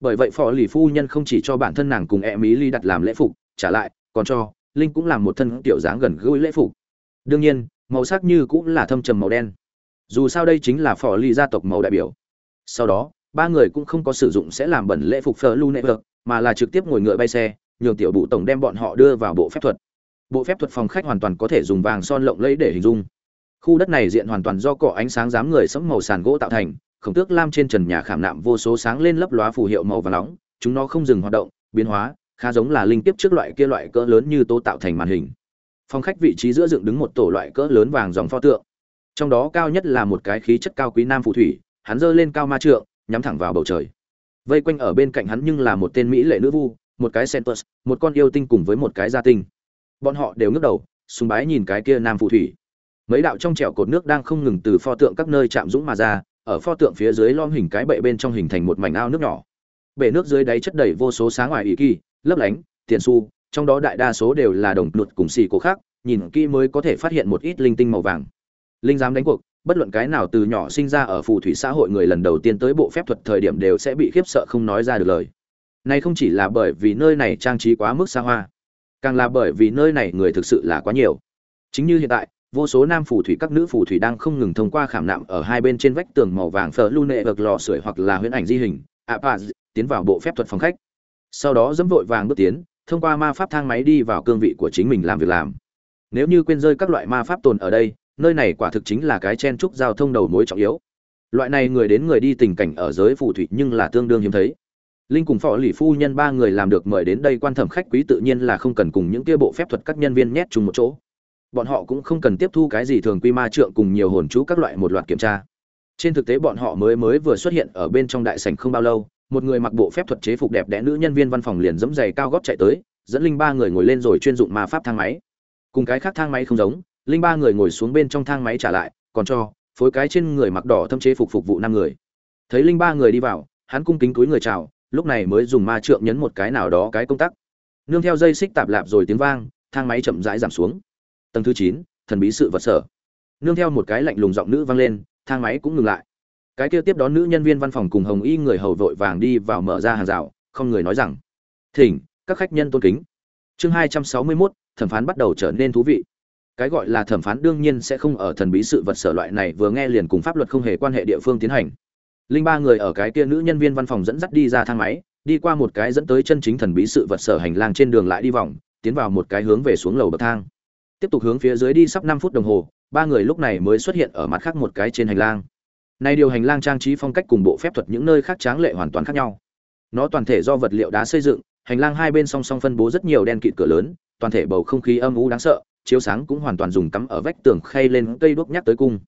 bởi vậy phò lì phu nhân không chỉ cho bản thân nàng cùng e mỹ ly đặt làm lễ phục, trả lại, còn cho linh cũng làm một thân kiểu dáng gần gũi lễ phục. Đương nhiên, màu sắc như cũng là thâm trầm màu đen. Dù sao đây chính là phò lì gia tộc màu đại biểu. Sau đó, ba người cũng không có sử dụng sẽ làm bẩn lễ phục phở lu nệ vợt mà là trực tiếp ngồi ngựa bay xe, nhường tiểu bụ tổng đem bọn họ đưa vào bộ phép thuật. Bộ phép thuật phòng khách hoàn toàn có thể dùng vàng son lộng lẫy để hình dung. Khu đất này diện hoàn toàn do cỏ ánh sáng dám người sẫm màu sàn gỗ tạo thành khổng tước lam trên trần nhà khảm nạm vô số sáng lên lấp lóa phù hiệu màu và nóng, chúng nó không dừng hoạt động, biến hóa, khá giống là linh tiếp trước loại kia loại cỡ lớn như tố tạo thành màn hình. Phong khách vị trí giữa dựng đứng một tổ loại cỡ lớn vàng dòng pho tượng. Trong đó cao nhất là một cái khí chất cao quý nam phù thủy, hắn giơ lên cao ma trượng, nhắm thẳng vào bầu trời. Vây quanh ở bên cạnh hắn nhưng là một tên mỹ lệ nữ vu, một cái centus một con yêu tinh cùng với một cái gia tinh. Bọn họ đều ngước đầu, sùng bái nhìn cái kia nam phù thủy. Mấy đạo trong trẻo cột nước đang không ngừng từ pho tượng các nơi chạm dũng mà ra ở pho tượng phía dưới lom hình cái bệ bên trong hình thành một mảnh ao nước nhỏ. Bể nước dưới đáy chất đầy vô số sáng ngoài ý kỳ, lấp lánh, tiền xu, trong đó đại đa số đều là đồng luật cùng xì cổ khác, nhìn kỹ mới có thể phát hiện một ít linh tinh màu vàng. Linh dám đánh cuộc, bất luận cái nào từ nhỏ sinh ra ở phù thủy xã hội người lần đầu tiên tới bộ phép thuật thời điểm đều sẽ bị khiếp sợ không nói ra được lời. Này không chỉ là bởi vì nơi này trang trí quá mức xa hoa, càng là bởi vì nơi này người thực sự là quá nhiều. Chính như hiện tại vô số nam phù thủy các nữ phù thủy đang không ngừng thông qua khảm nạm ở hai bên trên vách tường màu vàng phở lu nệ bậc lò sưởi hoặc là huyễn ảnh di hình, apaz tiến vào bộ phép thuật phòng khách. Sau đó dẫm vội vàng bước tiến, thông qua ma pháp thang máy đi vào cương vị của chính mình làm việc làm. Nếu như quên rơi các loại ma pháp tồn ở đây, nơi này quả thực chính là cái chen trúc giao thông đầu mối trọng yếu. Loại này người đến người đi tình cảnh ở giới phù thủy nhưng là tương đương hiếm thấy. Linh cùng phó lì phu nhân ba người làm được mời đến đây quan thẩm khách quý tự nhiên là không cần cùng những kia bộ phép thuật các nhân viên nhét chung một chỗ bọn họ cũng không cần tiếp thu cái gì thường quy ma trượng cùng nhiều hồn chú các loại một loạt kiểm tra. Trên thực tế bọn họ mới mới vừa xuất hiện ở bên trong đại sảnh không bao lâu, một người mặc bộ phép thuật chế phục đẹp đẽ nữ nhân viên văn phòng liền dẫm giày cao gót chạy tới, dẫn linh ba người ngồi lên rồi chuyên dụng ma pháp thang máy. Cùng cái khác thang máy không giống, linh ba người ngồi xuống bên trong thang máy trả lại, còn cho, phối cái trên người mặc đỏ thâm chế phục phục vụ năm người. Thấy linh ba người đi vào, hắn cung kính túi người chào, lúc này mới dùng ma trượng nhấn một cái nào đó cái công tắc. Nương theo dây xích tạp lạp rồi tiếng vang, thang máy chậm rãi giảm xuống tầng thứ chín thần bí sự vật sở. Nương theo một cái lạnh lùng giọng nữ vang lên thang máy cũng ngừng lại. Cái kia tiếp đón nữ nhân viên văn phòng cùng hồng y người hầu vội vàng đi vào mở ra hàng rào không người nói rằng thỉnh các khách nhân tôn kính. Chương hai trăm sáu mươi 261, thẩm phán bắt đầu trở nên thú vị. Cái gọi là thẩm phán đương nhiên sẽ không ở thần bí sự vật sở loại này vừa nghe liền cùng pháp luật không hề quan hệ địa phương tiến hành. Linh ba người ở cái kia nữ nhân viên văn phòng dẫn dắt đi ra thang máy đi qua một cái dẫn tới chân chính thần bí sự vật sở hành lang trên đường lại đi vòng tiến vào một cái hướng về xuống lầu bậc thang tiếp tục hướng phía dưới đi sắp năm phút đồng hồ, ba người lúc này mới xuất hiện ở mặt khác một cái trên hành lang. Này điều hành lang trang trí phong cách cùng bộ phép thuật những nơi khác tráng lệ hoàn toàn khác nhau. Nó toàn thể do vật liệu đá xây dựng, hành lang hai bên song song phân bố rất nhiều đen kịt cửa lớn, toàn thể bầu không khí âm u đáng sợ, chiếu sáng cũng hoàn toàn dùng cắm ở vách tường khay lên cây đuốc nhắc tới cung.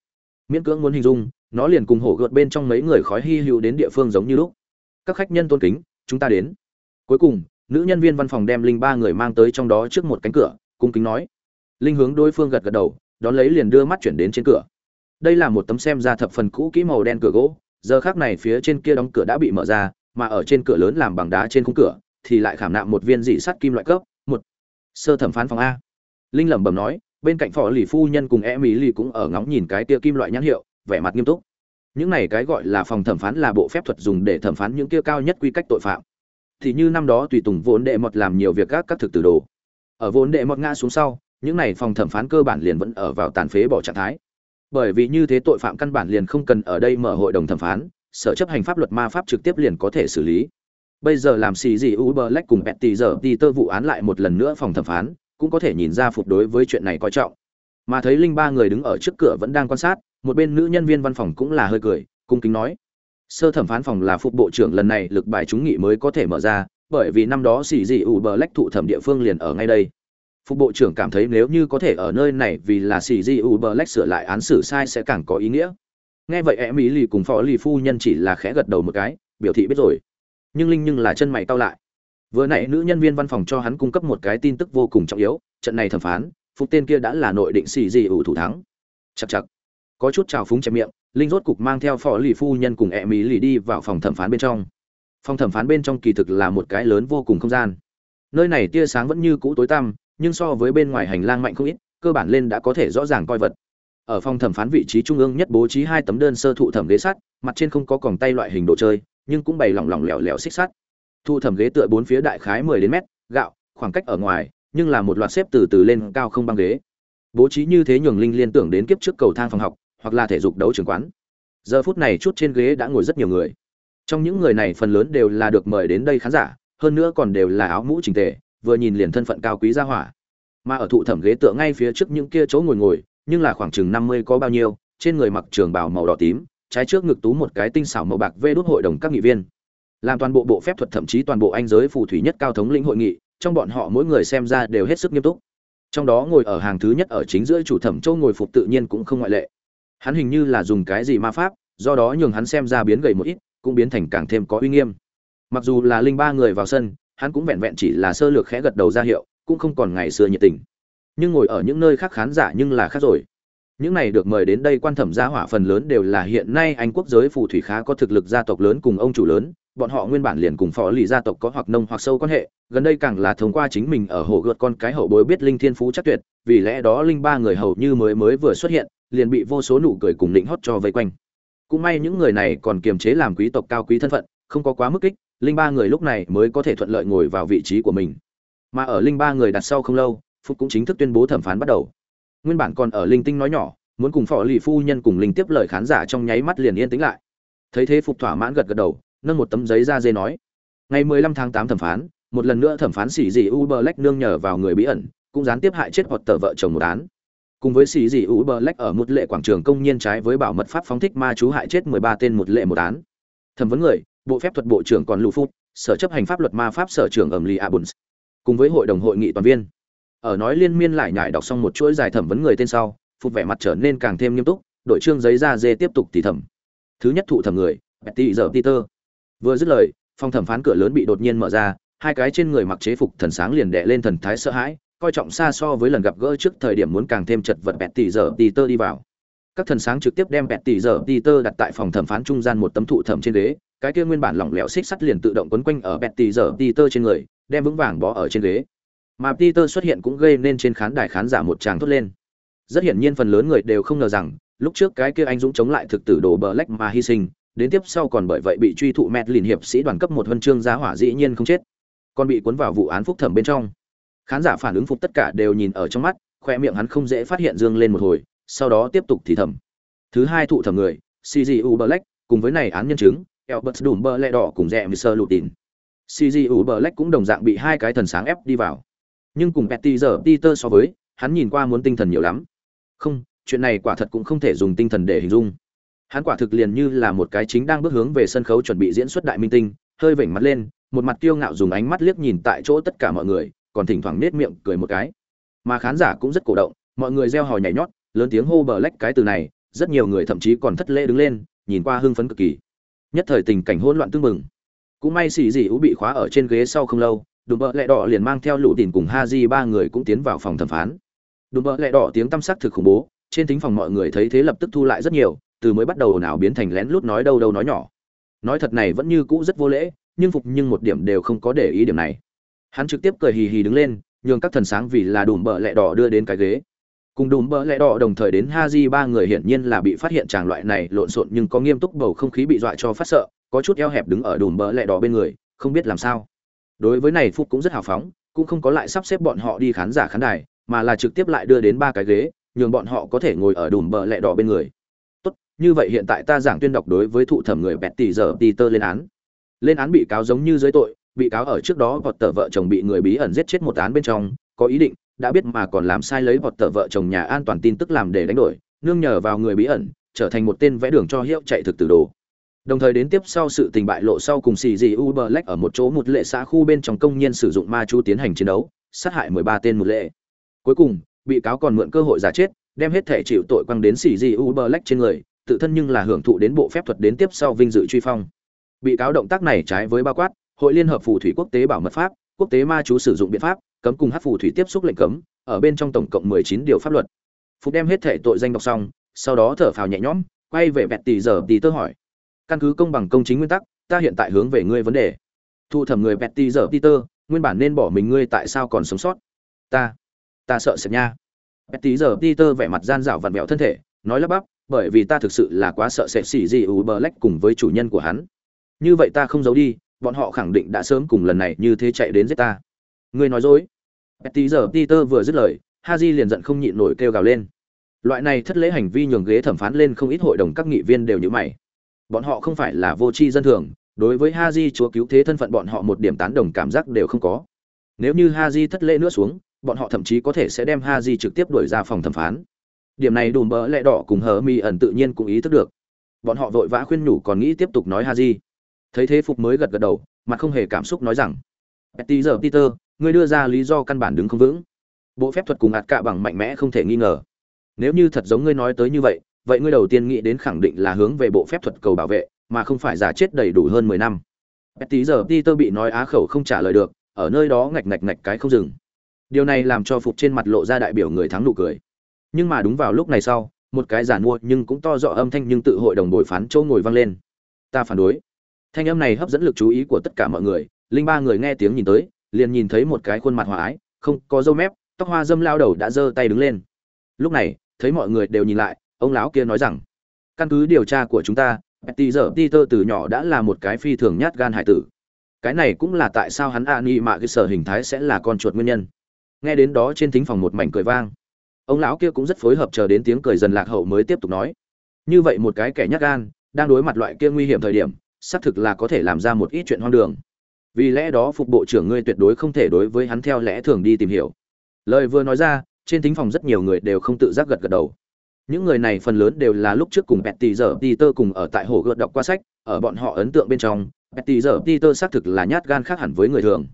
Miễn cưỡng muốn hình dung, nó liền cùng hổ gợt bên trong mấy người khói hy hữu đến địa phương giống như lúc. Các khách nhân tôn kính, chúng ta đến. Cuối cùng, nữ nhân viên văn phòng đem linh ba người mang tới trong đó trước một cánh cửa, cung kính nói linh hướng đối phương gật gật đầu, đón lấy liền đưa mắt chuyển đến trên cửa. Đây là một tấm xem ra thập phần cũ kỹ màu đen cửa gỗ, giờ khác này phía trên kia đóng cửa đã bị mở ra, mà ở trên cửa lớn làm bằng đá trên khung cửa, thì lại khảm nạm một viên dị sắt kim loại cấp, một. Sơ thẩm phán phòng a. Linh lẩm bẩm nói, bên cạnh phò lì phu nhân cùng e mỹ lì cũng ở ngóng nhìn cái kia kim loại nhãn hiệu, vẻ mặt nghiêm túc. Những này cái gọi là phòng thẩm phán là bộ phép thuật dùng để thẩm phán những kia cao nhất quy cách tội phạm. Thì như năm đó tùy tùng vốn đệ mọt làm nhiều việc các các thực từ đồ. Ở vốn đệ mọt ngã xuống sau những này phòng thẩm phán cơ bản liền vẫn ở vào tàn phế bỏ trạng thái. Bởi vì như thế tội phạm căn bản liền không cần ở đây mở hội đồng thẩm phán, sở chấp hành pháp luật ma pháp trực tiếp liền có thể xử lý. Bây giờ làm xì gì uber lách cùng petty giờ đi tơ vụ án lại một lần nữa phòng thẩm phán, cũng có thể nhìn ra phục đối với chuyện này coi trọng. Mà thấy linh ba người đứng ở trước cửa vẫn đang quan sát, một bên nữ nhân viên văn phòng cũng là hơi cười, cung kính nói. Sơ thẩm phán phòng là phục bộ trưởng lần này lực bài chúng nghị mới có thể mở ra, bởi vì năm đó xì dị ủ bờ lách thụ thẩm địa phương liền ở ngay đây phục bộ trưởng cảm thấy nếu như có thể ở nơi này vì là xì di u bờ lách sửa lại án xử sai sẽ càng có ý nghĩa. Nghe vậy, em ý lì cùng phó lì phu nhân chỉ là khẽ gật đầu một cái, biểu thị biết rồi. Nhưng linh nhưng là chân mày cau lại. Vừa nãy nữ nhân viên văn phòng cho hắn cung cấp một cái tin tức vô cùng trọng yếu, trận này thẩm phán, phục tên kia đã là nội định xì di ủ thủ thắng. Chặt chặt có chút trào phúng chém miệng, linh rốt cục mang theo phó lì phu nhân cùng em ý lì đi vào phòng thẩm phán bên trong. Phòng thẩm phán bên trong kỳ thực là một cái lớn vô cùng không gian. Nơi này tia sáng vẫn như cũ tối tăm nhưng so với bên ngoài hành lang mạnh không ít, cơ bản lên đã có thể rõ ràng coi vật. Ở phòng thẩm phán vị trí trung ương nhất bố trí hai tấm đơn sơ thụ thẩm ghế sắt, mặt trên không có còng tay loại hình đồ chơi, nhưng cũng bày lỏng lỏng lẻo lẻo xích sắt. Thu thẩm ghế tựa bốn phía đại khái mười đến mét, gạo, khoảng cách ở ngoài, nhưng là một loạt xếp từ từ lên cao không băng ghế. Bố trí như thế nhường linh liên tưởng đến kiếp trước cầu thang phòng học, hoặc là thể dục đấu trường quán. Giờ phút này chút trên ghế đã ngồi rất nhiều người. Trong những người này phần lớn đều là được mời đến đây khán giả, hơn nữa còn đều là áo mũ trình tề vừa nhìn liền thân phận cao quý ra hỏa. Mà ở thụ thẩm ghế tựa ngay phía trước những kia chỗ ngồi ngồi, nhưng là khoảng chừng năm mươi có bao nhiêu, trên người mặc trường bào màu đỏ tím, trái trước ngực tú một cái tinh xảo màu bạc vê đốt hội đồng các nghị viên. Làm toàn bộ bộ phép thuật thậm chí toàn bộ anh giới phù thủy nhất cao thống lĩnh hội nghị, trong bọn họ mỗi người xem ra đều hết sức nghiêm túc. Trong đó ngồi ở hàng thứ nhất ở chính giữa chủ thẩm châu ngồi phục tự nhiên cũng không ngoại lệ. Hắn hình như là dùng cái gì ma pháp, do đó nhường hắn xem ra biến gầy một ít, cũng biến thành càng thêm có uy nghiêm. Mặc dù là linh ba người vào sân hắn cũng vẹn vẹn chỉ là sơ lược khẽ gật đầu ra hiệu, cũng không còn ngày xưa nhiệt tình. Nhưng ngồi ở những nơi khác khán giả nhưng là khác rồi. Những này được mời đến đây quan thẩm gia hỏa phần lớn đều là hiện nay anh quốc giới phù thủy khá có thực lực gia tộc lớn cùng ông chủ lớn, bọn họ nguyên bản liền cùng phó lì gia tộc có hoặc nông hoặc sâu quan hệ, gần đây càng là thông qua chính mình ở hồ gợt con cái hậu bối biết linh thiên phú chắc tuyệt, vì lẽ đó linh ba người hầu như mới mới vừa xuất hiện, liền bị vô số nụ cười cùng định hót cho vây quanh. Cũng may những người này còn kiềm chế làm quý tộc cao quý thân phận, không có quá mức kích linh ba người lúc này mới có thể thuận lợi ngồi vào vị trí của mình. Mà ở linh ba người đặt sau không lâu, phúc cũng chính thức tuyên bố thẩm phán bắt đầu. Nguyên bản còn ở linh tinh nói nhỏ, muốn cùng phò lì phu nhân cùng linh tiếp lời khán giả trong nháy mắt liền yên tĩnh lại. Thấy thế phục thỏa mãn gật gật đầu, nâng một tấm giấy ra dê nói, ngày 15 tháng 8 thẩm phán, một lần nữa thẩm phán xỉ dị u black nương nhờ vào người bí ẩn, cũng gián tiếp hại chết hoặc tờ vợ chồng một án. Cùng với xỉ dị u black ở một lệ quảng trường công nhiên trái với bảo mật pháp phóng thích ma chú hại chết 13 tên một lệ một án. Thẩm vấn người bộ phép thuật bộ trưởng còn lù phút sở chấp hành pháp luật ma pháp sở trưởng ẩm lì abuns cùng với hội đồng hội nghị toàn viên. Ở nói liên miên lại nhải đọc xong một chuỗi dài thẩm vấn người tên sau, phục vẻ mặt trở nên càng thêm nghiêm túc, đội trương giấy ra dê tiếp tục thì thẩm. Thứ nhất thụ thẩm người betty giờ peter. Vừa dứt lời, phòng thẩm phán cửa lớn bị đột nhiên mở ra, hai cái trên người mặc chế phục thần sáng liền đè lên thần thái sợ hãi, coi trọng xa so với lần gặp gỡ trước thời điểm muốn càng thêm chật vật betty giờ peter đi vào các thần sáng trực tiếp đem bẹt tỷ giờ peter đặt tại phòng thẩm phán trung gian một tấm thụ thẩm trên ghế. Cái kia nguyên bản lỏng lẻo xích sắt liền tự động quấn quanh ở bẹt tỷ giờ peter trên người, đem vững vàng bó ở trên ghế. Mà peter xuất hiện cũng gây nên trên khán đài khán giả một tràng thốt lên. Rất hiển nhiên phần lớn người đều không ngờ rằng, lúc trước cái kia anh dũng chống lại thực tử đồ bờ lách mà hy sinh, đến tiếp sau còn bởi vậy bị truy thụ mẹt liền hiệp sĩ đoàn cấp một huân chương giá hỏa dĩ nhiên không chết. Còn bị cuốn vào vụ án phúc thẩm bên trong. Khán giả phản ứng phục tất cả đều nhìn ở trong mắt, khoe miệng hắn không dễ phát hiện dương lên một hồi sau đó tiếp tục thì thầm thứ hai thụ thẩm người cgu black cùng với này án nhân chứng Albert Đùm bơ lẹ đỏ cùng rẻ Mr. Lutin. CGU Black cũng đồng dạng bị hai cái thần sáng ép đi vào. Nhưng cùng Petty giờ Peter so với, hắn nhìn qua muốn tinh thần nhiều lắm. Không, chuyện này quả thật cũng không thể dùng tinh thần để hình dung. Hắn quả thực liền như là một cái chính đang bước hướng về sân khấu chuẩn bị diễn xuất đại minh tinh, hơi vểnh mặt lên, một mặt kiêu ngạo dùng ánh mắt liếc nhìn tại chỗ tất cả mọi người, còn thỉnh thoảng nết miệng cười một cái. Mà khán giả cũng rất cổ động, mọi người reo hò nhảy nhót, lớn tiếng hô Black cái từ này, rất nhiều người thậm chí còn thất lễ đứng lên, nhìn qua hưng phấn cực kỳ. Nhất thời tình cảnh hỗn loạn tương mừng cũng may xì dị ú bị khóa ở trên ghế sau không lâu đùm bợ lẹ đỏ liền mang theo lũ tìm cùng ha di ba người cũng tiến vào phòng thẩm phán. Đùm bợ lẹ đỏ tiếng tăm sắc thực khủng bố trên thính phòng mọi người thấy thế lập tức thu lại rất nhiều từ mới bắt đầu nào biến thành lén lút nói đâu đâu nói nhỏ. Nói thật này vẫn như cũ rất vô lễ nhưng phục nhưng một điểm đều không có để ý điểm này. Hắn trực tiếp cười hì hì đứng lên nhường các thần sáng vì là đùm bợ lẹ đỏ đưa đến cái ghế cùng đùm bỡ lẽ đỏ đồng thời đến ha di ba người hiển nhiên là bị phát hiện chàng loại này lộn xộn nhưng có nghiêm túc bầu không khí bị dọa cho phát sợ, có chút eo hẹp đứng ở đùm bỡ lẽ đỏ bên người, không biết làm sao. Đối với này phúc cũng rất hào phóng, cũng không có lại sắp xếp bọn họ đi khán giả khán đài, mà là trực tiếp lại đưa đến ba cái ghế, nhường bọn họ có thể ngồi ở đùm bờ lẹ đỏ bên người. Tốt, như vậy hiện tại ta giảng tuyên đọc đối với thụ thẩm người bẹt tỷ giờ tỷ tơ lên án. Lên án bị cáo giống như dưới tội, bị cáo ở trước đó vọt tờ vợ chồng bị người bí ẩn giết chết một án bên trong, có ý định đã biết mà còn làm sai lấy bọt tờ vợ chồng nhà an toàn tin tức làm để đánh đổi, nương nhờ vào người bí ẩn, trở thành một tên vẽ đường cho hiệu chạy thực từ đồ. Đồng thời đến tiếp sau sự tình bại lộ sau cùng xì dì u black ở một chỗ một lệ xã khu bên trong công nhân sử dụng ma chú tiến hành chiến đấu, sát hại 13 tên một lệ. Cuối cùng, bị cáo còn mượn cơ hội giả chết, đem hết thể chịu tội quăng đến xì dì u black trên người, tự thân nhưng là hưởng thụ đến bộ phép thuật đến tiếp sau vinh dự truy phong. Bị cáo động tác này trái với bao quát, hội liên hợp phù thủy quốc tế bảo mật pháp, quốc tế ma chú sử dụng biện pháp cấm cùng hát phù thủy tiếp xúc lệnh cấm, ở bên trong tổng cộng mười chín điều pháp luật. Phục đem hết thể tội danh đọc xong, sau đó thở phào nhẹ nhõm, quay về vẹt tỷ giờ tỷ tơ hỏi. Căn cứ công bằng công chính nguyên tắc, ta hiện tại hướng về ngươi vấn đề. Thu thẩm người vẹt tỷ giờ tỷ tơ, nguyên bản nên bỏ mình ngươi tại sao còn sống sót? Ta ta sợ sệt nha. Vẹt tỷ giờ tỷ tơ vẻ mặt gian dảo vặn vẹo thân thể, nói lắp bắp, bởi vì ta thực sự là quá sợ sệt xỉ gì u bờ lách cùng với chủ nhân của hắn. Như vậy ta không giấu đi, bọn họ khẳng định đã sớm cùng lần này như thế chạy đến giết ta. Ngươi nói dối petty giờ peter vừa dứt lời, haji liền giận không nhịn nổi kêu gào lên. Loại này thất lễ hành vi nhường ghế thẩm phán lên không ít hội đồng các nghị viên đều như mày. Bọn họ không phải là vô tri dân thường, đối với haji chúa cứu thế thân phận bọn họ một điểm tán đồng cảm giác đều không có. Nếu như haji thất lễ nữa xuống, bọn họ thậm chí có thể sẽ đem haji trực tiếp đuổi ra phòng thẩm phán. Điểm này đùm bỡ lẽ đỏ cùng hờ mi ẩn tự nhiên cũng ý thức được. Bọn họ vội vã khuyên nhủ còn nghĩ tiếp tục nói haji. Thấy thế phục mới gật gật đầu, mặt không hề cảm xúc nói rằng, petty giờ peter ngươi đưa ra lý do căn bản đứng không vững. Bộ phép thuật cùng ạt cạ bằng mạnh mẽ không thể nghi ngờ. Nếu như thật giống ngươi nói tới như vậy vậy ngươi đầu tiên nghĩ đến khẳng định là hướng về bộ phép thuật cầu bảo vệ, mà không phải giả chết đầy đủ hơn mười năm. Tí giờ peter bị nói á khẩu không trả lời được, ở nơi đó ngạch ngạch ngạch cái không dừng. Điều này làm cho phục trên mặt lộ ra đại biểu người thắng nụ cười. Nhưng mà đúng vào lúc này sau, một cái giản mua nhưng cũng to rõ âm thanh nhưng tự hội đồng bồi phán châu ngồi vang lên. Ta phản đối. Thanh âm này hấp dẫn lực chú ý của tất cả mọi người, linh ba người nghe tiếng nhìn tới liền nhìn thấy một cái khuôn mặt hòa ái, không có râu mép, tóc hoa dâm lao đầu đã giơ tay đứng lên. Lúc này, thấy mọi người đều nhìn lại, ông lão kia nói rằng, căn cứ điều tra của chúng ta Betty giờ Peter từ nhỏ đã là một cái phi thường nhát gan hải tử. Cái này cũng là tại sao hắn ani mạ cái sở hình thái sẽ là con chuột nguyên nhân. Nghe đến đó trên thính phòng một mảnh cười vang. Ông lão kia cũng rất phối hợp chờ đến tiếng cười dần lạc hậu mới tiếp tục nói, như vậy một cái kẻ nhát gan, đang đối mặt loại kia nguy hiểm thời điểm, xác thực là có thể làm ra một ít chuyện hoang đường vì lẽ đó phục bộ trưởng ngươi tuyệt đối không thể đối với hắn theo lẽ thường đi tìm hiểu. Lời vừa nói ra, trên thính phòng rất nhiều người đều không tự giác gật gật đầu. Những người này phần lớn đều là lúc trước cùng Betty giờ Peter cùng ở tại hồ gợt đọc qua sách, ở bọn họ ấn tượng bên trong, Betty giờ Peter xác thực là nhát gan khác hẳn với người thường.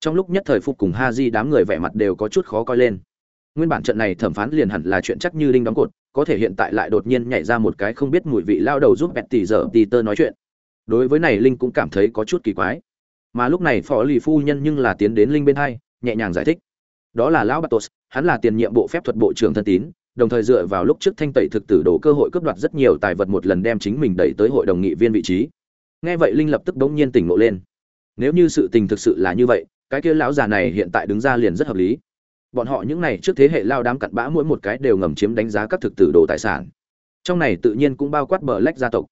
Trong lúc nhất thời phục cùng ha di đám người vẻ mặt đều có chút khó coi lên. Nguyên bản trận này thẩm phán liền hẳn là chuyện chắc như đinh đóng cột, có thể hiện tại lại đột nhiên nhảy ra một cái không biết mùi vị lao đầu giúp Betty giờ Peter nói chuyện. Đối với này linh cũng cảm thấy có chút kỳ quái mà lúc này phó lì phu nhân nhưng là tiến đến linh bên hai, nhẹ nhàng giải thích. Đó là lão batos hắn là tiền nhiệm bộ phép thuật bộ trưởng thân tín, đồng thời dựa vào lúc trước thanh tẩy thực tử đổ cơ hội cướp đoạt rất nhiều tài vật một lần đem chính mình đẩy tới hội đồng nghị viên vị trí. Nghe vậy linh lập tức bỗng nhiên tỉnh ngộ lên. Nếu như sự tình thực sự là như vậy, cái kia lão già này hiện tại đứng ra liền rất hợp lý. Bọn họ những này trước thế hệ lao đám cặn bã mỗi một cái đều ngầm chiếm đánh giá các thực tử đồ tài sản. Trong này tự nhiên cũng bao quát bờ lách gia tộc.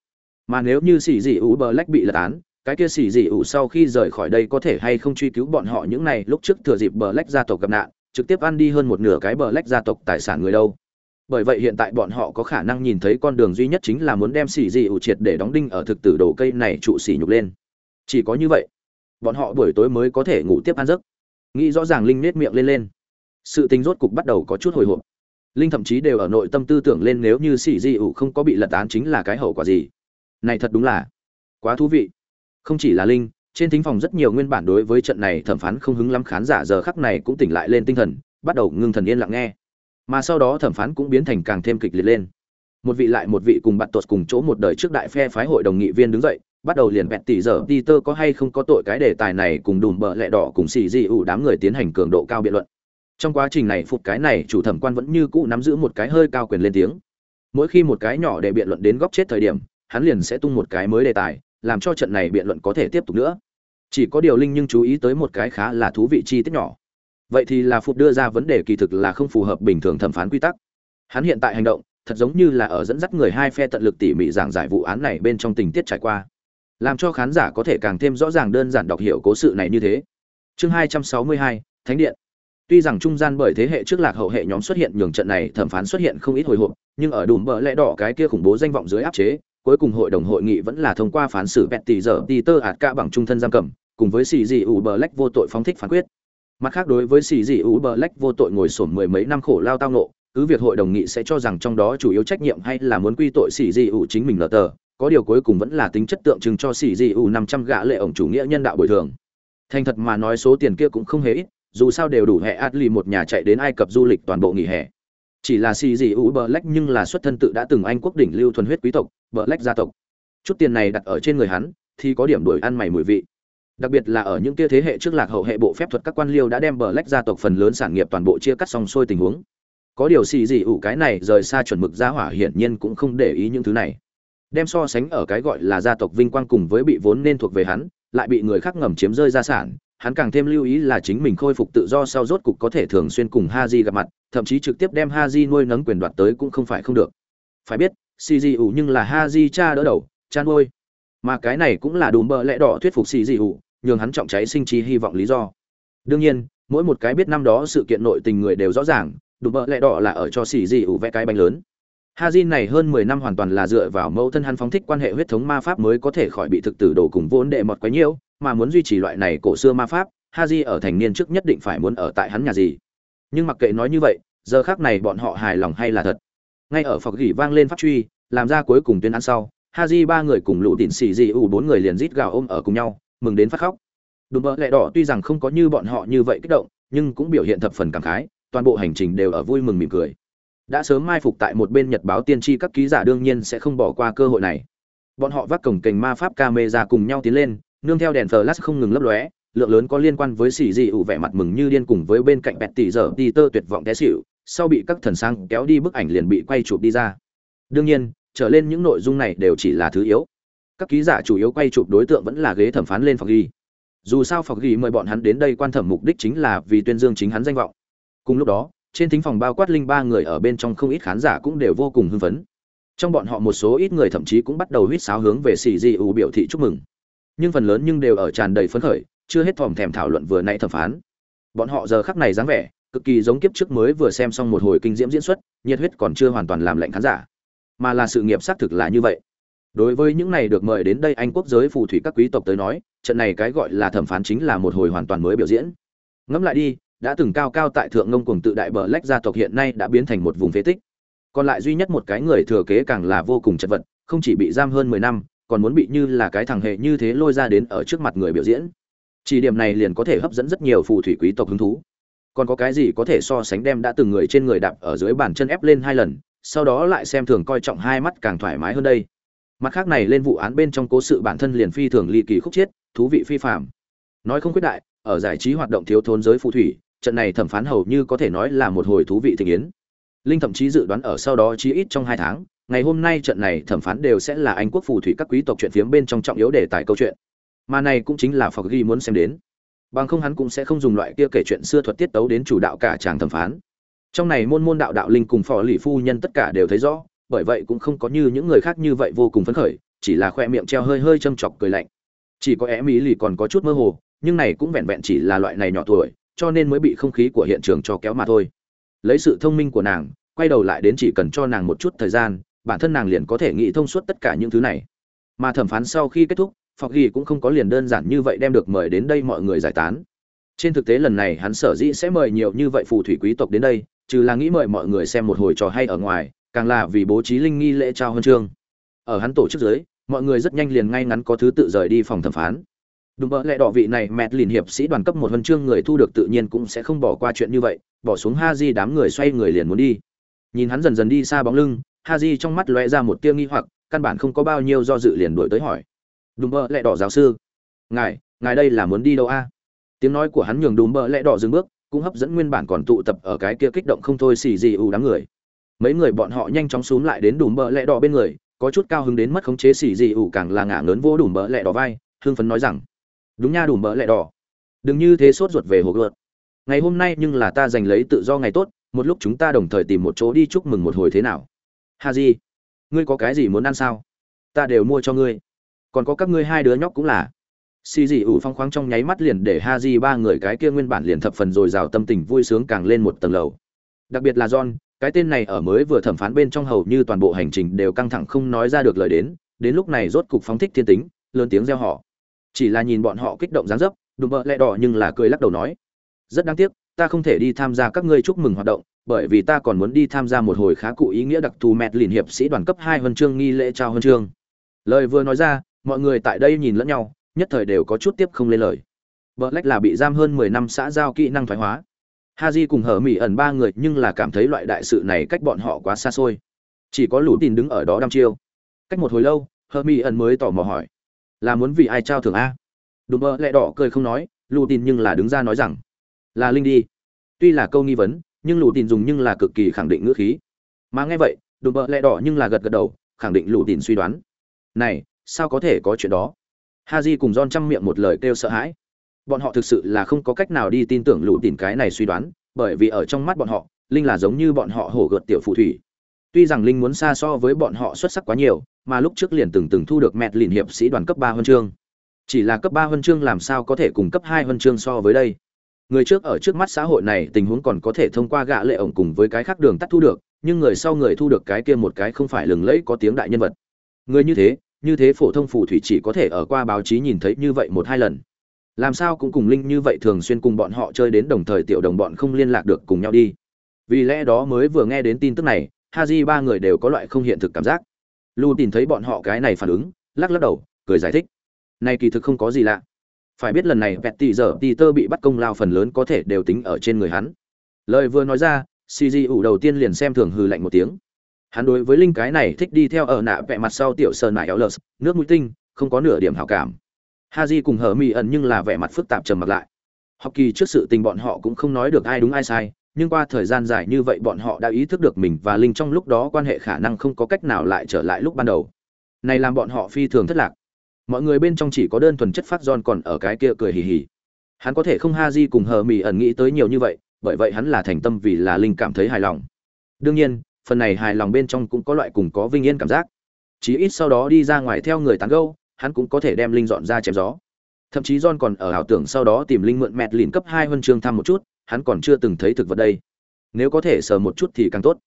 Mà nếu như xì dị ủ bờ lách bị lật án cái kia xì dị ủ sau khi rời khỏi đây có thể hay không truy cứu bọn họ những này? Lúc trước thừa dịp bờ lách gia tộc gặp nạn, trực tiếp ăn đi hơn một nửa cái bờ lách gia tộc tài sản người đâu. Bởi vậy hiện tại bọn họ có khả năng nhìn thấy con đường duy nhất chính là muốn đem xì dị ủ triệt để đóng đinh ở thực tử đồ cây này trụ xỉ nhục lên. Chỉ có như vậy, bọn họ buổi tối mới có thể ngủ tiếp ăn giấc. Nghĩ rõ ràng linh nết miệng lên lên. Sự tính rốt cục bắt đầu có chút hồi hộp. Linh thậm chí đều ở nội tâm tư tưởng lên nếu như xì dị ủ không có bị lật án chính là cái hậu quả gì. Này thật đúng là quá thú vị không chỉ là linh, trên thính phòng rất nhiều nguyên bản đối với trận này thẩm phán không hứng lắm khán giả giờ khắc này cũng tỉnh lại lên tinh thần, bắt đầu ngưng thần yên lặng nghe. Mà sau đó thẩm phán cũng biến thành càng thêm kịch liệt lên. Một vị lại một vị cùng bạn tuột cùng chỗ một đời trước đại phe phái hội đồng nghị viên đứng dậy, bắt đầu liền bẹt tỉ giờ đi tơ có hay không có tội cái đề tài này cùng đùm bợ lẹ đỏ cùng xì di ủ đám người tiến hành cường độ cao biện luận. Trong quá trình này phục cái này, chủ thẩm quan vẫn như cũ nắm giữ một cái hơi cao quyền lên tiếng. Mỗi khi một cái nhỏ để biện luận đến góc chết thời điểm, hắn liền sẽ tung một cái mới đề tài làm cho trận này biện luận có thể tiếp tục nữa. Chỉ có điều linh nhưng chú ý tới một cái khá là thú vị chi tiết nhỏ. Vậy thì là phục đưa ra vấn đề kỳ thực là không phù hợp bình thường thẩm phán quy tắc. Hắn hiện tại hành động, thật giống như là ở dẫn dắt người hai phe tận lực tỉ mỉ giảng giải vụ án này bên trong tình tiết trải qua. Làm cho khán giả có thể càng thêm rõ ràng đơn giản đọc hiểu cố sự này như thế. Chương hai trăm sáu mươi hai, thánh điện. Tuy rằng trung gian bởi thế hệ trước lạc hậu hệ nhóm xuất hiện nhường trận này thẩm phán xuất hiện không ít hồi hộp, nhưng ở đùm bờ lẽ đỏ cái kia khủng bố danh vọng dưới áp chế cuối cùng hội đồng hội nghị vẫn là thông qua phán xử Betty giờ Peter ạt cả bằng trung thân giam cầm, cùng với sĩ dị ủ Black vô tội phóng thích phán quyết. Mặt khác đối với sĩ dị ủ Black vô tội ngồi sổm mười mấy năm khổ lao tao nộ, cứ việc hội đồng nghị sẽ cho rằng trong đó chủ yếu trách nhiệm hay là muốn quy tội sĩ dị ủ chính mình lở tờ, có điều cuối cùng vẫn là tính chất tượng trưng cho sĩ dị ủ 500 gã lệ ổng chủ nghĩa nhân đạo bồi thường. Thành thật mà nói số tiền kia cũng không hề ít, dù sao đều đủ hệ Atli một nhà chạy đến Ai Cập du lịch toàn bộ nghỉ hè chỉ là xì gì ủ bờ lách nhưng là xuất thân tự đã từng anh quốc đỉnh lưu thuần huyết quý tộc, bờ lách gia tộc. Chút tiền này đặt ở trên người hắn, thì có điểm đuổi ăn mày mùi vị. Đặc biệt là ở những kia thế hệ trước lạc hậu hệ bộ phép thuật các quan liêu đã đem bờ lách gia tộc phần lớn sản nghiệp toàn bộ chia cắt xong xuôi tình huống. Có điều xì gì ủ cái này rời xa chuẩn mực gia hỏa hiển nhiên cũng không để ý những thứ này. Đem so sánh ở cái gọi là gia tộc vinh quang cùng với bị vốn nên thuộc về hắn, lại bị người khác ngầm chiếm rơi gia sản hắn càng thêm lưu ý là chính mình khôi phục tự do sau rốt cục có thể thường xuyên cùng Haji gặp mặt, thậm chí trực tiếp đem Haji nuôi nấng quyền đoạt tới cũng không phải không được. Phải biết, CGU nhưng là Haji cha đỡ đầu, cha nuôi. mà cái này cũng là đùm bờ lẽ đỏ thuyết phục xì ủ nhường hắn trọng cháy sinh trí hy vọng lý do đương nhiên mỗi một cái biết năm đó sự kiện nội tình người đều rõ ràng đùm bờ lẽ đỏ là ở cho xì ủ vẽ cái bánh lớn Hazin này hơn 10 năm hoàn toàn là dựa vào mẫu thân hắn phóng thích quan hệ huyết thống ma pháp mới có thể khỏi bị thực tử đồ cùng vốn đệ mọt quá nhiều, mà muốn duy trì loại này cổ xưa ma pháp, Haji ở thành niên trước nhất định phải muốn ở tại hắn nhà gì. Nhưng mặc kệ nói như vậy, giờ khắc này bọn họ hài lòng hay là thật. Ngay ở phòng gỉ vang lên pháp truy, làm ra cuối cùng tuyên án sau, Haji ba người cùng lũ tịn xì gì ủ bốn người liền rít gào ôm ở cùng nhau, mừng đến phát khóc. Đúng bỡ lẹ đỏ tuy rằng không có như bọn họ như vậy kích động, nhưng cũng biểu hiện thập phần cảm khái, toàn bộ hành trình đều ở vui mừng mỉm cười đã sớm mai phục tại một bên nhật báo tiên tri các ký giả đương nhiên sẽ không bỏ qua cơ hội này bọn họ vác cổng kềnh ma pháp camera cùng nhau tiến lên nương theo đèn flash không ngừng lấp lóe, lượng lớn có liên quan với xì dị ủ vẻ mặt mừng như điên cùng với bên cạnh bẹt tỷ giờ đi tơ tuyệt vọng té xỉu, sau bị các thần sang kéo đi bức ảnh liền bị quay chụp đi ra. Đương nhiên, trở lên những nội dung này đều chỉ là thứ yếu. Các ký giả chủ yếu quay chụp đối tượng vẫn là ghế thẩm phán lên phòng ghi dù sao phòng ghi mời bọn hắn đến đây quan thẩm mục đích chính là vì tuyên dương chính hắn danh vọng. Cùng lúc đó, trên thính phòng bao quát linh ba người ở bên trong không ít khán giả cũng đều vô cùng hưng phấn. Trong bọn họ một số ít người thậm chí cũng bắt đầu huýt sáo hướng về xì dị ủ biểu thị chúc mừng nhưng phần lớn nhưng đều ở tràn đầy phấn khởi, chưa hết thòm thèm thảo luận vừa nãy thẩm phán. Bọn họ giờ khắc này dáng vẻ, cực kỳ giống kiếp trước mới vừa xem xong một hồi kinh diễm diễn xuất, nhiệt huyết còn chưa hoàn toàn làm lạnh khán giả. Mà là sự nghiệp xác thực là như vậy. Đối với những này được mời đến đây anh quốc giới phù thủy các quý tộc tới nói, trận này cái gọi là thẩm phán chính là một hồi hoàn toàn mới biểu diễn. Ngẫm lại đi, đã từng cao cao tại thượng ngông cuồng tự đại bờ lách gia tộc hiện nay đã biến thành một vùng phế tích. Còn lại duy nhất một cái người thừa kế càng là vô cùng chật vật, không chỉ bị giam hơn mười năm còn muốn bị như là cái thằng hệ như thế lôi ra đến ở trước mặt người biểu diễn. Chỉ điểm này liền có thể hấp dẫn rất nhiều phù thủy quý tộc hứng thú. Còn có cái gì có thể so sánh đem đã từng người trên người đạp ở dưới bàn chân ép lên hai lần, sau đó lại xem thường coi trọng hai mắt càng thoải mái hơn đây. Mặt khác này lên vụ án bên trong cố sự bản thân liền phi thường ly kỳ khúc chiết thú vị phi phạm nói không quyết đại, ở giải trí hoạt động thiếu thốn giới phù thủy, trận này thẩm phán hầu như có thể nói là một hồi thú vị thịnh yến. Linh thậm chí dự đoán ở sau đó chí ít trong hai tháng ngày hôm nay trận này thẩm phán đều sẽ là anh quốc phù thủy các quý tộc chuyện phiếm bên trong trọng yếu đề tài câu chuyện. Mà này cũng chính là phật ghi muốn xem đến. Bằng không hắn cũng sẽ không dùng loại kia kể chuyện xưa thuật tiết tấu đến chủ đạo cả chàng thẩm phán. Trong này môn môn đạo đạo linh cùng phò lì phu nhân tất cả đều thấy rõ, bởi vậy cũng không có như những người khác như vậy vô cùng phấn khởi, chỉ là khoe miệng treo hơi hơi châm chọc cười lạnh. Chỉ có em ý lì còn có chút mơ hồ, nhưng này cũng vẹn vẹn chỉ là loại này nhỏ tuổi, cho nên mới bị không khí của hiện trường cho kéo mà thôi. Lấy sự thông minh của nàng, quay đầu lại đến chỉ cần cho nàng một chút thời gian bản thân nàng liền có thể nghĩ thông suốt tất cả những thứ này. Mà thẩm phán sau khi kết thúc phọc ghi cũng không có liền đơn giản như vậy đem được mời đến đây mọi người giải tán. Trên thực tế lần này hắn sở dĩ sẽ mời nhiều như vậy phù thủy quý tộc đến đây trừ là nghĩ mời mọi người xem một hồi trò hay ở ngoài càng là vì bố trí linh nghi lễ trao huân chương. Ở hắn tổ chức dưới mọi người rất nhanh liền ngay ngắn có thứ tự rời đi phòng thẩm phán. Đúng bỡ lẽ đỏ vị này mẹt liền hiệp sĩ đoàn cấp một huân chương người thu được tự nhiên cũng sẽ không bỏ qua chuyện như vậy, bỏ xuống ha di đám người xoay người liền muốn đi. Nhìn hắn dần dần đi xa bóng lưng, Haji trong mắt lóe ra một tia nghi hoặc, căn bản không có bao nhiêu do dự liền đuổi tới hỏi. Đúng bỡ lẹ đỏ giáo sư, ngài, ngài đây là muốn đi đâu a? Tiếng nói của hắn nhường đúng bờ lẹ đỏ dừng bước, cũng hấp dẫn nguyên bản còn tụ tập ở cái kia kích động không thôi xì gì ù đám người. Mấy người bọn họ nhanh chóng xuống lại đến đùm bờ lẹ đỏ bên người, có chút cao hứng đến mất khống chế xì gì ù càng là ngả lớn vô đùm bờ lẹ đỏ vai, hưng phấn nói rằng đúng nha đùm bờ lẹ đỏ đừng như thế sốt ruột về hồ gợt ngày hôm nay nhưng là ta giành lấy tự do ngày tốt một lúc chúng ta đồng thời tìm một chỗ đi chúc mừng một hồi thế nào ha di, ngươi có cái gì muốn ăn sao? Ta đều mua cho ngươi. Còn có các ngươi hai đứa nhóc cũng là. Xì dị ủ phong khoáng trong nháy mắt liền để ha di ba người cái kia nguyên bản liền thập phần dồi dào tâm tình vui sướng càng lên một tầng lầu. Đặc biệt là john, cái tên này ở mới vừa thẩm phán bên trong hầu như toàn bộ hành trình đều căng thẳng không nói ra được lời đến đến lúc này rốt cục phóng thích thiên tính, lớn tiếng reo họ chỉ là nhìn bọn họ kích động dáng dấp, đùm bợ lẹ đỏ nhưng là cười lắc đầu nói, rất đáng tiếc, ta không thể đi tham gia các ngươi chúc mừng hoạt động bởi vì ta còn muốn đi tham gia một hồi khá cụ ý nghĩa đặc thù mẹt lìn hiệp sĩ đoàn cấp hai huân chương nghi lễ trao huân chương. Lời vừa nói ra, mọi người tại đây nhìn lẫn nhau, nhất thời đều có chút tiếp không lên lời. Vợ lách là bị giam hơn mười năm xã giao kỹ năng thoái hóa. Ha cùng hở mỹ ẩn ba người nhưng là cảm thấy loại đại sự này cách bọn họ quá xa xôi. Chỉ có lũ tin đứng ở đó đăm chiêu. Cách một hồi lâu, hở mỹ ẩn mới tỏ mò hỏi, là muốn vì ai trao thưởng a? Đùm bơ lẹ đỏ cười không nói, lũ tin nhưng là đứng ra nói rằng, là linh đi. Tuy là câu nghi vấn nhưng lù tin dùng nhưng là cực kỳ khẳng định ngữ khí. Mà nghe vậy, đùm bợ lẹ đỏ nhưng là gật gật đầu, khẳng định lù tin suy đoán. Này, sao có thể có chuyện đó? Ha j cùng don chăm miệng một lời kêu sợ hãi. Bọn họ thực sự là không có cách nào đi tin tưởng lù tin cái này suy đoán, bởi vì ở trong mắt bọn họ, linh là giống như bọn họ hổ gợt tiểu phù thủy. Tuy rằng linh muốn xa so với bọn họ xuất sắc quá nhiều, mà lúc trước liền từng từng thu được mẹt lìn hiệp sĩ đoàn cấp ba huân chương. Chỉ là cấp ba huân chương làm sao có thể cùng cấp hai huân chương so với đây? Người trước ở trước mắt xã hội này tình huống còn có thể thông qua gạ lệ ổng cùng với cái khác đường tắt thu được, nhưng người sau người thu được cái kia một cái không phải lừng lẫy có tiếng đại nhân vật. Người như thế như thế phổ thông phù thủy chỉ có thể ở qua báo chí nhìn thấy như vậy một hai lần. Làm sao cũng cùng linh như vậy thường xuyên cùng bọn họ chơi đến đồng thời tiểu đồng bọn không liên lạc được cùng nhau đi. Vì lẽ đó mới vừa nghe đến tin tức này ha di ba người đều có loại không hiện thực cảm giác. Lu tìm thấy bọn họ cái này phản ứng, lắc lắc đầu, cười giải thích. Này kỳ thực không có gì lạ phải biết lần này vẹt tỷ giờ tỷ tơ bị bắt công lao phần lớn có thể đều tính ở trên người hắn. Lời vừa nói ra cg ủ đầu tiên liền xem thường hư lạnh một tiếng. Hắn đối với linh cái này thích đi theo ở nạ vẹ mặt sau tiểu sơn nại éo lờ, nước mũi tinh, không có nửa điểm hảo cảm. Ha di cùng hở mỹ ẩn nhưng là vẻ mặt phức tạp trầm mặc lại. Học kỳ trước sự tình bọn họ cũng không nói được ai đúng ai sai, nhưng qua thời gian dài như vậy bọn họ đã ý thức được mình và linh trong lúc đó quan hệ khả năng không có cách nào lại trở lại lúc ban đầu. Này làm bọn họ phi thường thất lạc mọi người bên trong chỉ có đơn thuần chất phát giòn còn ở cái kia cười hì hì. Hắn có thể không ha di cùng hờ mỹ ẩn nghĩ tới nhiều như vậy, bởi vậy hắn là thành tâm vì là linh cảm thấy hài lòng. Đương nhiên, phần này hài lòng bên trong cũng có loại cùng có vinh yên cảm giác. Chí ít sau đó đi ra ngoài theo người tán gâu hắn cũng có thể đem linh dọn ra chém gió. Thậm chí john còn ở ảo tưởng sau đó tìm linh mượn mẹt lìn cấp hai huân chương thăm một chút, hắn còn chưa từng thấy thực vật đây. Nếu có thể sờ một chút thì càng tốt.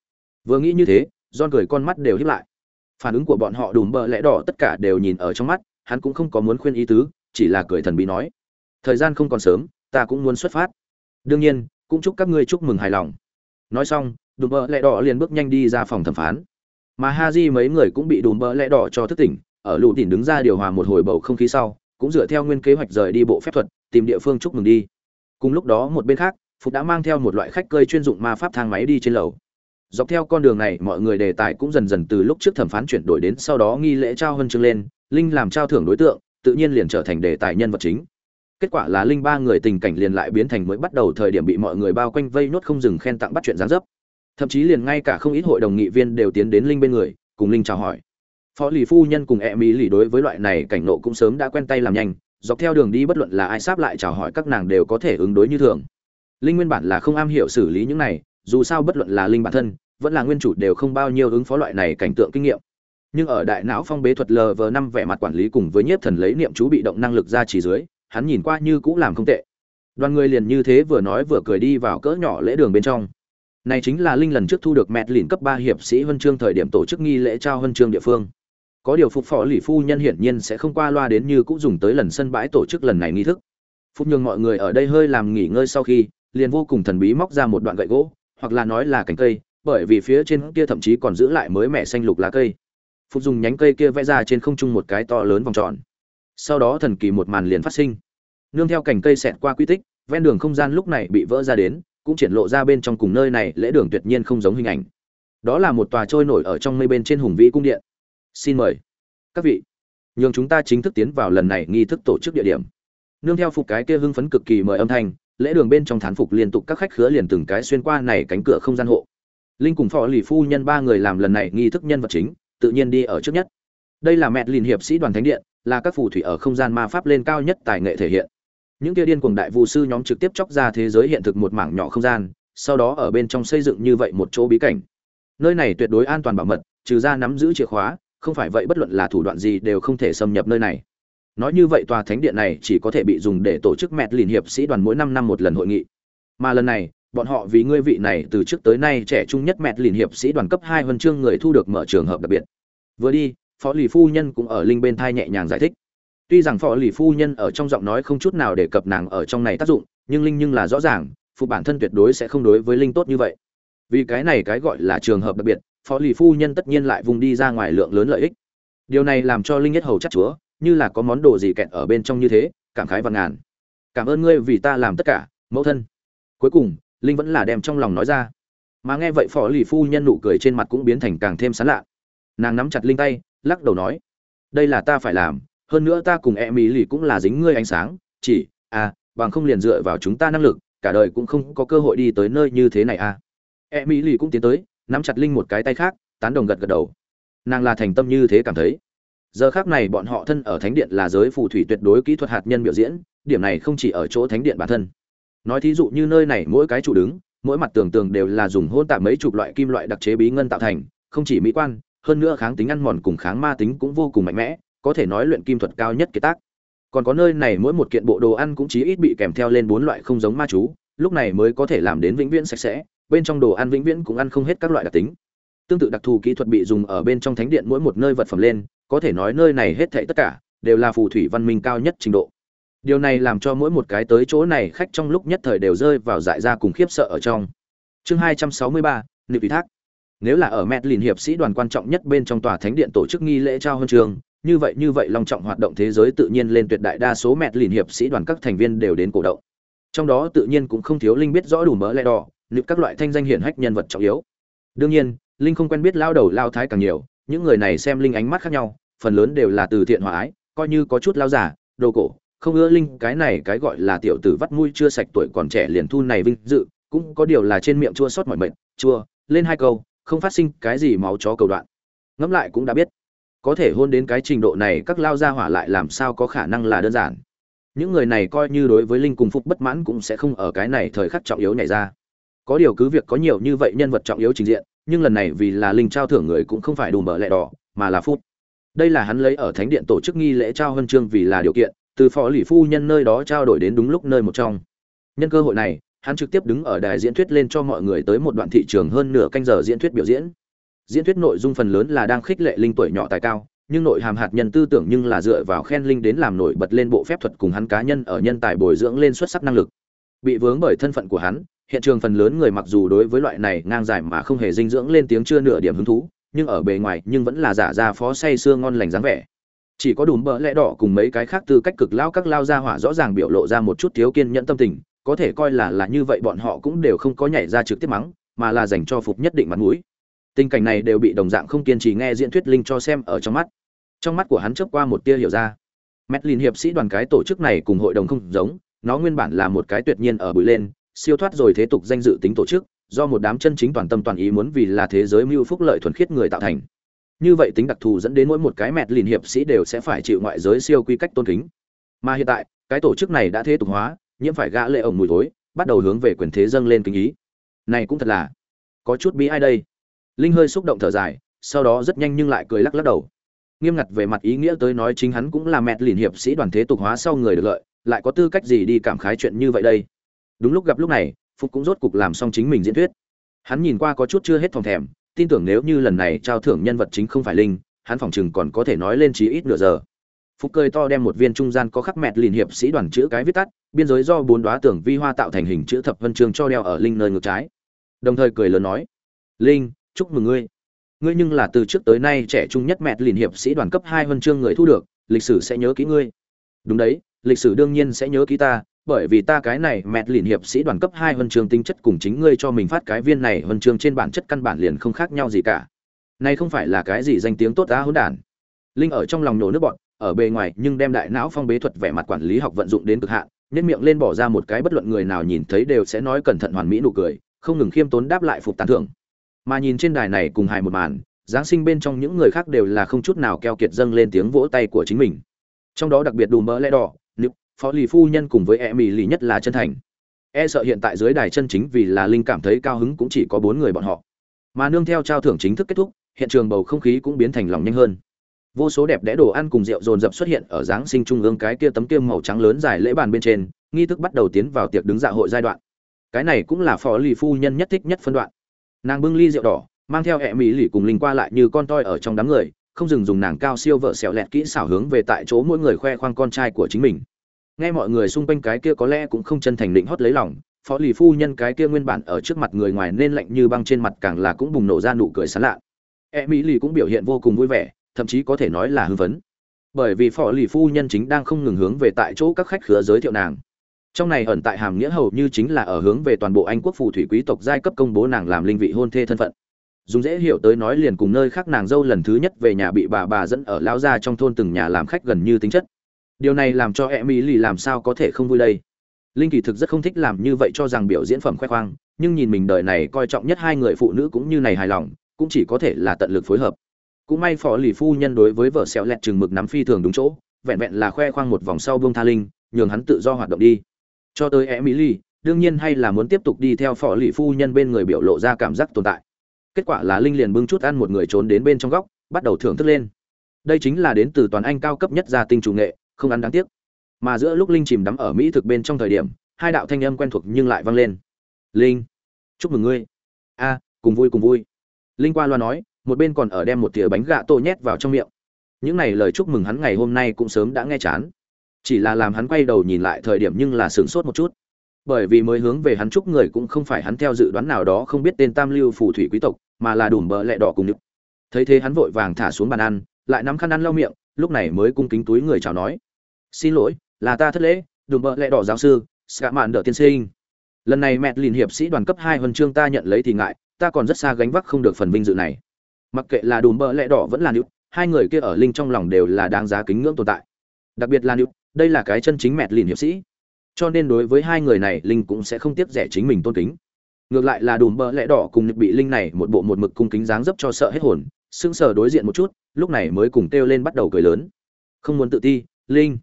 Vừa nghĩ như thế, john cười con mắt đều hiếp lại. Phản ứng của bọn họ đùm bờ lẽ đỏ tất cả đều nhìn ở trong mắt hắn cũng không có muốn khuyên ý tứ, chỉ là cười thần bí nói, thời gian không còn sớm, ta cũng muốn xuất phát. Đương nhiên, cũng chúc các ngươi chúc mừng hài lòng. Nói xong, đùm bợ lẽ đỏ liền bước nhanh đi ra phòng thẩm phán. Mà ha di mấy người cũng bị đùm bợ lẽ đỏ cho thức tỉnh, ở lụ tỉnh đứng ra điều hòa một hồi bầu không khí sau, cũng dựa theo nguyên kế hoạch rời đi bộ phép thuật, tìm địa phương chúc mừng đi. Cùng lúc đó một bên khác, phục đã mang theo một loại khách cơi chuyên dụng ma pháp thang máy đi trên lầu. Dọc theo con đường này, mọi người đề tài cũng dần dần từ lúc trước thẩm phán chuyển đổi đến sau đó nghi lễ trao huân chương lên linh làm trao thưởng đối tượng, tự nhiên liền trở thành đề tài nhân vật chính. Kết quả là linh ba người tình cảnh liền lại biến thành mới bắt đầu thời điểm bị mọi người bao quanh vây nốt không dừng khen tặng bắt chuyện gián dấp. Thậm chí liền ngay cả không ít hội đồng nghị viên đều tiến đến linh bên người, cùng linh chào hỏi. Phó lì phu nhân cùng e mỹ lì đối với loại này cảnh nộ cũng sớm đã quen tay làm nhanh, dọc theo đường đi bất luận là ai sáp lại chào hỏi các nàng đều có thể ứng đối như thường. Linh nguyên bản là không am hiểu xử lý những này, dù sao bất luận là linh bản thân, vẫn là nguyên chủ đều không bao nhiêu ứng phó loại này cảnh tượng kinh nghiệm nhưng ở đại não phong bế thuật lv năm vẻ mặt quản lý cùng với nhiếp thần lấy niệm chú bị động năng lực ra chỉ dưới, hắn nhìn qua như cũng làm không tệ. Đoàn người liền như thế vừa nói vừa cười đi vào cỡ nhỏ lễ đường bên trong. Này chính là linh lần trước thu được mẹt lìn cấp ba hiệp sĩ huân chương thời điểm tổ chức nghi lễ trao huân chương địa phương. Có điều phục phó lì phu nhân hiển nhiên sẽ không qua loa đến như cũng dùng tới lần sân bãi tổ chức lần này nghi thức. Phúc nhường mọi người ở đây hơi làm nghỉ ngơi sau khi, liền vô cùng thần bí móc ra một đoạn gậy gỗ, hoặc là nói là cánh cây, bởi vì phía trên kia thậm chí còn giữ lại mới mẻ xanh lục lá cây. Phục dùng nhánh cây kia vẽ ra trên không trung một cái to lớn vòng tròn. Sau đó thần kỳ một màn liền phát sinh. Nương theo cành cây xẹt qua quy tích, ven đường không gian lúc này bị vỡ ra đến, cũng triển lộ ra bên trong cùng nơi này lễ đường tuyệt nhiên không giống hình ảnh. Đó là một tòa trôi nổi ở trong mây bên trên hùng vĩ cung điện. Xin mời. Các vị, nhường chúng ta chính thức tiến vào lần này nghi thức tổ chức địa điểm. Nương theo phục cái kia hưng phấn cực kỳ mời âm thanh, lễ đường bên trong thán phục liên tục các khách khứa liền từng cái xuyên qua này cánh cửa không gian hộ. Linh cùng phò lì phu nhân ba người làm lần này nghi thức nhân vật chính tự nhiên đi ở trước nhất. Đây là mẹ lìn hiệp sĩ đoàn thánh điện, là các phù thủy ở không gian ma pháp lên cao nhất tài nghệ thể hiện. Những kia điên cuồng đại vụ sư nhóm trực tiếp chóc ra thế giới hiện thực một mảng nhỏ không gian, sau đó ở bên trong xây dựng như vậy một chỗ bí cảnh. Nơi này tuyệt đối an toàn bảo mật, trừ ra nắm giữ chìa khóa, không phải vậy bất luận là thủ đoạn gì đều không thể xâm nhập nơi này. Nói như vậy tòa thánh điện này chỉ có thể bị dùng để tổ chức mẹt lìn hiệp sĩ đoàn mỗi năm năm một lần hội nghị. Mà lần này bọn họ vì ngươi vị này từ trước tới nay trẻ trung nhất mẹt lìn hiệp sĩ đoàn cấp hai huân chương người thu được mở trường hợp đặc biệt. Vừa đi, phó lì phu nhân cũng ở linh bên thai nhẹ nhàng giải thích. Tuy rằng phó lì phu nhân ở trong giọng nói không chút nào đề cập nàng ở trong này tác dụng, nhưng linh nhưng là rõ ràng, phụ bản thân tuyệt đối sẽ không đối với linh tốt như vậy. Vì cái này cái gọi là trường hợp đặc biệt, phó lì phu nhân tất nhiên lại vùng đi ra ngoài lượng lớn lợi ích. Điều này làm cho linh nhất hầu chắc chúa, như là có món đồ gì kẹt ở bên trong như thế, cảm khái và ngàn. Cảm ơn ngươi vì ta làm tất cả, mẫu thân. Cuối cùng linh vẫn là đem trong lòng nói ra. Mà nghe vậy phó lì phu nhân nụ cười trên mặt cũng biến thành càng thêm sán lạ. Nàng nắm chặt linh tay, lắc đầu nói, đây là ta phải làm, hơn nữa ta cùng e mỹ lì cũng là dính ngươi ánh sáng, chỉ à bằng không liền dựa vào chúng ta năng lực, cả đời cũng không có cơ hội đi tới nơi như thế này à. E mỹ lì cũng tiến tới, nắm chặt linh một cái tay khác, tán đồng gật gật đầu. Nàng là thành tâm như thế cảm thấy. Giờ khác này bọn họ thân ở thánh điện là giới phù thủy tuyệt đối kỹ thuật hạt nhân biểu diễn, điểm này không chỉ ở chỗ thánh điện bản thân nói thí dụ như nơi này mỗi cái trụ đứng, mỗi mặt tường tường đều là dùng hôn tạp mấy chục loại kim loại đặc chế bí ngân tạo thành, không chỉ mỹ quan, hơn nữa kháng tính ăn mòn cùng kháng ma tính cũng vô cùng mạnh mẽ, có thể nói luyện kim thuật cao nhất kế tác. Còn có nơi này mỗi một kiện bộ đồ ăn cũng chí ít bị kèm theo lên bốn loại không giống ma chú, lúc này mới có thể làm đến vĩnh viễn sạch sẽ, bên trong đồ ăn vĩnh viễn cũng ăn không hết các loại đặc tính. Tương tự đặc thù kỹ thuật bị dùng ở bên trong thánh điện mỗi một nơi vật phẩm lên, có thể nói nơi này hết thảy tất cả đều là phù thủy văn minh cao nhất trình độ điều này làm cho mỗi một cái tới chỗ này khách trong lúc nhất thời đều rơi vào dại ra cùng khiếp sợ ở trong. Chương hai trăm sáu mươi ba nịp ủy thác. Nếu là ở mẹt lìn hiệp sĩ đoàn quan trọng nhất bên trong tòa thánh điện tổ chức nghi lễ trao huân trường, như vậy như vậy long trọng hoạt động thế giới tự nhiên lên tuyệt đại đa số mẹt lìn hiệp sĩ đoàn các thành viên đều đến cổ động. Trong đó tự nhiên cũng không thiếu linh biết rõ đủ mỡ lẽ đỏ nịp các loại thanh danh hiển hách nhân vật trọng yếu. Đương nhiên, linh không quen biết lao đầu lao thái càng nhiều, những người này xem linh ánh mắt khác nhau, phần lớn đều là từ thiện hòa ái, coi như có chút lao giả, đồ cổ không ưa linh, cái này cái gọi là tiểu tử vắt mũi chưa sạch tuổi còn trẻ liền thu này vinh dự, cũng có điều là trên miệng chua sót mọi mệnh chua, lên hai câu, không phát sinh cái gì máu chó cầu đoạn. Ngẫm lại cũng đã biết. Có thể hôn đến cái trình độ này, các lao gia hỏa lại làm sao có khả năng là đơn giản. Những người này coi như đối với linh cùng phục bất mãn cũng sẽ không ở cái này thời khắc trọng yếu nhảy ra. Có điều cứ việc có nhiều như vậy nhân vật trọng yếu trình diện, nhưng lần này vì là linh trao thưởng người cũng không phải đủ mở lẹ đỏ, mà là phút đây là hắn lấy ở thánh điện tổ chức nghi lễ trao huân chương vì là điều kiện từ phó lì phu nhân nơi đó trao đổi đến đúng lúc nơi một trong. Nhân cơ hội này, hắn trực tiếp đứng ở đài diễn thuyết lên cho mọi người tới một đoạn thị trường hơn nửa canh giờ diễn thuyết biểu diễn. Diễn thuyết nội dung phần lớn là đang khích lệ linh tuổi nhỏ tài cao, nhưng nội hàm hạt nhân tư tưởng nhưng là dựa vào khen linh đến làm nổi bật lên bộ phép thuật cùng hắn cá nhân ở nhân tài bồi dưỡng lên xuất sắc năng lực. Bị vướng bởi thân phận của hắn, hiện trường phần lớn người mặc dù đối với loại này ngang dài mà không hề dinh dưỡng lên tiếng chưa nửa điểm hứng thú, nhưng ở bề ngoài nhưng vẫn là giả ra phó say xương ngon lành dáng vẻ chỉ có đùm bỡ lẽ đỏ cùng mấy cái khác tư cách cực lao các lao ra hỏa rõ ràng biểu lộ ra một chút thiếu kiên nhẫn tâm tình, có thể coi là là như vậy bọn họ cũng đều không có nhảy ra trực tiếp mắng, mà là dành cho phục nhất định mặt mũi. Tình cảnh này đều bị đồng dạng không kiên trì nghe diễn thuyết linh cho xem ở trong mắt. Trong mắt của hắn chớp qua một tia hiểu ra. Medlin hiệp sĩ đoàn cái tổ chức này cùng hội đồng không giống, nó nguyên bản là một cái tuyệt nhiên ở bụi lên, siêu thoát rồi thế tục danh dự tính tổ chức, do một đám chân chính toàn tâm toàn ý muốn vì là thế giới mưu phúc lợi thuần khiết người tạo thành như vậy tính đặc thù dẫn đến mỗi một cái mẹt lìn hiệp sĩ đều sẽ phải chịu ngoại giới siêu quy cách tôn kính. Mà hiện tại, cái tổ chức này đã thế tục hóa, nhiễm phải gã lệ ổng mùi thối, bắt đầu hướng về quyền thế dâng lên kính ý. Này cũng thật là có chút bí ai đây. Linh hơi xúc động thở dài, sau đó rất nhanh nhưng lại cười lắc lắc đầu. Nghiêm ngặt về mặt ý nghĩa tới nói chính hắn cũng là mẹt lìn hiệp sĩ đoàn thế tục hóa sau người được lợi, lại có tư cách gì đi cảm khái chuyện như vậy đây? Đúng lúc gặp lúc này, Phục cũng rốt cục làm xong chính mình diễn thuyết. Hắn nhìn qua có chút chưa hết thòng thèm tin tưởng nếu như lần này trao thưởng nhân vật chính không phải linh, hắn phòng chừng còn có thể nói lên chí ít nửa giờ. Phúc cười to đem một viên trung gian có khắc mẹt liền hiệp sĩ đoàn chữ cái viết tắt, biên giới do bốn đoá tưởng vi hoa tạo thành hình chữ thập vân chương cho đeo ở linh nơi ngược trái. Đồng thời cười lớn nói, linh, chúc mừng ngươi. Ngươi nhưng là từ trước tới nay trẻ trung nhất mẹt liền hiệp sĩ đoàn cấp hai huân chương người thu được, lịch sử sẽ nhớ kỹ ngươi. Đúng đấy, lịch sử đương nhiên sẽ nhớ kỹ ta bởi vì ta cái này mẹt lìn hiệp sĩ đoàn cấp hai huân chương tinh chất cùng chính ngươi cho mình phát cái viên này huân chương trên bản chất căn bản liền không khác nhau gì cả. Này không phải là cái gì danh tiếng tốt á hỗn đản. Linh ở trong lòng nổ nước bọn ở bề ngoài nhưng đem đại não phong bế thuật vẻ mặt quản lý học vận dụng đến cực hạn nhất miệng lên bỏ ra một cái bất luận người nào nhìn thấy đều sẽ nói cẩn thận hoàn mỹ nụ cười, không ngừng khiêm tốn đáp lại phục tán thưởng. Mà nhìn trên đài này cùng hài một màn, giáng sinh bên trong những người khác đều là không chút nào keo kiệt dâng lên tiếng vỗ tay của chính mình. Trong đó đặc biệt đùm mỡ lẽ đỏ phó lì phu nhân cùng với e mỹ lì nhất là chân thành. E sợ hiện tại dưới đài chân chính vì là linh cảm thấy cao hứng cũng chỉ có bốn người bọn họ. Mà nương theo trao thưởng chính thức kết thúc, hiện trường bầu không khí cũng biến thành lòng nhanh hơn. Vô số đẹp đẽ đồ ăn cùng rượu dồn dập xuất hiện ở giáng sinh trung ương cái kia tấm kiêm màu trắng lớn dài lễ bàn bên trên, nghi thức bắt đầu tiến vào tiệc đứng dạ hội giai đoạn. Cái này cũng là phó lì phu nhân nhất thích nhất phân đoạn. Nàng bưng ly rượu đỏ, mang theo e hẹ mỹ lì cùng linh qua lại như con toi ở trong đám người, không dừng dùng nàng cao siêu vợ xẻo lẹt kỹ xảo hướng về tại chỗ mỗi người khoe khoang con trai của chính mình nghe mọi người xung quanh cái kia có lẽ cũng không chân thành định hót lấy lòng, phó lì phu nhân cái kia nguyên bản ở trước mặt người ngoài nên lạnh như băng trên mặt càng là cũng bùng nổ ra nụ cười sán lạ. E mỹ lì cũng biểu hiện vô cùng vui vẻ, thậm chí có thể nói là hưng phấn. Bởi vì phó lì phu nhân chính đang không ngừng hướng về tại chỗ các khách khứa giới thiệu nàng. Trong này ẩn tại hàm nghĩa hầu như chính là ở hướng về toàn bộ anh quốc phù thủy quý tộc giai cấp công bố nàng làm linh vị hôn thê thân phận. Dùng dễ hiểu tới nói liền cùng nơi khác nàng dâu lần thứ nhất về nhà bị bà bà dẫn ở lao ra trong thôn từng nhà làm khách gần như tính chất điều này làm cho e mỹ lì làm sao có thể không vui đây? Linh kỳ thực rất không thích làm như vậy cho rằng biểu diễn phẩm khoe khoang, nhưng nhìn mình đời này coi trọng nhất hai người phụ nữ cũng như này hài lòng, cũng chỉ có thể là tận lực phối hợp. Cũng may phó lì phu nhân đối với vợ xẹo lẹt chừng mực nắm phi thường đúng chỗ, vẹn vẹn là khoe khoang một vòng sau buông tha linh, nhường hắn tự do hoạt động đi. Cho tới emily, đương nhiên hay là muốn tiếp tục đi theo phó lì phu nhân bên người biểu lộ ra cảm giác tồn tại. Kết quả là linh liền bưng chút ăn một người trốn đến bên trong góc, bắt đầu thưởng thức lên. Đây chính là đến từ toàn anh cao cấp nhất gia tinh chủ nghệ không ăn đáng tiếc. Mà giữa lúc linh chìm đắm ở mỹ thực bên trong thời điểm, hai đạo thanh âm quen thuộc nhưng lại vang lên. Linh, chúc mừng ngươi. A, cùng vui cùng vui. Linh qua loa nói, một bên còn ở đem một thìa bánh gạ tô nhét vào trong miệng. Những này lời chúc mừng hắn ngày hôm nay cũng sớm đã nghe chán. Chỉ là làm hắn quay đầu nhìn lại thời điểm nhưng là sửng sốt một chút. Bởi vì mới hướng về hắn chúc người cũng không phải hắn theo dự đoán nào đó không biết tên tam lưu phù thủy quý tộc, mà là đùm bờ lẹ đỏ cùng nhựng thấy thế hắn vội vàng thả xuống bàn ăn, lại nắm khăn ăn lau miệng, lúc này mới cung kính túi người chào nói xin lỗi, là ta thất lễ, đùm bợ lẹ đỏ giáo sư ska mạn đỡ tiên sinh. Lần này mẹ liền hiệp sĩ đoàn cấp hai huân chương ta nhận lấy thì ngại, ta còn rất xa gánh vác không được phần vinh dự này. Mặc kệ là đùm bợ lẹ đỏ vẫn là nữ hai người kia ở linh trong lòng đều là đáng giá kính ngưỡng tồn tại. Đặc biệt là nữ đây là cái chân chính mẹ liền hiệp sĩ. Cho nên đối với hai người này, linh cũng sẽ không tiếc rẻ chính mình tôn kính. Ngược lại là đùm bợ lẽ đỏ cùng bị linh này một bộ một mực cung kính dáng dấp cho sợ hết hồn, sững sờ đối diện một chút, lúc này mới cùng kêu lên bắt đầu cười lớn. Không muốn tự ti, linh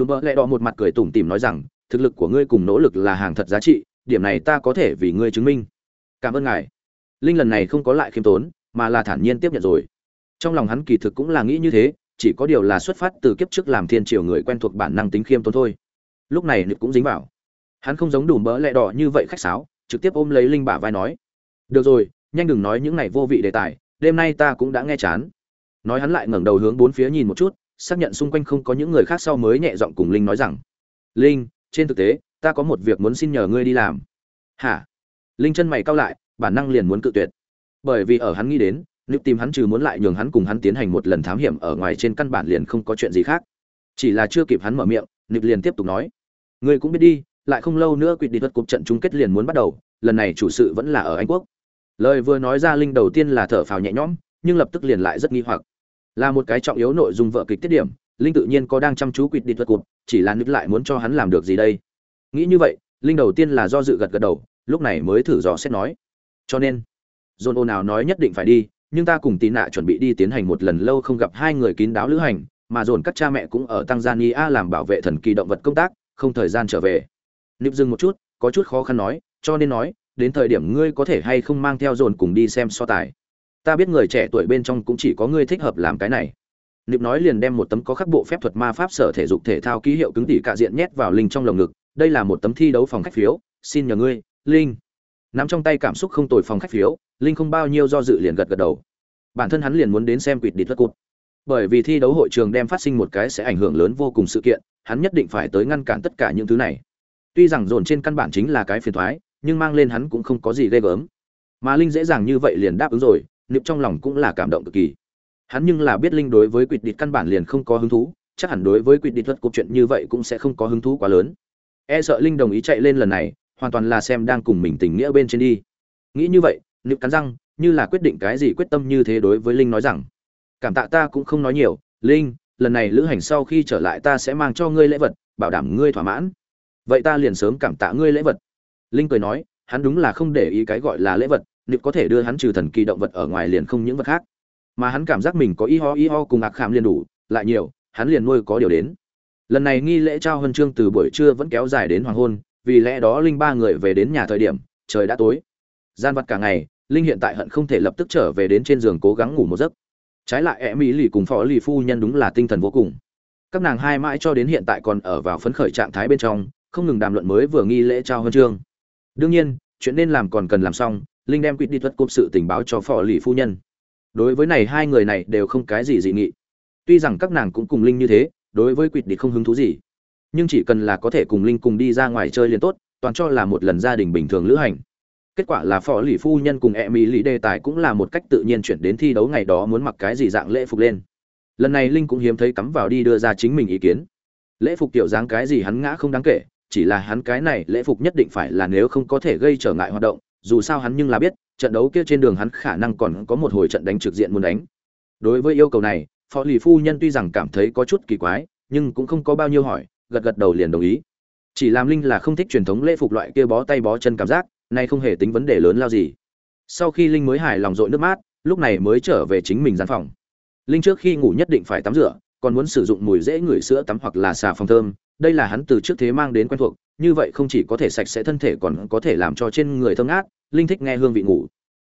đùm bợ lẹ đỏ một mặt cười tủm tỉm nói rằng, thực lực của ngươi cùng nỗ lực là hàng thật giá trị, điểm này ta có thể vì ngươi chứng minh. Cảm ơn ngài. Linh lần này không có lại khiêm tốn, mà là thản nhiên tiếp nhận rồi. Trong lòng hắn kỳ thực cũng là nghĩ như thế, chỉ có điều là xuất phát từ kiếp trước làm thiên triều người quen thuộc bản năng tính khiêm tốn thôi. Lúc này nực cũng dính vào. Hắn không giống đủ bỡ lẹ đỏ như vậy khách sáo, trực tiếp ôm lấy linh bả vai nói, được rồi, nhanh đừng nói những này vô vị đề tài, đêm nay ta cũng đã nghe chán. Nói hắn lại ngẩng đầu hướng bốn phía nhìn một chút xác nhận xung quanh không có những người khác sau mới nhẹ giọng cùng linh nói rằng, linh, trên thực tế, ta có một việc muốn xin nhờ ngươi đi làm. Hả? Linh chân mày cau lại, bản năng liền muốn cự tuyệt. Bởi vì ở hắn nghĩ đến nếu tìm hắn trừ muốn lại nhường hắn cùng hắn tiến hành một lần thám hiểm ở ngoài trên căn bản liền không có chuyện gì khác. Chỉ là chưa kịp hắn mở miệng nịp liền tiếp tục nói, ngươi cũng biết đi, lại không lâu nữa quyết định thuật cuộc trận chung kết liền muốn bắt đầu, lần này chủ sự vẫn là ở anh quốc. Lời vừa nói ra, linh đầu tiên là thở phào nhẹ nhõm, nhưng lập tức liền lại rất nghi hoặc là một cái trọng yếu nội dung vợ kịch tiết điểm, linh tự nhiên có đang chăm chú quyết định thuật cuộc chỉ là nứt lại muốn cho hắn làm được gì đây? Nghĩ như vậy, linh đầu tiên là do dự gật gật đầu, lúc này mới thử dò xét nói. Cho nên dồn ô nào nói nhất định phải đi, nhưng ta cùng tì nạ chuẩn bị đi tiến hành một lần lâu không gặp hai người kín đáo lữ hành, mà dồn các cha mẹ cũng ở tanzania làm bảo vệ thần kỳ động vật công tác, không thời gian trở về. Nịp dừng một chút, có chút khó khăn nói, cho nên nói, đến thời điểm ngươi có thể hay không mang theo dồn cùng đi xem so tài ta biết người trẻ tuổi bên trong cũng chỉ có ngươi thích hợp làm cái này. Niệm nói liền đem một tấm có khắc bộ phép thuật ma pháp sở thể dục thể thao ký hiệu cứng tỉ cạ diện nhét vào linh trong lồng ngực, đây là một tấm thi đấu phòng khách phiếu, xin nhờ ngươi, linh. Nắm trong tay cảm xúc không tồi phòng khách phiếu, linh không bao nhiêu do dự liền gật gật đầu. Bản thân hắn liền muốn đến xem quỵt đi thất cụt bởi vì thi đấu hội trường đem phát sinh một cái sẽ ảnh hưởng lớn vô cùng sự kiện, hắn nhất định phải tới ngăn cản tất cả những thứ này. Tuy rằng dồn trên căn bản chính là cái phiền thoái, nhưng mang lên hắn cũng không có gì ghê gớm. Mà linh dễ dàng như vậy liền đáp ứng rồi niệm trong lòng cũng là cảm động cực kỳ. Hắn nhưng là biết linh đối với quỵt địch căn bản liền không có hứng thú, chắc hẳn đối với quỵt địch thuật cuộc chuyện như vậy cũng sẽ không có hứng thú quá lớn. E sợ linh đồng ý chạy lên lần này, hoàn toàn là xem đang cùng mình tình nghĩa bên trên đi. Nghĩ như vậy niệm cắn răng, như là quyết định cái gì quyết tâm như thế đối với linh nói rằng, cảm tạ ta cũng không nói nhiều, linh, lần này lữ hành sau khi trở lại ta sẽ mang cho ngươi lễ vật, bảo đảm ngươi thỏa mãn. Vậy ta liền sớm cảm tạ ngươi lễ vật. Linh cười nói, hắn đúng là không để ý cái gọi là lễ vật nịp có thể đưa hắn trừ thần kỳ động vật ở ngoài liền không những vật khác. Mà hắn cảm giác mình có y ho y ho cùng ạc khảm liền đủ, lại nhiều, hắn liền nuôi có điều đến. Lần này nghi lễ trao huân chương từ buổi trưa vẫn kéo dài đến hoàng hôn, vì lẽ đó linh ba người về đến nhà thời điểm, trời đã tối. Gian vặt cả ngày, linh hiện tại hận không thể lập tức trở về đến trên giường cố gắng ngủ một giấc. Trái lại e mỹ lì cùng phó lì phu nhân đúng là tinh thần vô cùng. Các nàng hai mãi cho đến hiện tại còn ở vào phấn khởi trạng thái bên trong, không ngừng đàm luận mới vừa nghi lễ trao huân chương. Đương nhiên, chuyện nên làm còn cần làm xong linh đem quyết đi thuật cốp sự tình báo cho Phò lì phu nhân. Đối với này hai người này đều không cái gì dị nghị. Tuy rằng các nàng cũng cùng linh như thế, đối với quyết đi không hứng thú gì. Nhưng chỉ cần là có thể cùng linh cùng đi ra ngoài chơi liền tốt, toàn cho là một lần gia đình bình thường lữ hành. Kết quả là Phò lì phu nhân cùng e mỹ lì đề tài cũng là một cách tự nhiên chuyển đến thi đấu ngày đó muốn mặc cái gì dạng lễ phục lên. Lần này linh cũng hiếm thấy cắm vào đi đưa ra chính mình ý kiến. Lễ phục kiểu dáng cái gì hắn ngã không đáng kể, chỉ là hắn cái này lễ phục nhất định phải là nếu không có thể gây trở ngại hoạt động dù sao hắn nhưng là biết, trận đấu kia trên đường hắn khả năng còn có một hồi trận đánh trực diện muốn đánh. Đối với yêu cầu này, phó lì phu nhân tuy rằng cảm thấy có chút kỳ quái, nhưng cũng không có bao nhiêu hỏi, gật gật đầu liền đồng ý. Chỉ làm linh là không thích truyền thống lễ phục loại kia bó tay bó chân cảm giác, nay không hề tính vấn đề lớn lao gì. Sau khi linh mới hài lòng dội nước mát, lúc này mới trở về chính mình gian phòng. Linh trước khi ngủ nhất định phải tắm rửa, còn muốn sử dụng mùi dễ ngửi sữa tắm hoặc là xà phòng thơm đây là hắn từ trước thế mang đến quen thuộc, như vậy không chỉ có thể sạch sẽ thân thể còn có thể làm cho trên người thơm ngát, linh thích nghe hương vị ngủ.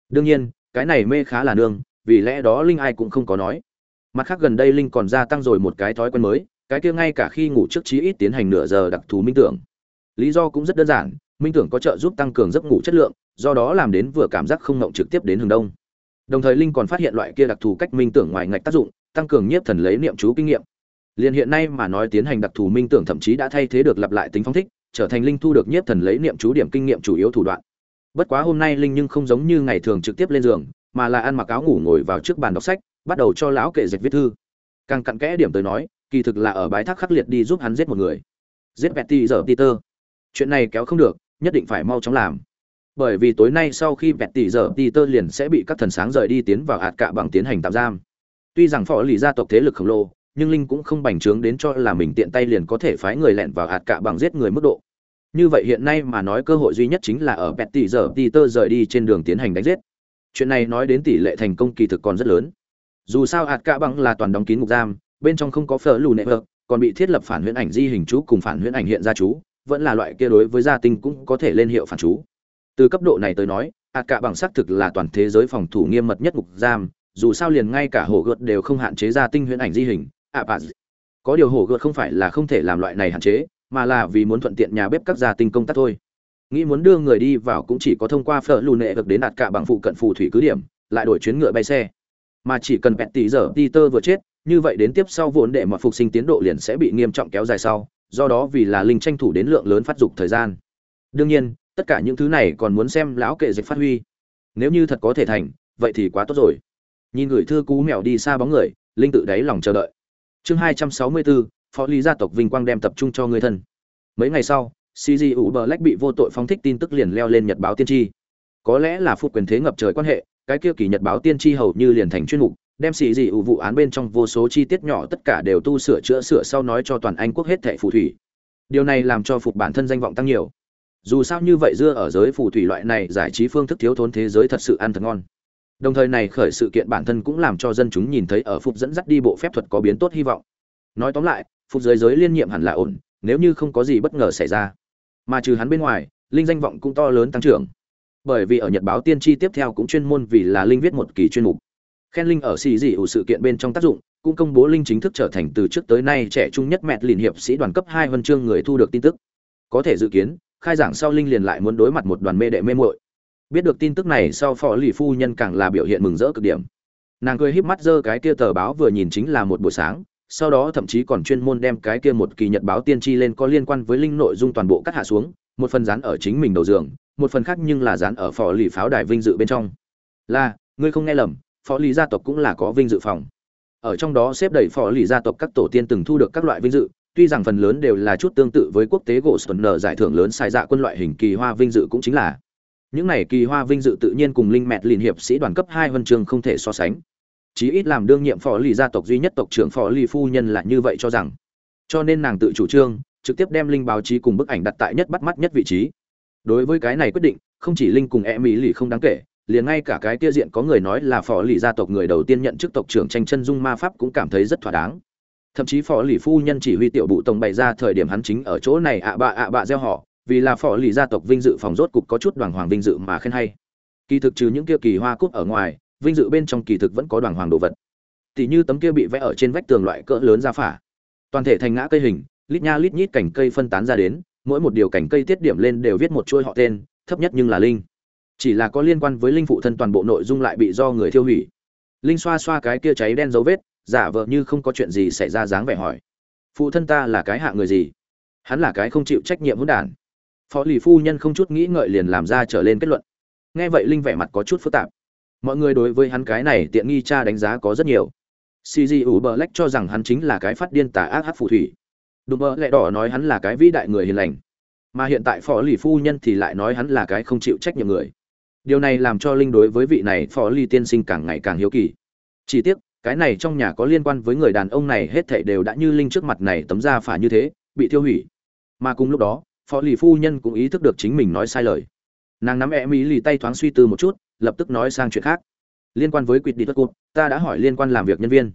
Đương nhiên, cái này mê khá là nương, vì lẽ đó linh ai cũng không có nói. Mặt khác gần đây linh còn gia tăng rồi một cái thói quen mới, cái kia ngay cả khi ngủ trước chí ít tiến hành nửa giờ đặc thù minh tưởng. Lý do cũng rất đơn giản, minh tưởng có trợ giúp tăng cường giấc ngủ chất lượng, do đó làm đến vừa cảm giác không ngộng trực tiếp đến hướng đông. Đồng thời linh còn phát hiện loại kia đặc thù cách minh tưởng ngoài ngạch tác dụng, tăng cường nhiếp thần lấy niệm chú kinh nghiệm liền hiện nay mà nói tiến hành đặc thù minh tưởng thậm chí đã thay thế được lặp lại tính phong thích, trở thành linh thu được nhiếp thần lấy niệm chú điểm kinh nghiệm chủ yếu thủ đoạn. Bất quá hôm nay linh nhưng không giống như ngày thường trực tiếp lên giường, mà là ăn mặc áo ngủ ngồi vào trước bàn đọc sách, bắt đầu cho lão kệ dịch viết thư. Càng cặn kẽ điểm tới nói, kỳ thực là ở bãi thác khắc liệt đi giúp hắn giết một người. Giết betty giờ peter. Chuyện này kéo không được, nhất định phải mau chóng làm. Bởi vì tối nay sau khi betty giờ peter liền sẽ bị các thần sáng rời đi tiến vào hạt cạ bằng tiến hành tạm giam. Tuy rằng phó lì gia tộc thế lực khổng lồ nhưng linh cũng không bành trướng đến cho là mình tiện tay liền có thể phái người lẹn vào hạt cạ bằng giết người mức độ. Như vậy hiện nay mà nói cơ hội duy nhất chính là ở betty giờ peter rời đi trên đường tiến hành đánh giết. Chuyện này nói đến tỷ lệ thành công kỳ thực còn rất lớn. Dù sao hạt cạ bằng là toàn đóng kín ngục giam, bên trong không có phở lù nệ vợt còn bị thiết lập phản huyễn ảnh di hình chú cùng phản huyễn ảnh hiện ra chú, vẫn là loại kia đối với gia tinh cũng có thể lên hiệu phản chú. Từ cấp độ này tới nói, hạt cạ bằng xác thực là toàn thế giới phòng thủ nghiêm mật nhất ngục giam, dù sao liền ngay cả hổ gợt đều không hạn chế gia tinh huyễn ảnh di hình ạ bà có điều hổ gợt không phải là không thể làm loại này hạn chế, mà là vì muốn thuận tiện nhà bếp các gia tinh công tác thôi. Nghĩ muốn đưa người đi vào cũng chỉ có thông qua phở lù nệ được đến đạt cả bằng phụ cận phù thủy cứ điểm, lại đổi chuyến ngựa bay xe. Mà chỉ cần bẹt tỷ giờ, peter vừa chết, như vậy đến tiếp sau vốn để mọi phục sinh tiến độ liền sẽ bị nghiêm trọng kéo dài sau, do đó vì là linh tranh thủ đến lượng lớn phát dục thời gian. Đương nhiên, tất cả những thứ này còn muốn xem lão kệ dịch phát huy. Nếu như thật có thể thành, vậy thì quá tốt rồi. Nhìn gửi thư cú mèo đi xa bóng người, linh tự đáy lòng chờ đợi chương hai trăm sáu mươi bốn phó lý gia tộc vinh quang đem tập trung cho người thân. Mấy ngày sau cg black bị vô tội phóng thích tin tức liền leo lên nhật báo tiên tri. Có lẽ là phụ quyền thế ngập trời quan hệ, cái kia kỳ nhật báo tiên tri hầu như liền thành chuyên mục, đem xì dị ủ vụ án bên trong vô số chi tiết nhỏ tất cả đều tu sửa chữa sửa sau nói cho toàn anh quốc hết thệ phù thủy. Điều này làm cho phục bản thân danh vọng tăng nhiều. Dù sao như vậy dưa ở giới phù thủy loại này giải trí phương thức thiếu thốn thế giới thật sự ăn thật ngon đồng thời này khởi sự kiện bản thân cũng làm cho dân chúng nhìn thấy ở phục dẫn dắt đi bộ phép thuật có biến tốt hy vọng. Nói tóm lại, phục giới giới liên nhiệm hẳn là ổn, nếu như không có gì bất ngờ xảy ra. Mà trừ hắn bên ngoài, linh danh vọng cũng to lớn tăng trưởng. Bởi vì ở nhật báo tiên tri tiếp theo cũng chuyên môn vì là linh viết một kỳ chuyên mục. Khen linh ở xì dị ủ sự kiện bên trong tác dụng, cũng công bố linh chính thức trở thành từ trước tới nay trẻ trung nhất mẹt liền hiệp sĩ đoàn cấp hai huân chương người thu được tin tức. Có thể dự kiến, khai giảng sau linh liền lại muốn đối mặt một đoàn mê đệ mê muội biết được tin tức này sau phò lì phu nhân càng là biểu hiện mừng rỡ cực điểm. Nàng cười híp mắt giơ cái kia tờ báo vừa nhìn chính là một buổi sáng, sau đó thậm chí còn chuyên môn đem cái kia một kỳ nhật báo tiên tri lên có liên quan với linh nội dung toàn bộ cắt hạ xuống, một phần dán ở chính mình đầu giường, một phần khác nhưng là dán ở phò lì pháo đài vinh dự bên trong. Là, ngươi không nghe lầm phó lì gia tộc cũng là có vinh dự phòng. Ở trong đó xếp đầy phó lì gia tộc các tổ tiên từng thu được các loại vinh dự, tuy rằng phần lớn đều là chút tương tự với quốc tế gỗ sơn nở giải thưởng lớn sai dạ quân loại hình kỳ hoa vinh dự cũng chính là những này kỳ hoa vinh dự tự nhiên cùng linh mẹt liền hiệp sĩ đoàn cấp hai huân chương không thể so sánh. Chí ít làm đương nhiệm phó lì gia tộc duy nhất tộc trưởng phó lì phu nhân là như vậy cho rằng. Cho nên nàng tự chủ trương, trực tiếp đem linh báo chí cùng bức ảnh đặt tại nhất bắt mắt nhất vị trí. Đối với cái này quyết định, không chỉ linh cùng e mỹ lì không đáng kể, liền ngay cả cái kia diện có người nói là phó lì gia tộc người đầu tiên nhận chức tộc trưởng tranh chân dung ma pháp cũng cảm thấy rất thỏa đáng. Thậm chí phó lì phu nhân chỉ huy tiểu bụ tổng bày ra thời điểm hắn chính ở chỗ này ạ bạ ạ bạ gieo họ vì là phò lì gia tộc vinh dự phòng rốt cục có chút đoàn hoàng vinh dự mà khen hay. Kỳ thực trừ những kia kỳ hoa cúc ở ngoài, vinh dự bên trong kỳ thực vẫn có đoàn hoàng đồ vật. Tỉ như tấm kia bị vẽ ở trên vách tường loại cỡ lớn ra phả. Toàn thể thành ngã cây hình, lít nha lít nhít cành cây phân tán ra đến, mỗi một điều cành cây tiết điểm lên đều viết một chuôi họ tên, thấp nhất nhưng là linh. Chỉ là có liên quan với linh phụ thân toàn bộ nội dung lại bị do người thiêu hủy. Linh xoa xoa cái kia cháy đen dấu vết, giả vờ như không có chuyện gì xảy ra dáng vẻ hỏi. Phụ thân ta là cái hạ người gì? Hắn là cái không chịu trách nhiệm hỗn đản phó lì phu nhân không chút nghĩ ngợi liền làm ra trở lên kết luận. Nghe vậy linh vẻ mặt có chút phức tạp. Mọi người đối với hắn cái này tiện nghi cha đánh giá có rất nhiều. Cg ủ bờ lách cho rằng hắn chính là cái phát điên tà ác hát phù thủy. Đùm bờ lẹ đỏ nói hắn là cái vĩ đại người hiền lành. Mà hiện tại phó lì phu nhân thì lại nói hắn là cái không chịu trách nhiệm người. Điều này làm cho linh đối với vị này phó lì tiên sinh càng ngày càng hiếu kỳ. Chỉ tiếc, cái này trong nhà có liên quan với người đàn ông này hết thảy đều đã như linh trước mặt này tấm da phả như thế, bị tiêu hủy. Mà cùng lúc đó phó lì phu nhân cũng ý thức được chính mình nói sai lời. Nàng nắm e mỹ lì tay thoáng suy tư một chút, lập tức nói sang chuyện khác. Liên quan với quỵt đi tất cụp ta đã hỏi liên quan làm việc nhân viên.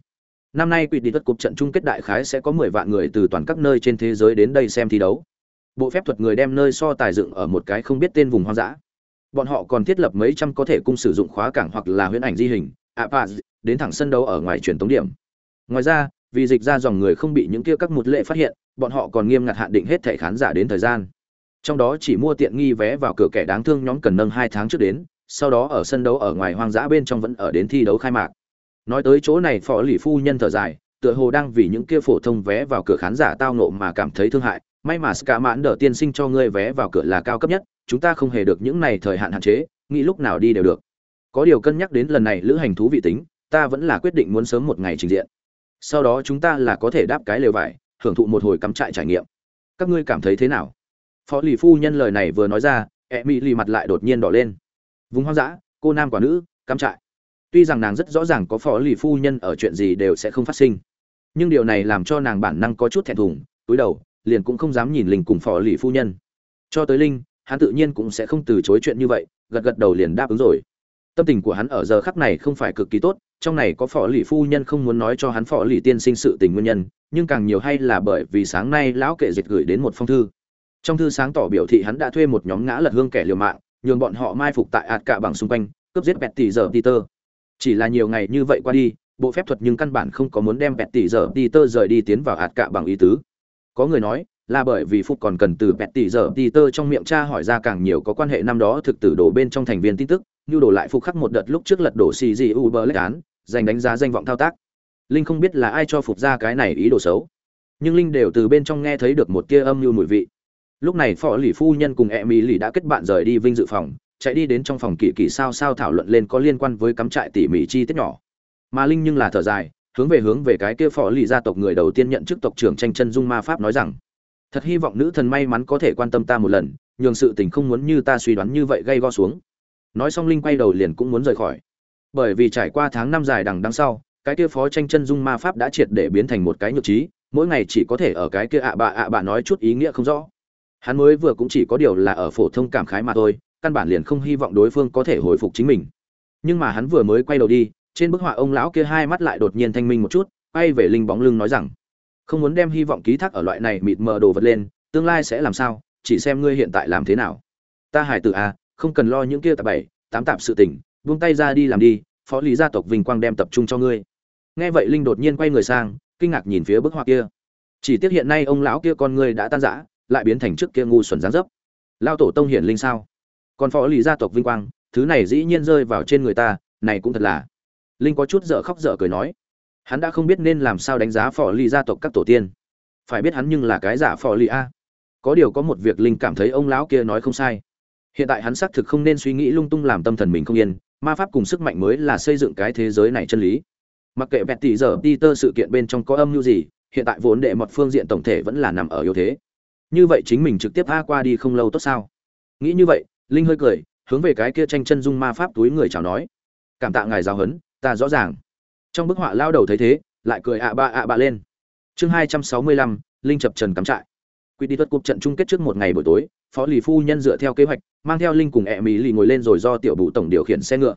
Năm nay quỵt đi tất cụp trận chung kết đại khái sẽ có mười vạn người từ toàn các nơi trên thế giới đến đây xem thi đấu. Bộ phép thuật người đem nơi so tài dựng ở một cái không biết tên vùng hoang dã. Bọn họ còn thiết lập mấy trăm có thể cung sử dụng khóa cảng hoặc là huyễn ảnh di hình apaz đến thẳng sân đấu ở ngoài truyền tống điểm. Ngoài ra vì dịch ra dòng người không bị những kia các một lệ phát hiện, bọn họ còn nghiêm ngặt hạn định hết thẻ khán giả đến thời gian. Trong đó chỉ mua tiện nghi vé vào cửa kẻ đáng thương nhóm cần nâng hai tháng trước đến, sau đó ở sân đấu ở ngoài hoang dã bên trong vẫn ở đến thi đấu khai mạc. Nói tới chỗ này, phó lì phu nhân thở dài, tựa hồ đang vì những kia phổ thông vé vào cửa khán giả tao nộ mà cảm thấy thương hại. May mà ska mãn đỡ tiên sinh cho ngươi vé vào cửa là cao cấp nhất, chúng ta không hề được những này thời hạn hạn chế, nghĩ lúc nào đi đều được. Có điều cân nhắc đến lần này lữ hành thú vị tính, ta vẫn là quyết định muốn sớm một ngày trình diện sau đó chúng ta là có thể đáp cái lều vải, hưởng thụ một hồi cắm trại trải nghiệm. Các ngươi cảm thấy thế nào? Phó lì phu nhân lời này vừa nói ra e mỹ lì mặt lại đột nhiên đỏ lên. Vùng hoang dã, cô nam quả nữ, cắm trại. Tuy rằng nàng rất rõ ràng có phó lì phu nhân ở chuyện gì đều sẽ không phát sinh, nhưng điều này làm cho nàng bản năng có chút thẹn thùng, túi đầu, liền cũng không dám nhìn linh cùng phó lì phu nhân. Cho tới linh, hắn tự nhiên cũng sẽ không từ chối chuyện như vậy, gật gật đầu liền đáp ứng rồi. Tâm tình của hắn ở giờ khắc này không phải cực kỳ tốt trong này có phó lì phu nhân không muốn nói cho hắn phó lì tiên sinh sự tình nguyên nhân, nhưng càng nhiều hay là bởi vì sáng nay lão kệ dịch gửi đến một phong thư. Trong thư sáng tỏ biểu thị hắn đã thuê một nhóm ngã lật hương kẻ liều mạng, nhường bọn họ mai phục tại ạt cả bằng xung quanh, cướp giết bẹt tỷ giờ peter. Chỉ là nhiều ngày như vậy qua đi, bộ phép thuật nhưng căn bản không có muốn đem bẹt tỷ giờ peter rời đi tiến vào ạt cả bằng ý tứ. Có người nói, là bởi vì phúc còn cần từ bẹt tỷ giờ peter trong miệng cha hỏi ra càng nhiều có quan hệ năm đó thực tử đổ bên trong thành viên tin tức như đổ lại phục khắc một đợt lúc trước lật đổ xì gì uber lấy án dành đánh giá danh vọng thao tác. Linh không biết là ai cho phục ra cái này ý đồ xấu. Nhưng linh đều từ bên trong nghe thấy được một tia âm mưu mùi vị. Lúc này phó lì phu nhân cùng e mỹ lì đã kết bạn rời đi vinh dự phòng, chạy đi đến trong phòng kỳ kỳ sao sao thảo luận lên có liên quan với cắm trại tỉ mỉ chi tiết nhỏ. Mà linh nhưng là thở dài, hướng về hướng về cái kia phó lì gia tộc người đầu tiên nhận chức tộc trưởng tranh chân dung ma pháp nói rằng, thật hy vọng nữ thần may mắn có thể quan tâm ta một lần, nhường sự tình không muốn như ta suy đoán như vậy gây go xuống. Nói xong linh quay đầu liền cũng muốn rời khỏi bởi vì trải qua tháng năm dài đằng đằng sau, cái kia phó tranh chân dung ma pháp đã triệt để biến thành một cái nhược trí, mỗi ngày chỉ có thể ở cái kia ạ bạ ạ bạ nói chút ý nghĩa không rõ. Hắn mới vừa cũng chỉ có điều là ở phổ thông cảm khái mà thôi, căn bản liền không hy vọng đối phương có thể hồi phục chính mình. Nhưng mà hắn vừa mới quay đầu đi, trên bức họa ông lão kia hai mắt lại đột nhiên thanh minh một chút, quay về linh bóng lưng nói rằng, không muốn đem hy vọng ký thác ở loại này mịt mờ đồ vật lên, tương lai sẽ làm sao, chỉ xem ngươi hiện tại làm thế nào. Ta hải tử à không cần lo những kia tạp bảy tám tạp sự tình buông tay ra đi làm đi, phó lý gia tộc vinh quang đem tập trung cho ngươi. Nghe vậy linh đột nhiên quay người sang, kinh ngạc nhìn phía bức họa kia. Chỉ tiếc hiện nay ông lão kia con ngươi đã tan rã, lại biến thành trước kia ngu xuẩn gián dấp. Lao tổ tông hiển linh sao? Còn phó lý gia tộc vinh quang, thứ này dĩ nhiên rơi vào trên người ta, này cũng thật là. Linh có chút dở khóc dở cười nói. Hắn đã không biết nên làm sao đánh giá phò lý gia tộc các tổ tiên. Phải biết hắn nhưng là cái giả phò lý a. Có điều có một việc linh cảm thấy ông lão kia nói không sai. Hiện tại hắn xác thực không nên suy nghĩ lung tung làm tâm thần mình không yên ma pháp cùng sức mạnh mới là xây dựng cái thế giới này chân lý. Mặc kệ vẹt tỷ giờ tơ sự kiện bên trong có âm mưu gì, hiện tại vốn đệ một phương diện tổng thể vẫn là nằm ở yếu thế. Như vậy chính mình trực tiếp a qua đi không lâu tốt sao? Nghĩ như vậy, linh hơi cười, hướng về cái kia tranh chân dung ma pháp túi người chào nói. Cảm tạ ngài giáo huấn, ta rõ ràng. Trong bức họa lao đầu thấy thế, lại cười ạ ba ạ ba lên. Chương hai trăm sáu mươi lăm, linh chập trần cắm trại. Quy đi tuất cục trận chung kết trước một ngày buổi tối phó lì phu nhân dựa theo kế hoạch, mang theo linh cùng ẹ mỹ lì ngồi lên rồi do tiểu bụ tổng điều khiển xe ngựa.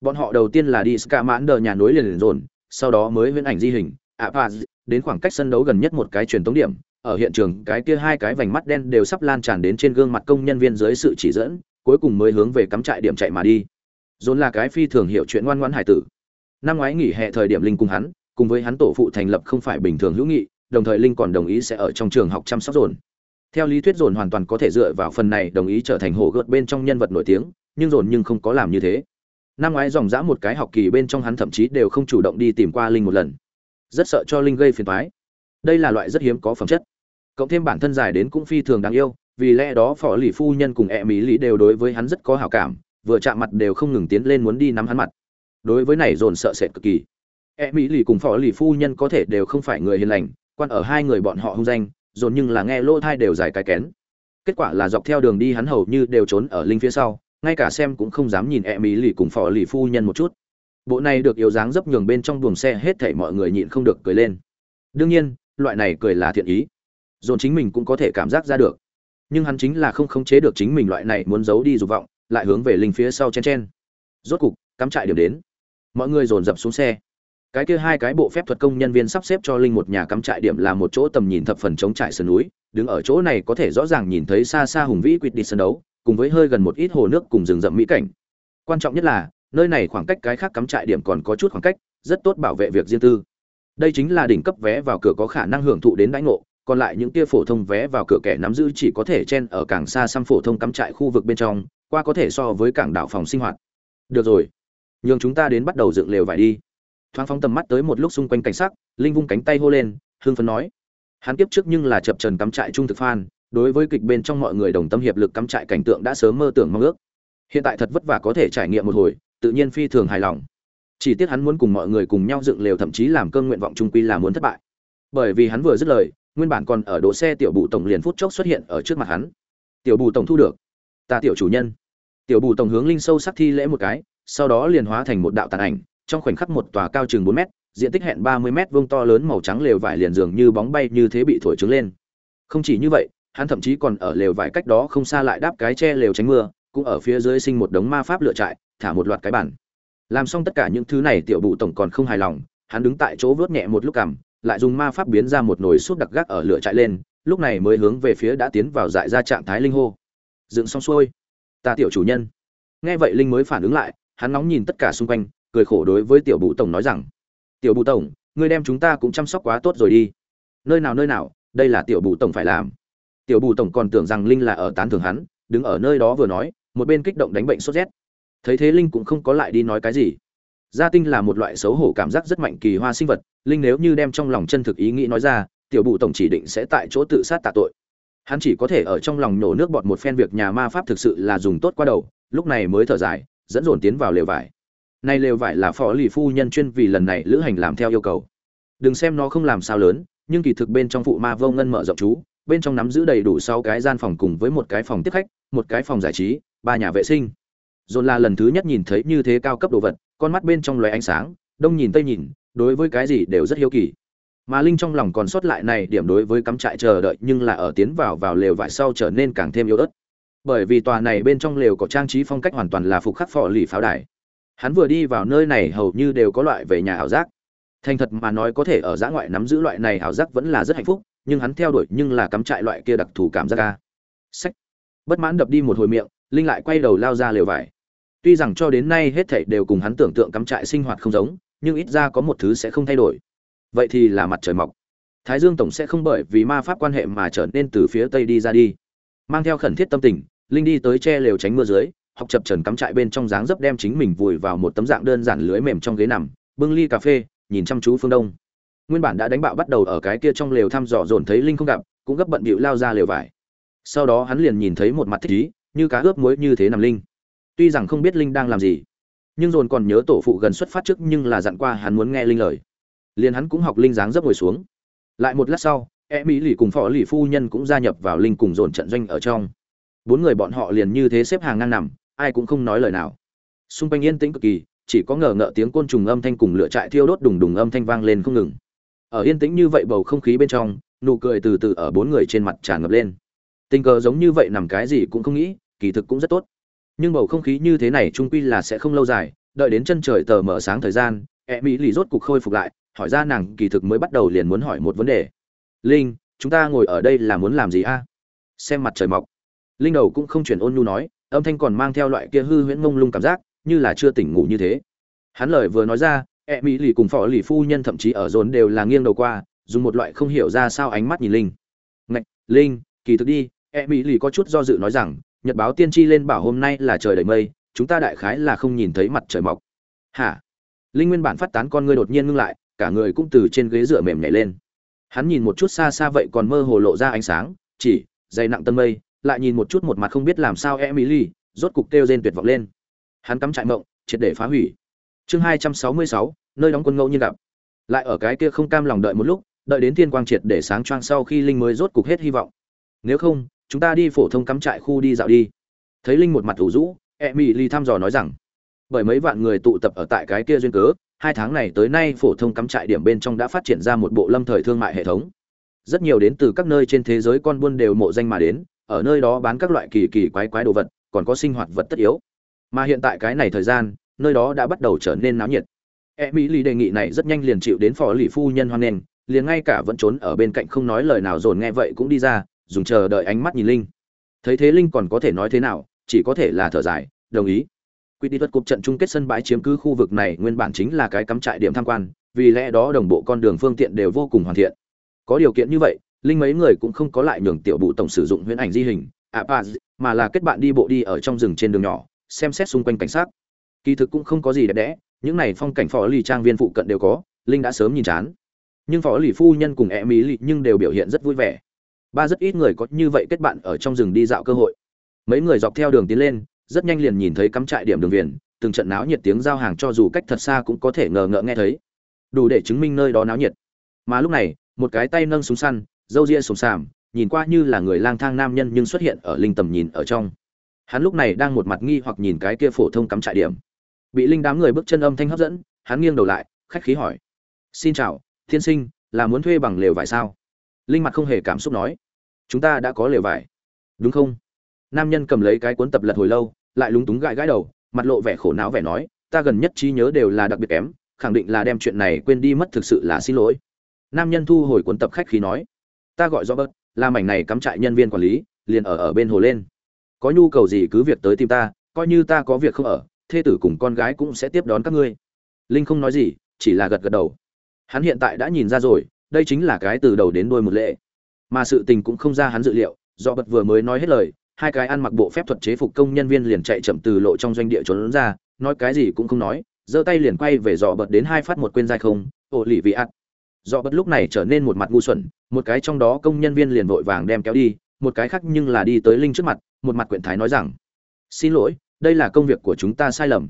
Bọn họ đầu tiên là đi ska mãn đờ nhà núi liền liền dồn, sau đó mới viễn ảnh di hình, ạ pa đến khoảng cách sân đấu gần nhất một cái truyền tống điểm, ở hiện trường cái kia hai cái vành mắt đen đều sắp lan tràn đến trên gương mặt công nhân viên dưới sự chỉ dẫn, cuối cùng mới hướng về cắm trại điểm chạy mà đi. Dồn là cái phi thường hiểu chuyện ngoan ngoãn hải tử. Năm ngoái nghỉ hè thời điểm linh cùng hắn, cùng với hắn tổ phụ thành lập không phải bình thường hữu nghị, đồng thời linh còn đồng ý sẽ ở trong trường học chăm sóc dồn theo lý thuyết dồn hoàn toàn có thể dựa vào phần này đồng ý trở thành hổ gợt bên trong nhân vật nổi tiếng, nhưng dồn nhưng không có làm như thế. Năm ngoái dòng dã một cái học kỳ bên trong hắn thậm chí đều không chủ động đi tìm qua linh một lần. Rất sợ cho linh gây phiền toái. Đây là loại rất hiếm có phẩm chất. Cộng thêm bản thân dài đến cũng phi thường đáng yêu, vì lẽ đó phỏ lì phu nhân cùng e mỹ lý đều đối với hắn rất có hảo cảm, vừa chạm mặt đều không ngừng tiến lên muốn đi nắm hắn mặt. Đối với này dồn sợ sệt cực kỳ. E mỹ lì cùng phỏ lì phu nhân có thể đều không phải người hiền lành, quan ở hai người bọn họ hung danh dồn nhưng là nghe lỗ thai đều dài cái kén. Kết quả là dọc theo đường đi hắn hầu như đều trốn ở linh phía sau, ngay cả xem cũng không dám nhìn e mỹ lì cùng phò lì phu nhân một chút. Bộ này được yếu dáng dấp nhường bên trong buồng xe hết thảy mọi người nhịn không được cười lên. Đương nhiên, loại này cười là thiện ý. Dồn chính mình cũng có thể cảm giác ra được. Nhưng hắn chính là không khống chế được chính mình loại này muốn giấu đi dục vọng, lại hướng về linh phía sau chen chen. Rốt cục, cắm trại điểm đến. Mọi người dồn dập xuống xe cái kia hai cái bộ phép thuật công nhân viên sắp xếp cho linh một nhà cắm trại điểm là một chỗ tầm nhìn thập phần chống trại sườn núi, đứng ở chỗ này có thể rõ ràng nhìn thấy xa xa hùng vĩ quýt đi sân đấu, cùng với hơi gần một ít hồ nước cùng rừng rậm mỹ cảnh. Quan trọng nhất là, nơi này khoảng cách cái khác cắm trại điểm còn có chút khoảng cách, rất tốt bảo vệ việc riêng tư. Đây chính là đỉnh cấp vé vào cửa có khả năng hưởng thụ đến đãi ngộ, còn lại những kia phổ thông vé vào cửa kẻ nắm giữ chỉ có thể chen ở cảng xa xăm phổ thông cắm trại khu vực bên trong, qua có thể so với cảng đảo phòng sinh hoạt. Được rồi, nhường chúng ta đến bắt đầu dựng lều vải đi thoáng phóng tầm mắt tới một lúc xung quanh cảnh sắc, linh vung cánh tay hô lên hương phấn nói. Hắn tiếp trước nhưng là chập trần cắm trại trung thực phan đối với kịch bên trong mọi người đồng tâm hiệp lực cắm trại cảnh tượng đã sớm mơ tưởng mong ước. Hiện tại thật vất vả có thể trải nghiệm một hồi, tự nhiên phi thường hài lòng. Chỉ tiếc hắn muốn cùng mọi người cùng nhau dựng lều thậm chí làm cơn nguyện vọng trung quy là muốn thất bại. Bởi vì hắn vừa dứt lời, nguyên bản còn ở đỗ xe tiểu bù tổng liền phút chốc xuất hiện ở trước mặt hắn. Tiểu bù tổng thu được. Ta tiểu chủ nhân. Tiểu bù tổng hướng linh sâu sắc thi lễ một cái, sau đó liền hóa thành một đạo tàn ảnh trong khoảnh khắc một tòa cao chừng bốn mét, diện tích hẹn ba mươi mét, vuông to lớn màu trắng lều vải liền dường như bóng bay như thế bị thổi trứng lên. Không chỉ như vậy, hắn thậm chí còn ở lều vải cách đó không xa lại đáp cái che lều tránh mưa, cũng ở phía dưới sinh một đống ma pháp lựa trại, thả một loạt cái bản làm xong tất cả những thứ này, tiểu bụ tổng còn không hài lòng, hắn đứng tại chỗ vớt nhẹ một lúc cằm, lại dùng ma pháp biến ra một nồi súp đặc gác ở lửa trại lên, lúc này mới hướng về phía đã tiến vào dại ra trạng thái linh hô. Dựng xong xuôi. Ta tiểu chủ nhân. Nghe vậy linh mới phản ứng lại, hắn nóng nhìn tất cả xung quanh cười khổ đối với tiểu bụ tổng nói rằng, tiểu bụ tổng, ngươi đem chúng ta cũng chăm sóc quá tốt rồi đi. Nơi nào nơi nào, đây là tiểu bụ tổng phải làm. Tiểu bù tổng còn tưởng rằng linh là ở tán thưởng hắn, đứng ở nơi đó vừa nói, một bên kích động đánh bệnh sốt rét. Thấy thế linh cũng không có lại đi nói cái gì. Gia tinh là một loại xấu hổ cảm giác rất mạnh kỳ hoa sinh vật, linh nếu như đem trong lòng chân thực ý nghĩ nói ra, tiểu bù tổng chỉ định sẽ tại chỗ tự sát tạ tội. Hắn chỉ có thể ở trong lòng nổ nước bọt một phen việc nhà ma pháp thực sự là dùng tốt qua đầu, lúc này mới thở dài, dẫn dồn tiến vào lều vải nay lều vải là phó lì phu nhân chuyên vì lần này lữ hành làm theo yêu cầu. Đừng xem nó không làm sao lớn, nhưng kỳ thực bên trong phụ ma vô ngân mở rộng chú, bên trong nắm giữ đầy đủ sáu cái gian phòng cùng với một cái phòng tiếp khách, một cái phòng giải trí, ba nhà vệ sinh. Dồn là lần thứ nhất nhìn thấy như thế cao cấp đồ vật, con mắt bên trong loài ánh sáng, đông nhìn tây nhìn, đối với cái gì đều rất hiếu kỳ. Mà linh trong lòng còn sót lại này điểm đối với cắm trại chờ đợi nhưng là ở tiến vào vào lều vải sau trở nên càng thêm yếu ớt. Bởi vì tòa này bên trong lều có trang trí phong cách hoàn toàn là phục khắc phò lì pháo đài hắn vừa đi vào nơi này hầu như đều có loại về nhà ảo giác. Thành thật mà nói có thể ở giã ngoại nắm giữ loại này ảo giác vẫn là rất hạnh phúc, nhưng hắn theo đuổi nhưng là cắm trại loại kia đặc thù cảm giác ca. Sách. Bất mãn đập đi một hồi miệng, linh lại quay đầu lao ra lều vải. Tuy rằng cho đến nay hết thảy đều cùng hắn tưởng tượng cắm trại sinh hoạt không giống, nhưng ít ra có một thứ sẽ không thay đổi. Vậy thì là mặt trời mọc. Thái dương tổng sẽ không bởi vì ma pháp quan hệ mà trở nên từ phía tây đi ra đi. Mang theo khẩn thiết tâm tình, linh đi tới che lều tránh mưa dưới học chập trần cắm trại bên trong dáng dấp đem chính mình vùi vào một tấm dạng đơn giản lưới mềm trong ghế nằm, bưng ly cà phê, nhìn chăm chú phương đông. Nguyên bản đã đánh bạo bắt đầu ở cái kia trong lều thăm dò dồn thấy linh không gặp, cũng gấp bận bịu lao ra lều vải. Sau đó hắn liền nhìn thấy một mặt thích ý, như cá ướp muối như thế nằm linh. Tuy rằng không biết linh đang làm gì, nhưng dồn còn nhớ tổ phụ gần xuất phát trước nhưng là dặn qua hắn muốn nghe linh lời. Liền hắn cũng học linh dáng dấp ngồi xuống. Lại một lát sau e mỹ lì cùng phó lì phu nhân cũng gia nhập vào linh cùng dồn trận doanh ở trong. Bốn người bọn họ liền như thế xếp hàng ngang nằm ai cũng không nói lời nào. Xung quanh yên tĩnh cực kỳ, chỉ có ngờ ngợ tiếng côn trùng âm thanh cùng lửa trại thiêu đốt đùng đùng âm thanh vang lên không ngừng. Ở yên tĩnh như vậy bầu không khí bên trong, nụ cười từ từ ở bốn người trên mặt tràn ngập lên. Tình cờ giống như vậy nằm cái gì cũng không nghĩ, kỳ thực cũng rất tốt. Nhưng bầu không khí như thế này trung quy là sẽ không lâu dài, đợi đến chân trời tờ mở sáng thời gian e mỹ lì rốt cục khôi phục lại, hỏi ra nàng kỳ thực mới bắt đầu liền muốn hỏi một vấn đề. Linh, chúng ta ngồi ở đây là muốn làm gì a? Xem mặt trời mọc. Linh đầu cũng không chuyển ôn nhu nói âm thanh còn mang theo loại kia hư huyễn mông lung cảm giác, như là chưa tỉnh ngủ như thế. Hắn lời vừa nói ra e mỹ lì cùng phò lì phu nhân thậm chí ở dồn đều là nghiêng đầu qua, dùng một loại không hiểu ra sao ánh mắt nhìn linh. Ngạch, linh, kỳ thực đi e mỹ lì có chút do dự nói rằng, nhật báo tiên tri lên bảo hôm nay là trời đầy mây, chúng ta đại khái là không nhìn thấy mặt trời mọc. Hả? Linh nguyên bản phát tán con ngươi đột nhiên ngưng lại, cả người cũng từ trên ghế dựa mềm nhảy lên. Hắn nhìn một chút xa xa vậy còn mơ hồ lộ ra ánh sáng, chỉ, dày nặng tân mây lại nhìn một chút một mặt không biết làm sao emily, rốt cục kêu rên tuyệt vọng lên. Hắn cắm trại mộng, triệt để phá hủy. Chương hai trăm sáu mươi sáu, nơi đóng quân ngẫu nhiên gặp. Lại ở cái kia không cam lòng đợi một lúc, đợi đến thiên quang triệt để sáng choang sau khi linh mới rốt cục hết hy vọng. Nếu không, chúng ta đi phổ thông cắm trại khu đi dạo đi. Thấy linh một mặt ủ rũ, emily thăm dò nói rằng, bởi mấy vạn người tụ tập ở tại cái kia duyên cớ, hai tháng này tới nay phổ thông cắm trại điểm bên trong đã phát triển ra một bộ lâm thời thương mại hệ thống. Rất nhiều đến từ các nơi trên thế giới con buôn đều mộ danh mà đến ở nơi đó bán các loại kỳ kỳ quái quái đồ vật, còn có sinh hoạt vật tất yếu. Mà hiện tại cái này thời gian, nơi đó đã bắt đầu trở nên náo nhiệt. E mỹ đề nghị này rất nhanh liền chịu đến phó lì phu nhân hoan nghênh, liền ngay cả vẫn trốn ở bên cạnh không nói lời nào dồn nghe vậy cũng đi ra, dùng chờ đợi ánh mắt nhìn linh. Thấy thế linh còn có thể nói thế nào, chỉ có thể là thở dài, đồng ý. Quy đi thuật cuộc trận chung kết sân bãi chiếm cứ khu vực này nguyên bản chính là cái cắm trại điểm tham quan, vì lẽ đó đồng bộ con đường phương tiện đều vô cùng hoàn thiện. Có điều kiện như vậy linh mấy người cũng không có lại nhường tiểu bụ tổng sử dụng huyễn ảnh di hình apaz mà là kết bạn đi bộ đi ở trong rừng trên đường nhỏ, xem xét xung quanh cảnh sát. Kỳ thực cũng không có gì đẹp đẽ, những này phong cảnh phó lì trang viên phụ cận đều có, linh đã sớm nhìn chán. Nhưng phó lì phu nhân cùng e mỹ lì nhưng đều biểu hiện rất vui vẻ. Ba rất ít người có như vậy kết bạn ở trong rừng đi dạo cơ hội. Mấy người dọc theo đường tiến lên, rất nhanh liền nhìn thấy cắm trại điểm đường viền, từng trận náo nhiệt tiếng giao hàng cho dù cách thật xa cũng có thể ngờ ngợ nghe thấy. Đủ để chứng minh nơi đó náo nhiệt. Mà lúc này, một cái tay nâng súng săn râu ria sồm sàm, nhìn qua như là người lang thang nam nhân nhưng xuất hiện ở linh tầm nhìn ở trong. Hắn lúc này đang một mặt nghi hoặc nhìn cái kia phổ thông cắm trại điểm. Bị linh đám người bước chân âm thanh hấp dẫn, hắn nghiêng đầu lại, khách khí hỏi. Xin chào thiên sinh, là muốn thuê bằng lều vải sao? Linh mặt không hề cảm xúc nói. Chúng ta đã có lều vải. Đúng không? Nam nhân cầm lấy cái cuốn tập lật hồi lâu, lại lúng túng gãi gãi đầu, mặt lộ vẻ khổ não vẻ nói, ta gần nhất trí nhớ đều là đặc biệt kém, khẳng định là đem chuyện này quên đi mất thực sự là xin lỗi. Nam nhân thu hồi cuốn tập khách khí nói ta gọi do bớt là mảnh này cắm trại nhân viên quản lý, liền ở ở bên hồ lên. Có nhu cầu gì cứ việc tới tìm ta, coi như ta có việc không ở, thê tử cùng con gái cũng sẽ tiếp đón các ngươi. Linh không nói gì, chỉ là gật gật đầu. Hắn hiện tại đã nhìn ra rồi, đây chính là cái từ đầu đến đuôi một lệ. Mà sự tình cũng không ra hắn dự liệu do bật vừa mới nói hết lời, hai cái ăn mặc bộ phép thuật chế phục công nhân viên liền chạy chậm từ lộ trong doanh địa trốn ra, nói cái gì cũng không nói, giơ tay liền quay về dò bật đến hai phát một quên dai không ổ lì vị ắt dò bất lúc này trở nên một mặt ngu xuẩn, một cái trong đó công nhân viên liền vội vàng đem kéo đi, một cái khác nhưng là đi tới linh trước mặt, một mặt quyển thái nói rằng, xin lỗi, đây là công việc của chúng ta sai lầm.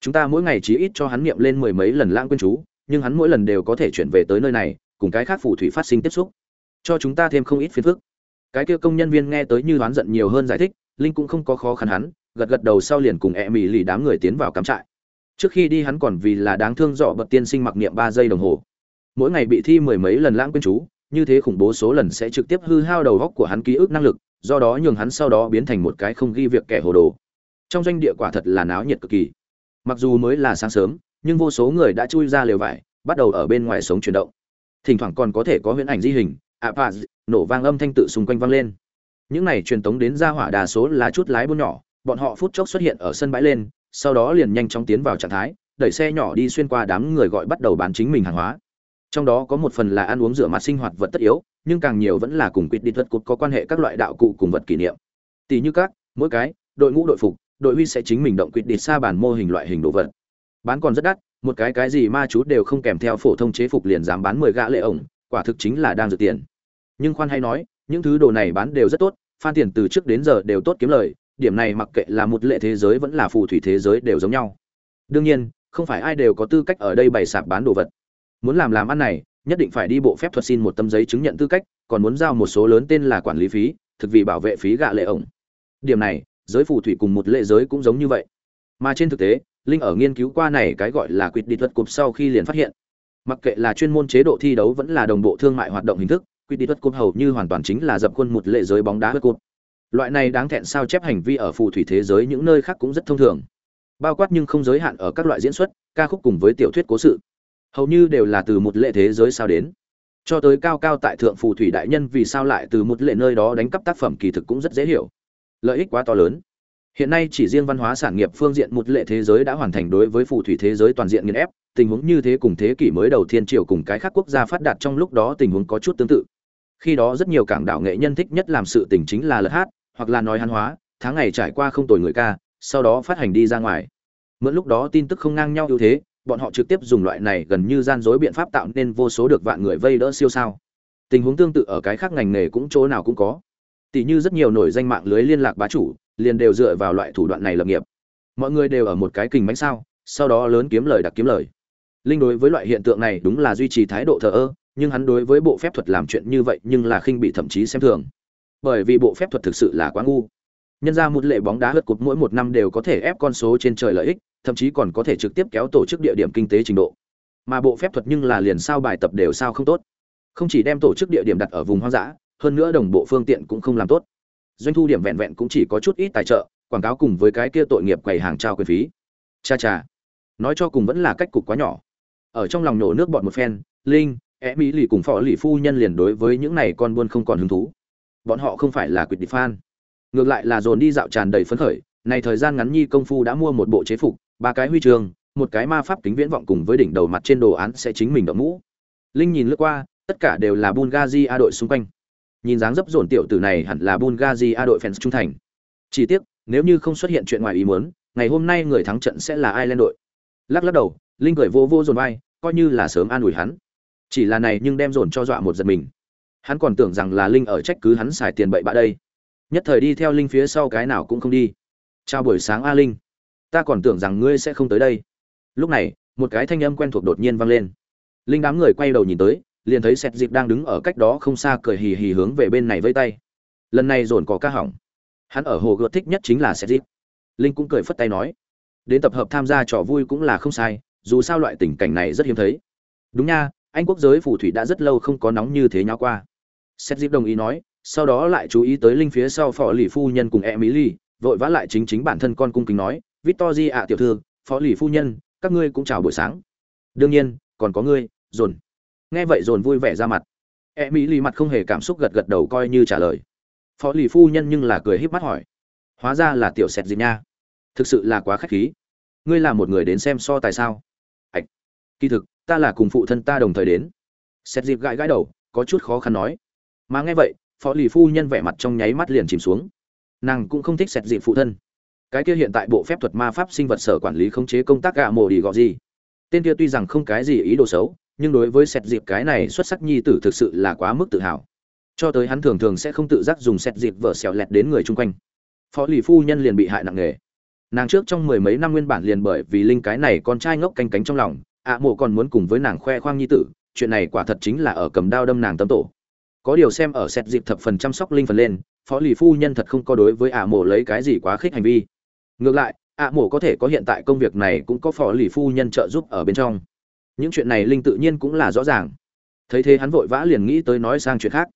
Chúng ta mỗi ngày chỉ ít cho hắn niệm lên mười mấy lần lãng quên chú, nhưng hắn mỗi lần đều có thể chuyển về tới nơi này, cùng cái khác phù thủy phát sinh tiếp xúc. Cho chúng ta thêm không ít phiền phức. Cái kia công nhân viên nghe tới như đoán giận nhiều hơn giải thích, linh cũng không có khó khăn hắn, gật gật đầu sau liền cùng e mỹ lì đám người tiến vào cắm trại. Trước khi đi hắn còn vì là đáng thương dọ bật tiên sinh mặc niệm ba giây đồng hồ mỗi ngày bị thi mười mấy lần lãng quên chú như thế khủng bố số lần sẽ trực tiếp hư hao đầu góc của hắn ký ức năng lực do đó nhường hắn sau đó biến thành một cái không ghi việc kẻ hồ đồ. Trong doanh địa quả thật là náo nhiệt cực kỳ. Mặc dù mới là sáng sớm nhưng vô số người đã chui ra lều vải bắt đầu ở bên ngoài sống chuyển động. Thỉnh thoảng còn có thể có huyễn ảnh di hình ạ à, nổ vang âm thanh tự xung quanh vang lên. Những này truyền tống đến ra hỏa đa số là chút lái buôn nhỏ bọn họ phút chốc xuất hiện ở sân bãi lên sau đó liền nhanh chóng tiến vào trạng thái đẩy xe nhỏ đi xuyên qua đám người gọi bắt đầu bán chính mình hàng hóa trong đó có một phần là ăn uống rửa mặt sinh hoạt vật tất yếu, nhưng càng nhiều vẫn là cùng quyết đi thuật cột có quan hệ các loại đạo cụ cùng vật kỷ niệm. Tỷ như các, mỗi cái, đội ngũ đội phục, đội huy sẽ chính mình động quyết đi xa bản mô hình loại hình đồ vật. Bán còn rất đắt, một cái cái gì ma chú đều không kèm theo phổ thông chế phục liền dám bán mười gã lệ ổng, quả thực chính là đang dự tiền. Nhưng khoan hay nói, những thứ đồ này bán đều rất tốt, phan tiền từ trước đến giờ đều tốt kiếm lời, điểm này mặc kệ là một lệ thế giới vẫn là phù thủy thế giới đều giống nhau. Đương nhiên, không phải ai đều có tư cách ở đây bày sạp bán đồ vật muốn làm làm ăn này, nhất định phải đi bộ phép thuật xin một tấm giấy chứng nhận tư cách, còn muốn giao một số lớn tên là quản lý phí, thực vì bảo vệ phí gạ lệ ổng. Điểm này, giới phù thủy cùng một lệ giới cũng giống như vậy. Mà trên thực tế, linh ở nghiên cứu qua này cái gọi là quyết đi thuật cụp sau khi liền phát hiện, mặc kệ là chuyên môn chế độ thi đấu vẫn là đồng bộ thương mại hoạt động hình thức quyết đi thuật cục hầu như hoàn toàn chính là dập khuôn một lệ giới bóng đá thuật cục loại này đáng thẹn sao chép hành vi ở phù thủy thế giới những nơi khác cũng rất thông thường. Bao quát nhưng không giới hạn ở các loại diễn xuất, ca khúc cùng với tiểu thuyết cố sự hầu như đều là từ một lệ thế giới sao đến. Cho tới cao cao tại thượng phù thủy đại nhân vì sao lại từ một lệ nơi đó đánh cắp tác phẩm kỳ thực cũng rất dễ hiểu. Lợi ích quá to lớn. Hiện nay chỉ riêng văn hóa sản nghiệp phương diện một lệ thế giới đã hoàn thành đối với phù thủy thế giới toàn diện nghiên ép, tình huống như thế cùng thế kỷ mới đầu thiên triều cùng cái khác quốc gia phát đạt trong lúc đó tình huống có chút tương tự. Khi đó rất nhiều cảng đảo nghệ nhân thích nhất làm sự tình chính là lật hát, hoặc là nói hán hóa, tháng ngày trải qua không tồi người ca, sau đó phát hành đi ra ngoài. Mượn lúc đó tin tức không ngang nhau ưu thế bọn họ trực tiếp dùng loại này gần như gian dối biện pháp tạo nên vô số được vạn người vây đỡ siêu sao. Tình huống tương tự ở cái khác ngành nghề cũng chỗ nào cũng có. Tỷ như rất nhiều nổi danh mạng lưới liên lạc bá chủ, liền đều dựa vào loại thủ đoạn này lập nghiệp. Mọi người đều ở một cái kình bánh sao, sau đó lớn kiếm lời đặc kiếm lời. Linh đối với loại hiện tượng này đúng là duy trì thái độ thờ ơ, nhưng hắn đối với bộ phép thuật làm chuyện như vậy nhưng là khinh bị thậm chí xem thường. Bởi vì bộ phép thuật thực sự là quá ngu nhân ra một lệ bóng đá hất cục mỗi một năm đều có thể ép con số trên trời lợi ích, thậm chí còn có thể trực tiếp kéo tổ chức địa điểm kinh tế trình độ. Mà bộ phép thuật nhưng là liền sao bài tập đều sao không tốt. Không chỉ đem tổ chức địa điểm đặt ở vùng hoang dã, hơn nữa đồng bộ phương tiện cũng không làm tốt. Doanh thu điểm vẹn vẹn cũng chỉ có chút ít tài trợ, quảng cáo cùng với cái kia tội nghiệp quầy hàng trao quyền phí. Cha cha. Nói cho cùng vẫn là cách cục quá nhỏ. Ở trong lòng nổ nước bọn một phen, linh e mỹ lì cùng phó lì phu nhân liền đối với những này con buôn không còn hứng thú. Bọn họ không phải là quyết đi fan ngược lại là dồn đi dạo tràn đầy phấn khởi, này thời gian ngắn nhi công phu đã mua một bộ chế phục, ba cái huy chương, một cái ma pháp kính viễn vọng cùng với đỉnh đầu mặt trên đồ án sẽ chính mình đỡ mũ. Linh nhìn lướt qua, tất cả đều là bungazi a đội xung quanh. Nhìn dáng dấp dồn tiểu tử này hẳn là bungazi a đội fans trung thành. Chỉ tiếc, nếu như không xuất hiện chuyện ngoài ý muốn, ngày hôm nay người thắng trận sẽ là ai lên đội. Lắc lắc đầu, linh cười vô vô dồn vai, coi như là sớm an ủi hắn. Chỉ là này nhưng đem dồn cho dọa một giật mình. Hắn còn tưởng rằng là linh ở trách cứ hắn xài tiền bậy bạ đây nhất thời đi theo linh phía sau cái nào cũng không đi. Chào buổi sáng a linh. Ta còn tưởng rằng ngươi sẽ không tới đây. Lúc này, một cái thanh âm quen thuộc đột nhiên vang lên. Linh đám người quay đầu nhìn tới, liền thấy sẹt dịp đang đứng ở cách đó không xa cười hì hì hướng về bên này vây tay. Lần này dồn có ca hỏng. Hắn ở hồ gợt thích nhất chính là sẹt dịp. Linh cũng cười phất tay nói. Đến tập hợp tham gia trò vui cũng là không sai, dù sao loại tình cảnh này rất hiếm thấy. Đúng nha, anh quốc giới phù thủy đã rất lâu không có nóng như thế nhau qua. Sẹt dịp đồng ý nói sau đó lại chú ý tới linh phía sau phò lì phu nhân cùng emily vội vã lại chính chính bản thân con cung kính nói victor ạ, tiểu thư phó lì phu nhân, các ngươi cũng chào buổi sáng. Đương nhiên, còn có ngươi, dồn. Nghe vậy dồn vui vẻ ra mặt. E mỹ lì mặt không hề cảm xúc gật gật đầu coi như trả lời. Phó lì phu nhân nhưng là cười híp mắt hỏi, hóa ra là tiểu sẹt gì nha. Thực sự là quá khách khí. Ngươi là một người đến xem so tại sao? Ạch, kỳ thực, ta là cùng phụ thân ta đồng thời đến. Sẹt dịp gãi gãi đầu, có chút khó khăn nói. Mà nghe vậy phó lì phu nhân vẻ mặt trong nháy mắt liền chìm xuống. Nàng cũng không thích sẹt dịp phụ thân. Cái kia hiện tại bộ phép thuật ma pháp sinh vật sở quản lý khống chế công tác gạ mồ đi gọ gì? Tên kia tuy rằng không cái gì ý đồ xấu, nhưng đối với sẹt dịp cái này xuất sắc nhi tử thực sự là quá mức tự hào. Cho tới hắn thường thường sẽ không tự giác dùng sẹt dịp vở xẻo lẹt đến người chung quanh. Phó lì phu nhân liền bị hại nặng nề. Nàng trước trong mười mấy năm nguyên bản liền bởi vì linh cái này con trai ngốc canh cánh trong lòng, ạ mộ còn muốn cùng với nàng khoe khoang nhi tử, chuyện này quả thật chính là ở cầm đao đâm nàng tâm tổ có điều xem ở xét dịp thập phần chăm sóc linh phần lên, phó lì phu nhân thật không có đối với ả mổ lấy cái gì quá khích hành vi. Ngược lại, ạ mổ có thể có hiện tại công việc này cũng có phó lì phu nhân trợ giúp ở bên trong. Những chuyện này linh tự nhiên cũng là rõ ràng. Thấy thế hắn vội vã liền nghĩ tới nói sang chuyện khác.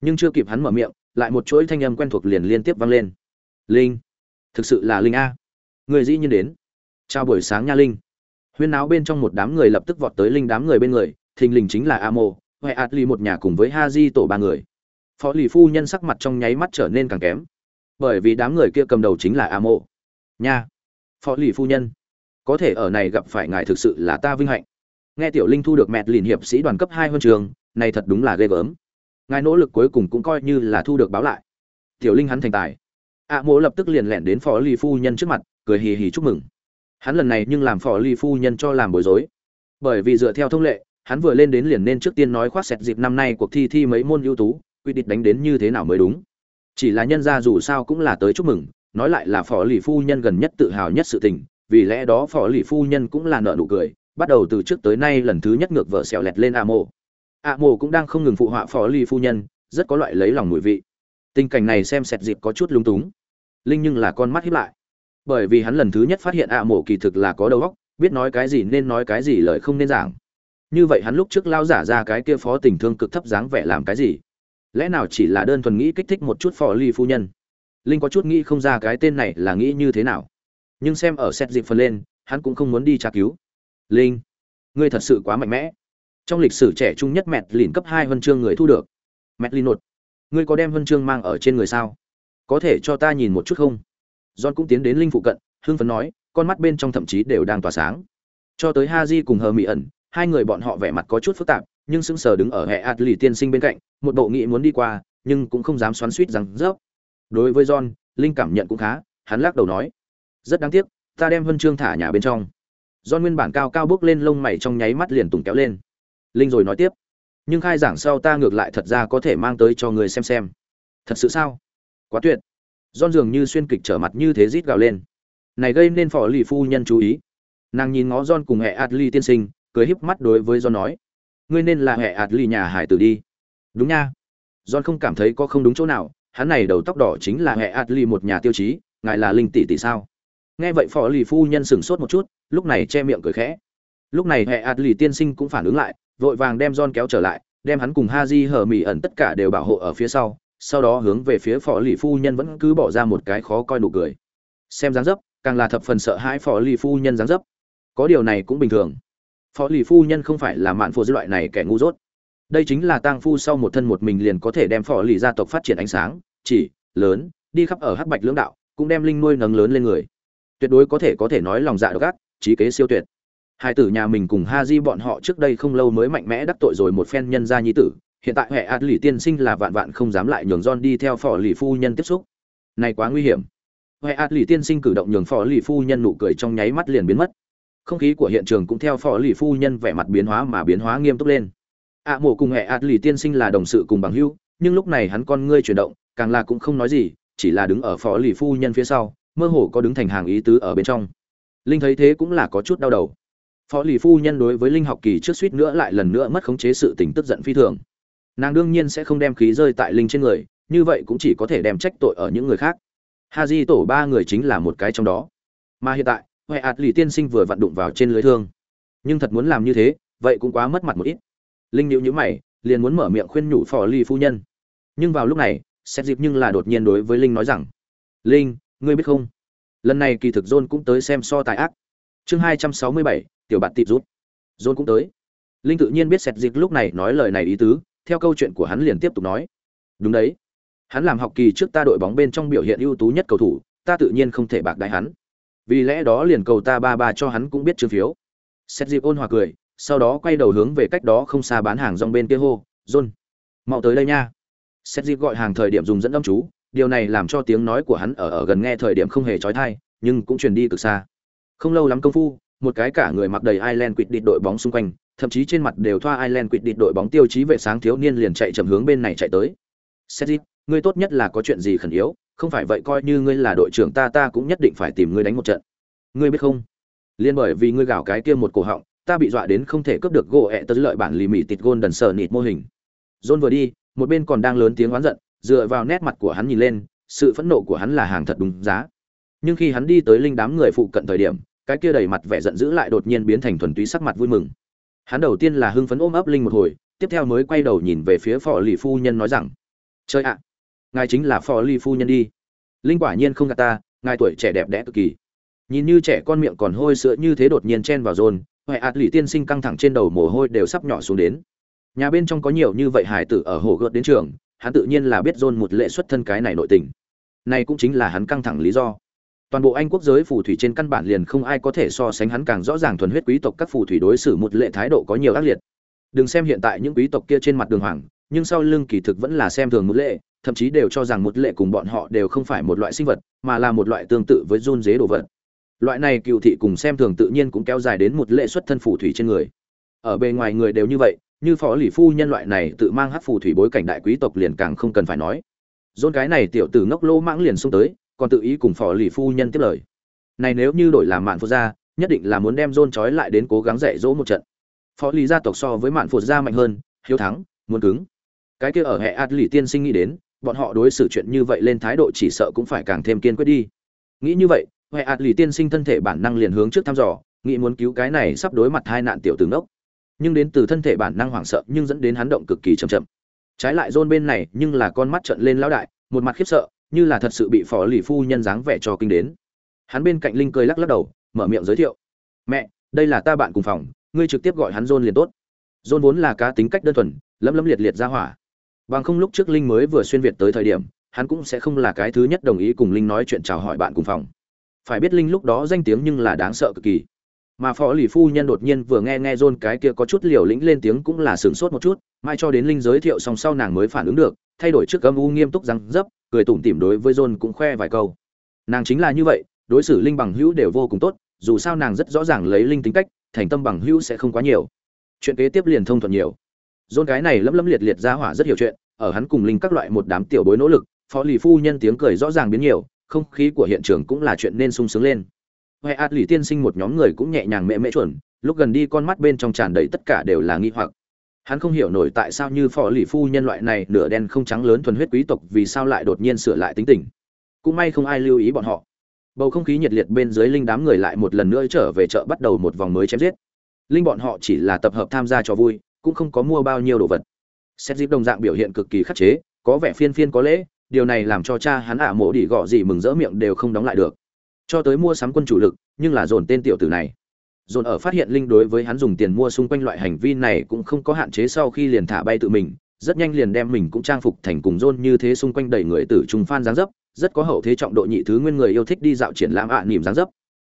Nhưng chưa kịp hắn mở miệng, lại một chuỗi thanh âm quen thuộc liền liên tiếp vang lên. Linh, thực sự là linh a. Người dĩ nhiên đến. Chào buổi sáng nha linh. Huyên náo bên trong một đám người lập tức vọt tới linh đám người bên người, thình lình chính là a mô huệ ạt ly một nhà cùng với ha di tổ ba người. Phó lì phu nhân sắc mặt trong nháy mắt trở nên càng kém. Bởi vì đám người kia cầm đầu chính là a mộ. Nha. Phó lì phu nhân. Có thể ở này gặp phải ngài thực sự là ta vinh hạnh. Nghe tiểu linh thu được mẹ lìn hiệp sĩ đoàn cấp hai huân trường, này thật đúng là ghê gớm. Ngài nỗ lực cuối cùng cũng coi như là thu được báo lại. Tiểu linh hắn thành tài. A mộ lập tức liền lẻn đến phó lì phu nhân trước mặt, cười hì hì chúc mừng. Hắn lần này nhưng làm phó lì phu nhân cho làm bối rối. Bởi vì dựa theo thông lệ hắn vừa lên đến liền nên trước tiên nói khoác sẹt dịp năm nay cuộc thi thi mấy môn ưu tú, quy định đánh đến như thế nào mới đúng. Chỉ là nhân ra dù sao cũng là tới chúc mừng, nói lại là phó lì phu nhân gần nhất tự hào nhất sự tình, vì lẽ đó phó lì phu nhân cũng là nợ nụ cười, bắt đầu từ trước tới nay lần thứ nhất ngược vợ xẹo lẹt lên a mộ a mộ cũng đang không ngừng phụ họa phó lì phu nhân, rất có loại lấy lòng mùi vị. Tình cảnh này xem sẹt dịp có chút lung túng. Linh nhưng là con mắt hiếp lại. Bởi vì hắn lần thứ nhất phát hiện a mộ kỳ thực là có đầu óc, biết nói cái gì nên nói cái gì lời không nên giảng như vậy hắn lúc trước lao giả ra cái kia phó tình thương cực thấp dáng vẻ làm cái gì? Lẽ nào chỉ là đơn thuần nghĩ kích thích một chút phò ly phu nhân? Linh có chút nghĩ không ra cái tên này là nghĩ như thế nào. Nhưng xem ở xét dịp phần lên, hắn cũng không muốn đi tra cứu. Linh, ngươi thật sự quá mạnh mẽ. Trong lịch sử trẻ trung nhất mẹt lìn cấp hai huân chương người thu được. Mẹt lìn nột. Ngươi có đem huân chương mang ở trên người sao? Có thể cho ta nhìn một chút không? John cũng tiến đến linh phụ cận, hưng phấn nói, con mắt bên trong thậm chí đều đang tỏa sáng. Cho tới ha di cùng hờ mỹ ẩn hai người bọn họ vẻ mặt có chút phức tạp, nhưng sững sờ đứng ở hệ ạt lì tiên sinh bên cạnh, một bộ nghị muốn đi qua, nhưng cũng không dám xoắn suýt rằng rớp đối với john, linh cảm nhận cũng khá, hắn lắc đầu nói, rất đáng tiếc, ta đem huân chương thả nhà bên trong. John nguyên bản cao cao bước lên lông mày trong nháy mắt liền tùng kéo lên. Linh rồi nói tiếp, nhưng khai giảng sau ta ngược lại thật ra có thể mang tới cho người xem xem. Thật sự sao? Quá tuyệt. John dường như xuyên kịch trở mặt như thế rít gào lên. Này gây nên phò lì phu nhân chú ý. Nàng nhìn ngó john cùng hệ adli tiên sinh cười híp mắt đối với John nói, ngươi nên là hệ adli nhà hải tử đi. Đúng nha. John không cảm thấy có không đúng chỗ nào, hắn này đầu tóc đỏ chính là hệ adli một nhà tiêu chí, ngài là linh tỷ tỷ sao? Nghe vậy phò lì phu nhân sửng sốt một chút, lúc này che miệng cười khẽ. Lúc này hệ ạt lì tiên sinh cũng phản ứng lại, vội vàng đem john kéo trở lại, đem hắn cùng Haji hở hờ ẩn tất cả đều bảo hộ ở phía sau sau đó hướng về phía phò lì phu nhân vẫn cứ bỏ ra một cái khó coi nụ cười. Xem dáng dấp, càng là thập phần sợ hãi phò lì phu nhân dáng dấp. Có điều này cũng bình thường phò lì phu nhân không phải là mạn phô dư loại này kẻ ngu dốt. Đây chính là tang phu sau một thân một mình liền có thể đem phò lì gia tộc phát triển ánh sáng, chỉ, lớn, đi khắp ở hắc bạch lưỡng đạo, cũng đem linh nuôi nấng lớn lên người. Tuyệt đối có thể có thể nói lòng dạ độc ác, trí kế siêu tuyệt. Hai tử nhà mình cùng ha di bọn họ trước đây không lâu mới mạnh mẽ đắc tội rồi một phen nhân gia nhi tử, hiện tại hệ ạt lì tiên sinh là vạn vạn không dám lại nhường John đi theo phò lì phu nhân tiếp xúc. Này quá nguy hiểm. Hệ ạt lì tiên sinh cử động nhường phò lì phu nhân nụ cười trong nháy mắt liền biến mất không khí của hiện trường cũng theo phò lì phu nhân vẻ mặt biến hóa mà biến hóa nghiêm túc lên. Ạ à, mộ cùng hệ ạt lì tiên sinh là đồng sự cùng bằng hữu nhưng lúc này hắn con ngươi chuyển động càng là cũng không nói gì chỉ là đứng ở phò lì phu nhân phía sau mơ hồ có đứng thành hàng ý tứ ở bên trong. Linh thấy thế cũng là có chút đau đầu. Phó lì phu nhân đối với linh học kỳ trước suýt nữa lại lần nữa mất khống chế sự tình tức giận phi thường. Nàng đương nhiên sẽ không đem khí rơi tại linh trên người như vậy cũng chỉ có thể đem trách tội ở những người khác. Ha di tổ ba người chính là một cái trong đó. Mà hiện tại huệ ạt lì tiên sinh vừa vặn đụng vào trên lưới thương. Nhưng thật muốn làm như thế, vậy cũng quá mất mặt một ít. Linh nhíu nhíu mày, liền muốn mở miệng khuyên nhủ phò lì phu nhân. Nhưng vào lúc này, xét dịp nhưng là đột nhiên đối với linh nói rằng, linh, ngươi biết không? Lần này kỳ thực john cũng tới xem so tài ác. Chương hai trăm sáu mươi bảy, tiểu bạn tịp rút. John cũng tới. Linh tự nhiên biết xét dịp lúc này nói lời này ý tứ, theo câu chuyện của hắn liền tiếp tục nói. Đúng đấy. Hắn làm học kỳ trước ta đội bóng bên trong biểu hiện ưu tú nhất cầu thủ, ta tự nhiên không thể bạc đại hắn vì lẽ đó liền cầu ta ba ba cho hắn cũng biết chương phiếu. Xét dịp ôn hòa cười sau đó quay đầu hướng về cách đó không xa bán hàng rong bên kia hô john mau tới đây nha. Xét dịp gọi hàng thời điểm dùng dẫn âm chú điều này làm cho tiếng nói của hắn ở ở gần nghe thời điểm không hề trói thai nhưng cũng truyền đi cực xa. Không lâu lắm công phu một cái cả người mặc đầy Ireland quỵt địt đội bóng xung quanh, thậm chí trên mặt đều thoa Ireland quỵt địt đội bóng tiêu chí vệ sáng thiếu niên liền chạy chậm hướng bên này chạy tới. Cedric, ngươi tốt nhất là có chuyện gì khẩn yếu, không phải vậy coi như ngươi là đội trưởng ta ta cũng nhất định phải tìm ngươi đánh một trận. Ngươi biết không? Liên bởi vì ngươi gào cái kia một cổ họng, ta bị dọa đến không thể cướp được gỗ ẹ tớ lợi bản lì mì tịt gôn đần sờ nịt mô hình. John vừa đi, một bên còn đang lớn tiếng oán giận, dựa vào nét mặt của hắn nhìn lên, sự phẫn nộ của hắn là hàng thật đúng giá. Nhưng khi hắn đi tới linh đám người phụ cận thời điểm, cái kia đầy mặt vẻ giận dữ lại đột nhiên biến thành thuần túy sắc mặt vui mừng hắn đầu tiên là hưng phấn ôm ấp linh một hồi tiếp theo mới quay đầu nhìn về phía phò lì phu nhân nói rằng chơi ạ ngài chính là phò ly phu nhân đi. Linh quả nhiên không gạt ta, ngài tuổi trẻ đẹp đẽ cực kỳ. Nhìn như trẻ con miệng còn hôi sữa như thế đột nhiên chen vào rôn huệ ạt lì tiên sinh căng thẳng trên đầu mồ hôi đều sắp nhỏ xuống đến. Nhà bên trong có nhiều như vậy hải tử ở hồ gợt đến trường, hắn tự nhiên là biết rôn một lệ xuất thân cái này nội tình. Này cũng chính là hắn căng thẳng lý do. Toàn bộ anh quốc giới phù thủy trên căn bản liền không ai có thể so sánh hắn càng rõ ràng thuần huyết quý tộc các phù thủy đối xử một lệ thái độ có nhiều ác liệt. Đừng xem hiện tại những quý tộc kia trên mặt đường hoàng, nhưng sau lưng kỳ thực vẫn là xem thường một lệ thậm chí đều cho rằng một lệ cùng bọn họ đều không phải một loại sinh vật, mà là một loại tương tự với run dế đồ vật. Loại này cựu thị cùng xem thường tự nhiên cũng kéo dài đến một lệ xuất thân phù thủy trên người. Ở bề ngoài người đều như vậy, như phó lì phu nhân loại này tự mang hát phù thủy bối cảnh đại quý tộc liền càng không cần phải nói. Dôn cái này tiểu tử ngốc lô mãng liền xung tới, còn tự ý cùng phò lì phu nhân tiếp lời. Này nếu như đổi làm mạn phụ gia, nhất định là muốn đem dôn trói lại đến cố gắng dạy dỗ một trận. Phó lì gia tộc so với mạn phụ gia mạnh hơn, hiếu thắng, muốn cứng. Cái kia ở hệ ạt lì tiên sinh nghĩ đến bọn họ đối xử chuyện như vậy lên thái độ chỉ sợ cũng phải càng thêm kiên quyết đi. Nghĩ như vậy hệ ạt lì tiên sinh thân thể bản năng liền hướng trước thăm dò, nghĩ muốn cứu cái này sắp đối mặt hai nạn tiểu tướng đốc nhưng đến từ thân thể bản năng hoảng sợ nhưng dẫn đến hắn động cực kỳ chậm chậm. Trái lại dôn bên này nhưng là con mắt trợn lên lão đại, một mặt khiếp sợ, như là thật sự bị phó lì phu nhân dáng vẻ cho kinh đến. Hắn bên cạnh linh cười lắc lắc đầu, mở miệng giới thiệu. Mẹ, đây là ta bạn cùng phòng, ngươi trực tiếp gọi hắn john liền tốt. John vốn là cá tính cách đơn thuần, lấm lấm liệt liệt ra hỏa bằng không lúc trước linh mới vừa xuyên việt tới thời điểm hắn cũng sẽ không là cái thứ nhất đồng ý cùng linh nói chuyện chào hỏi bạn cùng phòng phải biết linh lúc đó danh tiếng nhưng là đáng sợ cực kỳ mà phó lì phu nhân đột nhiên vừa nghe nghe john cái kia có chút liều lĩnh lên tiếng cũng là sửng sốt một chút mai cho đến linh giới thiệu xong sau nàng mới phản ứng được thay đổi trước âm u nghiêm túc răng dấp cười tủm tỉm đối với John cũng khoe vài câu. Nàng chính là như vậy, đối xử linh bằng hữu đều vô cùng tốt, dù sao nàng rất rõ ràng lấy linh tính cách, thành tâm bằng hữu sẽ không quá nhiều. Chuyện kế tiếp liền thông thuận nhiều. John cái này lấm lấm liệt liệt ra hỏa rất hiểu chuyện, ở hắn cùng linh các loại một đám tiểu bối nỗ lực, phó lì phu nhân tiếng cười rõ ràng biến nhiều, không khí của hiện trường cũng là chuyện nên sung sướng lên. Hoè ạt lì tiên sinh một nhóm người cũng nhẹ nhàng mẹ mẹ chuẩn, lúc gần đi con mắt bên trong tràn đầy tất cả đều là nghi hoặc. Hắn không hiểu nổi tại sao như phó lì phu nhân loại này nửa đen không trắng lớn thuần huyết quý tộc vì sao lại đột nhiên sửa lại tính tình. Cũng may không ai lưu ý bọn họ. Bầu không khí nhiệt liệt bên dưới linh đám người lại một lần nữa trở về chợ bắt đầu một vòng mới chém giết. Linh bọn họ chỉ là tập hợp tham gia cho vui cũng không có mua bao nhiêu đồ vật. Xét dịp đồng dạng biểu hiện cực kỳ khắc chế có vẻ phiên phiên có lễ điều này làm cho cha hắn ả à mộ đi gọ gì mừng rỡ miệng đều không đóng lại được. Cho tới mua sắm quân chủ lực nhưng là dồn tên tiểu tử này. Dồn ở phát hiện linh đối với hắn dùng tiền mua xung quanh loại hành vi này cũng không có hạn chế sau khi liền thả bay tự mình rất nhanh liền đem mình cũng trang phục thành cùng dồn như thế xung quanh đầy người tử trùng phan dáng dấp rất có hậu thế trọng độ nhị thứ nguyên người yêu thích đi dạo triển lãm ạ à, nỉm dáng dấp.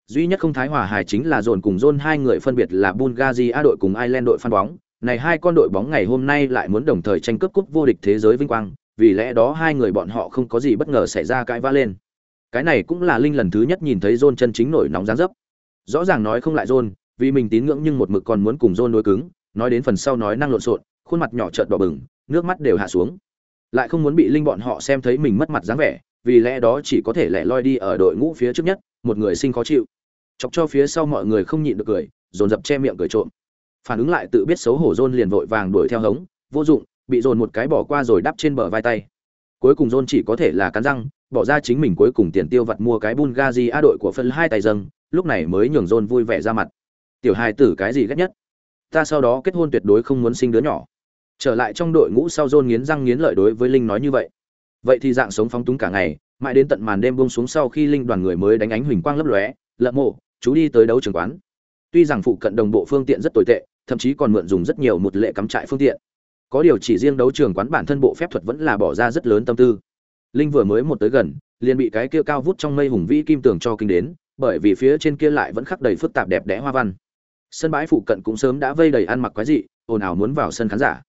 Duy nhất không thái hòa hài chính là dồn cùng dồn hai người phân biệt là bulgaria đội cùng ireland đội phan bóng này hai con đội bóng ngày hôm nay lại muốn đồng thời tranh cướp cúp vô địch thế giới vinh quang, vì lẽ đó hai người bọn họ không có gì bất ngờ xảy ra cãi vã lên. Cái này cũng là linh lần thứ nhất nhìn thấy john chân chính nổi nóng dáng dấp. Rõ ràng nói không lại john vì mình tín ngưỡng nhưng một mực còn muốn cùng john đối cứng, nói đến phần sau nói năng lộn xộn, khuôn mặt nhỏ chợt đỏ bừng, nước mắt đều hạ xuống. Lại không muốn bị linh bọn họ xem thấy mình mất mặt dáng vẻ, vì lẽ đó chỉ có thể lẻ loi đi ở đội ngũ phía trước nhất, một người sinh khó chịu. Chọc cho phía sau mọi người không nhịn được cười, dồn dập che miệng cười trộm phản ứng lại tự biết xấu hổ dôn liền vội vàng đuổi theo hống, vô dụng, bị dồn một cái bỏ qua rồi đắp trên bờ vai tay. Cuối cùng dôn chỉ có thể là cắn răng, bỏ ra chính mình cuối cùng tiền tiêu vặt mua cái bungazi a đội của phân hai tay dâng, lúc này mới nhường dôn vui vẻ ra mặt. Tiểu hài tử cái gì ghét nhất? Ta sau đó kết hôn tuyệt đối không muốn sinh đứa nhỏ. Trở lại trong đội ngũ sau dôn nghiến răng nghiến lợi đối với linh nói như vậy. Vậy thì dạng sống phóng túng cả ngày, mãi đến tận màn đêm bông xuống sau khi linh đoàn người mới đánh ánh huỳnh quang lấp lóe lợm mộ, chú đi tới đấu trường quán. Tuy rằng phụ cận đồng bộ phương tiện rất tồi tệ thậm chí còn mượn dùng rất nhiều một lệ cắm trại phương tiện. Có điều chỉ riêng đấu trường quán bản thân bộ phép thuật vẫn là bỏ ra rất lớn tâm tư. Linh vừa mới một tới gần, liền bị cái kia cao vút trong mây hùng vĩ kim tường cho kinh đến, bởi vì phía trên kia lại vẫn khắc đầy phức tạp đẹp đẽ hoa văn. Sân bãi phụ cận cũng sớm đã vây đầy ăn mặc quái dị, ồn ào muốn vào sân khán giả.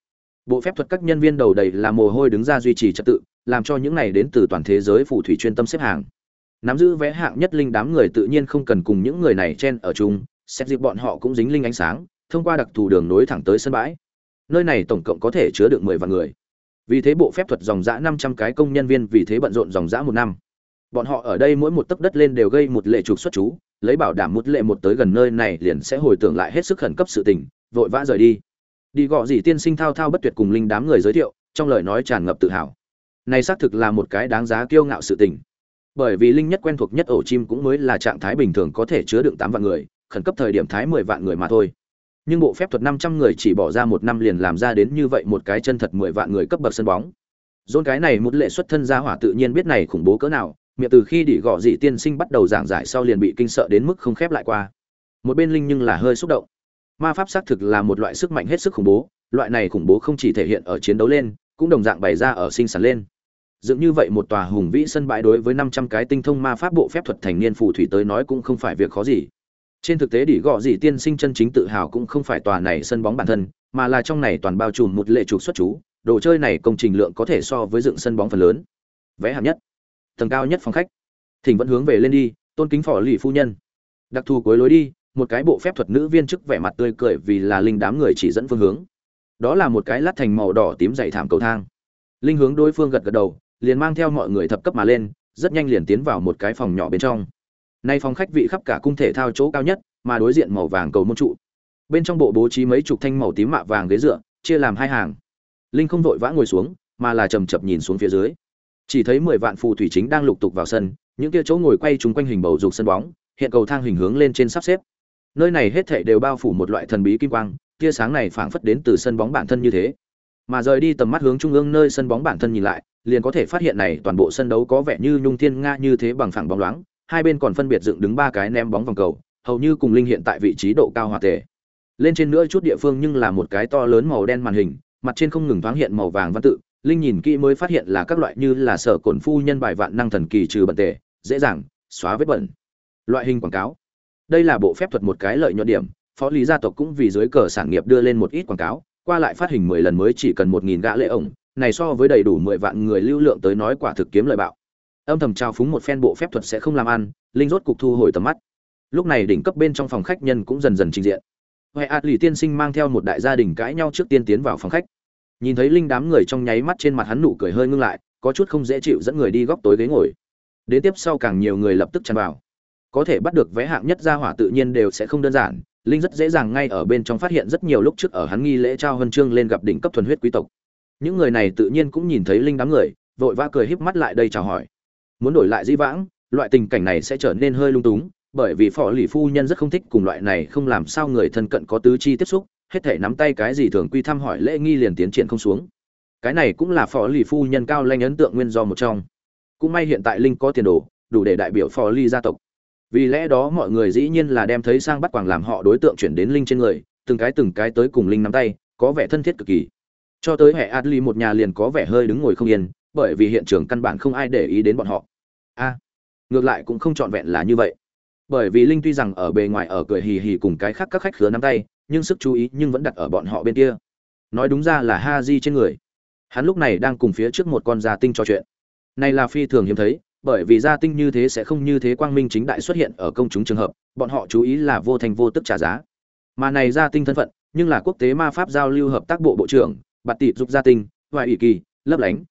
Bộ phép thuật các nhân viên đầu đầy là mồ hôi đứng ra duy trì trật tự, làm cho những này đến từ toàn thế giới phù thủy chuyên tâm xếp hàng. Nắm giữ vé hạng nhất linh đám người tự nhiên không cần cùng những người này chen ở chung, xét dịp bọn họ cũng dính linh ánh sáng thông qua đặc thù đường nối thẳng tới sân bãi. Nơi này tổng cộng có thể chứa được mười vạn người. Vì thế bộ phép thuật dòng dã năm trăm cái công nhân viên vì thế bận rộn dòng dã một năm. Bọn họ ở đây mỗi một tấc đất lên đều gây một lệ trục xuất chú, lấy bảo đảm một lệ một tới gần nơi này liền sẽ hồi tưởng lại hết sức khẩn cấp sự tình, vội vã rời đi. Đi gọ gì tiên sinh thao thao bất tuyệt cùng linh đám người giới thiệu, trong lời nói tràn ngập tự hào. Này xác thực là một cái đáng giá kiêu ngạo sự tình. Bởi vì linh nhất quen thuộc nhất ổ chim cũng mới là trạng thái bình thường có thể chứa đựng tám vạn người, khẩn cấp thời điểm thái mười vạn người mà thôi nhưng bộ phép thuật năm trăm người chỉ bỏ ra một năm liền làm ra đến như vậy một cái chân thật mười vạn người cấp bậc sân bóng. Dôn cái này một lệ xuất thân gia hỏa tự nhiên biết này khủng bố cỡ nào, miệng từ khi đỉ gọ dị tiên sinh bắt đầu giảng giải sau liền bị kinh sợ đến mức không khép lại qua. Một bên linh nhưng là hơi xúc động. Ma pháp xác thực là một loại sức mạnh hết sức khủng bố, loại này khủng bố không chỉ thể hiện ở chiến đấu lên, cũng đồng dạng bày ra ở sinh sản lên. Dựng như vậy một tòa hùng vĩ sân bãi đối với năm trăm cái tinh thông ma pháp bộ phép thuật thành niên phù thủy tới nói cũng không phải việc khó gì trên thực tế đỉ gọ dị tiên sinh chân chính tự hào cũng không phải tòa này sân bóng bản thân, mà là trong này toàn bao trùm một lệ trục xuất chú, đồ chơi này công trình lượng có thể so với dựng sân bóng phần lớn. Vé hạng nhất. Tầng cao nhất phòng khách. Thỉnh vẫn hướng về lên đi, tôn kính phò lì phu nhân. Đặc thù cuối lối đi, một cái bộ phép thuật nữ viên chức vẻ mặt tươi cười vì là linh đám người chỉ dẫn phương hướng. Đó là một cái lát thành màu đỏ tím dày thảm cầu thang. Linh hướng đối phương gật gật đầu, liền mang theo mọi người thập cấp mà lên, rất nhanh liền tiến vào một cái phòng nhỏ bên trong nay phòng khách vị khắp cả cung thể thao chỗ cao nhất, mà đối diện màu vàng cầu môn trụ. Bên trong bộ bố trí mấy chục thanh màu tím mạ vàng ghế dựa, chia làm hai hàng. Linh không vội vã ngồi xuống, mà là chầm chập nhìn xuống phía dưới. Chỉ thấy mười vạn phù thủy chính đang lục tục vào sân, những kia chỗ ngồi quay trúng quanh hình bầu dục sân bóng, hiện cầu thang hình hướng lên trên sắp xếp. Nơi này hết thảy đều bao phủ một loại thần bí kim quang, tia sáng này phảng phất đến từ sân bóng bản thân như thế. Mà rời đi tầm mắt hướng trung ương nơi sân bóng bản thân nhìn lại, liền có thể phát hiện này toàn bộ sân đấu có vẻ như nhung thiên nga như thế bằng phẳng bóng loáng hai bên còn phân biệt dựng đứng ba cái ném bóng vòng cầu, hầu như cùng linh hiện tại vị trí độ cao hòa tề. Lên trên nữa chút địa phương nhưng là một cái to lớn màu đen màn hình, mặt trên không ngừng thoáng hiện màu vàng văn tự, linh nhìn kỹ mới phát hiện là các loại như là sở cổn phu nhân bài vạn năng thần kỳ trừ bẩn tề, dễ dàng, xóa vết bẩn. Loại hình quảng cáo. Đây là bộ phép thuật một cái lợi nhuận điểm, phó lý gia tộc cũng vì dưới cờ sản nghiệp đưa lên một ít quảng cáo, qua lại phát hình mười lần mới chỉ cần một nghìn gã lễ ổng, này so với đầy đủ mười vạn người lưu lượng tới nói quả thực kiếm lợi bạo âm thầm trao phúng một phen bộ phép thuật sẽ không làm ăn, linh rốt cục thu hồi tầm mắt. Lúc này đỉnh cấp bên trong phòng khách nhân cũng dần dần trình diện. Huệ ạt lì tiên sinh mang theo một đại gia đình cãi nhau trước tiên tiến vào phòng khách. Nhìn thấy linh đám người trong nháy mắt trên mặt hắn nụ cười hơi ngưng lại, có chút không dễ chịu dẫn người đi góc tối ghế ngồi. Đến tiếp sau càng nhiều người lập tức tràn vào. Có thể bắt được vé hạng nhất gia hỏa tự nhiên đều sẽ không đơn giản, linh rất dễ dàng ngay ở bên trong phát hiện rất nhiều lúc trước ở hắn nghi lễ trao huân chương lên gặp đỉnh cấp thuần huyết quý tộc. Những người này tự nhiên cũng nhìn thấy linh đám người, vội vã cười híp mắt lại đây chào hỏi muốn đổi lại di vãng, loại tình cảnh này sẽ trở nên hơi lung túng, bởi vì phò lì phu nhân rất không thích cùng loại này không làm sao người thân cận có tứ chi tiếp xúc, hết thể nắm tay cái gì thường quy thăm hỏi lễ nghi liền tiến triển không xuống. Cái này cũng là phò lì phu nhân cao lanh ấn tượng nguyên do một trong. Cũng may hiện tại linh có tiền đồ, đủ để đại biểu phò lì gia tộc. Vì lẽ đó mọi người dĩ nhiên là đem thấy sang bắt quàng làm họ đối tượng chuyển đến linh trên người, từng cái từng cái tới cùng linh nắm tay, có vẻ thân thiết cực kỳ. Cho tới hệ adli một nhà liền có vẻ hơi đứng ngồi không yên, bởi vì hiện trường căn bản không ai để ý đến bọn họ a, ngược lại cũng không trọn vẹn là như vậy. Bởi vì linh tuy rằng ở bề ngoài ở cười hì hì cùng cái khác các khách khứa nắm tay, nhưng sức chú ý nhưng vẫn đặt ở bọn họ bên kia. Nói đúng ra là ha di trên người. Hắn lúc này đang cùng phía trước một con gia tinh trò chuyện. Này là phi thường hiếm thấy, bởi vì gia tinh như thế sẽ không như thế quang minh chính đại xuất hiện ở công chúng trường hợp, bọn họ chú ý là vô thành vô tức trả giá. Mà này gia tinh thân phận, nhưng là quốc tế ma pháp giao lưu hợp tác bộ bộ trưởng, bạt tị giúp gia tinh, hoài ủy kỳ, lấp lánh.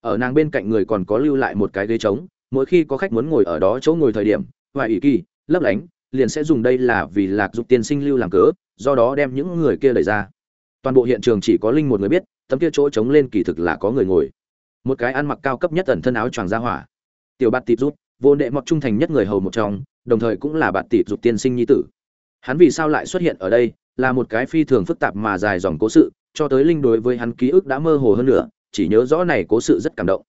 Ở nàng bên cạnh người còn có lưu lại một cái ghế trống mỗi khi có khách muốn ngồi ở đó chỗ ngồi thời điểm hoài ủy kỳ, lấp lánh, liền sẽ dùng đây là vì lạc dục tiên sinh lưu làm cớ, do đó đem những người kia đẩy ra. Toàn bộ hiện trường chỉ có linh một người biết, tấm kia chỗ trống lên kỳ thực là có người ngồi. Một cái ăn mặc cao cấp nhất ẩn thân áo choàng ra hỏa. Tiểu bạt tịp rút, vô đệ mọc trung thành nhất người hầu một trong, đồng thời cũng là bạt tịp dục tiên sinh nhi tử. Hắn vì sao lại xuất hiện ở đây, là một cái phi thường phức tạp mà dài dòng cố sự, cho tới linh đối với hắn ký ức đã mơ hồ hơn nữa, chỉ nhớ rõ này cố sự rất cảm động.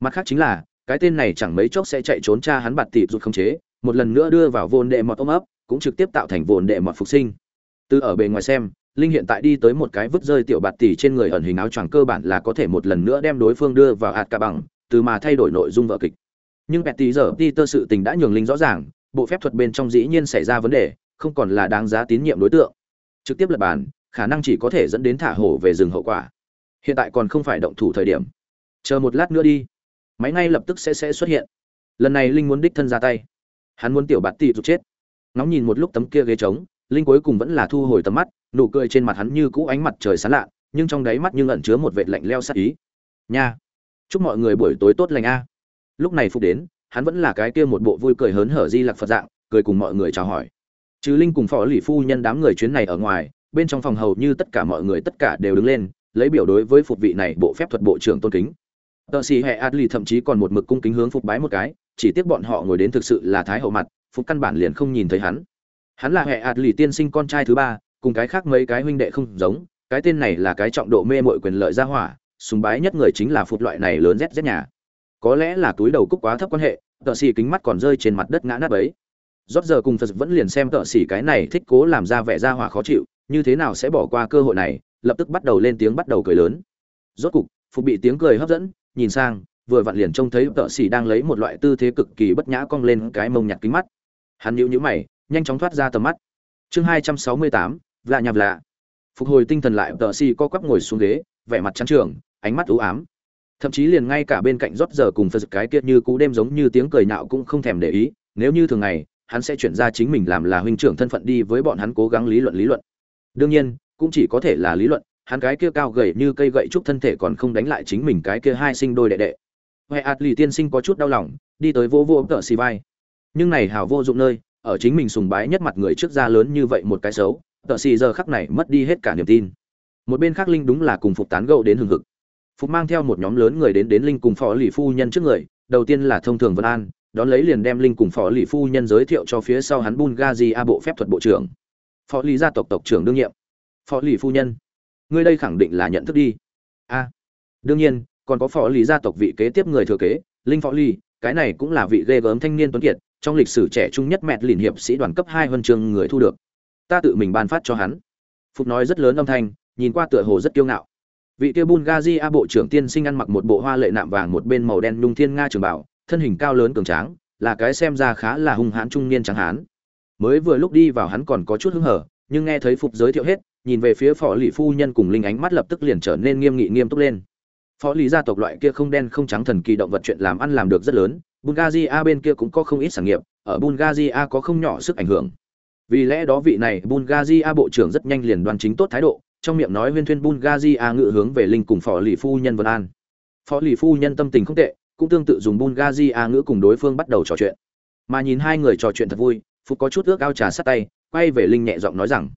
Mặt khác chính là cái tên này chẳng mấy chốc sẽ chạy trốn cha hắn bạt tỷ rụt không chế, một lần nữa đưa vào vồn đệ mọt ôm ấp, cũng trực tiếp tạo thành vồn đệ mọt phục sinh. Từ ở bề ngoài xem, linh hiện tại đi tới một cái vứt rơi tiểu bạt tỷ trên người ẩn hình áo choàng cơ bản là có thể một lần nữa đem đối phương đưa vào hạt cả bằng, từ mà thay đổi nội dung vở kịch. Nhưng bẹt tỷ giờ đi tơ sự tình đã nhường linh rõ ràng, bộ phép thuật bên trong dĩ nhiên xảy ra vấn đề, không còn là đáng giá tín nhiệm đối tượng. Trực tiếp lập bàn, khả năng chỉ có thể dẫn đến thả hổ về rừng hậu quả. Hiện tại còn không phải động thủ thời điểm. Chờ một lát nữa đi máy ngay lập tức sẽ sẽ xuất hiện. Lần này linh muốn đích thân ra tay. Hắn muốn tiểu bạt tỷ rụt chết. Nóng nhìn một lúc tấm kia ghế trống, linh cuối cùng vẫn là thu hồi tầm mắt, nụ cười trên mặt hắn như cũ ánh mặt trời sáng lạ, nhưng trong đáy mắt nhưng ẩn chứa một vệt lạnh leo sát ý. Nha! Chúc mọi người buổi tối tốt lành a. Lúc này phục đến, hắn vẫn là cái kia một bộ vui cười hớn hở di lặc phật dạng, cười cùng mọi người chào hỏi. Chứ linh cùng phó lì phu nhân đám người chuyến này ở ngoài, bên trong phòng hầu như tất cả mọi người tất cả đều đứng lên, lấy biểu đối với phục vị này bộ phép thuật bộ trưởng tôn kính tờ xì hệ adli thậm chí còn một mực cung kính hướng phục bái một cái, chỉ tiếc bọn họ ngồi đến thực sự là thái hậu mặt, phục căn bản liền không nhìn thấy hắn. Hắn là hệ adli tiên sinh con trai thứ ba, cùng cái khác mấy cái huynh đệ không giống, cái tên này là cái trọng độ mê mội quyền lợi gia hỏa, sùng bái nhất người chính là phục loại này lớn rét rét nhà. Có lẽ là túi đầu cúc quá thấp quan hệ tợ xì kính mắt còn rơi trên mặt đất ngã nát ấy rót giờ cùng phật vẫn liền xem tợ xì cái này thích cố làm ra vẻ gia hỏa khó chịu, như thế nào sẽ bỏ qua cơ hội này, lập tức bắt đầu lên tiếng bắt đầu cười lớn. Rốt cục, phục bị tiếng cười hấp dẫn nhìn sang, vừa vặn liền trông thấy tợ xỉ đang lấy một loại tư thế cực kỳ bất nhã cong lên cái mông nhặt kính mắt. Hắn nhíu nhíu mày, nhanh chóng thoát ra tầm mắt. Chương hai trăm sáu mươi tám, vạ nhạp lạ phục hồi tinh thần lại, tợ xỉ co quắp ngồi xuống ghế, vẻ mặt trắng trường, ánh mắt u ám. Thậm chí liền ngay cả bên cạnh rót giờ cùng phật cái kia như cú đêm giống như tiếng cười nạo cũng không thèm để ý, nếu như thường ngày, hắn sẽ chuyển ra chính mình làm là huynh trưởng thân phận đi với bọn hắn cố gắng lý luận lý luận. Đương nhiên, cũng chỉ có thể là lý luận hắn cái kia cao gầy như cây gậy trúc thân thể còn không đánh lại chính mình cái kia hai sinh đôi đệ đệ. Huệ ạt lì tiên sinh có chút đau lòng, đi tới vô vô tợ xì vai. Nhưng này hào vô dụng nơi, ở chính mình sùng bái nhất mặt người trước ra lớn như vậy một cái xấu, tợ xì giờ khắc này mất đi hết cả niềm tin. Một bên khác linh đúng là cùng phục tán gẫu đến hừng hực. Phục mang theo một nhóm lớn người đến đến linh cùng phó lì phu nhân trước người, đầu tiên là thông thường vân an, đón lấy liền đem linh cùng phó lì phu nhân giới thiệu cho phía sau hắn bungazi a bộ phép thuật bộ trưởng. Phó lì gia tộc tộc trưởng đương nhiệm. Phó lì phu nhân ngươi đây khẳng định là nhận thức đi. A, đương nhiên, còn có phó lý gia tộc vị kế tiếp người thừa kế, linh phó ly cái này cũng là vị ghê gớm thanh niên tuấn kiệt, trong lịch sử trẻ trung nhất mẹt liền hiệp sĩ đoàn cấp hai huân chương người thu được. Ta tự mình ban phát cho hắn. Phục nói rất lớn âm thanh, nhìn qua tựa hồ rất kiêu ngạo. Vị kia bungazi a bộ trưởng tiên sinh ăn mặc một bộ hoa lệ nạm vàng một bên màu đen nhung thiên nga trường bảo, thân hình cao lớn cường tráng, là cái xem ra khá là hung hãn trung niên trắng hán. Mới vừa lúc đi vào hắn còn có chút hứng hở, nhưng nghe thấy phục giới thiệu hết nhìn về phía phó lì phu nhân cùng linh ánh mắt lập tức liền trở nên nghiêm nghị nghiêm túc lên. Phó lì gia tộc loại kia không đen không trắng thần kỳ động vật chuyện làm ăn làm được rất lớn bungazi bên kia cũng có không ít sản nghiệp, ở bungazi có không nhỏ sức ảnh hưởng. Vì lẽ đó vị này bungazi bộ trưởng rất nhanh liền đoan chính tốt thái độ, trong miệng nói huyên thuyên bungazi ngự hướng về linh cùng phó lì phu nhân vân an. Phó lì phu nhân tâm tình không tệ, cũng tương tự dùng bungazi ngữ cùng đối phương bắt đầu trò chuyện. Mà nhìn hai người trò chuyện thật vui, phúc có chút ước ao trà sát tay, quay về linh nhẹ giọng nói rằng,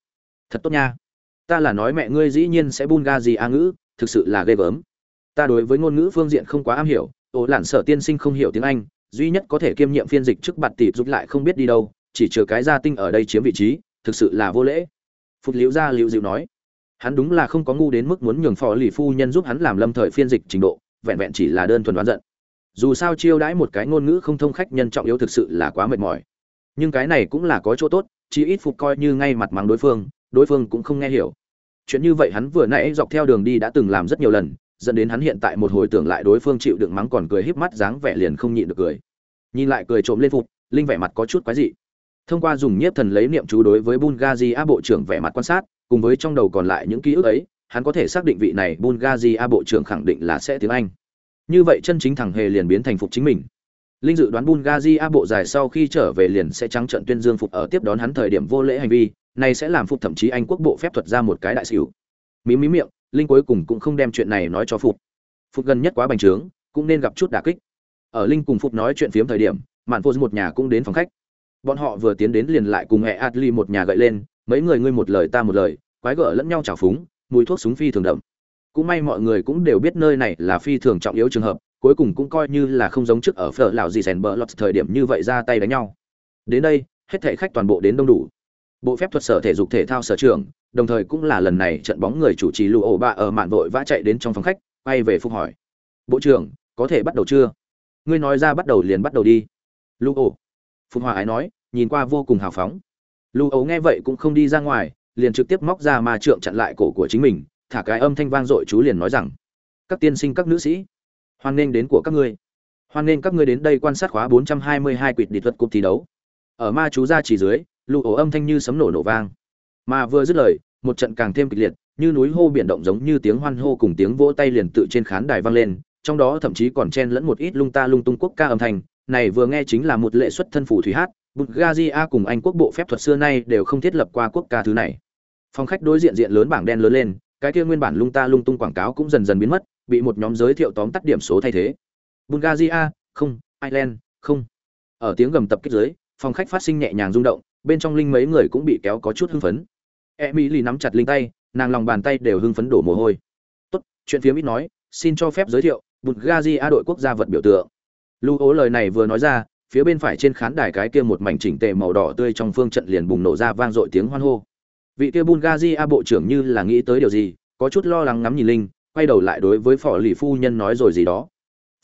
thật tốt nha ta là nói mẹ ngươi dĩ nhiên sẽ bôn ga gì a ngữ, thực sự là ghê gớm. Ta đối với ngôn ngữ phương diện không quá am hiểu, ổ lản sở tiên sinh không hiểu tiếng anh, duy nhất có thể kiêm nhiệm phiên dịch trước bạt tỷ giúp lại không biết đi đâu, chỉ chừa cái gia tinh ở đây chiếm vị trí, thực sự là vô lễ. Phục liễu gia liễu dịu nói, hắn đúng là không có ngu đến mức muốn nhường phò lì phu nhân giúp hắn làm lâm thời phiên dịch trình độ, vẹn vẹn chỉ là đơn thuần đoán giận. Dù sao chiêu đãi một cái ngôn ngữ không thông khách nhân trọng yếu thực sự là quá mệt mỏi. Nhưng cái này cũng là có chỗ tốt chỉ ít phục coi như ngay mặt mắng đối phương đối phương cũng không nghe hiểu. Chuyện như vậy hắn vừa nãy dọc theo đường đi đã từng làm rất nhiều lần, dẫn đến hắn hiện tại một hồi tưởng lại đối phương chịu đựng mắng còn cười híp mắt dáng vẻ liền không nhịn được cười. Nhìn lại cười trộm lên phục, linh vẻ mặt có chút quái dị. Thông qua dùng nhiếp thần lấy niệm chú đối với bungazi bộ trưởng vẻ mặt quan sát, cùng với trong đầu còn lại những ký ức ấy, hắn có thể xác định vị này bungazi bộ trưởng khẳng định là sẽ tiếng anh. Như vậy chân chính thằng hề liền biến thành phục chính mình. Linh dự đoán bungazi bộ dài sau khi trở về liền sẽ trắng trận tuyên dương phục ở tiếp đón hắn thời điểm vô lễ hành vi này sẽ làm phục thậm chí anh quốc bộ phép thuật ra một cái đại xỉu. Mí mí miệng, linh cuối cùng cũng không đem chuyện này nói cho phục phục gần nhất quá bành trướng, cũng nên gặp chút đả kích. Ở linh cùng phục nói chuyện phiếm thời điểm, mạn phô một nhà cũng đến phòng khách. Bọn họ vừa tiến đến liền lại cùng hệ adli một nhà gậy lên, mấy người ngươi một lời ta một lời, quái gở lẫn nhau trào phúng, mùi thuốc súng phi thường đậm. Cũng may mọi người cũng đều biết nơi này là phi thường trọng yếu trường hợp, cuối cùng cũng coi như là không giống trước ở phở lão gì rèn bờ lọt thời điểm như vậy ra tay đánh nhau. Đến đây, hết thảy khách toàn bộ đến đông đủ bộ phép thuật sở thể dục thể thao sở trường, đồng thời cũng là lần này trận bóng người chủ trì lụ ổ bạ ở mạn vội vã chạy đến trong phòng khách, quay về phục hỏi. Bộ trưởng, có thể bắt đầu chưa? Ngươi nói ra bắt đầu liền bắt đầu đi. Lụ ổ. Phục hòa ái nói, nhìn qua vô cùng hào phóng. Lụ ổ nghe vậy cũng không đi ra ngoài, liền trực tiếp móc ra ma trượng chặn lại cổ của chính mình, thả cái âm thanh vang dội chú liền nói rằng, các tiên sinh, các nữ sĩ, hoan nghênh đến của các ngươi. Hoan nghênh các ngươi đến đây quan sát khóa 422 quỷ địch thuật cuộc thi đấu. Ở ma chú ra chỉ dưới lụ ổ âm thanh như sấm nổ nổ vang. Mà vừa dứt lời, một trận càng thêm kịch liệt, như núi hô biển động giống như tiếng hoan hô cùng tiếng vỗ tay liền tự trên khán đài vang lên, trong đó thậm chí còn chen lẫn một ít lung ta lung tung quốc ca âm thanh. Này vừa nghe chính là một lệ xuất thân phủ thủy hát, bulgaria cùng anh quốc bộ phép thuật xưa nay đều không thiết lập qua quốc ca thứ này. Phòng khách đối diện diện lớn bảng đen lớn lên, cái kia nguyên bản lung ta lung tung quảng cáo cũng dần dần biến mất, bị một nhóm giới thiệu tóm tắt điểm số thay thế. Bulgaria, không, ireland, không. Ở tiếng gầm tập kích giới phòng khách phát sinh nhẹ nhàng rung động bên trong linh mấy người cũng bị kéo có chút hưng phấn. Emily nắm chặt linh tay, nàng lòng bàn tay đều hưng phấn đổ mồ hôi. Tốt, chuyện phía ít nói, xin cho phép giới thiệu bulgaria đội quốc gia vật biểu tượng. Lưu ố lời này vừa nói ra, phía bên phải trên khán đài cái kia một mảnh chỉnh tề màu đỏ tươi trong phương trận liền bùng nổ ra vang dội tiếng hoan hô. Vị kia bulgaria bộ trưởng như là nghĩ tới điều gì, có chút lo lắng ngắm nhìn linh, quay đầu lại đối với phó lì phu nhân nói rồi gì đó.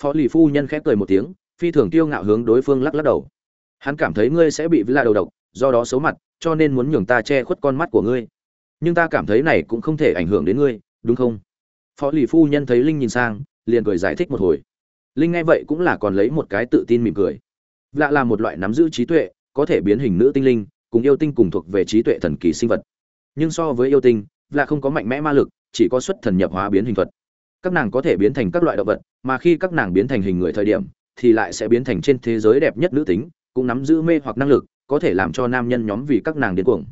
Phó lì phu nhân khép cười một tiếng, phi thường tiêu ngạo hướng đối phương lắc lắc đầu. Hắn cảm thấy ngươi sẽ bị vla đầu độc do đó xấu mặt, cho nên muốn nhường ta che khuất con mắt của ngươi. Nhưng ta cảm thấy này cũng không thể ảnh hưởng đến ngươi, đúng không? Phó lì phu nhân thấy linh nhìn sang, liền cười giải thích một hồi. Linh nghe vậy cũng là còn lấy một cái tự tin mỉm cười. Lạ là một loại nắm giữ trí tuệ, có thể biến hình nữ tinh linh, cùng yêu tinh cùng thuộc về trí tuệ thần kỳ sinh vật. Nhưng so với yêu tinh là không có mạnh mẽ ma lực, chỉ có xuất thần nhập hóa biến hình thuật. Các nàng có thể biến thành các loại động vật, mà khi các nàng biến thành hình người thời điểm, thì lại sẽ biến thành trên thế giới đẹp nhất nữ tính, cũng nắm giữ mê hoặc năng lực có thể làm cho nam nhân nhóm vì các nàng điên cuồng.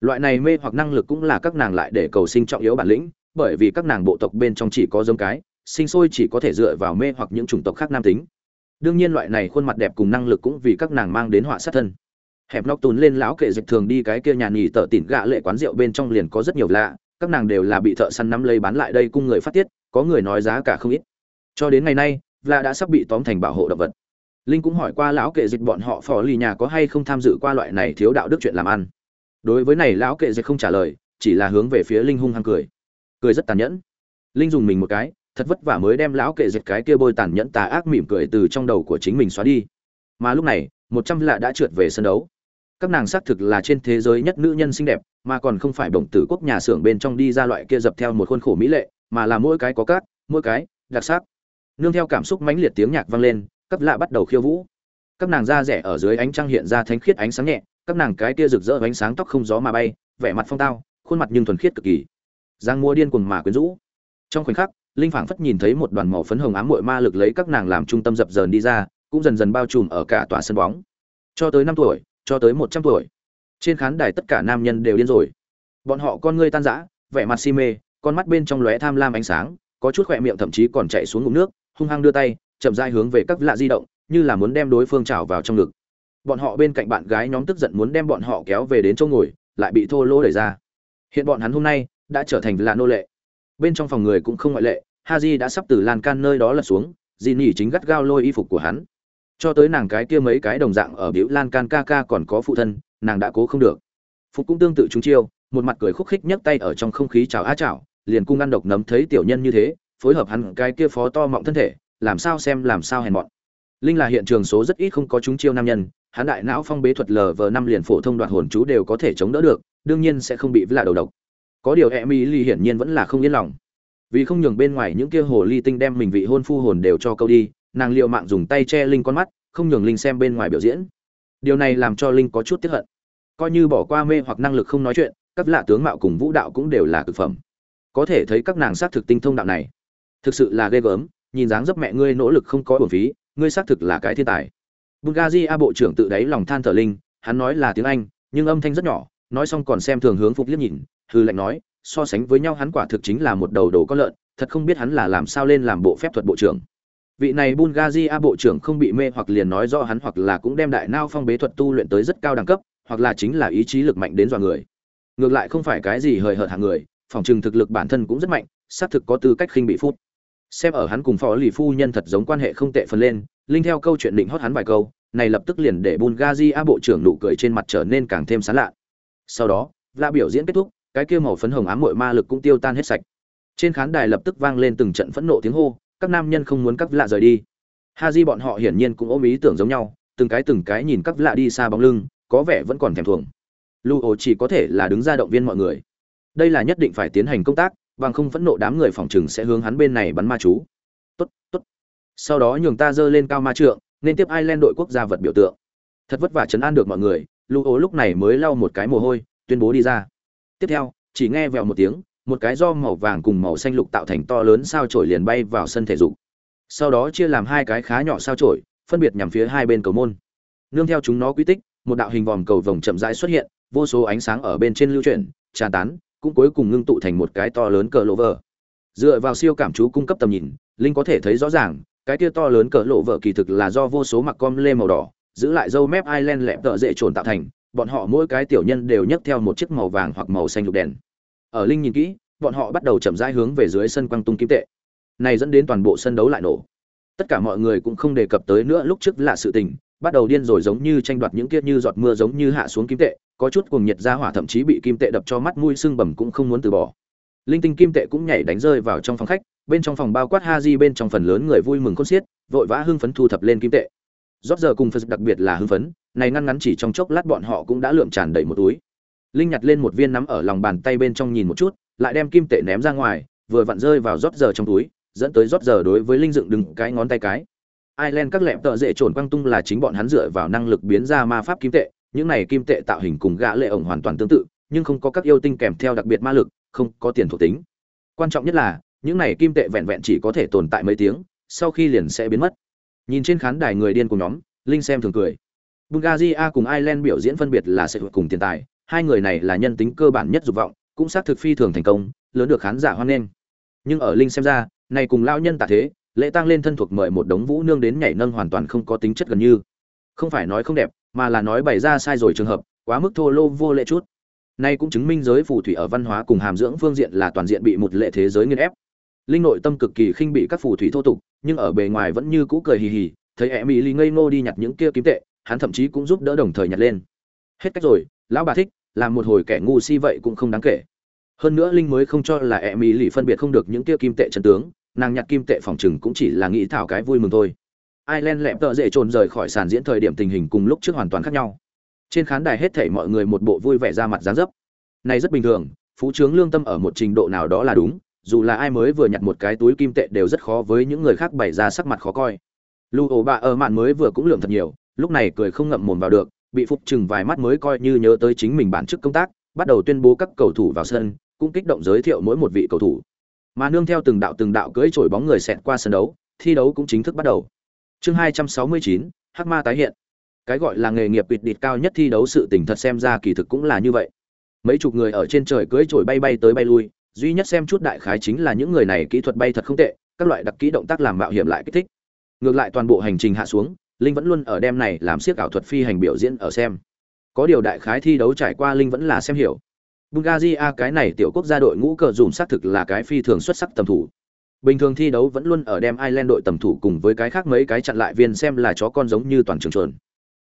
Loại này mê hoặc năng lực cũng là các nàng lại để cầu sinh trọng yếu bản lĩnh, bởi vì các nàng bộ tộc bên trong chỉ có giống cái, sinh sôi chỉ có thể dựa vào mê hoặc những chủng tộc khác nam tính. Đương nhiên loại này khuôn mặt đẹp cùng năng lực cũng vì các nàng mang đến họa sát thân. Hẹp nóc tún lên lão kệ dịch thường đi cái kia nhà nghỉ tở tỉn gạ lệ quán rượu bên trong liền có rất nhiều lạ, các nàng đều là bị thợ săn nắm lấy bán lại đây cung người phát tiết, có người nói giá cả không ít. Cho đến ngày nay, lạ đã sắp bị tóm thành bảo hộ động vật linh cũng hỏi qua lão kệ dịch bọn họ phò lì nhà có hay không tham dự qua loại này thiếu đạo đức chuyện làm ăn. Đối với này lão kệ dịch không trả lời, chỉ là hướng về phía linh hung hăng cười. Cười rất tàn nhẫn. Linh dùng mình một cái, thật vất vả mới đem lão kệ dịch cái kia bôi tàn nhẫn tà ác mỉm cười từ trong đầu của chính mình xóa đi. Mà lúc này, một trăm lạ đã trượt về sân đấu. Các nàng xác thực là trên thế giới nhất nữ nhân xinh đẹp, mà còn không phải bổng tử quốc nhà xưởng bên trong đi ra loại kia dập theo một khuôn khổ mỹ lệ, mà là mỗi cái có cát mỗi cái, đặc sắc. Nương theo cảm xúc mãnh liệt tiếng nhạc vang lên cấp lạ bắt đầu khiêu vũ. Các nàng da rẻ ở dưới ánh trăng hiện ra thánh khiết ánh sáng nhẹ, các nàng cái kia rực rỡ ánh sáng tóc không gió mà bay, vẻ mặt phong tao, khuôn mặt nhưng thuần khiết cực kỳ. Giang mua điên cuồng mà quyến rũ. Trong khoảnh khắc, linh phảng phất nhìn thấy một đoàn màu phấn hồng ám muội ma lực lấy các nàng làm trung tâm dập dờn đi ra, cũng dần dần bao trùm ở cả tòa sân bóng. Cho tới năm tuổi, cho tới một trăm tuổi, trên khán đài tất cả nam nhân đều điên rồi. Bọn họ con ngươi tan rã, vẻ mặt si mê, con mắt bên trong lóe tham lam ánh sáng, có chút khỏe miệng thậm chí còn chạy xuống ngụm nước, hung hăng đưa tay chậm rãi hướng về các lạ di động, như là muốn đem đối phương trào vào trong ngực. Bọn họ bên cạnh bạn gái nhóm tức giận muốn đem bọn họ kéo về đến chỗ ngồi, lại bị thô lỗ đẩy ra. Hiện bọn hắn hôm nay đã trở thành là nô lệ. Bên trong phòng người cũng không ngoại lệ, haji đã sắp từ lan can nơi đó lật xuống dì Nhi chính gắt gao lôi y phục của hắn. Cho tới nàng cái kia mấy cái đồng dạng ở biểu lan can ca ca còn có phụ thân, nàng đã cố không được. Phục cũng tương tự chúng chiêu, một mặt cười khúc khích nhấc tay ở trong không khí chào á chào, liền cung ăn độc nấm thấy tiểu nhân như thế, phối hợp hắn cái kia phó to mọng thân thể làm sao xem làm sao hèn mọn. Linh là hiện trường số rất ít không có chúng chiêu nam nhân, hắn đại não phong bế thuật lờ vờ năm liền phổ thông đoạt hồn chú đều có thể chống đỡ được, đương nhiên sẽ không bị vạ đầu độc. Có điều e mỹ ly hiển nhiên vẫn là không yên lòng. Vì không nhường bên ngoài những kia hồ ly tinh đem mình vị hôn phu hồn đều cho câu đi, nàng liệu mạng dùng tay che linh con mắt, không nhường linh xem bên ngoài biểu diễn. Điều này làm cho linh có chút tiếc hận. Coi như bỏ qua mê hoặc năng lực không nói chuyện, các lạ tướng mạo cùng vũ đạo cũng đều là cực phẩm. Có thể thấy các nàng xác thực tinh thông đạo này. Thực sự là ghê gớm nhìn dáng dấp mẹ ngươi nỗ lực không có bổn phí, ngươi xác thực là cái thiên tài. Bungazi a bộ trưởng tự đáy lòng than thở linh, hắn nói là tiếng anh, nhưng âm thanh rất nhỏ, nói xong còn xem thường hướng phục liếc nhìn hư lệnh nói, so sánh với nhau hắn quả thực chính là một đầu đồ con lợn, thật không biết hắn là làm sao lên làm bộ phép thuật bộ trưởng. Vị này bungazi a bộ trưởng không bị mê hoặc liền nói rõ hắn hoặc là cũng đem đại nao phong bế thuật tu luyện tới rất cao đẳng cấp, hoặc là chính là ý chí lực mạnh đến dọa người. Ngược lại không phải cái gì hời hợt hạng người, phòng trừng thực lực bản thân cũng rất mạnh, xác thực có tư cách khinh bị phút xem ở hắn cùng phó lì phu nhân thật giống quan hệ không tệ phần lên, linh theo câu chuyện định hót hắn vài câu, này lập tức liền để bungazi a bộ trưởng nụ cười trên mặt trở nên càng thêm sán lạ sau đó la biểu diễn kết thúc, cái kia màu phấn hồng ám muội ma lực cũng tiêu tan hết sạch. Trên khán đài lập tức vang lên từng trận phẫn nộ tiếng hô, các nam nhân không muốn các lạ rời đi. Ha di bọn họ hiển nhiên cũng ôm ý tưởng giống nhau, từng cái từng cái nhìn các lạ đi xa bóng lưng, có vẻ vẫn còn thèm thuồng. Lưu ổ chỉ có thể là đứng ra động viên mọi người. Đây là nhất định phải tiến hành công tác bằng không phẫn nộ đám người phòng trừng sẽ hướng hắn bên này bắn ma chú. Tốt tốt. Sau đó nhường ta dơ lên cao ma trượng, nên tiếp ireland đội quốc gia vật biểu tượng. Thật vất vả chấn an được mọi người lưu ố lúc này mới lau một cái mồ hôi, tuyên bố đi ra. Tiếp theo, chỉ nghe vèo một tiếng, một cái do màu vàng cùng màu xanh lục tạo thành to lớn sao chổi liền bay vào sân thể dục. Sau đó chia làm hai cái khá nhỏ sao chổi, phân biệt nhằm phía hai bên cầu môn. Nương theo chúng nó quy tích, một đạo hình vòm cầu vồng chậm rãi xuất hiện, vô số ánh sáng ở bên trên lưu chuyển, tràn tán cũng cuối cùng ngưng tụ thành một cái to lớn cờ lộ vờ. Dựa vào siêu cảm chú cung cấp tầm nhìn, linh có thể thấy rõ ràng, cái kia to lớn cờ lộ vợ kỳ thực là do vô số mặc com lê màu đỏ, giữ lại dâu mép Ireland lẹp tợ dễ trồn tạo thành, bọn họ mỗi cái tiểu nhân đều nhấc theo một chiếc màu vàng hoặc màu xanh lục đèn. Ở linh nhìn kỹ, bọn họ bắt đầu chậm rãi hướng về dưới sân quăng tung kim tệ. Này dẫn đến toàn bộ sân đấu lại nổ. Tất cả mọi người cũng không đề cập tới nữa lúc trước là sự tình, bắt đầu điên rồi giống như tranh đoạt những kia như giọt mưa giống như hạ xuống kim tệ có chút cuồng nhiệt ra hỏa thậm chí bị kim tệ đập cho mắt mũi sưng bầm cũng không muốn từ bỏ. Linh tinh kim tệ cũng nhảy đánh rơi vào trong phòng khách bên trong phòng bao quát ha di bên trong phần lớn người vui mừng khôn xiết vội vã hưng phấn thu thập lên kim tệ. Rót giờ cùng phật đặc biệt là hưng phấn này ngăn ngắn chỉ trong chốc lát bọn họ cũng đã lượm tràn đầy một túi. Linh nhặt lên một viên nắm ở lòng bàn tay bên trong nhìn một chút lại đem kim tệ ném ra ngoài vừa vặn rơi vào rót giờ trong túi dẫn tới rót giờ đối với linh dựng đứng cái ngón tay cái. Ireland các lẹm tợ dễ trồn quang tung là chính bọn hắn dựa vào năng lực biến ra ma pháp kim tệ, những này kim tệ tạo hình cùng gã lệ ổng hoàn toàn tương tự, nhưng không có các yêu tinh kèm theo đặc biệt ma lực, không có tiền thuộc tính. Quan trọng nhất là, những này kim tệ vẹn vẹn chỉ có thể tồn tại mấy tiếng, sau khi liền sẽ biến mất. Nhìn trên khán đài người điên cùng nhóm, Linh xem thường cười. Bulgaria cùng Ireland biểu diễn phân biệt là sẽ cùng tiền tài, hai người này là nhân tính cơ bản nhất dục vọng, cũng xác thực phi thường thành công, lớn được khán giả hoan nghênh. Nhưng ở Linh xem ra, này cùng lão nhân tạ thế, lễ tang lên thân thuộc mời một đống vũ nương đến nhảy nâng hoàn toàn không có tính chất gần như không phải nói không đẹp mà là nói bày ra sai rồi trường hợp, quá mức thô lô vô lệ chút. Nay cũng chứng minh giới phù thủy ở văn hóa cùng hàm dưỡng phương diện là toàn diện bị một lệ thế giới nghiên ép. Linh nội tâm cực kỳ khinh bị các phù thủy thô tục, nhưng ở bề ngoài vẫn như cũ cười hì hì, thấy em mỹ ly ngây ngô đi nhặt những kia kiếm tệ, hắn thậm chí cũng giúp đỡ đồng thời nhặt lên. Hết cách rồi, lão bà thích, làm một hồi kẻ ngu si vậy cũng không đáng kể. Hơn nữa linh mới không cho là em mỹ lì phân biệt không được những kia kim tệ chân tướng, nàng nhặt kim tệ phòng chừng cũng chỉ là nghĩ thảo cái vui mừng thôi. Ireland lẹp tợ dễ trồn rời khỏi sàn diễn thời điểm tình hình cùng lúc trước hoàn toàn khác nhau. Trên khán đài hết thảy mọi người một bộ vui vẻ ra mặt dáng dấp. Này rất bình thường phú trướng lương tâm ở một trình độ nào đó là đúng dù là ai mới vừa nhặt một cái túi kim tệ đều rất khó với những người khác bày ra sắc mặt khó coi. Lưu ổ bạ ở mạn mới vừa cũng lượng thật nhiều lúc này cười không ngậm mồm vào được bị phục chừng vài mắt mới coi như nhớ tới chính mình bản chức công tác bắt đầu tuyên bố các cầu thủ vào sân cũng kích động giới thiệu mỗi một vị cầu thủ. Mà nương theo từng đạo từng đạo cưỡi trổi bóng người xẹt qua sân đấu, thi đấu cũng chính thức bắt đầu. Chương 269, Hắc Ma tái hiện. Cái gọi là nghề nghiệp quỵt địt cao nhất thi đấu sự tình thật xem ra kỳ thực cũng là như vậy. Mấy chục người ở trên trời cưỡi trổi bay bay tới bay lui, duy nhất xem chút đại khái chính là những người này kỹ thuật bay thật không tệ, các loại đặc kỹ động tác làm mạo hiểm lại kích thích. Ngược lại toàn bộ hành trình hạ xuống, Linh vẫn luôn ở đêm này làm siếc ảo thuật phi hành biểu diễn ở xem. Có điều đại khái thi đấu trải qua Linh vẫn là xem hiểu, Bulgaria cái này tiểu quốc gia đội ngũ cờ dùm xác thực là cái phi thường xuất sắc tầm thủ. Bình thường thi đấu vẫn luôn ở đem Ireland đội tầm thủ cùng với cái khác mấy cái chặn lại viên xem là chó con giống như toàn trường chuẩn.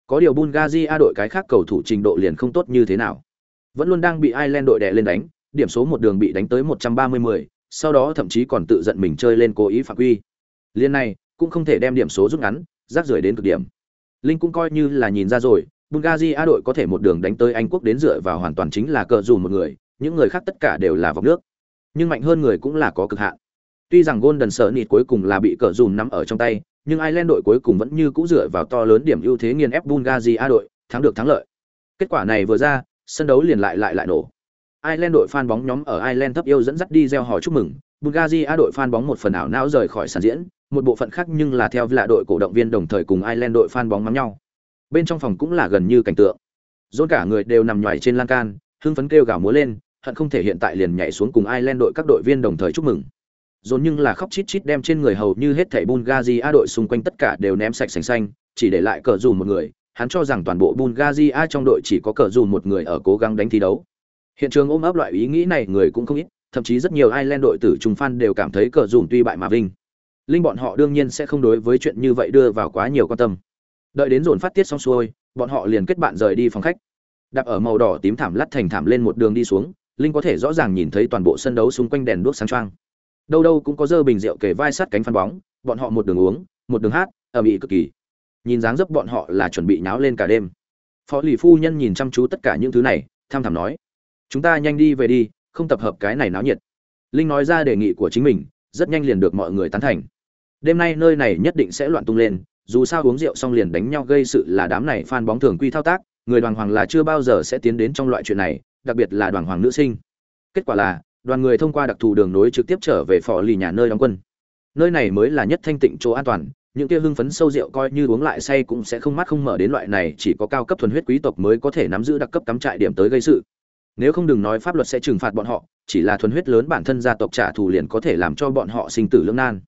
Có điều Bulgaria đội cái khác cầu thủ trình độ liền không tốt như thế nào. Vẫn luôn đang bị Ireland đội đè lên đánh, điểm số một đường bị đánh tới 130-10, sau đó thậm chí còn tự giận mình chơi lên cố ý phạm quy. Liên này cũng không thể đem điểm số rút ngắn, rác rưởi đến cực điểm. Linh cũng coi như là nhìn ra rồi, Bulgaria đội có thể một đường đánh tới Anh quốc đến dựa vào hoàn toàn chính là cờ dù một người, những người khác tất cả đều là vọng nước. Nhưng mạnh hơn người cũng là có cực hạn. Tuy rằng Golden Sunnit cuối cùng là bị cờ dùn nắm ở trong tay, nhưng Ireland đội cuối cùng vẫn như cũ dựa vào to lớn điểm ưu thế nghiền ép Bulgaria đội, thắng được thắng lợi. Kết quả này vừa ra, sân đấu liền lại lại lại nổ. Ireland đội fan bóng nhóm ở Ireland thấp yêu dẫn dắt đi reo hò chúc mừng, Bulgaria đội fan bóng một phần ảo não rời khỏi sàn diễn, một bộ phận khác nhưng là theo là đội cổ động viên đồng thời cùng Ireland đội fan bóng mắm nhau. Bên trong phòng cũng là gần như cảnh tượng. Dôn cả người đều nằm nhòi trên lan can, hưng phấn kêu gào múa lên, hận không thể hiện tại liền nhảy xuống cùng Ireland đội các đội viên đồng thời chúc mừng. Dồn nhưng là khóc chít chít đem trên người hầu như hết thảy a đội xung quanh tất cả đều ném sạch sành xanh, chỉ để lại cờ dù một người, hắn cho rằng toàn bộ Bulgaria trong đội chỉ có cờ dù một người ở cố gắng đánh thi đấu. Hiện trường ôm ấp loại ý nghĩ này người cũng không ít, thậm chí rất nhiều Ireland đội tử trung fan đều cảm thấy cờ dù tuy bại mà vinh. Linh bọn họ đương nhiên sẽ không đối với chuyện như vậy đưa vào quá nhiều quan tâm. Đợi đến dồn phát tiết xong xuôi, bọn họ liền kết bạn rời đi phòng khách. Đạp ở màu đỏ tím thảm lắt thành thảm lên một đường đi xuống, Linh có thể rõ ràng nhìn thấy toàn bộ sân đấu xung quanh đèn đuốc sáng choang. Đâu đâu cũng có dơ bình rượu kề vai sát cánh phan bóng, bọn họ một đường uống, một đường hát, ầm ĩ cực kỳ. Nhìn dáng dấp bọn họ là chuẩn bị nháo lên cả đêm. Phó lì phu nhân nhìn chăm chú tất cả những thứ này, tham thảm nói: "Chúng ta nhanh đi về đi, không tập hợp cái này náo nhiệt." Linh nói ra đề nghị của chính mình, rất nhanh liền được mọi người tán thành. Đêm nay nơi này nhất định sẽ loạn tung lên, dù sao uống rượu xong liền đánh nhau gây sự là đám này phan bóng thường quy thao tác, người đoàn hoàng là chưa bao giờ sẽ tiến đến trong loại chuyện này, đặc biệt là đoàn hoàng nữ sinh. Kết quả là, đoàn người thông qua đặc thù đường nối trực tiếp trở về phò lì nhà nơi đóng quân. Nơi này mới là nhất thanh tịnh chỗ an toàn, những kia hưng phấn sâu rượu coi như uống lại say cũng sẽ không mắt không mở đến loại này, chỉ có cao cấp thuần huyết quý tộc mới có thể nắm giữ đặc cấp cắm trại điểm tới gây sự. Nếu không đừng nói pháp luật sẽ trừng phạt bọn họ, chỉ là thuần huyết lớn bản thân gia tộc trả thù liền có thể làm cho bọn họ sinh tử lưỡng nan.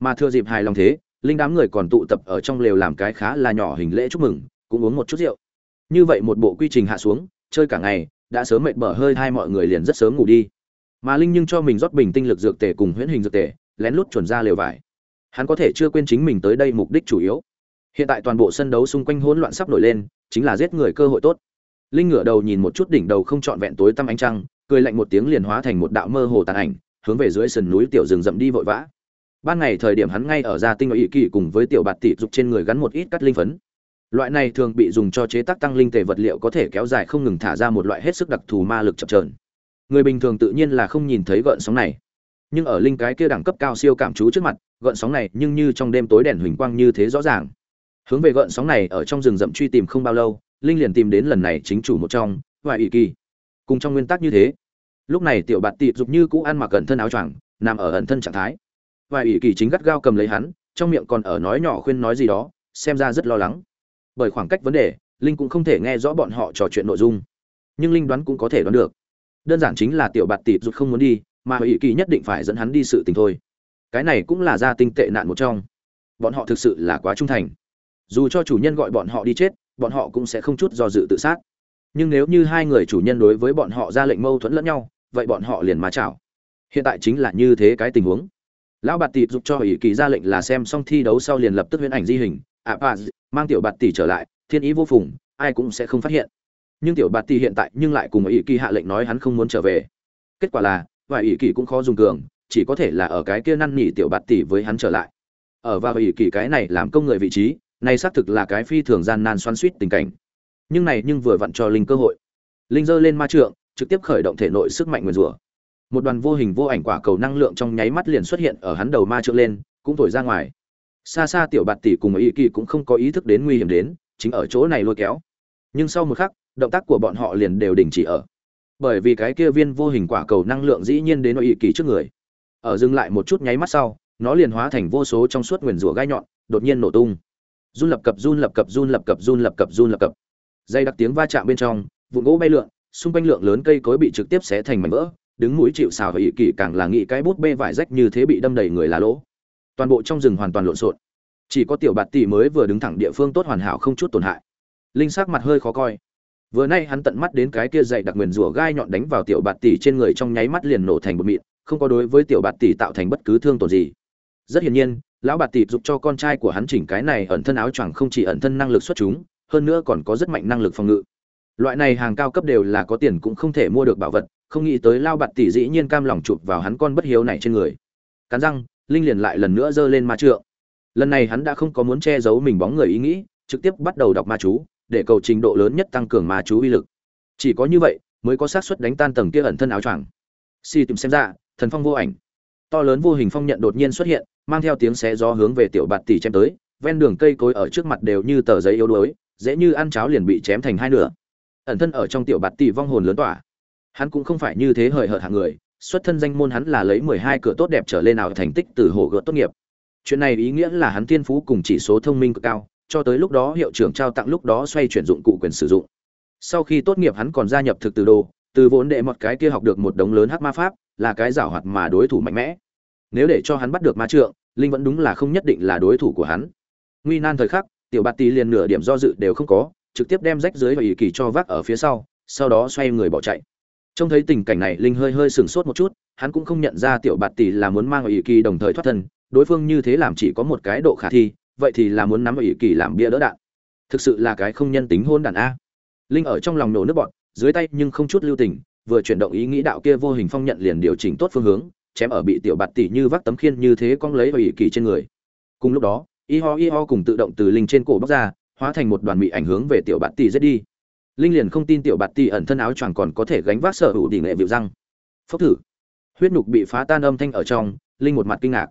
Mà thừa dịp hài lòng thế, linh đám người còn tụ tập ở trong lều làm cái khá là nhỏ hình lễ chúc mừng, cũng uống một chút rượu. Như vậy một bộ quy trình hạ xuống, chơi cả ngày, đã sớm mệt mở hơi hai mọi người liền rất sớm ngủ đi mà linh nhưng cho mình rót bình tinh lực dược tề cùng huyễn hình dược tề, lén lút chuẩn ra lều vải. Hắn có thể chưa quên chính mình tới đây mục đích chủ yếu. Hiện tại toàn bộ sân đấu xung quanh hỗn loạn sắp nổi lên, chính là giết người cơ hội tốt. Linh ngửa đầu nhìn một chút đỉnh đầu không trọn vẹn tối tăm ánh trăng, cười lạnh một tiếng liền hóa thành một đạo mơ hồ tàn ảnh, hướng về dưới sườn núi tiểu rừng rậm đi vội vã. Ban ngày thời điểm hắn ngay ở gia tinh nội ý kỳ cùng với tiểu bạt tỷ dục trên người gắn một ít cắt linh phấn. Loại này thường bị dùng cho chế tác tăng linh tề vật liệu có thể kéo dài không ngừng thả ra một loại hết sức đặc thù ma lực chập trờn người bình thường tự nhiên là không nhìn thấy gợn sóng này. Nhưng ở linh cái kia đẳng cấp cao siêu cảm chú trước mặt, gợn sóng này nhưng như trong đêm tối đèn huỳnh quang như thế rõ ràng. Hướng về gợn sóng này ở trong rừng rậm truy tìm không bao lâu, linh liền tìm đến lần này chính chủ một trong, hoài ỷ kỳ. Cùng trong nguyên tắc như thế, lúc này tiểu bạt tị dục như cũ ăn mặc cẩn thân áo choàng, nằm ở ẩn thân trạng thái. Hoài ỷ kỳ chính gắt gao cầm lấy hắn, trong miệng còn ở nói nhỏ khuyên nói gì đó, xem ra rất lo lắng. Bởi khoảng cách vấn đề, linh cũng không thể nghe rõ bọn họ trò chuyện nội dung, nhưng linh đoán cũng có thể đoán được đơn giản chính là tiểu bạt tỷ rụt không muốn đi mà ủy kỳ nhất định phải dẫn hắn đi sự tình thôi. Cái này cũng là gia tinh tệ nạn một trong. Bọn họ thực sự là quá trung thành. Dù cho chủ nhân gọi bọn họ đi chết bọn họ cũng sẽ không chút do dự tự sát. Nhưng nếu như hai người chủ nhân đối với bọn họ ra lệnh mâu thuẫn lẫn nhau vậy bọn họ liền mà chảo. Hiện tại chính là như thế cái tình huống. Lão bạt tỷ giúp cho ủy kỳ ra lệnh là xem xong thi đấu sau liền lập tức huyễn ảnh di hình. Ạ à, mang tiểu bạt tỷ trở lại thiên ý vô phùng ai cũng sẽ không phát hiện nhưng tiểu bạt tỷ hiện tại nhưng lại cùng ủy kỳ hạ lệnh nói hắn không muốn trở về. Kết quả là, và ủy kỳ cũng khó dùng cường, chỉ có thể là ở cái kia năn nỉ tiểu bạt tỷ với hắn trở lại. Ở và ủy kỳ cái này làm công người vị trí, này xác thực là cái phi thường gian nan xoắn suýt tình cảnh. Nhưng này nhưng vừa vặn cho linh cơ hội. Linh giơ lên ma trượng, trực tiếp khởi động thể nội sức mạnh nguyền rủa. Một đoàn vô hình vô ảnh quả cầu năng lượng trong nháy mắt liền xuất hiện ở hắn đầu ma trượng lên, cũng thổi ra ngoài. Xa xa tiểu bạt tỷ cùng ý kỳ cũng không có ý thức đến nguy hiểm đến, chính ở chỗ này lôi kéo. Nhưng sau một khắc động tác của bọn họ liền đều đình chỉ ở. Bởi vì cái kia viên vô hình quả cầu năng lượng dĩ nhiên đến nội ý kỳ trước người. Ở dừng lại một chút nháy mắt sau, nó liền hóa thành vô số trong suốt nguyền rủa gai nhọn, đột nhiên nổ tung. Run lập cập, run lập cập, run lập cập, run lập cập, run lập cập. Dây đặc tiếng va chạm bên trong vụ gỗ bay lượn, xung quanh lượng lớn cây cối bị trực tiếp xé thành mảnh vỡ, đứng mũi chịu xào và ý kỳ càng là nghĩ cái bút bê vải rách như thế bị đâm đầy người là lỗ. Toàn bộ trong rừng hoàn toàn lộn xộn. Chỉ có tiểu bạt tỷ mới vừa đứng thẳng địa phương tốt hoàn hảo không chút tổn hại. Linh sắc mặt hơi khó coi vừa nay hắn tận mắt đến cái kia dày đặc nguyền rủa gai nhọn đánh vào tiểu bạt tỷ trên người trong nháy mắt liền nổ thành một mịn, không có đối với tiểu bạt tỷ tạo thành bất cứ thương tổn gì. Rất hiển nhiên, lão bạt tỷ giúp cho con trai của hắn chỉnh cái này ẩn thân áo choàng không chỉ ẩn thân năng lực xuất chúng, hơn nữa còn có rất mạnh năng lực phòng ngự. Loại này hàng cao cấp đều là có tiền cũng không thể mua được bảo vật, không nghĩ tới lao bạt tỷ dĩ nhiên cam lòng chụp vào hắn con bất hiếu này trên người. Cắn răng, linh liền lại lần nữa giơ lên ma trượng. Lần này hắn đã không có muốn che giấu mình bóng người ý nghĩ, trực tiếp bắt đầu đọc ma chú để cầu trình độ lớn nhất tăng cường ma chú uy lực. Chỉ có như vậy mới có xác suất đánh tan tầng kia ẩn thân áo choàng. Si tìm xem ra, thần phong vô ảnh. To lớn vô hình phong nhận đột nhiên xuất hiện, mang theo tiếng xé gió hướng về tiểu bạt tỷ chém tới, ven đường cây cối ở trước mặt đều như tờ giấy yếu đuối, dễ như ăn cháo liền bị chém thành hai nửa. Ẩn thân ở trong tiểu bạt tỷ vong hồn lớn tỏa. Hắn cũng không phải như thế hời hợt hạng người, xuất thân danh môn hắn là lấy mười hai cửa tốt đẹp trở lên nào thành tích từ hồ gợt tốt nghiệp. Chuyện này ý nghĩa là hắn tiên phú cùng chỉ số thông minh cực cao cho tới lúc đó hiệu trưởng trao tặng lúc đó xoay chuyển dụng cụ quyền sử dụng. Sau khi tốt nghiệp hắn còn gia nhập thực từ đồ, từ vốn đệ một cái kia học được một đống lớn hắc ma pháp, là cái giảo hoạt mà đối thủ mạnh mẽ. Nếu để cho hắn bắt được ma trượng, linh vẫn đúng là không nhất định là đối thủ của hắn. Nguy nan thời khắc, tiểu bạt tì liền nửa điểm do dự đều không có, trực tiếp đem rách dưới và ý kỳ cho vác ở phía sau sau đó xoay người bỏ chạy. Trông thấy tình cảnh này, linh hơi hơi sừng sốt một chút, hắn cũng không nhận ra tiểu bạt tỷ là muốn mang ở kỳ đồng thời thoát thân, đối phương như thế làm chỉ có một cái độ khả thi vậy thì là muốn nắm ủy ỷ kỳ làm bia đỡ đạn. Thực sự là cái không nhân tính hôn đàn a. Linh ở trong lòng nổ nước bọn dưới tay nhưng không chút lưu tình, vừa chuyển động ý nghĩ đạo kia vô hình phong nhận liền điều chỉnh tốt phương hướng, chém ở bị tiểu bạt tỷ như vác tấm khiên như thế cong lấy và ỷ kỳ trên người. Cùng lúc đó, y ho y ho cùng tự động từ linh trên cổ bóc ra, hóa thành một đoàn bị ảnh hướng về tiểu bạt tỷ giết đi. Linh liền không tin tiểu bạt tỷ ẩn thân áo choàng còn có thể gánh vác sở hữu tỷ lệ vịu răng. Phốc thử. Huyết nhục bị phá tan âm thanh ở trong, linh một mặt kinh ngạc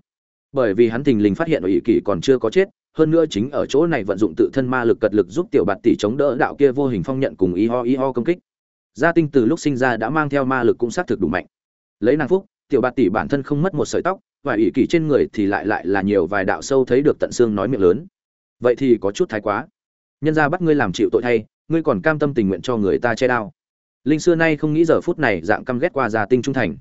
bởi vì hắn thình lình phát hiện ở ỷ kỳ còn chưa có chết, hơn nữa chính ở chỗ này vận dụng tự thân ma lực cật lực giúp tiểu bạt tỷ chống đỡ đạo kia vô hình phong nhận cùng y ho y ho công kích. Gia tinh từ lúc sinh ra đã mang theo ma lực cũng xác thực đủ mạnh. Lấy nàng phúc, tiểu bạt tỷ bản thân không mất một sợi tóc, và ỷ kỳ trên người thì lại lại là nhiều vài đạo sâu thấy được tận xương nói miệng lớn. Vậy thì có chút thái quá. Nhân ra bắt ngươi làm chịu tội thay, ngươi còn cam tâm tình nguyện cho người ta che đao. Linh xưa nay không nghĩ giờ phút này dạng căm ghét qua gia tinh trung thành.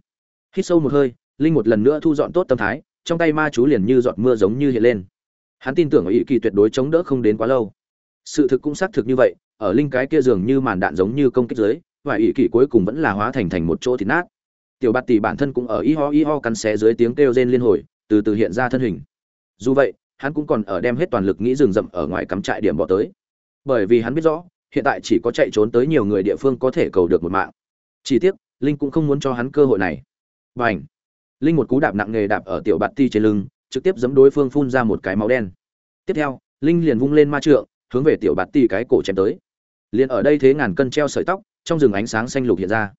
Hít sâu một hơi, linh một lần nữa thu dọn tốt tâm thái trong tay ma chú liền như giọt mưa giống như hiện lên. Hắn tin tưởng ở ý kỳ tuyệt đối chống đỡ không đến quá lâu. Sự thực cũng xác thực như vậy, ở linh cái kia dường như màn đạn giống như công kích dưới, và ý kỳ cuối cùng vẫn là hóa thành thành một chỗ thịt nát. Tiểu bạt tỷ bản thân cũng ở y ho y ho cắn xé dưới tiếng kêu rên liên hồi, từ từ hiện ra thân hình. Dù vậy, hắn cũng còn ở đem hết toàn lực nghĩ rừng rậm ở ngoài cắm trại điểm bỏ tới. Bởi vì hắn biết rõ, hiện tại chỉ có chạy trốn tới nhiều người địa phương có thể cầu được một mạng. Chỉ tiếc, linh cũng không muốn cho hắn cơ hội này. Và linh một cú đạp nặng nghề đạp ở tiểu bạt ti trên lưng, trực tiếp giấm đối phương phun ra một cái máu đen. Tiếp theo, linh liền vung lên ma trượng, hướng về tiểu bạt ti cái cổ chém tới. Liền ở đây thế ngàn cân treo sợi tóc, trong rừng ánh sáng xanh lục hiện ra.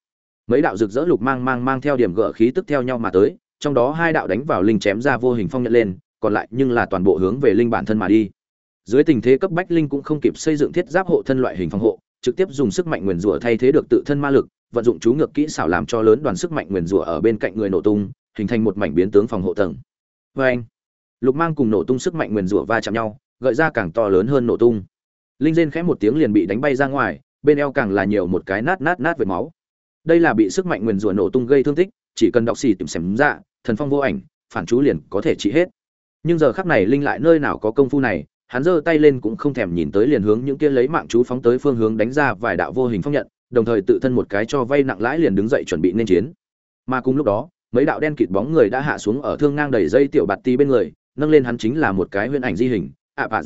Mấy đạo rực rỡ lục mang mang mang theo điểm gỡ khí tức theo nhau mà tới, trong đó hai đạo đánh vào linh chém ra vô hình phong nhận lên, còn lại nhưng là toàn bộ hướng về linh bản thân mà đi. Dưới tình thế cấp bách linh cũng không kịp xây dựng thiết giáp hộ thân loại hình phòng hộ, trực tiếp dùng sức mạnh nguyền rủa thay thế được tự thân ma lực, vận dụng chú ngược kỹ xảo làm cho lớn đoàn sức mạnh nguyền rủa ở bên cạnh người nổ tung hình thành một mảnh biến tướng phòng hộ tầng. Vê anh, lục mang cùng nổ tung sức mạnh nguyền rủa va chạm nhau, gợi ra càng to lớn hơn nổ tung. Linh rên khẽ một tiếng liền bị đánh bay ra ngoài, bên eo càng là nhiều một cái nát nát nát vệt máu. Đây là bị sức mạnh nguyền rủa nổ tung gây thương tích, chỉ cần đọc xì tìm xem ra, thần phong vô ảnh, phản chú liền có thể trị hết. Nhưng giờ khắc này linh lại nơi nào có công phu này, hắn giơ tay lên cũng không thèm nhìn tới liền hướng những kia lấy mạng chú phóng tới phương hướng đánh ra vài đạo vô hình phong nhận, đồng thời tự thân một cái cho vay nặng lãi liền đứng dậy chuẩn bị nên chiến. Mà cùng lúc đó mấy đạo đen kịt bóng người đã hạ xuống ở thương ngang đầy dây tiểu bạt ti bên người, nâng lên hắn chính là một cái huyễn ảnh di hình, ạ bà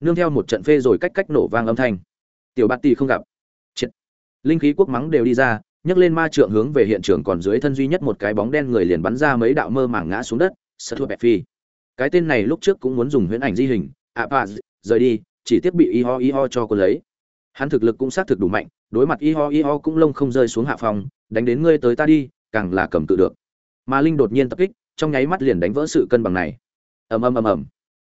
nương theo một trận phê rồi cách cách nổ vang âm thanh. Tiểu bạt ti không gặp. Chịt. linh khí quốc mắng đều đi ra, nhấc lên ma trượng hướng về hiện trường còn dưới thân duy nhất một cái bóng đen người liền bắn ra mấy đạo mơ màng ngã xuống đất, sợ thua bẹp phi. Cái tên này lúc trước cũng muốn dùng huyễn ảnh di hình, ạ bà rời đi, chỉ tiếp bị y ho y ho cho cô lấy. Hắn thực lực cũng xác thực đủ mạnh, đối mặt y ho y ho cũng lông không rơi xuống hạ phòng, đánh đến ngươi tới ta đi, càng là cầm cự được mà linh đột nhiên tập kích, trong nháy mắt liền đánh vỡ sự cân bằng này. Ầm ầm ầm ầm.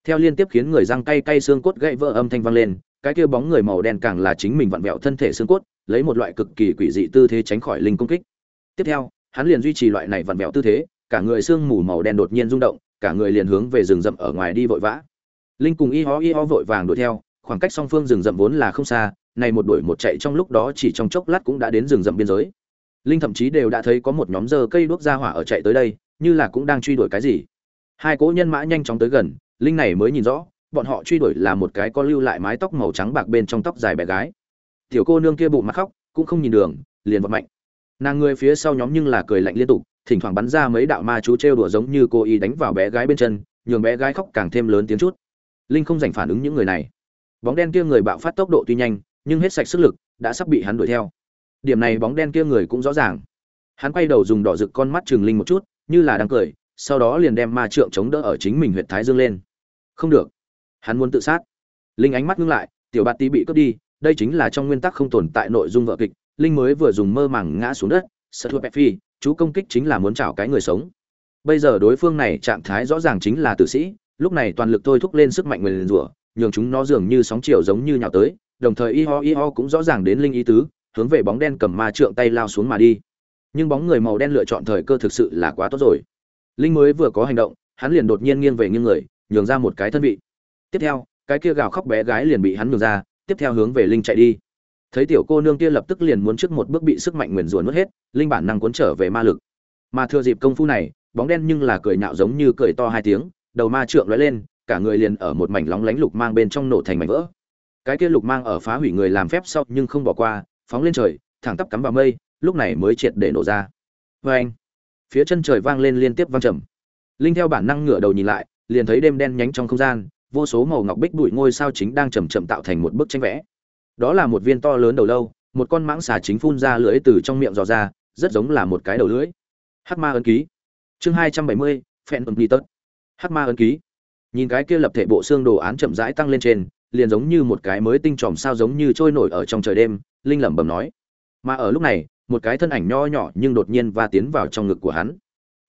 Theo liên tiếp khiến người răng cay cay xương cốt gãy vỡ âm thanh vang lên, cái kia bóng người màu đen càng là chính mình vặn vẹo thân thể xương cốt, lấy một loại cực kỳ quỷ dị tư thế tránh khỏi linh công kích. Tiếp theo, hắn liền duy trì loại này vặn vẹo tư thế, cả người xương mù màu đen đột nhiên rung động, cả người liền hướng về rừng rậm ở ngoài đi vội vã. Linh cùng y ho y ho vội vàng đuổi theo, khoảng cách song phương rừng rậm vốn là không xa, này một đuổi một chạy trong lúc đó chỉ trong chốc lát cũng đã đến rừng rậm biên giới linh thậm chí đều đã thấy có một nhóm dơ cây đuốc ra hỏa ở chạy tới đây, như là cũng đang truy đuổi cái gì. Hai cỗ nhân mã nhanh chóng tới gần, linh này mới nhìn rõ, bọn họ truy đuổi là một cái có lưu lại mái tóc màu trắng bạc bên trong tóc dài bé gái. Tiểu cô nương kia bụng mặt khóc, cũng không nhìn đường, liền vật mạnh. Nàng người phía sau nhóm nhưng là cười lạnh liên tục, thỉnh thoảng bắn ra mấy đạo ma chú trêu đùa giống như cô y đánh vào bé gái bên chân, nhường bé gái khóc càng thêm lớn tiếng chút. Linh không dành phản ứng những người này. Bóng đen kia người bạo phát tốc độ tuy nhanh, nhưng hết sạch sức lực, đã sắp bị hắn đuổi theo điểm này bóng đen kia người cũng rõ ràng. Hắn quay đầu dùng đỏ rực con mắt trường linh một chút, như là đang cười, sau đó liền đem ma trượng chống đỡ ở chính mình huyện thái dương lên. Không được. Hắn muốn tự sát. Linh ánh mắt ngưng lại, tiểu bạt tý bị cướp đi, đây chính là trong nguyên tắc không tồn tại nội dung vợ kịch. Linh mới vừa dùng mơ màng ngã xuống đất, sợ thua phi chú công kích chính là muốn chảo cái người sống. Bây giờ đối phương này trạng thái rõ ràng chính là tử sĩ, lúc này toàn lực thôi thúc lên sức mạnh nguyền rủa, nhường chúng nó dường như sóng chiều giống như nhào tới, đồng thời y ho y ho cũng rõ ràng đến linh ý tứ hướng về bóng đen cầm ma trượng tay lao xuống mà đi. Nhưng bóng người màu đen lựa chọn thời cơ thực sự là quá tốt rồi. Linh mới vừa có hành động, hắn liền đột nhiên nghiêng về nghiêng người, nhường ra một cái thân vị. Tiếp theo, cái kia gào khóc bé gái liền bị hắn nhường ra, tiếp theo hướng về linh chạy đi. Thấy tiểu cô nương kia lập tức liền muốn trước một bước bị sức mạnh nguyền rủa nuốt hết, linh bản năng cuốn trở về ma lực. Mà thừa dịp công phu này, bóng đen nhưng là cười nhạo giống như cười to hai tiếng, đầu ma trượng lóe lên, cả người liền ở một mảnh lóng lánh lục mang bên trong nổ thành mảnh vỡ. Cái kia lục mang ở phá hủy người làm phép sau nhưng không bỏ qua phóng lên trời, thẳng tắp cắm vào mây, lúc này mới triệt để nổ ra. Vê anh, phía chân trời vang lên liên tiếp vang trầm. Linh theo bản năng ngửa đầu nhìn lại, liền thấy đêm đen nhánh trong không gian, vô số màu ngọc bích bụi ngôi sao chính đang chầm chậm tạo thành một bức tranh vẽ. Đó là một viên to lớn đầu lâu, một con mãng xà chính phun ra lưỡi từ trong miệng dò ra, rất giống là một cái đầu lưỡi. Hắc ma ấn ký. Chương hai trăm bảy mươi phen tuần đi tớt hắc ma ấn ký. Nhìn cái kia lập thể bộ xương đồ án chậm rãi tăng lên trên liền giống như một cái mới tinh tròm sao giống như trôi nổi ở trong trời đêm, linh lẩm bẩm nói. Mà ở lúc này, một cái thân ảnh nho nhỏ nhưng đột nhiên va tiến vào trong ngực của hắn.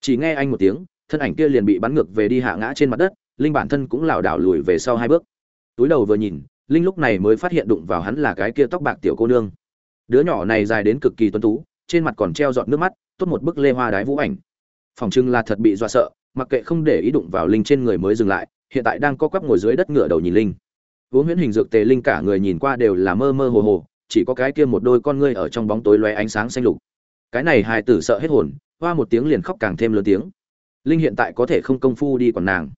Chỉ nghe anh một tiếng, thân ảnh kia liền bị bắn ngược về đi hạ ngã trên mặt đất, linh bản thân cũng lảo đảo lùi về sau hai bước. Túi đầu vừa nhìn, linh lúc này mới phát hiện đụng vào hắn là cái kia tóc bạc tiểu cô nương. Đứa nhỏ này dài đến cực kỳ tuấn tú, trên mặt còn treo giọt nước mắt, tốt một bức lê hoa đái vũ ảnh. Phòng trưng là thật bị dọa sợ, mặc kệ không để ý đụng vào linh trên người mới dừng lại, hiện tại đang co quắp ngồi dưới đất ngựa đầu nhìn linh uống huyễn hình dược tề linh cả người nhìn qua đều là mơ mơ hồ hồ, chỉ có cái kia một đôi con ngươi ở trong bóng tối lóe ánh sáng xanh lục. Cái này hài tử sợ hết hồn, hoa một tiếng liền khóc càng thêm lớn tiếng. Linh hiện tại có thể không công phu đi còn nàng.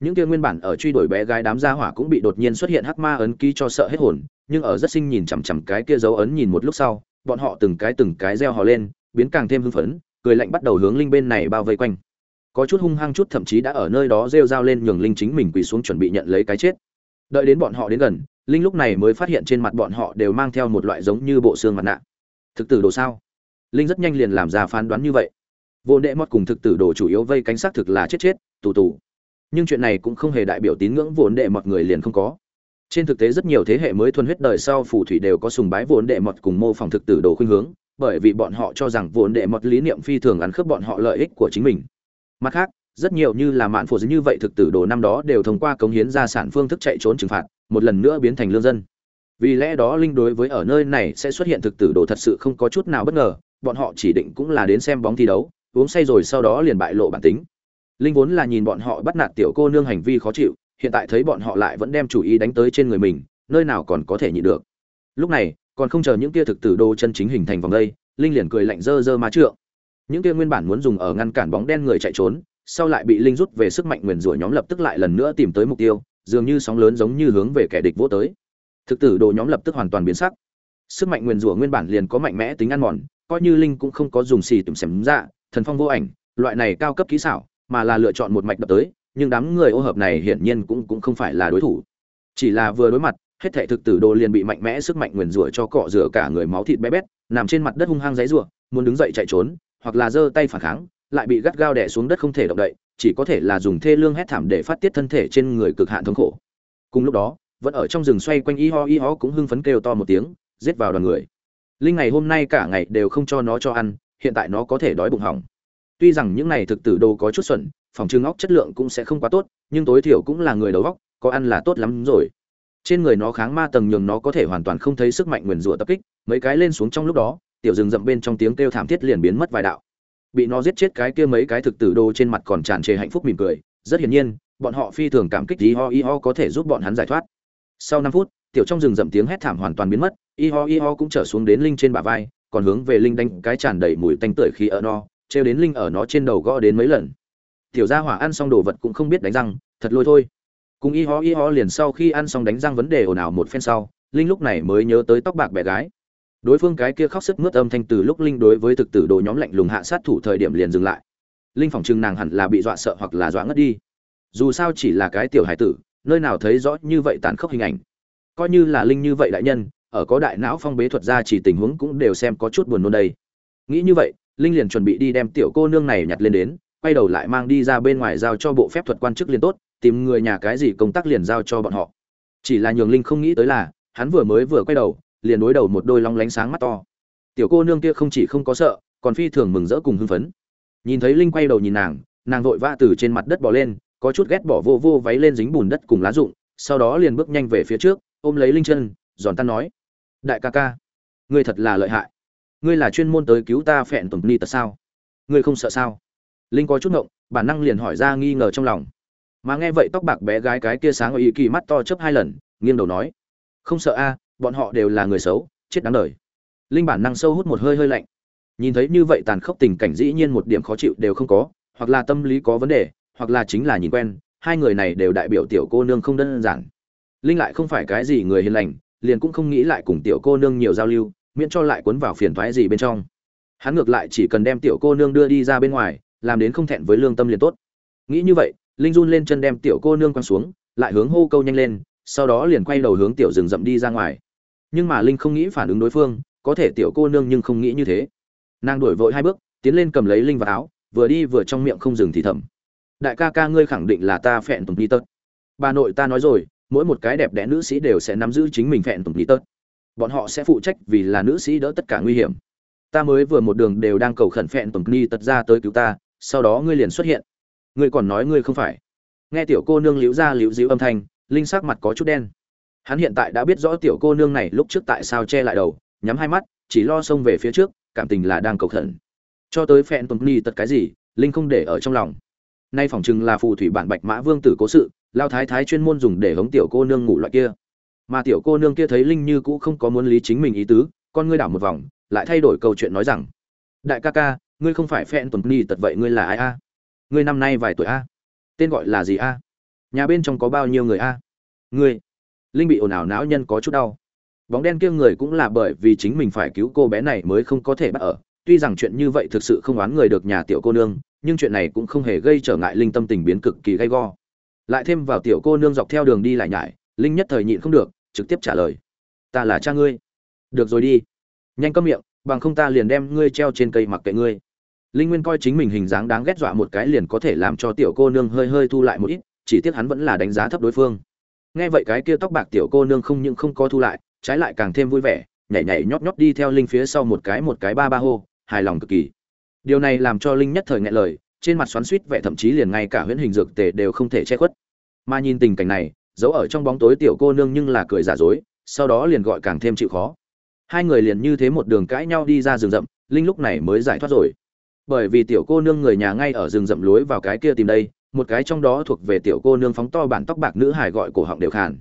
Những kia nguyên bản ở truy đuổi bé gái đám gia hỏa cũng bị đột nhiên xuất hiện hắc ma ấn ký cho sợ hết hồn, nhưng ở rất sinh nhìn chằm chằm cái kia dấu ấn nhìn một lúc sau, bọn họ từng cái từng cái reo hò lên, biến càng thêm hưng phấn, cười lạnh bắt đầu hướng linh bên này bao vây quanh. Có chút hung hăng chút thậm chí đã ở nơi đó rêu rao lên nhường linh chính mình quỳ xuống chuẩn bị nhận lấy cái chết đợi đến bọn họ đến gần, linh lúc này mới phát hiện trên mặt bọn họ đều mang theo một loại giống như bộ xương mặt nạ. Thực tử đồ sao? Linh rất nhanh liền làm ra phán đoán như vậy. Vô đệ mót cùng thực tử đồ chủ yếu vây cánh xác thực là chết chết, tù tù. Nhưng chuyện này cũng không hề đại biểu tín ngưỡng vốn đệ mọt người liền không có. Trên thực tế rất nhiều thế hệ mới thuần huyết đời sau phù thủy đều có sùng bái vốn đệ mọt cùng mô phỏng thực tử đồ khuynh hướng, bởi vì bọn họ cho rằng vốn đệ mọt lý niệm phi thường ăn khớp bọn họ lợi ích của chính mình. Mặt khác rất nhiều như là mạn phổ như vậy thực tử đồ năm đó đều thông qua cống hiến gia sản phương thức chạy trốn trừng phạt, một lần nữa biến thành lương dân. Vì lẽ đó linh đối với ở nơi này sẽ xuất hiện thực tử đồ thật sự không có chút nào bất ngờ, bọn họ chỉ định cũng là đến xem bóng thi đấu, uống say rồi sau đó liền bại lộ bản tính. Linh vốn là nhìn bọn họ bắt nạt tiểu cô nương hành vi khó chịu, hiện tại thấy bọn họ lại vẫn đem chủ ý đánh tới trên người mình, nơi nào còn có thể nhịn được. Lúc này, còn không chờ những kia thực tử đồ chân chính hình thành vòng đây, linh liền cười lạnh dơ dơ má trượng. Những kia nguyên bản muốn dùng ở ngăn cản bóng đen người chạy trốn sau lại bị linh rút về sức mạnh nguyền rủa nhóm lập tức lại lần nữa tìm tới mục tiêu, dường như sóng lớn giống như hướng về kẻ địch vô tới. Thực tử đồ nhóm lập tức hoàn toàn biến sắc. Sức mạnh nguyền rủa nguyên bản liền có mạnh mẽ tính ăn mòn, coi như linh cũng không có dùng xì tùm xẻm dạ thần phong vô ảnh, loại này cao cấp kỹ xảo, mà là lựa chọn một mạch đập tới, nhưng đám người ô hợp này hiển nhiên cũng cũng không phải là đối thủ. Chỉ là vừa đối mặt, hết thảy thực tử đồ liền bị mạnh mẽ sức mạnh nguyền rủa cho cọ rửa cả người máu thịt bé bét, nằm trên mặt đất hung hăng giấy rủa muốn đứng dậy chạy trốn, hoặc là giơ tay phản kháng lại bị gắt gao đè xuống đất không thể động đậy, chỉ có thể là dùng thê lương hét thảm để phát tiết thân thể trên người cực hạn thống khổ. Cùng lúc đó, vẫn ở trong rừng xoay quanh y ho y ho cũng hưng phấn kêu to một tiếng, giết vào đoàn người. Linh ngày hôm nay cả ngày đều không cho nó cho ăn, hiện tại nó có thể đói bụng hỏng. Tuy rằng những này thực tử đồ có chút xuẩn, phòng trưng óc chất lượng cũng sẽ không quá tốt, nhưng tối thiểu cũng là người đầu óc, có ăn là tốt lắm rồi. Trên người nó kháng ma tầng nhường nó có thể hoàn toàn không thấy sức mạnh nguyền rủa tập kích, mấy cái lên xuống trong lúc đó, tiểu rừng rậm bên trong tiếng kêu thảm thiết liền biến mất vài đạo bị nó giết chết cái kia mấy cái thực tử đồ trên mặt còn tràn trề hạnh phúc mỉm cười. Rất hiển nhiên, bọn họ phi thường cảm kích y ho y ho có thể giúp bọn hắn giải thoát. Sau năm phút, tiểu trong rừng rậm tiếng hét thảm hoàn toàn biến mất. Y ho y ho cũng trở xuống đến linh trên bả vai, còn hướng về linh đánh cái tràn đầy mùi tanh tưởi khi ở no treo đến linh ở nó trên đầu gõ đến mấy lần. Tiểu gia hỏa ăn xong đồ vật cũng không biết đánh răng, thật lôi thôi. Cùng y ho y ho liền sau khi ăn xong đánh răng vấn đề ồn ào một phen sau, linh lúc này mới nhớ tới tóc bạc bé gái đối phương cái kia khóc sức mướt âm thanh từ lúc linh đối với thực tử đồ nhóm lạnh lùng hạ sát thủ thời điểm liền dừng lại. Linh phỏng chừng nàng hẳn là bị dọa sợ hoặc là dọa ngất đi. Dù sao chỉ là cái tiểu hải tử, nơi nào thấy rõ như vậy tàn khốc hình ảnh. Coi như là linh như vậy đại nhân, ở có đại não phong bế thuật ra chỉ tình huống cũng đều xem có chút buồn nôn đây. Nghĩ như vậy, linh liền chuẩn bị đi đem tiểu cô nương này nhặt lên đến, quay đầu lại mang đi ra bên ngoài giao cho bộ phép thuật quan chức liền tốt, tìm người nhà cái gì công tác liền giao cho bọn họ. Chỉ là nhường linh không nghĩ tới là, hắn vừa mới vừa quay đầu liền đối đầu một đôi long lánh sáng mắt to. Tiểu cô nương kia không chỉ không có sợ, còn phi thường mừng rỡ cùng hưng phấn. Nhìn thấy linh quay đầu nhìn nàng nàng vội vã từ trên mặt đất bỏ lên, có chút ghét bỏ vô vô váy lên dính bùn đất cùng lá rụng, sau đó liền bước nhanh về phía trước, ôm lấy linh chân, giòn tan nói, đại ca ca, ngươi thật là lợi hại. Ngươi là chuyên môn tới cứu ta phẹn tổng ni tật sao? Ngươi không sợ sao? Linh có chút ngộng, bản năng liền hỏi ra nghi ngờ trong lòng. Mà nghe vậy tóc bạc bé gái cái kia sáng ở ý kỳ mắt to chớp hai lần, nghiêng đầu nói, không sợ a bọn họ đều là người xấu, chết đáng đời. Linh bản năng sâu hút một hơi hơi lạnh. Nhìn thấy như vậy tàn khốc tình cảnh dĩ nhiên một điểm khó chịu đều không có, hoặc là tâm lý có vấn đề, hoặc là chính là nhìn quen, hai người này đều đại biểu tiểu cô nương không đơn giản. Linh lại không phải cái gì người hiền lành, liền cũng không nghĩ lại cùng tiểu cô nương nhiều giao lưu, miễn cho lại cuốn vào phiền thoái gì bên trong. Hắn ngược lại chỉ cần đem tiểu cô nương đưa đi ra bên ngoài, làm đến không thẹn với lương tâm liền tốt. Nghĩ như vậy, linh run lên chân đem tiểu cô nương quăng xuống, lại hướng hô câu nhanh lên, sau đó liền quay đầu hướng tiểu rừng rậm đi ra ngoài nhưng mà linh không nghĩ phản ứng đối phương, có thể tiểu cô nương nhưng không nghĩ như thế. Nàng đuổi vội hai bước, tiến lên cầm lấy linh vào áo, vừa đi vừa trong miệng không dừng thì thầm. Đại ca ca ngươi khẳng định là ta phẹn tùng đi tớt. Bà nội ta nói rồi, mỗi một cái đẹp đẽ nữ sĩ đều sẽ nắm giữ chính mình phẹn tùng đi tớt. Bọn họ sẽ phụ trách vì là nữ sĩ đỡ tất cả nguy hiểm. Ta mới vừa một đường đều đang cầu khẩn phẹn tùng ni tật ra tới cứu ta, sau đó ngươi liền xuất hiện. Ngươi còn nói ngươi không phải. Nghe tiểu cô nương liễu ra liễu diễu âm thanh, linh sắc mặt có chút đen hắn hiện tại đã biết rõ tiểu cô nương này lúc trước tại sao che lại đầu, nhắm hai mắt, chỉ lo xông về phía trước, cảm tình là đang cầu khẩn. Cho tới phẹn tuần ni tật cái gì, linh không để ở trong lòng. Nay phỏng chừng là phù thủy bản bạch mã vương tử cố sự, lao thái thái chuyên môn dùng để hống tiểu cô nương ngủ loại kia. Mà tiểu cô nương kia thấy linh như cũ không có muốn lý chính mình ý tứ, con ngươi đảo một vòng, lại thay đổi câu chuyện nói rằng, đại ca ca, ngươi không phải phen tuần ni tật vậy ngươi là ai a? Ngươi năm nay vài tuổi a? Tên gọi là gì a? Nhà bên trong có bao nhiêu người a? Ngươi linh bị ồn ào não nhân có chút đau. Bóng đen kia người cũng là bởi vì chính mình phải cứu cô bé này mới không có thể bắt ở. Tuy rằng chuyện như vậy thực sự không oán người được nhà tiểu cô nương, nhưng chuyện này cũng không hề gây trở ngại linh tâm tình biến cực kỳ gay go. Lại thêm vào tiểu cô nương dọc theo đường đi lại nhải, linh nhất thời nhịn không được, trực tiếp trả lời. Ta là cha ngươi. Được rồi đi. Nhanh cấm miệng, bằng không ta liền đem ngươi treo trên cây mặc kệ ngươi. Linh nguyên coi chính mình hình dáng đáng ghét dọa một cái liền có thể làm cho tiểu cô nương hơi hơi thu lại một ít, chỉ tiếc hắn vẫn là đánh giá thấp đối phương nghe vậy cái kia tóc bạc tiểu cô nương không những không có thu lại, trái lại càng thêm vui vẻ, nhảy nhảy nhót nhót đi theo linh phía sau một cái một cái ba ba hô, hài lòng cực kỳ. Điều này làm cho linh nhất thời ngại lời, trên mặt xoắn suýt vẻ thậm chí liền ngay cả huyễn hình dược tề đều không thể che khuất. Mà nhìn tình cảnh này, giấu ở trong bóng tối tiểu cô nương nhưng là cười giả dối, sau đó liền gọi càng thêm chịu khó. Hai người liền như thế một đường cãi nhau đi ra rừng rậm, linh lúc này mới giải thoát rồi. Bởi vì tiểu cô nương người nhà ngay ở rừng rậm lối vào cái kia tìm đây một cái trong đó thuộc về tiểu cô nương phóng to bản tóc bạc nữ hải gọi cổ họng đều khàn.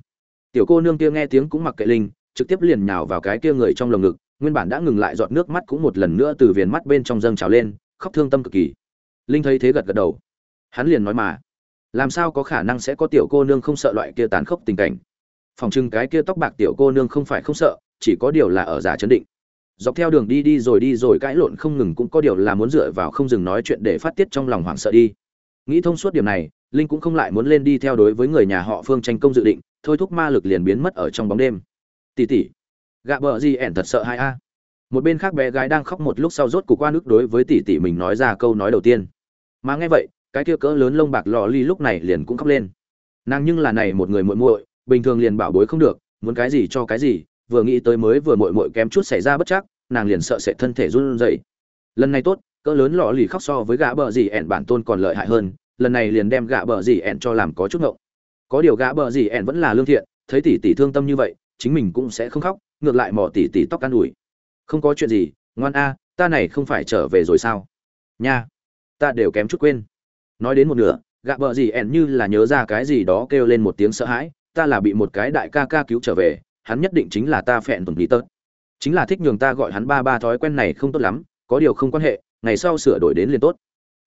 Tiểu cô nương kia nghe tiếng cũng mặc kệ linh, trực tiếp liền nhào vào cái kia người trong lồng ngực, nguyên bản đã ngừng lại giọt nước mắt cũng một lần nữa từ viền mắt bên trong dâng trào lên, khóc thương tâm cực kỳ. Linh thấy thế gật gật đầu. Hắn liền nói mà, làm sao có khả năng sẽ có tiểu cô nương không sợ loại kia tàn khốc tình cảnh? Phòng trưng cái kia tóc bạc tiểu cô nương không phải không sợ, chỉ có điều là ở giả chấn định. Dọc theo đường đi đi rồi đi rồi, cãi lộn không ngừng cũng có điều là muốn dựa vào không dừng nói chuyện để phát tiết trong lòng hoảng sợ đi nghĩ thông suốt điểm này, linh cũng không lại muốn lên đi theo đối với người nhà họ phương tranh công dự định, thôi thúc ma lực liền biến mất ở trong bóng đêm. Tỉ tỉ gạ bờ gì ẻn thật sợ hai a. Một bên khác bé gái đang khóc một lúc sau rốt cục qua nước đối với tỷ tỷ mình nói ra câu nói đầu tiên. Mà nghe vậy, cái kia cỡ lớn lông bạc lò ly lúc này liền cũng khóc lên. Nàng nhưng là này một người muội muội, bình thường liền bảo bối không được, muốn cái gì cho cái gì, vừa nghĩ tới mới vừa muội muội kém chút xảy ra bất chắc, nàng liền sợ sẽ thân thể run rẩy. Lần này tốt cỡ lớn lọ lì khóc so với gã bờ gì ẻn bản tôn còn lợi hại hơn, lần này liền đem gã bờ gì ẻn cho làm có chút ngộng. Có điều gã bờ gì ẻn vẫn là lương thiện, thấy tỷ tỷ thương tâm như vậy, chính mình cũng sẽ không khóc, ngược lại mò tỷ tỷ tóc can ủi không có chuyện gì, ngoan a, ta này không phải trở về rồi sao? Nha, ta đều kém chút quên. Nói đến một nửa gạ bờ gì ẻn như là nhớ ra cái gì đó kêu lên một tiếng sợ hãi, ta là bị một cái đại ca ca cứu trở về, hắn nhất định chính là ta phẹn tuần bí tớt chính là thích nhường ta gọi hắn ba ba thói quen này không tốt lắm, có điều không quan hệ ngày sau sửa đổi đến liền tốt.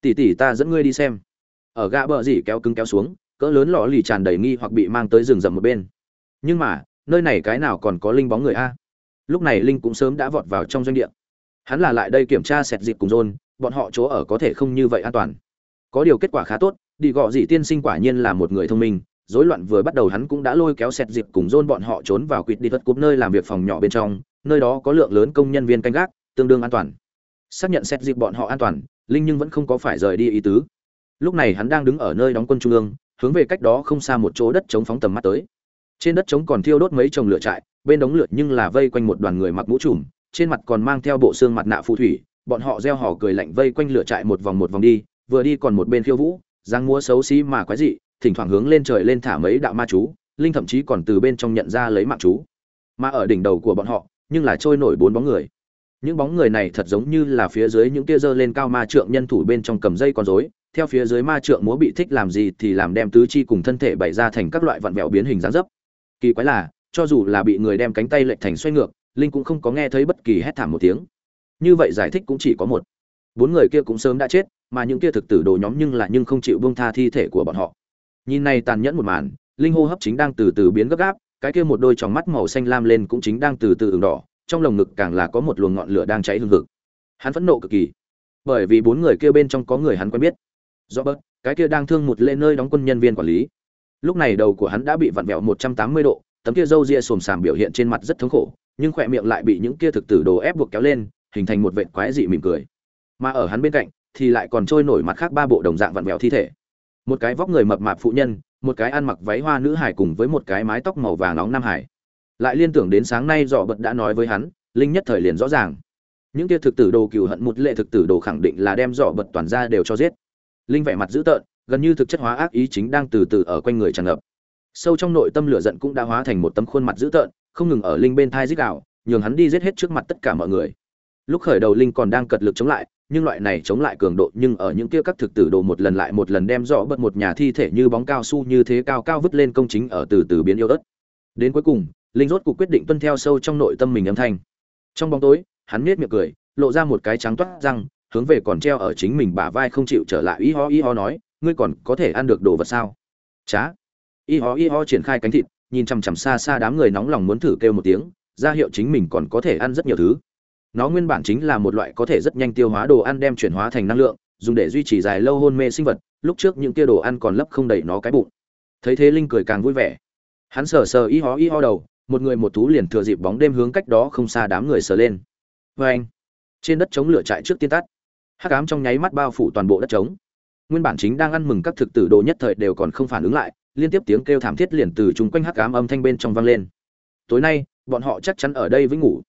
Tỷ tỷ ta dẫn ngươi đi xem. Ở gã bờ dỉ kéo cứng kéo xuống, cỡ lớn lò lì tràn đầy nghi hoặc bị mang tới rừng rậm một bên. Nhưng mà, nơi này cái nào còn có linh bóng người a? Lúc này linh cũng sớm đã vọt vào trong doanh địa. Hắn là lại đây kiểm tra sẹt dịp cùng rôn bọn họ chỗ ở có thể không như vậy an toàn. Có điều kết quả khá tốt, đi gọ dị tiên sinh quả nhiên là một người thông minh, rối loạn vừa bắt đầu hắn cũng đã lôi kéo sẹt dịp cùng rôn bọn họ trốn vào quýt đi thuật cúp nơi làm việc phòng nhỏ bên trong, nơi đó có lượng lớn công nhân viên canh gác, tương đương an toàn xác nhận xét dịp bọn họ an toàn, linh nhưng vẫn không có phải rời đi ý tứ. Lúc này hắn đang đứng ở nơi đóng quân trung ương, hướng về cách đó không xa một chỗ đất chống phóng tầm mắt tới. Trên đất trống còn thiêu đốt mấy chồng lửa trại, bên đống lửa nhưng là vây quanh một đoàn người mặc mũ trùm, trên mặt còn mang theo bộ xương mặt nạ phù thủy, bọn họ reo hò cười lạnh vây quanh lửa trại một vòng một vòng đi, vừa đi còn một bên khiêu vũ giang múa xấu xí mà quái dị, thỉnh thoảng hướng lên trời lên thả mấy đạo ma chú, linh thậm chí còn từ bên trong nhận ra lấy mạng chú. Mà ở đỉnh đầu của bọn họ, nhưng là trôi nổi bốn bóng người những bóng người này thật giống như là phía dưới những tia dơ lên cao ma trượng nhân thủ bên trong cầm dây con rối. Theo phía dưới ma trượng múa bị thích làm gì thì làm đem tứ chi cùng thân thể bày ra thành các loại vặn vẹo biến hình dáng dấp. Kỳ quái là, cho dù là bị người đem cánh tay lệch thành xoay ngược, linh cũng không có nghe thấy bất kỳ hét thảm một tiếng. Như vậy giải thích cũng chỉ có một. Bốn người kia cũng sớm đã chết, mà những kia thực tử đồ nhóm nhưng là nhưng không chịu buông tha thi thể của bọn họ. Nhìn này tàn nhẫn một màn, linh hô hấp chính đang từ từ biến gấp gáp, cái kia một đôi tròng mắt màu xanh lam lên cũng chính đang từ từ ửng đỏ trong lồng ngực càng là có một luồng ngọn lửa đang cháy hừng hực. Hắn phẫn nộ cực kỳ bởi vì bốn người kia bên trong có người hắn quen biết. Robert, cái kia đang thương một lệ nơi đóng quân nhân viên quản lý. Lúc này đầu của hắn đã bị vặn vẹo một trăm tám mươi độ tấm kia râu ria sồm sàm biểu hiện trên mặt rất thống khổ nhưng khỏe miệng lại bị những kia thực tử đồ ép buộc kéo lên hình thành một vệt quái dị mỉm cười. Mà ở hắn bên cạnh thì lại còn trôi nổi mặt khác ba bộ đồng dạng vặn vẹo thi thể. Một cái vóc người mập mạp phụ nhân một cái ăn mặc váy hoa nữ hải cùng với một cái mái tóc màu vàng nóng nam hải lại liên tưởng đến sáng nay dọ bật đã nói với hắn, linh nhất thời liền rõ ràng. Những kia thực tử đồ cừu hận một lệ thực tử đồ khẳng định là đem dọ bật toàn ra đều cho giết. Linh vẻ mặt dữ tợn, gần như thực chất hóa ác ý chính đang từ từ ở quanh người tràn ngập. Sâu trong nội tâm lửa giận cũng đã hóa thành một tấm khuôn mặt dữ tợn, không ngừng ở linh bên thai giết đạo nhường hắn đi giết hết trước mặt tất cả mọi người. Lúc khởi đầu linh còn đang cật lực chống lại, nhưng loại này chống lại cường độ nhưng ở những kia các thực tử đồ một lần lại một lần đem rõ bật một nhà thi thể như bóng cao su như thế cao cao vứt lên công chính ở từ từ biến yếu ớt. Đến cuối cùng linh rốt cuộc quyết định tuân theo sâu trong nội tâm mình âm thanh. Trong bóng tối, hắn nết miệng cười, lộ ra một cái trắng toát răng, hướng về còn treo ở chính mình bả vai không chịu trở lại y ho y ho nói, ngươi còn có thể ăn được đồ vật sao? Chá y ho y ho triển khai cánh thịt, nhìn chằm chằm xa xa đám người nóng lòng muốn thử kêu một tiếng, ra hiệu chính mình còn có thể ăn rất nhiều thứ. Nó nguyên bản chính là một loại có thể rất nhanh tiêu hóa đồ ăn đem chuyển hóa thành năng lượng, dùng để duy trì dài lâu hôn mê sinh vật, lúc trước những tia đồ ăn còn lấp không đầy nó cái bụng. Thấy thế linh cười càng vui vẻ. Hắn sờ sờ y ho y ho đầu một người một thú liền thừa dịp bóng đêm hướng cách đó không xa đám người sờ lên. Vê anh. Trên đất chống lửa trại trước tiên tắt. Hắc ám trong nháy mắt bao phủ toàn bộ đất trống. Nguyên bản chính đang ăn mừng các thực tử đồ nhất thời đều còn không phản ứng lại liên tiếp tiếng kêu thảm thiết liền từ chung quanh hắc ám âm thanh bên trong vang lên. Tối nay bọn họ chắc chắn ở đây với ngủ.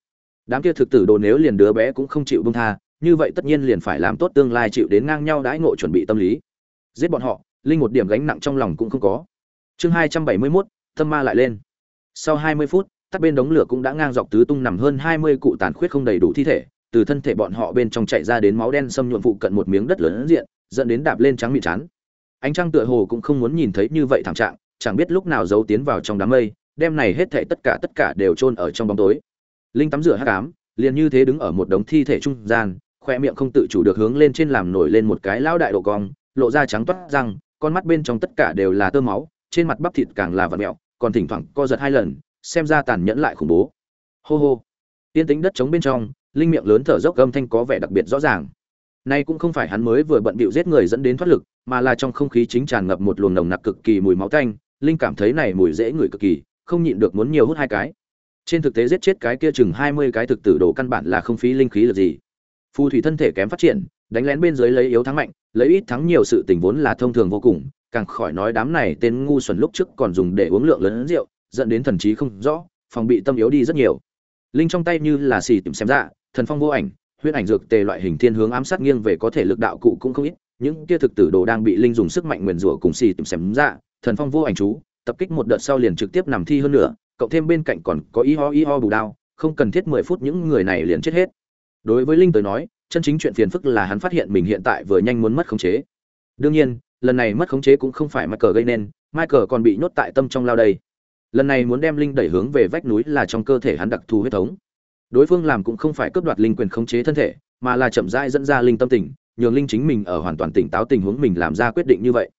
Đám kia thực tử đồ nếu liền đứa bé cũng không chịu buông tha như vậy tất nhiên liền phải làm tốt tương lai chịu đến ngang nhau đãi ngộ chuẩn bị tâm lý. Giết bọn họ linh một điểm gánh nặng trong lòng cũng không có. Chương hai trăm bảy mươi 271, tâm ma lại lên sau hai mươi phút, tắt bên đống lửa cũng đã ngang dọc tứ tung nằm hơn hai mươi cụ tàn khuyết không đầy đủ thi thể. Từ thân thể bọn họ bên trong chạy ra đến máu đen xâm nhuộm phụ cận một miếng đất lớn diện, dẫn đến đạp lên trắng mịn chán. Ánh trăng tựa hồ cũng không muốn nhìn thấy như vậy thảm trạng, chẳng biết lúc nào giấu tiến vào trong đám mây đem này hết thảy tất cả tất cả đều chôn ở trong bóng tối. Linh tắm rửa hắc ám, liền như thế đứng ở một đống thi thể trung gian, khoe miệng không tự chủ được hướng lên trên làm nổi lên một cái lão đại độ cong, lộ ra trắng toát răng, con mắt bên trong tất cả đều là tơ máu, trên mặt bắp thịt càng là vật mẹo còn thỉnh thoảng co giật hai lần, xem ra tàn nhẫn lại khủng bố. Hô hô. Tiên tính đất trống bên trong, linh miệng lớn thở dốc âm thanh có vẻ đặc biệt rõ ràng. Nay cũng không phải hắn mới vừa bận bịu giết người dẫn đến thoát lực, mà là trong không khí chính tràn ngập một luồng nồng nặc cực kỳ mùi máu tanh, linh cảm thấy này mùi dễ ngửi cực kỳ, không nhịn được muốn nhiều hút hai cái. Trên thực tế giết chết cái kia chừng hai mươi cái thực tử đồ căn bản là không phí linh khí là gì. Phù thủy thân thể kém phát triển, đánh lén bên dưới lấy yếu thắng mạnh, lấy ít thắng nhiều sự tình vốn là thông thường vô cùng càng khỏi nói đám này tên ngu xuẩn lúc trước còn dùng để uống lượng lớn rượu, dẫn đến thần trí không rõ, phòng bị tâm yếu đi rất nhiều. Linh trong tay như là xì tìm xem ra thần phong vô ảnh, huyết ảnh dược tề loại hình thiên hướng ám sát nghiêng về có thể lực đạo cụ cũng không ít, những kia thực tử đồ đang bị linh dùng sức mạnh nguyền rủa cùng xì tìm xem ra thần phong vô ảnh chú, tập kích một đợt sau liền trực tiếp nằm thi hơn nữa cộng thêm bên cạnh còn có y ho y ho bù đao, không cần thiết mười phút những người này liền chết hết. Đối với linh tới nói, chân chính chuyện phiền phức là hắn phát hiện mình hiện tại vừa nhanh muốn mất khống chế. Đương nhiên lần này mất khống chế cũng không phải michael gây nên, michael còn bị nhốt tại tâm trong lao đây. Lần này muốn đem linh đẩy hướng về vách núi là trong cơ thể hắn đặc thù huyết thống. Đối phương làm cũng không phải cướp đoạt linh quyền khống chế thân thể, mà là chậm rãi dẫn ra linh tâm tình, nhường linh chính mình ở hoàn toàn tỉnh táo tình huống mình làm ra quyết định như vậy.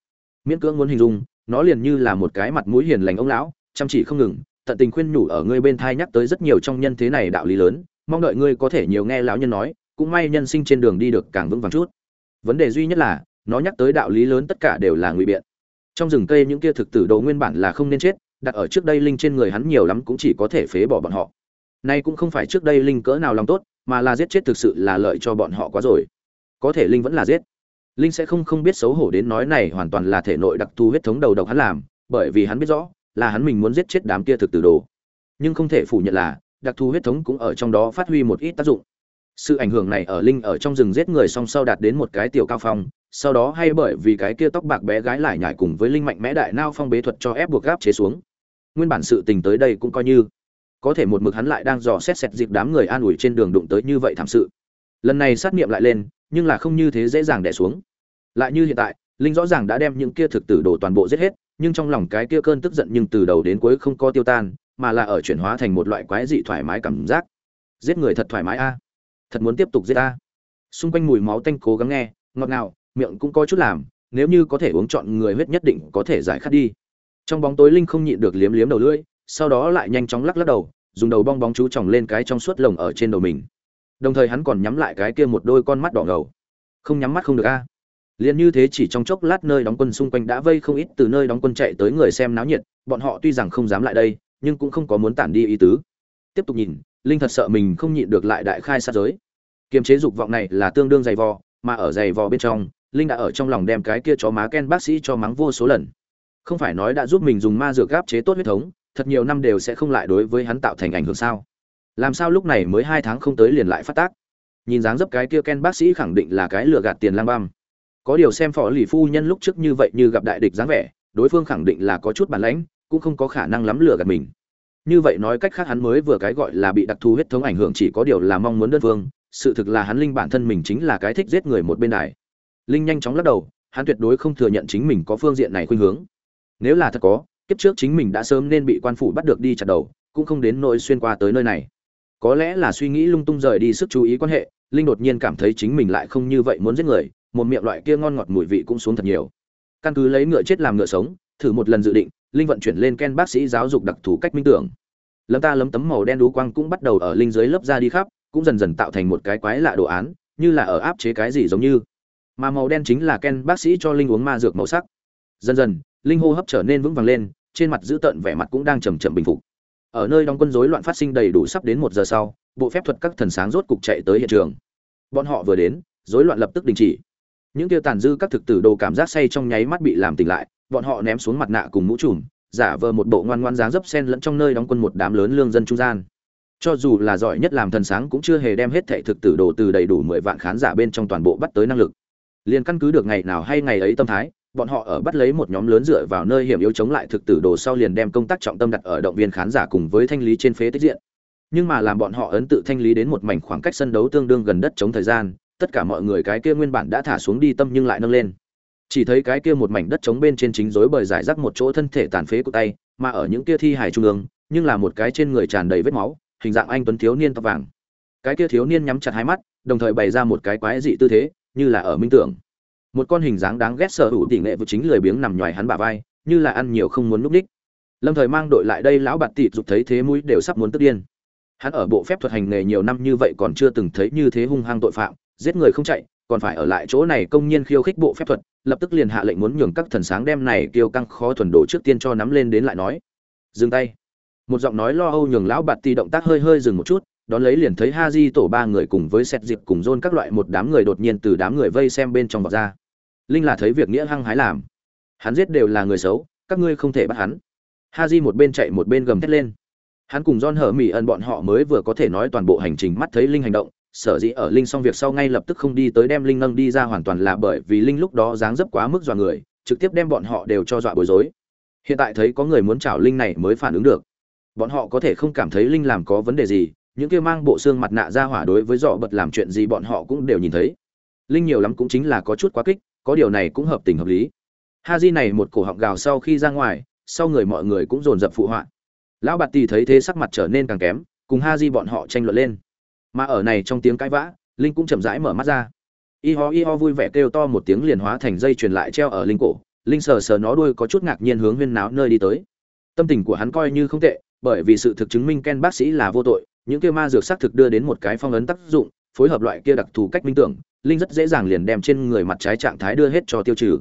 Miễn cưỡng muốn hình dung, nó liền như là một cái mặt mũi hiền lành ông lão, chăm chỉ không ngừng, tận tình khuyên nhủ ở ngươi bên thai nhắc tới rất nhiều trong nhân thế này đạo lý lớn, mong đợi ngươi có thể nhiều nghe lão nhân nói, cũng may nhân sinh trên đường đi được càng vững vàng chút. Vấn đề duy nhất là nó nhắc tới đạo lý lớn tất cả đều là ngụy biện. Trong rừng cây những kia thực tử đồ nguyên bản là không nên chết, đặt ở trước đây linh trên người hắn nhiều lắm cũng chỉ có thể phế bỏ bọn họ. Nay cũng không phải trước đây linh cỡ nào lòng tốt, mà là giết chết thực sự là lợi cho bọn họ quá rồi. Có thể linh vẫn là giết. Linh sẽ không không biết xấu hổ đến nói này hoàn toàn là thể nội đặc thù huyết thống đầu độc hắn làm, bởi vì hắn biết rõ, là hắn mình muốn giết chết đám kia thực tử đồ. Nhưng không thể phủ nhận là, đặc thù huyết thống cũng ở trong đó phát huy một ít tác dụng. Sự ảnh hưởng này ở linh ở trong rừng giết người song sau đạt đến một cái tiểu cao phong sau đó hay bởi vì cái kia tóc bạc bé gái lại nhải cùng với linh mạnh mẽ đại nao phong bế thuật cho ép buộc gáp chế xuống. Nguyên bản sự tình tới đây cũng coi như, có thể một mực hắn lại đang dò xét xét dịp đám người an ủi trên đường đụng tới như vậy thảm sự. Lần này sát nghiệm lại lên, nhưng là không như thế dễ dàng đẻ xuống. Lại như hiện tại, linh rõ ràng đã đem những kia thực tử đồ toàn bộ giết hết, nhưng trong lòng cái kia cơn tức giận nhưng từ đầu đến cuối không có tiêu tan, mà là ở chuyển hóa thành một loại quái dị thoải mái cảm giác. Giết người thật thoải mái a. Thật muốn tiếp tục giết a. Xung quanh mùi máu tanh cố gắng nghe, ngọt ngào miệng cũng có chút làm, nếu như có thể uống chọn người huyết nhất định có thể giải khát đi. Trong bóng tối linh không nhịn được liếm liếm đầu lưỡi, sau đó lại nhanh chóng lắc lắc đầu, dùng đầu bong bóng chú tròng lên cái trong suốt lồng ở trên đầu mình. Đồng thời hắn còn nhắm lại cái kia một đôi con mắt đỏ ngầu. Không nhắm mắt không được a. Liền như thế chỉ trong chốc lát nơi đóng quân xung quanh đã vây không ít từ nơi đóng quân chạy tới người xem náo nhiệt, bọn họ tuy rằng không dám lại đây, nhưng cũng không có muốn tản đi ý tứ. Tiếp tục nhìn, linh thật sợ mình không nhịn được lại đại khai sát giới. Kiềm chế dục vọng này là tương đương dày vò, mà ở dày vò bên trong linh đã ở trong lòng đem cái kia chó má ken bác sĩ cho mắng vô số lần. Không phải nói đã giúp mình dùng ma dược gáp chế tốt huyết thống, thật nhiều năm đều sẽ không lại đối với hắn tạo thành ảnh hưởng sao? Làm sao lúc này mới hai tháng không tới liền lại phát tác? Nhìn dáng dấp cái kia ken bác sĩ khẳng định là cái lừa gạt tiền lang băm. Có điều xem phó lì phu nhân lúc trước như vậy như gặp đại địch dáng vẻ, đối phương khẳng định là có chút bản lãnh, cũng không có khả năng lắm lừa gạt mình. Như vậy nói cách khác hắn mới vừa cái gọi là bị đặc thù huyết thống ảnh hưởng chỉ có điều là mong muốn đơn phương, sự thực là hắn linh bản thân mình chính là cái thích giết người một bên đài linh nhanh chóng lắc đầu, hắn tuyệt đối không thừa nhận chính mình có phương diện này khuynh hướng. Nếu là thật có, kiếp trước chính mình đã sớm nên bị quan phủ bắt được đi chặt đầu, cũng không đến nỗi xuyên qua tới nơi này. Có lẽ là suy nghĩ lung tung rời đi sức chú ý quan hệ, linh đột nhiên cảm thấy chính mình lại không như vậy muốn giết người, một miệng loại kia ngon ngọt mùi vị cũng xuống thật nhiều. Căn cứ lấy ngựa chết làm ngựa sống, thử một lần dự định, linh vận chuyển lên ken bác sĩ giáo dục đặc thù cách minh tưởng. Lấm ta lấm tấm màu đen đú quang cũng bắt đầu ở linh dưới lớp ra đi khắp, cũng dần dần tạo thành một cái quái lạ đồ án, như là ở áp chế cái gì giống như mà màu đen chính là ken bác sĩ cho linh uống ma dược màu sắc. Dần dần, linh hô hấp trở nên vững vàng lên, trên mặt dữ tợn vẻ mặt cũng đang chầm chậm bình phục. Ở nơi đóng quân rối loạn phát sinh đầy đủ sắp đến một giờ sau, bộ phép thuật các thần sáng rốt cục chạy tới hiện trường. Bọn họ vừa đến, rối loạn lập tức đình chỉ. Những tiêu tàn dư các thực tử đồ cảm giác say trong nháy mắt bị làm tỉnh lại, bọn họ ném xuống mặt nạ cùng mũ trùm, giả vờ một bộ ngoan ngoan dáng dấp sen lẫn trong nơi đóng quân một đám lớn lương dân trung gian. Cho dù là giỏi nhất làm thần sáng cũng chưa hề đem hết thệ thực tử đồ từ đầy đủ mười vạn khán giả bên trong toàn bộ bắt tới năng lực liền căn cứ được ngày nào hay ngày ấy tâm thái, bọn họ ở bắt lấy một nhóm lớn dựa vào nơi hiểm yếu chống lại thực tử đồ sau liền đem công tác trọng tâm đặt ở động viên khán giả cùng với thanh lý trên phế tích diện. Nhưng mà làm bọn họ ấn tự thanh lý đến một mảnh khoảng cách sân đấu tương đương gần đất chống thời gian, tất cả mọi người cái kia nguyên bản đã thả xuống đi tâm nhưng lại nâng lên. Chỉ thấy cái kia một mảnh đất trống bên trên chính rối bời giải rác một chỗ thân thể tàn phế của tay, mà ở những kia thi hài trung ương, nhưng là một cái trên người tràn đầy vết máu, hình dạng anh tuấn thiếu niên tóc vàng. Cái kia thiếu niên nhắm chặt hai mắt, đồng thời bày ra một cái quái dị tư thế như là ở minh tưởng. Một con hình dáng đáng ghét sở hữu tỷ nghệ vừa chính lười biếng nằm nhoài hắn bả vai, như là ăn nhiều không muốn núp đích. Lâm thời mang đội lại đây lão bạt tịt dục thấy thế mũi đều sắp muốn tức điên. Hắn ở bộ phép thuật hành nghề nhiều năm như vậy còn chưa từng thấy như thế hung hăng tội phạm, giết người không chạy, còn phải ở lại chỗ này công nhiên khiêu khích bộ phép thuật, lập tức liền hạ lệnh muốn nhường các thần sáng đem này kêu căng khó thuần đồ trước tiên cho nắm lên đến lại nói. Dừng tay. Một giọng nói lo âu nhường lão bạt tì động tác hơi hơi dừng một chút đón lấy liền thấy ha di tổ ba người cùng với xét dịp cùng dôn các loại một đám người đột nhiên từ đám người vây xem bên trong vọt ra. Linh là thấy việc nghĩa hăng hái làm. Hắn giết đều là người xấu, các ngươi không thể bắt hắn. Ha di một bên chạy một bên gầm thét lên. Hắn cùng don hở mỹ ẩn bọn họ mới vừa có thể nói toàn bộ hành trình mắt thấy linh hành động, sở dĩ ở linh xong việc sau ngay lập tức không đi tới đem linh nâng đi ra hoàn toàn là bởi vì linh lúc đó dáng dấp quá mức dọa người, trực tiếp đem bọn họ đều cho dọa bối rối. Hiện tại thấy có người muốn chảo linh này mới phản ứng được. Bọn họ có thể không cảm thấy linh làm có vấn đề gì những kia mang bộ xương mặt nạ ra hỏa đối với dọ bật làm chuyện gì bọn họ cũng đều nhìn thấy. Linh nhiều lắm cũng chính là có chút quá kích, có điều này cũng hợp tình hợp lý. Ha di này một cổ họng gào sau khi ra ngoài, sau người mọi người cũng dồn dập phụ họa. Lão bạt tì thấy thế sắc mặt trở nên càng kém, cùng ha di bọn họ tranh luận lên. Mà ở này trong tiếng cãi vã, linh cũng chậm rãi mở mắt ra. Y ho y ho vui vẻ kêu to một tiếng liền hóa thành dây truyền lại treo ở linh cổ. Linh sờ sờ nó đuôi có chút ngạc nhiên hướng huyên náo nơi đi tới. Tâm tình của hắn coi như không tệ, bởi vì sự thực chứng minh ken bác sĩ là vô tội những kia ma dược xác thực đưa đến một cái phong ấn tác dụng, phối hợp loại kia đặc thù cách minh tưởng, linh rất dễ dàng liền đem trên người mặt trái trạng thái đưa hết cho tiêu trừ.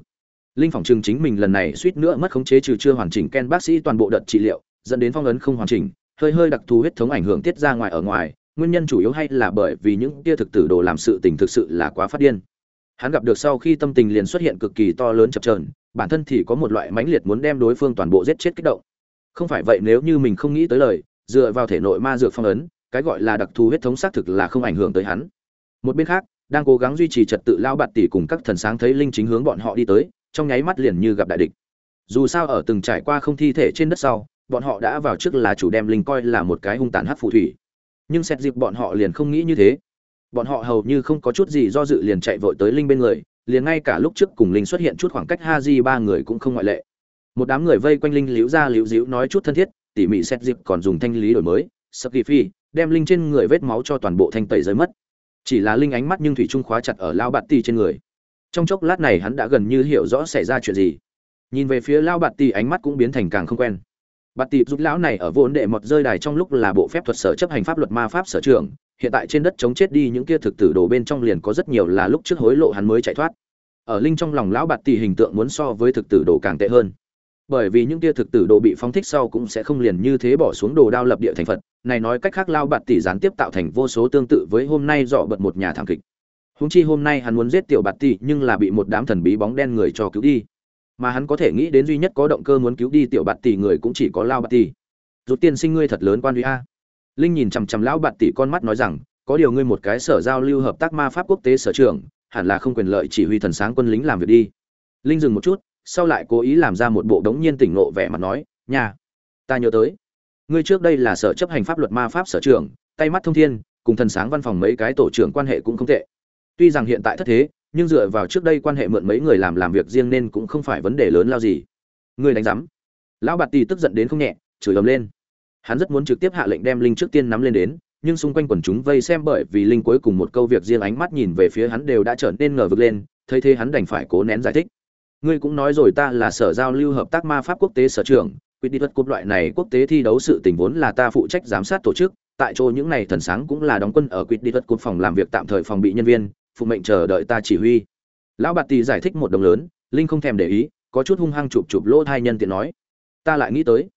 Linh phỏng chừng chính mình lần này suýt nữa mất khống chế trừ chưa hoàn chỉnh ken bác sĩ toàn bộ đợt trị liệu, dẫn đến phong ấn không hoàn chỉnh, hơi hơi đặc thù huyết thống ảnh hưởng tiết ra ngoài ở ngoài, nguyên nhân chủ yếu hay là bởi vì những kia thực tử đồ làm sự tình thực sự là quá phát điên. Hắn gặp được sau khi tâm tình liền xuất hiện cực kỳ to lớn chập trờn bản thân thì có một loại mãnh liệt muốn đem đối phương toàn bộ giết chết kích động. Không phải vậy nếu như mình không nghĩ tới lời, dựa vào thể nội ma dược phong ấn cái gọi là đặc thù huyết thống xác thực là không ảnh hưởng tới hắn. Một bên khác, đang cố gắng duy trì trật tự lao bạt tỷ cùng các thần sáng thấy linh chính hướng bọn họ đi tới, trong nháy mắt liền như gặp đại địch. Dù sao ở từng trải qua không thi thể trên đất sau, bọn họ đã vào trước là chủ đem linh coi là một cái hung tàn hát phù thủy. Nhưng xét dịp bọn họ liền không nghĩ như thế. Bọn họ hầu như không có chút gì do dự liền chạy vội tới linh bên người, liền ngay cả lúc trước cùng linh xuất hiện chút khoảng cách ha di ba người cũng không ngoại lệ. Một đám người vây quanh linh liễu ra liễu díu nói chút thân thiết, tỉ mỉ xét dịp còn dùng thanh lý đổi mới, sập kỳ phi đem linh trên người vết máu cho toàn bộ thanh tẩy rơi mất. Chỉ là linh ánh mắt nhưng thủy trung khóa chặt ở lao bạt tỷ trên người. Trong chốc lát này hắn đã gần như hiểu rõ xảy ra chuyện gì. Nhìn về phía lao bạt tỷ ánh mắt cũng biến thành càng không quen. Bạt tỷ giúp lão này ở vốn đệ mọt rơi đài trong lúc là bộ phép thuật sở chấp hành pháp luật ma pháp sở trường, hiện tại trên đất chống chết đi những kia thực tử đồ bên trong liền có rất nhiều là lúc trước hối lộ hắn mới chạy thoát. Ở linh trong lòng lão bạt tỷ hình tượng muốn so với thực tử đồ càng tệ hơn bởi vì những kia thực tử đồ bị phóng thích sau cũng sẽ không liền như thế bỏ xuống đồ đao lập địa thành phật. Này nói cách khác, lao bạt tỷ gián tiếp tạo thành vô số tương tự với hôm nay dọ bật một nhà thảm kịch. Húng chi hôm nay hắn muốn giết tiểu bạt tỷ, nhưng là bị một đám thần bí bóng đen người cho cứu đi. Mà hắn có thể nghĩ đến duy nhất có động cơ muốn cứu đi tiểu bạt tỷ người cũng chỉ có lao bạt tỷ. Rút tiên sinh ngươi thật lớn quan huy a. Linh nhìn chằm chằm lão bạt tỷ con mắt nói rằng, có điều ngươi một cái sở giao lưu hợp tác ma pháp quốc tế sở trường, hẳn là không quyền lợi chỉ huy thần sáng quân lính làm việc đi. Linh dừng một chút sau lại cố ý làm ra một bộ đống nhiên tỉnh nộ vẻ mặt nói nhà ta nhớ tới. Ngươi trước đây là sở chấp hành pháp luật ma pháp sở trưởng, tay mắt thông thiên cùng thần sáng văn phòng mấy cái tổ trưởng quan hệ cũng không tệ. Tuy rằng hiện tại thất thế nhưng dựa vào trước đây quan hệ mượn mấy người làm làm việc riêng nên cũng không phải vấn đề lớn lao gì. Ngươi đánh rắm. lão bạt Tỷ tức giận đến không nhẹ chửi ầm lên. Hắn rất muốn trực tiếp hạ lệnh đem linh trước tiên nắm lên đến nhưng xung quanh quần chúng vây xem bởi vì linh cuối cùng một câu việc riêng ánh mắt nhìn về phía hắn đều đã trở nên ngờ vực lên thấy thế hắn đành phải cố nén giải thích ngươi cũng nói rồi ta là sở giao lưu hợp tác ma pháp quốc tế sở trưởng, quyết đi thuật cúp loại này quốc tế thi đấu sự tình vốn là ta phụ trách giám sát tổ chức, tại chỗ những này thần sáng cũng là đóng quân ở quyết đi thuật cúp phòng làm việc tạm thời phòng bị nhân viên, phụ mệnh chờ đợi ta chỉ huy. Lão bạt tì giải thích một đồng lớn, linh không thèm để ý, có chút hung hăng chụp chụp lỗ thai nhân tiện nói. Ta lại nghĩ tới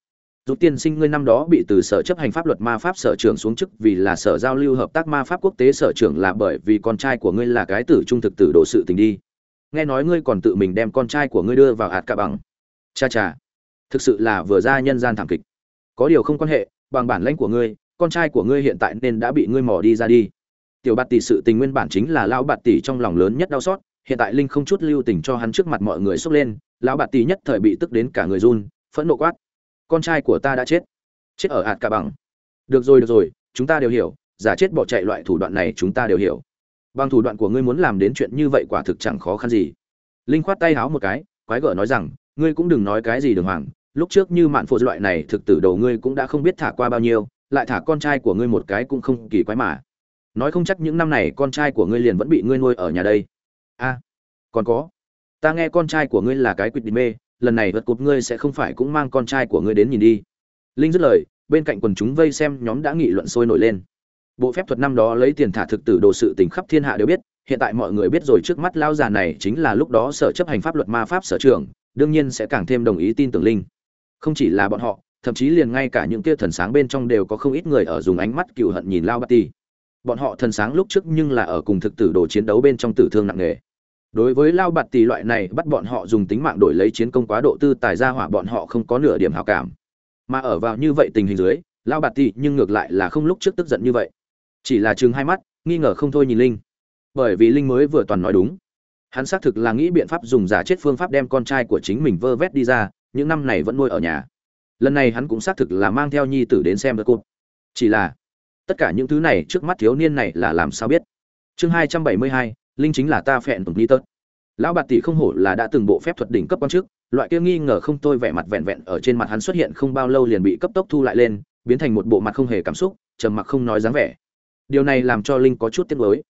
giúp tiên sinh ngươi năm đó bị từ sở chấp hành pháp luật ma pháp sở trưởng xuống chức vì là sở giao lưu hợp tác ma pháp quốc tế sở trưởng là bởi vì con trai của ngươi là cái tử trung thực tử độ sự tình đi nghe nói ngươi còn tự mình đem con trai của ngươi đưa vào hạt cạ bằng. Cha cha, thực sự là vừa ra nhân gian thảm kịch. Có điều không quan hệ, bằng bản lãnh của ngươi, con trai của ngươi hiện tại nên đã bị ngươi mò đi ra đi. Tiểu bạt tỷ sự tình nguyên bản chính là lão bạt tỷ trong lòng lớn nhất đau xót, hiện tại linh không chút lưu tình cho hắn trước mặt mọi người xốc lên, lão bạt tỷ nhất thời bị tức đến cả người run, phẫn nộ quát. Con trai của ta đã chết. Chết ở hạt cạ bằng. Được rồi được rồi, chúng ta đều hiểu, giả chết bỏ chạy loại thủ đoạn này chúng ta đều hiểu bằng thủ đoạn của ngươi muốn làm đến chuyện như vậy quả thực chẳng khó khăn gì. Linh khoát tay háo một cái, quái gở nói rằng, ngươi cũng đừng nói cái gì đường hoàng, lúc trước như mạn phụ loại này thực tử đầu ngươi cũng đã không biết thả qua bao nhiêu, lại thả con trai của ngươi một cái cũng không kỳ quái mà. Nói không chắc những năm này con trai của ngươi liền vẫn bị ngươi nuôi ở nhà đây. A, còn có, ta nghe con trai của ngươi là cái quyết định mê, lần này vật cột ngươi sẽ không phải cũng mang con trai của ngươi đến nhìn đi. Linh dứt lời, bên cạnh quần chúng vây xem nhóm đã nghị luận sôi nổi lên bộ phép thuật năm đó lấy tiền thả thực tử đồ sự tình khắp thiên hạ đều biết, hiện tại mọi người biết rồi trước mắt lao già này chính là lúc đó sở chấp hành pháp luật ma pháp sở trường, đương nhiên sẽ càng thêm đồng ý tin tưởng linh. Không chỉ là bọn họ, thậm chí liền ngay cả những kia thần sáng bên trong đều có không ít người ở dùng ánh mắt cựu hận nhìn lao bát ti bọn họ thần sáng lúc trước nhưng là ở cùng thực tử đồ chiến đấu bên trong tử thương nặng nề. Đối với lao bạt tỷ loại này, bắt bọn họ dùng tính mạng đổi lấy chiến công quá độ tư tài ra hỏa bọn họ không có nửa điểm hào cảm. Mà ở vào như vậy tình hình dưới, lao bạt tỷ nhưng ngược lại là không lúc trước tức giận như vậy chỉ là chừng hai mắt, nghi ngờ không thôi nhìn linh. Bởi vì linh mới vừa toàn nói đúng. Hắn xác thực là nghĩ biện pháp dùng giả chết phương pháp đem con trai của chính mình vơ vét đi ra, những năm này vẫn nuôi ở nhà. Lần này hắn cũng xác thực là mang theo nhi tử đến xem đất cột chỉ là, tất cả những thứ này trước mắt thiếu niên này là làm sao biết? Chương hai trăm bảy mươi hai, linh chính là ta phẹn tùng ni tớt. Lão bạt tỷ không hổ là đã từng bộ phép thuật đỉnh cấp quan chức, loại kia nghi ngờ không tôi vẻ mặt vẹn vẹn ở trên mặt hắn xuất hiện không bao lâu liền bị cấp tốc thu lại lên, biến thành một bộ mặt không hề cảm xúc, trầm mặc không nói dáng vẻ điều này làm cho linh có chút tiếc nuối.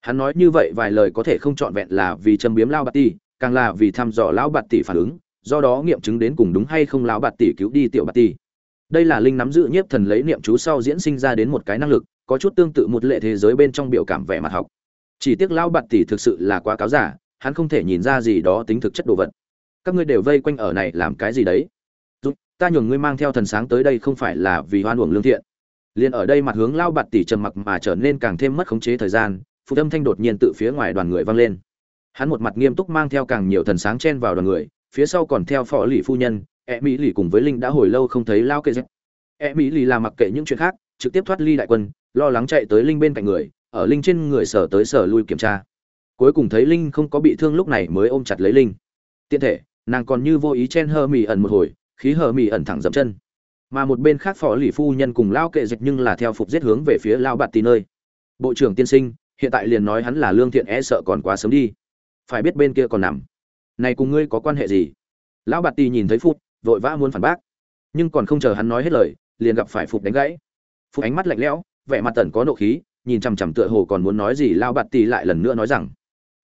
Hắn nói như vậy vài lời có thể không trọn vẹn là vì châm biếm lao bạt tỷ, càng là vì thăm dò lão bạt tỷ phản ứng, do đó nghiệm chứng đến cùng đúng hay không lão bạt tỷ cứu đi tiểu bạt tỷ. Đây là linh nắm giữ nhiếp thần lấy niệm chú sau diễn sinh ra đến một cái năng lực, có chút tương tự một lệ thế giới bên trong biểu cảm vẻ mặt học. Chỉ tiếc lão bạt tỷ thực sự là quá cáo giả hắn không thể nhìn ra gì đó tính thực chất đồ vật. Các ngươi đều vây quanh ở này làm cái gì đấy? Ta nhường ngươi mang theo thần sáng tới đây không phải là vì hoan uổng lương thiện liền ở đây mặt hướng lao bạt tỷ trầm mặc mà trở nên càng thêm mất khống chế thời gian, phụ âm thanh đột nhiên tự phía ngoài đoàn người vang lên. Hắn một mặt nghiêm túc mang theo càng nhiều thần sáng chen vào đoàn người, phía sau còn theo phó lì phu nhân e mỹ lì cùng với linh đã hồi lâu không thấy lao kệ dẹp e mỹ lì làm mặc kệ những chuyện khác, trực tiếp thoát ly đại quân, lo lắng chạy tới linh bên cạnh người, ở linh trên người sở tới sở lui kiểm tra. Cuối cùng thấy linh không có bị thương lúc này mới ôm chặt lấy linh. Tiện thể, nàng còn như vô ý chen hơ mì ẩn một hồi, khí hờ mì ẩn thẳng dậm chân mà một bên khác phó lì phu nhân cùng lao kệ dịch nhưng là theo phục giết hướng về phía lao bạt tì nơi. Bộ trưởng tiên sinh, hiện tại liền nói hắn là lương thiện e sợ còn quá sớm đi. Phải biết bên kia còn nằm. Này cùng ngươi có quan hệ gì? Lão bạt tì nhìn thấy phục vội vã muốn phản bác. Nhưng còn không chờ hắn nói hết lời, liền gặp phải phục đánh gãy. Phục ánh mắt lạnh lẽo, vẻ mặt tẩn có nộ khí, nhìn chằm chằm tựa hồ còn muốn nói gì lao bạt tì lại lần nữa nói rằng,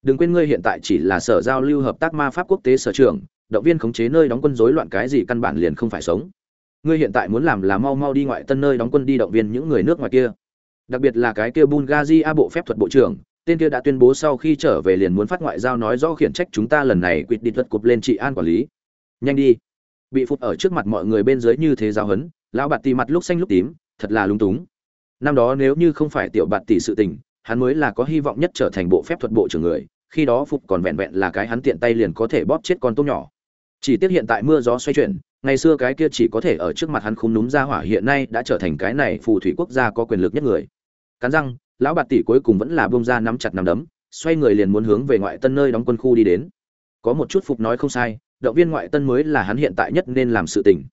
đừng quên ngươi hiện tại chỉ là sở giao lưu hợp tác ma pháp quốc tế sở trưởng, động viên khống chế nơi đóng quân rối loạn cái gì căn bản liền không phải sống ngươi hiện tại muốn làm là mau mau đi ngoại tân nơi đóng quân đi động viên những người nước ngoài kia. Đặc biệt là cái kia bulgaria bộ phép thuật bộ trưởng, tên kia đã tuyên bố sau khi trở về liền muốn phát ngoại giao nói rõ khiển trách chúng ta lần này quyết định thuật cục lên trị an quản lý. Nhanh đi. Bị phụt ở trước mặt mọi người bên dưới như thế giao hấn lão bạt tỷ mặt lúc xanh lúc tím, thật là lung túng. Năm đó nếu như không phải tiểu bạt tỷ sự tình, hắn mới là có hy vọng nhất trở thành bộ phép thuật bộ trưởng người, khi đó phục còn vẹn vẹn là cái hắn tiện tay liền có thể bóp chết con tôm nhỏ chỉ tiếc hiện tại mưa gió xoay chuyển ngày xưa cái kia chỉ có thể ở trước mặt hắn không núm ra hỏa hiện nay đã trở thành cái này phù thủy quốc gia có quyền lực nhất người. Cắn răng lão bạt tỷ cuối cùng vẫn là bông ra nắm chặt nắm đấm xoay người liền muốn hướng về ngoại tân nơi đóng quân khu đi đến. Có một chút phục nói không sai động viên ngoại tân mới là hắn hiện tại nhất nên làm sự tình.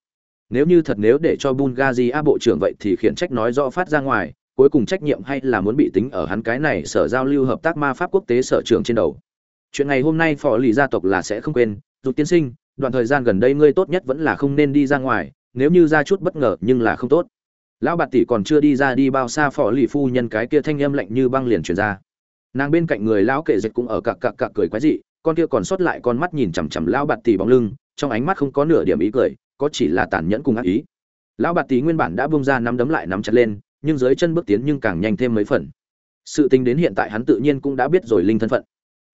Nếu như thật nếu để cho Bulgaria bộ trưởng vậy thì khiển trách nói rõ phát ra ngoài, cuối cùng trách nhiệm hay là muốn bị tính ở hắn cái này sở giao lưu hợp tác ma pháp quốc tế sở trưởng trên đầu. Chuyện ngày hôm nay phò lì gia tộc là sẽ không quên, dù tiên sinh, đoạn thời gian gần đây ngươi tốt nhất vẫn là không nên đi ra ngoài, nếu như ra chút bất ngờ nhưng là không tốt. Lão bạt tỷ còn chưa đi ra đi bao xa phò lì phu nhân cái kia thanh âm lạnh như băng liền truyền ra. Nàng bên cạnh người lão kệ dịch cũng ở cặc cặc cặc cười quái dị, con kia còn sót lại con mắt nhìn chằm chằm lão bạt tỷ bóng lưng, trong ánh mắt không có nửa điểm ý cười, có chỉ là tàn nhẫn cùng ác ý lão bạt tỷ nguyên bản đã bung ra nắm đấm lại nắm chặt lên nhưng dưới chân bước tiến nhưng càng nhanh thêm mấy phần sự tình đến hiện tại hắn tự nhiên cũng đã biết rồi linh thân phận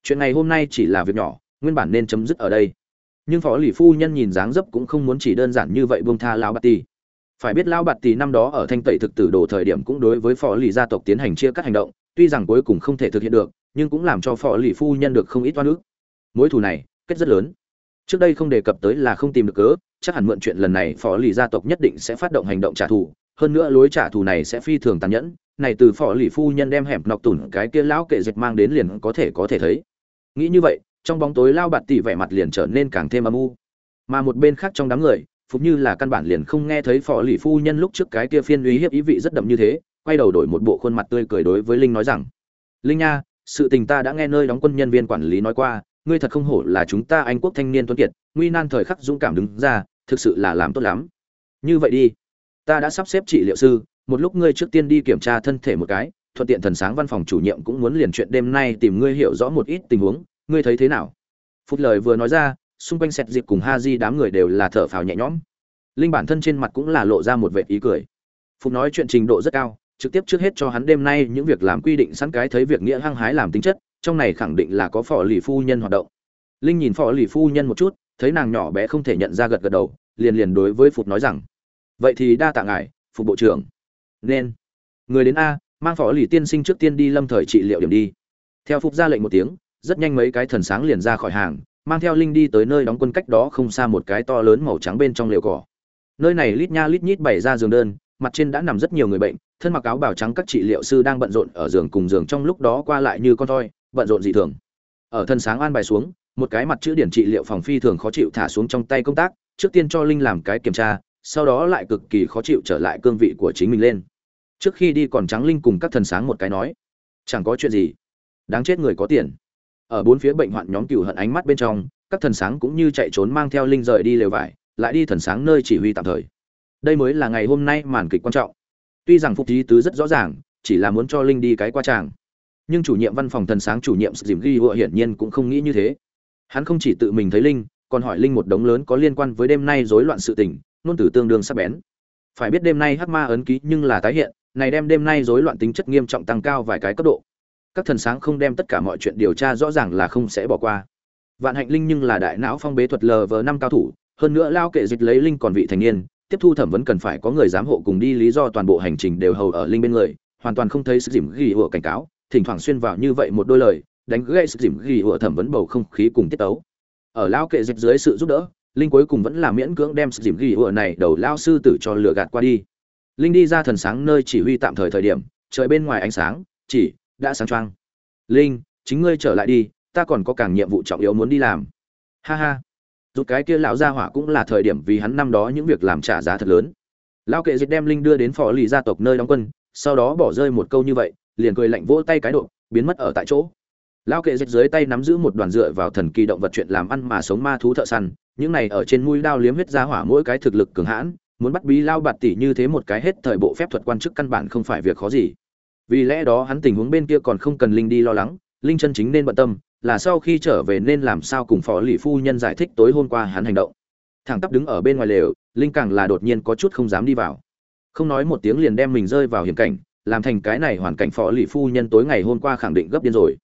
chuyện này hôm nay chỉ là việc nhỏ nguyên bản nên chấm dứt ở đây nhưng phó lì phu nhân nhìn dáng dấp cũng không muốn chỉ đơn giản như vậy buông tha lão bạt Tì. phải biết lão bạt Tì năm đó ở thanh tẩy thực tử đồ thời điểm cũng đối với phó lì gia tộc tiến hành chia cắt hành động, tuy rằng cuối cùng không thể thực hiện được, nhưng cũng làm cho phó lì phu nhân được không ít oan ức. Mối thù này, kết rất lớn. Trước đây không đề cập tới là không tìm được cớ, chắc hẳn mượn chuyện lần này phó lì gia tộc nhất định sẽ phát động hành động trả thù, hơn nữa lối trả thù này sẽ phi thường tàn nhẫn, này từ phó lì phu nhân đem hẻm nọc tủn cái kia lão kệ dịch mang đến liền có thể có thể thấy. Nghĩ như vậy trong bóng tối lao bạt tỷ vẻ mặt liền trở nên càng thêm âm u. Mà một bên khác trong đám người, phục như là căn bản liền không nghe thấy phò lì phu nhân lúc trước cái kia phiên uy hiếp ý vị rất đậm như thế, quay đầu đổi một bộ khuôn mặt tươi cười đối với linh nói rằng, linh nha, sự tình ta đã nghe nơi đóng quân nhân viên quản lý nói qua, ngươi thật không hổ là chúng ta anh quốc thanh niên tuấn kiệt, nguy nan thời khắc dũng cảm đứng ra, thực sự là làm tốt lắm. Như vậy đi, ta đã sắp xếp trị liệu sư, một lúc ngươi trước tiên đi kiểm tra thân thể một cái, thuận tiện thần sáng văn phòng chủ nhiệm cũng muốn liền chuyện đêm nay tìm ngươi hiểu rõ một ít tình huống ngươi thấy thế nào? Phút lời vừa nói ra, xung quanh sẹt dịp cùng ha di đám người đều là thở phào nhẹ nhõm. Linh bản thân trên mặt cũng là lộ ra một vệ ý cười. Phúc nói chuyện trình độ rất cao, trực tiếp trước hết cho hắn đêm nay những việc làm quy định sẵn cái thấy việc nghĩa hăng hái làm tính chất, trong này khẳng định là có phò lì phu nhân hoạt động. Linh nhìn phò lì phu nhân một chút, thấy nàng nhỏ bé không thể nhận ra gật gật đầu, liền liền đối với phục nói rằng, vậy thì đa tạ ngài phục bộ trưởng. Nên, người đến a, mang phó lì tiên sinh trước tiên đi lâm thời trị liệu điểm đi. Theo phục ra lệnh một tiếng rất nhanh mấy cái thần sáng liền ra khỏi hàng, mang theo linh đi tới nơi đóng quân cách đó không xa một cái to lớn màu trắng bên trong liều cỏ. Nơi này lít nha lít nhít bày ra giường đơn, mặt trên đã nằm rất nhiều người bệnh, thân mặc áo bào trắng các trị liệu sư đang bận rộn ở giường cùng giường trong lúc đó qua lại như con thoi bận rộn dị thường. Ở thân sáng an bài xuống, một cái mặt chữ điển trị liệu phòng phi thường khó chịu thả xuống trong tay công tác, trước tiên cho linh làm cái kiểm tra, sau đó lại cực kỳ khó chịu trở lại cương vị của chính mình lên. Trước khi đi còn trắng linh cùng các thần sáng một cái nói, chẳng có chuyện gì. Đáng chết người có tiền ở bốn phía bệnh hoạn nhóm cựu hận ánh mắt bên trong, các thần sáng cũng như chạy trốn mang theo linh rời đi lều vải, lại đi thần sáng nơi chỉ huy tạm thời. Đây mới là ngày hôm nay màn kịch quan trọng. Tuy rằng phục trí tứ rất rõ ràng, chỉ là muốn cho linh đi cái qua tràng. Nhưng chủ nhiệm văn phòng thần sáng chủ nhiệm dìm ghi hựa hiển nhiên cũng không nghĩ như thế. Hắn không chỉ tự mình thấy linh, còn hỏi linh một đống lớn có liên quan với đêm nay rối loạn sự tình nôn tử tương đương sắc bén. Phải biết đêm nay hắc ma ấn ký nhưng là tái hiện, này đem đêm nay rối loạn tính chất nghiêm trọng tăng cao vài cái cấp độ các thần sáng không đem tất cả mọi chuyện điều tra rõ ràng là không sẽ bỏ qua. Vạn hạnh linh nhưng là đại não phong bế thuật lờ vờ năm cao thủ, hơn nữa lao kệ dịch lấy linh còn vị thành niên, tiếp thu thẩm vấn cần phải có người giám hộ cùng đi lý do toàn bộ hành trình đều hầu ở linh bên người, hoàn toàn không thấy sự dìm ghi ủa cảnh cáo, thỉnh thoảng xuyên vào như vậy một đôi lời, đánh gây sự dìm ghi ủa thẩm vấn bầu không khí cùng tiết tấu. Ở lao kệ dịch dưới sự giúp đỡ, linh cuối cùng vẫn là miễn cưỡng đem sự dìm ghi ủa này đầu lao sư tử cho lừa gạt qua đi. Linh đi ra thần sáng nơi chỉ huy tạm thời thời điểm, trời bên ngoài ánh sáng, chỉ đã sáng choang. Linh, chính ngươi trở lại đi, ta còn có càng nhiệm vụ trọng yếu muốn đi làm. Ha ha. Rút cái kia lão gia hỏa cũng là thời điểm vì hắn năm đó những việc làm trả giá thật lớn. Lão kệ dịch đem linh đưa đến phò lì gia tộc nơi đóng quân, sau đó bỏ rơi một câu như vậy, liền cười lạnh vỗ tay cái độ, biến mất ở tại chỗ. Lão kệ dịch dưới tay nắm giữ một đoàn dựa vào thần kỳ động vật chuyện làm ăn mà sống ma thú thợ săn, những này ở trên mũi đao liếm huyết gia hỏa mỗi cái thực lực cường hãn, muốn bắt bí lao bạt tỷ như thế một cái hết thời bộ phép thuật quan chức căn bản không phải việc khó gì vì lẽ đó hắn tình huống bên kia còn không cần linh đi lo lắng, linh chân chính nên bận tâm, là sau khi trở về nên làm sao cùng phó lì phu nhân giải thích tối hôm qua hắn hành động. Thẳng tắp đứng ở bên ngoài lều, linh càng là đột nhiên có chút không dám đi vào. Không nói một tiếng liền đem mình rơi vào hiểm cảnh, làm thành cái này hoàn cảnh phó lì phu nhân tối ngày hôm qua khẳng định gấp điên rồi.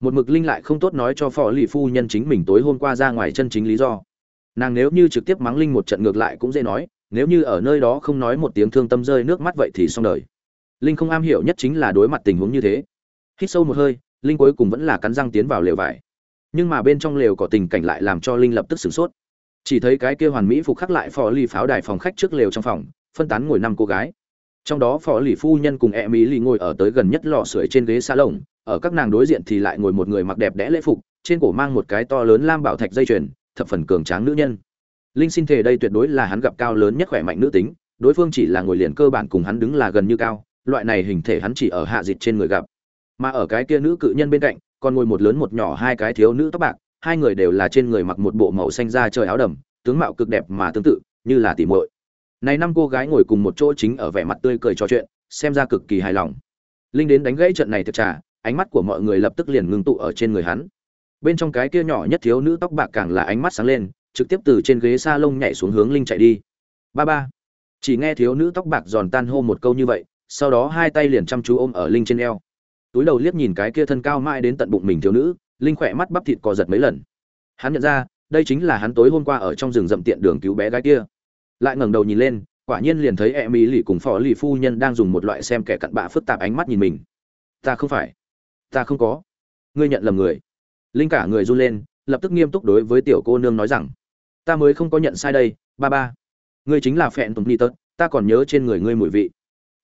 Một mực linh lại không tốt nói cho phó lì phu nhân chính mình tối hôm qua ra ngoài chân chính lý do. Nàng nếu như trực tiếp mắng linh một trận ngược lại cũng dễ nói, nếu như ở nơi đó không nói một tiếng thương tâm rơi nước mắt vậy thì xong đời linh không am hiểu nhất chính là đối mặt tình huống như thế. Hít sâu một hơi, linh cuối cùng vẫn là cắn răng tiến vào lều vải. Nhưng mà bên trong lều có tình cảnh lại làm cho linh lập tức sửng sốt. Chỉ thấy cái kia hoàn mỹ phục khắc lại phò lì pháo đài phòng khách trước lều trong phòng, phân tán ngồi năm cô gái. Trong đó phò lì phu nhân cùng e mỹ lì ngồi ở tới gần nhất lò sưởi trên ghế xa lồng ở các nàng đối diện thì lại ngồi một người mặc đẹp đẽ lễ phục, trên cổ mang một cái to lớn lam bảo thạch dây chuyền, thập phần cường tráng nữ nhân. Linh xin thể đây tuyệt đối là hắn gặp cao lớn nhất khỏe mạnh nữ tính, đối phương chỉ là ngồi liền cơ bản cùng hắn đứng là gần như cao loại này hình thể hắn chỉ ở hạ dịch trên người gặp. Mà ở cái kia nữ cự nhân bên cạnh, còn ngồi một lớn một nhỏ hai cái thiếu nữ tóc bạc, hai người đều là trên người mặc một bộ màu xanh da trời áo đầm, tướng mạo cực đẹp mà tương tự, như là tỉ muội. Này năm cô gái ngồi cùng một chỗ chính ở vẻ mặt tươi cười trò chuyện, xem ra cực kỳ hài lòng. Linh đến đánh gãy trận này thật trà ánh mắt của mọi người lập tức liền ngưng tụ ở trên người hắn. Bên trong cái kia nhỏ nhất thiếu nữ tóc bạc càng là ánh mắt sáng lên, trực tiếp từ trên ghế sa lông nhảy xuống hướng linh chạy đi. Ba ba. Chỉ nghe thiếu nữ tóc bạc giòn tan hô một câu như vậy sau đó hai tay liền chăm chú ôm ở linh trên eo. Túi đầu liếc nhìn cái kia thân cao mãi đến tận bụng mình thiếu nữ, linh khỏe mắt bắp thịt co giật mấy lần. Hắn nhận ra, đây chính là hắn tối hôm qua ở trong rừng rậm tiện đường cứu bé gái kia. Lại ngẩng đầu nhìn lên, quả nhiên liền thấy e mỹ lì cùng phò lì phu nhân đang dùng một loại xem kẻ cặn bạ phức tạp ánh mắt nhìn mình. Ta không phải. Ta không có. Ngươi nhận lầm người. Linh cả người run lên, lập tức nghiêm túc đối với tiểu cô nương nói rằng, ta mới không có nhận sai đây, ba ba. Ngươi chính là phẹn tùng ni tớt, ta còn nhớ trên người ngươi mùi vị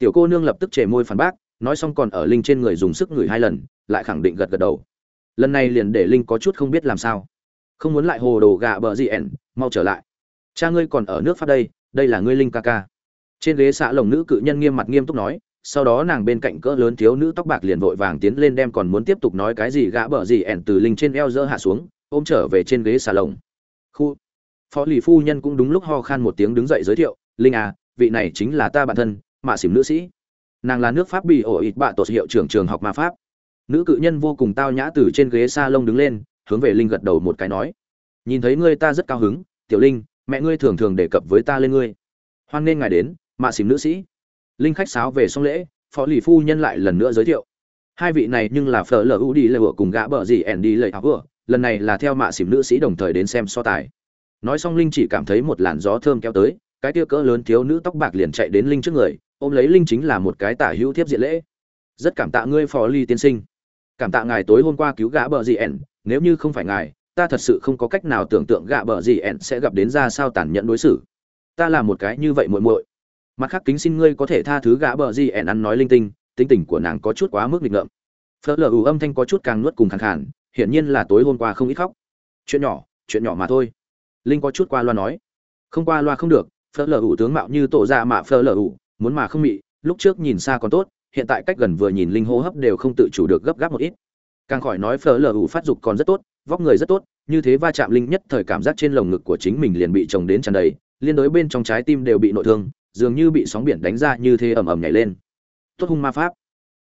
tiểu cô nương lập tức chề môi phản bác, nói xong còn ở linh trên người dùng sức ngửi hai lần, lại khẳng định gật gật đầu. Lần này liền để linh có chút không biết làm sao. Không muốn lại hồ đồ gạ bờ gì ẻn, mau trở lại. Cha ngươi còn ở nước pháp đây đây là ngươi linh ca ca. Trên ghế xạ lồng nữ cự nhân nghiêm mặt nghiêm túc nói, sau đó nàng bên cạnh cỡ lớn thiếu nữ tóc bạc liền vội vàng tiến lên đem còn muốn tiếp tục nói cái gì gã bờ gì ẻn từ linh trên eo dơ hạ xuống, ôm trở về trên ghế xà lồng. Khu. Phó lì phu nhân cũng đúng lúc ho khan một tiếng đứng dậy giới thiệu, linh à vị này chính là ta bản thân mạ xỉm nữ sĩ. Nàng là nước pháp bị ổ ít bạ tột hiệu trưởng trường học ma pháp. Nữ cự nhân vô cùng tao nhã từ trên ghế s a lông đứng lên, hướng về linh gật đầu một cái nói, nhìn thấy ngươi ta rất cao hứng, tiểu linh, mẹ ngươi thường thường đề cập với ta lên ngươi. Hoan nên ngài đến mạ xỉm nữ sĩ. Linh khách sáo về xong lễ, phó lì phu nhân lại lần nữa giới thiệu. Hai vị này nhưng là phở lờ u đi lệ cùng gã bờ gì ẻn đi lệ áo vừa lần này là theo mạ xỉm nữ sĩ đồng thời đến xem so tài. Nói xong linh chỉ cảm thấy một làn gió thơm kéo tới, cái tia cỡ lớn thiếu nữ tóc bạc liền chạy đến linh trước người ôm lấy linh chính là một cái tả hữu thiếp diện lễ. Rất cảm tạ ngươi phó ly tiên sinh. Cảm tạ ngài tối hôm qua cứu gã bờ gì ẻn. Nếu như không phải ngài, ta thật sự không có cách nào tưởng tượng gã bờ gì ẻn sẽ gặp đến ra sao tàn nhẫn đối xử. Ta là một cái như vậy muội muội. Mặt khác kính xin ngươi có thể tha thứ gã bờ gì ẻn ăn nói linh tinh, tính tình của nàng có chút quá mức nghịch ngợm. Phớt lờ ủ âm thanh có chút càng nuốt cùng khàn khàn, hiển nhiên là tối hôm qua không ít khóc. Chuyện nhỏ chuyện nhỏ mà thôi. Linh có chút qua loa nói. Không qua loa không được, phớt lờ ủ tướng mạo như tổ ra mạ phớt lờ ủ muốn mà không mị, lúc trước nhìn xa còn tốt, hiện tại cách gần vừa nhìn linh hô hấp đều không tự chủ được gấp gáp một ít. Càng khỏi nói phở lờ ủ phát dục còn rất tốt, vóc người rất tốt, như thế va chạm linh nhất thời cảm giác trên lồng ngực của chính mình liền bị chồng đến tràn đầy, liên đối bên trong trái tim đều bị nội thương, dường như bị sóng biển đánh ra như thế ầm ầm nhảy lên. Tốt hung ma pháp.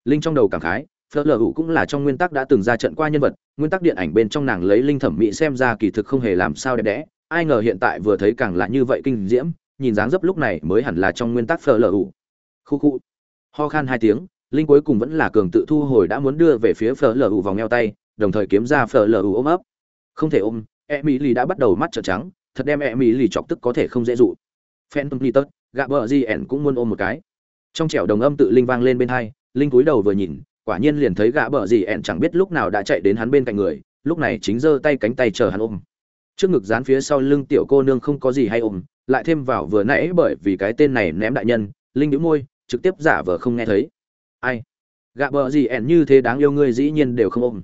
Linh trong đầu cảm khái, phở lờ ủ cũng là trong nguyên tắc đã từng ra trận qua nhân vật, nguyên tắc điện ảnh bên trong nàng lấy linh thẩm mỹ xem ra kỳ thực không hề làm sao đẹp đẽ, ai ngờ hiện tại vừa thấy càng là như vậy kinh diễm nhìn dáng dấp lúc này mới hẳn là trong nguyên tắc phở lở ủ. Khu khu. Ho khan hai tiếng, linh cuối cùng vẫn là cường tự thu hồi đã muốn đưa về phía phở lở ủ vòng eo tay, đồng thời kiếm ra phở lở ủ ôm ấp. Không thể ôm e mỹ lì đã bắt đầu mắt trợn trắng, thật đem e mỹ lì chọc tức có thể không dễ dụ. Phantom litot gạ bờ gì ẻn cũng muốn ôm một cái. Trong trẻo đồng âm tự linh vang lên bên hai, linh cúi đầu vừa nhìn, quả nhiên liền thấy gã bờ gì ẻn chẳng biết lúc nào đã chạy đến hắn bên cạnh người, lúc này chính giơ tay cánh tay chờ hắn ôm trước ngực dán phía sau lưng tiểu cô nương không có gì hay ôm, lại thêm vào vừa nãy bởi vì cái tên này ném đại nhân, linh đĩu môi, trực tiếp giả vờ không nghe thấy. Ai? Gạ bờ gì ẻn như thế đáng yêu ngươi dĩ nhiên đều không ôm.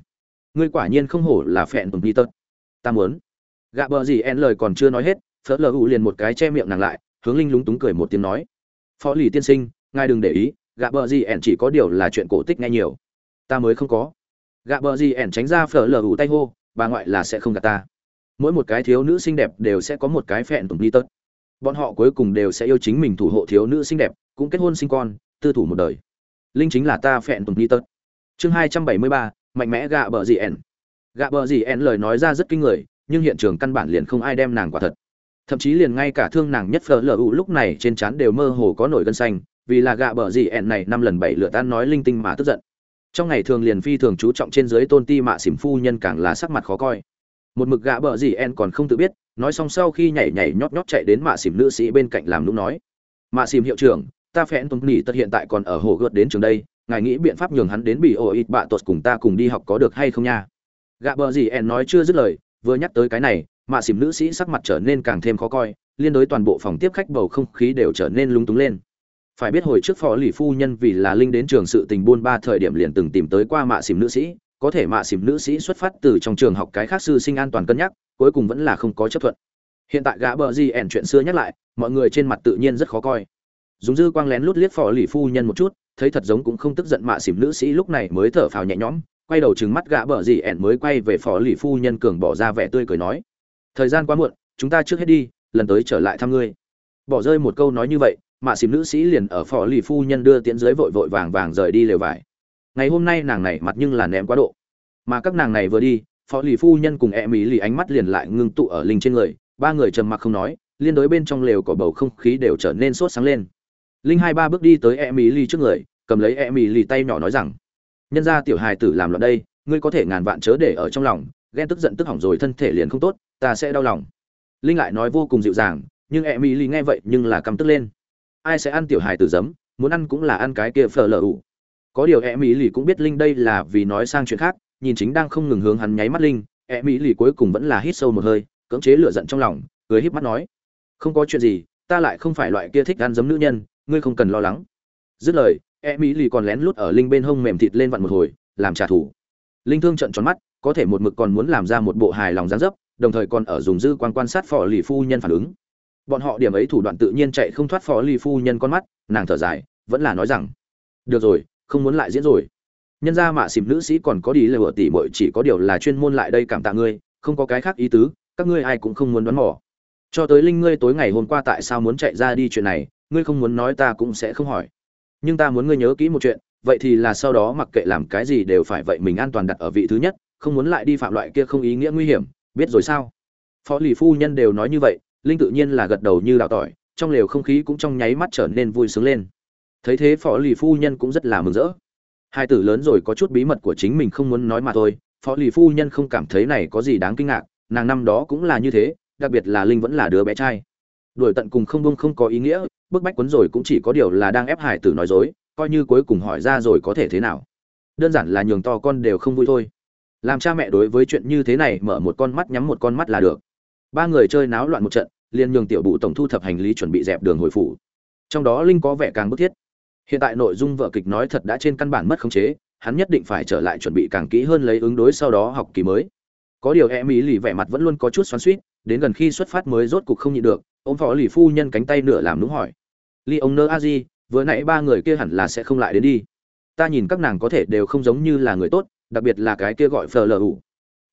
Ngươi quả nhiên không hổ là phẹn tùng tật ta muốn. Gạ bờ gì ẻn lời còn chưa nói hết phớt lờ ủ liền một cái che miệng nàng lại, hướng linh lúng túng cười một tiếng nói. Phó lì tiên sinh, ngài đừng để ý, gạ bờ gì ẻn chỉ có điều là chuyện cổ tích nghe nhiều. Ta mới không có. Gạ bờ gì ẻn tránh ra phở lờ ủ tay hô, bà ngoại là sẽ không gạt ta mỗi một cái thiếu nữ xinh đẹp đều sẽ có một cái phẹn tùng peter bọn họ cuối cùng đều sẽ yêu chính mình thủ hộ thiếu nữ xinh đẹp, cũng kết hôn sinh con, tư thủ một đời. Linh chính là ta phẹn tùng peter chương hai trăm bảy mươi ba, mạnh mẽ gạ bờ gì ẻn. Gạ bờ gì ẻn lời nói ra rất kinh người, nhưng hiện trường căn bản liền không ai đem nàng quả thật. Thậm chí liền ngay cả thương nàng nhất phở lờ u lúc này trên trán đều mơ hồ có nổi gân xanh, vì là gạ bờ gì ẻn này năm lần bảy lượt tan nói linh tinh mà tức giận. Trong ngày thường liền phi thường chú trọng trên dưới tôn ti mạ xỉm phu nhân càng là sắc mặt khó coi một mực gạ bờ gì en còn không tự biết, nói xong sau khi nhảy nhảy nhót nhót chạy đến mạ xỉm nữ sĩ bên cạnh làm lúc nói, mạ xỉm hiệu trưởng, ta phẹn tuấn nỉ tật hiện tại còn ở hồ gợt đến trường đây, ngài nghĩ biện pháp nhường hắn đến bị ổ ít bạ tuột cùng ta cùng đi học có được hay không nha? Gạ bờ gì en nói chưa dứt lời, vừa nhắc tới cái này, mạ xỉm nữ sĩ sắc mặt trở nên càng thêm khó coi, liên đối toàn bộ phòng tiếp khách bầu không khí đều trở nên lúng túng lên. Phải biết hồi trước phó lì phu nhân vì là linh đến trường sự tình buôn ba thời điểm liền từng tìm tới qua mạ xỉm nữ sĩ có thể mạ xỉm nữ sĩ xuất phát từ trong trường học cái khác sư sinh an toàn cân nhắc, cuối cùng vẫn là không có chấp thuận. Hiện tại gã bờ gì ẻn chuyện xưa nhắc lại, mọi người trên mặt tự nhiên rất khó coi. Dùng dư quang lén lút liếc phò lì phu nhân một chút, thấy thật giống cũng không tức giận mạ xỉm nữ sĩ lúc này mới thở phào nhẹ nhõm, quay đầu trừng mắt gã bờ gì ẻn mới quay về phò lì phu nhân cường bỏ ra vẻ tươi cười nói, thời gian quá muộn, chúng ta trước hết đi, lần tới trở lại thăm ngươi. Bỏ rơi một câu nói như vậy, mạ xỉm nữ sĩ liền ở phò lì phu nhân đưa tiễn dưới vội vội vàng vàng rời đi lều vải ngày hôm nay nàng này mặt nhưng là ném quá độ. Mà các nàng này vừa đi, phó lì phu nhân cùng e mỹ lì ánh mắt liền lại ngưng tụ ở linh trên người, ba người trầm mặc không nói, liên đối bên trong lều có bầu không khí đều trở nên sốt sáng lên. Linh hai ba bước đi tới e mỹ lì trước người, cầm lấy e mỹ lì tay nhỏ nói rằng, nhân ra tiểu hài tử làm loạn đây, ngươi có thể ngàn vạn chớ để ở trong lòng, ghen tức giận tức hỏng rồi thân thể liền không tốt, ta sẽ đau lòng. Linh lại nói vô cùng dịu dàng, nhưng e mỹ lì nghe vậy nhưng là căm tức lên. Ai sẽ ăn tiểu hài tử giấm muốn ăn cũng là ăn cái kia phở lờ ủ có điều e mỹ lì cũng biết linh đây là vì nói sang chuyện khác, nhìn chính đang không ngừng hướng hắn nháy mắt linh e mỹ lì cuối cùng vẫn là hít sâu một hơi, cưỡng chế lửa giận trong lòng, cười híp mắt nói, không có chuyện gì, ta lại không phải loại kia thích ăn giấm nữ nhân, ngươi không cần lo lắng. Dứt lời e mỹ lì còn lén lút ở linh bên hông mềm thịt lên vặn một hồi, làm trả thù. Linh thương trận tròn mắt, có thể một mực còn muốn làm ra một bộ hài lòng dáng dấp, đồng thời còn ở dùng dư quan quan sát phò lì phu nhân phản ứng. Bọn họ điểm ấy thủ đoạn tự nhiên chạy không thoát phò lì phu nhân con mắt, nàng thở dài, vẫn là nói rằng, được rồi không muốn lại diễn rồi. Nhân ra mạ xìm nữ sĩ còn có đi lừa tỉ bội chỉ có điều là chuyên môn lại đây cảm tạ ngươi, không có cái khác ý tứ, các ngươi ai cũng không muốn đoán mò. Cho tới linh ngươi tối ngày hôm qua tại sao muốn chạy ra đi chuyện này, ngươi không muốn nói ta cũng sẽ không hỏi. Nhưng ta muốn ngươi nhớ kỹ một chuyện, vậy thì là sau đó mặc kệ làm cái gì đều phải vậy mình an toàn đặt ở vị thứ nhất, không muốn lại đi phạm loại kia không ý nghĩa nguy hiểm, biết rồi sao? Phó lì phu nhân đều nói như vậy, linh tự nhiên là gật đầu như đào tỏi, trong lều không khí cũng trong nháy mắt trở nên vui sướng lên thấy thế phó lì phu nhân cũng rất là mừng rỡ. Hai tử lớn rồi có chút bí mật của chính mình không muốn nói mà thôi, phó lì phu nhân không cảm thấy này có gì đáng kinh ngạc, nàng năm đó cũng là như thế, đặc biệt là linh vẫn là đứa bé trai. Đuổi tận cùng không bông không có ý nghĩa, bức bách quấn rồi cũng chỉ có điều là đang ép hải tử nói dối, coi như cuối cùng hỏi ra rồi có thể thế nào. Đơn giản là nhường to con đều không vui thôi. Làm cha mẹ đối với chuyện như thế này mở một con mắt nhắm một con mắt là được. Ba người chơi náo loạn một trận, liền nhường tiểu bụ tổng thu thập hành lý chuẩn bị dẹp đường hồi phủ. Trong đó linh có vẻ càng bức thiết hiện tại nội dung vở kịch nói thật đã trên căn bản mất khống chế, hắn nhất định phải trở lại chuẩn bị càng kỹ hơn lấy ứng đối sau đó học kỳ mới. Có điều em ý lì vẻ mặt vẫn luôn có chút xoắn suýt đến gần khi xuất phát mới rốt cục không nhịn được, ông phó lì phu nhân cánh tay nửa làm đúng hỏi. Li ông nơ a di, vừa nãy ba người kia hẳn là sẽ không lại đến đi. Ta nhìn các nàng có thể đều không giống như là người tốt, đặc biệt là cái kia gọi phờ lờ ủ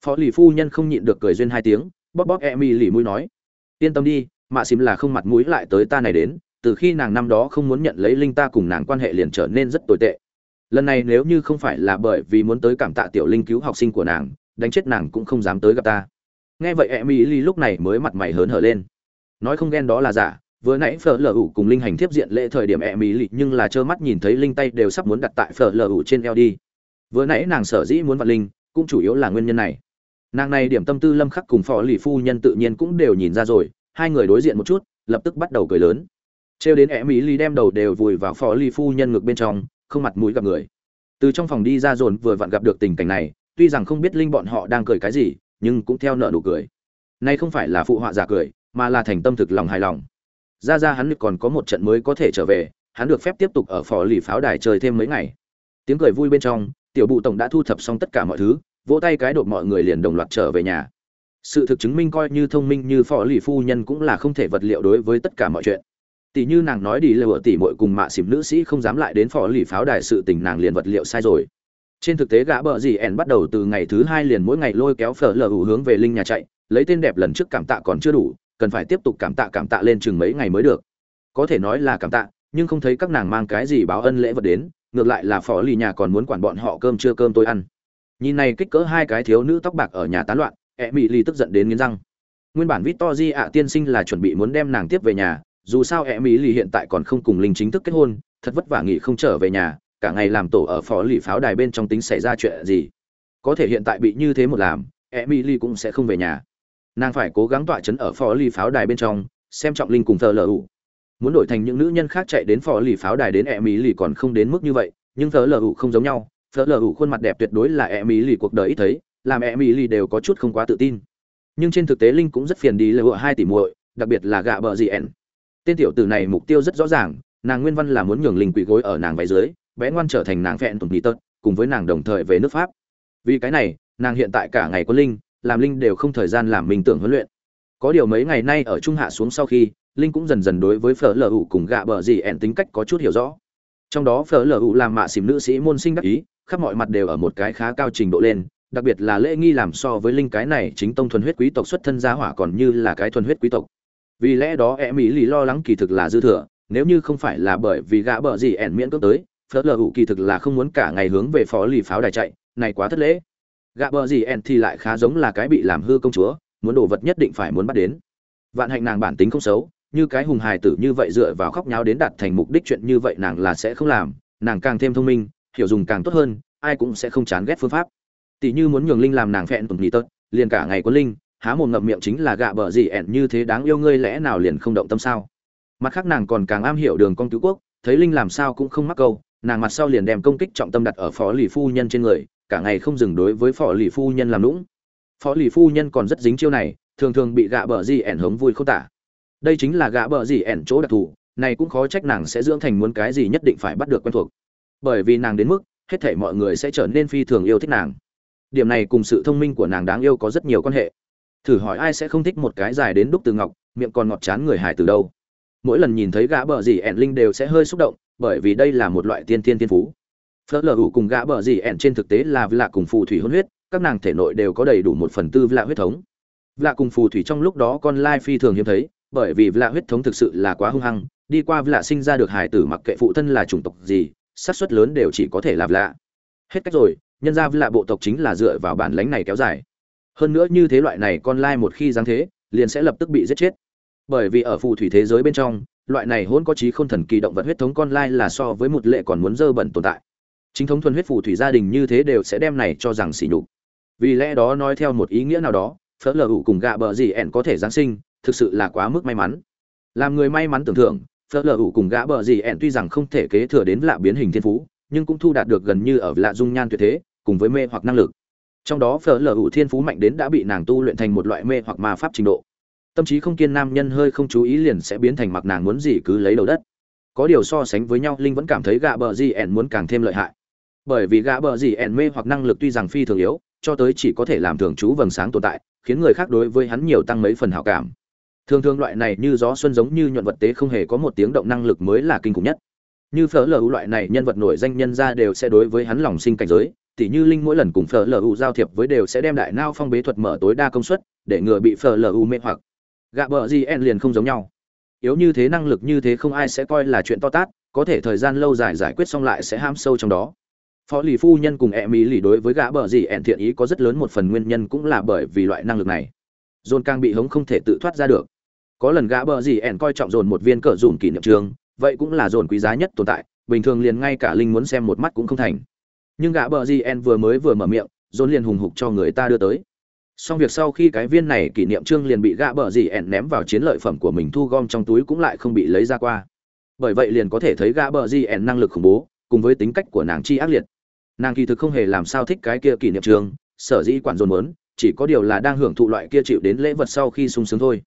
phó lì phu nhân không nhịn được cười duyên hai tiếng, bóp bóp em mỹ lì mũi nói. Yên tâm đi, mạ xím là không mặt mũi lại tới ta này đến từ khi nàng năm đó không muốn nhận lấy linh ta cùng nàng quan hệ liền trở nên rất tồi tệ. Lần này nếu như không phải là bởi vì muốn tới cảm tạ tiểu linh cứu học sinh của nàng, đánh chết nàng cũng không dám tới gặp ta. Nghe vậy em mỹ ly lúc này mới mặt mày hớn hở lên. Nói không ghen đó là giả, vừa nãy phở lờ ủ cùng linh hành tiếp diện lễ thời điểm em mỹ ly nhưng là trơ mắt nhìn thấy linh tay đều sắp muốn đặt tại phở lờ ủ trên eo đi. Vừa nãy nàng sở dĩ muốn vặn linh, cũng chủ yếu là nguyên nhân này. Nàng này điểm tâm tư lâm khắc cùng phò lì phu nhân tự nhiên cũng đều nhìn ra rồi, hai người đối diện một chút, lập tức bắt đầu cười lớn trêu đến em mỹ ly đem đầu đều vùi vào phò ly phu nhân ngực bên trong, không mặt mũi gặp người. Từ trong phòng đi ra dồn vừa vặn gặp được tình cảnh này, tuy rằng không biết linh bọn họ đang cười cái gì, nhưng cũng theo nợ nụ cười. Nay không phải là phụ họa giả cười, mà là thành tâm thực lòng hài lòng. Ra ra hắn còn có một trận mới có thể trở về, hắn được phép tiếp tục ở phò lì pháo đài chơi thêm mấy ngày. Tiếng cười vui bên trong, tiểu bụ tổng đã thu thập xong tất cả mọi thứ, vỗ tay cái đột mọi người liền đồng loạt trở về nhà. Sự thực chứng minh coi như thông minh như phò lì phu nhân cũng là không thể vật liệu đối với tất cả mọi chuyện tỷ như nàng nói đi lừa tỷ muội cùng mạ xỉm nữ sĩ không dám lại đến phò lì pháo đài sự tình nàng liền vật liệu sai rồi. Trên thực tế gã bợ gì ẻn bắt đầu từ ngày thứ hai liền mỗi ngày lôi kéo phở lờ hướng về linh nhà chạy, lấy tên đẹp lần trước cảm tạ còn chưa đủ, cần phải tiếp tục cảm tạ cảm tạ lên chừng mấy ngày mới được. Có thể nói là cảm tạ, nhưng không thấy các nàng mang cái gì báo ân lễ vật đến, ngược lại là phò lì nhà còn muốn quản bọn họ cơm chưa cơm tôi ăn. Nhìn này kích cỡ hai cái thiếu nữ tóc bạc ở nhà tán loạn e mị lì tức giận đến nghiến răng. Nguyên bản victor di ạ tiên sinh là chuẩn bị muốn đem nàng tiếp về nhà dù sao e mỹ lì hiện tại còn không cùng linh chính thức kết hôn, thật vất vả nghỉ không trở về nhà, cả ngày làm tổ ở phó lì pháo đài bên trong tính xảy ra chuyện gì. Có thể hiện tại bị như thế một làm e mỹ lì cũng sẽ không về nhà. Nàng phải cố gắng tọa chấn ở phó lì pháo đài bên trong, xem trọng linh cùng thờ lờ ủ muốn đổi thành những nữ nhân khác chạy đến phó lì pháo đài đến e mỹ lì còn không đến mức như vậy, nhưng thờ lờ ủ không giống nhau. Thờ lờ ủ khuôn mặt đẹp tuyệt đối là e mỹ lì cuộc đời ít thấy, làm e mỹ lì đều có chút không quá tự tin. Nhưng trên thực tế linh cũng rất phiền đi lừa hai tỷ muội, đặc biệt là gạ bờ gì ẻn tên tiểu tử này mục tiêu rất rõ ràng, nàng nguyên văn là muốn nhường linh quỳ gối ở nàng váy dưới, bé ngoan trở thành nàng phẹn tùng bí tật, cùng với nàng đồng thời về nước pháp. Vì cái này, nàng hiện tại cả ngày có linh, làm linh đều không thời gian làm mình tưởng huấn luyện. Có điều mấy ngày nay ở trung hạ xuống sau khi, linh cũng dần dần đối với phở lờ ủ cùng gạ bờ gì ẻn tính cách có chút hiểu rõ. Trong đó phở lờ ủ làm mạ xìm nữ sĩ môn sinh đắc ý, khắp mọi mặt đều ở một cái khá cao trình độ lên, đặc biệt là lễ nghi làm so với linh cái này chính tông thuần huyết quý tộc xuất thân gia hỏa còn như là cái thuần huyết quý tộc vì lẽ đó e mỹ lì lo lắng kỳ thực là dư thừa, nếu như không phải là bởi vì gã bợ gì ẻn miễn cưỡng tới, phớt lờ hụ kỳ thực là không muốn cả ngày hướng về phó lì pháo đài chạy, này quá thất lễ. Gã bợ gì ẻn thì lại khá giống là cái bị làm hư công chúa, muốn đồ vật nhất định phải muốn bắt đến. Vạn hạnh nàng bản tính không xấu, như cái hùng hài tử như vậy dựa vào khóc nháo đến đạt thành mục đích chuyện như vậy nàng là sẽ không làm, nàng càng thêm thông minh, hiểu dùng càng tốt hơn, ai cũng sẽ không chán ghét phương pháp. Tỷ như muốn nhường linh làm nàng phẹn tùng nhị tớt, liền cả ngày có linh há mồm ngậm miệng chính là gạ bờ gì ẻn như thế đáng yêu ngươi lẽ nào liền không động tâm sao? Mặt khác nàng còn càng am hiểu đường con cứu quốc, thấy linh làm sao cũng không mắc câu, nàng mặt sau liền đem công kích trọng tâm đặt ở phó lì phu nhân trên người, cả ngày không dừng đối với phó lì phu nhân làm lũng phó lì phu nhân còn rất dính chiêu này, thường thường bị gạ bờ gì ẻn hống vui không tả. Đây chính là gạ bờ gì ẻn chỗ đặc thù, này cũng khó trách nàng sẽ dưỡng thành muốn cái gì nhất định phải bắt được quen thuộc. Bởi vì nàng đến mức, hết thảy mọi người sẽ trở nên phi thường yêu thích nàng. Điểm này cùng sự thông minh của nàng đáng yêu có rất nhiều quan hệ thử hỏi ai sẽ không thích một cái dài đến đúc từ ngọc, miệng còn ngọt chán người hải từ đâu? Mỗi lần nhìn thấy gã bờ gì ẻn linh đều sẽ hơi xúc động, bởi vì đây là một loại tiên tiên tiên phú. Phớt lờ ủ cùng gã bờ gì ẻn trên thực tế là lạ cùng phù thủy hôn huyết, các nàng thể nội đều có đầy đủ một phần tư lạ huyết thống. Lạ cùng phù thủy trong lúc đó con lai phi thường hiếm thấy, bởi vì lạ huyết thống thực sự là quá hung hăng, đi qua lạ sinh ra được hải tử mặc kệ phụ thân là chủng tộc gì, xác suất lớn đều chỉ có thể là lạ hết cách rồi, nhân ra lạ bộ tộc chính là dựa vào bản lánh này kéo dài hơn nữa như thế loại này con lai một khi giáng thế, liền sẽ lập tức bị giết chết. Bởi vì ở phù thủy thế giới bên trong, loại này hôn có trí không thần kỳ động vật huyết thống con lai là so với một lệ còn muốn dơ bẩn tồn tại. Chính thống thuần huyết phù thủy gia đình như thế đều sẽ đem này cho rằng xỉ nhục. Vì lẽ đó nói theo một ý nghĩa nào đó, phớt lờ ủ cùng gạ bờ gì ẻn có thể giáng sinh, thực sự là quá mức may mắn. Làm người may mắn tưởng tượng phớt lờ ủ cùng gã bờ gì ẻn tuy rằng không thể kế thừa đến lạ biến hình thiên phú, nhưng cũng thu đạt được gần như ở lạ dung nhan tuyệt thế, cùng với mê hoặc năng lực trong đó phở lờ hữu thiên phú mạnh đến đã bị nàng tu luyện thành một loại mê hoặc ma pháp trình độ. Tâm trí không kiên nam nhân hơi không chú ý liền sẽ biến thành mặc nàng muốn gì cứ lấy đầu đất. Có điều so sánh với nhau, linh vẫn cảm thấy gạ bờ gì ẻn muốn càng thêm lợi hại. Bởi vì gạ bờ gì ẻn mê hoặc năng lực tuy rằng phi thường yếu, cho tới chỉ có thể làm thường trú vầng sáng tồn tại, khiến người khác đối với hắn nhiều tăng mấy phần hảo cảm. Thường thường loại này như gió xuân giống như nhuận vật tế không hề có một tiếng động năng lực mới là kinh khủng nhất. Như phở lờ loại này nhân vật nổi danh nhân ra đều sẽ đối với hắn lòng sinh cảnh giới tỉ như linh mỗi lần cùng phở lu giao thiệp với đều sẽ đem đại nao phong bế thuật mở tối đa công suất, để ngừa bị phở lu mê hoặc. Gạ bờ gn liền không giống nhau. Yếu như thế năng lực như thế không ai sẽ coi là chuyện to tát, có thể thời gian lâu dài giải quyết xong lại sẽ ham sâu trong đó. Phó lì phu nhân cùng e mỹ lì đối với gã bờ gì ẹn thiện ý có rất lớn một phần nguyên nhân cũng là bởi vì loại năng lực này. Dồn càng bị hống không thể tự thoát ra được. Có lần gã bờ gì ẹn coi trọng dồn một viên cờ dùm kỷ niệm trường, vậy cũng là dồn quý giá nhất tồn tại, bình thường liền ngay cả linh muốn xem một mắt cũng không thành nhưng gã bờ gn vừa mới vừa mở miệng dồn liền hùng hục cho người ta đưa tới. Xong việc sau khi cái viên này kỷ niệm trương liền bị gã bờ gn ném vào chiến lợi phẩm của mình thu gom trong túi cũng lại không bị lấy ra qua. Bởi vậy liền có thể thấy gã bờ gn năng lực khủng bố, cùng với tính cách của nàng chi ác liệt. Nàng kỳ thực không hề làm sao thích cái kia kỷ niệm trường sở dĩ quản dồn mớn chỉ có điều là đang hưởng thụ loại kia chịu đến lễ vật sau khi sung sướng thôi.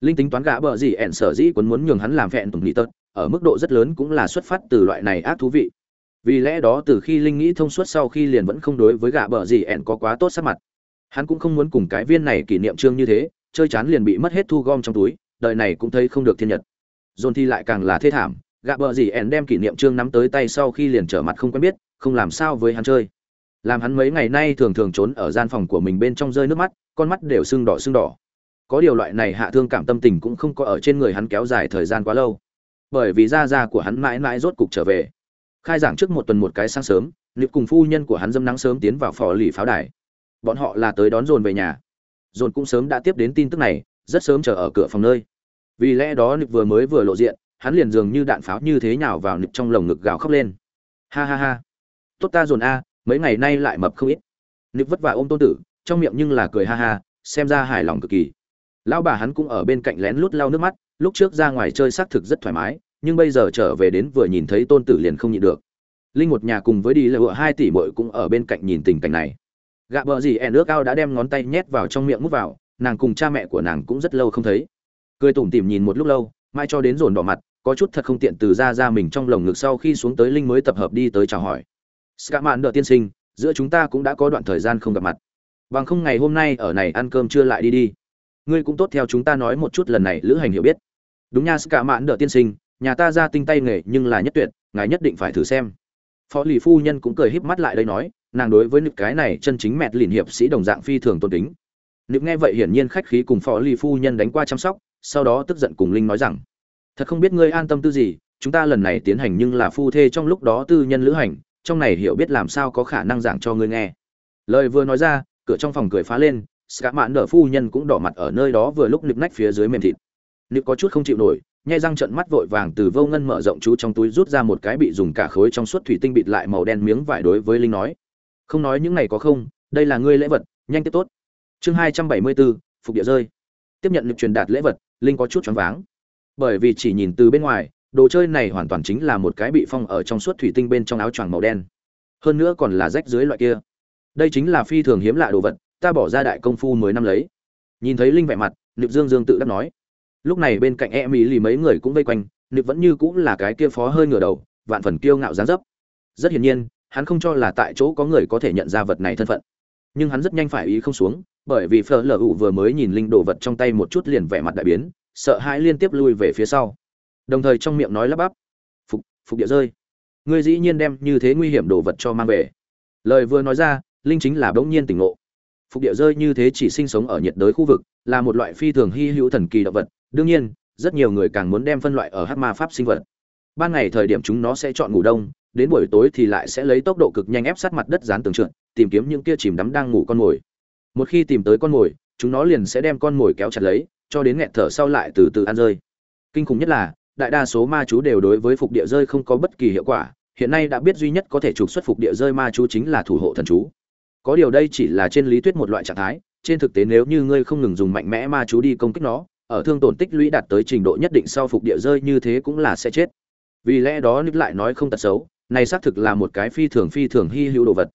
Linh tính toán gã bờ gì ẻn sở dĩ quấn muốn nhường hắn làm vẹn tùng nghị tật, ở mức độ rất lớn cũng là xuất phát từ loại này ác thú vị vì lẽ đó từ khi linh nghĩ thông suốt sau khi liền vẫn không đối với gạ bờ gì ẹn có quá tốt sắc mặt. Hắn cũng không muốn cùng cái viên này kỷ niệm trương như thế, chơi chán liền bị mất hết thu gom trong túi, đời này cũng thấy không được thiên nhật. Dồn thi lại càng là thê thảm, gạ bờ gì ẹn đem kỷ niệm trương nắm tới tay sau khi liền trở mặt không quen biết, không làm sao với hắn chơi. Làm hắn mấy ngày nay thường thường trốn ở gian phòng của mình bên trong rơi nước mắt, con mắt đều sưng đỏ sưng đỏ. Có điều loại này hạ thương cảm tâm tình cũng không có ở trên người hắn kéo dài thời gian quá lâu. Bởi vì da da của hắn mãi mãi rốt cục trở về khai giảng trước một tuần một cái sáng sớm liệu cùng phu nhân của hắn dâm nắng sớm tiến vào phò lì pháo đài. Bọn họ là tới đón dồn về nhà. Dồn cũng sớm đã tiếp đến tin tức này, rất sớm chờ ở cửa phòng nơi. Vì lẽ đó nịp vừa mới vừa lộ diện, hắn liền dường như đạn pháo như thế nào vào nịp trong lồng ngực gào khóc lên. Ha ha ha. Tốt ta dồn a, mấy ngày nay lại mập không ít. Nịp vất vả ôm tôn tử, trong miệng nhưng là cười ha ha, xem ra hài lòng cực kỳ. Lão bà hắn cũng ở bên cạnh lén lút lau nước mắt, lúc trước ra ngoài chơi xác thực rất thoải mái nhưng bây giờ trở về đến vừa nhìn thấy tôn tử liền không nhịn được. Linh một nhà cùng với đi lựa hai tỷ muội cũng ở bên cạnh nhìn tình cảnh này. Gạ bờ gì ẻn nước cao đã đem ngón tay nhét vào trong miệng mút vào, nàng cùng cha mẹ của nàng cũng rất lâu không thấy. Cười tủm tỉm nhìn một lúc lâu mai cho đến dồn đỏ mặt, có chút thật không tiện từ ra ra mình trong lồng ngực sau khi xuống tới linh mới tập hợp đi tới chào hỏi. Scatman đợi tiên sinh, giữa chúng ta cũng đã có đoạn thời gian không gặp mặt. Bằng không ngày hôm nay ở này ăn cơm chưa lại đi đi. Ngươi cũng tốt theo chúng ta nói một chút lần này, lữ hành hiểu biết. Đúng nha Scatman đợi tiên sinh nhà ta ra tinh tay nghề nhưng là nhất tuyệt, ngài nhất định phải thử xem. Phó lì phu nhân cũng cười híp mắt lại đây nói, nàng đối với nực cái này chân chính mẹt lìn hiệp sĩ đồng dạng phi thường tôn kính. Nực nghe vậy hiển nhiên khách khí cùng phó lì phu nhân đánh qua chăm sóc, sau đó tức giận cùng linh nói rằng, thật không biết ngươi an tâm tư gì, chúng ta lần này tiến hành nhưng là phu thê trong lúc đó tư nhân lữ hành, trong này hiểu biết làm sao có khả năng giảng cho ngươi nghe. Lời vừa nói ra, cửa trong phòng cười phá lên cả mạn nở phu nhân cũng đỏ mặt ở nơi đó vừa lúc nực nách phía dưới mềm thịt. Nực có chút không chịu nổi nhai răng trận mắt vội vàng từ vô ngân mở rộng chú trong túi rút ra một cái bị dùng cả khối trong suốt thủy tinh bịt lại màu đen miếng vải đối với linh nói. Không nói những này có không, đây là ngươi lễ vật, nhanh tiếp tốt. Chương hai trăm bảy mươi bốn, phục địa rơi. Tiếp nhận được truyền đạt lễ vật, linh có chút choáng váng. Bởi vì chỉ nhìn từ bên ngoài, đồ chơi này hoàn toàn chính là một cái bị phong ở trong suốt thủy tinh bên trong áo choàng màu đen. Hơn nữa còn là rách dưới loại kia. Đây chính là phi thường hiếm lạ đồ vật, ta bỏ ra đại công phu mới năm lấy. Nhìn thấy linh vẻ mặt, nịp dương dương tự đắc nói lúc này bên cạnh e mỹ lì mấy người cũng vây quanh nịp vẫn như cũng là cái kia phó hơi ngửa đầu, vạn phần kiêu ngạo dáng dấp. Rất hiển nhiên, hắn không cho là tại chỗ có người có thể nhận ra vật này thân phận. Nhưng hắn rất nhanh phải ý không xuống, bởi vì phở lở hụ vừa mới nhìn linh đồ vật trong tay một chút liền vẻ mặt đại biến, sợ hãi liên tiếp lui về phía sau. Đồng thời trong miệng nói lắp bắp, phục phục địa rơi. Ngươi dĩ nhiên đem như thế nguy hiểm đồ vật cho mang về. Lời vừa nói ra, linh chính là bỗng nhiên tỉnh ngộ. Phục địa rơi như thế chỉ sinh sống ở nhiệt đới khu vực, là một loại phi thường hy hữu thần kỳ động vật đương nhiên, rất nhiều người càng muốn đem phân loại ở hát ma pháp sinh vật. Ban ngày thời điểm chúng nó sẽ chọn ngủ đông, đến buổi tối thì lại sẽ lấy tốc độ cực nhanh ép sát mặt đất dán tường trượt, tìm kiếm những kia chìm đắm đang ngủ con mồi. Một khi tìm tới con mồi, chúng nó liền sẽ đem con mồi kéo chặt lấy, cho đến nghẹt thở sau lại từ từ ăn rơi. Kinh khủng nhất là, đại đa số ma chú đều đối với phục địa rơi không có bất kỳ hiệu quả, hiện nay đã biết duy nhất có thể trục xuất phục địa rơi ma chú chính là thủ hộ thần chú. Có điều đây chỉ là trên lý thuyết một loại trạng thái, trên thực tế nếu như ngươi không ngừng dùng mạnh mẽ ma chú đi công kích nó ở thương tổn tích lũy đạt tới trình độ nhất định sau phục địa rơi như thế cũng là sẽ chết. Vì lẽ đó nít lại nói không tật xấu, này xác thực là một cái phi thường phi thường hy hữu đồ vật.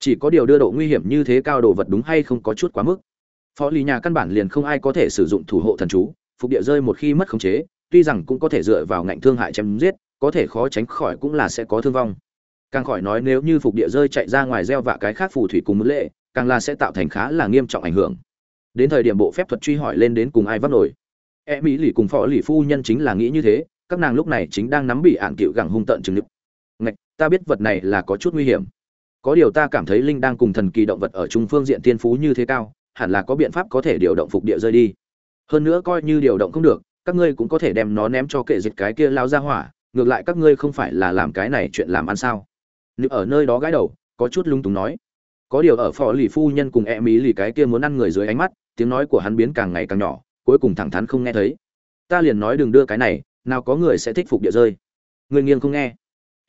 Chỉ có điều đưa độ nguy hiểm như thế cao đồ vật đúng hay không có chút quá mức. Phó lý nhà căn bản liền không ai có thể sử dụng thủ hộ thần chú, phục địa rơi một khi mất khống chế, tuy rằng cũng có thể dựa vào ngạnh thương hại chém giết, có thể khó tránh khỏi cũng là sẽ có thương vong. Càng khỏi nói nếu như phục địa rơi chạy ra ngoài gieo vạ cái khác phù thủy cùng mức lệ, càng là sẽ tạo thành khá là nghiêm trọng ảnh hưởng đến thời điểm bộ phép thuật truy hỏi lên đến cùng ai vấp nổi. E mỹ lì cùng phó lì phu nhân chính là nghĩ như thế, các nàng lúc này chính đang nắm bị ạn cựu gẳng hung tận chừng nhực ngạch, ta biết vật này là có chút nguy hiểm. Có điều ta cảm thấy linh đang cùng thần kỳ động vật ở trung phương diện tiên phú như thế cao, hẳn là có biện pháp có thể điều động phục địa rơi đi. Hơn nữa coi như điều động không được, các ngươi cũng có thể đem nó ném cho kệ dịch cái kia lao ra hỏa, ngược lại các ngươi không phải là làm cái này chuyện làm ăn sao? Nữ ở nơi đó gãi đầu, có chút lung túng nói. Có điều ở phò lì phu nhân cùng e mỹ lì cái kia muốn ăn người dưới ánh mắt tiếng nói của hắn biến càng ngày càng nhỏ, cuối cùng thẳng thắn không nghe thấy. Ta liền nói đừng đưa cái này, nào có người sẽ thích phục địa rơi. Người nghiêng không nghe.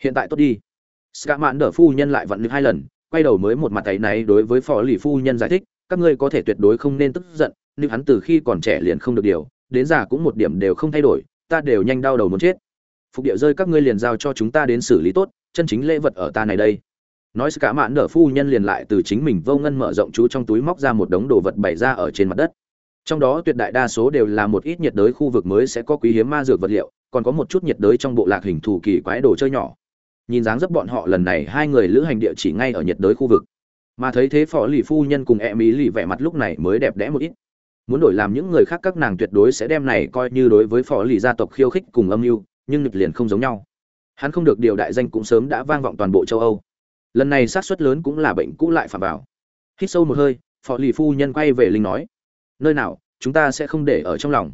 Hiện tại tốt đi. Ska mạn đỡ phu nhân lại vặn được hai lần, quay đầu mới một mặt tay này đối với phò lì phu nhân giải thích, các ngươi có thể tuyệt đối không nên tức giận, nhưng hắn từ khi còn trẻ liền không được điều, đến già cũng một điểm đều không thay đổi, ta đều nhanh đau đầu muốn chết. Phục địa rơi các ngươi liền giao cho chúng ta đến xử lý tốt, chân chính lễ vật ở ta này đây nói cả mạn nở phu nhân liền lại từ chính mình vô ngân mở rộng chú trong túi móc ra một đống đồ vật bày ra ở trên mặt đất. Trong đó tuyệt đại đa số đều là một ít nhiệt đới khu vực mới sẽ có quý hiếm ma dược vật liệu, còn có một chút nhiệt đới trong bộ lạc hình thù kỳ quái đồ chơi nhỏ. Nhìn dáng dấp bọn họ lần này, hai người lữ hành địa chỉ ngay ở nhiệt đới khu vực. Mà thấy thế phó lì phu nhân cùng e mỹ lì vẻ mặt lúc này mới đẹp đẽ một ít. Muốn đổi làm những người khác các nàng tuyệt đối sẽ đem này coi như đối với phó lì gia tộc khiêu khích cùng âm mưu, nhưng nghịch liền không giống nhau. Hắn không được điều đại danh cũng sớm đã vang vọng toàn bộ châu âu lần này sát suất lớn cũng là bệnh cũ lại phạm vào. Hít sâu một hơi phó lì phu nhân quay về linh nói, nơi nào, chúng ta sẽ không để ở trong lòng.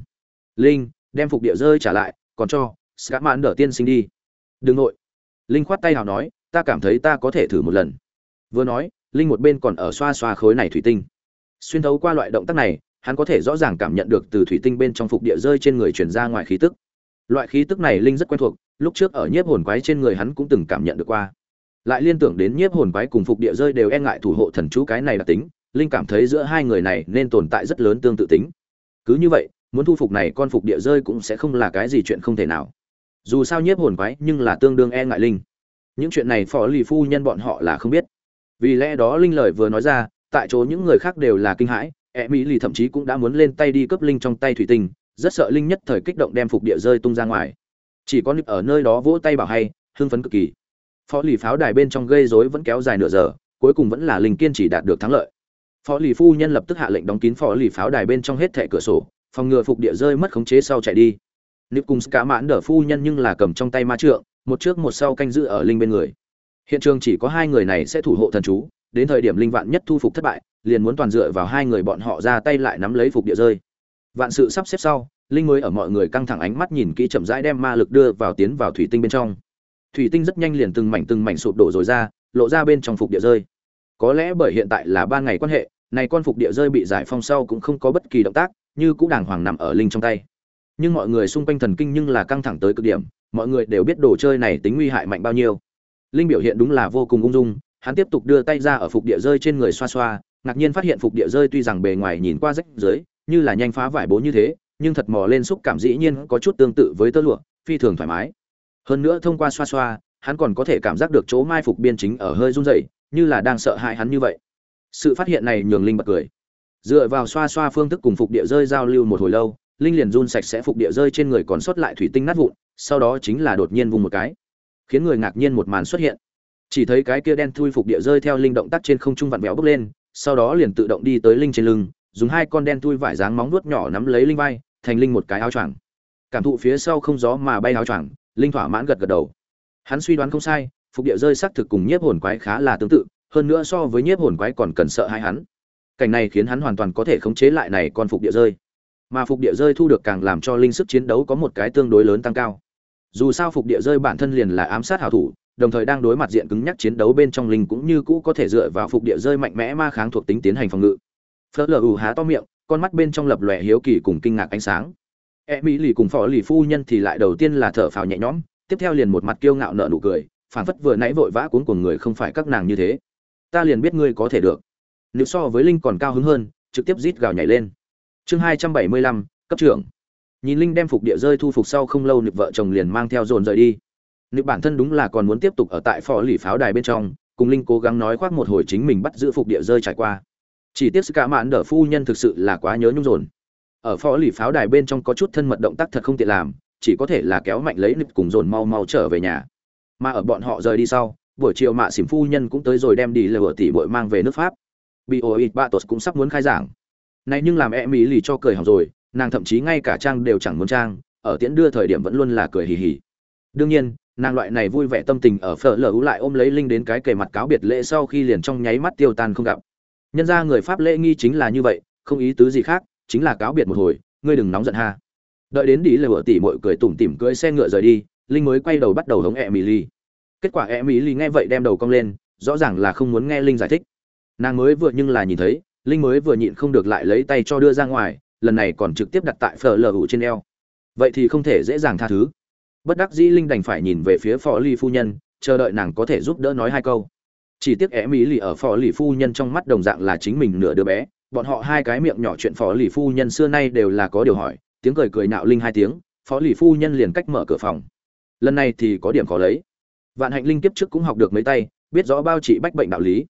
Linh, đem phục địa rơi trả lại, còn cho scott mãn đỡ tiên sinh đi. Đừng nội. Linh khoát tay hào nói, ta cảm thấy ta có thể thử một lần. Vừa nói, linh một bên còn ở xoa xoa khối này thủy tinh. Xuyên thấu qua loại động tác này, hắn có thể rõ ràng cảm nhận được từ thủy tinh bên trong phục địa rơi trên người chuyển ra ngoài khí tức. Loại khí tức này linh rất quen thuộc, lúc trước ở nhiếp hồn quái trên người hắn cũng từng cảm nhận được qua lại liên tưởng đến nhiếp hồn quái cùng phục địa rơi đều e ngại thủ hộ thần chú cái này là tính, linh cảm thấy giữa hai người này nên tồn tại rất lớn tương tự tính. Cứ như vậy, muốn thu phục này con phục địa rơi cũng sẽ không là cái gì chuyện không thể nào. Dù sao nhiếp hồn quái nhưng là tương đương e ngại linh. Những chuyện này phó lì phu nhân bọn họ là không biết. Vì lẽ đó linh lời vừa nói ra, tại chỗ những người khác đều là kinh hãi e mỹ lì thậm chí cũng đã muốn lên tay đi cướp linh trong tay thủy tinh, rất sợ linh nhất thời kích động đem phục địa rơi tung ra ngoài. Chỉ có nịp ở nơi đó vỗ tay bảo hay, hưng phấn cực kỳ phó lì pháo đài bên trong gây rối vẫn kéo dài nửa giờ, cuối cùng vẫn là linh kiên chỉ đạt được thắng lợi. Phó lì phu nhân lập tức hạ lệnh đóng kín phó lì pháo đài bên trong hết thẻ cửa sổ, phòng ngừa phục địa rơi mất khống chế sau chạy đi. Nịp cùng cả mãn đỡ phu nhân nhưng là cầm trong tay ma trượng, một trước một sau canh giữ ở linh bên người. Hiện trường chỉ có hai người này sẽ thủ hộ thần chú, đến thời điểm linh vạn nhất thu phục thất bại, liền muốn toàn dựa vào hai người bọn họ ra tay lại nắm lấy phục địa rơi. Vạn sự sắp xếp sau, linh mới ở mọi người căng thẳng ánh mắt nhìn kỹ chậm rãi đem ma lực đưa vào tiến vào thủy tinh bên trong thủy tinh rất nhanh liền từng mảnh từng mảnh sụp đổ rồi ra, lộ ra bên trong phục địa rơi. Có lẽ bởi hiện tại là ban ngày quan hệ, này con phục địa rơi bị giải phong sau cũng không có bất kỳ động tác, như cũng đàng hoàng nằm ở linh trong tay. Nhưng mọi người xung quanh thần kinh nhưng là căng thẳng tới cực điểm, mọi người đều biết đồ chơi này tính nguy hại mạnh bao nhiêu. Linh biểu hiện đúng là vô cùng ung dung, hắn tiếp tục đưa tay ra ở phục địa rơi trên người xoa xoa, ngạc nhiên phát hiện phục địa rơi tuy rằng bề ngoài nhìn qua rách dưới, như là nhanh phá vải bố như thế, nhưng thật mò lên xúc cảm dĩ nhiên có chút tương tự với tơ lụa, phi thường thoải mái hơn nữa thông qua xoa xoa, hắn còn có thể cảm giác được chỗ mai phục biên chính ở hơi run rẩy, như là đang sợ hãi hắn như vậy. Sự phát hiện này nhường linh bật cười. Dựa vào xoa xoa phương thức cùng phục địa rơi giao lưu một hồi lâu, linh liền run sạch sẽ phục địa rơi trên người còn sót lại thủy tinh nát vụn, sau đó chính là đột nhiên vùng một cái. Khiến người ngạc nhiên một màn xuất hiện. Chỉ thấy cái kia đen thui phục địa rơi theo linh động tác trên không trung vặn vẹo bước lên, sau đó liền tự động đi tới linh trên lưng, dùng hai con đen thui vải dáng móng nuốt nhỏ nắm lấy linh vai, thành linh một cái áo choàng. Cảm thụ phía sau không gió mà bay áo choàng linh thỏa mãn gật gật đầu. Hắn suy đoán không sai, phục địa rơi xác thực cùng nhiếp hồn quái khá là tương tự, hơn nữa so với nhiếp hồn quái còn cần sợ hai hắn. Cảnh này khiến hắn hoàn toàn có thể khống chế lại này con phục địa rơi. Mà phục địa rơi thu được càng làm cho linh sức chiến đấu có một cái tương đối lớn tăng cao. Dù sao phục địa rơi bản thân liền là ám sát hảo thủ, đồng thời đang đối mặt diện cứng nhắc chiến đấu bên trong linh cũng như cũ có thể dựa vào phục địa rơi mạnh mẽ ma kháng thuộc tính tiến hành phòng ngự. Phớt lờ ù há to miệng, con mắt bên trong lập lòe hiếu kỳ cùng kinh ngạc ánh sáng e mỹ lì cùng phó lì phu nhân thì lại đầu tiên là thở phào nhẹ nhõm, tiếp theo liền một mặt kiêu ngạo nợ nụ cười phản phất vừa nãy vội vã cuốn của người không phải các nàng như thế. Ta liền biết ngươi có thể được. Nếu so với linh còn cao hứng hơn, trực tiếp rít gào nhảy lên. Chương hai trăm bảy mươi lăm, cấp trưởng. Nhìn linh đem phục địa rơi thu phục sau không lâu nịp vợ chồng liền mang theo dồn rời đi. Nịp bản thân đúng là còn muốn tiếp tục ở tại phò lì pháo đài bên trong, cùng linh cố gắng nói khoác một hồi chính mình bắt giữ phục địa rơi trải qua. Chỉ tiếc cả mạn đỡ phu nhân thực sự là quá nhớ nhung dồn ở phó lì pháo đài bên trong có chút thân mật động tác thật không tiện làm, chỉ có thể là kéo mạnh lấy nịp cùng dồn mau mau trở về nhà. Mà ở bọn họ rời đi sau, buổi chiều mạ xỉm phu nhân cũng tới rồi đem đi lừa tỷ bội mang về nước pháp. Bị ô ít ba cũng sắp muốn khai giảng. Này nhưng làm em mỹ lì cho cười hỏng rồi, nàng thậm chí ngay cả trang đều chẳng muốn trang, ở tiễn đưa thời điểm vẫn luôn là cười hì hì. Đương nhiên, nàng loại này vui vẻ tâm tình ở phở lở lại ôm lấy linh đến cái kề mặt cáo biệt lễ sau khi liền trong nháy mắt tiêu tan không gặp. Nhân ra người pháp lễ nghi chính là như vậy, không ý tứ gì khác chính là cáo biệt một hồi, ngươi đừng nóng giận ha. Đợi đến đi lừa tỉ mội cười tủm tỉm cưỡi xe ngựa rời đi, linh mới quay đầu bắt đầu hống e mỹ ly kết quả e mỹ ly nghe vậy đem đầu cong lên, rõ ràng là không muốn nghe linh giải thích. Nàng mới vừa nhưng là nhìn thấy, linh mới vừa nhịn không được lại lấy tay cho đưa ra ngoài, lần này còn trực tiếp đặt tại phở lờ hủ trên eo. Vậy thì không thể dễ dàng tha thứ. Bất đắc dĩ linh đành phải nhìn về phía phó ly phu nhân, chờ đợi nàng có thể giúp đỡ nói hai câu. Chỉ tiếc é mỹ lì ở phó lì phu nhân trong mắt đồng dạng là chính mình nửa đứa bé bọn họ hai cái miệng nhỏ chuyện phó lì phu nhân xưa nay đều là có điều hỏi, tiếng cười cười nạo linh hai tiếng, phó lì phu nhân liền cách mở cửa phòng. Lần này thì có điểm khó lấy. Vạn hạnh linh kiếp trước cũng học được mấy tay, biết rõ bao trị bách bệnh đạo lý.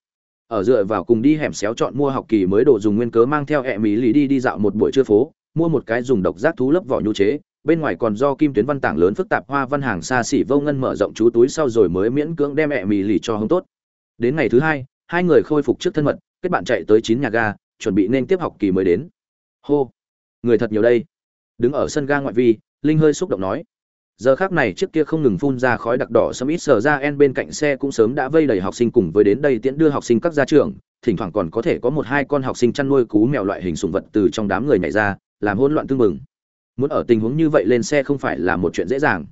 Ở dựa vào cùng đi hẻm xéo chọn mua học kỳ mới đồ dùng nguyên cớ mang theo hẹ mỹ lì đi đi dạo một buổi trưa phố, mua một cái dùng độc giác thú lớp vỏ nhu chế, bên ngoài còn do kim tuyến văn tảng lớn phức tạp hoa văn hàng xa xỉ vô ngân mở rộng chú túi sau rồi mới miễn cưỡng đem hẹ mì lì cho hông tốt. Đến ngày thứ hai hai người khôi phục trước thân mật, kết bạn chạy tới chín nhà ga chuẩn bị nên tiếp học kỳ mới đến. Hô, người thật nhiều đây. Đứng ở sân ga ngoại vi, linh hơi xúc động nói. Giờ khác này trước kia không ngừng phun ra khói đặc đỏ sâm ít sờ ra en bên cạnh xe cũng sớm đã vây đầy học sinh cùng với đến đây tiễn đưa học sinh các gia trường thỉnh thoảng còn có thể có một hai con học sinh chăn nuôi cú mèo loại hình sùng vật từ trong đám người nhảy ra, làm hỗn loạn tương mừng muốn ở tình huống như vậy lên xe không phải là một chuyện dễ dàng.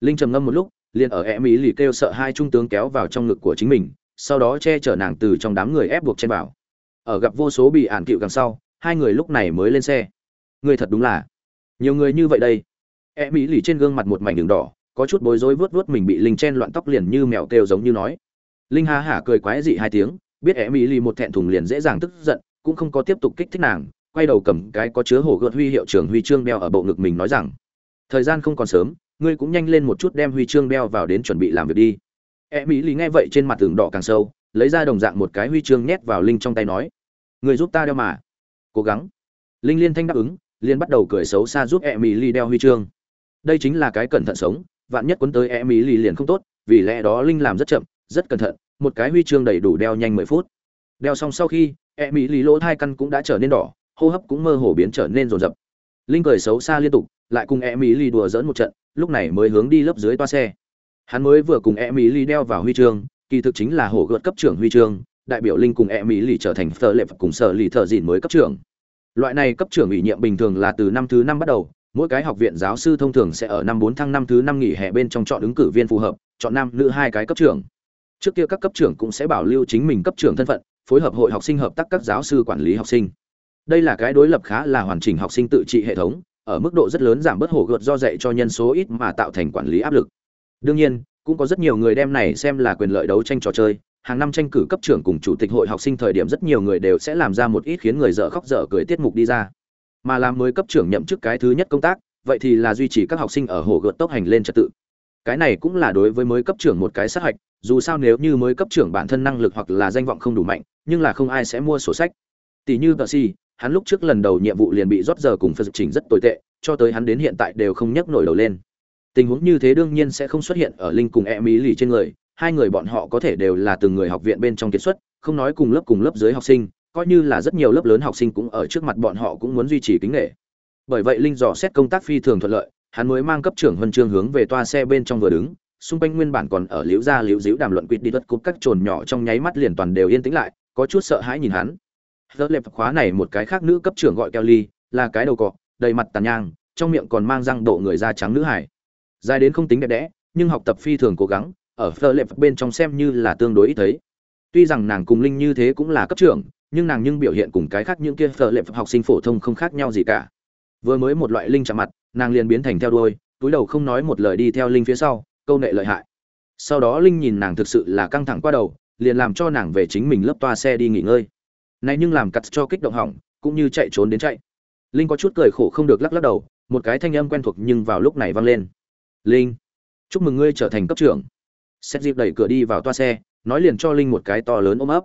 Linh trầm ngâm một lúc, liền ở e mỹ lì kêu sợ hai trung tướng kéo vào trong ngực của chính mình, sau đó che chở nàng từ trong đám người ép buộc chen vào ở gặp vô số bị ản cựu càng sau, hai người lúc này mới lên xe. Người thật đúng là nhiều người như vậy đây. E mỹ lì trên gương mặt một mảnh đường đỏ, có chút bối rối vớt vớt mình bị linh chen loạn tóc liền như mèo kêu giống như nói. Linh ha hả cười quái dị hai tiếng, biết e mỹ lì một thẹn thùng liền dễ dàng tức giận, cũng không có tiếp tục kích thích nàng, quay đầu cầm cái có chứa hổ gợt huy hiệu trưởng huy chương đeo ở bộ ngực mình nói rằng, thời gian không còn sớm, ngươi cũng nhanh lên một chút đem huy chương đeo vào đến chuẩn bị làm việc đi. E mỹ lì nghe vậy trên mặt tường đỏ càng sâu lấy ra đồng dạng một cái huy chương nhét vào linh trong tay nói, người giúp ta đeo mà. Cố gắng. Linh liên thanh đáp ứng liên bắt đầu cười xấu xa giúp e mỹ ly đeo huy chương. Đây chính là cái cẩn thận sống, vạn nhất quấn tới e mỹ ly liền không tốt, vì lẽ đó linh làm rất chậm, rất cẩn thận, một cái huy chương đầy đủ đeo nhanh mười phút. Đeo xong sau khi e mỹ ly lỗ thai căn cũng đã trở nên đỏ, hô hấp cũng mơ hồ biến trở nên rồn rập. Linh cười xấu xa liên tục, lại cùng e mỹ ly đùa dỡn một trận, lúc này mới hướng đi lớp dưới toa xe. Hắn mới vừa cùng e mỹ ly đeo vào huy chương kỳ thực chính là hổ gợt cấp trưởng huy chương, đại biểu linh cùng e mỹ lì trở thành thợ lệ cùng sở lì thợ dìn mới cấp trưởng. Loại này cấp trưởng ủy nhiệm bình thường là từ năm thứ năm bắt đầu, mỗi cái học viện giáo sư thông thường sẽ ở năm bốn tháng năm thứ năm nghỉ hè bên trong chọn ứng cử viên phù hợp, chọn nam, nữ hai cái cấp trưởng. Trước kia các cấp trưởng cũng sẽ bảo lưu chính mình cấp trưởng thân phận, phối hợp hội học sinh hợp tác các giáo sư quản lý học sinh. Đây là cái đối lập khá là hoàn chỉnh học sinh tự trị hệ thống, ở mức độ rất lớn giảm bớt hổ gợt do dạy cho nhân số ít mà tạo thành quản lý áp lực. Đương nhiên cũng có rất nhiều người đem này xem là quyền lợi đấu tranh trò chơi. Hàng năm tranh cử cấp trưởng cùng chủ tịch hội học sinh thời điểm rất nhiều người đều sẽ làm ra một ít khiến người dở khóc dở cười tiết mục đi ra. Mà làm mới cấp trưởng nhậm chức cái thứ nhất công tác, vậy thì là duy trì các học sinh ở hồ gợt tốc hành lên trật tự. Cái này cũng là đối với mới cấp trưởng một cái sát hạch, dù sao nếu như mới cấp trưởng bản thân năng lực hoặc là danh vọng không đủ mạnh, nhưng là không ai sẽ mua sổ sách. Tỷ như tờ si hắn lúc trước lần đầu nhiệm vụ liền bị rót giờ cùng phật chỉnh rất tồi tệ, cho tới hắn đến hiện tại đều không nhấc nổi đầu lên tình huống như thế đương nhiên sẽ không xuất hiện ở linh cùng e mỹ lì trên người hai người bọn họ có thể đều là từng người học viện bên trong kiệt xuất không nói cùng lớp cùng lớp dưới học sinh coi như là rất nhiều lớp lớn học sinh cũng ở trước mặt bọn họ cũng muốn duy trì kính nghệ bởi vậy linh dò xét công tác phi thường thuận lợi hắn mới mang cấp trưởng huân chương hướng về toa xe bên trong vừa đứng xung quanh nguyên bản còn ở liễu gia liễu díu đàm luận quýt đi tất cúp các trồn nhỏ trong nháy mắt liền toàn đều yên tĩnh lại có chút sợ hãi nhìn hắn Giờ lệp khóa này một cái khác nữ cấp trưởng gọi Kelly, là cái đầu cọ, đầy mặt tàn nhang, trong miệng còn mang răng độ người da trắng nữ hải. Dài đến không tính đẹp đẽ, nhưng học tập phi thường cố gắng, ở Fleur lệp bên trong xem như là tương đối ít thấy. Tuy rằng nàng cùng Linh như thế cũng là cấp trưởng, nhưng nàng nhưng biểu hiện cùng cái khác những kia Fleur lệp học sinh phổ thông không khác nhau gì cả. Vừa mới một loại linh chạm mặt, nàng liền biến thành theo đuôi, túi đầu không nói một lời đi theo Linh phía sau, câu nệ lợi hại. Sau đó Linh nhìn nàng thực sự là căng thẳng qua đầu, liền làm cho nàng về chính mình lớp toa xe đi nghỉ ngơi này nhưng làm cắt cho kích động hỏng cũng như chạy trốn đến chạy linh có chút cười khổ không được lắc lắc đầu một cái thanh âm quen thuộc nhưng vào lúc này vang lên linh, chúc mừng ngươi trở thành cấp trưởng. Xét dịp đẩy cửa đi vào toa xe, nói liền cho linh một cái to lớn ôm ấp.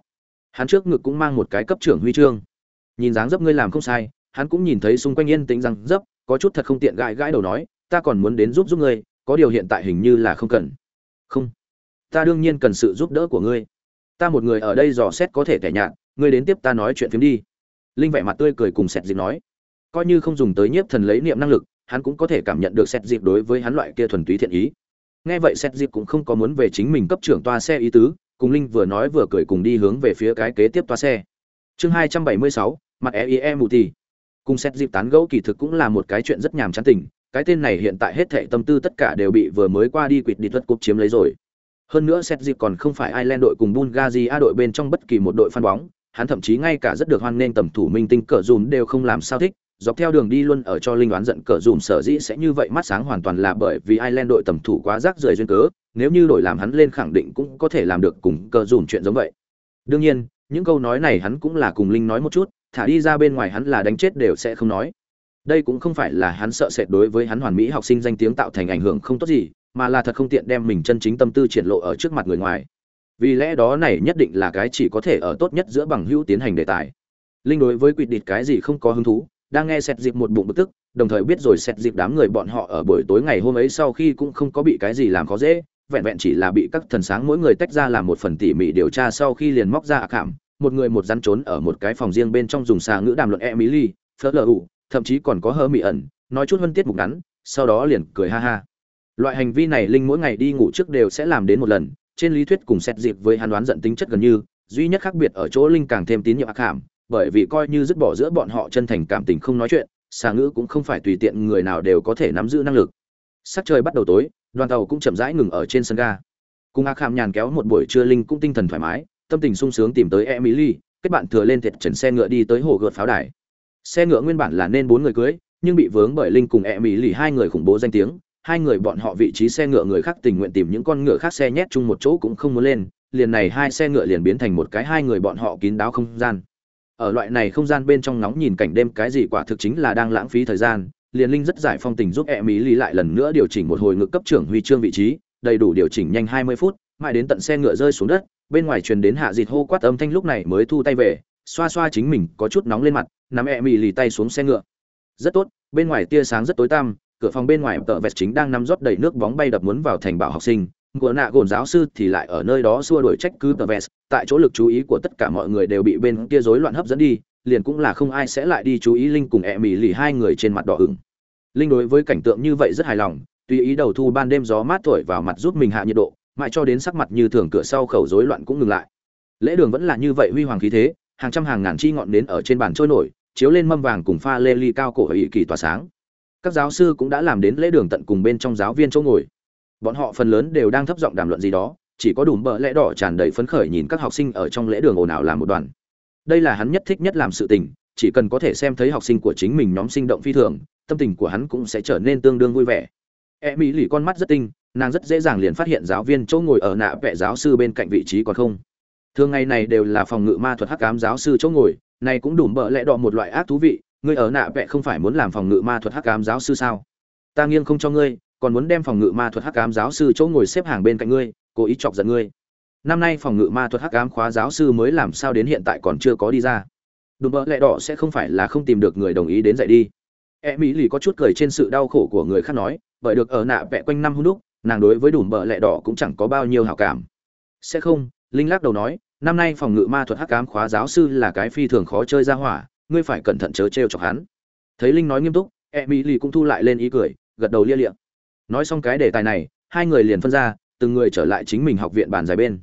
Hắn trước ngực cũng mang một cái cấp trưởng huy chương. Nhìn dáng dấp ngươi làm không sai, hắn cũng nhìn thấy xung quanh yên tĩnh rằng dấp, có chút thật không tiện gãi gãi đầu nói, ta còn muốn đến giúp giúp ngươi, có điều hiện tại hình như là không cần. Không, ta đương nhiên cần sự giúp đỡ của ngươi. Ta một người ở đây dò xét có thể kẻ nhạt, ngươi đến tiếp ta nói chuyện phím đi. Linh vẻ mặt tươi cười cùng sẹt dịp nói, coi như không dùng tới nhiếp thần lấy niệm năng lực hắn cũng có thể cảm nhận được xét dịp đối với hắn loại kia thuần túy thiện ý. Nghe vậy xét dịp cũng không có muốn về chính mình cấp trưởng toa xe ý tứ cùng linh vừa nói vừa cười cùng đi hướng về phía cái kế tiếp toa xe. Chương hai trăm bảy mươi sáu mặt eie e mù tì. Cùng xét dịp tán gẫu kỳ thực cũng là một cái chuyện rất nhàm chán tình cái tên này hiện tại hết thệ tâm tư tất cả đều bị vừa mới qua đi quỵt đi thuật cúp chiếm lấy rồi. Hơn nữa xét dịp còn không phải Ireland đội cùng Bulgaria đội bên trong bất kỳ một đội phan bóng, hắn thậm chí ngay cả rất được hoan nghênh tầm thủ minh tinh cờ dùm đều không làm sao thích dọc theo đường đi luôn ở cho linh đoán giận cờ dùm sở dĩ sẽ như vậy mắt sáng hoàn toàn là bởi vì Ireland đội tầm thủ quá rác rưởi duyên cớ, nếu như đổi làm hắn lên khẳng định cũng có thể làm được cùng cờ dùm chuyện giống vậy. Đương nhiên, những câu nói này hắn cũng là cùng linh nói một chút, thả đi ra bên ngoài hắn là đánh chết đều sẽ không nói. Đây cũng không phải là hắn sợ sệt đối với hắn hoàn mỹ học sinh danh tiếng tạo thành ảnh hưởng không tốt gì, mà là thật không tiện đem mình chân chính tâm tư triển lộ ở trước mặt người ngoài. Vì lẽ đó này nhất định là cái chỉ có thể ở tốt nhất giữa bằng hữu tiến hành đề tài. Linh đối với quyết định cái gì không có hứng thú đang nghe xét dịp một bụng bực tức, đồng thời biết rồi xét dịp đám người bọn họ ở buổi tối ngày hôm ấy sau khi cũng không có bị cái gì làm khó dễ, vẹn vẹn chỉ là bị các thần sáng mỗi người tách ra làm một phần tỉ mỉ điều tra sau khi liền móc ra ạc hàm một người một rắn trốn ở một cái phòng riêng bên trong dùng xà ngữ đàm luận emily, phớt lờ ủ thậm chí còn có hơ mị ẩn, nói chút hơn tiết mục ngắn, sau đó liền cười ha ha. Loại hành vi này linh mỗi ngày đi ngủ trước đều sẽ làm đến một lần, trên lý thuyết cùng xét dịp với hắn đoán giận tính chất gần như, duy nhất khác biệt ở chỗ linh càng thêm tín nhiệm ác hàm bởi vì coi như dứt bỏ giữa bọn họ chân thành cảm tình không nói chuyện, xà ngữ cũng không phải tùy tiện người nào đều có thể nắm giữ năng lực. Sắc trời bắt đầu tối, đoàn tàu cũng chậm rãi ngừng ở trên sân ga. Cùng ác hàm nhàn kéo một buổi trưa linh cũng tinh thần thoải mái, tâm tình sung sướng tìm tới emily, kết bạn thừa lên thiệt trần xe ngựa đi tới hồ gợt pháo đài. Xe ngựa nguyên bản là nên bốn người cưới, nhưng bị vướng bởi linh cùng emily hai người khủng bố danh tiếng, hai người bọn họ vị trí xe ngựa người khác tình nguyện tìm những con ngựa khác xe nhét chung một chỗ cũng không muốn lên, liền này hai xe ngựa liền biến thành một cái hai người bọn họ kín đáo không gian ở loại này không gian bên trong nóng nhìn cảnh đêm, cái gì quả thực chính là đang lãng phí thời gian. Liền linh rất giải phong tình giúp e mỹ ly lại lần nữa điều chỉnh một hồi ngực cấp trưởng huy chương vị trí, đầy đủ điều chỉnh nhanh hai mươi phút, mãi đến tận xe ngựa rơi xuống đất, bên ngoài truyền đến hạ dịt hô quát âm thanh lúc này mới thu tay về, xoa xoa chính mình, có chút nóng lên mặt, nắm e mỹ lì tay xuống xe ngựa. Rất tốt, bên ngoài tia sáng rất tối tăm, cửa phòng bên ngoài tợ vẹt chính đang nắm rót đầy nước bóng bay đập muốn vào thành bảo học sinh của nạ gồn giáo sư thì lại ở nơi đó xua đuổi trách cứ tờ vest. Tại chỗ lực chú ý của tất cả mọi người đều bị bên kia rối loạn hấp dẫn đi, liền cũng là không ai sẽ lại đi chú ý linh cùng ẹ mì lì hai người trên mặt đỏ ửng. Linh đối với cảnh tượng như vậy rất hài lòng, tùy ý đầu thu ban đêm gió mát thổi vào mặt giúp mình hạ nhiệt độ, mãi cho đến sắc mặt như thường cửa sau khẩu rối loạn cũng ngừng lại. Lễ đường vẫn là như vậy huy hoàng khí thế, hàng trăm hàng ngàn chi ngọn nến ở trên bàn trôi nổi, chiếu lên mâm vàng cùng pha lê ly cao cổ ở kỳ tỏa sáng. Các giáo sư cũng đã làm đến lễ đường tận cùng bên trong giáo viên chỗ ngồi bọn họ phần lớn đều đang thấp giọng đàm luận gì đó, chỉ có đủ bợ lẽ đỏ tràn đầy phấn khởi nhìn các học sinh ở trong lễ đường ồn ào làm một đoàn. Đây là hắn nhất thích nhất làm sự tình, chỉ cần có thể xem thấy học sinh của chính mình nhóm sinh động phi thường, tâm tình của hắn cũng sẽ trở nên tương đương vui vẻ. E mỹ lì con mắt rất tinh, nàng rất dễ dàng liền phát hiện giáo viên chỗ ngồi ở nạ vẽ giáo sư bên cạnh vị trí còn không. Thường ngày này đều là phòng ngự ma thuật hắc cám giáo sư chỗ ngồi, này cũng đủ bợ lẽ đỏ một loại ác thú vị, ngươi ở nạ vẽ không phải muốn làm phòng ngự ma thuật hắc cám giáo sư sao? Ta nghiêng không cho ngươi còn muốn đem phòng ngự ma thuật hắc ám giáo sư chỗ ngồi xếp hàng bên cạnh ngươi, cố ý chọc giận ngươi. Năm nay phòng ngự ma thuật hắc ám khóa giáo sư mới làm sao đến hiện tại còn chưa có đi ra. Đùm bỡ lẹ đỏ sẽ không phải là không tìm được người đồng ý đến dạy đi. E mỹ lì có chút cười trên sự đau khổ của người khác nói, bởi được ở nạ vẽ quanh năm hung đúc, nàng đối với đùm bỡ lẹ đỏ cũng chẳng có bao nhiêu hảo cảm. Sẽ không, linh lắc đầu nói, năm nay phòng ngự ma thuật hắc ám khóa giáo sư là cái phi thường khó chơi ra hỏa, ngươi phải cẩn thận chớ trêu chọc hắn. Thấy linh nói nghiêm túc e mỹ lì cũng thu lại lên ý cười, gật đầu lia liệng nói xong cái đề tài này, hai người liền phân ra, từng người trở lại chính mình học viện bàn dài bên.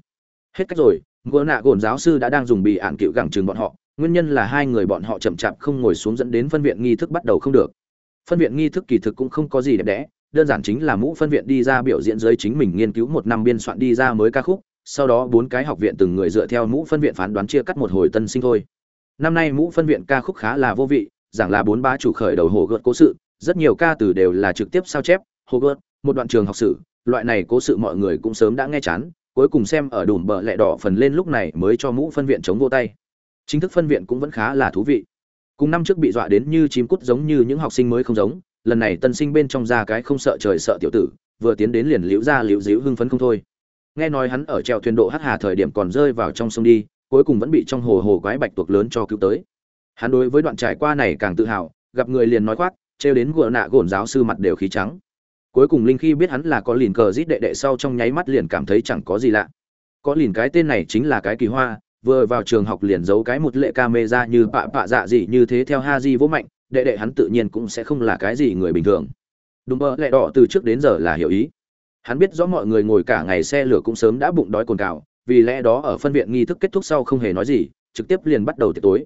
Hết cách rồi ngựa nạ gồn giáo sư đã đang dùng bị ạn cựu gẳng chừng bọn họ, nguyên nhân là hai người bọn họ chậm chạp không ngồi xuống dẫn đến phân viện nghi thức bắt đầu không được. Phân viện nghi thức kỳ thực cũng không có gì đẹp đẽ, đơn giản chính là mũ phân viện đi ra biểu diễn dưới chính mình nghiên cứu một năm biên soạn đi ra mới ca khúc, sau đó bốn cái học viện từng người dựa theo mũ phân viện phán đoán chia cắt một hồi tân sinh thôi. Năm nay mũ phân viện ca khúc khá là vô vị, giảng là bốn ba chủ khởi đầu hồ gợt cố sự, rất nhiều ca từ đều là trực tiếp sao chép Hogwarts, một đoạn trường học sử, loại này cố sự mọi người cũng sớm đã nghe chán, cuối cùng xem ở đùm bờ lẹ đỏ phần lên lúc này mới cho mũ phân viện chống vô tay. Chính thức phân viện cũng vẫn khá là thú vị. Cùng năm trước bị dọa đến như chim cút giống như những học sinh mới không giống, lần này tân sinh bên trong ra cái không sợ trời sợ tiểu tử, vừa tiến đến liền liễu ra liễu díu hưng phấn không thôi. Nghe nói hắn ở treo thuyền độ hắc hà thời điểm còn rơi vào trong sông đi, cuối cùng vẫn bị trong hồ hồ quái bạch tuộc lớn cho cứu tới. Hắn đối với đoạn trải qua này càng tự hào, gặp người liền nói khoác, trêu đến gùa nạ gổn giáo sư mặt đều khí trắng cuối cùng linh khi biết hắn là có lìn cờ rít đệ đệ sau trong nháy mắt liền cảm thấy chẳng có gì lạ. Có lìn cái tên này chính là cái kỳ hoa, vừa vào trường học liền giấu cái một lệ ca mê ra như bạ bạ dạ gì như thế theo ha di vỗ mạnh, đệ đệ hắn tự nhiên cũng sẽ không là cái gì người bình thường. Đúng mơ lẹ đỏ từ trước đến giờ là hiểu ý. Hắn biết rõ mọi người ngồi cả ngày xe lửa cũng sớm đã bụng đói cồn cào, vì lẽ đó ở phân viện nghi thức kết thúc sau không hề nói gì, trực tiếp liền bắt đầu tiệc tối.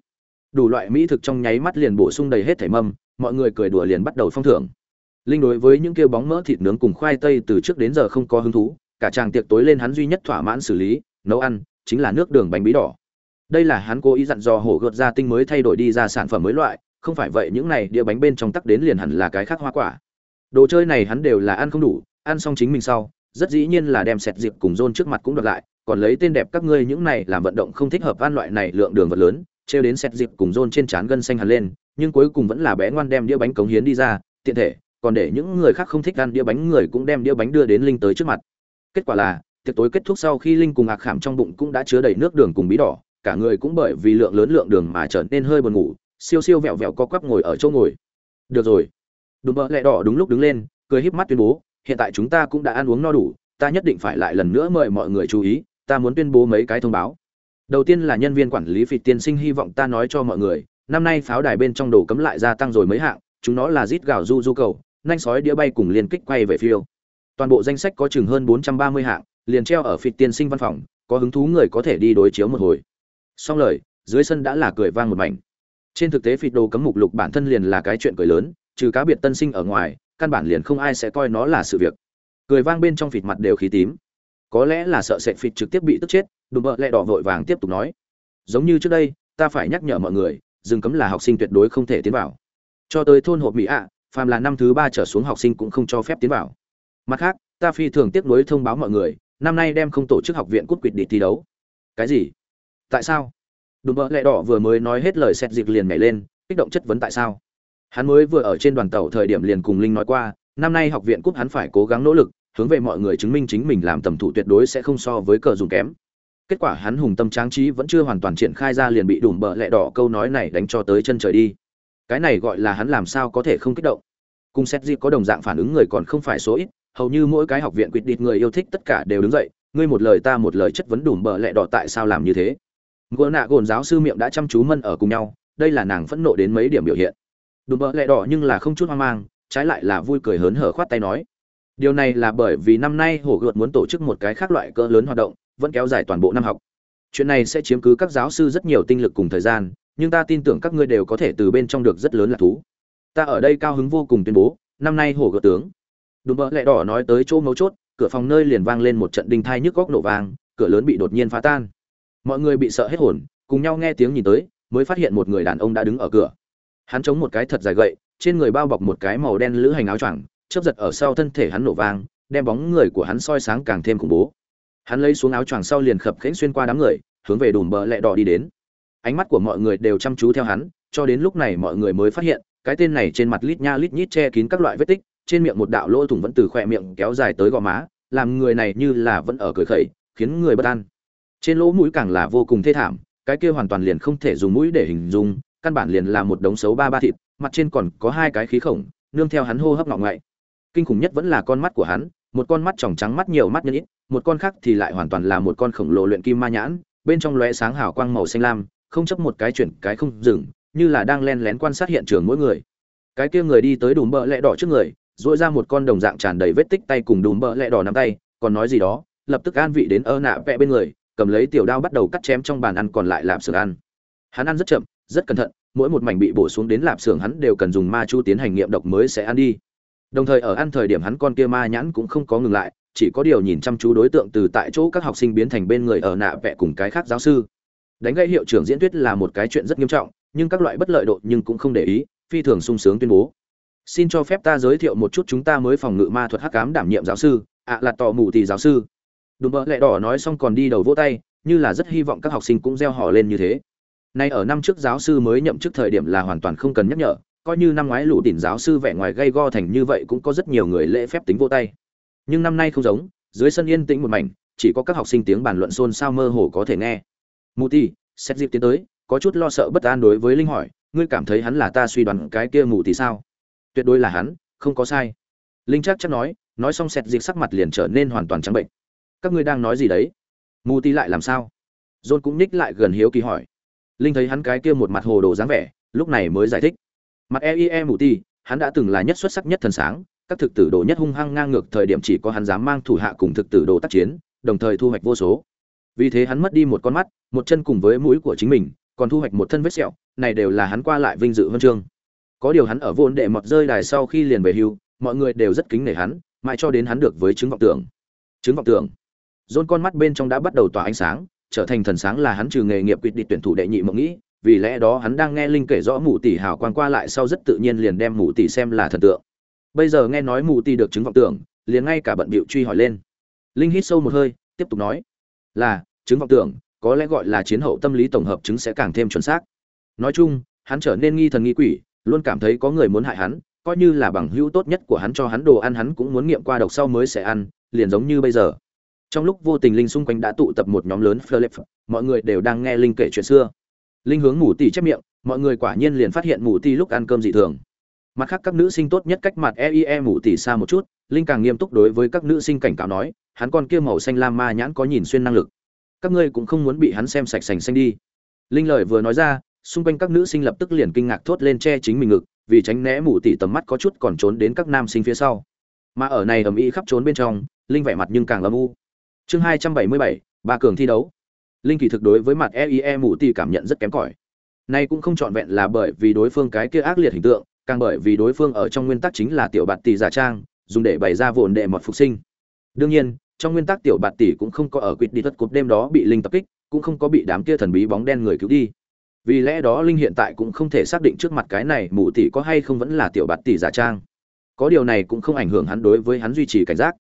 Đủ loại mỹ thực trong nháy mắt liền bổ sung đầy hết thảy mâm, mọi người cười đùa liền bắt đầu phong thưởng linh đối với những kia bóng mỡ thịt nướng cùng khoai tây từ trước đến giờ không có hứng thú, cả chàng tiệc tối lên hắn duy nhất thỏa mãn xử lý, nấu ăn, chính là nước đường bánh bí đỏ. Đây là hắn cố ý dặn dò hổ gợt ra tinh mới thay đổi đi ra sản phẩm mới loại, không phải vậy những này đĩa bánh bên trong tắc đến liền hẳn là cái khác hoa quả. Đồ chơi này hắn đều là ăn không đủ, ăn xong chính mình sau, rất dĩ nhiên là đem sẹt dịp cùng rôn trước mặt cũng đoạt lại, còn lấy tên đẹp các ngươi những này làm vận động không thích hợp ăn loại này lượng đường vật lớn, trêu đến sẹt dịp cùng rôn trên trán gân xanh hẳn lên, nhưng cuối cùng vẫn là bé ngoan đem đĩa bánh cống hiến đi ra, tiện thể còn để những người khác không thích ăn đĩa bánh, người cũng đem đĩa bánh đưa đến linh tới trước mặt. Kết quả là, tiệc tối kết thúc sau khi linh cùng ạc khảm trong bụng cũng đã chứa đầy nước đường cùng bí đỏ, cả người cũng bởi vì lượng lớn lượng đường mà trở nên hơi buồn ngủ, siêu siêu vẹo vẹo co quắp ngồi ở chỗ ngồi. Được rồi. Đùm bợ lẹ đỏ đúng lúc đứng lên, cười híp mắt tuyên bố, hiện tại chúng ta cũng đã ăn uống no đủ, ta nhất định phải lại lần nữa mời mọi người chú ý, ta muốn tuyên bố mấy cái thông báo. Đầu tiên là nhân viên quản lý phịt tiên sinh hy vọng ta nói cho mọi người, năm nay pháo đài bên trong đồ cấm lại gia tăng rồi mấy hạng, chúng nó là rít gạo du du cầu nhanh sói đĩa bay cùng liên kích quay về phiêu. Toàn bộ danh sách có chừng hơn 430 hạng, liền treo ở phịt tiên sinh văn phòng, có hứng thú người có thể đi đối chiếu một hồi. Xong lời, dưới sân đã là cười vang một mảnh. Trên thực tế phịt đồ cấm mục lục bản thân liền là cái chuyện cười lớn, trừ cá biệt tân sinh ở ngoài, căn bản liền không ai sẽ coi nó là sự việc. Cười vang bên trong phịt mặt đều khí tím. Có lẽ là sợ sệt phịt trực tiếp bị tức chết, đùm bợ lẹ đỏ vội vàng tiếp tục nói. Giống như trước đây, ta phải nhắc nhở mọi người dừng cấm là học sinh tuyệt đối không thể tiến vào. Cho tới thôn hộp mỹ ạ phàm là năm thứ ba trở xuống học sinh cũng không cho phép tiến vào. Mặt khác, ta phi thường tiếp nối thông báo mọi người, năm nay đem không tổ chức học viện cút quỵt đi thi đấu. Cái gì? Tại sao? Đùm bợ lẹ đỏ vừa mới nói hết lời xét dịp liền nhảy lên, kích động chất vấn tại sao? Hắn mới vừa ở trên đoàn tàu thời điểm liền cùng linh nói qua, năm nay học viện cúp hắn phải cố gắng nỗ lực, hướng về mọi người chứng minh chính mình làm tầm thủ tuyệt đối sẽ không so với cờ dùng kém. Kết quả hắn hùng tâm tráng trí vẫn chưa hoàn toàn triển khai ra liền bị đùm bợ lẹ đỏ câu nói này đánh cho tới chân trời đi cái này gọi là hắn làm sao có thể không kích động. Cùng xét dịp có đồng dạng phản ứng người còn không phải số ít, hầu như mỗi cái học viện quyết định người yêu thích tất cả đều đứng dậy, ngươi một lời ta một lời chất vấn đùm bợ lẹ đỏ tại sao làm như thế. Gỡ nạ gồn giáo sư miệng đã chăm chú mân ở cùng nhau, đây là nàng phẫn nộ đến mấy điểm biểu hiện. Đùm bợ lẹ đỏ nhưng là không chút hoang mang, trái lại là vui cười hớn hở khoát tay nói. Điều này là bởi vì năm nay hổ gợt muốn tổ chức một cái khác loại cỡ lớn hoạt động, vẫn kéo dài toàn bộ năm học. Chuyện này sẽ chiếm cứ các giáo sư rất nhiều tinh lực cùng thời gian nhưng ta tin tưởng các ngươi đều có thể từ bên trong được rất lớn là thú. Ta ở đây cao hứng vô cùng tuyên bố, năm nay hổ gợt tướng. Đùm bỡ lẹ đỏ nói tới chỗ mấu chốt, cửa phòng nơi liền vang lên một trận đinh thai nhức góc nổ vang, cửa lớn bị đột nhiên phá tan. Mọi người bị sợ hết hồn, cùng nhau nghe tiếng nhìn tới, mới phát hiện một người đàn ông đã đứng ở cửa. Hắn chống một cái thật dài gậy, trên người bao bọc một cái màu đen lữ hành áo choàng, chớp giật ở sau thân thể hắn nổ vang, đem bóng người của hắn soi sáng càng thêm khủng bố. Hắn lấy xuống áo choàng sau liền khập khẽnh xuyên qua đám người, hướng về đùm bờ lẹ đỏ đi đến ánh mắt của mọi người đều chăm chú theo hắn, cho đến lúc này mọi người mới phát hiện, cái tên này trên mặt lít nha lít nhít che kín các loại vết tích, trên miệng một đạo lỗ thủng vẫn từ khỏe miệng kéo dài tới gò má, làm người này như là vẫn ở cười khẩy, khiến người bất an. Trên lỗ mũi càng là vô cùng thê thảm, cái kia hoàn toàn liền không thể dùng mũi để hình dung, căn bản liền là một đống xấu ba ba thịt, mặt trên còn có hai cái khí khổng, nương theo hắn hô hấp ngọng ngậy. Kinh khủng nhất vẫn là con mắt của hắn, một con mắt tròng trắng mắt nhiều mắt nhân ít một con khác thì lại hoàn toàn là một con khổng lồ luyện kim ma nhãn, bên trong lóe sáng hào quang màu xanh lam không chấp một cái chuyển cái không dừng, như là đang len lén quan sát hiện trường mỗi người. Cái kia người đi tới đùm bợ lẹ đỏ trước người dội ra một con đồng dạng tràn đầy vết tích tay cùng đùm bợ lẹ đỏ nắm tay, còn nói gì đó, lập tức an vị đến ơ nạ vẽ bên người, cầm lấy tiểu đao bắt đầu cắt chém trong bàn ăn còn lại làm sườn ăn. Hắn ăn rất chậm, rất cẩn thận, mỗi một mảnh bị bổ xuống đến lạp xưởng hắn đều cần dùng ma chu tiến hành nghiệm độc mới sẽ ăn đi. Đồng thời ở ăn thời điểm hắn con kia ma nhãn cũng không có ngừng lại, chỉ có điều nhìn chăm chú đối tượng từ tại chỗ các học sinh biến thành bên người ở nạ vẽ cùng cái khác giáo sư đánh gây hiệu trưởng diễn thuyết là một cái chuyện rất nghiêm trọng, nhưng các loại bất lợi độ nhưng cũng không để ý, phi thường sung sướng tuyên bố. Xin cho phép ta giới thiệu một chút chúng ta mới phòng ngự ma thuật hắc cám đảm nhiệm giáo sư, ạ, là tò mù thì giáo sư. Đùm bỡ lẹ đỏ nói xong còn đi đầu vỗ tay, như là rất hy vọng các học sinh cũng gieo họ lên như thế. Nay ở năm trước giáo sư mới nhậm chức thời điểm là hoàn toàn không cần nhắc nhở, coi như năm ngoái lũ đỉnh giáo sư vẻ ngoài gây go thành như vậy cũng có rất nhiều người lễ phép tính vô tay. Nhưng năm nay không giống, dưới sân yên tĩnh một mảnh, chỉ có các học sinh tiếng bàn luận xôn xao mơ hồ có thể nghe mù ti xét dịp tiến tới, có chút lo sợ bất an đối với linh hỏi, ngươi cảm thấy hắn là ta suy đoán cái kia mù thì sao? Tuyệt đối là hắn, không có sai. Linh chắc chắn nói nói xong xét dịp sắc mặt liền trở nên hoàn toàn trắng bệnh. Các ngươi đang nói gì đấy? Mù ti lại làm sao? John cũng ních lại gần hiếu kỳ hỏi. Linh thấy hắn cái kia một mặt hồ đồ dáng vẻ, lúc này mới giải thích. Mặt eie mù ti hắn đã từng là nhất xuất sắc nhất thần sáng, các thực tử đồ nhất hung hăng ngang ngược thời điểm chỉ có hắn dám mang thủ hạ cùng thực tử đồ tác chiến, đồng thời thu hoạch vô số vì thế hắn mất đi một con mắt, một chân cùng với mũi của chính mình, còn thu hoạch một thân vết sẹo, này đều là hắn qua lại vinh dự huân chương. Có điều hắn ở vốn đệ mọt rơi đài sau khi liền về hưu, mọi người đều rất kính nể hắn, mãi cho đến hắn được với chứng vọng tưởng. Chứng vọng tưởng. Dôn con mắt bên trong đã bắt đầu tỏa ánh sáng, trở thành thần sáng là hắn trừ nghề nghiệp quyết định tuyển thủ đệ nhị mộng nghĩ, vì lẽ đó hắn đang nghe linh kể rõ mù tỷ hào quang qua lại sau rất tự nhiên liền đem mù tỷ xem là thần tượng. Bây giờ nghe nói mù tỷ được chứng vọng tưởng, liền ngay cả bận bịu truy hỏi lên. Linh hít sâu một hơi, tiếp tục nói, là chứng vọng tưởng, có lẽ gọi là chiến hậu tâm lý tổng hợp chứng sẽ càng thêm chuẩn xác. Nói chung, hắn trở nên nghi thần nghi quỷ, luôn cảm thấy có người muốn hại hắn, coi như là bằng hữu tốt nhất của hắn cho hắn đồ ăn hắn cũng muốn nghiệm qua độc sau mới sẽ ăn, liền giống như bây giờ. Trong lúc vô tình linh xung quanh đã tụ tập một nhóm lớn philip, mọi người đều đang nghe linh kể chuyện xưa. Linh hướng mù tỉ chép miệng, mọi người quả nhiên liền phát hiện mù tỉ lúc ăn cơm dị thường. Mặt khác các nữ sinh tốt nhất cách mặt eie mù tỉ xa một chút, linh càng nghiêm túc đối với các nữ sinh cảnh cáo nói, hắn con kia màu xanh lam ma nhãn có nhìn xuyên năng lực các ngươi cũng không muốn bị hắn xem sạch sành xanh đi. Linh lời vừa nói ra, xung quanh các nữ sinh lập tức liền kinh ngạc thốt lên che chính mình ngực, vì tránh né mù tỉ tầm mắt có chút còn trốn đến các nam sinh phía sau. Mà ở này ầm ĩ khắp trốn bên trong, linh vẻ mặt nhưng càng âm u. Chương hai trăm bảy mươi bảy, ba cường thi đấu. Linh kỳ thực đối với mặt eie mù tỉ cảm nhận rất kém cỏi. Nay cũng không trọn vẹn là bởi vì đối phương cái kia ác liệt hình tượng, càng bởi vì đối phương ở trong nguyên tắc chính là tiểu bạt tỷ giả trang, dùng để bày ra vồn đệ mọt phục sinh. Đương nhiên trong nguyên tắc tiểu bạt tỷ cũng không có ở quyết đi tất cột đêm đó bị linh tập kích, cũng không có bị đám kia thần bí bóng đen người cứu đi. Vì lẽ đó linh hiện tại cũng không thể xác định trước mặt cái này mụ tỷ có hay không vẫn là tiểu bạt tỷ giả trang. Có điều này cũng không ảnh hưởng hắn đối với hắn duy trì cảnh giác.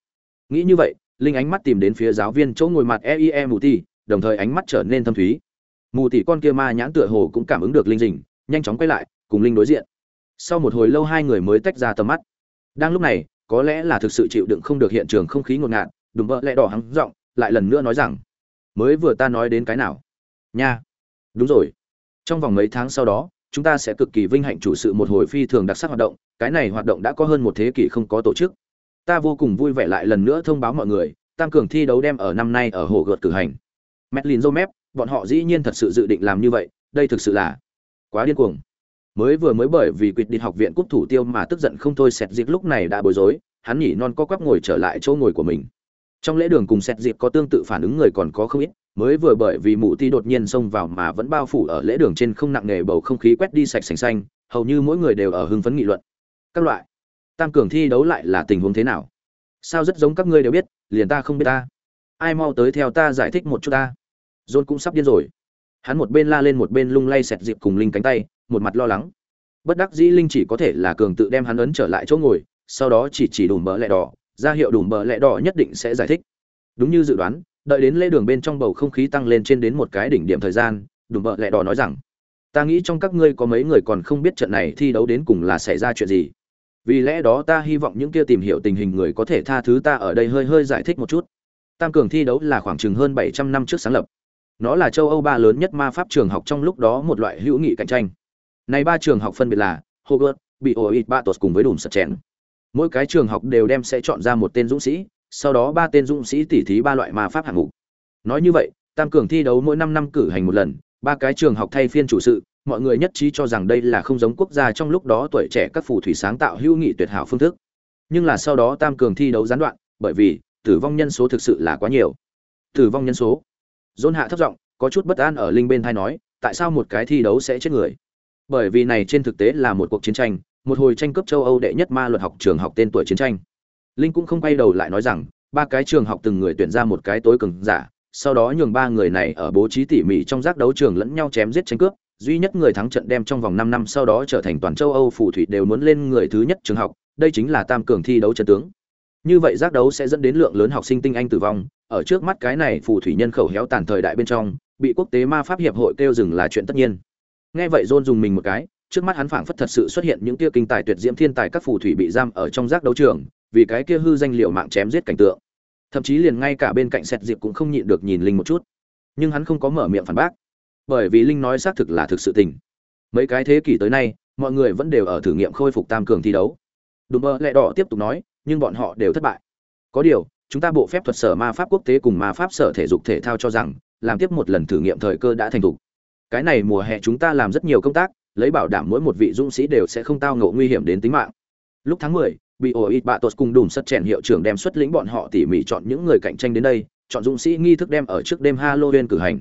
Nghĩ như vậy, linh ánh mắt tìm đến phía giáo viên chỗ ngồi mặt eie mù tỷ, đồng thời ánh mắt trở nên thâm thúy. Mù tỷ con kia ma nhãn tựa hồ cũng cảm ứng được linh dình nhanh chóng quay lại, cùng linh đối diện. Sau một hồi lâu hai người mới tách ra tầm mắt. Đang lúc này, có lẽ là thực sự chịu đựng không được hiện trường không khí ngột ngạt đùm bợ lẹ đỏ hắng giọng lại lần nữa nói rằng mới vừa ta nói đến cái nào? Nha. Đúng rồi. Trong vòng mấy tháng sau đó chúng ta sẽ cực kỳ vinh hạnh chủ sự một hồi phi thường đặc sắc hoạt động cái này hoạt động đã có hơn một thế kỷ không có tổ chức. Ta vô cùng vui vẻ lại lần nữa thông báo mọi người tăng cường thi đấu đem ở năm nay ở hồ gợt cử hành. Medlin Jomep, bọn họ dĩ nhiên thật sự dự định làm như vậy, đây thực sự là quá điên cuồng. Mới vừa mới bởi vì quyết định học viện cúp thủ tiêu mà tức giận không thôi sẹt dịp lúc này đã bối rối, hắn nhỉ non co quắp ngồi trở lại chỗ ngồi của mình. Trong lễ đường cùng sẹt dịp có tương tự phản ứng người còn có không ít, mới vừa bởi vì mụ ti đột nhiên xông vào mà vẫn bao phủ ở lễ đường trên không nặng nề bầu không khí quét đi sạch sành xanh, hầu như mỗi người đều ở hưng phấn nghị luận. Các loại tam cường thi đấu lại là tình huống thế nào? Sao rất giống các ngươi đều biết, liền ta không biết ta. Ai mau tới theo ta giải thích một chút ta. John cũng sắp điên rồi. Hắn một bên la lên một bên lung lay sẹt dịp cùng Linh cánh tay, một mặt lo lắng. Bất đắc dĩ Linh chỉ có thể là cường tự đem hắn ấn trở lại chỗ ngồi, sau đó chỉ chỉ đủ mỡ lẹ đỏ, ra hiệu đùm bờ lẹ đỏ nhất định sẽ giải thích. Đúng như dự đoán, đợi đến lễ đường bên trong bầu không khí tăng lên trên đến một cái đỉnh điểm thời gian, đùm bờ lẹ đỏ nói rằng: "Ta nghĩ trong các ngươi có mấy người còn không biết trận này thi đấu đến cùng là xảy ra chuyện gì. Vì lẽ đó ta hy vọng những kia tìm hiểu tình hình người có thể tha thứ ta ở đây hơi hơi giải thích một chút." Tam cường thi đấu là khoảng chừng hơn 700 năm trước sáng lập nó là châu Âu ba lớn nhất ma pháp trường học trong lúc đó một loại hữu nghị cạnh tranh. Này ba trường học phân biệt là Hogwarts, Bioit Batos cùng với Đùm Sật Chèn. Mỗi cái trường học đều đem sẽ chọn ra một tên dũng sĩ, sau đó ba tên dũng sĩ tỉ thí ba loại ma pháp hạng mục. Nói như vậy, tam cường thi đấu mỗi năm năm cử hành một lần, ba cái trường học thay phiên chủ sự, mọi người nhất trí cho rằng đây là không giống quốc gia trong lúc đó tuổi trẻ các phù thủy sáng tạo hữu nghị tuyệt hảo phương thức. Nhưng là sau đó tam cường thi đấu gián đoạn, bởi vì tử vong nhân số thực sự là quá nhiều. Tử vong nhân số dôn hạ thấp giọng có chút bất an ở linh bên thai nói tại sao một cái thi đấu sẽ chết người bởi vì này trên thực tế là một cuộc chiến tranh một hồi tranh cướp châu âu đệ nhất ma luật học trường học tên tuổi chiến tranh. Linh cũng không quay đầu lại nói rằng, ba cái trường học từng người tuyển ra một cái tối cường giả, sau đó nhường ba người này ở bố trí tỉ mỉ trong giác đấu trường lẫn nhau chém giết tranh cướp, duy nhất người thắng trận đem trong vòng 5 năm sau đó trở thành toàn châu âu phù thủy đều muốn lên người thứ nhất trường học, đây chính là tam cường thi đấu trận tướng. Như vậy giác đấu sẽ dẫn đến lượng lớn học sinh tinh anh tử vong, ở trước mắt cái này phù thủy nhân khẩu héo tàn thời đại bên trong, bị quốc tế ma pháp hiệp hội kêu dừng là chuyện tất nhiên. Nghe vậy john dùng mình một cái trước mắt hắn phảng phất thật sự xuất hiện những kia kinh tài tuyệt diễm thiên tài các phù thủy bị giam ở trong giác đấu trường, vì cái kia hư danh liệu mạng chém giết cảnh tượng. Thậm chí liền ngay cả bên cạnh sẹt diệp cũng không nhịn được nhìn linh một chút. Nhưng hắn không có mở miệng phản bác. Bởi vì linh nói xác thực là thực sự tình. Mấy cái thế kỷ tới nay, mọi người vẫn đều ở thử nghiệm khôi phục tam cường thi đấu. Đúng mơ lẹ đỏ tiếp tục nói, nhưng bọn họ đều thất bại. Có điều, chúng ta bộ phép thuật sở ma pháp quốc tế cùng ma pháp sở thể dục thể thao cho rằng, làm tiếp một lần thử nghiệm thời cơ đã thành thục. Cái này mùa hè chúng ta làm rất nhiều công tác lấy bảo đảm mỗi một vị dũng sĩ đều sẽ không tao ngộ nguy hiểm đến tính mạng. Lúc tháng 10, bị ổ ít bạ tột cùng đùm sắt chèn hiệu trưởng đem xuất lĩnh bọn họ tỉ mỉ chọn những người cạnh tranh đến đây chọn dũng sĩ nghi thức đem ở trước đêm halloween cử hành.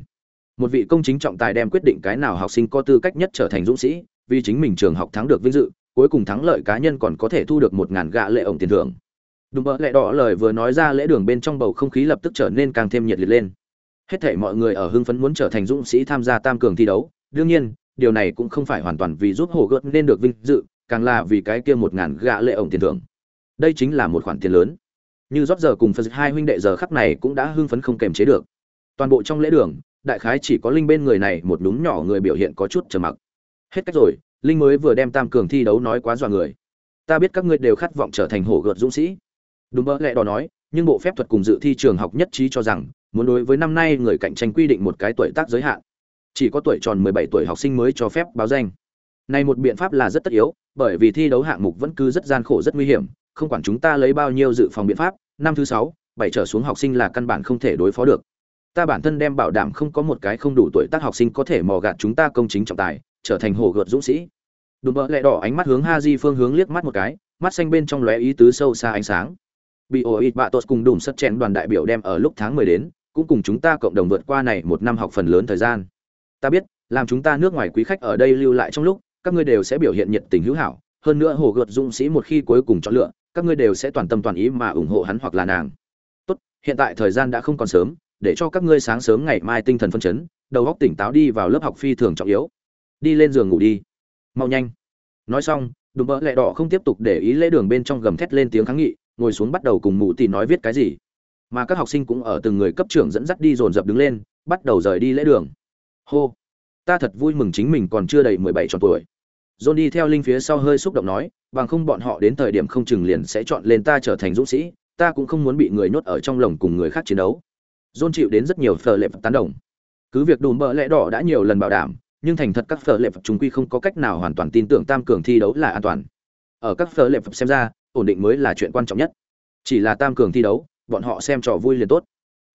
Một vị công chính trọng tài đem quyết định cái nào học sinh có tư cách nhất trở thành dũng sĩ vì chính mình trường học thắng được vinh dự cuối cùng thắng lợi cá nhân còn có thể thu được một ngàn gạ lệ ổng tiền thưởng. Đùm vậy, lẹ đỏ lời vừa nói ra lễ đường bên trong bầu không khí lập tức trở nên càng thêm nhiệt liệt lên. Hết thảy mọi người ở hưng phấn muốn trở thành dũng sĩ tham gia tam cường thi đấu. Đương nhiên điều này cũng không phải hoàn toàn vì giúp hồ gợt nên được vinh dự, càng là vì cái kia một ngàn gạ lệ ổng tiền thưởng. Đây chính là một khoản tiền lớn. Như rót giờ cùng phật hai huynh đệ giờ khắc này cũng đã hưng phấn không kềm chế được. Toàn bộ trong lễ đường, đại khái chỉ có linh bên người này một đúng nhỏ người biểu hiện có chút trầm mặc. Hết cách rồi, linh mới vừa đem tam cường thi đấu nói quá dọa người. Ta biết các ngươi đều khát vọng trở thành hổ gợt dũng sĩ. Đúng mơ lẽ đó nói, nhưng bộ phép thuật cùng dự thi trường học nhất trí cho rằng, muốn đối với năm nay người cạnh tranh quy định một cái tuổi tác giới hạn chỉ có tuổi tròn 17 tuổi học sinh mới cho phép báo danh. Này một biện pháp là rất tất yếu, bởi vì thi đấu hạng mục vẫn cứ rất gian khổ rất nguy hiểm, không quản chúng ta lấy bao nhiêu dự phòng biện pháp, năm thứ sáu, bảy trở xuống học sinh là căn bản không thể đối phó được. Ta bản thân đem bảo đảm không có một cái không đủ tuổi tác học sinh có thể mò gạt chúng ta công chính trọng tài, trở thành hồ gợt dũng sĩ. Đùm bỡ lẹ đỏ ánh mắt hướng Haji phương hướng liếc mắt một cái, mắt xanh bên trong lóe ý tứ sâu xa ánh sáng. Bị ổ bạ tốt cùng đùm sắt chèn đoàn đại biểu đem ở lúc tháng mười đến, cũng cùng chúng ta cộng đồng vượt qua này một năm học phần lớn thời gian ta biết, làm chúng ta nước ngoài quý khách ở đây lưu lại trong lúc, các ngươi đều sẽ biểu hiện nhiệt tình hữu hảo. Hơn nữa hồ gợt dũng sĩ một khi cuối cùng chọn lựa, các ngươi đều sẽ toàn tâm toàn ý mà ủng hộ hắn hoặc là nàng. Tốt, hiện tại thời gian đã không còn sớm, để cho các ngươi sáng sớm ngày mai tinh thần phân chấn, đầu óc tỉnh táo đi vào lớp học phi thường trọng yếu. Đi lên giường ngủ đi. Mau nhanh. Nói xong, đùm bỡ lẹ đỏ không tiếp tục để ý lễ đường bên trong gầm thét lên tiếng kháng nghị, ngồi xuống bắt đầu cùng mụ tì nói viết cái gì. Mà các học sinh cũng ở từng người cấp trưởng dẫn dắt đi dồn dập đứng lên, bắt đầu rời đi lễ đường hô ta thật vui mừng chính mình còn chưa đầy mười bảy tròn tuổi John đi theo linh phía sau hơi xúc động nói, bằng không bọn họ đến thời điểm không chừng liền sẽ chọn lên ta trở thành dũng sĩ, ta cũng không muốn bị người nhốt ở trong lồng cùng người khác chiến đấu. John chịu đến rất nhiều phở lệ tán đồng. Cứ việc đùm bờ lẽ đỏ đã nhiều lần bảo đảm, nhưng thành thật các phở lệ chúng quy không có cách nào hoàn toàn tin tưởng tam cường thi đấu là an toàn. Ở các phở lệ xem ra, ổn định mới là chuyện quan trọng nhất. Chỉ là tam cường thi đấu, bọn họ xem trò vui liền tốt.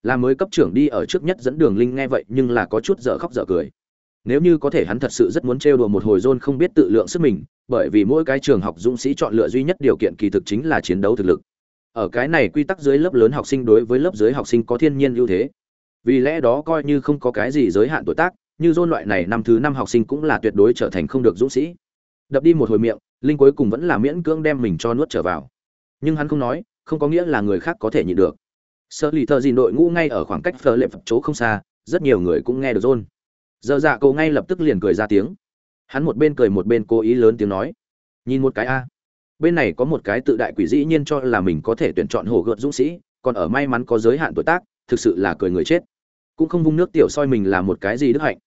Là mới cấp trưởng đi ở trước nhất dẫn đường linh nghe vậy nhưng là có chút dở khóc dở cười nếu như có thể hắn thật sự rất muốn trêu đùa một hồi John không biết tự lượng sức mình, bởi vì mỗi cái trường học dũng sĩ chọn lựa duy nhất điều kiện kỳ thực chính là chiến đấu thực lực. Ở cái này quy tắc dưới lớp lớn học sinh đối với lớp dưới học sinh có thiên nhiên ưu thế. Vì lẽ đó coi như không có cái gì giới hạn tuổi tác, như John loại này năm thứ năm học sinh cũng là tuyệt đối trở thành không được dũng sĩ. Đập đi một hồi miệng, Linh cuối cùng vẫn là miễn cưỡng đem mình cho nuốt trở vào. Nhưng hắn không nói, không có nghĩa là người khác có thể nhịn được. Sở lì thờ dìn đội ngũ ngay ở khoảng cách phở lệ phật chỗ không xa, rất nhiều người cũng nghe được rôn. Giờ dạ cậu ngay lập tức liền cười ra tiếng. Hắn một bên cười một bên cố ý lớn tiếng nói: "Nhìn một cái a, bên này có một cái tự đại quỷ dĩ nhiên cho là mình có thể tuyển chọn hổ gợt dũng sĩ, còn ở may mắn có giới hạn tuổi tác, thực sự là cười người chết. Cũng không vung nước tiểu soi mình là một cái gì đức hạnh."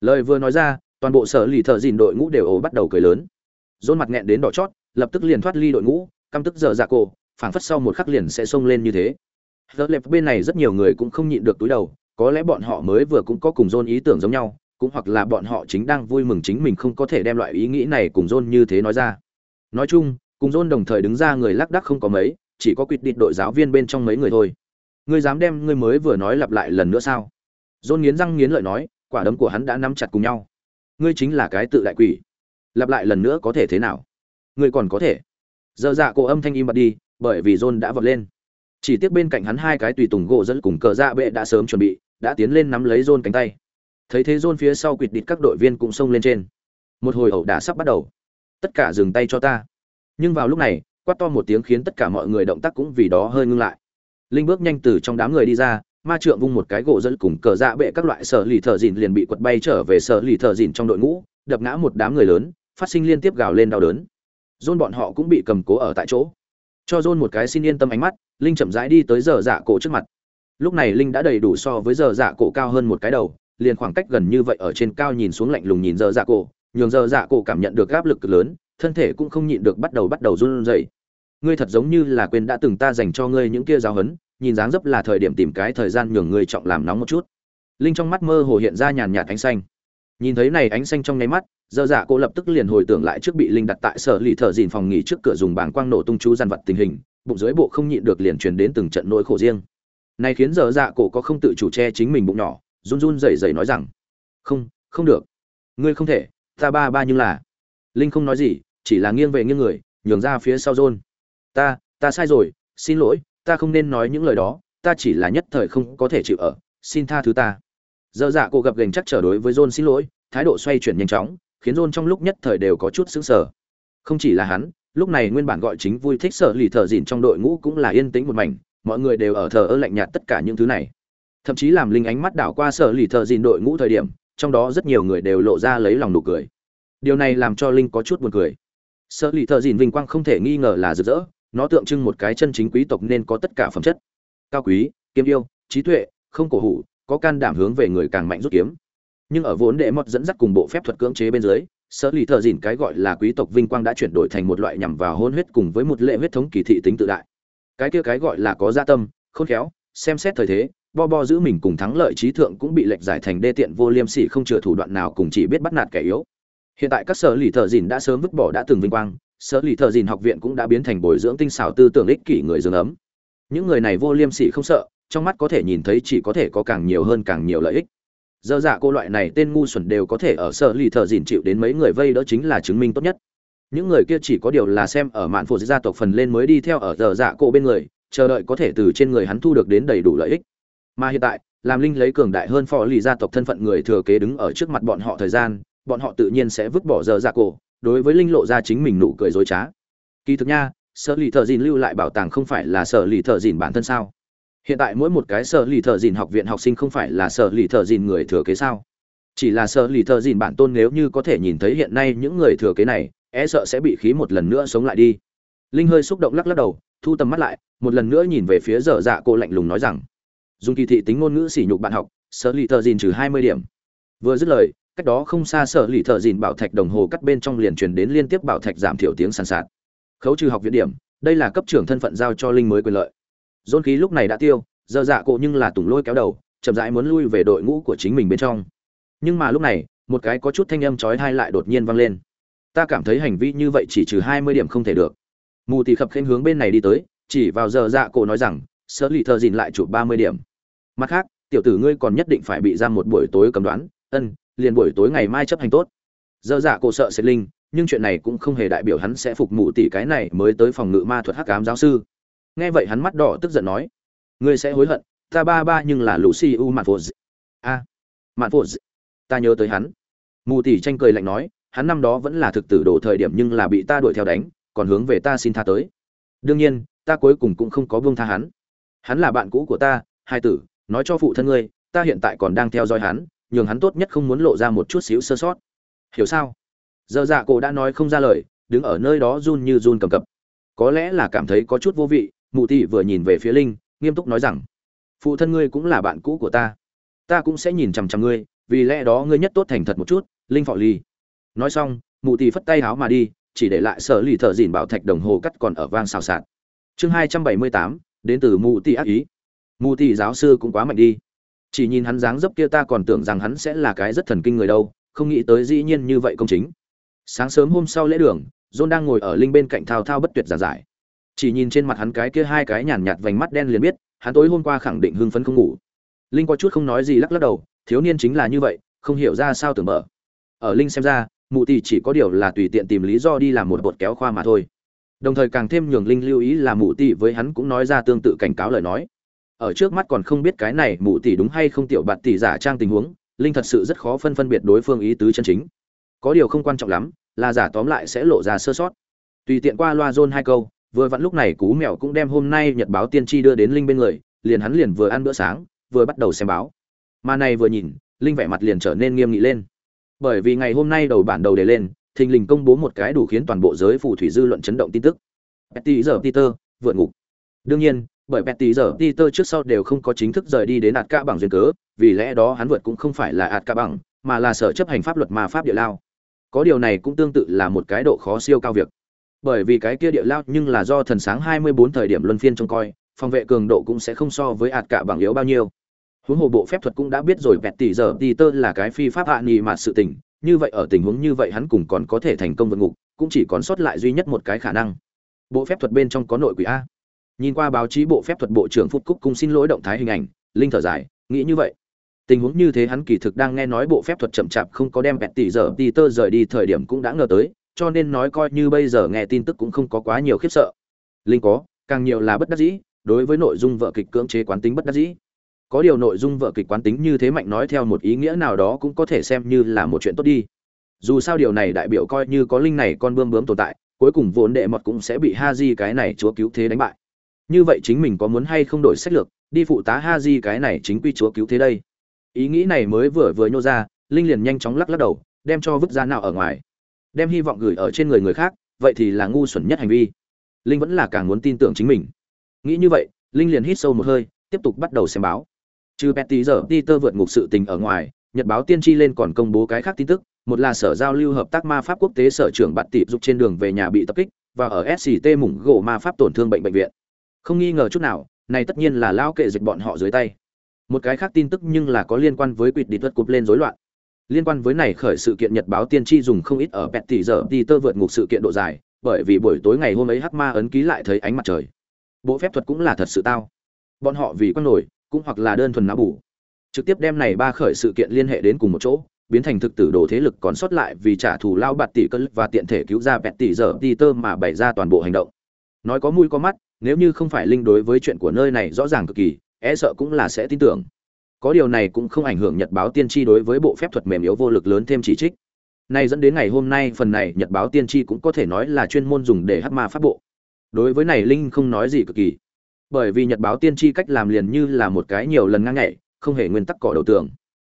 Lời vừa nói ra, toàn bộ sở lì thợ dìn đội ngũ đều ồ bắt đầu cười lớn. Rôn mặt nghẹn đến đỏ chót, lập tức liền thoát ly đội ngũ, căm tức giờ dạ cổ, phảng phất sau một khắc liền sẽ xông lên như thế. Giờ lệp bên này rất nhiều người cũng không nhịn được túi đầu, có lẽ bọn họ mới vừa cũng có cùng John ý tưởng giống nhau, cũng hoặc là bọn họ chính đang vui mừng chính mình không có thể đem loại ý nghĩ này cùng John như thế nói ra. Nói chung, cùng John đồng thời đứng ra người lắc đắc không có mấy, chỉ có quyết định đội giáo viên bên trong mấy người thôi. Ngươi dám đem ngươi mới vừa nói lặp lại lần nữa sao? John nghiến răng nghiến lợi nói, quả đấm của hắn đã nắm chặt cùng nhau. Ngươi chính là cái tự đại quỷ. Lặp lại lần nữa có thể thế nào? Ngươi còn có thể. Giờ dạ cô âm thanh im bặt đi, bởi vì John đã vọt lên. Chỉ tiếc bên cạnh hắn hai cái tùy tùng gỗ dẫn cùng cờ dạ bệ đã sớm chuẩn bị, đã tiến lên nắm lấy John cánh tay. Thấy thế rôn phía sau quỵt đít các đội viên cũng xông lên trên. Một hồi ẩu đả sắp bắt đầu. Tất cả dừng tay cho ta. Nhưng vào lúc này quát to một tiếng khiến tất cả mọi người động tác cũng vì đó hơi ngưng lại. Linh bước nhanh từ trong đám người đi ra ma trượng vung một cái gỗ dẫn cùng cờ dạ bệ các loại sở lì thợ dìn liền bị quật bay trở về sở lì thợ dìn trong đội ngũ đập ngã một đám người lớn phát sinh liên tiếp gào lên đau đớn. Dôn bọn họ cũng bị cầm cố ở tại chỗ cho John một cái xin yên tâm ánh mắt, linh chậm rãi đi tới giờ dạ cổ trước mặt. Lúc này linh đã đầy đủ so với giờ dạ cổ cao hơn một cái đầu, liền khoảng cách gần như vậy ở trên cao nhìn xuống lạnh lùng nhìn giờ dạ cổ, nhường giờ dạ cổ cảm nhận được áp lực cực lớn, thân thể cũng không nhịn được bắt đầu bắt đầu run rẩy. Ngươi thật giống như là quên đã từng ta dành cho ngươi những kia giáo hấn nhìn dáng dấp là thời điểm tìm cái thời gian nhường ngươi trọng làm nóng một chút. Linh trong mắt mơ hồ hiện ra nhàn nhạt ánh xanh. Nhìn thấy này ánh xanh trong nháy mắt giờ dạ cô lập tức liền hồi tưởng lại trước bị linh đặt tại sở lì thợ dìn phòng nghỉ trước cửa dùng bảng quang nổ tung chú gian vật tình hình, bụng dưới bộ không nhịn được liền truyền đến từng trận nỗi khổ riêng. Này khiến giờ dạ cổ có không tự chủ che chính mình bụng nhỏ, run run rẩy rẩy nói rằng, không không được. Ngươi không thể, ta ba ba nhưng là linh không nói gì, chỉ là nghiêng về nghiêng người, nhường ra phía sau rôn. Ta ta sai rồi, xin lỗi, ta không nên nói những lời đó, ta chỉ là nhất thời không có thể chịu ở, xin tha thứ ta. Dơ dạ cô gặp gành chắc trở đối với john xin lỗi, thái độ xoay chuyển nhanh chóng khiến john trong lúc nhất thời đều có chút sững sờ. Không chỉ là hắn, lúc này nguyên bản gọi chính vui thích sợ lì thợ dịn trong đội ngũ cũng là yên tĩnh một mảnh, mọi người đều ở thờ ơ lạnh nhạt tất cả những thứ này. Thậm chí làm linh ánh mắt đảo qua sở lì thợ dìn đội ngũ thời điểm, trong đó rất nhiều người đều lộ ra lấy lòng nụ cười. Điều này làm cho linh có chút buồn cười. Sở lì thợ dìn vinh quang không thể nghi ngờ là rực rỡ, nó tượng trưng một cái chân chính quý tộc nên có tất cả phẩm chất. Cao quý, kiêm yêu, trí tuệ, không cổ hủ, có can đảm hướng về người càng mạnh rút kiếm nhưng ở vốn đệ mọt dẫn dắt cùng bộ phép thuật cưỡng chế bên dưới, sở lì thợ dìn cái gọi là quý tộc vinh quang đã chuyển đổi thành một loại nhằm vào hôn huyết cùng với một lệ huyết thống kỳ thị tính tự đại. Cái kia cái gọi là có gia tâm, khôn khéo, xem xét thời thế, bo bo giữ mình cùng thắng lợi trí thượng cũng bị lệch giải thành đê tiện vô liêm sỉ không chừa thủ đoạn nào cùng chỉ biết bắt nạt kẻ yếu. Hiện tại các sở lì thợ dìn đã sớm vứt bỏ đã từng vinh quang, sở lì thợ dìn học viện cũng đã biến thành bồi dưỡng tinh xảo tư tưởng ích kỷ người dương ấm. Những người này vô liêm sỉ không sợ, trong mắt có thể nhìn thấy chỉ có thể có càng nhiều hơn càng nhiều lợi ích dơ dạ cô loại này tên ngu xuẩn đều có thể ở sở lì thợ dỉn chịu đến mấy người vây đỡ chính là chứng minh tốt nhất. Những người kia chỉ có điều là xem ở mạn phụ gia tộc phần lên mới đi theo ở dơ dạ cô bên người, chờ đợi có thể từ trên người hắn thu được đến đầy đủ lợi ích. Mà hiện tại, làm linh lấy cường đại hơn phò lì gia tộc thân phận người thừa kế đứng ở trước mặt bọn họ thời gian, bọn họ tự nhiên sẽ vứt bỏ giờ dạ cổ đối với linh lộ ra chính mình nụ cười dối trá. Kỳ thực nha, sở lì thợ dỉn lưu lại bảo tàng không phải là sở lì thợ dỉn bản thân sao? Hiện tại mỗi một cái sở lì thợ dìn học viện học sinh không phải là sở lì thợ dìn người thừa kế sao? Chỉ là sở lì thợ dìn bản tôn nếu như có thể nhìn thấy hiện nay những người thừa kế này e sợ sẽ bị khí một lần nữa sống lại đi. Linh hơi xúc động lắc lắc đầu, thu tầm mắt lại, một lần nữa nhìn về phía dở dạ cô lạnh lùng nói rằng dùng kỳ thị tính ngôn ngữ sỉ nhục bạn học, sở lì thợ dìn trừ hai mươi điểm. Vừa dứt lời, cách đó không xa sở lì thợ dìn bảo thạch đồng hồ cắt bên trong liền truyền đến liên tiếp bảo thạch giảm thiểu tiếng sàn sạt. Khấu trừ học viện điểm, đây là cấp trưởng thân phận giao cho linh mới quyền lợi dôn khí lúc này đã tiêu, giờ dạ cộ nhưng là tùng lôi kéo đầu, chậm rãi muốn lui về đội ngũ của chính mình bên trong. Nhưng mà lúc này, một cái có chút thanh âm chói tai lại đột nhiên vang lên. Ta cảm thấy hành vi như vậy chỉ trừ hai mươi điểm không thể được. Mù thì khập khen hướng bên này đi tới, chỉ vào giờ dạ cổ nói rằng sơ lì thợ dìn lại chụp ba mươi điểm. Mặt khác, tiểu tử ngươi còn nhất định phải bị giam một buổi tối cầm đoán. Ân, liền buổi tối ngày mai chấp hành tốt. Giờ dạ cổ sợ sẽ linh, nhưng chuyện này cũng không hề đại biểu hắn sẽ phục mụ tỷ cái này mới tới phòng ngự ma thuật hắc ám giáo sư nghe vậy hắn mắt đỏ tức giận nói, ngươi sẽ hối hận, ta ba ba nhưng là lucy u mạn phô a, mạn phô ta nhớ tới hắn. Mù tỷ tranh cười lạnh nói, hắn năm đó vẫn là thực tử đổ thời điểm nhưng là bị ta đuổi theo đánh, còn hướng về ta xin tha tới. Đương nhiên, ta cuối cùng cũng không có buông tha hắn. Hắn là bạn cũ của ta, hai tử, nói cho phụ thân ngươi, ta hiện tại còn đang theo dõi hắn, nhường hắn tốt nhất không muốn lộ ra một chút xíu sơ sót. Hiểu sao? Giờ dạ cổ đã nói không ra lời, đứng ở nơi đó run như run cầm cập. Có lẽ là cảm thấy có chút vô vị mụ tỷ vừa nhìn về phía linh, nghiêm túc nói rằng, phụ thân ngươi cũng là bạn cũ của ta. Ta cũng sẽ nhìn chằm chằm ngươi, vì lẽ đó ngươi nhất tốt thành thật một chút, linh phọ ly. Nói xong, mụ tỷ phất tay háo mà đi, chỉ để lại sở lì thợ dìn bảo thạch đồng hồ cắt còn ở vang xào xạc. Chương hai trăm bảy mươi tám, đến từ mụ tỷ ác ý. Mụ tỷ giáo sư cũng quá mạnh đi. Chỉ nhìn hắn dáng dấp kia ta còn tưởng rằng hắn sẽ là cái rất thần kinh người đâu, không nghĩ tới dĩ nhiên như vậy công chính. Sáng sớm hôm sau lễ đường, john đang ngồi ở linh bên cạnh thao thao bất tuyệt giảng giải chỉ nhìn trên mặt hắn cái kia hai cái nhàn nhạt vành mắt đen liền biết, hắn tối hôm qua khẳng định hưng phấn không ngủ. Linh có chút không nói gì lắc lắc đầu, thiếu niên chính là như vậy, không hiểu ra sao tưởng mở ở linh xem ra, mụ tỷ chỉ có điều là tùy tiện tìm lý do đi làm một bột kéo khoa mà thôi. Đồng thời càng thêm nhường linh lưu ý là mụ tỷ với hắn cũng nói ra tương tự cảnh cáo lời nói. Ở trước mắt còn không biết cái này mụ tỷ đúng hay không tiểu bạt tỷ giả trang tình huống, linh thật sự rất khó phân phân biệt đối phương ý tứ chân chính. Có điều không quan trọng lắm, là giả tóm lại sẽ lộ ra sơ sót. Tùy tiện qua loa zone hai câu vừa vặn lúc này cú mèo cũng đem hôm nay nhật báo tiên tri đưa đến linh bên người, liền hắn liền vừa ăn bữa sáng, vừa bắt đầu xem báo. Mà này vừa nhìn, linh vẻ mặt liền trở nên nghiêm nghị lên. Bởi vì ngày hôm nay đầu bản đầu đề lên, thình lình công bố một cái đủ khiến toàn bộ giới phù thủy dư luận chấn động tin tức. Petty giờ peter, vượt ngục. Đương nhiên, bởi petty giờ peter trước sau đều không có chính thức rời đi đến ạt ca bằng duyên cớ, vì lẽ đó hắn vượt cũng không phải là ạt ca bằng, mà là sở chấp hành pháp luật ma pháp địa lao. Có điều này cũng tương tự là một cái độ khó siêu cao việc bởi vì cái kia địa lao nhưng là do thần sáng 24 thời điểm luân phiên trông coi, phòng vệ cường độ cũng sẽ không so với ạt cả bằng yếu bao nhiêu. Huống hồ bộ phép thuật cũng đã biết rồi, vẹt tỷ giờ Peter là cái phi pháp hạ nghị mà sự tình, như vậy ở tình huống như vậy hắn cùng còn có thể thành công vượt ngục, cũng chỉ còn sót lại duy nhất một cái khả năng. Bộ phép thuật bên trong có nội quỷ a. Nhìn qua báo chí bộ phép thuật bộ trưởng phúc cúc cũng xin lỗi động thái hình ảnh, linh thở dài, nghĩ như vậy. Tình huống như thế hắn kỳ thực đang nghe nói bộ phép thuật chậm chạp không có đem vẹt tỷ giờ Peter rời đi thời điểm cũng đã ngờ tới cho nên nói coi như bây giờ nghe tin tức cũng không có quá nhiều khiếp sợ. Linh có, càng nhiều là bất đắc dĩ, đối với nội dung vợ kịch cưỡng chế quán tính bất đắc dĩ. Có điều nội dung vợ kịch quán tính như thế mạnh nói theo một ý nghĩa nào đó cũng có thể xem như là một chuyện tốt đi. Dù sao điều này đại biểu coi như có linh này con bươm bướm tồn tại, cuối cùng vốn đệ mọt cũng sẽ bị ha di cái này chúa cứu thế đánh bại. Như vậy chính mình có muốn hay không đổi sách lược, đi phụ tá ha di cái này chính quy chúa cứu thế đây. Ý nghĩ này mới vừa vừa nhô ra, linh liền nhanh chóng lắc lắc đầu, đem cho vứt ra nào ở ngoài đem hy vọng gửi ở trên người người khác, vậy thì là ngu xuẩn nhất hành vi. Linh vẫn là càng muốn tin tưởng chính mình. Nghĩ như vậy, linh liền hít sâu một hơi, tiếp tục bắt đầu xem báo. Trừ petty giờ, peter vượt ngục sự tình ở ngoài, nhật báo tiên tri lên còn công bố cái khác tin tức, một là sở giao lưu hợp tác ma pháp quốc tế sở trưởng bạn tịp dục trên đường về nhà bị tập kích, và ở sct mủng gỗ ma pháp tổn thương bệnh bệnh viện. Không nghi ngờ chút nào, này tất nhiên là lao kệ dịch bọn họ dưới tay. Một cái khác tin tức nhưng là có liên quan với quỵt đi thuật cụp lên rối loạn liên quan với này khởi sự kiện nhật báo tiên tri dùng không ít ở pet tỷ giờ đi tơ vượt ngục sự kiện độ dài, bởi vì buổi tối ngày hôm ấy hắc ma ấn ký lại thấy ánh mặt trời. Bộ phép thuật cũng là thật sự tao. Bọn họ vì quan nổi, cũng hoặc là đơn thuần não bù. Trực tiếp đem này ba khởi sự kiện liên hệ đến cùng một chỗ, biến thành thực tử đồ thế lực còn sót lại vì trả thù lao bạt tỷ cân và tiện thể cứu ra bẹt tỷ giờ đi tơ mà bày ra toàn bộ hành động. Nói có mũi có mắt, nếu như không phải linh đối với chuyện của nơi này rõ ràng cực kỳ e sợ cũng là sẽ tin tưởng có điều này cũng không ảnh hưởng nhật báo tiên tri đối với bộ phép thuật mềm yếu vô lực lớn thêm chỉ trích. Này dẫn đến ngày hôm nay phần này nhật báo tiên tri cũng có thể nói là chuyên môn dùng để hát ma phát bộ. Đối với này linh không nói gì cực kỳ. Bởi vì nhật báo tiên tri cách làm liền như là một cái nhiều lần ngang nhảy, không hề nguyên tắc cỏ đầu tường.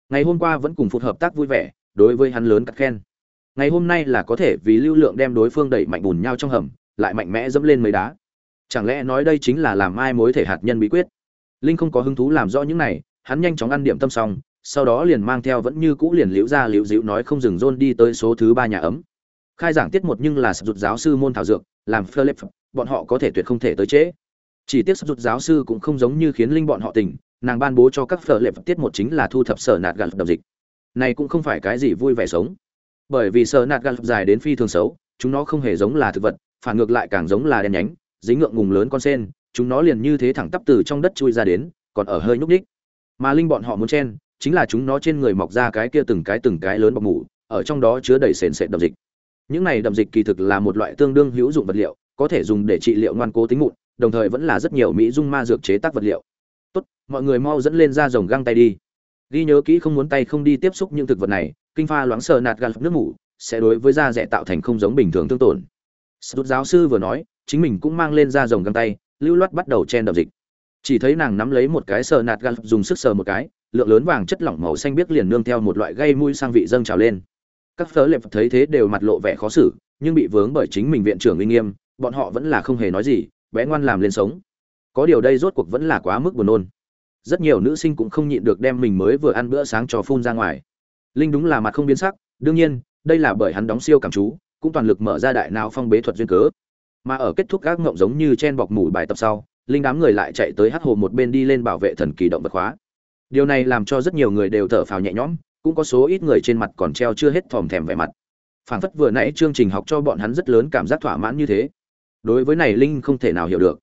Ngày hôm qua vẫn cùng phụt hợp tác vui vẻ, đối với hắn lớn cắt khen. Ngày hôm nay là có thể vì lưu lượng đem đối phương đẩy mạnh bùn nhau trong hầm, lại mạnh mẽ dẫm lên mấy đá. Chẳng lẽ nói đây chính là làm ai mối thể hạt nhân bí quyết? Linh không có hứng thú làm rõ những này hắn nhanh chóng ăn điểm tâm xong, sau đó liền mang theo vẫn như cũ liền liễu ra liễu dịu nói không dừng rôn đi tới số thứ ba nhà ấm. Khai giảng tiết một nhưng là sập rụt giáo sư môn thảo dược, làm philip, bọn họ có thể tuyệt không thể tới trễ. Chỉ tiếc sập rụt giáo sư cũng không giống như khiến linh bọn họ tỉnh, nàng ban bố cho các phở lệ tiết một chính là thu thập sở nạt gạt độc dịch. Này cũng không phải cái gì vui vẻ sống. Bởi vì sở nạt gạt dài đến phi thường xấu, chúng nó không hề giống là thực vật, phản ngược lại càng giống là đen nhánh, dính ngượng ngùng lớn con sen, chúng nó liền như thế thẳng tắp từ trong đất chui ra đến, còn ở hơi nhúc ních mà linh bọn họ muốn chen chính là chúng nó trên người mọc ra cái kia từng cái từng cái lớn bọc mủ ở trong đó chứa đầy sền sệt đậm dịch. Những này đậm dịch kỳ thực là một loại tương đương hữu dụng vật liệu có thể dùng để trị liệu ngoan cố tính mụn đồng thời vẫn là rất nhiều mỹ dung ma dược chế tác vật liệu. Tốt mọi người mau dẫn lên ra dòng găng tay đi. Ghi nhớ kỹ không muốn tay không đi tiếp xúc những thực vật này kinh pha loãng sờ nạt gạt nước mủ sẽ đối với da rẻ tạo thành không giống bình thường thương tổn. Sút giáo sư vừa nói, chính mình cũng mang lên ra dòng găng tay, lưu loát bắt đầu chen đậm dịch. Chỉ thấy nàng nắm lấy một cái sờ nạt gan dùng sức sờ một cái, lượng lớn vàng chất lỏng màu xanh biếc liền nương theo một loại gây mũi sang vị dâng trào lên. Các phớ lệp thấy thế đều mặt lộ vẻ khó xử, nhưng bị vướng bởi chính mình viện trưởng uy nghiêm, bọn họ vẫn là không hề nói gì, bé ngoan làm lên sống. Có điều đây rốt cuộc vẫn là quá mức buồn nôn. Rất nhiều nữ sinh cũng không nhịn được đem mình mới vừa ăn bữa sáng cho phun ra ngoài. Linh đúng là mặt không biến sắc, đương nhiên, đây là bởi hắn đóng siêu cảm chú, cũng toàn lực mở ra đại não phong bế thuật duyên cớ mà ở kết thúc các ngộng giống như chen bọc mũi bài tập sau linh đám người lại chạy tới hắt hồ một bên đi lên bảo vệ thần kỳ động vật khóa. Điều này làm cho rất nhiều người đều thở phào nhẹ nhõm, cũng có số ít người trên mặt còn treo chưa hết thòm thèm vẻ mặt. Phảng phất vừa nãy chương trình học cho bọn hắn rất lớn cảm giác thỏa mãn như thế. Đối với này linh không thể nào hiểu được.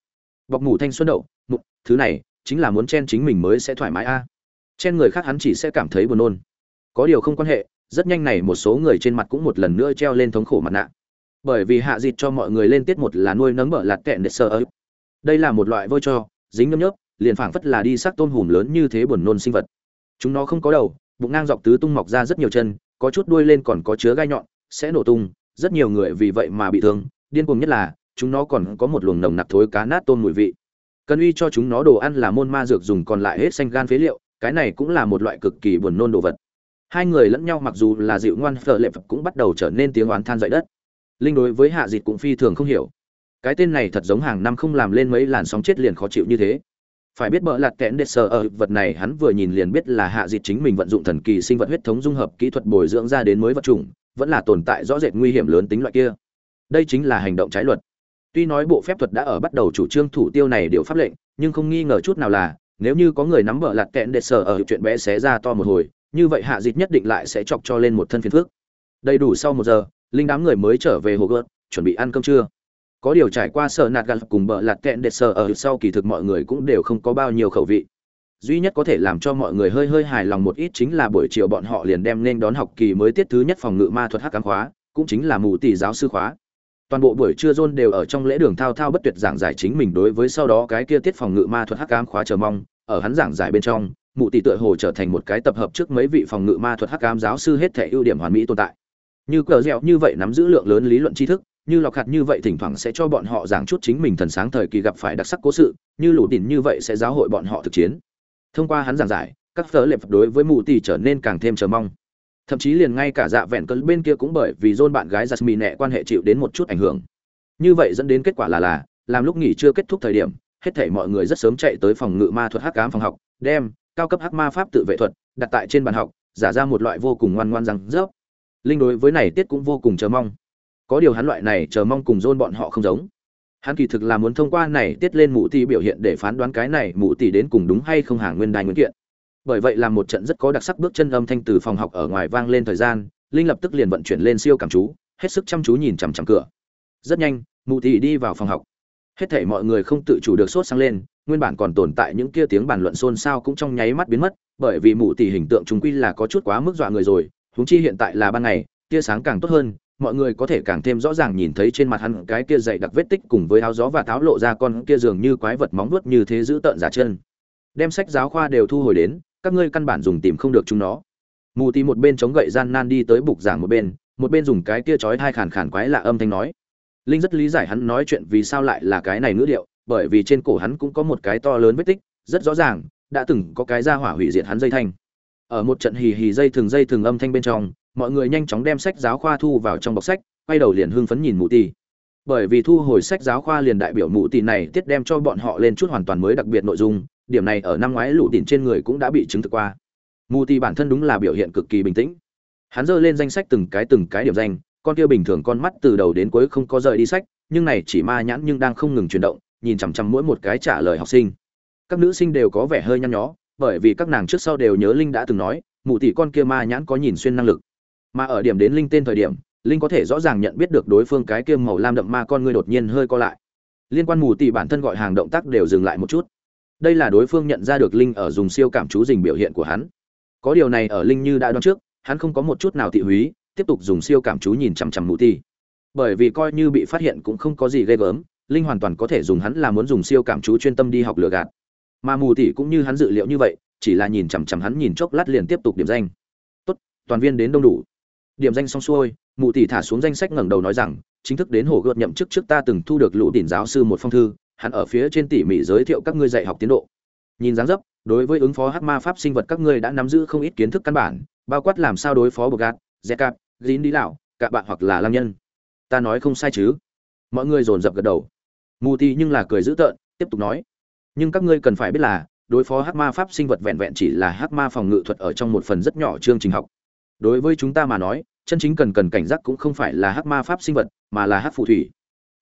Bọc mủ thanh xuân đậu mục thứ này chính là muốn chen chính mình mới sẽ thoải mái a. Chen người khác hắn chỉ sẽ cảm thấy buồn nôn. Có điều không quan hệ, rất nhanh này một số người trên mặt cũng một lần nữa treo lên thống khổ mặt nạ. Bởi vì hạ dịt cho mọi người lên tiết một là nuôi nấng bở lạt kẹn để sợ ấy đây là một loại vôi cho, dính nhấm nhớp, liền phảng phất là đi sắc tôm hùm lớn như thế buồn nôn sinh vật. Chúng nó không có đầu, bụng ngang dọc tứ tung mọc ra rất nhiều chân, có chút đuôi lên còn có chứa gai nhọn, sẽ nổ tung, rất nhiều người vì vậy mà bị thương. Điên cuồng nhất là, chúng nó còn có một luồng nồng nặc thối cá nát tôm mùi vị. Cần uy cho chúng nó đồ ăn là môn ma dược dùng còn lại hết xanh gan phế liệu, cái này cũng là một loại cực kỳ buồn nôn đồ vật. Hai người lẫn nhau mặc dù là dịu ngoan, phở lệ phật cũng bắt đầu trở nên tiếng oán than dậy đất. Linh đối với hạ dịch cũng phi thường không hiểu cái tên này thật giống hàng năm không làm lên mấy làn sóng chết liền khó chịu như thế. Phải biết bỡ lạt kẽn đệt sờ ở vật này hắn vừa nhìn liền biết là hạ dịt chính mình vận dụng thần kỳ sinh vật huyết thống dung hợp kỹ thuật bồi dưỡng ra đến mới vật chủng, vẫn là tồn tại rõ rệt nguy hiểm lớn tính loại kia. Đây chính là hành động trái luật. Tuy nói bộ phép thuật đã ở bắt đầu chủ trương thủ tiêu này điều pháp lệnh, nhưng không nghi ngờ chút nào là, nếu như có người nắm bỡ lạt kẽn đệt sờ ở chuyện bé xé ra to một hồi, như vậy hạ dịt nhất định lại sẽ chọc cho lên một thân phiền phước đầy đủ sau một giờ, linh đám người mới trở về hồ gợt, chuẩn bị ăn cơm trưa có điều trải qua sợ nạt gạt cùng bợ lạt kẹn đệt sợ ở sau kỳ thực mọi người cũng đều không có bao nhiêu khẩu vị. Duy nhất có thể làm cho mọi người hơi hơi hài lòng một ít chính là buổi chiều bọn họ liền đem nên đón học kỳ mới tiết thứ nhất phòng ngự ma thuật hắc cám khóa, cũng chính là mù tỷ giáo sư khóa. Toàn bộ buổi trưa John đều ở trong lễ đường thao thao bất tuyệt giảng giải chính mình đối với sau đó cái kia tiết phòng ngự ma thuật hắc ám khóa chờ mong. Ở hắn giảng giải bên trong mụ tỷ tựa hồ trở thành một cái tập hợp trước mấy vị phòng ngự ma thuật hắc ám giáo sư hết thể ưu điểm hoàn mỹ tồn tại. Như cờ dẻo như vậy nắm giữ lượng lớn lý luận tri thức như lọc hạt như vậy thỉnh thoảng sẽ cho bọn họ giảng chút chính mình thần sáng thời kỳ gặp phải đặc sắc cố sự, như lũ đỉnh như vậy sẽ giáo hội bọn họ thực chiến. Thông qua hắn giảng giải, các phở lệp đối với mụ tỷ trở nên càng thêm chờ mong. Thậm chí liền ngay cả dạ vẹn cơn bên kia cũng bởi vì dôn bạn gái giặt mì nẹ quan hệ chịu đến một chút ảnh hưởng. Như vậy dẫn đến kết quả là là, làm lúc nghỉ chưa kết thúc thời điểm, hết thảy mọi người rất sớm chạy tới phòng ngự ma thuật hắc ám phòng học, đem cao cấp hắc ma pháp tự vệ thuật đặt tại trên bàn học, giả ra một loại vô cùng ngoan ngoan rằng rớp. Linh đối với này tiết cũng vô cùng chờ mong có điều hắn loại này chờ mong cùng dôn bọn họ không giống. Hắn kỳ thực là muốn thông qua này tiết lên mụ tỷ biểu hiện để phán đoán cái này mụ tỷ đến cùng đúng hay không hàng nguyên đài nguyên kiện. Bởi vậy làm một trận rất có đặc sắc bước chân âm thanh từ phòng học ở ngoài vang lên thời gian, linh lập tức liền vận chuyển lên siêu cảm chú, hết sức chăm chú nhìn chằm chằm cửa. Rất nhanh, mụ tỷ đi vào phòng học. Hết thảy mọi người không tự chủ được sốt sang lên, nguyên bản còn tồn tại những kia tiếng bàn luận xôn xao cũng trong nháy mắt biến mất, bởi vì mụ tỷ hình tượng chúng quy là có chút quá mức dọa người rồi, huống chi hiện tại là ban ngày, tia sáng càng tốt hơn mọi người có thể càng thêm rõ ràng nhìn thấy trên mặt hắn cái kia dày đặc vết tích cùng với áo gió và tháo lộ ra con kia dường như quái vật móng vuốt như thế giữ tợn giả chân. Đem sách giáo khoa đều thu hồi đến, các ngươi căn bản dùng tìm không được chúng nó. Mù tì một bên chống gậy gian nan đi tới bục giảng một bên một bên dùng cái kia chói thai khàn khàn quái lạ âm thanh nói. Linh rất lý giải hắn nói chuyện vì sao lại là cái này ngữ điệu, bởi vì trên cổ hắn cũng có một cái to lớn vết tích, rất rõ ràng, đã từng có cái ra hỏa hủy diệt hắn dây thanh. Ở một trận hì hì dây thường dây thường âm thanh bên trong mọi người nhanh chóng đem sách giáo khoa thu vào trong bọc sách, quay đầu liền hưng phấn nhìn mụ tì. Bởi vì thu hồi sách giáo khoa liền đại biểu mụ tì này tiết đem cho bọn họ lên chút hoàn toàn mới đặc biệt nội dung, điểm này ở năm ngoái lụ tỉn trên người cũng đã bị chứng thực qua. Mù tì bản thân đúng là biểu hiện cực kỳ bình tĩnh. Hắn giơ lên danh sách từng cái từng cái điểm danh, con kia bình thường con mắt từ đầu đến cuối không có rời đi sách, nhưng này chỉ ma nhãn nhưng đang không ngừng chuyển động, nhìn chằm chằm mỗi một cái trả lời học sinh. Các nữ sinh đều có vẻ hơi nhăn nhó, bởi vì các nàng trước sau đều nhớ linh đã từng nói, mụ tỷ con kia ma nhãn có nhìn xuyên năng lực mà ở điểm đến linh tên thời điểm, linh có thể rõ ràng nhận biết được đối phương cái kia màu lam đậm ma con ngươi đột nhiên hơi co lại. Liên quan mù tỷ bản thân gọi hàng động tác đều dừng lại một chút. Đây là đối phương nhận ra được linh ở dùng siêu cảm chú dình biểu hiện của hắn. Có điều này ở linh như đã đoán trước, hắn không có một chút nào thị húy, tiếp tục dùng siêu cảm chú nhìn chằm chằm mù tỷ bởi vì coi như bị phát hiện cũng không có gì ghê gớm, linh hoàn toàn có thể dùng hắn là muốn dùng siêu cảm chú chuyên tâm đi học lừa gạt. Mà mù tỷ cũng như hắn dự liệu như vậy, chỉ là nhìn chằm chằm hắn nhìn chốc lát liền tiếp tục điểm danh. Tốt, toàn viên đến đông đủ điểm danh xong xuôi, mụ tỷ thả xuống danh sách ngẩng đầu nói rằng, chính thức đến hồ gợt nhậm chức trước ta từng thu được lũ đỉnh giáo sư một phong thư, hắn ở phía trên tỉ mỉ giới thiệu các ngươi dạy học tiến độ. Nhìn dáng dấp, đối với ứng phó hắc ma pháp sinh vật các ngươi đã nắm giữ không ít kiến thức căn bản, bao quát làm sao đối phó bờ gạt dẹ cạp dín đi lão cả bạn hoặc là lam nhân. Ta nói không sai chứ? Mọi người dồn dập gật đầu. Mù tì nhưng là cười dữ tợn, tiếp tục nói. Nhưng các ngươi cần phải biết là, đối phó hắc ma pháp sinh vật vẹn vẹn chỉ là hắc ma phòng ngự thuật ở trong một phần rất nhỏ chương trình học đối với chúng ta mà nói, chân chính cần cần cảnh giác cũng không phải là hắc ma pháp sinh vật, mà là hắc phù thủy.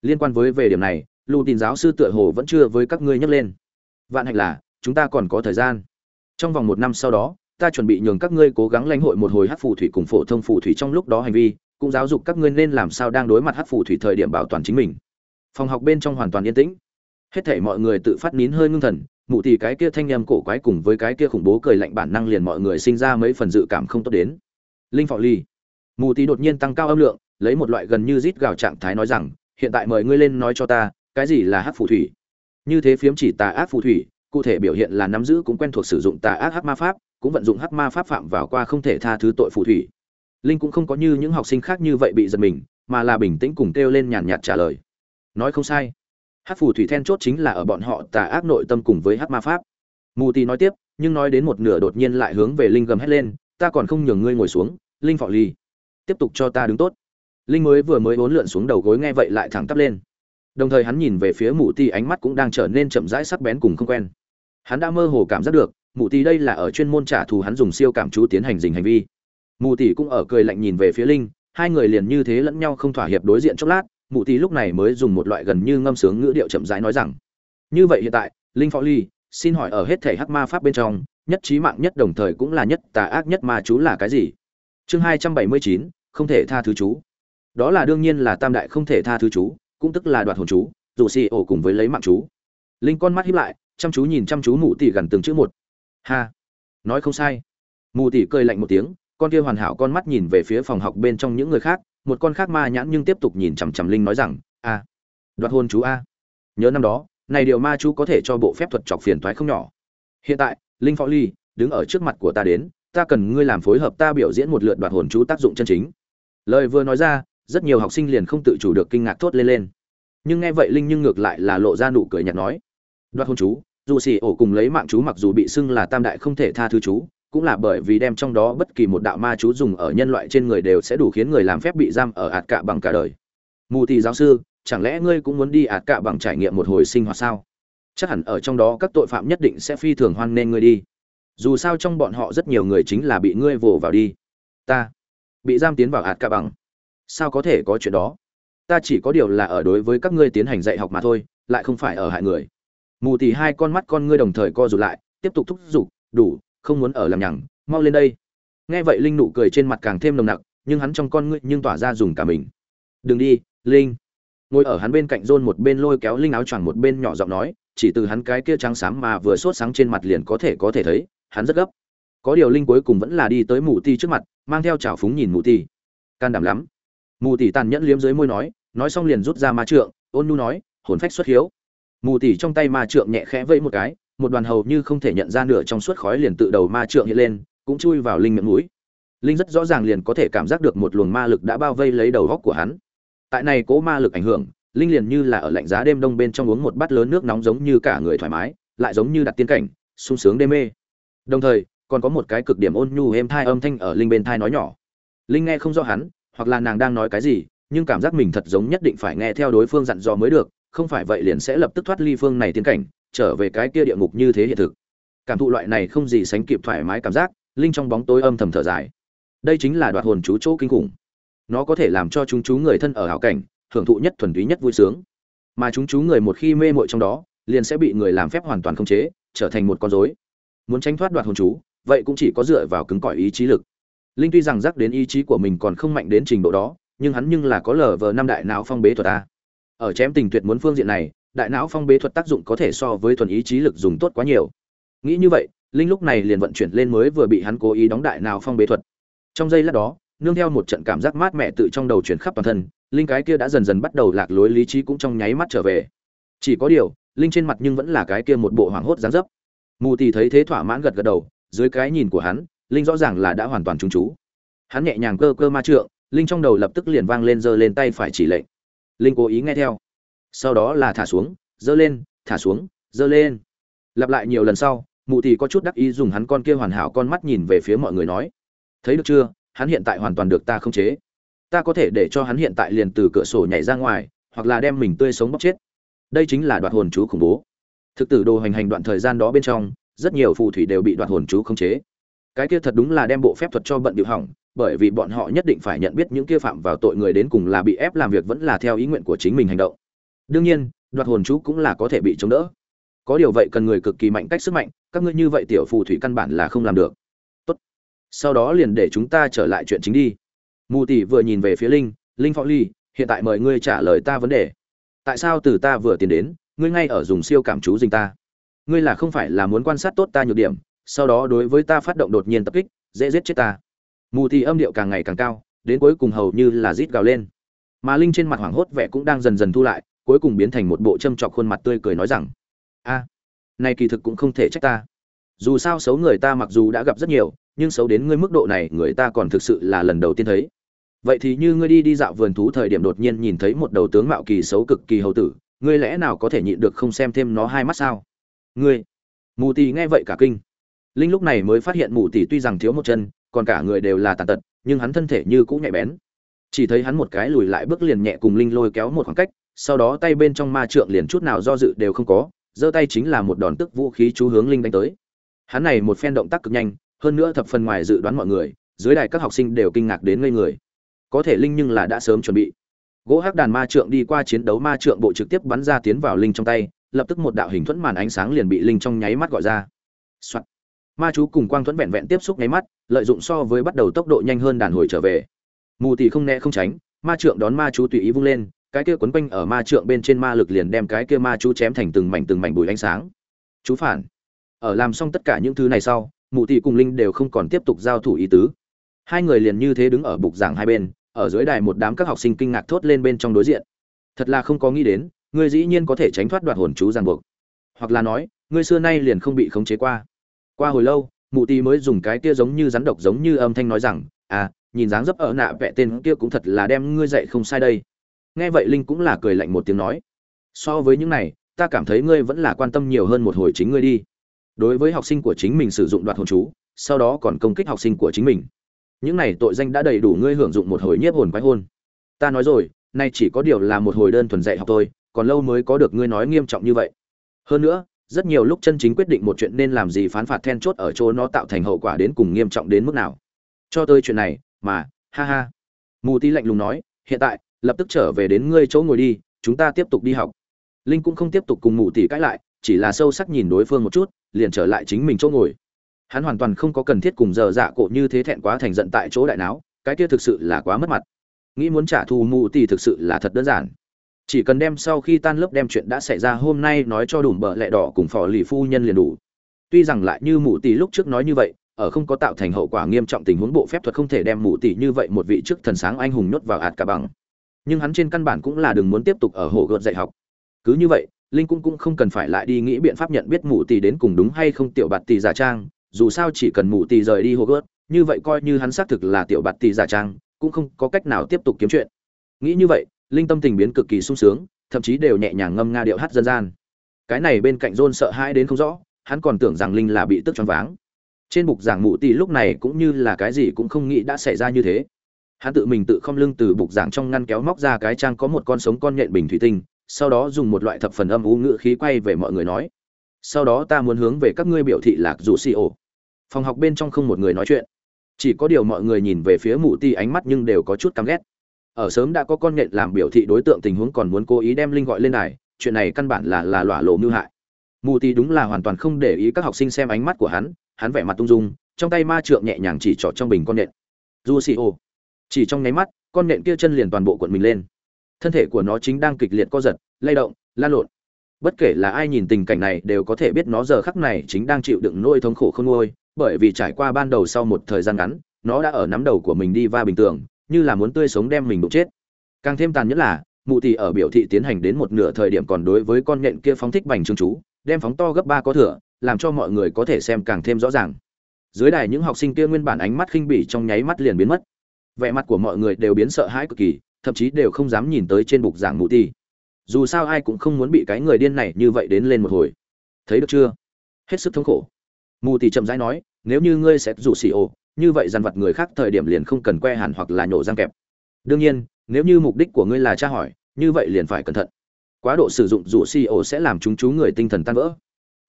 Liên quan với về điểm này, lù tin giáo sư tựa hồ vẫn chưa với các ngươi nhắc lên. Vạn hạnh là, chúng ta còn có thời gian. Trong vòng một năm sau đó, ta chuẩn bị nhường các ngươi cố gắng lãnh hội một hồi hắc phù thủy cùng phổ thông phù thủy trong lúc đó hành vi, cũng giáo dục các ngươi nên làm sao đang đối mặt hắc phù thủy thời điểm bảo toàn chính mình. Phòng học bên trong hoàn toàn yên tĩnh. Hết thảy mọi người tự phát nín hơi ngưng thần, mụ thì cái kia thanh âm cổ quái cùng với cái kia khủng bố cười lạnh bản năng liền mọi người sinh ra mấy phần dự cảm không tốt đến linh phò ly. Mù tí đột nhiên tăng cao âm lượng, lấy một loại gần như rít gào trạng thái nói rằng, hiện tại mời ngươi lên nói cho ta, cái gì là hắc phù thủy? Như thế phiếm chỉ tà ác phù thủy, cụ thể biểu hiện là nắm giữ cũng quen thuộc sử dụng tà ác hắc ma pháp, cũng vận dụng hắc ma pháp phạm vào qua không thể tha thứ tội phù thủy. Linh cũng không có như những học sinh khác như vậy bị giật mình, mà là bình tĩnh cùng kêu lên nhàn nhạt trả lời. Nói không sai. Hắc phù thủy then chốt chính là ở bọn họ tà ác nội tâm cùng với hắc ma pháp. Mù tì nói tiếp, nhưng nói đến một nửa đột nhiên lại hướng về linh gầm hét lên ta còn không nhường ngươi ngồi xuống, linh phò ly, tiếp tục cho ta đứng tốt. Linh mới vừa mới bốn lượn xuống đầu gối nghe vậy lại thẳng tắp lên. Đồng thời hắn nhìn về phía mụ ti, ánh mắt cũng đang trở nên chậm rãi sắc bén cùng không quen. Hắn đã mơ hồ cảm giác được, mụ ti đây là ở chuyên môn trả thù hắn dùng siêu cảm chú tiến hành dình hành vi. Mụ tỷ cũng ở cười lạnh nhìn về phía linh, hai người liền như thế lẫn nhau không thỏa hiệp đối diện chốc lát, mụ tỷ lúc này mới dùng một loại gần như ngâm sướng ngữ điệu chậm rãi nói rằng, như vậy hiện tại, linh phó ly xin hỏi ở hết thể hắc ma pháp bên trong, nhất trí mạng nhất đồng thời cũng là nhất tà ác nhất ma chú là cái gì? Chương hai trăm bảy mươi chín, không thể tha thứ chú. Đó là đương nhiên là tam đại không thể tha thứ chú, cũng tức là đoạt hồn chú, dù xì ổ cùng với lấy mạng chú. Linh con mắt hiếp lại, chăm chú nhìn chăm chú mụ tỷ gần từng chữ một. Ha! Nói không sai. Mụ tỷ cười lạnh một tiếng, con kia hoàn hảo con mắt nhìn về phía phòng học bên trong những người khác, một con khác ma nhãn nhưng tiếp tục nhìn chằm chằm linh nói rằng a đoạt hồn chú a. Nhớ năm đó này điều ma chú có thể cho bộ phép thuật chọc phiền toái không nhỏ. Hiện tại, linh phó ly, đứng ở trước mặt của ta đến, ta cần ngươi làm phối hợp ta biểu diễn một lượt đoạt hồn chú tác dụng chân chính. Lời vừa nói ra, rất nhiều học sinh liền không tự chủ được kinh ngạc thốt lên lên. Nhưng nghe vậy linh nhưng ngược lại là lộ ra nụ cười nhạt nói, đoạt hồn chú, dù xì ổ cùng lấy mạng chú mặc dù bị xưng là tam đại không thể tha thứ chú, cũng là bởi vì đem trong đó bất kỳ một đạo ma chú dùng ở nhân loại trên người đều sẽ đủ khiến người làm phép bị giam ở ạt cạ bằng cả đời. Mù thì giáo sư chẳng lẽ ngươi cũng muốn đi ạt cạ bằng trải nghiệm một hồi sinh hoạt sao? Chắc hẳn ở trong đó các tội phạm nhất định sẽ phi thường hoan nên ngươi đi. Dù sao trong bọn họ rất nhiều người chính là bị ngươi vồ vào đi. Ta bị giam tiến vào ạt cạ bằng. Sao có thể có chuyện đó? Ta chỉ có điều là ở đối với các ngươi tiến hành dạy học mà thôi, lại không phải ở hại người. Mù thì hai con mắt con ngươi đồng thời co rụt lại, tiếp tục thúc giục, đủ, không muốn ở làm nhằng, mau lên đây. Nghe vậy linh nụ cười trên mặt càng thêm nồng nặc, nhưng hắn trong con ngươi nhưng tỏa ra dùng cả mình. Đừng đi, linh ngồi ở hắn bên cạnh rôn một bên lôi kéo linh áo choàng một bên nhỏ giọng nói, chỉ từ hắn cái kia trắng sáng mà vừa sốt sáng trên mặt liền có thể có thể thấy, hắn rất gấp. Có điều linh cuối cùng vẫn là đi tới mù ti trước mặt, mang theo trào phúng nhìn mù ti can đảm lắm. Mù tỷ tàn nhẫn liếm dưới môi nói nói xong liền rút ra ma trượng, ôn nu nói, hồn phách xuất hiếu. Mù tỷ trong tay ma trượng nhẹ khẽ vẫy một cái, một đoàn hầu như không thể nhận ra nửa trong suốt khói liền tự đầu ma trượng hiện lên, cũng chui vào linh miệng mũi. Linh rất rõ ràng liền có thể cảm giác được một luồng ma lực đã bao vây lấy đầu góc của hắn tại này cố ma lực ảnh hưởng, linh liền như là ở lạnh giá đêm đông bên trong uống một bát lớn nước nóng giống như cả người thoải mái, lại giống như đặt tiên cảnh, sung sướng đê mê. Đồng thời, còn có một cái cực điểm ôn nhu êm thai âm thanh ở linh bên thai nói nhỏ. Linh nghe không rõ hắn, hoặc là nàng đang nói cái gì, nhưng cảm giác mình thật giống nhất định phải nghe theo đối phương dặn dò mới được, không phải vậy liền sẽ lập tức thoát ly phương này tiên cảnh, trở về cái kia địa ngục như thế hiện thực. Cảm thụ loại này không gì sánh kịp thoải mái cảm giác, linh trong bóng tối âm thầm thở dài. Đây chính là đoạt hồn chú chỗ kinh khủng nó có thể làm cho chúng chú người thân ở hảo cảnh, hưởng thụ nhất thuần túy nhất vui sướng. Mà chúng chú người một khi mê mội trong đó, liền sẽ bị người làm phép hoàn toàn khống chế, trở thành một con rối. Muốn tránh thoát đoạt hồn chú, vậy cũng chỉ có dựa vào cứng cỏi ý chí lực. Linh tuy rằng rắc đến ý chí của mình còn không mạnh đến trình độ đó, nhưng hắn nhưng là có lờ vờ năm đại não phong bế thuật a. Ở chém tình tuyệt muốn phương diện này, đại não phong bế thuật tác dụng có thể so với thuần ý chí lực dùng tốt quá nhiều. Nghĩ như vậy, linh lúc này liền vận chuyển lên mới vừa bị hắn cố ý đóng đại não phong bế thuật. Trong giây lát đó nương theo một trận cảm giác mát mẻ tự trong đầu chuyển khắp toàn thân, linh cái kia đã dần dần bắt đầu lạc lối lý trí cũng trong nháy mắt trở về. Chỉ có điều, linh trên mặt nhưng vẫn là cái kia một bộ hoảng hốt dáng dấp. Mù thì thấy thế thỏa mãn gật gật đầu, dưới cái nhìn của hắn, linh rõ ràng là đã hoàn toàn trúng chú. Hắn nhẹ nhàng cơ cơ ma trượng, linh trong đầu lập tức liền vang lên giơ lên tay phải chỉ lệnh. Linh cố ý nghe theo. Sau đó là thả xuống, giơ lên, thả xuống, giơ lên. Lặp lại nhiều lần sau mụ thì có chút đắc ý dùng hắn con kia hoàn hảo con mắt nhìn về phía mọi người nói. Thấy được chưa? Hắn hiện tại hoàn toàn được ta không chế. Ta có thể để cho hắn hiện tại liền từ cửa sổ nhảy ra ngoài, hoặc là đem mình tươi sống bóc chết. Đây chính là đoạt hồn chú khủng bố. Thực tử đồ hành hành đoạn thời gian đó bên trong, rất nhiều phù thủy đều bị đoạt hồn chú khống chế. Cái kia thật đúng là đem bộ phép thuật cho bận điệu hỏng, bởi vì bọn họ nhất định phải nhận biết những kia phạm vào tội người đến cùng là bị ép làm việc vẫn là theo ý nguyện của chính mình hành động. Đương nhiên, đoạt hồn chú cũng là có thể bị chống đỡ. Có điều vậy cần người cực kỳ mạnh cách sức mạnh, các ngươi như vậy tiểu phù thủy căn bản là không làm được sau đó liền để chúng ta trở lại chuyện chính đi. Mù tỷ vừa nhìn về phía linh linh phó ly, hiện tại mời ngươi trả lời ta vấn đề. Tại sao từ ta vừa tiến đến, ngươi ngay ở dùng siêu cảm chú dình ta? Ngươi là không phải là muốn quan sát tốt ta nhược điểm, sau đó đối với ta phát động đột nhiên tập kích, dễ giết chết ta. Mù Tỷ âm điệu càng ngày càng cao, đến cuối cùng hầu như là rít gào lên. Mà linh trên mặt hoảng hốt vẻ cũng đang dần dần thu lại, cuối cùng biến thành một bộ châm trọc khuôn mặt tươi cười nói rằng, a, này kỳ thực cũng không thể trách ta. Dù sao xấu người ta mặc dù đã gặp rất nhiều nhưng xấu đến ngươi mức độ này người ta còn thực sự là lần đầu tiên thấy. Vậy thì như ngươi đi đi dạo vườn thú thời điểm đột nhiên nhìn thấy một đầu tướng mạo kỳ xấu cực kỳ hầu tử, ngươi lẽ nào có thể nhịn được không xem thêm nó hai mắt sao? Ngươi! Mù tì nghe vậy cả kinh. Linh lúc này mới phát hiện mù tì tuy rằng thiếu một chân, còn cả người đều là tàn tật, nhưng hắn thân thể như cũng nhạy bén. Chỉ thấy hắn một cái lùi lại bước liền nhẹ cùng linh lôi kéo một khoảng cách, sau đó tay bên trong ma trượng liền chút nào do dự đều không có, giơ tay chính là một đòn tức vũ khí chú hướng linh đánh tới. Hắn này một phen động tác cực nhanh hơn nữa thập phần ngoài dự đoán mọi người, dưới đài các học sinh đều kinh ngạc đến ngây người. Có thể linh nhưng là đã sớm chuẩn bị. Gỗ hắc đàn ma trượng đi qua chiến đấu ma trượng bộ trực tiếp bắn ra tiến vào linh trong tay, lập tức một đạo hình thuẫn màn ánh sáng liền bị linh trong nháy mắt gọi ra、Soạn. ma chú cùng quang thuẫn vẹn vẹn tiếp xúc nháy mắt, lợi dụng so với bắt đầu tốc độ nhanh hơn đàn hồi trở về. Mù thì không né không tránh, ma trượng đón ma chú tùy ý vung lên, cái kia quấn quanh ở ma trượng bên trên ma lực liền đem cái kia ma chú chém thành từng mảnh từng mảnh bùi ánh sáng. Chú phản. Ở làm xong tất cả những thứ này sau mụ tỷ cùng linh đều không còn tiếp tục giao thủ ý tứ. Hai người liền như thế đứng ở bục giảng hai bên, ở dưới đài một đám các học sinh kinh ngạc thốt lên bên trong đối diện. Thật là không có nghĩ đến, ngươi dĩ nhiên có thể tránh thoát đoạt hồn chú ràng buộc. Hoặc là nói, ngươi xưa nay liền không bị khống chế qua. Qua hồi lâu, mụ Tỷ mới dùng cái kia giống như rắn độc giống như âm thanh nói rằng à nhìn dáng dấp ở nạ vẽ tên kia cũng thật là đem ngươi dạy không sai đây. Nghe vậy linh cũng là cười lạnh một tiếng nói, so với những này, ta cảm thấy ngươi vẫn là quan tâm nhiều hơn một hồi chính ngươi đi đối với học sinh của chính mình sử dụng đoạt hồn chú, sau đó còn công kích học sinh của chính mình. Những này tội danh đã đầy đủ ngươi hưởng dụng một hồi nhiếp hồn quái hôn ta nói rồi, nay chỉ có điều là một hồi đơn thuần dạy học thôi, còn lâu mới có được ngươi nói nghiêm trọng như vậy. Hơn nữa, rất nhiều lúc chân chính quyết định một chuyện nên làm gì phán phạt then chốt ở chỗ nó tạo thành hậu quả đến cùng nghiêm trọng đến mức nào. Cho tới chuyện này, mà, ha ha. Mù ti lạnh lùng nói, hiện tại, lập tức trở về đến ngươi chỗ ngồi đi, chúng ta tiếp tục đi học. Linh cũng không tiếp tục cùng mù tỷ cãi lại chỉ là sâu sắc nhìn đối phương một chút, liền trở lại chính mình chỗ ngồi. Hắn hoàn toàn không có cần thiết cùng giờ dạ cổ như thế thẹn quá thành giận tại chỗ đại não cái kia thực sự là quá mất mặt. Nghĩ muốn trả thù mù tỷ thực sự là thật đơn giản. Chỉ cần đem sau khi tan lớp đem chuyện đã xảy ra hôm nay nói cho đủ bợ lẹ đỏ cùng phò lì phu nhân liền đủ. Tuy rằng lại như mù tỷ lúc trước nói như vậy, ở không có tạo thành hậu quả nghiêm trọng tình huống bộ phép thuật không thể đem mù tỷ như vậy một vị chức thần sáng anh hùng nhốt vào ạt cả bằng nhưng hắn trên căn bản cũng là đừng muốn tiếp tục ở hồ gợt dạy học. Cứ như vậy linh cũng cũng không cần phải lại đi nghĩ biện pháp nhận biết mụ tỷ đến cùng đúng hay không tiểu bạt tỷ giả trang, dù sao chỉ cần mụ tỷ rời đi hô gớt, như vậy coi như hắn xác thực là tiểu bạt tỷ giả trang, cũng không có cách nào tiếp tục kiếm chuyện. Nghĩ như vậy, linh tâm tình biến cực kỳ sung sướng, thậm chí đều nhẹ nhàng ngâm nga điệu hát dân gian. Cái này bên cạnh John sợ hãi đến không rõ, hắn còn tưởng rằng linh là bị tức choáng váng. Trên bục giảng mụ tỷ lúc này cũng như là cái gì cũng không nghĩ đã xảy ra như thế. Hắn tự mình tự không lưng từ bục giảng trong ngăn kéo móc ra cái trang có một con sống con nhện bình thủy tinh sau đó dùng một loại thập phần âm u ngữ khí quay về mọi người nói, sau đó ta muốn hướng về các ngươi biểu thị lạc dù xì ổ. Phòng học bên trong không một người nói chuyện. Chỉ có điều mọi người nhìn về phía mụ ti ánh mắt nhưng đều có chút căm ghét. Ở sớm đã có con nghệ làm biểu thị đối tượng tình huống còn muốn cố ý đem linh gọi lên đài, chuyện này căn bản là là lọa lộ mưu hại. Mù ti đúng là hoàn toàn không để ý các học sinh xem ánh mắt của hắn hắn vẻ mặt tung dung, trong tay ma trượng nhẹ nhàng chỉ trỏ trong bình con nhện. Du xì ô chỉ trong nháy mắt, con nhện kia chân liền toàn bộ cuộn mình lên thân thể của nó chính đang kịch liệt co giật, lay động, lan lộn. Bất kể là ai nhìn tình cảnh này đều có thể biết nó giờ khắc này chính đang chịu đựng nỗi thống khổ không ngôi bởi vì trải qua ban đầu sau một thời gian ngắn, nó đã ở nắm đầu của mình đi va bình tường như là muốn tươi sống đem mình đụng chết. Càng thêm tàn nhẫn là, mụ tỷ ở biểu thị tiến hành đến một nửa thời điểm còn đối với con nhện kia phóng thích bành trương chú, đem phóng to gấp ba có thừa, làm cho mọi người có thể xem càng thêm rõ ràng. Dưới đài những học sinh kia nguyên bản ánh mắt khinh bỉ trong nháy mắt liền biến mất. Vẻ mặt của mọi người đều biến sợ hãi cực kỳ thậm chí đều không dám nhìn tới trên bục giảng mụ tỷ dù sao ai cũng không muốn bị cái người điên này như vậy đến lên một hồi. Thấy được chưa? Hết sức thống khổ. Mù tỷ chậm rãi nói, nếu như ngươi sẽ rủ xì ô như vậy dằn vặt người khác thời điểm liền không cần que hẳn hoặc là nhổ răng kẹp. Đương nhiên, nếu như mục đích của ngươi là tra hỏi, như vậy liền phải cẩn thận. Quá độ sử dụng rủ xì ô sẽ làm chúng chú người tinh thần tan vỡ.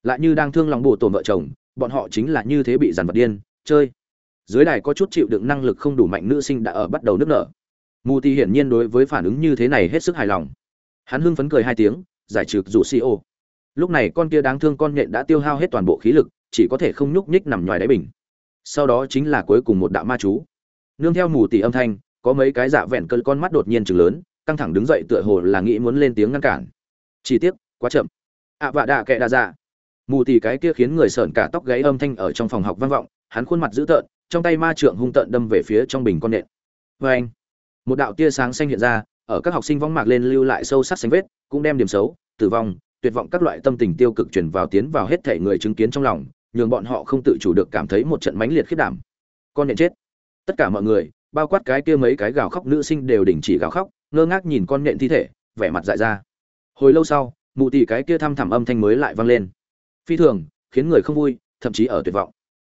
Lại như đang thương lòng bồ tổn vợ chồng, bọn họ chính là như thế bị dằn vặt điên. Chơi. Dưới đài có chút chịu đựng năng lực không đủ mạnh nữ sinh đã ở bắt đầu nức nở mù ti hiển nhiên đối với phản ứng như thế này hết sức hài lòng. Hắn hưng phấn cười hai tiếng giải trừ rủ xì ô. Lúc này con kia đáng thương con nhện đã tiêu hao hết toàn bộ khí lực chỉ có thể không nhúc nhích nằm ngoài đáy bình. Sau đó chính là cuối cùng một đạo ma chú. Nương theo mù tỉ âm thanh có mấy cái dạ vẹn cơn con mắt đột nhiên chừng lớn căng thẳng đứng dậy tựa hồ là nghĩ muốn lên tiếng ngăn cản. Chi tiết quá chậm. Ạ à, vạ đạ kệ đa dạ. Mù tỉ cái kia khiến người sởn cả tóc gáy âm thanh ở trong phòng học vang vọng hắn khuôn mặt dữ tợn trong tay ma trượng hung tợn đâm về phía trong bình con nện vê vâng. anh một đạo tia sáng xanh hiện ra, ở các học sinh vong mạc lên lưu lại sâu sắc xanh vết, cũng đem điểm xấu, tử vong, tuyệt vọng các loại tâm tình tiêu cực truyền vào tiến vào hết thể người chứng kiến trong lòng, nhường bọn họ không tự chủ được cảm thấy một trận mãnh liệt khiết đảm. Con nhện chết. Tất cả mọi người, bao quát cái kia mấy cái gào khóc nữ sinh đều đình chỉ gào khóc, ngơ ngác nhìn con nhện thi thể, vẻ mặt dại ra. Hồi lâu sau, mụ tỷ cái kia thăm thẳm âm thanh mới lại vang lên. Phi thường, khiến người không vui, thậm chí ở tuyệt vọng.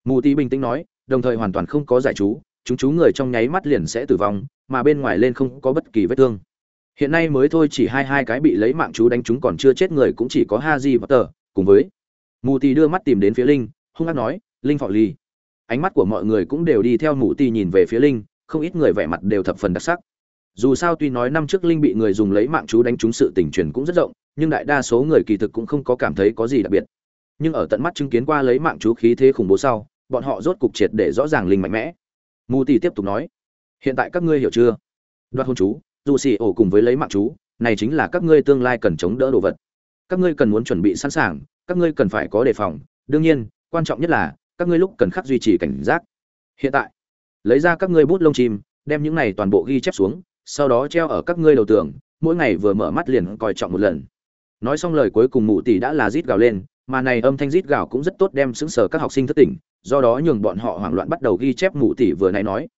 Mù tỷ bình tĩnh nói, đồng thời hoàn toàn không có giải chú chúng chú người trong nháy mắt liền sẽ tử vong, mà bên ngoài lên không có bất kỳ vết thương. Hiện nay mới thôi chỉ hai hai cái bị lấy mạng chú đánh chúng còn chưa chết người cũng chỉ có ha di và tờ cùng với mù tì đưa mắt tìm đến phía linh, hung hăng nói, linh phò ly ánh mắt của mọi người cũng đều đi theo mù tì nhìn về phía linh, không ít người vẻ mặt đều thập phần đặc sắc. Dù sao tuy nói năm trước linh bị người dùng lấy mạng chú đánh trúng sự tình truyền cũng rất rộng, nhưng đại đa số người kỳ thực cũng không có cảm thấy có gì đặc biệt. Nhưng ở tận mắt chứng kiến qua lấy mạng chú khí thế khủng bố sau, bọn họ rốt cục triệt để rõ ràng linh mạnh mẽ mù tỷ tiếp tục nói, hiện tại các ngươi hiểu chưa? Đoạt hôn chú, dù xì ổ cùng với lấy mạng chú, này chính là các ngươi tương lai cần chống đỡ đồ vật. Các ngươi cần muốn chuẩn bị sẵn sàng, các ngươi cần phải có đề phòng. Đương nhiên, quan trọng nhất là, các ngươi lúc cần khắc duy trì cảnh giác. Hiện tại, lấy ra các ngươi bút lông chim, đem những này toàn bộ ghi chép xuống, sau đó treo ở các ngươi đầu tường, mỗi ngày vừa mở mắt liền coi trọng một lần. Nói xong lời cuối cùng mụ tỷ đã là rít gào lên mà này âm thanh rít gào cũng rất tốt đem xứng sở các học sinh thất tỉnh, do đó nhường bọn họ hoảng loạn bắt đầu ghi chép mụ tỷ vừa nãy nói.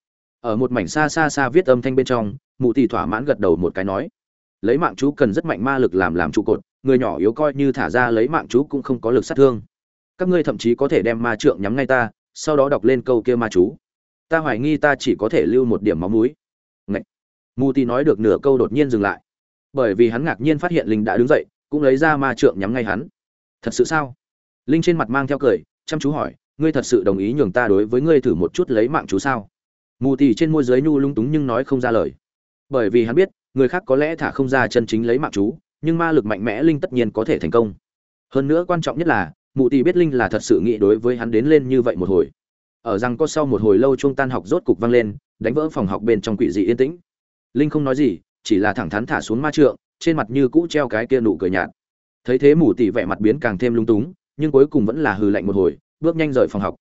Ở một mảnh xa xa xa viết âm thanh bên trong, mụ tỷ thỏa mãn gật đầu một cái nói, lấy mạng chú cần rất mạnh ma lực làm làm trụ cột, người nhỏ yếu coi như thả ra lấy mạng chú cũng không có lực sát thương. Các ngươi thậm chí có thể đem ma trượng nhắm ngay ta, sau đó đọc lên câu kia ma chú. Ta hoài nghi ta chỉ có thể lưu một điểm máu mũi. Ngậy. mù tì nói được nửa câu đột nhiên dừng lại. Bởi vì hắn ngạc nhiên phát hiện linh đã đứng dậy, cũng lấy ra ma trượng nhắm ngay hắn thật sự sao? Linh trên mặt mang theo cười, chăm chú hỏi, ngươi thật sự đồng ý nhường ta đối với ngươi thử một chút lấy mạng chú sao? Mù tì trên môi giới nhu lung túng nhưng nói không ra lời. Bởi vì hắn biết, người khác có lẽ thả không ra chân chính lấy mạng chú, nhưng ma lực mạnh mẽ linh tất nhiên có thể thành công. Hơn nữa quan trọng nhất là, mù tỷ biết linh là thật sự nghĩ đối với hắn đến lên như vậy một hồi. Ở rằng có sau một hồi lâu chuông tan học rốt cục vang lên, đánh vỡ phòng học bên trong quỷ dị yên tĩnh. Linh không nói gì, chỉ là thẳng thắn thả xuống ma trượng, trên mặt như cũ treo cái kia nụ cười nhạt thấy thế mù tỷ vẻ mặt biến càng thêm lung túng, nhưng cuối cùng vẫn là hừ lạnh một hồi, bước nhanh rời phòng học.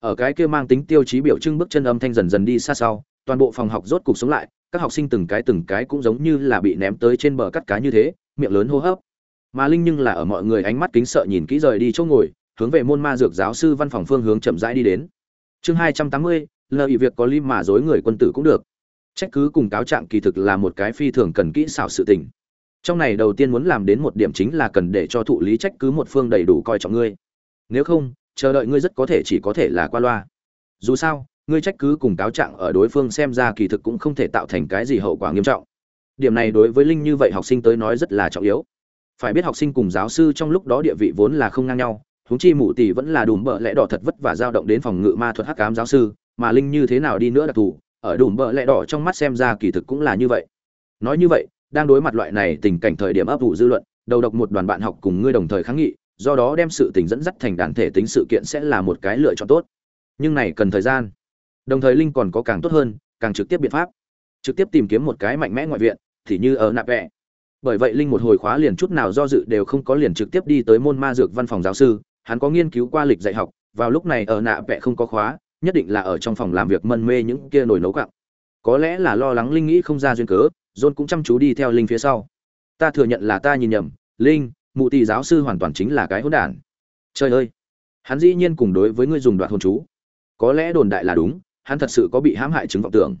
Ở cái kia mang tính tiêu chí biểu trưng bước chân âm thanh dần dần đi xa sau, toàn bộ phòng học rốt cục sống lại, các học sinh từng cái từng cái cũng giống như là bị ném tới trên bờ cắt cá như thế, miệng lớn hô hấp. Mà linh nhưng là ở mọi người ánh mắt kính sợ nhìn kỹ rời đi chỗ ngồi, hướng về môn ma dược giáo sư văn phòng phương hướng chậm rãi đi đến. Chương hai trăm tám mươi lợi việc có lim mà dối người quân tử cũng được. Trách cứ cùng cáo trạng kỳ thực là một cái phi thường cần kỹ xảo sự tình trong này đầu tiên muốn làm đến một điểm chính là cần để cho thụ lý trách cứ một phương đầy đủ coi trọng ngươi. Nếu không, chờ đợi ngươi rất có thể chỉ có thể là qua loa. Dù sao, ngươi trách cứ cùng cáo trạng ở đối phương xem ra kỳ thực cũng không thể tạo thành cái gì hậu quả nghiêm trọng. Điểm này đối với linh như vậy học sinh tới nói rất là trọng yếu. Phải biết học sinh cùng giáo sư trong lúc đó địa vị vốn là không ngang nhau, huống chi mụ tỷ vẫn là đùm bợ lẽ đỏ thật vất và dao động đến phòng ngự ma thuật hắc cám giáo sư, mà linh như thế nào đi nữa đặc thù, ở đùm bợ lẽ đỏ trong mắt xem ra kỳ thực cũng là như vậy. Nói như vậy đang đối mặt loại này tình cảnh thời điểm ấp ủ dư luận, đầu độc một đoàn bạn học cùng ngươi đồng thời kháng nghị, do đó đem sự tình dẫn dắt thành đàn thể tính sự kiện sẽ là một cái lựa chọn tốt. Nhưng này cần thời gian. Đồng thời linh còn có càng tốt hơn, càng trực tiếp biện pháp. Trực tiếp tìm kiếm một cái mạnh mẽ ngoại viện, thì như ở nạp vẽ bởi vậy linh một hồi khóa liền chút nào do dự đều không có liền trực tiếp đi tới môn ma dược văn phòng giáo sư, hắn có nghiên cứu qua lịch dạy học, vào lúc này ở nạ vẽ không có khóa, nhất định là ở trong phòng làm việc mân mê những kia nổi nấu cặn. có lẽ là lo lắng linh nghĩ không ra duyên cớ john cũng chăm chú đi theo linh phía sau. Ta thừa nhận là ta nhìn nhầm linh mụ tỷ giáo sư hoàn toàn chính là cái hỗn đản. Trời ơi! Hắn dĩ nhiên cùng đối với ngươi dùng đoạn hồn chú. Có lẽ đồn đại là đúng hắn thật sự có bị hãm hại chứng vọng tưởng.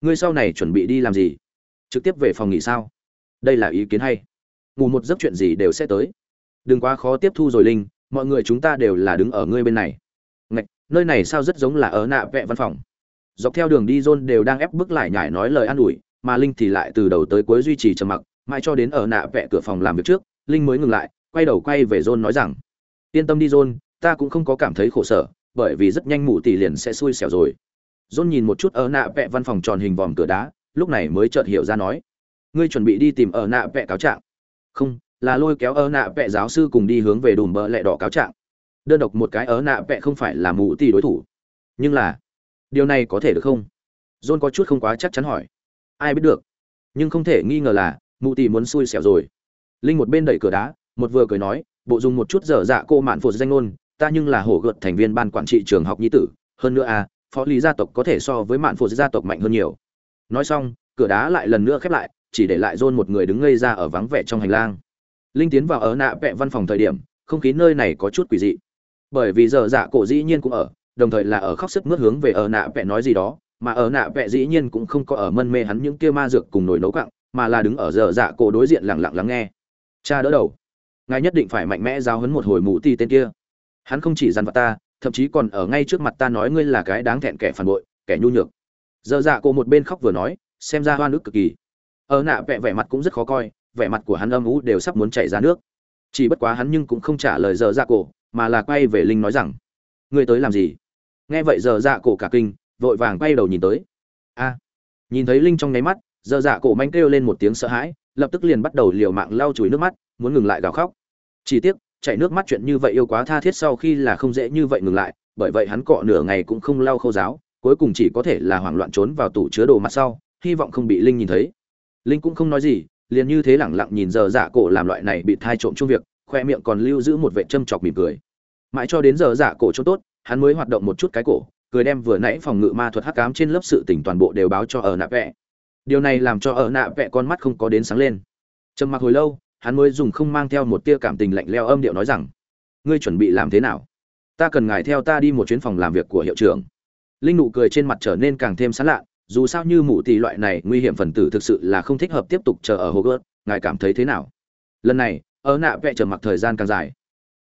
Ngươi sau này chuẩn bị đi làm gì? Trực tiếp về phòng nghỉ sao? Đây là ý kiến hay. Ngủ một giấc chuyện gì đều sẽ tới. Đừng quá khó tiếp thu rồi linh. Mọi người chúng ta đều là đứng ở ngươi bên này. Ngạch, nơi này sao rất giống là ở nạ vẽ văn phòng. Dọc theo đường đi john đều đang ép bức lại nhải nói lời an ủi mà linh thì lại từ đầu tới cuối duy trì trầm mặc, mãi cho đến ở nạ vẽ cửa phòng làm việc trước, linh mới ngừng lại, quay đầu quay về john nói rằng, yên tâm đi john, ta cũng không có cảm thấy khổ sở, bởi vì rất nhanh mụ tỷ liền sẽ xui xẻo rồi. John nhìn một chút ở nạ vẽ văn phòng tròn hình vòm cửa đá, lúc này mới chợt hiểu ra nói, ngươi chuẩn bị đi tìm ở nạ vẽ cáo trạng. Không, là lôi kéo ở nạ vẽ giáo sư cùng đi hướng về đùm bờ lẹ đỏ cáo trạng. Đơn độc một cái ở nạ vẽ không phải là mụ tỷ đối thủ. Nhưng là, điều này có thể được không? John có chút không quá chắc chắn hỏi ai biết được nhưng không thể nghi ngờ là mụ tỷ muốn xui xẻo rồi linh một bên đẩy cửa đá một vừa cười nói bộ dùng một chút dở dạ cô mạn phụt danh ngôn ta nhưng là hổ gợt thành viên ban quản trị trường học nhi tử hơn nữa à phó lý gia tộc có thể so với mạn phụt gia tộc mạnh hơn nhiều nói xong cửa đá lại lần nữa khép lại chỉ để lại John một người đứng ngây ra ở vắng vẻ trong hành lang. Linh tiến vào ở nạ vẽ văn phòng thời điểm, không khí nơi này có chút quỷ dị. Bởi vì giờ dạ cổ dĩ nhiên cũng ở, đồng thời là ở khóc sức mướt hướng về ở nạ vẽ nói gì đó, mà ở nạ vẽ dĩ nhiên cũng không có ở mân mê hắn những kia ma dược cùng nồi nấu cặng, mà là đứng ở giờ dạ cổ đối diện lặng lặng lắng nghe. Cha đỡ đầu, ngài nhất định phải mạnh mẽ giao huấn một hồi mụ ti tên kia. Hắn không chỉ dằn vặt ta, thậm chí còn ở ngay trước mặt ta nói ngươi là cái đáng thẹn kẻ phản bội, kẻ nhu nhược. Giờ dạ cổ một bên khóc vừa nói, xem ra hoa nước cực kỳ ở nạ vẽ vẻ mặt cũng rất khó coi vẻ mặt của hắn âm ú đều sắp muốn chảy ra nước chỉ bất quá hắn nhưng cũng không trả lời giờ dạ cổ mà là quay về linh nói rằng ngươi tới làm gì nghe vậy giờ dạ cổ cả kinh vội vàng quay đầu nhìn tới. A, nhìn thấy linh trong nháy mắt giờ dạ cổ manh kêu lên một tiếng sợ hãi, lập tức liền bắt đầu liều mạng lau chùi nước mắt, muốn ngừng lại gào khóc. Chỉ tiếc, chảy nước mắt chuyện như vậy yêu quá tha thiết sau khi là không dễ như vậy ngừng lại, bởi vậy hắn cọ nửa ngày cũng không lau khô giáo, cuối cùng chỉ có thể là hoảng loạn trốn vào tủ chứa đồ mặt sau, hy vọng không bị linh nhìn thấy. Linh cũng không nói gì, liền như thế lẳng lặng nhìn giờ dạ cổ làm loại này bị thai trộm chung việc, khoe miệng còn lưu giữ một vệ châm chọc mỉm cười. Mãi cho đến giờ dạ cổ chỗ tốt, hắn mới hoạt động một chút cái cổ cười đem vừa nãy phòng ngự ma thuật hắc cám trên lớp sự tỉnh toàn bộ đều báo cho ở nạ vẽ điều này làm cho ở nạ vẽ con mắt không có đến sáng lên. Trầm mặc hồi lâu hắn mới dùng không mang theo một tia cảm tình lạnh leo âm điệu nói rằng ngươi chuẩn bị làm thế nào? Ta cần ngài theo ta đi một chuyến phòng làm việc của hiệu trưởng. Linh nụ cười trên mặt trở nên càng thêm sán lạ dù sao như mụ tỷ loại này nguy hiểm phần tử thực sự là không thích hợp tiếp tục chờ ở hồ gớt ngài cảm thấy thế nào? Lần này, ở nạ vẽ chờ mặc thời gian càng dài,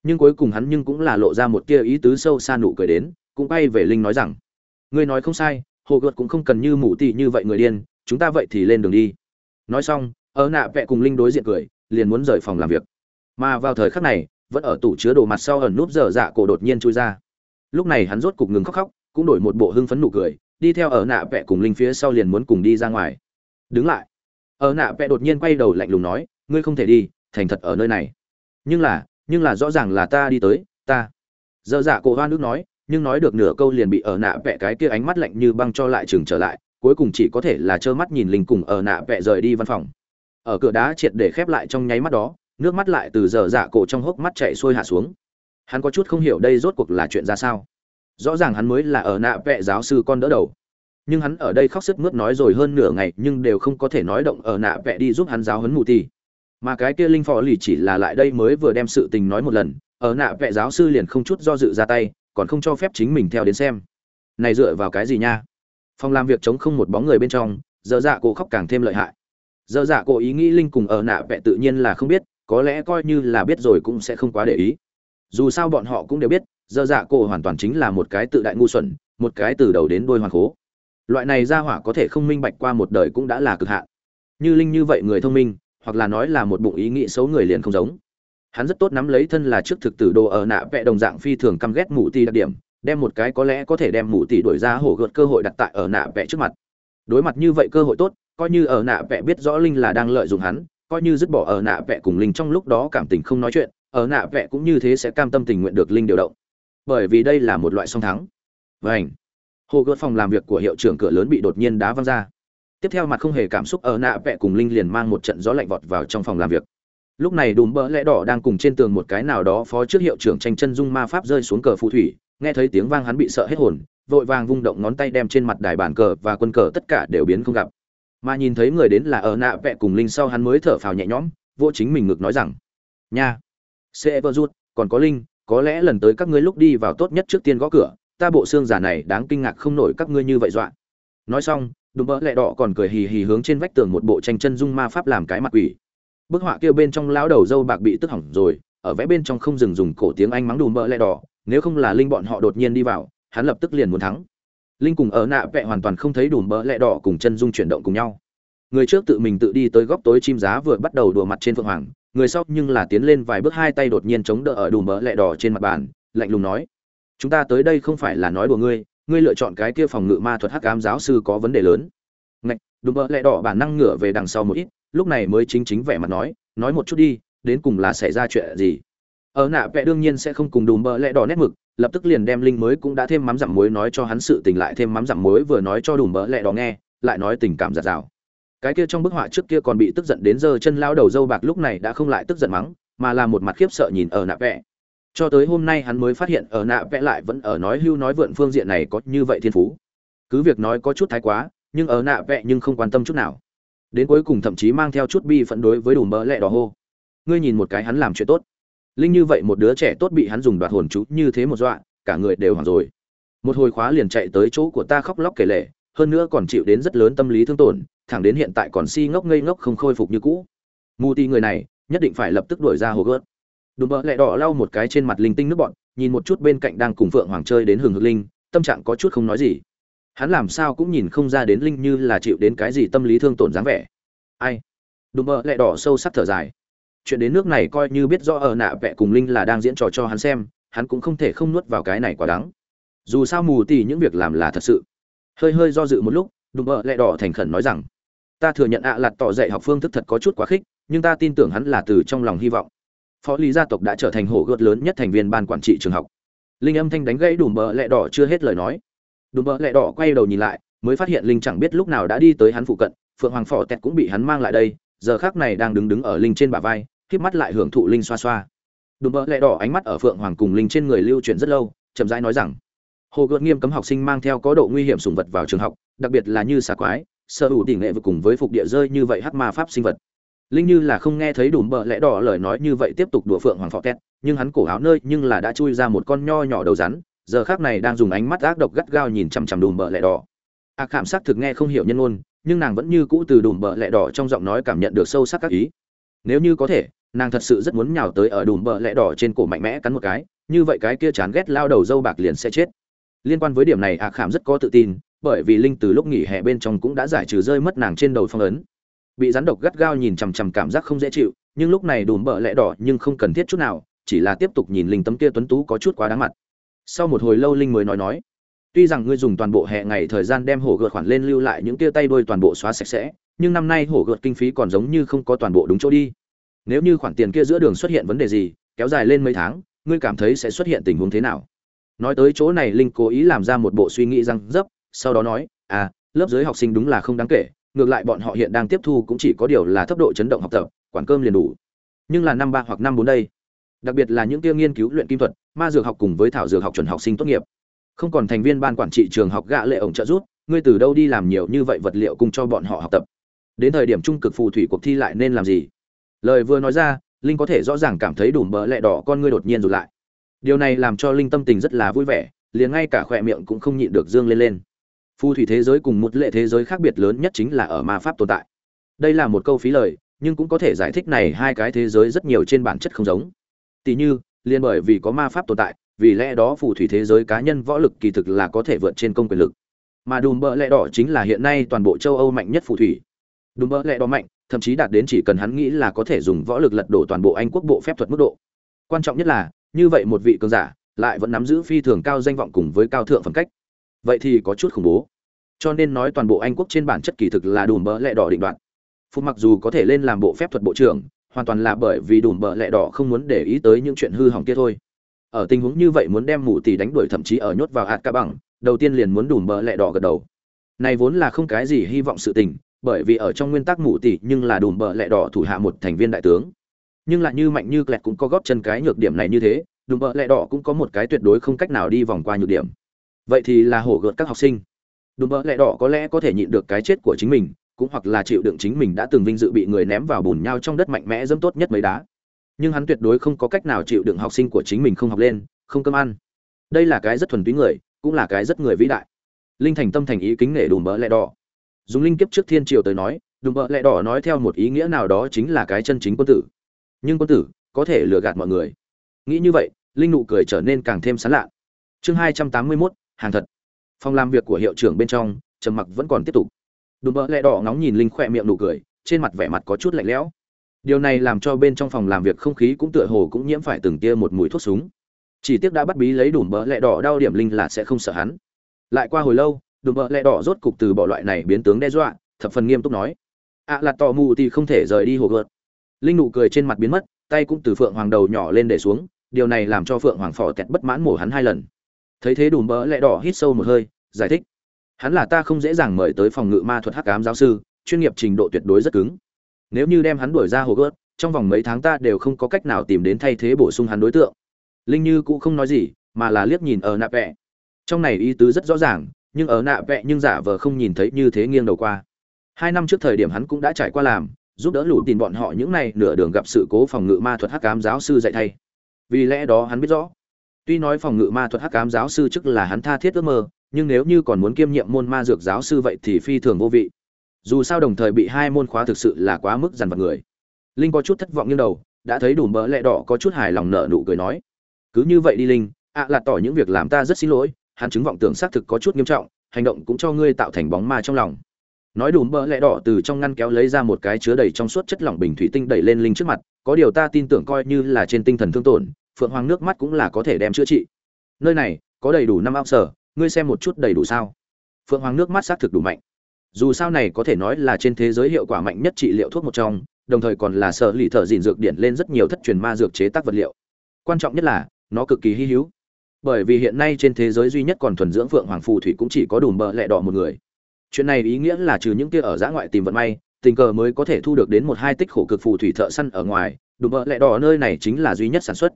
nhưng cuối cùng hắn nhưng cũng là lộ ra một tia ý tứ sâu xa nụ cười đến, cũng bay về linh nói rằng: "Ngươi nói không sai, Hogwarts cũng không cần như mụ tỷ như vậy người điên, chúng ta vậy thì lên đường đi." Nói xong, ở nạ vẽ cùng linh đối diện cười, liền muốn rời phòng làm việc. Mà vào thời khắc này, vẫn ở tủ chứa đồ mặt sau ẩn núp dở dạ cổ đột nhiên chui ra. Lúc này hắn rốt cục ngừng khóc khóc, cũng đổi một bộ hưng phấn nụ cười, đi theo ở nạ vẽ cùng linh phía sau liền muốn cùng đi ra ngoài đứng lại ở nạ vẽ đột nhiên quay đầu lạnh lùng nói ngươi không thể đi thành thật ở nơi này nhưng là nhưng là rõ ràng là ta đi tới ta Dở dạ cổ hoa nước nói nhưng nói được nửa câu liền bị ở nạ vẽ cái kia ánh mắt lạnh như băng cho lại chừng trở lại, cuối cùng chỉ có thể là trơ mắt nhìn linh cùng ở nạ vẽ rời đi văn phòng. Ở cửa đá triệt để khép lại trong nháy mắt đó, nước mắt lại từ giờ dạ cổ trong hốc mắt chạy xuôi hạ xuống. Hắn có chút không hiểu đây rốt cuộc là chuyện ra sao. Rõ ràng hắn mới là ở nạ vẽ giáo sư con đỡ đầu. Nhưng hắn ở đây khóc sức mướt nói rồi hơn nửa ngày nhưng đều không có thể nói động ở nạ vẽ đi giúp hắn giáo huấn mù ti mà cái kia linh phò lì chỉ là lại đây mới vừa đem sự tình nói một lần, ở nạ vẽ giáo sư liền không chút do dự ra tay còn không cho phép chính mình theo đến xem. Này dựa vào cái gì nha? Phòng làm việc chống không một bóng người bên trong dơ dạ cổ khóc càng thêm lợi hại. Dơ dạ cổ ý nghĩ linh cùng ở nạ vẽ tự nhiên là không biết, có lẽ coi như là biết rồi cũng sẽ không quá để ý. Dù sao bọn họ cũng đều biết dơ dạ cổ hoàn toàn chính là một cái tự đại ngu xuẩn, một cái từ đầu đến đôi hoàn khố. Loại này ra hỏa có thể không minh bạch qua một đời cũng đã là cực hạn. Như linh như vậy người thông minh, hoặc là nói là một bụng ý nghĩ xấu người liền không giống hắn rất tốt nắm lấy thân là trước thực tử đồ ở nạ vẽ đồng dạng phi thường căm ghét mụ tỷ đặc điểm, đem một cái có lẽ có thể đem mụ tỷ đổi ra hổ gợt cơ hội đặt tại ở nạ vẽ trước mặt. Đối mặt như vậy cơ hội tốt, coi như ở nạ vẽ biết rõ linh là đang lợi dụng hắn, coi như dứt bỏ ở nạ vẽ cùng linh trong lúc đó cảm tình không nói chuyện, ở nạ vẽ cũng như thế sẽ cam tâm tình nguyện được linh điều động. Bởi vì đây là một loại song thắng. Vảnh hồ gợt phòng làm việc của hiệu trưởng cửa lớn bị đột nhiên đá văng ra. Tiếp theo mặt không hề cảm xúc ở nạ vẽ cùng linh liền mang một trận gió lạnh vọt vào trong phòng làm việc lúc này đùm bỡ lẽ đỏ đang cùng trên tường một cái nào đó phó trước hiệu trưởng tranh chân dung ma pháp rơi xuống cờ phù thủy, nghe thấy tiếng vang hắn bị sợ hết hồn, vội vàng vung động ngón tay đem trên mặt đài bàn cờ và quân cờ tất cả đều biến không gặp. Mà nhìn thấy người đến là ở nạ vẽ cùng linh sau hắn mới thở phào nhẹ nhõm, vô chính mình ngực nói rằng, nha sẽ vơ rút còn có linh, có lẽ lần tới các ngươi lúc đi vào tốt nhất trước tiên gõ cửa, ta bộ xương giả này đáng kinh ngạc không nổi các ngươi như vậy dọa. Nói xong, đùm bỡ lẹ đỏ còn cười hì hì hướng trên vách tường một bộ tranh chân dung ma pháp làm cái mặt quỷ bức họa kia bên trong lão đầu dâu bạc bị tức hỏng rồi, ở vẽ bên trong không dừng dùng cổ tiếng anh mắng đùm bỡ lẹ đỏ, nếu không là linh bọn họ đột nhiên đi vào, hắn lập tức liền muốn thắng. Linh cùng ở nạ vẽ hoàn toàn không thấy đùm bỡ lẹ đỏ cùng chân dung chuyển động cùng nhau. Người trước tự mình tự đi tới góc tối chim giá vừa bắt đầu đùa mặt trên phượng hoàng, người sau nhưng là tiến lên vài bước hai tay đột nhiên chống đỡ ở đùm bỡ lẹ đỏ trên mặt bàn, lạnh lùng nói, chúng ta tới đây không phải là nói đùa ngươi ngươi lựa chọn cái kia phòng ngự ma thuật hắc ám giáo sư có vấn đề lớn. Ngạch, đùm bỡ lẹ đỏ bản năng ngửa về đằng sau một ít lúc này mới chính chính vẻ mặt nói nói một chút đi, đến cùng là xảy ra chuyện gì? Ở nạ vẽ đương nhiên sẽ không cùng đùm bỡ lẽ đỏ nét mực, lập tức liền đem linh mới cũng đã thêm mắm dặm muối nói cho hắn sự tình lại thêm mắm dặm muối vừa nói cho đùm bỡ lẽ đỏ nghe, lại nói tình cảm giạt rào. Cái kia trong bức họa trước kia còn bị tức giận đến giờ chân lao đầu dâu bạc lúc này đã không lại tức giận mắng, mà là một mặt khiếp sợ nhìn ở nạ vẽ. Cho tới hôm nay hắn mới phát hiện ở nạ vẽ lại vẫn ở nói hưu nói vượn phương diện này có như vậy thiên phú. Cứ việc nói có chút thái quá, nhưng ở nạ vẽ nhưng không quan tâm chút nào đến cuối cùng thậm chí mang theo chút bi phẫn đối với đủ mỡ lẹ đỏ hô. Ngươi nhìn một cái hắn làm chuyện tốt. Linh như vậy một đứa trẻ tốt bị hắn dùng đoạt hồn chú như thế một dọa, cả người đều hoảng rồi. Một hồi khóa liền chạy tới chỗ của ta khóc lóc kể lể, hơn nữa còn chịu đến rất lớn tâm lý thương tổn, thẳng đến hiện tại còn si ngốc ngây ngốc không khôi phục như cũ. Mù ti người này, nhất định phải lập tức đuổi ra hồ gớt. Đùm bợ lẹ đỏ lau một cái trên mặt linh tinh nước bọn nhìn một chút bên cạnh đang cùng phượng hoàng chơi đến hừng hực linh, tâm trạng có chút không nói gì hắn làm sao cũng nhìn không ra đến linh như là chịu đến cái gì tâm lý thương tổn dáng vẻ. Ai? Đùm bợ lẹ đỏ sâu sắc thở dài. Chuyện đến nước này coi như biết rõ ở nạ vẽ cùng linh là đang diễn trò cho hắn xem, hắn cũng không thể không nuốt vào cái này quá đắng. Dù sao mù tì những việc làm là thật sự. Hơi hơi do dự một lúc, đùm bợ lẹ đỏ thành khẩn nói rằng, ta thừa nhận ạ à lặt tỏ dạy học phương thức thật có chút quá khích, nhưng ta tin tưởng hắn là từ trong lòng hy vọng. Phó lý gia tộc đã trở thành hổ gợt lớn nhất thành viên ban quản trị trường học. Linh âm thanh đánh gãy đùm bợ lẹ đỏ chưa hết lời nói đùm bợ lẹ đỏ quay đầu nhìn lại, mới phát hiện linh chẳng biết lúc nào đã đi tới hắn phụ cận, phượng hoàng phò tẹt cũng bị hắn mang lại đây, giờ khác này đang đứng đứng ở linh trên bả vai khiếp mắt lại hưởng thụ linh xoa xoa. Đùm bợ lẹ đỏ ánh mắt ở phượng hoàng cùng linh trên người lưu chuyển rất lâu, chậm rãi nói rằng, hồ gợt nghiêm cấm học sinh mang theo có độ nguy hiểm sùng vật vào trường học, đặc biệt là như xà quái, sở hữu tỷ nghệ vừa cùng với phục địa rơi như vậy hắc ma pháp sinh vật. Linh như là không nghe thấy đùm bợ lẽ đỏ lời nói như vậy tiếp tục đùa phượng hoàng phò tét nhưng hắn cổ áo nơi nhưng là đã chui ra một con nho nhỏ đầu rắn giờ khác này đang dùng ánh mắt ác độc gắt gao nhìn chằm chằm đùm bợ lẹ đỏ. A cảm giác thực nghe không hiểu nhân ngôn, nhưng nàng vẫn như cũ từ đùm bợ lẹ đỏ trong giọng nói cảm nhận được sâu sắc các ý. Nếu như có thể, nàng thật sự rất muốn nhào tới ở đùm bợ lẹ đỏ trên cổ mạnh mẽ cắn một cái, như vậy cái kia chán ghét lao đầu dâu bạc liền sẽ chết. Liên quan với điểm này a khảm rất có tự tin, bởi vì linh từ lúc nghỉ hè bên trong cũng đã giải trừ rơi mất nàng trên đầu phong ấn. Bị rắn độc gắt gao nhìn chằm chằm cảm giác không dễ chịu, nhưng lúc này đùm bợ lẹ đỏ nhưng không cần thiết chút nào, chỉ là tiếp tục nhìn linh tấm kia tuấn tú có chút quá đáng mặt sau một hồi lâu linh mới nói nói, tuy rằng ngươi dùng toàn bộ hệ ngày thời gian đem hổ gợt khoản lên lưu lại những tia tay đôi toàn bộ xóa sạch sẽ, nhưng năm nay hổ gợt kinh phí còn giống như không có toàn bộ đúng chỗ đi. Nếu như khoản tiền kia giữa đường xuất hiện vấn đề gì, kéo dài lên mấy tháng, ngươi cảm thấy sẽ xuất hiện tình huống thế nào? Nói tới chỗ này, linh cố ý làm ra một bộ suy nghĩ răng dấp, sau đó nói à lớp dưới học sinh đúng là không đáng kể, ngược lại bọn họ hiện đang tiếp thu cũng chỉ có điều là thấp độ chấn động học tập quản cơm liền đủ. Nhưng là năm ba hoặc năm bốn đây đặc biệt là những tiêu nghiên cứu luyện kim thuật, ma dược học cùng với thảo dược học chuẩn học sinh tốt nghiệp. Không còn thành viên ban quản trị trường học gạ lệ ổng trợ rút ngươi từ đâu đi làm nhiều như vậy vật liệu cùng cho bọn họ học tập? Đến thời điểm trung cực phù thủy cuộc thi lại nên làm gì? Lời vừa nói ra, linh có thể rõ ràng cảm thấy đủ bỡ lẹ đỏ con ngươi đột nhiên rụt lại. Điều này làm cho linh tâm tình rất là vui vẻ, liền ngay cả khỏe miệng cũng không nhịn được dương lên lên. Phù thủy thế giới cùng một lệ thế giới khác biệt lớn nhất chính là ở ma pháp tồn tại. Đây là một câu phí lời, nhưng cũng có thể giải thích này hai cái thế giới rất nhiều trên bản chất không giống tỷ như liên bởi vì có ma pháp tồn tại, vì lẽ đó phù thủy thế giới cá nhân võ lực kỳ thực là có thể vượt trên công quyền lực. Mà đùm bợ lẽ đỏ chính là hiện nay toàn bộ châu âu mạnh nhất phù thủy. Đùm bợ lẽ đỏ mạnh, thậm chí đạt đến chỉ cần hắn nghĩ là có thể dùng võ lực lật đổ toàn bộ anh quốc bộ phép thuật mức độ. Quan trọng nhất là, như vậy một vị cường giả lại vẫn nắm giữ phi thường cao danh vọng cùng với cao thượng phẩm cách. Vậy thì có chút khủng bố. Cho nên nói toàn bộ anh quốc trên bản chất kỳ thực là đùm bợ lẽ đỏ định đoạt. Phù mặc dù có thể lên làm bộ phép thuật bộ trưởng hoàn toàn là bởi vì đùm bợ lẹ đỏ không muốn để ý tới những chuyện hư hỏng kia thôi. Ở tình huống như vậy muốn đem mù tỷ đánh đuổi thậm chí ở nhốt vào hạt ca bằng, đầu tiên liền muốn đùm bợ lẹ đỏ gật đầu. Này vốn là không cái gì hy vọng sự tình, bởi vì ở trong nguyên tắc mù tỷ nhưng là đùm bợ lẹ đỏ thủ hạ một thành viên đại tướng. Nhưng lại như mạnh như kẹt cũng có góp chân cái nhược điểm này như thế, đùm bợ lẹ đỏ cũng có một cái tuyệt đối không cách nào đi vòng qua nhược điểm. Vậy thì là hổ gợt các học sinh. Đùm bợ lẹ đỏ có lẽ có thể nhịn được cái chết của chính mình cũng hoặc là chịu đựng chính mình đã từng vinh dự bị người ném vào bùn nhau trong đất mạnh mẽ dẫm tốt nhất mấy đá. Nhưng hắn tuyệt đối không có cách nào chịu đựng học sinh của chính mình không học lên, không cơm ăn. Đây là cái rất thuần túy người, cũng là cái rất người vĩ đại. Linh thành tâm thành ý kính nể đùm bỡ lẹ đỏ. Dùng linh kiếp trước thiên triều tới nói, đùm bỡ lẹ đỏ nói theo một ý nghĩa nào đó chính là cái chân chính quân tử. Nhưng quân tử có thể lừa gạt mọi người. Nghĩ như vậy, linh nụ cười trở nên càng thêm sán lạ. Chương hai trăm tám mươi mốt, hàng thật. Phòng làm việc của hiệu trưởng bên trong, trầm mặc vẫn còn tiếp tục đùm bỡ lẹ đỏ ngóng nhìn linh khỏe miệng nụ cười, trên mặt vẻ mặt có chút lạnh lẽo. Điều này làm cho bên trong phòng làm việc không khí cũng tựa hồ cũng nhiễm phải từng tia một mùi thuốc súng. Chỉ tiếc đã bắt bí lấy đùm bỡ lẹ đỏ đau điểm linh là sẽ không sợ hắn. Lại qua hồi lâu, đùm bỡ lẹ đỏ rốt cục từ bỏ loại này biến tướng đe dọa, thập phần nghiêm túc nói. Ạ à là tò mù thì không thể rời đi hồ gợt. Linh nụ cười trên mặt biến mất, tay cũng từ phượng hoàng đầu nhỏ lên để xuống, điều này làm cho phượng hoàng phò tẹt bất mãn mổ hắn hai lần. Thấy thế đùm bỡ lẹ đỏ hít sâu một hơi, giải thích hắn là ta không dễ dàng mời tới phòng ngự ma thuật hắc ám giáo sư, chuyên nghiệp trình độ tuyệt đối rất cứng. Nếu như đem hắn đuổi ra hồ gớt, trong vòng mấy tháng ta đều không có cách nào tìm đến thay thế bổ sung hắn đối tượng. Linh như cũng không nói gì, mà là liếc nhìn ở nạ vẹ. Trong này ý tứ rất rõ ràng, nhưng ở nạ vẹ nhưng giả vờ không nhìn thấy như thế nghiêng đầu qua. Hai năm trước thời điểm hắn cũng đã trải qua làm, giúp đỡ lũ tìm bọn họ những này nửa đường gặp sự cố phòng ngự ma thuật hắc ám giáo sư dạy thay. Vì lẽ đó hắn biết rõ, tuy nói phòng ngự ma thuật hắc ám giáo sư chức là hắn tha thiết ước mơ nhưng nếu như còn muốn kiêm nhiệm môn ma dược giáo sư vậy thì phi thường vô vị. Dù sao đồng thời bị hai môn khóa thực sự là quá mức dằn vặt người. Linh có chút thất vọng như đầu, đã thấy đủ bỡ lẹ đỏ có chút hài lòng nợ nụ cười nói, cứ như vậy đi linh, ạ là tỏ những việc làm ta rất xin lỗi, hắn chứng vọng tưởng xác thực có chút nghiêm trọng, hành động cũng cho ngươi tạo thành bóng ma trong lòng. Nói đủ bỡ lẹ đỏ từ trong ngăn kéo lấy ra một cái chứa đầy trong suốt chất lỏng bình thủy tinh đẩy lên linh trước mặt, có điều ta tin tưởng coi như là trên tinh thần thương tổn, phượng hoàng nước mắt cũng là có thể đem chữa trị. Nơi này có đầy đủ năm ao sở ngươi xem một chút đầy đủ sao? Phượng hoàng nước mắt xác thực đủ mạnh. Dù sao này có thể nói là trên thế giới hiệu quả mạnh nhất trị liệu thuốc một trong, đồng thời còn là sở lì thợ dìn dược điển lên rất nhiều thất truyền ma dược chế tác vật liệu. Quan trọng nhất là, nó cực kỳ hy hữu. Bởi vì hiện nay trên thế giới duy nhất còn thuần dưỡng phượng hoàng phù thủy cũng chỉ có đùm bợ lẹ đỏ một người. Chuyện này ý nghĩa là trừ những kia ở giã ngoại tìm vận may, tình cờ mới có thể thu được đến một hai tích khổ cực phù thủy thợ săn ở ngoài, đùm bợ lẹ đỏ nơi này chính là duy nhất sản xuất.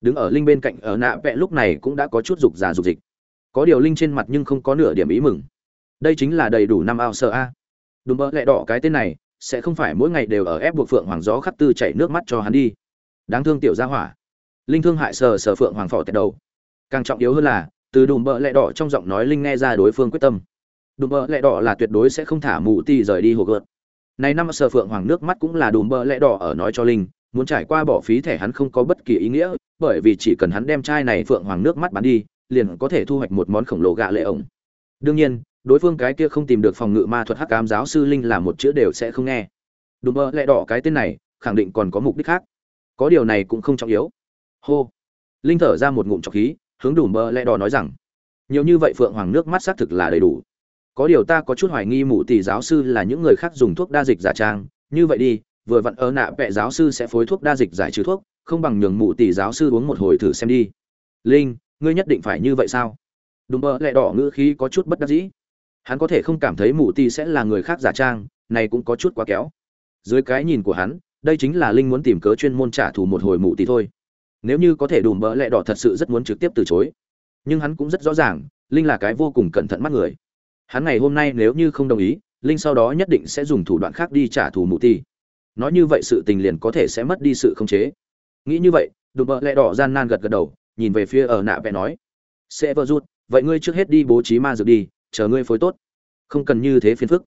Đứng ở linh bên cạnh ở nạ vẽ lúc này cũng đã có chút dục già dục dịch có điều linh trên mặt nhưng không có nửa điểm ý mừng. Đây chính là đầy đủ năm ao sợ a. Đùm bỡ lẹ đỏ cái tên này, sẽ không phải mỗi ngày đều ở ép buộc phượng hoàng gió khắc tư chảy nước mắt cho hắn đi. Đáng thương tiểu gia hỏa. Linh thương hại sờ sờ phượng hoàng phò tẹt đầu. Càng trọng yếu hơn là, từ đùm bỡ lẹ đỏ trong giọng nói linh nghe ra đối phương quyết tâm. Đùm bỡ lẹ đỏ là tuyệt đối sẽ không thả mù ti rời đi hồ gợt. Này năm sờ phượng hoàng nước mắt cũng là đùm bỡ lẹ đỏ ở nói cho linh, muốn trải qua bỏ phí thẻ hắn không có bất kỳ ý nghĩa, bởi vì chỉ cần hắn đem chai này phượng hoàng nước mắt bán đi liền có thể thu hoạch một món khổng lồ gạ lệ ổng. Đương nhiên, đối phương cái kia không tìm được phòng ngự ma thuật hắc ám giáo sư linh là một chữ đều sẽ không nghe. Đùm mơ lẹ đỏ cái tên này, khẳng định còn có mục đích khác. Có điều này cũng không trọng yếu. Hô. Linh thở ra một ngụm trọc khí, hướng đùm mơ lẹ đỏ nói rằng, nhiều như vậy phượng hoàng nước mắt xác thực là đầy đủ. Có điều ta có chút hoài nghi mụ tỷ giáo sư là những người khác dùng thuốc đa dịch giả trang. Như vậy đi, vừa vặn ớ nạ vẹ giáo sư sẽ phối thuốc đa dịch giải trừ thuốc, không bằng nhường mụ tỷ giáo sư uống một hồi thử xem đi. Linh ngươi nhất định phải như vậy sao? Đùm bơ lẹ đỏ ngữ khí có chút bất đắc dĩ. Hắn có thể không cảm thấy mụ ti sẽ là người khác giả trang, này cũng có chút quá kéo dưới cái nhìn của hắn, đây chính là linh muốn tìm cớ chuyên môn trả thù một hồi mụ ti thôi. Nếu như có thể đùm bỡ lẹ đỏ thật sự rất muốn trực tiếp từ chối. Nhưng hắn cũng rất rõ ràng, linh là cái vô cùng cẩn thận mắt người. Hắn ngày hôm nay nếu như không đồng ý, linh sau đó nhất định sẽ dùng thủ đoạn khác đi trả thù mụ ti. nói như vậy sự tình liền có thể sẽ mất đi sự khống chế. Nghĩ như vậy, đùm bỡ lẹ đỏ gian nan gật gật đầu nhìn về phía ở nạ vẽ nói, sẽ vợ rút vậy ngươi trước hết đi bố trí ma dược đi, chờ ngươi phối tốt. Không cần như thế phiền phức.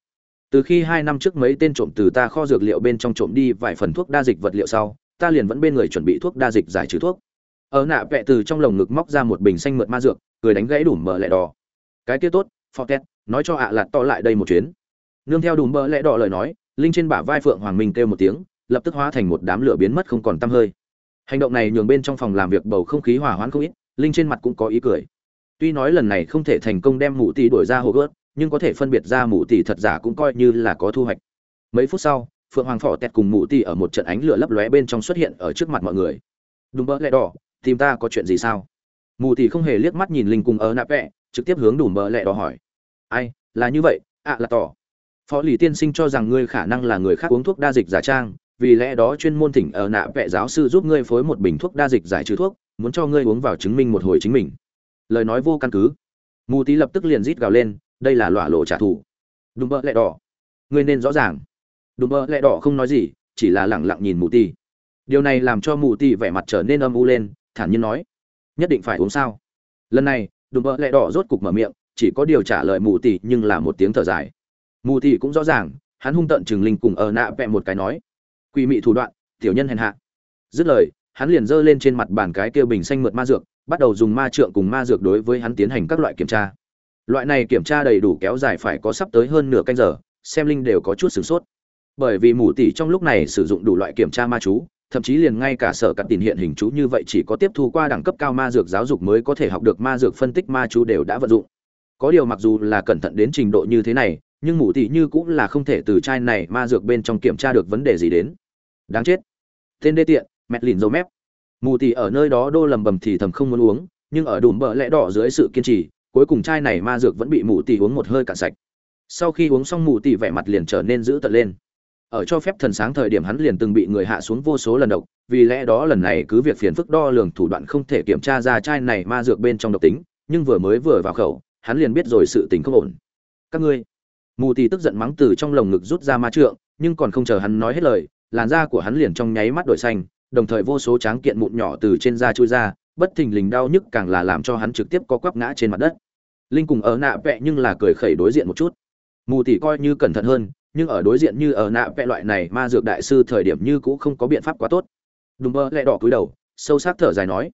Từ khi hai năm trước mấy tên trộm từ ta kho dược liệu bên trong trộm đi vài phần thuốc đa dịch vật liệu sau, ta liền vẫn bên người chuẩn bị thuốc đa dịch giải trừ thuốc. Ở nạ vẽ từ trong lồng ngực móc ra một bình xanh mượt ma dược, cười đánh gãy đủ mở lẹ đỏ. Cái kia tốt, fortet, nói cho ạ à lạt to lại đây một chuyến. Nương theo đủ bơ lẹ đỏ lời nói, linh trên bả vai phượng hoàng minh kêu một tiếng, lập tức hóa thành một đám lửa biến mất không còn tăm hơi hành động này nhường bên trong phòng làm việc bầu không khí hỏa hoãn không ít, linh trên mặt cũng có ý cười. Tuy nói lần này không thể thành công đem mụ tỷ đổi ra hồ gớt, nhưng có thể phân biệt ra mụ tỷ thật giả cũng coi như là có thu hoạch. Mấy phút sau, phượng hoàng phỏ tẹt cùng mụ tỷ ở một trận ánh lửa lấp lóe bên trong xuất hiện ở trước mặt mọi người. Đúng bỡ lẹ đỏ, tìm ta có chuyện gì sao? Mù tỷ không hề liếc mắt nhìn linh cùng ở nạp vẹ, trực tiếp hướng đủ bỡ lẹ đỏ hỏi. Ai, là như vậy, ạ là tỏ. Phó lì tiên sinh cho rằng ngươi khả năng là người khác uống thuốc đa dịch giả trang vì lẽ đó chuyên môn thỉnh ở nạ vệ giáo sư giúp ngươi phối một bình thuốc đa dịch giải trừ thuốc, muốn cho ngươi uống vào chứng minh một hồi chính mình. Lời nói vô căn cứ. Mù tí lập tức liền rít gào lên, đây là lọa lộ trả thù. Đùm bơ lẹ đỏ. Ngươi nên rõ ràng. Đùm bơ lẹ đỏ không nói gì, chỉ là lẳng lặng nhìn mù tí. Điều này làm cho mù tí vẻ mặt trở nên âm u lên, thản nhiên nói, nhất định phải uống sao? Lần này, đùm bơ lẹ đỏ rốt cục mở miệng, chỉ có điều trả lời mù tí nhưng là một tiếng thở dài. Mù tí cũng rõ ràng, hắn hung tận chừng linh cùng ở nạ vẹ một cái nói quỷ mị thủ đoạn, tiểu nhân hèn hạ. Dứt lời, hắn liền giơ lên trên mặt bàn cái kia bình xanh mượt ma dược, bắt đầu dùng ma trượng cùng ma dược đối với hắn tiến hành các loại kiểm tra. Loại này kiểm tra đầy đủ kéo dài phải có sắp tới hơn nửa canh giờ, xem linh đều có chút sửng sốt. Bởi vì mù tỷ trong lúc này sử dụng đủ loại kiểm tra ma chú, thậm chí liền ngay cả sở cặn tiền hiện hình chú như vậy chỉ có tiếp thu qua đẳng cấp cao ma dược giáo dục mới có thể học được ma dược phân tích ma chú đều đã vận dụng. Có điều mặc dù là cẩn thận đến trình độ như thế này nhưng mù tỷ như cũng là không thể từ chai này ma dược bên trong kiểm tra được vấn đề gì đến. Đáng chết. Tên đê tiện mẹt lìn dâu mép. Mù tỷ ở nơi đó đô lầm bầm thì thầm không muốn uống, nhưng ở đùm bợ lẽ đỏ dưới sự kiên trì, cuối cùng chai này ma dược vẫn bị mù tỷ uống một hơi cạn sạch. Sau khi uống xong mù tỷ vẻ mặt liền trở nên dữ tợn lên. Ở cho phép thần sáng thời điểm hắn liền từng bị người hạ xuống vô số lần độc, vì lẽ đó lần này cứ việc phiền phức đo lường thủ đoạn không thể kiểm tra ra chai này ma dược bên trong độc tính, nhưng vừa mới vừa vào khẩu, hắn liền biết rồi sự tình không ổn. Các ngươi mù tì tức giận mắng từ trong lồng ngực rút ra ma trượng, nhưng còn không chờ hắn nói hết lời, làn da của hắn liền trong nháy mắt đổi xanh, đồng thời vô số tráng kiện mụn nhỏ từ trên da chui ra, bất thình lình đau nhức càng là làm cho hắn trực tiếp có quắp ngã trên mặt đất. Linh cùng ở nạ vẹ nhưng là cười khẩy đối diện một chút. Mù tì coi như cẩn thận hơn, nhưng ở đối diện như ở nạ vẹ loại này ma dược đại sư thời điểm như cũng không có biện pháp quá tốt. Đùm bơ lẹ đỏ cúi đầu, sâu sắc thở dài nói,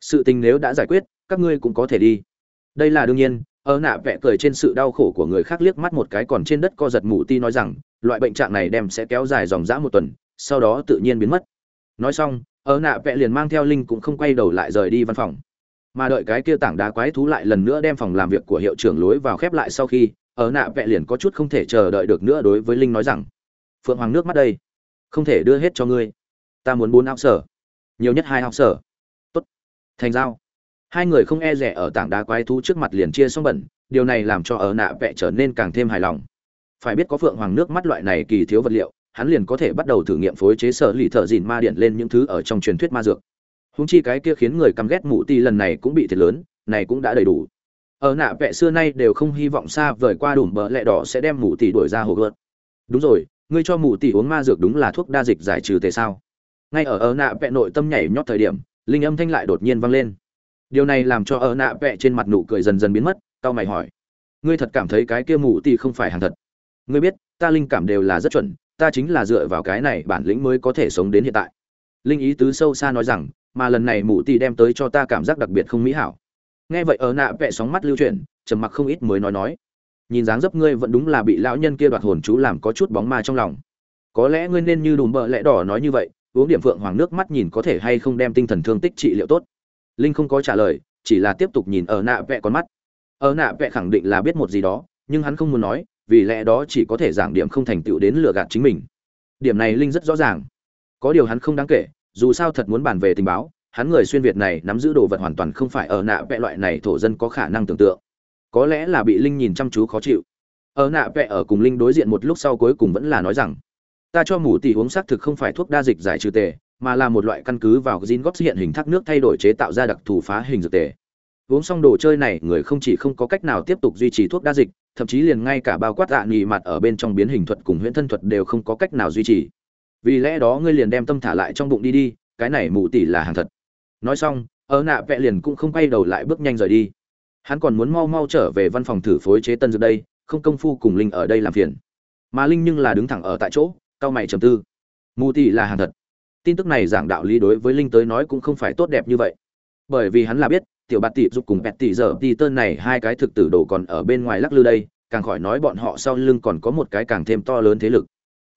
sự tình nếu đã giải quyết, các ngươi cũng có thể đi. Đây là đương nhiên ở nạ vẽ cười trên sự đau khổ của người khác liếc mắt một cái còn trên đất co giật mù ti nói rằng, loại bệnh trạng này đem sẽ kéo dài dòng dã một tuần, sau đó tự nhiên biến mất. Nói xong ở nạ vẽ liền mang theo linh cũng không quay đầu lại rời đi văn phòng. Mà đợi cái kia tảng đá quái thú lại lần nữa đem phòng làm việc của hiệu trưởng lối vào khép lại sau khi ở nạ vẽ liền có chút không thể chờ đợi được nữa đối với linh nói rằng, phượng hoàng nước mắt đây, không thể đưa hết cho ngươi. Ta muốn bốn áo sở, nhiều nhất hai áo sở. Tốt, thành giao hai người không e rẻ ở tảng đá quái thú trước mặt liền chia xong bẩn, điều này làm cho ở nạ vẽ trở nên càng thêm hài lòng. Phải biết có phượng hoàng nước mắt loại này kỳ thiếu vật liệu, hắn liền có thể bắt đầu thử nghiệm phối chế sở lì thợ dìn ma điện lên những thứ ở trong truyền thuyết ma dược. Húng chi cái kia khiến người căm ghét mụ ti lần này cũng bị thiệt lớn, này cũng đã đầy đủ. Ở nạ vẽ xưa nay đều không hy vọng xa vời qua đủ bờ lẹ đỏ sẽ đem mụ tỷ đuổi ra hồ gợt. Đúng rồi, ngươi cho mụ tỷ uống ma dược đúng là thuốc đa dịch giải trừ tề sao? Ngay ở ở nạ vẽ nội tâm nhảy nhót thời điểm, linh âm thanh lại đột nhiên vang lên điều này làm cho ở nạ vẽ trên mặt nụ cười dần dần biến mất tao mày hỏi. Ngươi thật cảm thấy cái kia mụ tì không phải hàng thật. Ngươi biết, ta linh cảm đều là rất chuẩn, ta chính là dựa vào cái này bản lĩnh mới có thể sống đến hiện tại. Linh ý tứ sâu xa nói rằng, mà lần này mụ tì đem tới cho ta cảm giác đặc biệt không mỹ hảo. Nghe vậy ở nạ vẽ sóng mắt lưu chuyển, trầm mặc không ít mới nói nói. Nhìn dáng dấp ngươi vẫn đúng là bị lão nhân kia đoạt hồn chú làm có chút bóng ma trong lòng. Có lẽ ngươi nên như đùm bợ lẽ đỏ nói như vậy, uống điểm phượng hoàng nước mắt nhìn có thể hay không đem tinh thần thương tích trị liệu tốt linh không có trả lời, chỉ là tiếp tục nhìn ở nạ vẽ con mắt. Ở nạ vẽ khẳng định là biết một gì đó, nhưng hắn không muốn nói, vì lẽ đó chỉ có thể giảng điểm không thành tựu đến lừa gạt chính mình. Điểm này linh rất rõ ràng. Có điều hắn không đáng kể, dù sao thật muốn bàn về tình báo, hắn người xuyên việt này nắm giữ đồ vật hoàn toàn không phải ở nạ vẽ loại này thổ dân có khả năng tưởng tượng. Có lẽ là bị linh nhìn chăm chú khó chịu. Ở nạ vẽ ở cùng linh đối diện một lúc sau cuối cùng vẫn là nói rằng, ta cho mù tỷ uống xác thực không phải thuốc đa dịch giải trừ tề mà là một loại căn cứ vào gin góp hiện hình thác nước thay đổi chế tạo ra đặc thù phá hình dược tề. Uống xong đồ chơi này, người không chỉ không có cách nào tiếp tục duy trì thuốc đa dịch, thậm chí liền ngay cả bao quát dạ nghỉ mặt ở bên trong biến hình thuật cùng huyễn thân thuật đều không có cách nào duy trì. Vì lẽ đó ngươi liền đem tâm thả lại trong bụng đi đi, cái này mù tỷ là hàng thật. Nói xong, ở nạ vẽ liền cũng không quay đầu lại bước nhanh rời đi. Hắn còn muốn mau mau trở về văn phòng thử phối chế tân dược đây, không công phu cùng linh ở đây làm phiền. Mà linh nhưng là đứng thẳng ở tại chỗ, cao mày trầm tư. Mù tỷ là hàng thật tin tức này giảng đạo lý đối với linh tới nói cũng không phải tốt đẹp như vậy. Bởi vì hắn là biết, tiểu bạt tỷ giúp cùng bẹt tỷ giờ tỷ tơn này hai cái thực tử đồ còn ở bên ngoài lắc lư đây, càng khỏi nói bọn họ sau lưng còn có một cái càng thêm to lớn thế lực.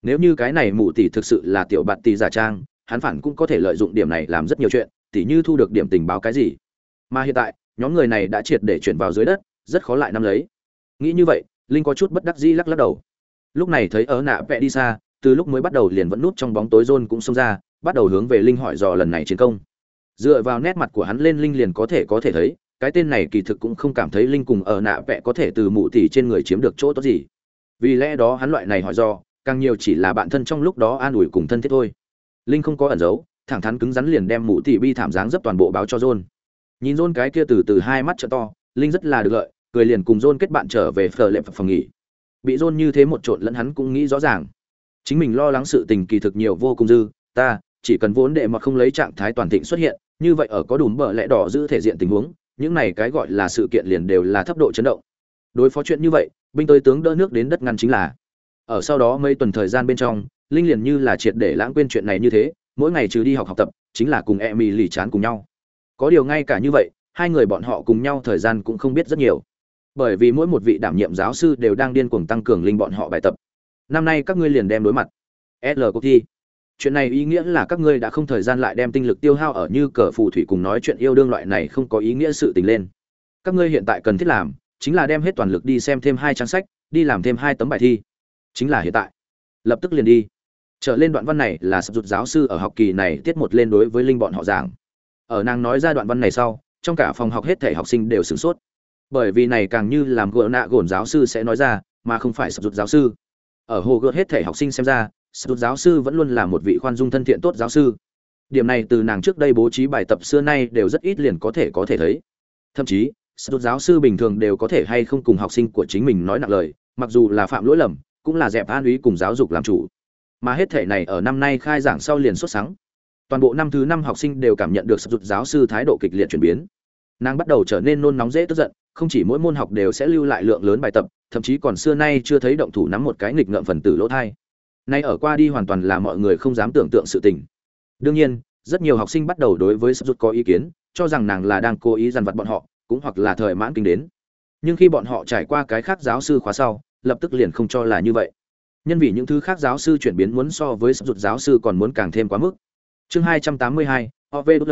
Nếu như cái này mụ tỷ thực sự là tiểu bạt tỷ giả trang, hắn phản cũng có thể lợi dụng điểm này làm rất nhiều chuyện tỷ như thu được điểm tình báo cái gì. Mà hiện tại, nhóm người này đã triệt để chuyển vào dưới đất, rất khó lại nắm lấy. Nghĩ như vậy, linh có chút bất đắc dĩ lắc lắc đầu. Lúc này thấy ở nạ vẽ đi xa từ lúc mới bắt đầu liền vẫn núp trong bóng tối rôn cũng xông ra, bắt đầu hướng về linh hỏi dò lần này chiến công. Dựa vào nét mặt của hắn lên linh liền có thể có thể thấy, cái tên này kỳ thực cũng không cảm thấy linh cùng ở nạ vẽ có thể từ mụ tỷ trên người chiếm được chỗ tốt gì. Vì lẽ đó hắn loại này hỏi dò, càng nhiều chỉ là bạn thân trong lúc đó an ủi cùng thân thiết thôi. Linh không có ẩn giấu, thẳng thắn cứng rắn liền đem mụ tỷ bi thảm dáng dấp toàn bộ báo cho john nhìn john cái kia từ từ hai mắt trợ to, linh rất là được lợi, cười liền cùng john kết bạn trở về phở lệ phòng nghỉ. Bị john như thế một trộn lẫn hắn cũng nghĩ rõ ràng chính mình lo lắng sự tình kỳ thực nhiều vô cùng dư, ta chỉ cần vốn đệ mà không lấy trạng thái toàn thịnh xuất hiện, như vậy ở có đủ bờ lẽ đỏ giữ thể diện tình huống, những này cái gọi là sự kiện liền đều là thấp độ chấn động. Đối phó chuyện như vậy, binh tới tướng đỡ nước đến đất ngăn chính là. Ở sau đó mấy tuần thời gian bên trong, linh liền như là triệt để lãng quên chuyện này như thế, mỗi ngày trừ đi học học tập, chính là cùng e mì lì chán cùng nhau. Có điều ngay cả như vậy, hai người bọn họ cùng nhau thời gian cũng không biết rất nhiều. Bởi vì mỗi một vị đảm nhiệm giáo sư đều đang điên cuồng tăng cường linh bọn họ bài tập năm nay các ngươi liền đem đối mặt. L cuộc thi. Chuyện này ý nghĩa là các ngươi đã không thời gian lại đem tinh lực tiêu hao ở như cờ phù thủy cùng nói chuyện yêu đương loại này không có ý nghĩa sự tình lên. Các ngươi hiện tại cần thiết làm chính là đem hết toàn lực đi xem thêm hai trang sách, đi làm thêm hai tấm bài thi. Chính là hiện tại. Lập tức liền đi. Trở lên đoạn văn này là sập rụt giáo sư ở học kỳ này tiết một lên đối với linh bọn họ giảng. Ở nàng nói ra đoạn văn này sau, trong cả phòng học hết thể học sinh đều sửng sốt. Bởi vì này càng như làm gỡ nạ gồn giáo sư sẽ nói ra, mà không phải sập rụt giáo sư ở hồ gợt hết thể học sinh xem ra sút giáo sư vẫn luôn là một vị khoan dung thân thiện tốt giáo sư. Điểm này từ nàng trước đây bố trí bài tập xưa nay đều rất ít liền có thể có thể thấy. Thậm chí sút giáo sư bình thường đều có thể hay không cùng học sinh của chính mình nói nặng lời, mặc dù là phạm lỗi lầm, cũng là dẹp an ý cùng giáo dục làm chủ. Mà hết thể này ở năm nay khai giảng sau liền xuất sáng. Toàn bộ năm thứ năm học sinh đều cảm nhận được sập giáo sư thái độ kịch liệt chuyển biến nàng bắt đầu trở nên nôn nóng dễ tức giận, không chỉ mỗi môn học đều sẽ lưu lại lượng lớn bài tập, thậm chí còn xưa nay chưa thấy động thủ nắm một cái nghịch ngợm phần tử lỗ thai. Nay ở qua đi hoàn toàn là mọi người không dám tưởng tượng sự tình. Đương nhiên, rất nhiều học sinh bắt đầu đối với sập có ý kiến, cho rằng nàng là đang cố ý dằn vặt bọn họ, cũng hoặc là thời mãn kinh đến. Nhưng khi bọn họ trải qua cái khác giáo sư khóa sau, lập tức liền không cho là như vậy. Nhân vì những thứ khác giáo sư chuyển biến muốn so với sập giáo sư còn muốn càng thêm quá mức. Chương hai trăm tám mươi hai ovr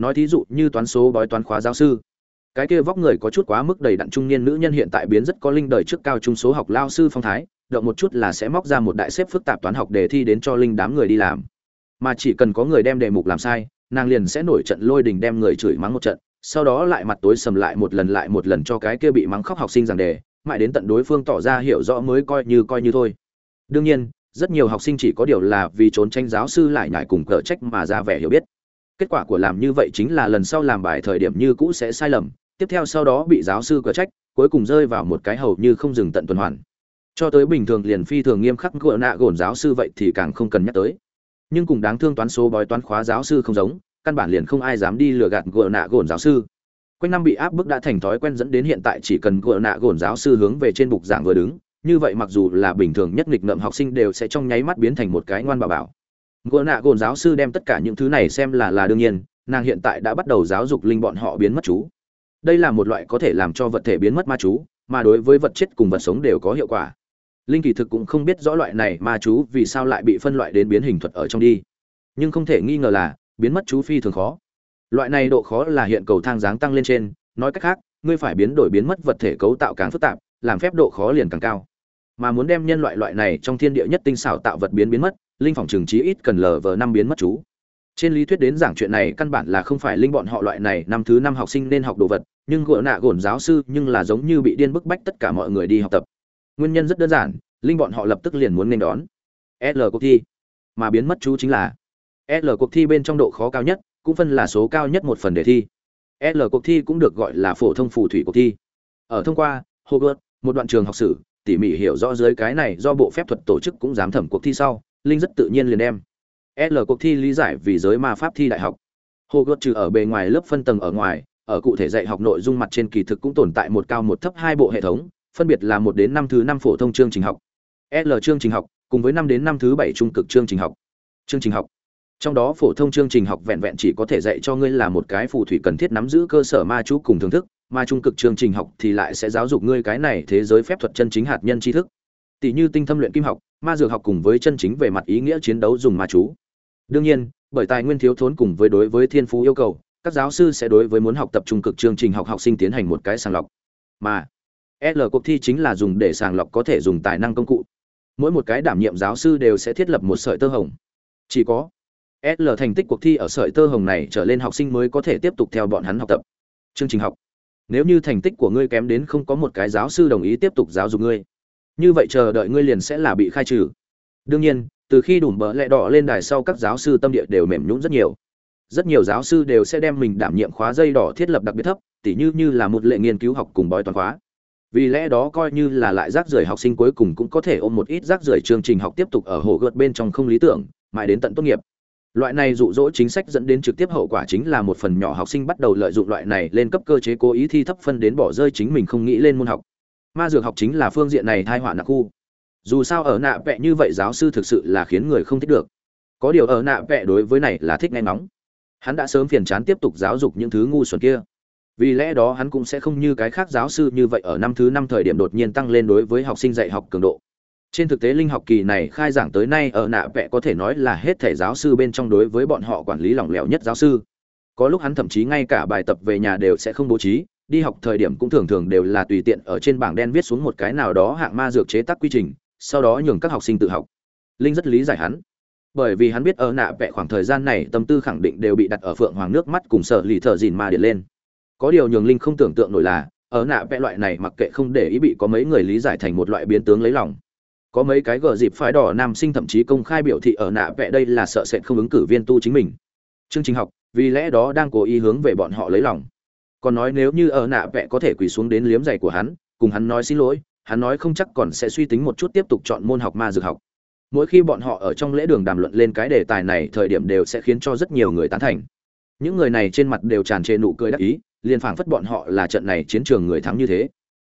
nói thí dụ như toán số bói toán khóa giáo sư. Cái kia vóc người có chút quá mức đầy đặn trung niên nữ nhân hiện tại biến rất có linh đời trước cao trung số học lao sư phong thái, động một chút là sẽ móc ra một đại xếp phức tạp toán học đề thi đến cho linh đám người đi làm. Mà chỉ cần có người đem đề mục làm sai, nàng liền sẽ nổi trận lôi đình đem người chửi mắng một trận, sau đó lại mặt tối sầm lại một lần lại một lần cho cái kia bị mắng khóc học sinh giảng đề, mãi đến tận đối phương tỏ ra hiểu rõ mới coi như coi như thôi. Đương nhiên, rất nhiều học sinh chỉ có điều là vì trốn tranh giáo sư lại nhải cùng cờ trách mà ra vẻ hiểu biết kết quả của làm như vậy chính là lần sau làm bài thời điểm như cũ sẽ sai lầm, tiếp theo sau đó bị giáo sư cờ trách, cuối cùng rơi vào một cái hầu như không dừng tận tuần hoàn. Cho tới bình thường liền phi thường nghiêm khắc gỡ nạ gồn giáo sư vậy thì càng không cần nhắc tới. Nhưng cùng đáng thương toán số bói toán khóa giáo sư không giống, căn bản liền không ai dám đi lừa gạt gỡ nạ gồn giáo sư. Quanh năm bị áp bức đã thành thói quen dẫn đến hiện tại chỉ cần gỡ nạ gồn giáo sư hướng về trên bục giảng vừa đứng, như vậy mặc dù là bình thường nhất nghịch ngợm học sinh đều sẽ trong nháy mắt biến thành một cái ngoan bảo bảo gỡ nạ gồn giáo sư đem tất cả những thứ này xem là là đương nhiên, nàng hiện tại đã bắt đầu giáo dục linh bọn họ biến mất chú. Đây là một loại có thể làm cho vật thể biến mất ma chú, mà đối với vật chết cùng vật sống đều có hiệu quả. Linh kỳ thực cũng không biết rõ loại này ma chú vì sao lại bị phân loại đến biến hình thuật ở trong đi. Nhưng không thể nghi ngờ là, biến mất chú phi thường khó. Loại này độ khó là hiện cầu thang dáng tăng lên trên, nói cách khác, ngươi phải biến đổi biến mất vật thể cấu tạo càng phức tạp, làm phép độ khó liền càng cao. Mà muốn đem nhân loại loại này trong thiên địa nhất tinh xảo tạo vật biến biến mất linh phòng trường trí ít cần lờ vờ năm biến mất chú. Trên lý thuyết đến giảng chuyện này căn bản là không phải linh bọn họ loại này năm thứ năm học sinh nên học đồ vật, nhưng gỡ nạ gồn giáo sư nhưng là giống như bị điên bức bách tất cả mọi người đi học tập. Nguyên nhân rất đơn giản, linh bọn họ lập tức liền muốn nên đón. L cuộc thi. Mà biến mất chú chính là l cuộc thi bên trong độ khó cao nhất, cũng phân là số cao nhất một phần đề thi. L cuộc thi cũng được gọi là phổ thông phù thủy cuộc thi. Ở thông qua, hogwarts, một đoạn trường học sử, tỉ mỉ hiểu rõ dưới cái này do bộ phép thuật tổ chức cũng dám thẩm cuộc thi sau linh rất tự nhiên liền đem. L cuộc thi lý giải vì giới ma pháp thi đại học. Hogwarts trừ ở bề ngoài lớp phân tầng ở ngoài, ở cụ thể dạy học nội dung mặt trên kỳ thực cũng tồn tại một cao một thấp hai bộ hệ thống, phân biệt là một đến năm thứ năm phổ thông chương trình học. L chương trình học, cùng với năm đến năm thứ bảy trung cực chương trình học. Chương trình học. Trong đó phổ thông chương trình học vẹn vẹn chỉ có thể dạy cho ngươi là một cái phù thủy cần thiết nắm giữ cơ sở ma chú cùng thưởng thức, mà trung cực chương trình học thì lại sẽ giáo dục ngươi cái này thế giới phép thuật chân chính hạt nhân tri thức tỷ như tinh thâm luyện kim học, ma dược học cùng với chân chính về mặt ý nghĩa chiến đấu dùng ma chú. Đương nhiên, bởi tài nguyên thiếu thốn cùng với đối với thiên phú yêu cầu, các giáo sư sẽ đối với muốn học tập trung cực chương trình học học sinh tiến hành một cái sàng lọc. Mà, l cuộc thi chính là dùng để sàng lọc có thể dùng tài năng công cụ. Mỗi một cái đảm nhiệm giáo sư đều sẽ thiết lập một sợi tơ hồng. Chỉ có l thành tích cuộc thi ở sợi tơ hồng này trở lên học sinh mới có thể tiếp tục theo bọn hắn học tập. Chương trình học. Nếu như thành tích của ngươi kém đến không có một cái giáo sư đồng ý tiếp tục giáo dục ngươi như vậy chờ đợi ngươi liền sẽ là bị khai trừ. Đương nhiên, từ khi đủ bờ lẹ đỏ lên đài sau các giáo sư tâm địa đều mềm nhũn rất nhiều. Rất nhiều giáo sư đều sẽ đem mình đảm nhiệm khóa dây đỏ thiết lập đặc biệt thấp, tỉ như như là một lệ nghiên cứu học cùng bói toàn khóa. Vì lẽ đó coi như là lại rác rưởi học sinh cuối cùng cũng có thể ôm một ít rác rưởi chương trình học tiếp tục ở hồ gợt bên trong không lý tưởng, mãi đến tận tốt nghiệp. Loại này dụ dỗ chính sách dẫn đến trực tiếp hậu quả chính là một phần nhỏ học sinh bắt đầu lợi dụng loại này lên cấp cơ chế cố ý thi thấp phân đến bỏ rơi chính mình không nghĩ lên môn học ma dược học chính là phương diện này thai họa nặng khu. Dù sao ở nạ vẽ như vậy giáo sư thực sự là khiến người không thích được. Có điều ở nạ vẽ đối với này là thích nghe nóng hắn đã sớm phiền chán tiếp tục giáo dục những thứ ngu xuẩn kia. Vì lẽ đó hắn cũng sẽ không như cái khác giáo sư như vậy ở năm thứ năm thời điểm đột nhiên tăng lên đối với học sinh dạy học cường độ. Trên thực tế linh học kỳ này khai giảng tới nay ở nạ vẽ có thể nói là hết thể giáo sư bên trong đối với bọn họ quản lý lỏng lẻo nhất giáo sư. Có lúc hắn thậm chí ngay cả bài tập về nhà đều sẽ không bố trí đi học thời điểm cũng thường thường đều là tùy tiện ở trên bảng đen viết xuống một cái nào đó hạng ma dược chế tác quy trình, sau đó nhường các học sinh tự học. Linh rất lý giải hắn. Bởi vì hắn biết ở nạ vẽ khoảng thời gian này tâm tư khẳng định đều bị đặt ở phượng hoàng nước mắt cùng sợ lì thợ dìn ma điện lên. Có điều nhường linh không tưởng tượng nổi là, ở nạ vẽ loại này mặc kệ không để ý bị có mấy người lý giải thành một loại biến tướng lấy lòng. Có mấy cái gờ dịp phái đỏ nam sinh thậm chí công khai biểu thị ở nạ vẽ đây là sợ sệt không ứng cử viên tu chính mình. Chương trình học, vì lẽ đó đang cố ý hướng về bọn họ lấy lòng còn nói nếu như ở nạ vẽ có thể quỳ xuống đến liếm giày của hắn, cùng hắn nói xin lỗi, hắn nói không chắc còn sẽ suy tính một chút tiếp tục chọn môn học ma dược học. Mỗi khi bọn họ ở trong lễ đường đàm luận lên cái đề tài này, thời điểm đều sẽ khiến cho rất nhiều người tán thành. Những người này trên mặt đều tràn trề nụ cười đắc ý, liền phảng phất bọn họ là trận này chiến trường người thắng như thế.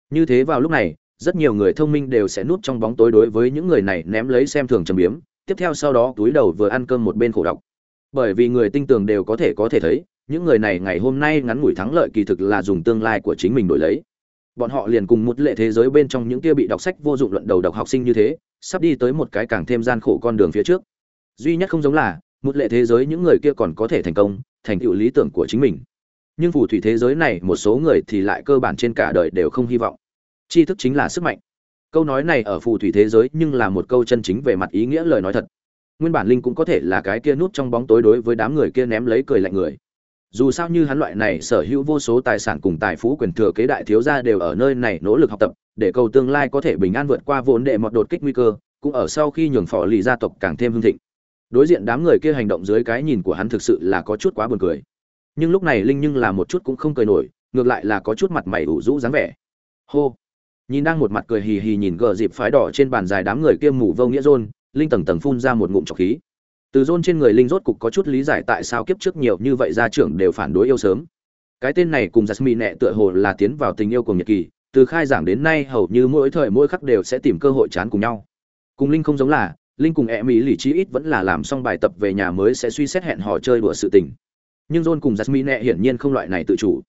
Như thế vào lúc này, rất nhiều người thông minh đều sẽ núp trong bóng tối đối với những người này ném lấy xem thường trầm biếm, tiếp theo sau đó túi đầu vừa ăn cơm một bên khổ đọc bởi vì người tinh tường đều có thể có thể thấy những người này ngày hôm nay ngắn ngủi thắng lợi kỳ thực là dùng tương lai của chính mình đổi lấy. Bọn họ liền cùng một lệ thế giới bên trong những kia bị đọc sách vô dụng luận đầu độc học sinh như thế, sắp đi tới một cái càng thêm gian khổ con đường phía trước. Duy nhất không giống là, một lệ thế giới những người kia còn có thể thành công, thành tựu lý tưởng của chính mình. Nhưng phù thủy thế giới này, một số người thì lại cơ bản trên cả đời đều không hy vọng. Tri thức chính là sức mạnh. Câu nói này ở phù thủy thế giới nhưng là một câu chân chính về mặt ý nghĩa lời nói thật. Nguyên bản linh cũng có thể là cái kia nút trong bóng tối đối với đám người kia ném lấy cười lạnh người dù sao như hắn loại này sở hữu vô số tài sản cùng tài phú quyền thừa kế đại thiếu gia đều ở nơi này nỗ lực học tập, để cầu tương lai có thể bình an vượt qua vốn đệ mọt đột kích nguy cơ, cũng ở sau khi nhường phò lì gia tộc càng thêm hưng thịnh. Đối diện đám người kia hành động dưới cái nhìn của hắn thực sự là có chút quá buồn cười. Nhưng lúc này linh nhưng là một chút cũng không cười nổi, ngược lại là có chút mặt mày ủ rũ dáng vẻ. Hô! Nhìn đang một mặt cười hì hì nhìn gờ dịp phái đỏ trên bàn dài đám người kia mù vô nghĩa rôn linh tầng tầng phun ra một ngụm trọc khí từ rôn trên người linh rốt cục có chút lý giải tại sao kiếp trước nhiều như vậy gia trưởng đều phản đối yêu sớm. Cái tên này cùng jasmine nẹ tựa hồ là tiến vào tình yêu cùng nhật kỳ từ khai giảng đến nay hầu như mỗi thời mỗi khắc đều sẽ tìm cơ hội chán cùng nhau. Cùng linh không giống là, linh cùng e mỹ lì trí ít vẫn là làm xong bài tập về nhà mới sẽ suy xét hẹn hò chơi đùa sự tình. Nhưng john cùng jasmine hiển nhiên không loại này tự chủ.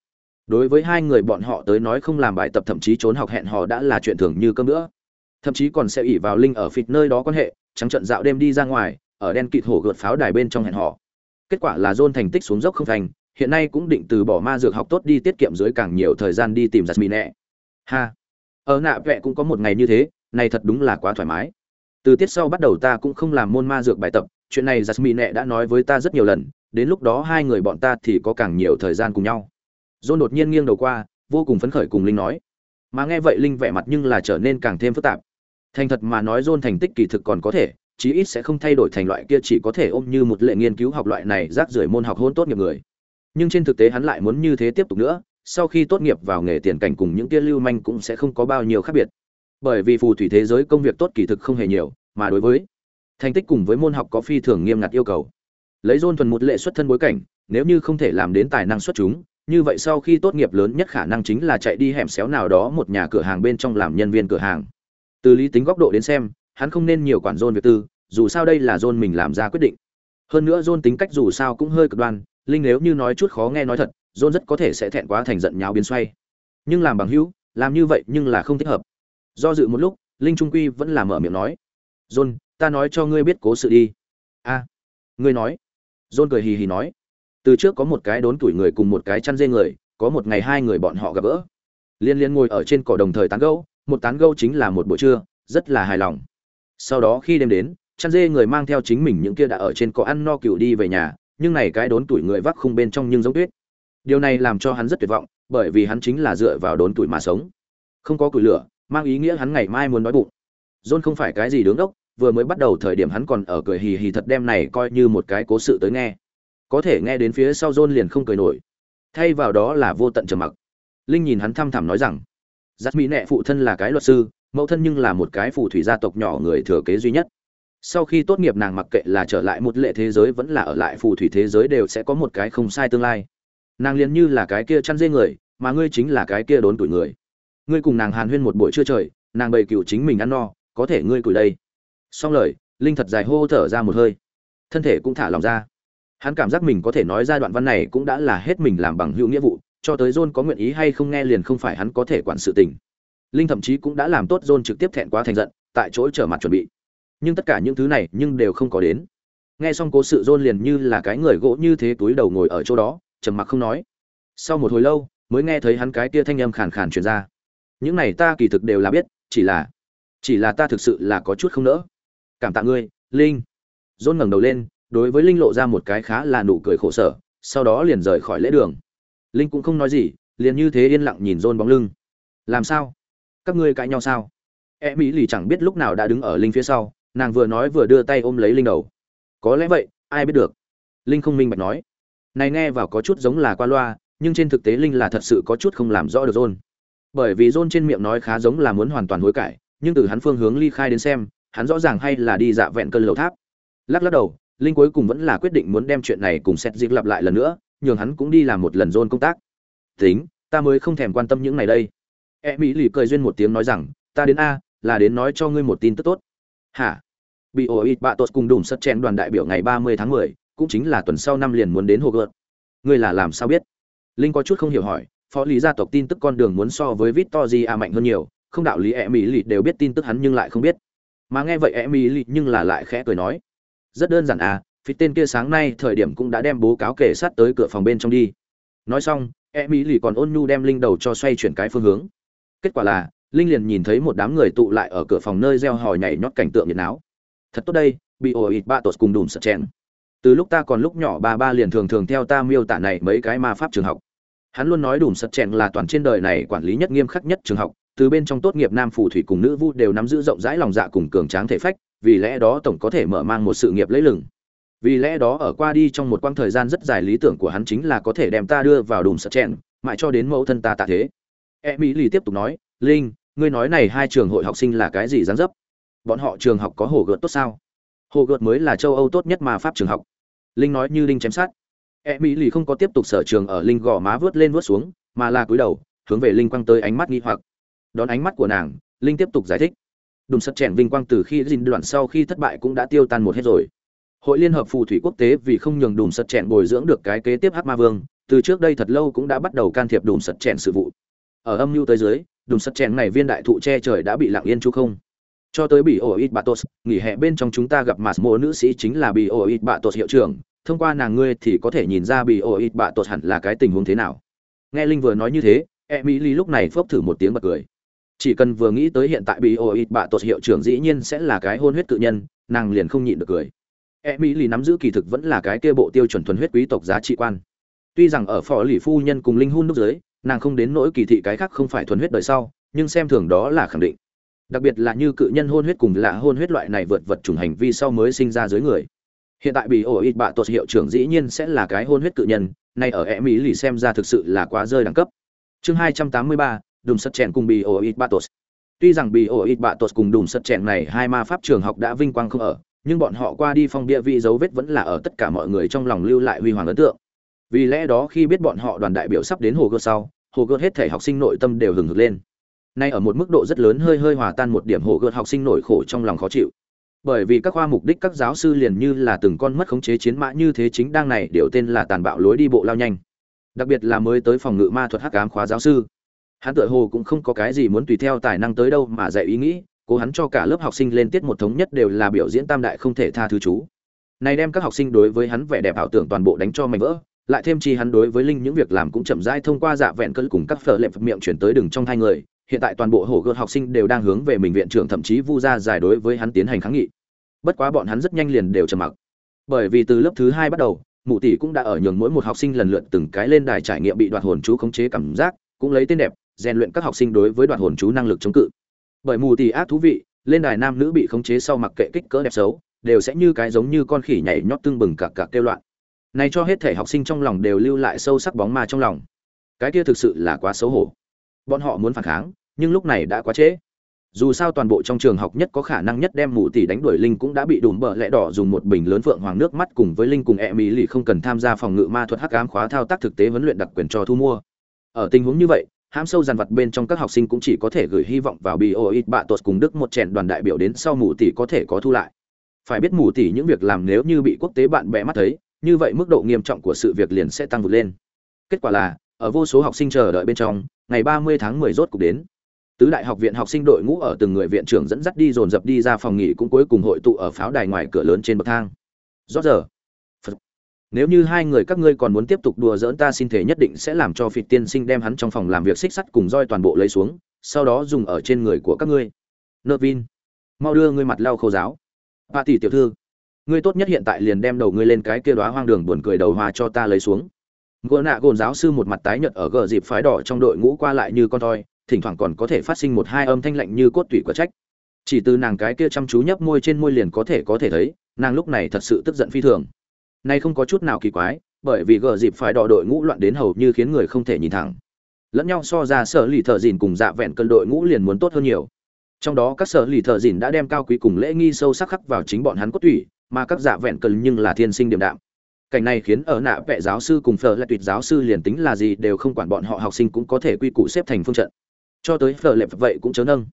Đối với hai người bọn họ tới nói không làm bài tập thậm chí trốn học hẹn hò đã là chuyện thường như cơm nữa thậm chí còn sẽ ỉ vào linh ở phịt nơi đó quan hệ, trắng trận dạo đêm đi ra ngoài ở đen kịt hổ gợt pháo đài bên trong hẹn họ kết quả là john thành tích xuống dốc không thành, hiện nay cũng định từ bỏ ma dược học tốt đi tiết kiệm dưới càng nhiều thời gian đi tìm jasmine. Ha. Ở nạ vẹ cũng có một ngày như thế, này thật đúng là quá thoải mái. Từ tiết sau bắt đầu ta cũng không làm môn ma dược bài tập, chuyện này jasmine đã nói với ta rất nhiều lần, đến lúc đó hai người bọn ta thì có càng nhiều thời gian cùng nhau. John đột nhiên nghiêng đầu qua, vô cùng phấn khởi cùng linh nói. Mà nghe vậy linh vẻ mặt nhưng là trở nên càng thêm phức tạp. Thành thật mà nói john thành tích kỳ thực còn có thể chí ít sẽ không thay đổi thành loại kia chỉ có thể ôm như một lệ nghiên cứu học loại này rác rưởi môn học hôn tốt nghiệp người. Nhưng trên thực tế hắn lại muốn như thế tiếp tục nữa, sau khi tốt nghiệp vào nghề tiền cảnh cùng những kia lưu manh cũng sẽ không có bao nhiêu khác biệt. Bởi vì phù thủy thế giới công việc tốt kỳ thực không hề nhiều, mà đối với thành tích cùng với môn học có phi thường nghiêm ngặt yêu cầu. Lấy dôn thuần một lệ xuất thân bối cảnh, nếu như không thể làm đến tài năng xuất chúng, như vậy sau khi tốt nghiệp lớn nhất khả năng chính là chạy đi hẻm xéo nào đó một nhà cửa hàng bên trong làm nhân viên cửa hàng. Từ lý tính góc độ đến xem hắn không nên nhiều quản dôn việc tư, dù sao đây là dôn mình làm ra quyết định. Hơn nữa dôn tính cách dù sao cũng hơi cực đoan, linh nếu như nói chút khó nghe nói thật dôn rất có thể sẽ thẹn quá thành giận nháo biến xoay. Nhưng làm bằng hữu, làm như vậy nhưng là không thích hợp. Do dự một lúc, linh trung quy vẫn là mở miệng nói dôn ta nói cho ngươi biết cố sự đi. A, ngươi nói. Dôn cười hì hì nói, từ trước có một cái đốn tuổi người cùng một cái chăn dê người, có một ngày hai người bọn họ gặp gỡ. Liên liên ngồi ở trên cỏ đồng thời tán gâu một tán gâu chính là một buổi trưa, rất là hài lòng sau đó khi đêm đến chăn dê người mang theo chính mình những kia đã ở trên cỏ ăn no cừu đi về nhà, nhưng này cái đốn tuổi người vác khung bên trong nhưng giống tuyết. Điều này làm cho hắn rất tuyệt vọng, bởi vì hắn chính là dựa vào đốn tuổi mà sống. Không có củi lửa, mang ý nghĩa hắn ngày mai muốn đói bụng. John không phải cái gì đứng đốc, vừa mới bắt đầu thời điểm hắn còn ở cười hì hì thật đem này coi như một cái cố sự tới nghe. Có thể nghe đến phía sau john liền không cười nổi. Thay vào đó là vô tận trầm mặc. Linh nhìn hắn thăm thẳm nói rằng giắt mỹ nệ phụ thân là cái luật sư mẫu thân nhưng là một cái phù thủy gia tộc nhỏ người thừa kế duy nhất. Sau khi tốt nghiệp nàng mặc kệ là trở lại một lệ thế giới vẫn là ở lại phù thủy thế giới đều sẽ có một cái không sai tương lai. Nàng liền như là cái kia chăn dê người, mà ngươi chính là cái kia đốn tuổi người. Ngươi cùng nàng hàn huyên một buổi trưa trời, nàng bày cựu chính mình ăn no, có thể ngươi cùi đây. Xong lời, linh thật dài hô thở ra một hơi. Thân thể cũng thả lòng ra. Hắn cảm giác mình có thể nói ra đoạn văn này cũng đã là hết mình làm bằng hữu nghĩa vụ, cho tới john có nguyện ý hay không nghe liền không phải hắn có thể quản sự tình linh thậm chí cũng đã làm tốt john trực tiếp thẹn quá thành giận, tại chỗ trở mặt chuẩn bị. Nhưng tất cả những thứ này nhưng đều không có đến. Nghe xong cố sự john liền như là cái người gỗ như thế túi đầu ngồi ở chỗ đó, trầm mặc không nói. Sau một hồi lâu, mới nghe thấy hắn cái tia thanh âm khàn khàn truyền ra. Những này ta kỳ thực đều là biết, chỉ là chỉ là ta thực sự là có chút không nỡ. Cảm tạ ngươi, linh. John ngẩng đầu lên, đối với linh lộ ra một cái khá là nụ cười khổ sở, sau đó liền rời khỏi lễ đường. Linh cũng không nói gì, liền như thế yên lặng nhìn john bóng lưng. Làm sao? Các ngươi cãi nhau sao? E mỹ lì chẳng biết lúc nào đã đứng ở linh phía sau, nàng vừa nói vừa đưa tay ôm lấy linh đầu. Có lẽ vậy, ai biết được? Linh không minh bạch nói. Này nghe vào có chút giống là qua loa, nhưng trên thực tế linh là thật sự có chút không làm rõ được john bởi vì john trên miệng nói khá giống là muốn hoàn toàn hối cải, nhưng từ hắn phương hướng ly khai đến xem, hắn rõ ràng hay là đi dạ vẹn cơn lầu tháp. Lắc lắc đầu, linh cuối cùng vẫn là quyết định muốn đem chuyện này cùng xét dịp lặp lại lần nữa, nhường hắn cũng đi làm một lần john công tác. Tính, ta mới không thèm quan tâm những này đây e mỹ lì cười duyên một tiếng nói rằng, ta đến a, là đến nói cho ngươi một tin tức tốt. Hả? Bị ổ ít bạ tốt cùng đùm sất chen đoàn đại biểu ngày ba mươi tháng mười, cũng chính là tuần sau năm liền muốn đến hồ gợt ngươi là làm sao biết? Linh có chút không hiểu hỏi, phó lý gia tộc tin tức con đường muốn so với victor a mạnh hơn nhiều, không đạo lý e mỹ lì đều biết tin tức hắn nhưng lại không biết. Mà nghe vậy e mỹ lì nhưng là lại khẽ cười nói, rất đơn giản à phi tên kia sáng nay thời điểm cũng đã đem bố cáo kể sát tới cửa phòng bên trong đi. Nói xong e mỹ lì còn ôn nhu đem linh đầu cho xoay chuyển cái phương hướng kết quả là, linh liền nhìn thấy một đám người tụ lại ở cửa phòng nơi gieo hò nhảy nhót cảnh tượng nhiệt náo. Thật tốt đây, bị ổ ịt ba tột cùng đùm sật chèn. Từ lúc ta còn lúc nhỏ ba ba liền thường thường theo ta miêu tả này mấy cái ma pháp trường học. Hắn luôn nói đùm sật chèn là toàn trên đời này quản lý nhất nghiêm khắc nhất trường học, từ bên trong tốt nghiệp nam phù thủy cùng nữ vu đều nắm giữ rộng rãi lòng dạ cùng cường tráng thể phách, vì lẽ đó tổng có thể mở mang một sự nghiệp lấy lừng. Vì lẽ đó ở qua đi trong một quãng thời gian rất dài lý tưởng của hắn chính là có thể đem ta đưa vào đùm sật chèn, mãi cho đến mẫu thân ta tạ thế e mỹ lì tiếp tục nói, linh, ngươi nói này hai trường hội học sinh là cái gì dáng dấp? Bọn họ trường học có hồ gợt tốt sao? Hồ gợt mới là châu âu tốt nhất mà pháp trường học. Linh nói như linh chém sát. E mỹ lì không có tiếp tục sở trường ở linh gò má vớt lên vớt xuống, mà là cúi đầu, hướng về linh quăng tới ánh mắt nghi hoặc. Đón ánh mắt của nàng, linh tiếp tục giải thích. Đùm sắt chèn vinh quang từ khi dinh đoạn sau khi thất bại cũng đã tiêu tan một hết rồi. Hội liên hợp phù thủy quốc tế vì không nhường đùm sật chèn bồi dưỡng được cái kế tiếp hát ma vương, từ trước đây thật lâu cũng đã bắt đầu can thiệp đùm sật chèn sự vụ ở âm mưu tới dưới đùm sắt chèn này viên đại thụ che trời đã bị lặng yên chú không. Cho tới bị ổ ít batos nghỉ hè bên trong chúng ta gặp mặt mộ nữ sĩ chính là bị ổ ít batos hiệu trưởng thông qua nàng ngươi thì có thể nhìn ra bị ổ ít batos hẳn là cái tình huống thế nào. Nghe linh vừa nói như thế emily lúc này phốc thử một tiếng bật cười. Chỉ cần vừa nghĩ tới hiện tại bị ổ ít batos hiệu trưởng dĩ nhiên sẽ là cái hôn huyết tự nhân nàng liền không nhịn được cười. Emily nắm giữ kỳ thực vẫn là cái kia bộ tiêu chuẩn thuần huyết quý tộc giá trị quan. Tuy rằng ở phò lì phu nhân cùng linh hôn lúc dưới, nàng không đến nỗi kỳ thị cái khác không phải thuần huyết đời sau, nhưng xem thường đó là khẳng định. Đặc biệt là như cự nhân hôn huyết cùng là hôn huyết loại này vượt vật chủng hành vi sau mới sinh ra dưới người. Hiện tại bị ổ ít bạ tuột hiệu trưởng dĩ nhiên sẽ là cái hôn huyết cự nhân, nay ở Emily xem ra thực sự là quá rơi đẳng cấp. Chương 283, đùm sắt chèn cùng bị ổ ít bạ tuột. Tuy rằng bị ổ ít bạ tuột cùng đùm sắt chèn này hai ma pháp trường học đã vinh quang không ở, nhưng bọn họ qua đi phong địa vị dấu vết vẫn là ở tất cả mọi người trong lòng lưu lại huy hoàng ấn tượng vì lẽ đó khi biết bọn họ đoàn đại biểu sắp đến hồ gươm sau, hồ gươm hết thể học sinh nội tâm đều hừng hực lên. Nay ở một mức độ rất lớn hơi hơi hòa tan một điểm hồ gươm học sinh nổi khổ trong lòng khó chịu. Bởi vì các khoa mục đích các giáo sư liền như là từng con mất khống chế chiến mã như thế chính đang này điều tên là tàn bạo lối đi bộ lao nhanh. Đặc biệt là mới tới phòng ngự ma thuật hắc ám khóa giáo sư. Hắn tựa hồ cũng không có cái gì muốn tùy theo tài năng tới đâu mà dạy ý nghĩ, cố hắn cho cả lớp học sinh lên tiết một thống nhất đều là biểu diễn tam đại không thể tha thứ chú. Này đem các học sinh đối với hắn vẻ đẹp ảo tưởng toàn bộ đánh cho mảnh vỡ lại thêm chi hắn đối với linh những việc làm cũng chậm rãi thông qua dạ vẹn cơn cùng các phở lệm miệng chuyển tới đường trong hai người, hiện tại toàn bộ hổ gợt học sinh đều đang hướng về mình viện trưởng thậm chí vu ra giải đối với hắn tiến hành kháng nghị. Bất quá bọn hắn rất nhanh liền đều trầm mặc. Bởi vì từ lớp thứ hai bắt đầu, mụ tỷ cũng đã ở nhường mỗi một học sinh lần lượt từng cái lên đài trải nghiệm bị đoạt hồn chú khống chế cảm giác, cũng lấy tên đẹp, rèn luyện các học sinh đối với đoạt hồn chú năng lực chống cự. Bởi mù tỷ ác thú vị, lên đài nam nữ bị khống chế sau mặc kệ kích cỡ đẹp xấu, đều sẽ như cái giống như con khỉ nhảy nhót tưng bừng cả cả kêu loạn này cho hết thể học sinh trong lòng đều lưu lại sâu sắc bóng ma trong lòng. Cái kia thực sự là quá xấu hổ. Bọn họ muốn phản kháng, nhưng lúc này đã quá trễ. Dù sao toàn bộ trong trường học nhất có khả năng nhất đem mũ tỷ đánh đuổi linh cũng đã bị đùm bờ lẽ đỏ dùng một bình lớn phượng hoàng nước mắt cùng với linh cùng e mỹ lì không cần tham gia phòng ngự ma thuật hắc ám khóa thao tác thực tế huấn luyện đặc quyền cho thu mua. Ở tình huống như vậy, hãm sâu dàn vật bên trong các học sinh cũng chỉ có thể gửi hy vọng vào bioit bạ tuột cùng đức một chèn đoàn đại biểu đến sau mù tỷ có thể có thu lại. Phải biết mù tỷ những việc làm nếu như bị quốc tế bạn bè mắt thấy như vậy mức độ nghiêm trọng của sự việc liền sẽ tăng vượt lên. Kết quả là, ở vô số học sinh chờ đợi bên trong, ngày 30 tháng 10 rốt cục đến. Tứ đại học viện học sinh đội ngũ ở từng người viện trưởng dẫn dắt đi dồn dập đi ra phòng nghỉ cũng cuối cùng hội tụ ở pháo đài ngoài cửa lớn trên bậc thang. Rót giờ nếu như hai người các ngươi còn muốn tiếp tục đùa giỡn ta xin thể nhất định sẽ làm cho phịt tiên sinh đem hắn trong phòng làm việc xích sắt cùng roi toàn bộ lấy xuống, sau đó dùng ở trên người của các ngươi. Nơ vin, mau đưa ngươi mặt lau khô giáo. Bà tỷ tiểu thư ngươi tốt nhất hiện tại liền đem đầu ngươi lên cái kia đóa hoang đường buồn cười đầu hoa cho ta lấy xuống gỡ nạ gồn giáo sư một mặt tái nhợt ở gờ dịp phái đỏ trong đội ngũ qua lại như con thoi, thỉnh thoảng còn có thể phát sinh một hai âm thanh lạnh như cốt tủy của trách chỉ từ nàng cái kia chăm chú nhấp môi trên môi liền có thể có thể thấy nàng lúc này thật sự tức giận phi thường Nay không có chút nào kỳ quái, bởi vì gờ dịp phải đỏ đội ngũ loạn đến hầu như khiến người không thể nhìn thẳng. Lẫn nhau so ra sở lì thợ dìn cùng dạ vẹn cân đội ngũ liền muốn tốt hơn nhiều. Trong đó các sở lì thợ dìn đã đem cao quý cùng lễ nghi sâu sắc khắc vào chính bọn hắn cốt tủy, mà các dạ vẹn cần nhưng là thiên sinh điểm đạm. Cảnh này khiến ở nạ vệ giáo sư cùng phở lại tuyệt giáo sư liền tính là gì đều không quản bọn họ học sinh cũng có thể quy củ xếp thành phương trận. Cho tới phở lệ vậy cũng chớ nâng.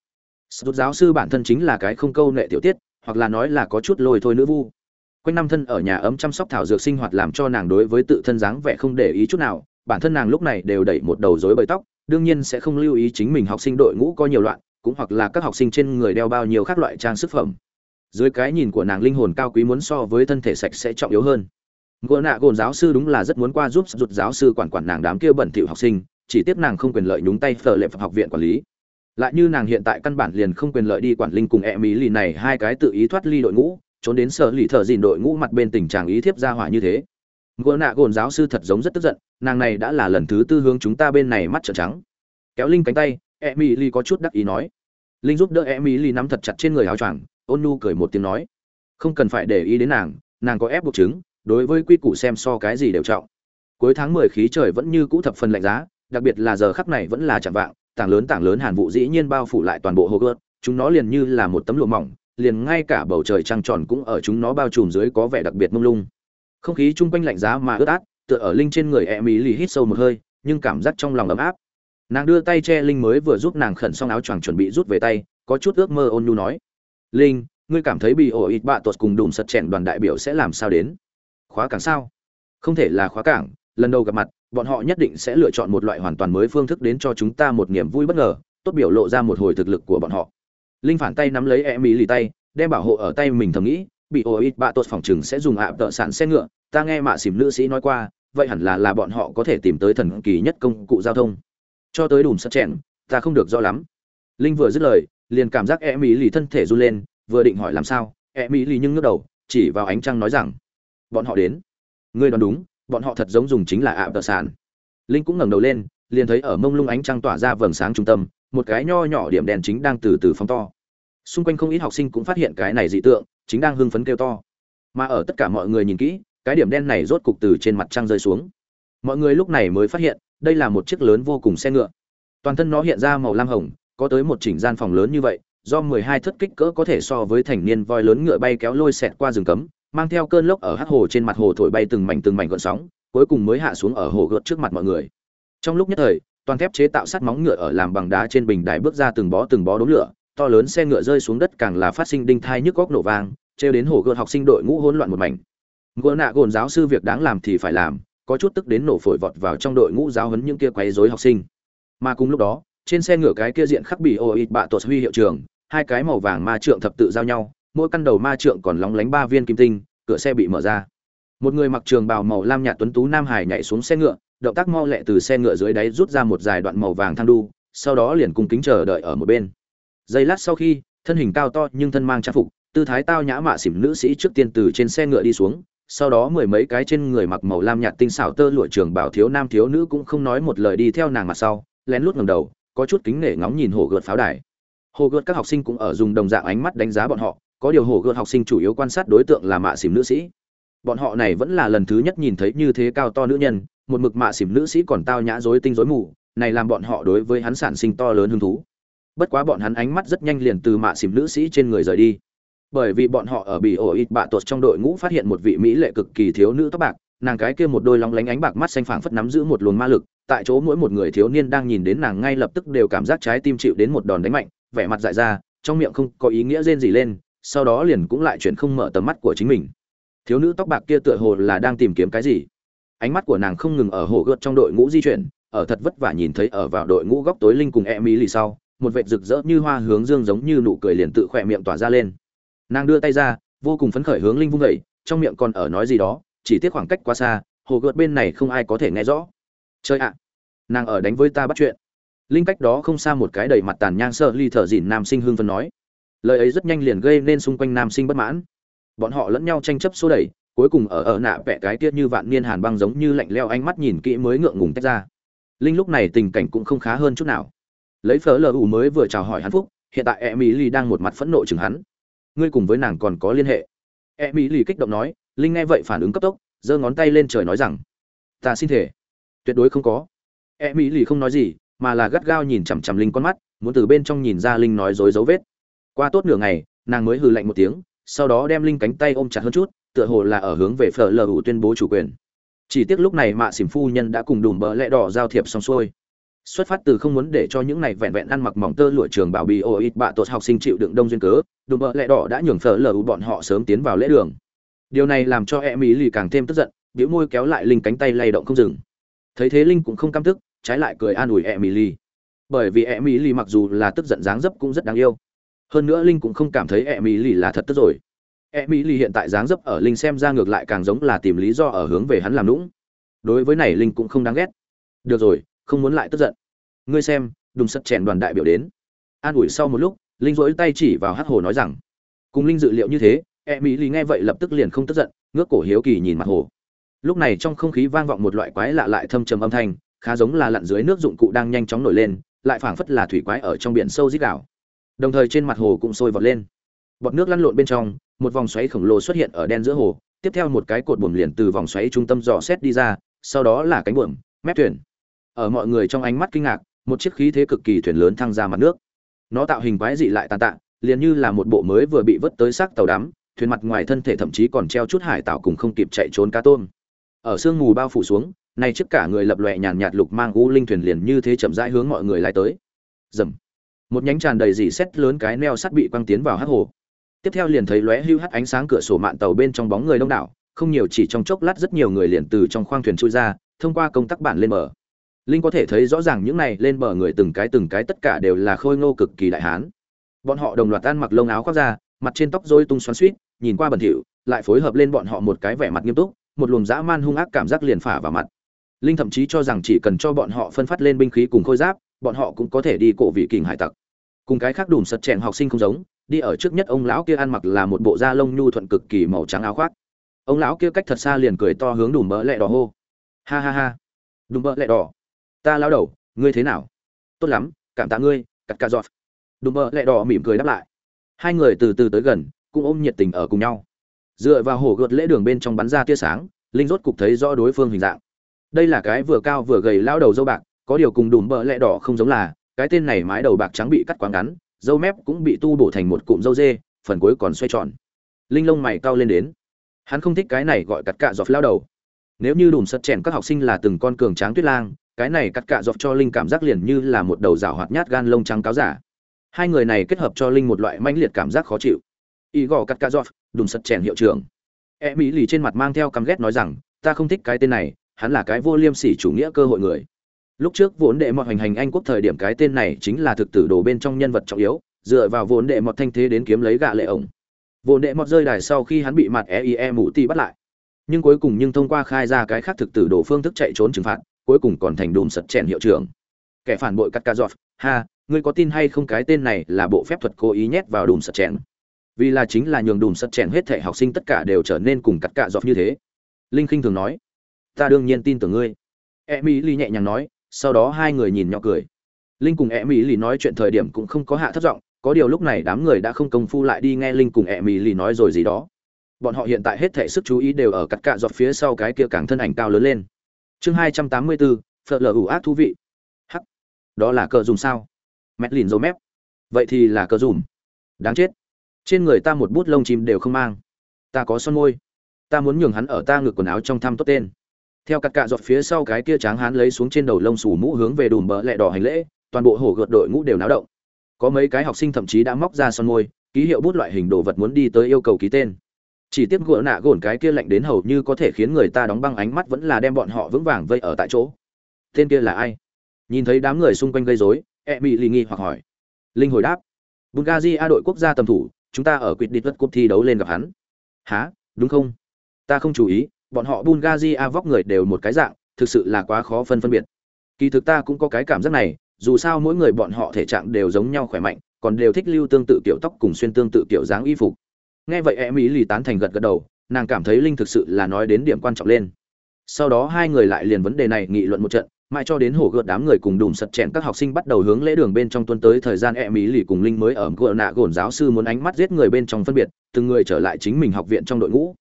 Sút giáo sư bản thân chính là cái không câu nệ tiểu tiết, hoặc là nói là có chút lôi thôi nữ vu quanh năm thân ở nhà ấm chăm sóc thảo dược sinh hoạt làm cho nàng đối với tự thân dáng vẻ không để ý chút nào bản thân nàng lúc này đều đẩy một đầu rối bời tóc đương nhiên sẽ không lưu ý chính mình học sinh đội ngũ có nhiều loạn cũng hoặc là các học sinh trên người đeo bao nhiêu các loại trang sức phẩm dưới cái nhìn của nàng linh hồn cao quý muốn so với thân thể sạch sẽ trọng yếu hơn. Gỗ nạ gồn giáo sư đúng là rất muốn qua giúp rụt giáo sư quản quản nàng đám kia bẩn thỉu học sinh, chỉ tiếc nàng không quyền lợi nhúng tay phở lệ học viện quản lý. Lại như nàng hiện tại căn bản liền không quyền lợi đi quản linh cùng e mỹ lì này, hai cái tự ý thoát ly đội ngũ, trốn đến sở lì thợ dìn đội ngũ mặt bên tình trạng ý thiếp ra hỏa như thế. Gỗ nạ gồn giáo sư thật giống rất tức giận, nàng này đã là lần thứ tư hướng chúng ta bên này mắt trợn trắng. Kéo linh cánh tay emily có chút đắc ý nói. Linh giúp đỡ emily nắm thật chặt trên người áo choàng ôn nu cười một tiếng nói, không cần phải để ý đến nàng nàng có ép buộc chứng, đối với quy củ xem so cái gì đều trọng. Cuối tháng mười khí trời vẫn như cũ thập phần lạnh giá, đặc biệt là giờ khắc này vẫn là chẳng vạng, tảng lớn tảng lớn hàn vụ dĩ nhiên bao phủ lại toàn bộ hồ gợt chúng nó liền như là một tấm lụa mỏng, liền ngay cả bầu trời trăng tròn cũng ở chúng nó bao trùm dưới có vẻ đặc biệt mông lung. Không khí chung quanh lạnh giá mà ướt át, tựa ở linh trên người e mỹ lì hít sâu một hơi, nhưng cảm giác trong lòng ấm áp. Nàng đưa tay che linh mới vừa giúp nàng khẩn xong áo choàng chuẩn bị rút về tay, có chút ước mơ ôn nhu nói linh, ngươi cảm thấy bị ổ ít bạ tuột cùng đùm sật chèn đoàn đại biểu sẽ làm sao đến? Khóa cảng sao? Không thể là khóa cảng, lần đầu gặp mặt, bọn họ nhất định sẽ lựa chọn một loại hoàn toàn mới phương thức đến cho chúng ta một niềm vui bất ngờ, tốt biểu lộ ra một hồi thực lực của bọn họ. Linh phản tay nắm lấy e mỹ lì tay, đem bảo hộ ở tay mình thầm nghĩ, bị ổ ít bạ tốt phòng chừng sẽ dùng ạ tợ sản xe ngựa, ta nghe mạ xỉm nữ sĩ nói qua, vậy hẳn là là bọn họ có thể tìm tới thần kỳ nhất công cụ giao thông. Cho tới đùm sắt chèn, ta không được rõ lắm. Linh vừa dứt lời liền cảm giác e mỹ lì thân thể run lên, vừa định hỏi làm sao e mỹ lì nhưng ngước đầu, chỉ vào ánh trăng nói rằng, bọn họ đến. Ngươi đoán đúng, bọn họ thật giống dùng chính là ạ tợ sản linh cũng ngẩng đầu lên, liền thấy ở mông lung ánh trăng tỏa ra vầng sáng trung tâm, một cái nho nhỏ điểm đèn chính đang từ từ phóng to. Xung quanh không ít học sinh cũng phát hiện cái này dị tượng, chính đang hưng phấn kêu to. Mà ở tất cả mọi người nhìn kỹ, cái điểm đen này rốt cục từ trên mặt trăng rơi xuống. Mọi người lúc này mới phát hiện, đây là một chiếc lớn vô cùng xe ngựa. Toàn thân nó hiện ra màu lam hồng có tới một chỉnh gian phòng lớn như vậy, do 12 thất kích cỡ có thể so với thành niên voi lớn ngựa bay kéo lôi xẹt qua rừng cấm, mang theo cơn lốc ở hắc hồ trên mặt hồ thổi bay từng mảnh từng mảnh gợn sóng, cuối cùng mới hạ xuống ở hồ gợt trước mặt mọi người. Trong lúc nhất thời, toàn thép chế tạo sắt móng ngựa ở làm bằng đá trên bình đài bước ra từng bó từng bó đốm lửa, to lớn xe ngựa rơi xuống đất càng là phát sinh đinh thai nhức góc nổ vang, trêu đến hồ gợt học sinh đội ngũ hỗn loạn một mảnh. Gỡ nạ gồn giáo sư việc đáng làm thì phải làm, có chút tức đến nổ phổi vọt vào trong đội ngũ giáo huấn những kia quấy rối học sinh. Mà cùng lúc đó trên xe ngựa cái kia diện khắc bị ô ít bạ tuột huy hiệu trường, hai cái màu vàng ma trượng thập tự giao nhau, mỗi căn đầu ma trượng còn lóng lánh ba viên kim tinh, cửa xe bị mở ra. Một người mặc trường bào màu lam nhạt tuấn tú nam hải nhảy xuống xe ngựa, động tác mau lẹ từ xe ngựa dưới đáy rút ra một dài đoạn màu vàng thang đu, sau đó liền cung kính chờ đợi ở một bên. Giây lát sau khi, thân hình cao to nhưng thân mang trang phục, tư thái tao nhã mạ xỉm nữ sĩ trước tiên từ trên xe ngựa đi xuống, sau đó mười mấy cái trên người mặc màu lam nhạt tinh xảo tơ lụa trường bảo thiếu nam thiếu nữ cũng không nói một lời đi theo nàng mặt sau, lén lút ngầm đầu có chút kính nể ngóng nhìn hồ gợt pháo đài. Hồ gợt các học sinh cũng ở dùng đồng dạng ánh mắt đánh giá bọn họ, có điều hồ gợt học sinh chủ yếu quan sát đối tượng là mạ xỉm nữ sĩ. Bọn họ này vẫn là lần thứ nhất nhìn thấy như thế cao to nữ nhân, một mực mạ xỉm nữ sĩ còn tao nhã dối tinh dối mù, này làm bọn họ đối với hắn sản sinh to lớn hứng thú. Bất quá bọn hắn ánh mắt rất nhanh liền từ mạ xỉm nữ sĩ trên người rời đi. Bởi vì bọn họ ở bị ổ ít bạ tột trong đội ngũ phát hiện một vị mỹ lệ cực kỳ thiếu nữ tóc bạc nàng cái kia một đôi lóng lánh ánh bạc mắt xanh phảng phất nắm giữ một luồng ma lực tại chỗ mỗi một người thiếu niên đang nhìn đến nàng ngay lập tức đều cảm giác trái tim chịu đến một đòn đánh mạnh vẻ mặt dại ra trong miệng không có ý nghĩa rên gì lên sau đó liền cũng lại chuyển không mở tầm mắt của chính mình. Thiếu nữ tóc bạc kia tựa hồ là đang tìm kiếm cái gì? Ánh mắt của nàng không ngừng ở hồ gợt trong đội ngũ di chuyển ở thật vất vả nhìn thấy ở vào đội ngũ góc tối linh cùng e lì sau một vệt rực rỡ như hoa hướng dương giống như nụ cười liền tự khỏe miệng tỏa ra lên. Nàng đưa tay ra vô cùng phấn khởi hướng linh vung dậy, trong miệng còn ở nói gì đó chỉ tiếc khoảng cách quá xa, hồ gợt bên này không ai có thể nghe rõ. Chơi ạ. Nàng ở đánh với ta bắt chuyện. Linh cách đó không xa một cái đầy mặt tàn nhang sợ ly thở dỉn nam sinh hương phân nói. Lời ấy rất nhanh liền gây nên xung quanh nam sinh bất mãn. Bọn họ lẫn nhau tranh chấp số đẩy, cuối cùng ở ở nạ vẽ cái tiết như vạn niên hàn băng giống như lạnh leo ánh mắt nhìn kỹ mới ngượng ngùng tách ra. Linh lúc này tình cảnh cũng không khá hơn chút nào. Lấy phở lờ ủ mới vừa chào hỏi hắn phúc, hiện tại e mỹ ly đang một mặt phẫn nộ chừng hắn. Ngươi cùng với nàng còn có liên hệ. E mỹ ly kích động nói linh nghe vậy phản ứng cấp tốc, giơ ngón tay lên trời nói rằng, ta xin thể tuyệt đối không có. E mỹ lì không nói gì, mà là gắt gao nhìn chằm chằm linh con mắt, muốn từ bên trong nhìn ra linh nói dối dấu vết. Qua tốt nửa ngày, nàng mới hừ lạnh một tiếng, sau đó đem linh cánh tay ôm chặt hơn chút, tựa hồ là ở hướng về phở lờ ủ tuyên bố chủ quyền. Chỉ tiếc lúc này mạ xỉm phu nhân đã cùng đùm bờ lẹ đỏ giao thiệp xong xuôi. Xuất phát từ không muốn để cho những này vẹn vẹn ăn mặc mỏng tơ lụa trường bảo bì ô ít bạ tột học sinh chịu đựng đông duyên cớ, đùm bờ lẹ đỏ đã nhường phở lờ ủ bọn họ sớm tiến vào lễ đường điều này làm cho e mỹ lì càng thêm tức giận biểu môi kéo lại linh cánh tay lay động không dừng thấy thế linh cũng không căm tức trái lại cười an ủi Emily. Bởi vì Emily mặc dù là tức giận dáng dấp cũng rất đáng yêu. Hơn nữa Linh cũng không cảm thấy Emily là thật tức rồi. Emily hiện tại dáng dấp ở Linh xem ra ngược lại càng giống là tìm lý do ở hướng về hắn làm nũng. Đối với này Linh cũng không đáng ghét. Được rồi, không muốn lại tức giận. Ngươi xem, đùng sắt chèn đoàn đại biểu đến. An ủi sau một lúc, Linh rỗi tay chỉ vào Hắc Hồ nói rằng, cùng Linh dự liệu như thế, Emily nghe vậy lập tức liền không tức giận, ngước cổ hiếu kỳ nhìn mặt hồ. Lúc này trong không khí vang vọng một loại quái lạ lại thâm trầm âm thanh, khá giống là lặn dưới nước dụng cụ đang nhanh chóng nổi lên lại phảng phất là thủy quái ở trong biển sâu dít đảo đồng thời trên mặt hồ cũng sôi vọt lên. Bọt nước lăn lộn bên trong một vòng xoáy khổng lồ xuất hiện ở đen giữa hồ tiếp theo một cái cột buồm liền từ vòng xoáy trung tâm dò xét đi ra sau đó là cánh buồm mép thuyền. Ở mọi người trong ánh mắt kinh ngạc một chiếc khí thế cực kỳ thuyền lớn thăng ra mặt nước. Nó tạo hình quái dị lại tàn tạ liền như là một bộ mới vừa bị vớt tới xác tàu đắm thuyền mặt ngoài thân thể thậm chí còn treo chút hải tạo cùng không kịp chạy trốn cá tôm. Ở sương mù bao phủ xuống, nay trước cả người lập lòe nhàn nhạt lục mang u linh thuyền liền như thế chậm rãi hướng mọi người lại tới. Dầm một nhánh tràn đầy dỉ xét lớn cái neo sắt bị quăng tiến vào hắc hồ. Tiếp theo liền thấy lóe hưu hắt ánh sáng cửa sổ mạn tàu bên trong bóng người đông đảo, không nhiều chỉ trong chốc lát rất nhiều người liền từ trong khoang thuyền trôi ra, thông qua công tác bản lên bờ. Linh có thể thấy rõ ràng những này lên bờ người từng cái từng cái tất cả đều là khôi ngô cực kỳ đại hán. Bọn họ đồng loạt ăn mặc lông áo khoác ra mặt trên tóc rối tung xoắn suýt nhìn qua bẩn thỉu, lại phối hợp lên bọn họ một cái vẻ mặt nghiêm túc, một luồng dã man hung ác cảm giác liền phả vào mặt. Linh thậm chí cho rằng chỉ cần cho bọn họ phân phát lên binh khí cùng khôi giáp, bọn họ cũng có thể đi cổ vị kình hải tặc. Cùng cái khác đùm sật chèn học sinh không giống, đi ở trước nhất ông lão kia ăn mặc là một bộ da lông nhu thuận cực kỳ màu trắng áo khoác. Ông lão kia cách thật xa liền cười to hướng đùm bỡ lẹ đỏ hô. Ha ha ha. Đùm bỡ lẹ đỏ. Ta lao đầu, ngươi thế nào? Tốt lắm, cảm tạ ngươi, cắt ca giọt. Đùm bỡ lẹ đỏ mỉm cười đáp lại. Hai người từ từ tới gần cũng ôm nhiệt tình ở cùng nhau. Dựa vào hổ gợt lễ đường bên trong bắn ra tia sáng, linh rốt cục thấy rõ đối phương hình dạng. Đây là cái vừa cao vừa gầy lao đầu dâu bạc, có điều cùng đùm bờ lẹ đỏ không giống là, cái tên này mái đầu bạc trắng bị cắt quá ngắn, dâu mép cũng bị tu bổ thành một cụm dâu dê, phần cuối còn xoay tròn. Linh lông mày cao lên đến. Hắn không thích cái này gọi cắt cạ dọc lao đầu. Nếu như đùm sật chèn các học sinh là từng con cường tráng tuyết lang, cái này cắt cạ dọc cho linh cảm giác liền như là một đầu rào hoạt nhát gan lông trắng cáo giả. Hai người này kết hợp cho linh một loại mãnh liệt cảm giác khó chịu. Igor Katkazov, cắt đùm sật chèn hiệu trưởng. E mỹ lì trên mặt mang theo căm ghét nói rằng ta không thích cái tên này hắn là cái vô liêm sỉ chủ nghĩa cơ hội người. Lúc trước vốn đệ mọt hành hành anh quốc thời điểm cái tên này chính là thực tử đồ bên trong nhân vật trọng yếu dựa vào vốn đệ mọt thanh thế đến kiếm lấy gạ lệ ổng. Vốn đệ mọt rơi đài sau khi hắn bị mặt eie mũ tì bắt lại. Nhưng cuối cùng nhưng thông qua khai ra cái khác thực tử đồ phương thức chạy trốn trừng phạt cuối cùng còn thành đùm sật chèn hiệu trưởng. Kẻ phản bội Katkazov, ca ha ngươi có tin hay không cái tên này là bộ phép thuật cố ý nhét vào đùm sật chèn? Vì là chính là nhường đùm sật chèn hết thể học sinh tất cả đều trở nên cùng cắt cạ dọc như thế. Linh khinh thường nói, ta đương nhiên tin tưởng ngươi. E mỹ ly nhẹ nhàng nói, sau đó hai người nhìn nhỏ cười. Linh cùng e mỹ ly nói chuyện thời điểm cũng không có hạ thấp giọng, có điều lúc này đám người đã không công phu lại đi nghe linh cùng e mỹ ly nói rồi gì đó. Bọn họ hiện tại hết thể sức chú ý đều ở cắt cạ dọc phía sau cái kia càng thân ảnh cao lớn lên. Chương hai trăm tám mươi bốn phật lờ ủ ác thú vị. Hắc. Đó là cờ dùng sao? Mét lìn dấu mép. Vậy thì là cờ dùm. Đáng chết trên người ta một bút lông chim đều không mang. Ta có son môi. Ta muốn nhường hắn ở ta ngực quần áo trong thăm tốt tên. Theo cắt cạ giọt phía sau cái kia tráng hắn lấy xuống trên đầu lông sủ mũ hướng về đùm bờ lẹ đỏ hành lễ, toàn bộ hổ gợt đội ngũ đều náo động. Có mấy cái học sinh thậm chí đã móc ra son môi, ký hiệu bút loại hình đồ vật muốn đi tới yêu cầu ký tên. Chỉ tiếp gỡ nạ gồn cái kia lạnh đến hầu như có thể khiến người ta đóng băng ánh mắt vẫn là đem bọn họ vững vàng vây ở tại chỗ. Tên kia là ai? Nhìn thấy đám người xung quanh gây rối e bị lì nghi hoặc hỏi. Linh hồi đáp. Bungazi a đội quốc gia tầm thủ chúng ta ở quyết định vật cúp thi đấu lên gặp hắn. Há đúng không? Ta không chú ý, bọn họ bungazi a vóc người đều một cái dạng, thực sự là quá khó phân phân biệt. Kỳ thực ta cũng có cái cảm giác này, dù sao mỗi người bọn họ thể trạng đều giống nhau khỏe mạnh, còn đều thích lưu tương tự kiểu tóc cùng xuyên tương tự kiểu dáng y phục. Nghe vậy em ý lì tán thành gật gật đầu, nàng cảm thấy linh thực sự là nói đến điểm quan trọng lên. Sau đó hai người lại liền vấn đề này nghị luận một trận mãi cho đến hổ gợt đám người cùng đùm sật chèn các học sinh bắt đầu hướng lễ đường bên trong tuân tới thời gian e mỹ lì cùng linh mới ở gợ nạ gồn giáo sư muốn ánh mắt giết người bên trong phân biệt, từng người trở lại chính mình học viện trong đội ngũ.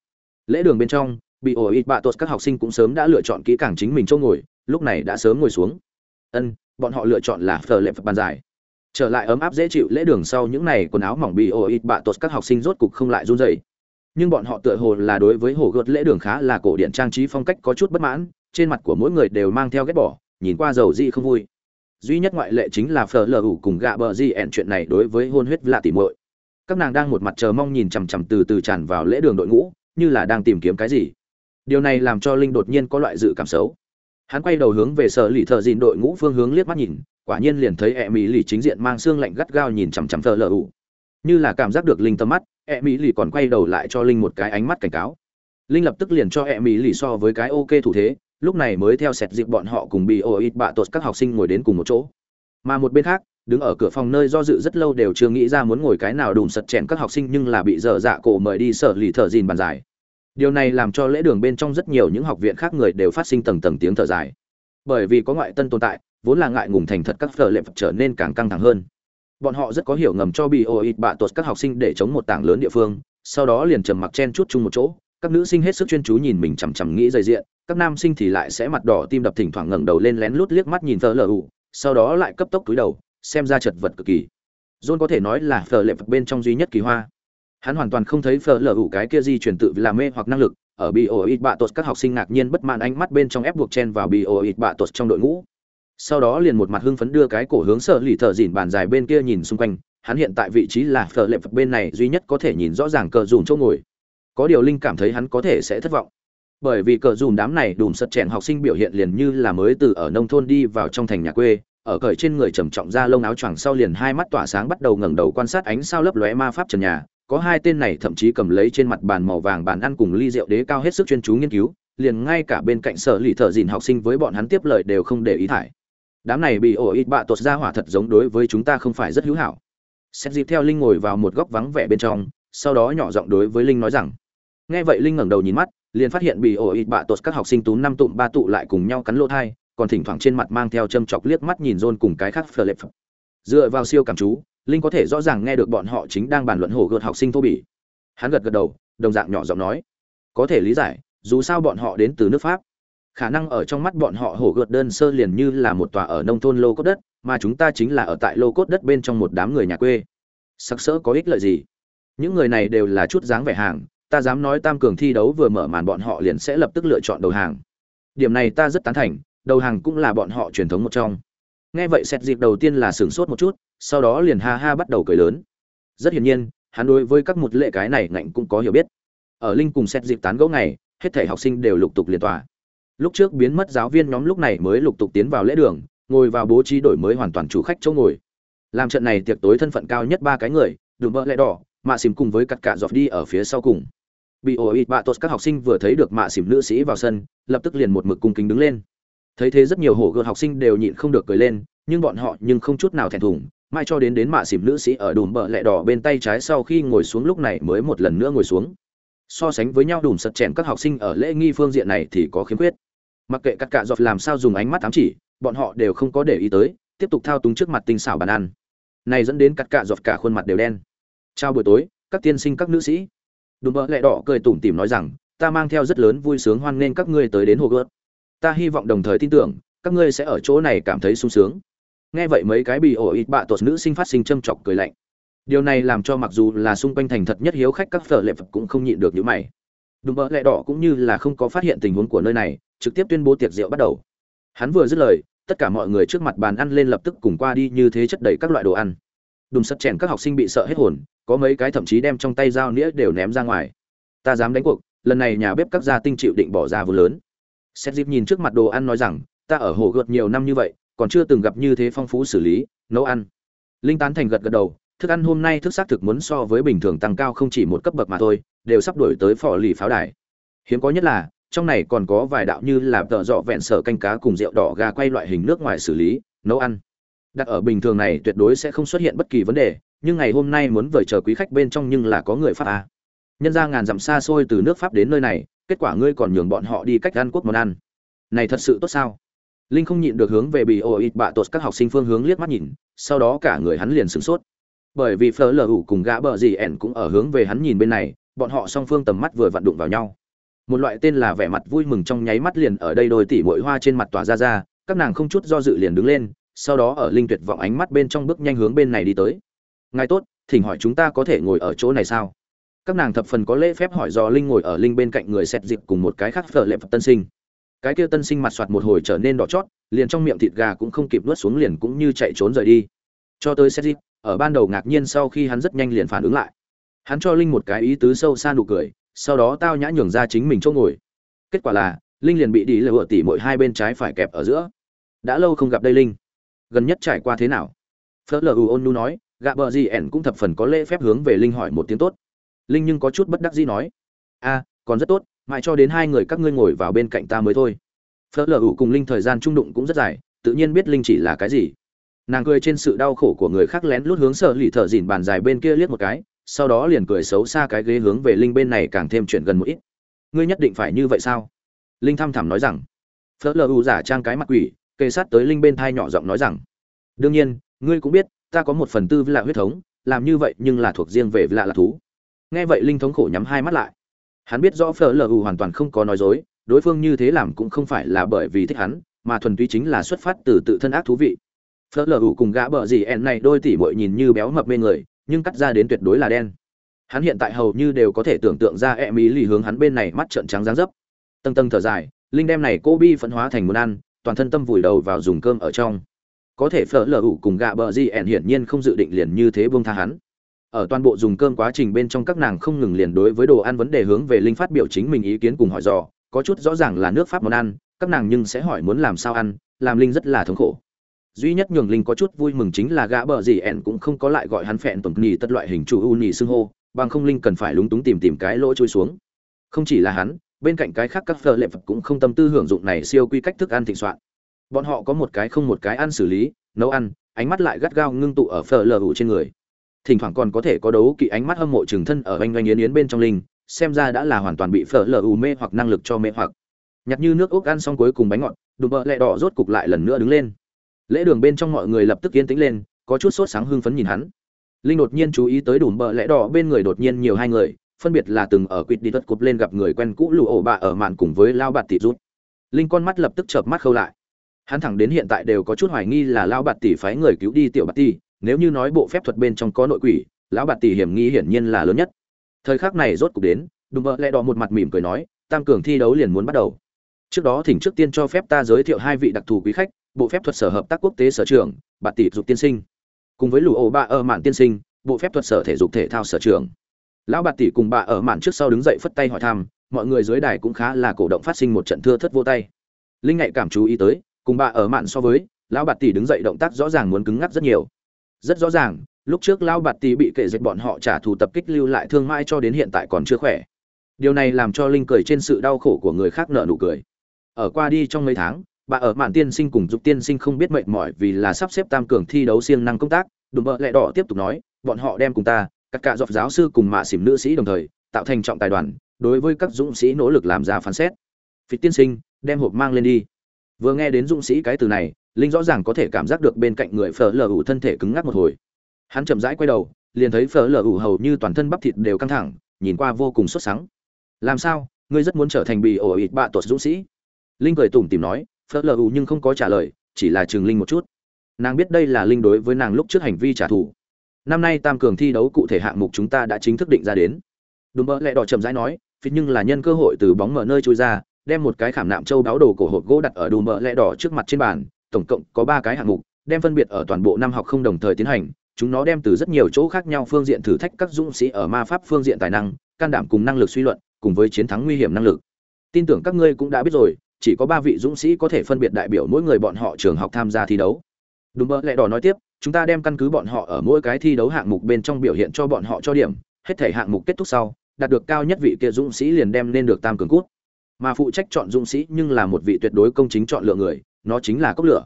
Lễ đường bên trong, bị ổ ít bạ tuột các học sinh cũng sớm đã lựa chọn kỹ càng chính mình chỗ ngồi, lúc này đã sớm ngồi xuống. Ân, bọn họ lựa chọn là phờ lệ phật bàn giải trở lại ấm áp dễ chịu lễ đường sau những ngày quần áo mỏng bị ổ ít bạ tuột các học sinh rốt cục không lại run rẩy nhưng bọn họ tựa hồ là đối với hồ gợt lễ đường khá là cổ điện trang trí phong cách có chút bất mãn, trên mặt của mỗi người đều mang theo ghét bỏ, nhìn qua dầu dị không vui. Duy nhất ngoại lệ chính là phờ lờ ủ cùng gạ bờ di ẹn chuyện này đối với hôn huyết lạ tỉ muội. Các nàng đang một mặt chờ mong nhìn chằm chằm từ từ tràn vào lễ đường đội ngũ, như là đang tìm kiếm cái gì. Điều này làm cho linh đột nhiên có loại dự cảm xấu. Hắn quay đầu hướng về sở lì thợ dìn đội ngũ phương hướng liếc mắt nhìn, quả nhiên liền thấy e mỹ lì chính diện mang xương lạnh gắt gao nhìn chằm chằm thợ lờ ủ. Như là cảm giác được linh tầm mắt e mỹ lì còn quay đầu lại cho linh một cái ánh mắt cảnh cáo. Linh lập tức liền cho e mỹ lì so với cái ok thủ thế, lúc này mới theo sẹt dịp bọn họ cùng bị ô ít bạ tột các học sinh ngồi đến cùng một chỗ. Mà một bên khác, đứng ở cửa phòng nơi do dự rất lâu đều chưa nghĩ ra muốn ngồi cái nào đùm sật chèn các học sinh nhưng là bị dở dạ cổ mời đi sở lì thở dìn bàn giải điều này làm cho lễ đường bên trong rất nhiều những học viện khác người đều phát sinh tầng tầng tiếng thở dài. Bởi vì có ngoại tân tồn tại, vốn là ngại ngùng thành thật các phở lệ phật trở nên càng căng thẳng hơn bọn họ rất có hiểu ngầm cho bị ô ít bạ tuột các học sinh để chống một tảng lớn địa phương, sau đó liền trầm mặc chen chút chung một chỗ. Các nữ sinh hết sức chuyên chú nhìn mình chằm chằm nghĩ dày diện, các nam sinh thì lại sẽ mặt đỏ tim đập thỉnh thoảng ngẩng đầu lên lén lút liếc mắt nhìn thờ lờ ủ, sau đó lại cấp tốc túi đầu, xem ra chật vật cực kỳ. John có thể nói là phờ lệ phật bên trong duy nhất kỳ hoa. Hắn hoàn toàn không thấy phờ lờ ủ cái kia di truyền tự là mê hoặc năng lực, ở bị ô ít bạ tuột các học sinh ngạc nhiên bất mãn ánh mắt bên trong ép buộc chen vào bị ô ít bạ tuột trong đội ngũ sau đó liền một mặt hưng phấn đưa cái cổ hướng sở lì thợ dìn bàn dài bên kia nhìn xung quanh, hắn hiện tại vị trí là phở lệ phật bên này duy nhất có thể nhìn rõ ràng cờ dùm chỗ ngồi. Có điều linh cảm thấy hắn có thể sẽ thất vọng. Bởi vì cờ dùm đám này đùm sật chèn học sinh biểu hiện liền như là mới từ ở nông thôn đi vào trong thành nhà quê, ở cởi trên người trầm trọng ra lông áo choàng sau liền hai mắt tỏa sáng bắt đầu ngẩng đầu quan sát ánh sao lấp lóe ma pháp trần nhà, có hai tên này thậm chí cầm lấy trên mặt bàn màu vàng bàn ăn cùng ly rượu đế cao hết sức chuyên chú nghiên cứu, liền ngay cả bên cạnh sở lì thợ dìn học sinh với bọn hắn tiếp lời đều không để ý thải đám này bị ổ ít bạ tột ra hỏa thật giống đối với chúng ta không phải rất hữu hảo. Xét dịp theo linh ngồi vào một góc vắng vẻ bên trong, sau đó nhỏ giọng đối với linh nói rằng, nghe vậy linh ngẩng đầu nhìn mắt, liền phát hiện bị ổ ít bạ tột các học sinh túm năm tụm ba tụ lại cùng nhau cắn lỗ thai, còn thỉnh thoảng trên mặt mang theo châm chọc liếc mắt nhìn rôn cùng cái khác phờ lệp dựa vào siêu cảm chú, linh có thể rõ ràng nghe được bọn họ chính đang bàn luận hổ gợt học sinh thô bỉ. Hắn gật gật đầu, đồng dạng nhỏ giọng nói, có thể lý giải, dù sao bọn họ đến từ nước pháp khả năng ở trong mắt bọn họ hổ gợt đơn sơ liền như là một tòa ở nông thôn lô cốt đất, mà chúng ta chính là ở tại lô cốt đất bên trong một đám người nhà quê. Sắc sỡ có ích lợi gì? Những người này đều là chút dáng vẻ hàng, ta dám nói tam cường thi đấu vừa mở màn bọn họ liền sẽ lập tức lựa chọn đầu hàng. Điểm này ta rất tán thành, đầu hàng cũng là bọn họ truyền thống một trong. Nghe vậy xét dịp đầu tiên là sửng sốt một chút, sau đó liền ha ha bắt đầu cười lớn. Rất hiển nhiên, hắn đối với các một lệ cái này ngạnh cũng có hiểu biết. Ở linh cùng xét dịp tán gẫu ngày, hết thể học sinh đều lục tục liền tòa lúc trước biến mất giáo viên nhóm lúc này mới lục tục tiến vào lễ đường, ngồi vào bố trí đổi mới hoàn toàn chủ khách chỗ ngồi. Làm trận này tiệc tối thân phận cao nhất ba cái người đùm bỡ lẽ đỏ, mạ xìm cùng với cắt cạ dọc đi ở phía sau cùng. Bị ổ ịt bạ tốt các học sinh vừa thấy được mạ xìm nữ sĩ vào sân, lập tức liền một mực cung kính đứng lên. Thấy thế rất nhiều hổ gợt học sinh đều nhịn không được cười lên, nhưng bọn họ nhưng không chút nào thèm thùng, mai cho đến đến mạ xìm nữ sĩ ở đùm bờ lẹ đỏ bên tay trái sau khi ngồi xuống lúc này mới một lần nữa ngồi xuống. So sánh với nhau đùm sật chèn các học sinh ở lễ nghi phương diện này thì có khiếm khuyết mặc kệ các cạ dọc làm sao dùng ánh mắt ám chỉ, bọn họ đều không có để ý tới, tiếp tục thao túng trước mặt tinh xảo bàn ăn. Này dẫn đến cắt cạ dọc cả khuôn mặt đều đen. Chào buổi tối, các tiên sinh, các nữ sĩ. Đùm bỡ lẹ đỏ cười tủm tỉm nói rằng, ta mang theo rất lớn vui sướng hoan nghênh các ngươi tới đến hồ gớt ta hy vọng đồng thời tin tưởng, các ngươi sẽ ở chỗ này cảm thấy sung sướng. Nghe vậy mấy cái bị ổ ít bạ tột nữ sinh phát sinh châm chọc cười lạnh. Điều này làm cho mặc dù là xung quanh thành thật nhất hiếu khách các phở lệ phật cũng không nhịn được những mày đùm bợ lẹ đỏ cũng như là không có phát hiện tình huống của nơi này, trực tiếp tuyên bố tiệc rượu bắt đầu. Hắn vừa dứt lời, tất cả mọi người trước mặt bàn ăn lên lập tức cùng qua đi như thế chất đầy các loại đồ ăn. Đùm sắt chèn các học sinh bị sợ hết hồn, có mấy cái thậm chí đem trong tay dao nĩa đều ném ra ngoài. Ta dám đánh cuộc, lần này nhà bếp các gia tinh chịu định bỏ ra vừa lớn. Xét dịp nhìn trước mặt đồ ăn nói rằng, ta ở hồ gợt nhiều năm như vậy, còn chưa từng gặp như thế phong phú xử lý, nấu ăn. Linh tán thành gật gật đầu thức ăn hôm nay thức xác thực muốn so với bình thường tăng cao không chỉ một cấp bậc mà thôi, đều sắp đổi tới phò lì pháo đài. Hiếm có nhất là, trong này còn có vài đạo như là tợ dọ vẹn sở canh cá cùng rượu đỏ gà quay loại hình nước ngoài xử lý, nấu ăn. Đặt ở bình thường này tuyệt đối sẽ không xuất hiện bất kỳ vấn đề, nhưng ngày hôm nay muốn vời chờ quý khách bên trong nhưng là có người pháp à. nhân ra ngàn dặm xa xôi từ nước pháp đến nơi này, kết quả ngươi còn nhường bọn họ đi cách ăn quốc món ăn. Này thật sự tốt sao? Linh không nhịn được hướng về bị ô ít bạ tột các học sinh phương hướng liếc mắt nhìn, sau đó cả người hắn liền sửng sốt bởi vì phở lờ hủ cùng gã bờ gì ẻn cũng ở hướng về hắn nhìn bên này, bọn họ song phương tầm mắt vừa vặn đụng vào nhau. Một loại tên là vẻ mặt vui mừng trong nháy mắt liền ở đây đôi tỷ muội hoa trên mặt tỏa ra ra, các nàng không chút do dự liền đứng lên, sau đó ở linh tuyệt vọng ánh mắt bên trong bước nhanh hướng bên này đi tới. Ngài tốt, thỉnh hỏi chúng ta có thể ngồi ở chỗ này sao? Các nàng thập phần có lễ phép hỏi do linh ngồi ở linh bên cạnh người xét dịp cùng một cái khác phở lệ phật tân sinh. Cái kia tân sinh mặt soạt một hồi trở nên đỏ chót, liền trong miệng thịt gà cũng không kịp nuốt xuống liền cũng như chạy trốn rời đi. Cho tới xét dịp ở ban đầu ngạc nhiên sau khi hắn rất nhanh liền phản ứng lại. Hắn cho linh một cái ý tứ sâu xa nụ cười, sau đó tao nhã nhường ra chính mình chỗ ngồi. Kết quả là, linh liền bị đi lừa tỉ mỗi hai bên trái phải kẹp ở giữa. Đã lâu không gặp đây linh. Gần nhất trải qua thế nào? Phớt lờ u ôn nu nói, gạ bờ gì ẻn cũng thập phần có lễ phép hướng về linh hỏi một tiếng tốt. Linh nhưng có chút bất đắc dĩ nói, a, còn rất tốt, mãi cho đến hai người các ngươi ngồi vào bên cạnh ta mới thôi. Phớt lờ u cùng linh thời gian trung đụng cũng rất dài, tự nhiên biết linh chỉ là cái gì nàng cười trên sự đau khổ của người khác lén lút hướng sợ lì thợ dìn bàn dài bên kia liếc một cái, sau đó liền cười xấu xa cái ghế hướng về linh bên này càng thêm chuyển gần một ít. Ngươi nhất định phải như vậy sao? Linh thăm thẳm nói rằng. Phớt lờ u giả trang cái mặt quỷ, kề sát tới linh bên thai nhỏ giọng nói rằng. Đương nhiên, ngươi cũng biết, ta có một phần tư với lạ huyết thống, làm như vậy nhưng là thuộc riêng về lạ là thú. Nghe vậy linh thống khổ nhắm hai mắt lại. Hắn biết rõ phở lờ u hoàn toàn không có nói dối, đối phương như thế làm cũng không phải là bởi vì thích hắn, mà thuần túy chính là xuất phát từ tự thân ác thú vị phớt lờ ủ cùng gã bợ gì ẹn này đôi tỷ bội nhìn như béo mập mê người, nhưng cắt ra đến tuyệt đối là đen. Hắn hiện tại hầu như đều có thể tưởng tượng ra e mỹ lì hướng hắn bên này mắt trợn trắng dáng dấp. Tầng tầng thở dài, linh đem này cô bi phấn hóa thành muốn ăn, toàn thân tâm vùi đầu vào dùng cơm ở trong. Có thể phở lờ ủ cùng gạ bờ di ẻn hiển nhiên không dự định liền như thế buông tha hắn. Ở toàn bộ dùng cơm quá trình bên trong các nàng không ngừng liền đối với đồ ăn vấn đề hướng về linh phát biểu chính mình ý kiến cùng hỏi dò, có chút rõ ràng là nước pháp món ăn, các nàng nhưng sẽ hỏi muốn làm sao ăn, làm linh rất là thống khổ duy nhất nhường linh có chút vui mừng chính là gã bờ gì ẻn cũng không có lại gọi hắn phẹn tuần nhì tất loại hình chủ u nhì xưng hô, bằng không linh cần phải lúng túng tìm tìm cái lỗ trôi xuống. Không chỉ là hắn, bên cạnh cái khác các phở lệ vật cũng không tâm tư hưởng dụng này siêu quy cách thức ăn thịnh soạn. Bọn họ có một cái không một cái ăn xử lý, nấu ăn, ánh mắt lại gắt gao ngưng tụ ở phở lờ ủ trên người. Thỉnh thoảng còn có thể có đấu kỵ ánh mắt hâm mộ trừng thân ở oanh oanh yến yến bên trong linh, xem ra đã là hoàn toàn bị phở lờ ù mê hoặc năng lực cho mê hoặc. Nhặt như nước ốc ăn xong cuối cùng bánh ngọt, đùm bợ lẹ đỏ rốt cục lại lần nữa đứng lên lễ đường bên trong mọi người lập tức yên tĩnh lên, có chút sốt sáng hưng phấn nhìn hắn. Linh đột nhiên chú ý tới đùm bờ lẽ đỏ bên người đột nhiên nhiều hai người, phân biệt là từng ở quýt đi tất cụp lên gặp người quen cũ lụ ổ bạ ở mạn cùng với lao bạt tỷ rút. Linh con mắt lập tức chợp mắt khâu lại. Hắn thẳng đến hiện tại đều có chút hoài nghi là lao bạt tỷ phái người cứu đi tiểu bạt tỷ nếu như nói bộ phép thuật bên trong có nội quỷ, lão bạt tỷ hiểm nghi hiển nhiên là lớn nhất. Thời khắc này rốt cục đến, đùm bợ lẹ đỏ một mặt mỉm cười nói, tam cường thi đấu liền muốn bắt đầu. Trước đó thỉnh trước tiên cho phép ta giới thiệu hai vị đặc thù quý khách bộ phép thuật sở hợp tác quốc tế sở trưởng bà tỷ dục tiên sinh. Cùng với lũ ổ ba ở mạn tiên sinh, bộ phép thuật sở thể dục thể thao sở trưởng lão bạt tỷ cùng bà ở mạn trước sau đứng dậy phất tay hỏi thăm, mọi người dưới đài cũng khá là cổ động phát sinh một trận thưa thất vô tay. Linh ngại cảm chú ý tới, cùng bà ở mạn so với, lão bạt tỷ đứng dậy động tác rõ ràng muốn cứng ngắc rất nhiều. Rất rõ ràng, lúc trước lão bạt tỷ bị kệ dệt bọn họ trả thù tập kích lưu lại thương mãi cho đến hiện tại còn chưa khỏe. Điều này làm cho linh cười trên sự đau khổ của người khác nợ nụ cười. Ở qua đi trong mấy tháng bà ở mạn tiên sinh cùng dục tiên sinh không biết mệt mỏi vì là sắp xếp tam cường thi đấu siêng năng công tác, đùm bợ lẹ đỏ tiếp tục nói, bọn họ đem cùng ta, các cả dọc giáo sư cùng mạ xỉm nữ sĩ đồng thời, tạo thành trọng tài đoàn, đối với các dũng sĩ nỗ lực làm ra phán xét. Phí tiên sinh, đem hộp mang lên đi. Vừa nghe đến dũng sĩ cái từ này, linh rõ ràng có thể cảm giác được bên cạnh người phở lờ ủ thân thể cứng ngắc một hồi. Hắn chậm rãi quay đầu, liền thấy phở lờ ủ hầu như toàn thân bắp thịt đều căng thẳng, nhìn qua vô cùng xuất sáng làm sao? Ngươi rất muốn trở thành bị ổ ịt bạ tuột dũng sĩ? Linh cười tủm tìm nói phớt lờ u nhưng không có trả lời, chỉ là trường linh một chút. Nàng biết đây là linh đối với nàng lúc trước hành vi trả thù. Năm nay tam cường thi đấu cụ thể hạng mục chúng ta đã chính thức định ra đến. Đúng bơ lẹ đỏ chậm rãi nói, phí nhưng là nhân cơ hội từ bóng mở nơi trôi ra, đem một cái khảm nạm châu đáo đồ cổ hộp gỗ đặt ở đùm bơ lẹ đỏ trước mặt trên bàn, tổng cộng có ba cái hạng mục, đem phân biệt ở toàn bộ năm học không đồng thời tiến hành, chúng nó đem từ rất nhiều chỗ khác nhau phương diện thử thách các dũng sĩ ở ma pháp phương diện tài năng, can đảm cùng năng lực suy luận, cùng với chiến thắng nguy hiểm năng lực. Tin tưởng các ngươi cũng đã biết rồi chỉ có ba vị dũng sĩ có thể phân biệt đại biểu mỗi người bọn họ trường học tham gia thi đấu. Đúng mơ lẹ đỏ nói tiếp, chúng ta đem căn cứ bọn họ ở mỗi cái thi đấu hạng mục bên trong biểu hiện cho bọn họ cho điểm, hết thể hạng mục kết thúc sau, đạt được cao nhất vị kia dũng sĩ liền đem lên được tam cường cút. Mà phụ trách chọn dũng sĩ nhưng là một vị tuyệt đối công chính chọn lựa người, nó chính là cốc lửa.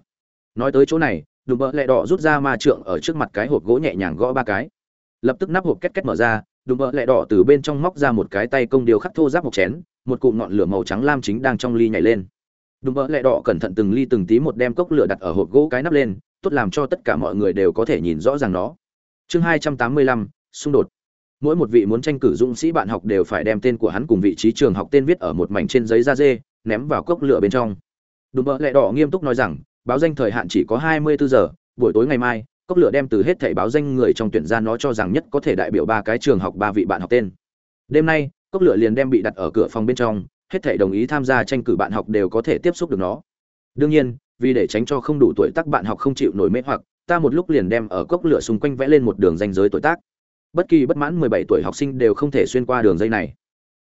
Nói tới chỗ này đùm bợ lẹ đỏ rút ra ma trượng ở trước mặt cái hộp gỗ nhẹ nhàng gõ ba cái. Lập tức nắp hộp két két mở ra đùm bợ lẹ đỏ từ bên trong móc ra một cái tay công điều khắc thô giáp một chén một cụm ngọn lửa màu trắng lam chính đang trong ly nhảy lên. Đùm bỡ lẹ đỏ cẩn thận từng ly từng tí một đem cốc lửa đặt ở hộp gỗ cái nắp lên, tốt làm cho tất cả mọi người đều có thể nhìn rõ ràng nó. Chương hai trăm tám mươi lăm, xung đột. Mỗi một vị muốn tranh cử dũng sĩ bạn học đều phải đem tên của hắn cùng vị trí trường học tên viết ở một mảnh trên giấy da dê, ném vào cốc lửa bên trong. Đùm bỡ lẹ đỏ nghiêm túc nói rằng, báo danh thời hạn chỉ có hai mươi bốn giờ, buổi tối ngày mai, cốc lửa đem từ hết thảy báo danh người trong tuyển ra nó cho rằng nhất có thể đại biểu ba cái trường học ba vị bạn học tên. Đêm nay cốc lửa liền đem bị đặt ở cửa phòng bên trong, hết thảy đồng ý tham gia tranh cử bạn học đều có thể tiếp xúc được nó. Đương nhiên, vì để tránh cho không đủ tuổi tác bạn học không chịu nổi mê hoặc, ta một lúc liền đem ở cốc lửa xung quanh vẽ lên một đường ranh giới tuổi tác. Bất kỳ bất mãn 17 tuổi học sinh đều không thể xuyên qua đường dây này.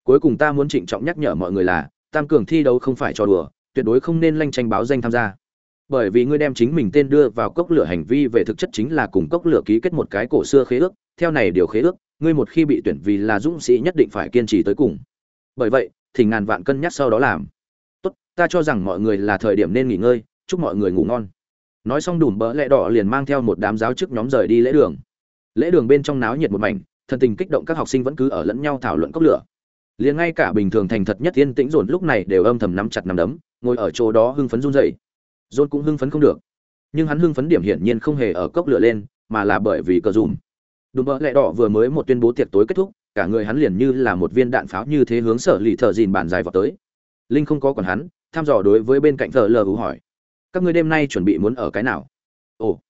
Cuối cùng ta muốn trịnh trọng nhắc nhở mọi người là, tam cường thi đấu không phải cho đùa, tuyệt đối không nên lanh tranh báo danh tham gia. Bởi vì ngươi đem chính mình tên đưa vào cốc lửa hành vi về thực chất chính là cùng cốc lửa ký kết một cái cổ xưa khế ước, theo này điều khế ước ngươi một khi bị tuyển vì là dũng sĩ nhất định phải kiên trì tới cùng. Bởi vậy, thì ngàn vạn cân nhắc sau đó làm. Tốt, ta cho rằng mọi người là thời điểm nên nghỉ ngơi, chúc mọi người ngủ ngon. Nói xong đùm bỡ lẹ đỏ liền mang theo một đám giáo chức nhóm rời đi lễ đường. Lễ đường bên trong náo nhiệt một mảnh, thần tình kích động các học sinh vẫn cứ ở lẫn nhau thảo luận cốc lửa. Liền ngay cả bình thường thành thật nhất yên tĩnh dồn lúc này đều âm thầm nắm chặt nắm đấm, ngồi ở chỗ đó hưng phấn run rẩy. Dồn cũng hưng phấn không được. Nhưng hắn hưng phấn điểm hiển nhiên không hề ở cốc lửa lên, mà là bởi vì cờ dùm đùm bỡ lẹ đỏ vừa mới một tuyên bố tiệc tối kết thúc, cả người hắn liền như là một viên đạn pháo như thế hướng sở lì thợ dìn bàn dài vào tới. Linh không có còn hắn, thăm dò đối với bên cạnh thợ lờ ủ hỏi, các ngươi đêm nay chuẩn bị muốn ở cái nào? Ồ.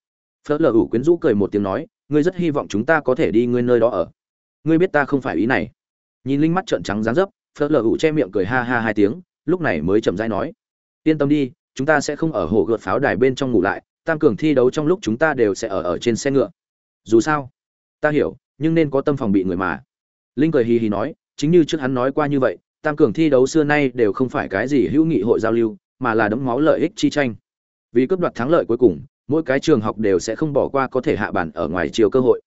Phở lờ ủ quyến rũ cười một tiếng nói, ngươi rất hy vọng chúng ta có thể đi ngươi nơi đó ở. Ngươi biết ta không phải ý này. Nhìn linh mắt trợn trắng dáng dấp, phở lờ ủ che miệng cười ha ha hai tiếng, lúc này mới chậm rãi nói, yên tâm đi, chúng ta sẽ không ở hồ gợt pháo đài bên trong ngủ lại, tam cường thi đấu trong lúc chúng ta đều sẽ ở ở trên xe ngựa. Dù sao ta hiểu, nhưng nên có tâm phòng bị người mà. Linh cười hì hì nói, chính như trước hắn nói qua như vậy, tam cường thi đấu xưa nay đều không phải cái gì hữu nghị hội giao lưu, mà là đấm máu lợi ích chi tranh. Vì cướp đoạt thắng lợi cuối cùng, mỗi cái trường học đều sẽ không bỏ qua có thể hạ bản ở ngoài chiều cơ hội.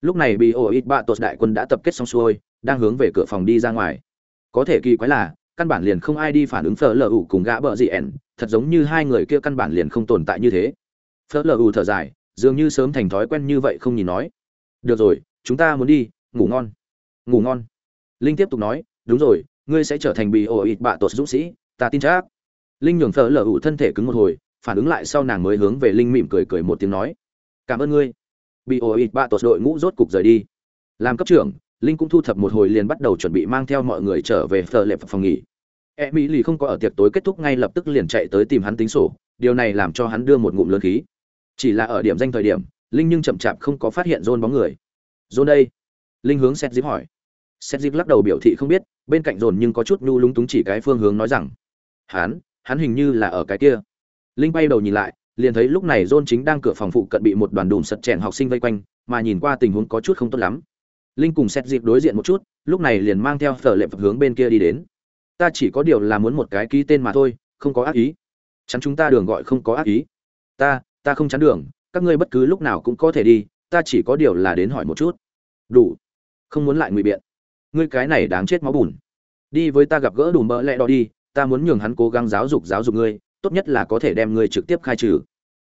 Lúc này bị ổ ít bạ tột đại quân đã tập kết xong xuôi, đang hướng về cửa phòng đi ra ngoài. Có thể kỳ quái là, căn bản liền không ai đi phản ứng phở lờ ủ cùng gã bợ dị ẻn, thật giống như hai người kia căn bản liền không tồn tại như thế. Phở lờ ủ thở dài, dường như sớm thành thói quen như vậy không nhìn nói được rồi, chúng ta muốn đi, ngủ ngon. Ngủ ngon. Linh tiếp tục nói, đúng rồi, ngươi sẽ trở thành bị ổ ịt bạ tột dũng sĩ, ta tin chắc. Linh nhường thợ lở ủ thân thể cứng một hồi, phản ứng lại sau nàng mới hướng về linh mỉm cười cười một tiếng nói. Cảm ơn ngươi. Bị ổ ịt bạ tột đội ngũ rốt cục rời đi. Làm cấp trưởng, linh cũng thu thập một hồi liền bắt đầu chuẩn bị mang theo mọi người trở về thợ lệ phòng nghỉ. E mỹ lì không có ở tiệc tối kết thúc ngay lập tức liền chạy tới tìm hắn tính sổ, điều này làm cho hắn đưa một ngụm lớn khí. Chỉ là ở điểm danh thời điểm linh nhưng chậm chạp không có phát hiện dồn bóng người. Dồn đây. Linh hướng xét dịp hỏi. Xét dịp lắc đầu biểu thị không biết, bên cạnh dồn nhưng có chút nhu lúng túng chỉ cái phương hướng nói rằng, hắn hắn hình như là ở cái kia. Linh bay đầu nhìn lại, liền thấy lúc này dồn chính đang cửa phòng phụ cận bị một đoàn đùm sật chèn học sinh vây quanh, mà nhìn qua tình huống có chút không tốt lắm. Linh cùng xét dịp đối diện một chút, lúc này liền mang theo phở lệ phật hướng bên kia đi đến. Ta chỉ có điều là muốn một cái ký tên mà thôi, không có ác ý. Chắn chúng ta đường gọi không có ác ý. Ta ta không chắn đường các ngươi bất cứ lúc nào cũng có thể đi, ta chỉ có điều là đến hỏi một chút. Đủ. Không muốn lại ngụy biện. Ngươi cái này đáng chết máu bùn. Đi với ta gặp gỡ đủ mỡ lẹ đỏ đi, ta muốn nhường hắn cố gắng giáo dục giáo dục ngươi, tốt nhất là có thể đem ngươi trực tiếp khai trừ.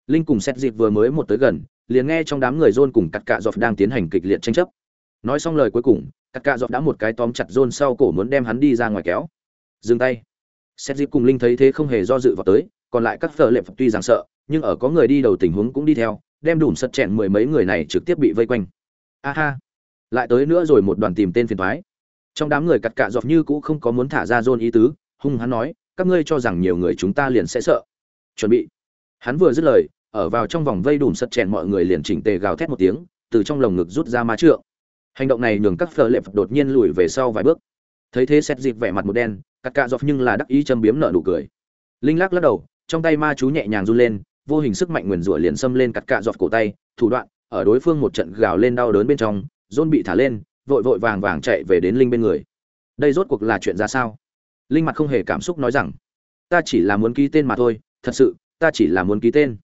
Linh cùng xét dịp vừa mới một tới gần, liền nghe trong đám người rôn cùng cắt cạ dọc đang tiến hành kịch liệt tranh chấp. Nói xong lời cuối cùng, cắt cạ dọc đã một cái tóm chặt rôn sau cổ muốn đem hắn đi ra ngoài kéo. Dừng tay. Xét dịp cùng linh thấy thế không hề do dự vào tới, còn lại các phở lệ phật tuy rằng sợ nhưng ở có người đi đầu tình huống cũng đi theo, đem đủ sật chẹn mười mấy người này trực tiếp bị vây quanh. A ha. Lại tới nữa rồi một đoàn tìm tên phiền thoái trong đám người cặt cạ dọc như cũ không có muốn thả ra dôn ý tứ, hung hắn nói, các ngươi cho rằng nhiều người chúng ta liền sẽ sợ. Chuẩn bị. Hắn vừa dứt lời, ở vào trong vòng vây đùm sật chèn mọi người liền chỉnh tề gào thét một tiếng, từ trong lồng ngực rút ra ma trượng. Hành động này nhường các phở lệ phật đột nhiên lùi về sau vài bước. Thấy thế xét dịp vẻ mặt một đen cắt cạ dọc nhưng là đắc ý châm biếm nợ nụ cười. Linh lắc lắc đầu, trong tay ma chú nhẹ nhàng run lên vô hình sức mạnh nguyền rủa liền xâm lên cắt cạ dọc cổ tay, thủ đoạn, ở đối phương một trận gào lên đau đớn bên trong dôn bị thả lên, vội vội vàng vàng chạy về đến linh bên người. Đây rốt cuộc là chuyện ra sao? Linh mặt không hề cảm xúc nói rằng, ta chỉ là muốn ký tên mà thôi, thật sự, ta chỉ là muốn ký tên.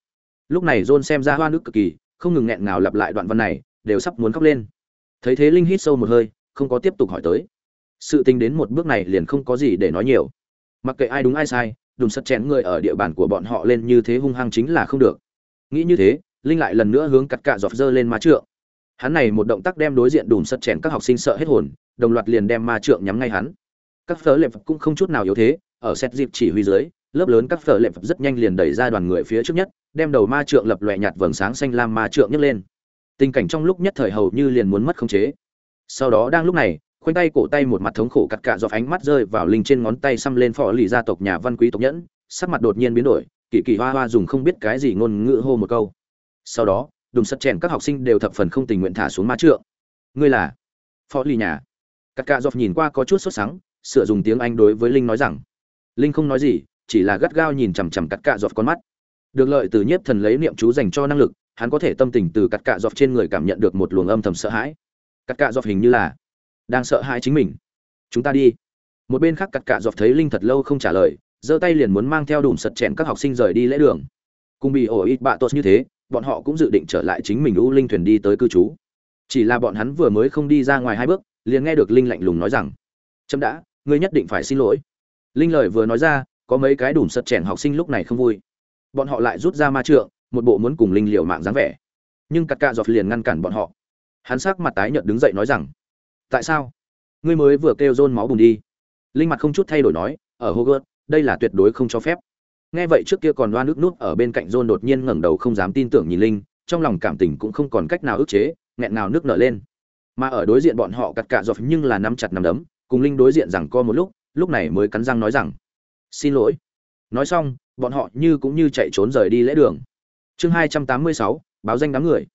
Lúc này john xem ra hoa nước cực kỳ, không ngừng nghẹn ngào lặp lại đoạn văn này, đều sắp muốn khóc lên. Thấy thế linh hít sâu một hơi, không có tiếp tục hỏi tới. Sự tình đến một bước này liền không có gì để nói nhiều. Mặc kệ ai đúng ai sai đùm sắt chén người ở địa bàn của bọn họ lên như thế hung hăng chính là không được. Nghĩ như thế, linh lại lần nữa hướng cắt cạ dọc dơ lên ma trượng. Hắn này một động tác đem đối diện đùm sắt chèn các học sinh sợ hết hồn, đồng loạt liền đem ma trượng nhắm ngay hắn. Các phở lệ cũng không chút nào yếu thế, ở xét dịp chỉ huy dưới, lớp lớn các phở lệ rất nhanh liền đẩy ra đoàn người phía trước nhất, đem đầu ma trượng lập loè nhạt vầng sáng xanh lam ma trượng nhấc lên. Tình cảnh trong lúc nhất thời hầu như liền muốn mất khống chế. Sau đó đang lúc này khoanh tay cổ tay một mặt thống khổ cắt cạ dọc ánh mắt rơi vào linh trên ngón tay xăm lên phò lì gia tộc nhà văn quý tộc nhẫn, sắc mặt đột nhiên biến đổi, kỳ kỳ hoa hoa dùng không biết cái gì ngôn ngữ hô một câu. Sau đó đùng sắt chèn các học sinh đều thập phần không tình nguyện thả xuống ma trượng. Ngươi là phó lì nhà. Cắt cạ dọc nhìn qua có chút sốt sắng, sửa dùng tiếng anh đối với linh nói rằng, linh không nói gì, chỉ là gắt gao nhìn chằm chằm cắt cạ dọc con mắt. Được lợi từ nhiếp thần lấy niệm chú dành cho năng lực, hắn có thể tâm tình từ cắt cạ dọc trên người cảm nhận được một luồng âm thầm sợ hãi. Cắt cạ dọc hình như là đang sợ hãi chính mình. Chúng ta đi. Một bên khác cắt cạ dọc thấy linh thật lâu không trả lời, giơ tay liền muốn mang theo đùm sật chèn các học sinh rời đi lễ đường. Cùng bị ổ ít bạ tốt như thế, bọn họ cũng dự định trở lại chính mình u linh thuyền đi tới cư trú. Chỉ là bọn hắn vừa mới không đi ra ngoài hai bước, liền nghe được linh lạnh lùng nói rằng, chấm đã, ngươi nhất định phải xin lỗi. Linh lời vừa nói ra, có mấy cái đùm sật chèn học sinh lúc này không vui. Bọn họ lại rút ra ma trượng, một bộ muốn cùng linh liều mạng dáng vẻ. Nhưng cắt cạ dọc liền ngăn cản bọn họ. Hắn sắc mặt tái nhợt đứng dậy nói rằng tại sao? Ngươi mới vừa kêu rôn máu bùn đi. Linh mặt không chút thay đổi nói, ở hogwarts, đây là tuyệt đối không cho phép. Nghe vậy trước kia còn đoan nước nút ở bên cạnh rôn đột nhiên ngẩng đầu không dám tin tưởng nhìn linh, trong lòng cảm tình cũng không còn cách nào ức chế, nghẹn nào nước nở lên. Mà ở đối diện bọn họ cặt cạ dọc nhưng là nắm chặt nắm đấm, cùng linh đối diện rằng co một lúc lúc này mới cắn răng nói rằng, xin lỗi. Nói xong, bọn họ như cũng như chạy trốn rời đi lễ đường. Chương hai trăm tám mươi sáu, báo danh đám người.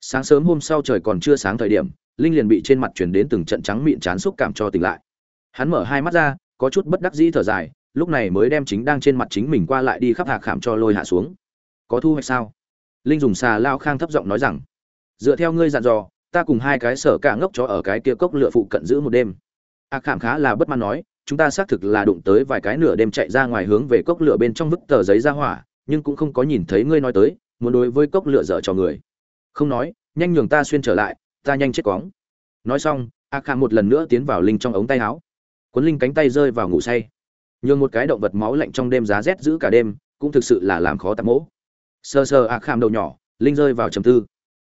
Sáng sớm hôm sau trời còn chưa sáng thời điểm linh liền bị trên mặt chuyển đến từng trận trắng miệng chán xúc cảm cho tỉnh lại. Hắn mở hai mắt ra, có chút bất đắc dĩ thở dài, lúc này mới đem chính đang trên mặt chính mình qua lại đi khắp hạc khảm cho lôi hạ xuống. Có thu hoạch sao? Linh dùng xà lao khang thấp giọng nói rằng, dựa theo ngươi dặn dò, ta cùng hai cái sở cả ngốc chó ở cái kia cốc lựa phụ cận giữ một đêm. Hạc khảm khá là bất mãn nói, chúng ta xác thực là đụng tới vài cái nửa đêm chạy ra ngoài hướng về cốc lửa bên trong vứt tờ giấy ra hỏa, nhưng cũng không có nhìn thấy ngươi nói tới, muốn đối với cốc lửa dở cho người. Không nói, nhanh nhường ta xuyên trở lại ta nhanh chết cóng nói xong a khang một lần nữa tiến vào linh trong ống tay áo. Quấn linh cánh tay rơi vào ngủ say. Nhường một cái động vật máu lạnh trong đêm giá rét giữ cả đêm cũng thực sự là làm khó tạp mỗ. Sơ sơ a kham đầu nhỏ linh rơi vào trầm tư.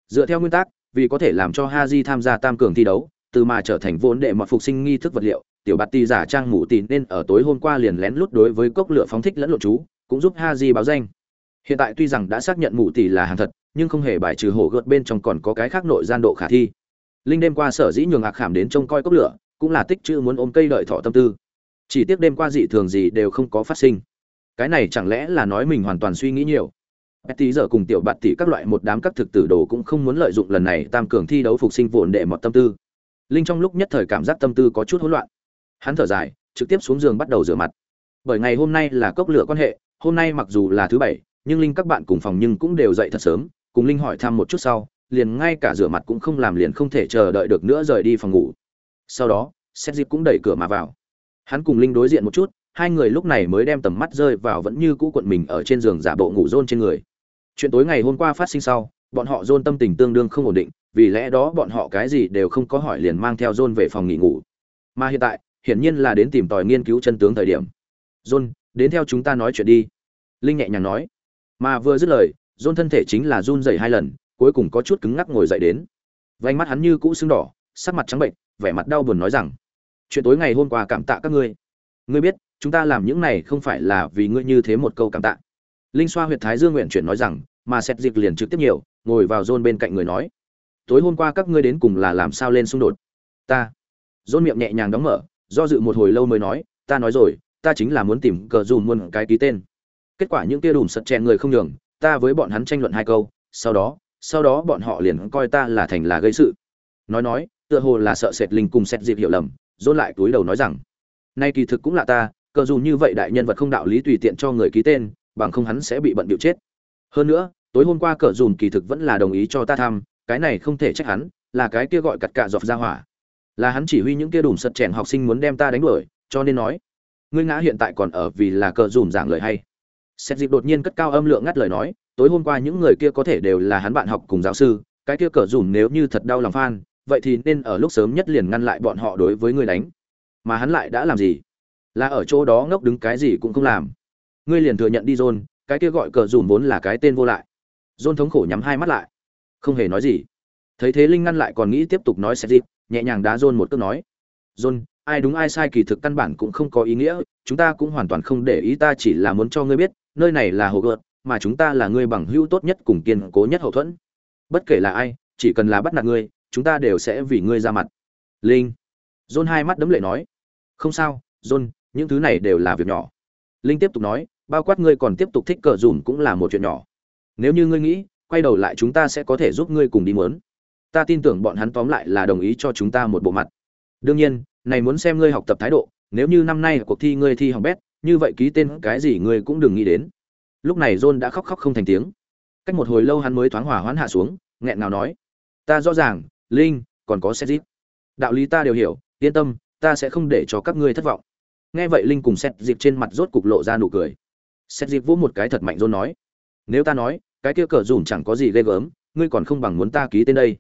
Dựa theo nguyên tắc vì có thể làm cho Haji tham gia tam cường thi đấu, từ mà trở thành vốn đệ mọt phục sinh nghi thức vật liệu, tiểu bạt Ti giả trang mũ tì nên ở tối hôm qua liền lén lút đối với cốc lửa phóng thích lẫn lộn chú, cũng giúp Haji báo danh. Hiện tại tuy rằng đã xác nhận mụ tỷ là hàng thật, nhưng không hề bài trừ hổ gợt bên trong còn có cái khác nội gian độ khả thi. Linh đêm qua sở dĩ nhường ạc khảm đến trông coi cốc lửa, cũng là tích chữ muốn ôm cây đợi thọ tâm tư. Chỉ tiếc đêm qua dị thường gì đều không có phát sinh. Cái này chẳng lẽ là nói mình hoàn toàn suy nghĩ nhiều. Betty giờ cùng tiểu bạt tỷ các loại một đám các thực tử đồ cũng không muốn lợi dụng lần này tam cường thi đấu phục sinh vụn để mọt tâm tư. Linh trong lúc nhất thời cảm giác tâm tư có chút hỗn loạn. Hắn thở dài, trực tiếp xuống giường bắt đầu rửa mặt. Bởi ngày hôm nay là cốc lửa quan hệ, hôm nay mặc dù là thứ bảy, nhưng Linh các bạn cùng phòng nhưng cũng đều dậy thật sớm, cùng Linh hỏi thăm một chút sau, liền ngay cả rửa mặt cũng không làm liền không thể chờ đợi được nữa rời đi phòng ngủ. Sau đó, xét Dịp cũng đẩy cửa mà vào. Hắn cùng Linh đối diện một chút, hai người lúc này mới đem tầm mắt rơi vào vẫn như cũ cuộn mình ở trên giường giả bộ ngủ rôn trên người. Chuyện tối ngày hôm qua phát sinh sau bọn họ rôn tâm tình tương đương không ổn định vì lẽ đó bọn họ cái gì đều không có hỏi liền mang theo rôn về phòng nghỉ ngủ. Mà hiện tại hiển nhiên là đến tìm tòi nghiên cứu chân tướng thời điểm. Rôn, đến theo chúng ta nói chuyện đi. Linh nhẹ nhàng nói mà vừa dứt lời dôn thân thể chính là run dày hai lần, cuối cùng có chút cứng ngắc ngồi dậy đến. Vánh mắt hắn như cũ sưng đỏ, sắc mặt trắng bệnh, vẻ mặt đau buồn nói rằng, chuyện tối ngày hôm qua cảm tạ các ngươi. Ngươi biết, chúng ta làm những này không phải là vì ngươi như thế một câu cảm tạ. Linh xoa huyệt thái dương nguyện chuyển nói rằng, mà xét dịp liền trực tiếp nhiều, ngồi vào rôn bên cạnh người nói, tối hôm qua các ngươi đến cùng là làm sao lên xung đột? Ta. Rôn miệng nhẹ nhàng đóng mở, do dự một hồi lâu mới nói, ta nói rồi, ta chính là muốn tìm cờ dùm muôn cái ký tên kết quả những kia đùm sật chèn người không nhường ta với bọn hắn tranh luận hai câu sau đó sau đó bọn họ liền coi ta là thành là gây sự. Nói nói tựa hồ là sợ sệt linh cùng xét dịp hiểu lầm dôn lại túi đầu nói rằng nay kỳ thực cũng là ta cờ dù như vậy đại nhân vật không đạo lý tùy tiện cho người ký tên bằng không hắn sẽ bị bận điệu chết. Hơn nữa tối hôm qua cờ dùm kỳ thực vẫn là đồng ý cho ta tham, cái này không thể trách hắn là cái kia gọi cặt cạ dọc ra hỏa. Là hắn chỉ huy những kia đùm sật chèn học sinh muốn đem ta đánh đuổi cho nên nói ngươi ngã hiện tại còn ở vì là cờ dùm giảng lời hay xét dịp đột nhiên cất cao âm lượng ngắt lời nói tối hôm qua những người kia có thể đều là hắn bạn học cùng giáo sư cái kia cờ dùm nếu như thật đau lòng phan vậy thì nên ở lúc sớm nhất liền ngăn lại bọn họ đối với ngươi đánh mà hắn lại đã làm gì là ở chỗ đó ngốc đứng cái gì cũng không làm ngươi liền thừa nhận đi John, cái kia gọi cờ dùm vốn là cái tên vô lại. John thống khổ nhắm hai mắt lại, không hề nói gì. Thấy thế Linh ngăn lại còn nghĩ tiếp tục nói sẹt dịp, nhẹ nhàng đá John một cước nói. John, ai đúng ai sai kỳ thực căn bản cũng không có ý nghĩa, chúng ta cũng hoàn toàn không để ý ta chỉ là muốn cho ngươi biết, nơi này là hồ gợt, mà chúng ta là người bằng hữu tốt nhất cùng kiên cố nhất hậu thuẫn. Bất kể là ai, chỉ cần là bắt nạt ngươi, chúng ta đều sẽ vì ngươi ra mặt. Linh. John hai mắt đấm lệ nói. Không sao, John, những thứ này đều là việc nhỏ. Linh tiếp tục nói, bao quát ngươi còn tiếp tục thích cờ dùn cũng là một chuyện nhỏ nếu như ngươi nghĩ quay đầu lại chúng ta sẽ có thể giúp ngươi cùng đi mướn ta tin tưởng bọn hắn tóm lại là đồng ý cho chúng ta một bộ mặt đương nhiên này muốn xem ngươi học tập thái độ nếu như năm nay cuộc thi ngươi thi học bét như vậy ký tên cái gì ngươi cũng đừng nghĩ đến. Lúc này john đã khóc khóc không thành tiếng. Cách một hồi lâu hắn mới thoáng hỏa hoãn hạ xuống, nghẹn ngào nói, ta rõ ràng, linh, còn có xét đạo lý ta đều hiểu, yên tâm, ta sẽ không để cho các ngươi thất vọng. Nghe vậy linh cùng xét dịp trên mặt rốt cục lộ ra nụ cười. Xét dịp vỗ một cái thật mạnh rôn nói, nếu ta nói, cái kia cờ dùm chẳng có gì ghê gớm, ngươi còn không bằng muốn ta ký tên đây.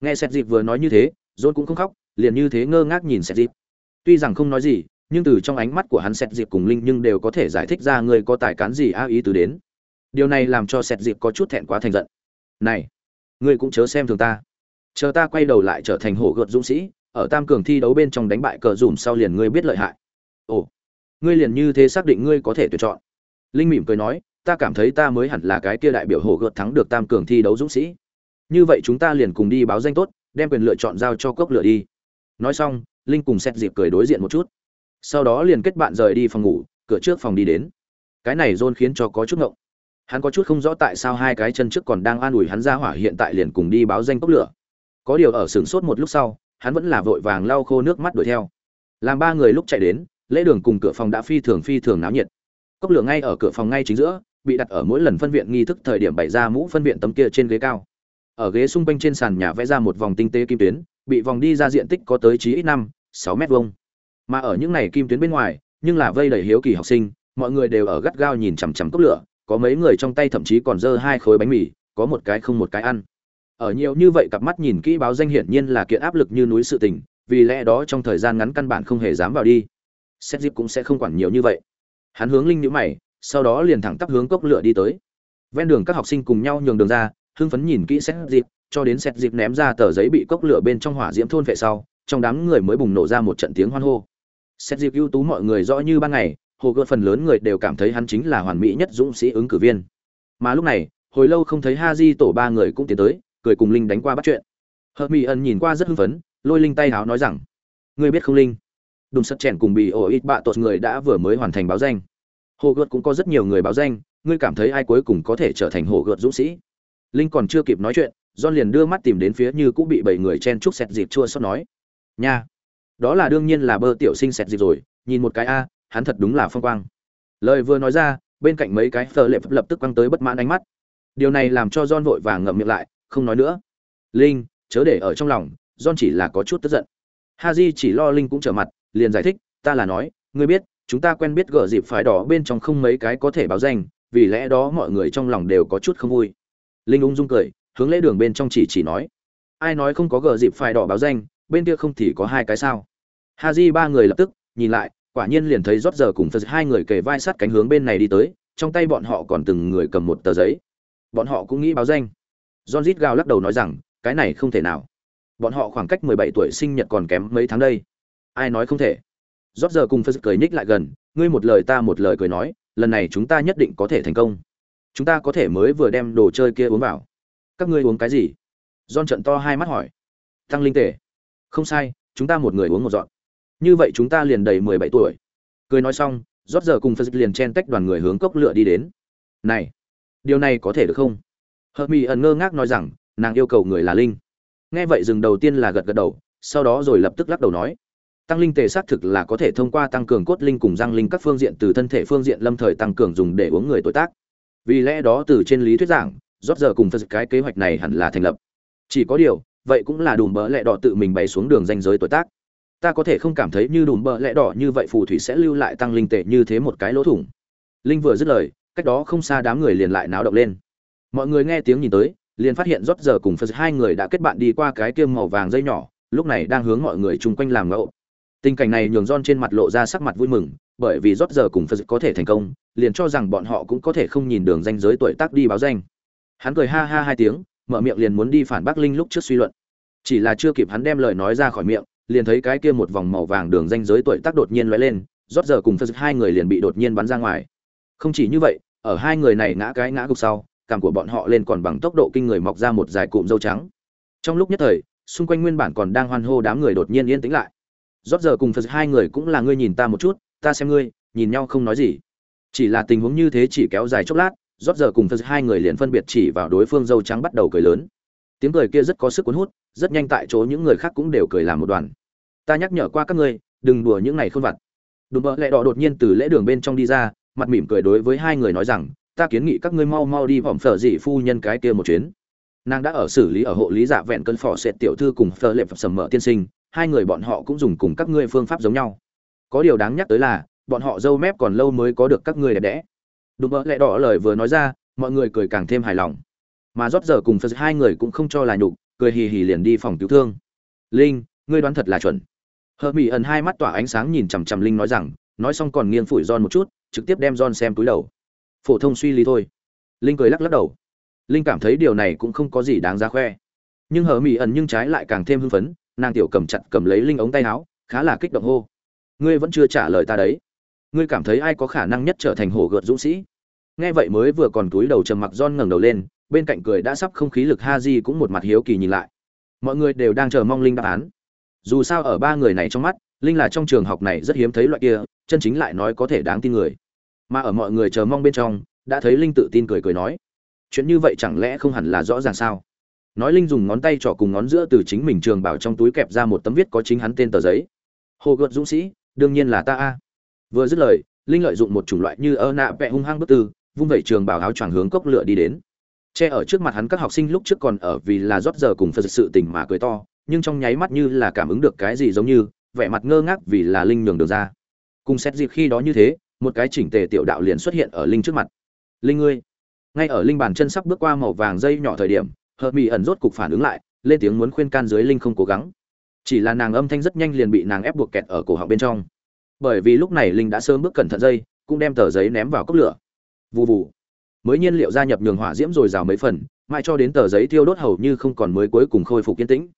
Nghe xét dịp vừa nói như thế rôn cũng không khóc, liền như thế ngơ ngác nhìn xét dịp tuy rằng không nói gì nhưng từ trong ánh mắt của hắn xét dịp cùng linh nhưng đều có thể giải thích ra ngươi có tài cán gì a ý từ đến. Điều này làm cho xét dịp có chút thẹn quá thành giận. Này, ngươi cũng chớ xem thường ta. Chờ ta quay đầu lại trở thành hổ gợt dũng sĩ, ở tam cường thi đấu bên trong đánh bại cờ dùm sau liền ngươi biết lợi hại. Ồ, ngươi liền như thế xác định ngươi có thể tuyển chọn. Linh mỉm cười nói, ta cảm thấy ta mới hẳn là cái kia đại biểu hổ gợt thắng được tam cường thi đấu dũng sĩ. Như vậy chúng ta liền cùng đi báo danh tốt, đem quyền lựa chọn giao cho cốc lựa đi. Nói xong, linh cùng xét dịp cười đối diện một chút sau đó liền kết bạn rời đi phòng ngủ, cửa trước phòng đi đến. Cái này dôn khiến cho có chút ngộng. Hắn có chút không rõ tại sao hai cái chân trước còn đang an ủi hắn ra hỏa hiện tại liền cùng đi báo danh cốc lửa. Có điều ở sừng sốt một lúc sau, hắn vẫn là vội vàng lau khô nước mắt đuổi theo. Làm ba người lúc chạy đến, lễ đường cùng cửa phòng đã phi thường phi thường náo nhiệt. Cốc lửa ngay ở cửa phòng ngay chính giữa, bị đặt ở mỗi lần phân viện nghi thức thời điểm bày ra mũ phân viện tấm kia trên ghế cao. Ở ghế xung quanh trên sàn nhà vẽ ra một vòng tinh tế kim tuyến, bị vòng đi ra diện tích có tới chí ít năm, sáu mét vuông mà ở những này kim tuyến bên ngoài, nhưng là vây đầy hiếu kỳ học sinh, mọi người đều ở gắt gao nhìn chằm chằm cốc lửa, có mấy người trong tay thậm chí còn dơ hai khối bánh mì, có một cái không một cái ăn. Ở nhiều như vậy cặp mắt nhìn kỹ báo danh hiển nhiên là kiện áp lực như núi sự tình, vì lẽ đó trong thời gian ngắn căn bản không hề dám vào đi. Xét dịp cũng sẽ không quản nhiều như vậy. Hắn hướng linh nhữ mày, sau đó liền thẳng tắp hướng cốc lửa đi tới. Ven đường các học sinh cùng nhau nhường đường ra, hưng phấn nhìn kỹ xét dịp cho đến xét dịp ném ra tờ giấy bị cốc lửa bên trong hỏa diễm thôn vệ sau, trong đám người mới bùng nổ ra một trận tiếng hoan hô xét dịp ưu tú mọi người rõ như ban ngày, hồ gợt phần lớn người đều cảm thấy hắn chính là hoàn mỹ nhất dũng sĩ ứng cử viên. Mà lúc này, hồi lâu không thấy ha di tổ ba người cũng tiến tới, cười cùng linh đánh qua bắt chuyện. Hợp mỹ ẩn nhìn qua rất hưng phấn, lôi linh tay háo nói rằng, ngươi biết không linh? Đùm sắt chèn cùng bị ổ ít bạ tột người đã vừa mới hoàn thành báo danh. Hồ gợt cũng có rất nhiều người báo danh, ngươi cảm thấy ai cuối cùng có thể trở thành hồ gợt dũng sĩ? Linh còn chưa kịp nói chuyện, john liền đưa mắt tìm đến phía như cũng bị bảy người chen chúc sẹt dịp chua xót nói, nha đó là đương nhiên là bơ tiểu sinh sẹt dịp rồi, nhìn một cái a, hắn thật đúng là phong quang. Lời vừa nói ra, bên cạnh mấy cái phờ lệ lập tức quăng tới bất mãn ánh mắt. Điều này làm cho john vội vàng ngậm miệng lại, không nói nữa. Linh, chớ để ở trong lòng, john chỉ là có chút tức giận. Haji chỉ lo linh cũng trở mặt, liền giải thích, ta là nói, ngươi biết, chúng ta quen biết gỡ dịp phải đỏ bên trong không mấy cái có thể báo danh, vì lẽ đó mọi người trong lòng đều có chút không vui. Linh ung dung cười, hướng lễ đường bên trong chỉ chỉ nói, ai nói không có gờ dịp phải đỏ báo danh, bên kia không thì có hai cái sao? Haji ba người lập tức nhìn lại, quả nhiên liền thấy rót giờ cùng phật hai người kề vai sát cánh hướng bên này đi tới, trong tay bọn họ còn từng người cầm một tờ giấy. Bọn họ cũng nghĩ báo danh. John rít gào lắc đầu nói rằng, cái này không thể nào. Bọn họ khoảng cách mười bảy tuổi sinh nhật còn kém mấy tháng đây. Ai nói không thể? Rót giờ cùng phật cười nhích lại gần, ngươi một lời ta một lời cười nói, lần này chúng ta nhất định có thể thành công. Chúng ta có thể mới vừa đem đồ chơi kia uống vào. Các ngươi uống cái gì? John trận to hai mắt hỏi. Tăng linh tể không sai, chúng ta một người uống một dọn như vậy chúng ta liền đầy mười bảy tuổi. Cười nói xong, rót giờ cùng phật liền chen tách đoàn người hướng cốc lựa đi đến. Này, điều này có thể được không? Hợp mỹ ẩn ngơ ngác nói rằng, nàng yêu cầu người là linh. Nghe vậy dừng đầu tiên là gật gật đầu, sau đó rồi lập tức lắc đầu nói. Tăng linh tề xác thực là có thể thông qua tăng cường cốt linh cùng răng linh các phương diện từ thân thể phương diện lâm thời tăng cường dùng để uống người tuổi tác. Vì lẽ đó từ trên lý thuyết giảng, rót giờ cùng phật cái kế hoạch này hẳn là thành lập. Chỉ có điều, vậy cũng là đùm bỡ lẹ đỏ tự mình bày xuống đường danh giới tuổi tác ta có thể không cảm thấy như đùm bỡ lẹ đỏ như vậy phù thủy sẽ lưu lại tăng linh tệ như thế một cái lỗ thủng. Linh vừa dứt lời, cách đó không xa đám người liền lại náo động lên. Mọi người nghe tiếng nhìn tới, liền phát hiện rót giờ cùng phật hai người đã kết bạn đi qua cái kiêm màu vàng dây nhỏ, lúc này đang hướng mọi người chung quanh làm ngẫu. Tình cảnh này nhường don trên mặt lộ ra sắc mặt vui mừng, bởi vì rót giờ cùng phật có thể thành công, liền cho rằng bọn họ cũng có thể không nhìn đường danh giới tuổi tác đi báo danh. Hắn cười ha ha hai tiếng, mở miệng liền muốn đi phản bác linh lúc trước suy luận. Chỉ là chưa kịp hắn đem lời nói ra khỏi miệng liền thấy cái kia một vòng màu vàng đường danh giới tuổi tác đột nhiên lóe lên, rót giờ cùng phật hai người liền bị đột nhiên bắn ra ngoài. Không chỉ như vậy, ở hai người này ngã cái ngã gục sau, cảm của bọn họ lên còn bằng tốc độ kinh người mọc ra một dài cụm râu trắng. Trong lúc nhất thời, xung quanh nguyên bản còn đang hoan hô đám người đột nhiên yên tĩnh lại. Rót giờ cùng phật hai người cũng là ngươi nhìn ta một chút, ta xem ngươi, nhìn nhau không nói gì. Chỉ là tình huống như thế chỉ kéo dài chốc lát, rót giờ cùng phật hai người liền phân biệt chỉ vào đối phương râu trắng bắt đầu cười lớn. Tiếng cười kia rất có sức cuốn hút rất nhanh tại chỗ những người khác cũng đều cười làm một đoàn. Ta nhắc nhở qua các ngươi, đừng đùa những này khôn vặt. Đùm bợ lẹ đỏ đột nhiên từ lễ đường bên trong đi ra, mặt mỉm cười đối với hai người nói rằng, ta kiến nghị các ngươi mau mau đi vòm phở dị phu nhân cái kia một chuyến. Nàng đã ở xử lý ở hộ lý giả vẹn cơn phỏ sệt tiểu thư cùng phở lệ sầm mở tiên sinh, hai người bọn họ cũng dùng cùng các ngươi phương pháp giống nhau. Có điều đáng nhắc tới là, bọn họ dâu mép còn lâu mới có được các ngươi đẹp đẽ. Đùm bợ lẹ đỏ lời vừa nói ra, mọi người cười càng thêm hài lòng. Mà rót giờ cùng phật hai người cũng không cho là nhục cười hì hì liền đi phòng cứu thương. Linh, ngươi đoán thật là chuẩn. Hờ mỹ ẩn hai mắt tỏa ánh sáng nhìn chằm chằm linh nói rằng, nói xong còn nghiêng phủi john một chút, trực tiếp đem john xem túi đầu. Phổ thông suy lý thôi. Linh cười lắc lắc đầu. Linh cảm thấy điều này cũng không có gì đáng ra khoe. Nhưng hờ mỹ ẩn nhưng trái lại càng thêm hưng phấn, nàng tiểu cầm chặt cầm lấy linh ống tay áo, khá là kích động hô. Ngươi vẫn chưa trả lời ta đấy. Ngươi cảm thấy ai có khả năng nhất trở thành hổ gợt dũng sĩ? Nghe vậy mới vừa còn túi đầu trầm mặc John ngẩng đầu lên bên cạnh cười đã sắp không khí lực ha di cũng một mặt hiếu kỳ nhìn lại. Mọi người đều đang chờ mong linh đáp án. Dù sao ở ba người này trong mắt, linh là trong trường học này rất hiếm thấy loại kia, chân chính lại nói có thể đáng tin người. Mà ở mọi người chờ mong bên trong, đã thấy linh tự tin cười cười nói, chuyện như vậy chẳng lẽ không hẳn là rõ ràng sao? Nói linh dùng ngón tay trỏ cùng ngón giữa từ chính mình trường bảo trong túi kẹp ra một tấm viết có chính hắn tên tờ giấy. Hồ gợt dũng sĩ, đương nhiên là ta a. Vừa dứt lời, linh lợi dụng một chủng loại như ơ nạ vẹ hung hăng bức tư vung vẩy trường bảo áo choàng hướng cốc lửa đi đến che ở trước mặt hắn các học sinh lúc trước còn ở vì là rót giờ cùng phật sự tình mà cười to, nhưng trong nháy mắt như là cảm ứng được cái gì giống như, vẻ mặt ngơ ngác vì là linh nhường được ra. Cùng xét dịp khi đó như thế, một cái chỉnh tề tiểu đạo liền xuất hiện ở linh trước mặt. Linh ngươi. Ngay ở linh bàn chân sắp bước qua màu vàng dây nhỏ thời điểm, hợp mỹ ẩn rốt cục phản ứng lại, lên tiếng muốn khuyên can dưới linh không cố gắng. Chỉ là nàng âm thanh rất nhanh liền bị nàng ép buộc kẹt ở cổ họng bên trong. Bởi vì lúc này linh đã sớm bước cẩn thận dây, cũng đem tờ giấy ném vào cốc lửa. Vù vù mới nhiên liệu gia nhập nhường hỏa diễm rồi rào mấy phần, mãi cho đến tờ giấy thiêu đốt hầu như không còn mới cuối cùng khôi phục kiên tĩnh.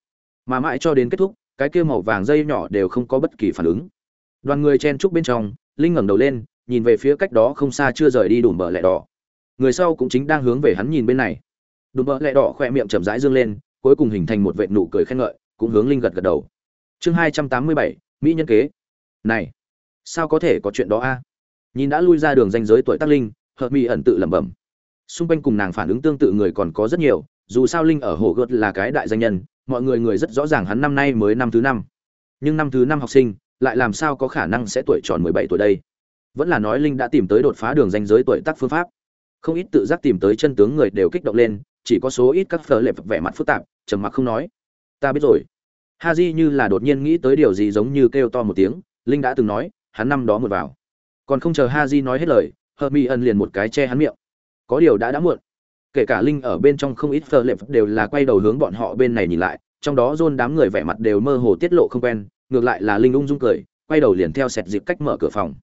Mà mãi cho đến kết thúc, cái kia màu vàng dây nhỏ đều không có bất kỳ phản ứng. Đoàn người chen trúc bên trong, linh ngẩng đầu lên, nhìn về phía cách đó không xa chưa rời đi đùm bờ lẹ đỏ. Người sau cũng chính đang hướng về hắn nhìn bên này. Đùm bờ lẹ đỏ khoe miệng chậm rãi dương lên, cuối cùng hình thành một vệ nụ cười khen ngợi, cũng hướng linh gật gật đầu. Chương hai trăm tám mươi bảy, mỹ nhân kế. Này, sao có thể có chuyện đó a? Nhìn đã lui ra đường danh giới tuổi tác linh hợp mi ẩn tự lẩm bẩm. Xung quanh cùng nàng phản ứng tương tự người còn có rất nhiều, dù sao linh ở hồ gợt là cái đại danh nhân, mọi người người rất rõ ràng hắn năm nay mới năm thứ năm. Nhưng năm thứ năm học sinh, lại làm sao có khả năng sẽ tuổi tròn mười bảy tuổi đây? Vẫn là nói linh đã tìm tới đột phá đường danh giới tuổi tác phương pháp. Không ít tự giác tìm tới chân tướng người đều kích động lên, chỉ có số ít các phở lệp vẻ mặt phức tạp, trầm mặc không nói. Ta biết rồi. Ha di như là đột nhiên nghĩ tới điều gì giống như kêu to một tiếng, linh đã từng nói, hắn năm đó một vào. Còn không chờ ha di nói hết lời hờ mi ân liền một cái che hắn miệng. Có điều đã đã muộn. Kể cả linh ở bên trong không ít phở lệp đều là quay đầu hướng bọn họ bên này nhìn lại trong đó dôn đám người vẻ mặt đều mơ hồ tiết lộ không quen ngược lại là linh ung dung cười quay đầu liền theo sẹt dịp cách mở cửa phòng.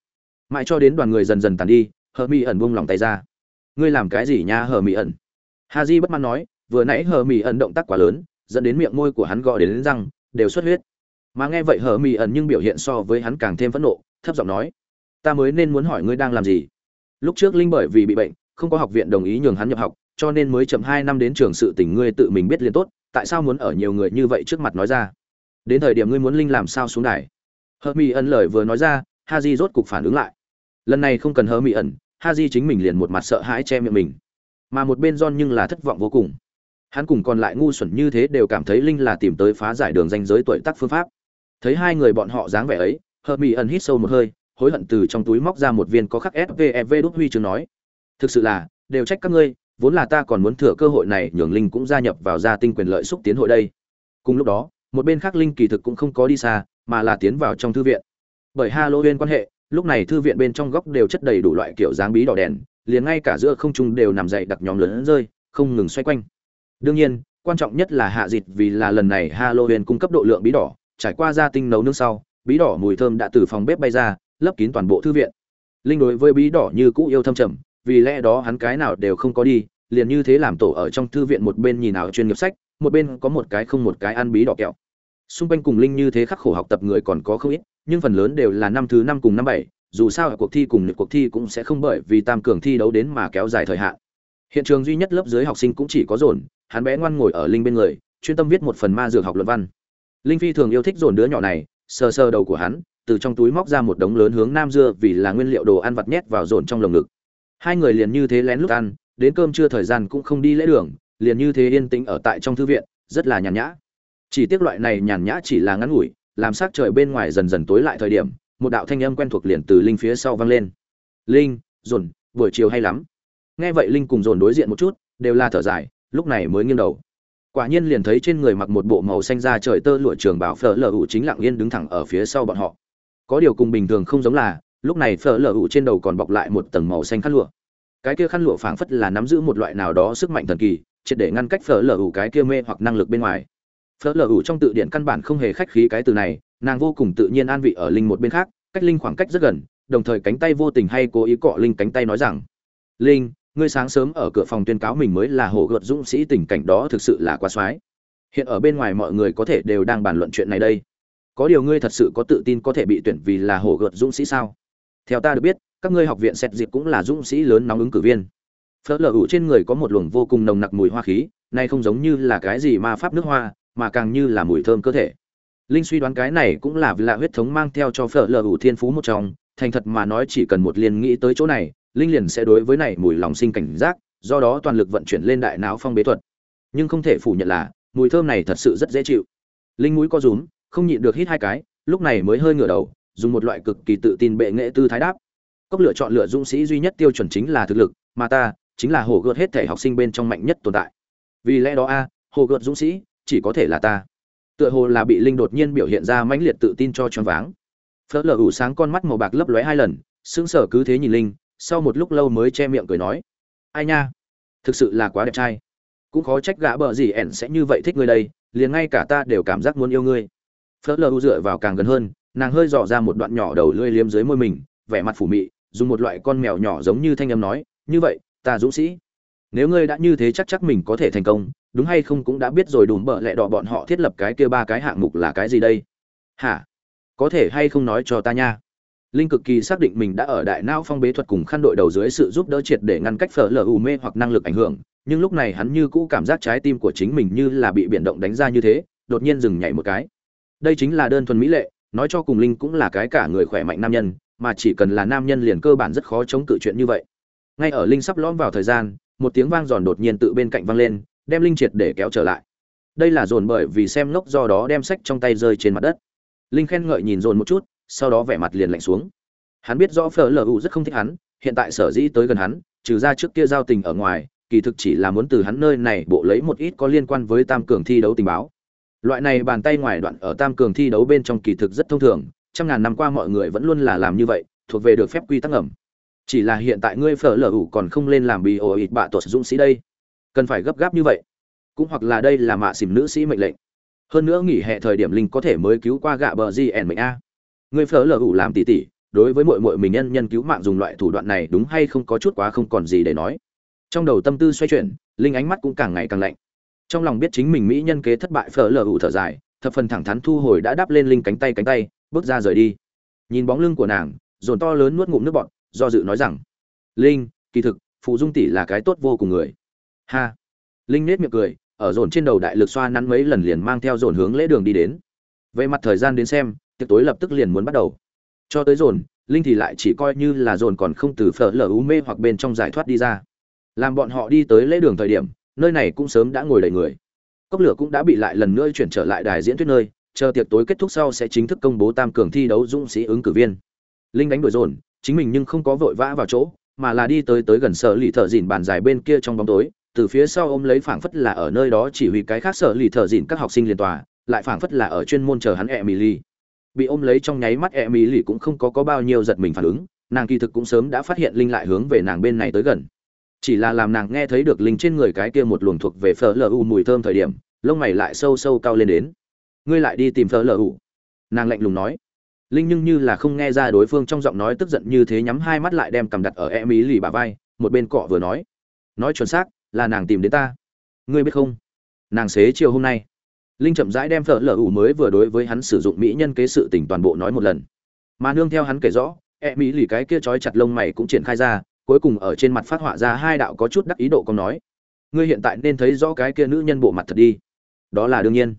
Mãi cho đến đoàn người dần dần tàn đi hờ mi ẩn buông lòng tay ra. Ngươi làm cái gì nha hờ mi ẩn ha di bất mãn nói vừa nãy hờ mi ẩn động tác quá lớn dẫn đến miệng môi của hắn gọi đến, đến răng đều xuất huyết. Mà nghe vậy hờ mi ẩn nhưng biểu hiện so với hắn càng thêm phẫn nộ thấp giọng nói ta mới nên muốn hỏi ngươi đang làm gì? Lúc trước linh bởi vì bị bệnh, không có học viện đồng ý nhường hắn nhập học, cho nên mới chậm hai năm đến trường sự tình ngươi tự mình biết liền tốt, tại sao muốn ở nhiều người như vậy trước mặt nói ra? Đến thời điểm ngươi muốn linh làm sao xuống đài? Hờ Mỹ ẩn lời vừa nói ra ha di rốt cục phản ứng lại. Lần này không cần hờ Mỹ ẩn ha di chính mình liền một mặt sợ hãi che miệng mình. Mà một bên john nhưng là thất vọng vô cùng. Hắn cùng còn lại ngu xuẩn như thế đều cảm thấy linh là tìm tới phá giải đường danh giới tuổi tác phương pháp. Thấy hai người bọn họ dáng vẻ ấy hờ Mỹ ẩn hít sâu một hơi hối hận từ trong túi móc ra một viên có khắc SVEV đút huy chương nói. Thực sự là, đều trách các ngươi, vốn là ta còn muốn thừa cơ hội này nhường Linh cũng gia nhập vào gia tinh quyền lợi xúc tiến hội đây. Cùng lúc đó, một bên khác Linh kỳ thực cũng không có đi xa, mà là tiến vào trong thư viện. Bởi Halloween quan hệ, lúc này thư viện bên trong góc đều chất đầy đủ loại kiểu dáng bí đỏ đèn, liền ngay cả giữa không trung đều nằm dậy đặc nhóm lớn rơi, không ngừng xoay quanh. Đương nhiên, quan trọng nhất là hạ dịch vì là lần này Halloween cung cấp độ lượng bí đỏ, trải qua gia tinh nấu nướng sau, bí đỏ mùi thơm đã từ phòng bếp bay ra, lấp kín toàn bộ thư viện. Linh đối với bí đỏ như cũ yêu thâm trầm, vì lẽ đó hắn cái nào đều không có đi, liền như thế làm tổ ở trong thư viện một bên nhìn nào chuyên nghiệp sách, một bên có một cái không một cái ăn bí đỏ kẹo. Xung quanh cùng linh như thế khắc khổ học tập người còn có không ít, nhưng phần lớn đều là năm thứ năm cùng năm bảy, dù sao ở cuộc thi cùng cuộc thi cũng sẽ không bởi vì tam cường thi đấu đến mà kéo dài thời hạn. Hiện trường duy nhất lớp dưới học sinh cũng chỉ có dồn, hắn bé ngoan ngồi ở linh bên người, chuyên tâm viết một phần ma dược học luận văn. Linh phi thường yêu thích dồn đứa nhỏ này, sờ sờ đầu của hắn từ trong túi móc ra một đống lớn hướng nam dưa vì là nguyên liệu đồ ăn vặt nhét vào dồn trong lồng ngực. Hai người liền như thế lén lút ăn, đến cơm trưa thời gian cũng không đi lễ đường, liền như thế yên tĩnh ở tại trong thư viện, rất là nhàn nhã. Chỉ tiếc loại này nhàn nhã chỉ là ngắn ngủi, làm sắc trời bên ngoài dần dần tối lại thời điểm, một đạo thanh âm quen thuộc liền từ linh phía sau vang lên. Linh, dồn, buổi chiều hay lắm. Nghe vậy linh cùng dồn đối diện một chút, đều là thở dài, lúc này mới nghiêng đầu. Quả nhiên liền thấy trên người mặc một bộ màu xanh da trời tơ lụa trường bảo phở lở ủ chính lặng yên đứng thẳng ở phía sau bọn họ có điều cùng bình thường không giống là, lúc này phở lở ủ trên đầu còn bọc lại một tầng màu xanh khăn lụa. Cái kia khăn lụa phảng phất là nắm giữ một loại nào đó sức mạnh thần kỳ, triệt để ngăn cách phở lở ủ cái kia mê hoặc năng lực bên ngoài. Phở lở ủ trong tự điển căn bản không hề khách khí cái từ này, nàng vô cùng tự nhiên an vị ở linh một bên khác, cách linh khoảng cách rất gần, đồng thời cánh tay vô tình hay cố ý cọ linh cánh tay nói rằng, linh, ngươi sáng sớm ở cửa phòng tuyên cáo mình mới là hổ gợt dũng sĩ tình cảnh đó thực sự là quá soái hiện ở bên ngoài mọi người có thể đều đang bàn luận chuyện này đây có điều ngươi thật sự có tự tin có thể bị tuyển vì là hổ gợt dũng sĩ sao? Theo ta được biết, các ngươi học viện xét dịp cũng là dũng sĩ lớn nóng ứng cử viên. Phớt lờ ủ trên người có một luồng vô cùng nồng nặc mùi hoa khí, nay không giống như là cái gì ma pháp nước hoa, mà càng như là mùi thơm cơ thể. Linh suy đoán cái này cũng là vì là huyết thống mang theo cho phở lờ ủ thiên phú một trong, thành thật mà nói chỉ cần một liền nghĩ tới chỗ này, linh liền sẽ đối với này mùi lòng sinh cảnh giác, do đó toàn lực vận chuyển lên đại não phong bế thuật. Nhưng không thể phủ nhận là, mùi thơm này thật sự rất dễ chịu. Linh mũi co rúm không nhịn được hít hai cái, lúc này mới hơi ngửa đầu, dùng một loại cực kỳ tự tin bệ nghệ tư thái đáp. Cốc lựa chọn lựa dũng sĩ duy nhất tiêu chuẩn chính là thực lực, mà ta chính là hồ gợt hết thể học sinh bên trong mạnh nhất tồn tại. Vì lẽ đó a, hồ gợt dũng sĩ chỉ có thể là ta. Tựa hồ là bị linh đột nhiên biểu hiện ra mãnh liệt tự tin cho choáng váng. Phớt lờ ủ sáng con mắt màu bạc lấp lóe hai lần, sững sờ cứ thế nhìn linh, sau một lúc lâu mới che miệng cười nói, ai nha, thực sự là quá đẹp trai. Cũng khó trách gã bờ gì ẻn sẽ như vậy thích ngươi đây, liền ngay cả ta đều cảm giác muốn yêu ngươi phớt lờ dựa vào càng gần hơn, nàng hơi dò ra một đoạn nhỏ đầu lưỡi liếm dưới môi mình, vẻ mặt phủ mị, dùng một loại con mèo nhỏ giống như thanh âm nói, như vậy, ta dũng sĩ. Nếu ngươi đã như thế chắc chắc mình có thể thành công, đúng hay không cũng đã biết rồi đùm bợ lẹ đỏ bọn họ thiết lập cái kia ba cái hạng mục là cái gì đây? Hả? Có thể hay không nói cho ta nha? Linh cực kỳ xác định mình đã ở đại não phong bế thuật cùng khăn đội đầu dưới sự giúp đỡ triệt để ngăn cách phở lờ u mê hoặc năng lực ảnh hưởng, nhưng lúc này hắn như cũ cảm giác trái tim của chính mình như là bị biển động đánh ra như thế, đột nhiên dừng nhảy một cái đây chính là đơn thuần mỹ lệ, nói cho cùng linh cũng là cái cả người khỏe mạnh nam nhân, mà chỉ cần là nam nhân liền cơ bản rất khó chống cự chuyện như vậy. Ngay ở linh sắp lõm vào thời gian, một tiếng vang giòn đột nhiên tự bên cạnh vang lên, đem linh triệt để kéo trở lại. Đây là dồn bởi vì xem ngốc do đó đem sách trong tay rơi trên mặt đất. Linh khen ngợi nhìn dồn một chút, sau đó vẻ mặt liền lạnh xuống. Hắn biết rõ phở lờ u rất không thích hắn, hiện tại sở dĩ tới gần hắn, trừ ra trước kia giao tình ở ngoài, kỳ thực chỉ là muốn từ hắn nơi này bộ lấy một ít có liên quan với tam cường thi đấu tình báo loại này bàn tay ngoài đoạn ở tam cường thi đấu bên trong kỳ thực rất thông thường, trăm ngàn năm qua mọi người vẫn luôn là làm như vậy, thuộc về được phép quy tắc ẩm chỉ là hiện tại ngươi phở lở ủ còn không lên làm bị ổ ịt bạ tuột dũng sĩ đây. Cần phải gấp gáp như vậy. Cũng hoặc là đây là mạ xỉm nữ sĩ mệnh lệnh. Hơn nữa nghỉ hè thời điểm linh có thể mới cứu qua gạ bờ di ẻn mệnh a. Ngươi phở lở ủ làm tỉ tỉ, đối với mọi mọi mình nhân nhân cứu mạng dùng loại thủ đoạn này đúng hay không có chút quá không còn gì để nói. Trong đầu tâm tư xoay chuyển, linh ánh mắt cũng càng ngày càng lạnh trong lòng biết chính mình mỹ nhân kế thất bại phở lở ủ thở dài, thập phần thẳng thắn thu hồi đã đáp lên linh cánh tay cánh tay, bước ra rời đi. Nhìn bóng lưng của nàng, dồn to lớn nuốt ngụm nước bọt, do dự nói rằng, linh, kỳ thực, phụ dung tỷ là cái tốt vô cùng người. Ha. Linh nết miệng cười, ở dồn trên đầu đại lực xoa nắn mấy lần liền mang theo dồn hướng lễ đường đi đến. Về mặt thời gian đến xem, tiệc tối lập tức liền muốn bắt đầu. Cho tới dồn, linh thì lại chỉ coi như là dồn còn không từ phở lở u mê hoặc bên trong giải thoát đi ra. Làm bọn họ đi tới lễ đường thời điểm nơi này cũng sớm đã ngồi đầy người cốc lửa cũng đã bị lại lần nữa chuyển trở lại đài diễn thuyết nơi chờ tiệc tối kết thúc sau sẽ chính thức công bố tam cường thi đấu dũng sĩ ứng cử viên linh đánh đuổi dồn chính mình nhưng không có vội vã vào chỗ mà là đi tới tới gần sở lì thợ dìn bàn dài bên kia trong bóng tối từ phía sau ôm lấy phảng phất là ở nơi đó chỉ huy cái khác sở lì thợ dìn các học sinh liên tòa lại phảng phất là ở chuyên môn chờ hắn Emily. Bị ôm lấy trong nháy mắt Emily cũng không có có bao nhiêu giật mình phản ứng, nàng kỳ thực cũng sớm đã phát hiện linh lại hướng về nàng bên này tới gần. Chỉ là làm nàng nghe thấy được linh trên người cái kia một luồng thuộc về FLU mùi thơm thời điểm, lông mày lại sâu sâu cao lên đến. Ngươi lại đi tìm FLU? Nàng lạnh lùng nói. Linh nhưng như là không nghe ra đối phương trong giọng nói tức giận như thế nhắm hai mắt lại đem cầm đặt ở Emily bả vai, một bên cọ vừa nói. Nói chuẩn xác, là nàng tìm đến ta. Ngươi biết không? Nàng xế chiều hôm nay linh chậm rãi đem phở lở u mới vừa đối với hắn sử dụng mỹ nhân kế sự tình toàn bộ nói một lần mà nương theo hắn kể rõ e mỹ lì cái kia trói chặt lông mày cũng triển khai ra cuối cùng ở trên mặt phát họa ra hai đạo có chút đắc ý độ công nói, ngươi hiện tại nên thấy rõ cái kia nữ nhân bộ mặt thật đi. Đó là đương nhiên.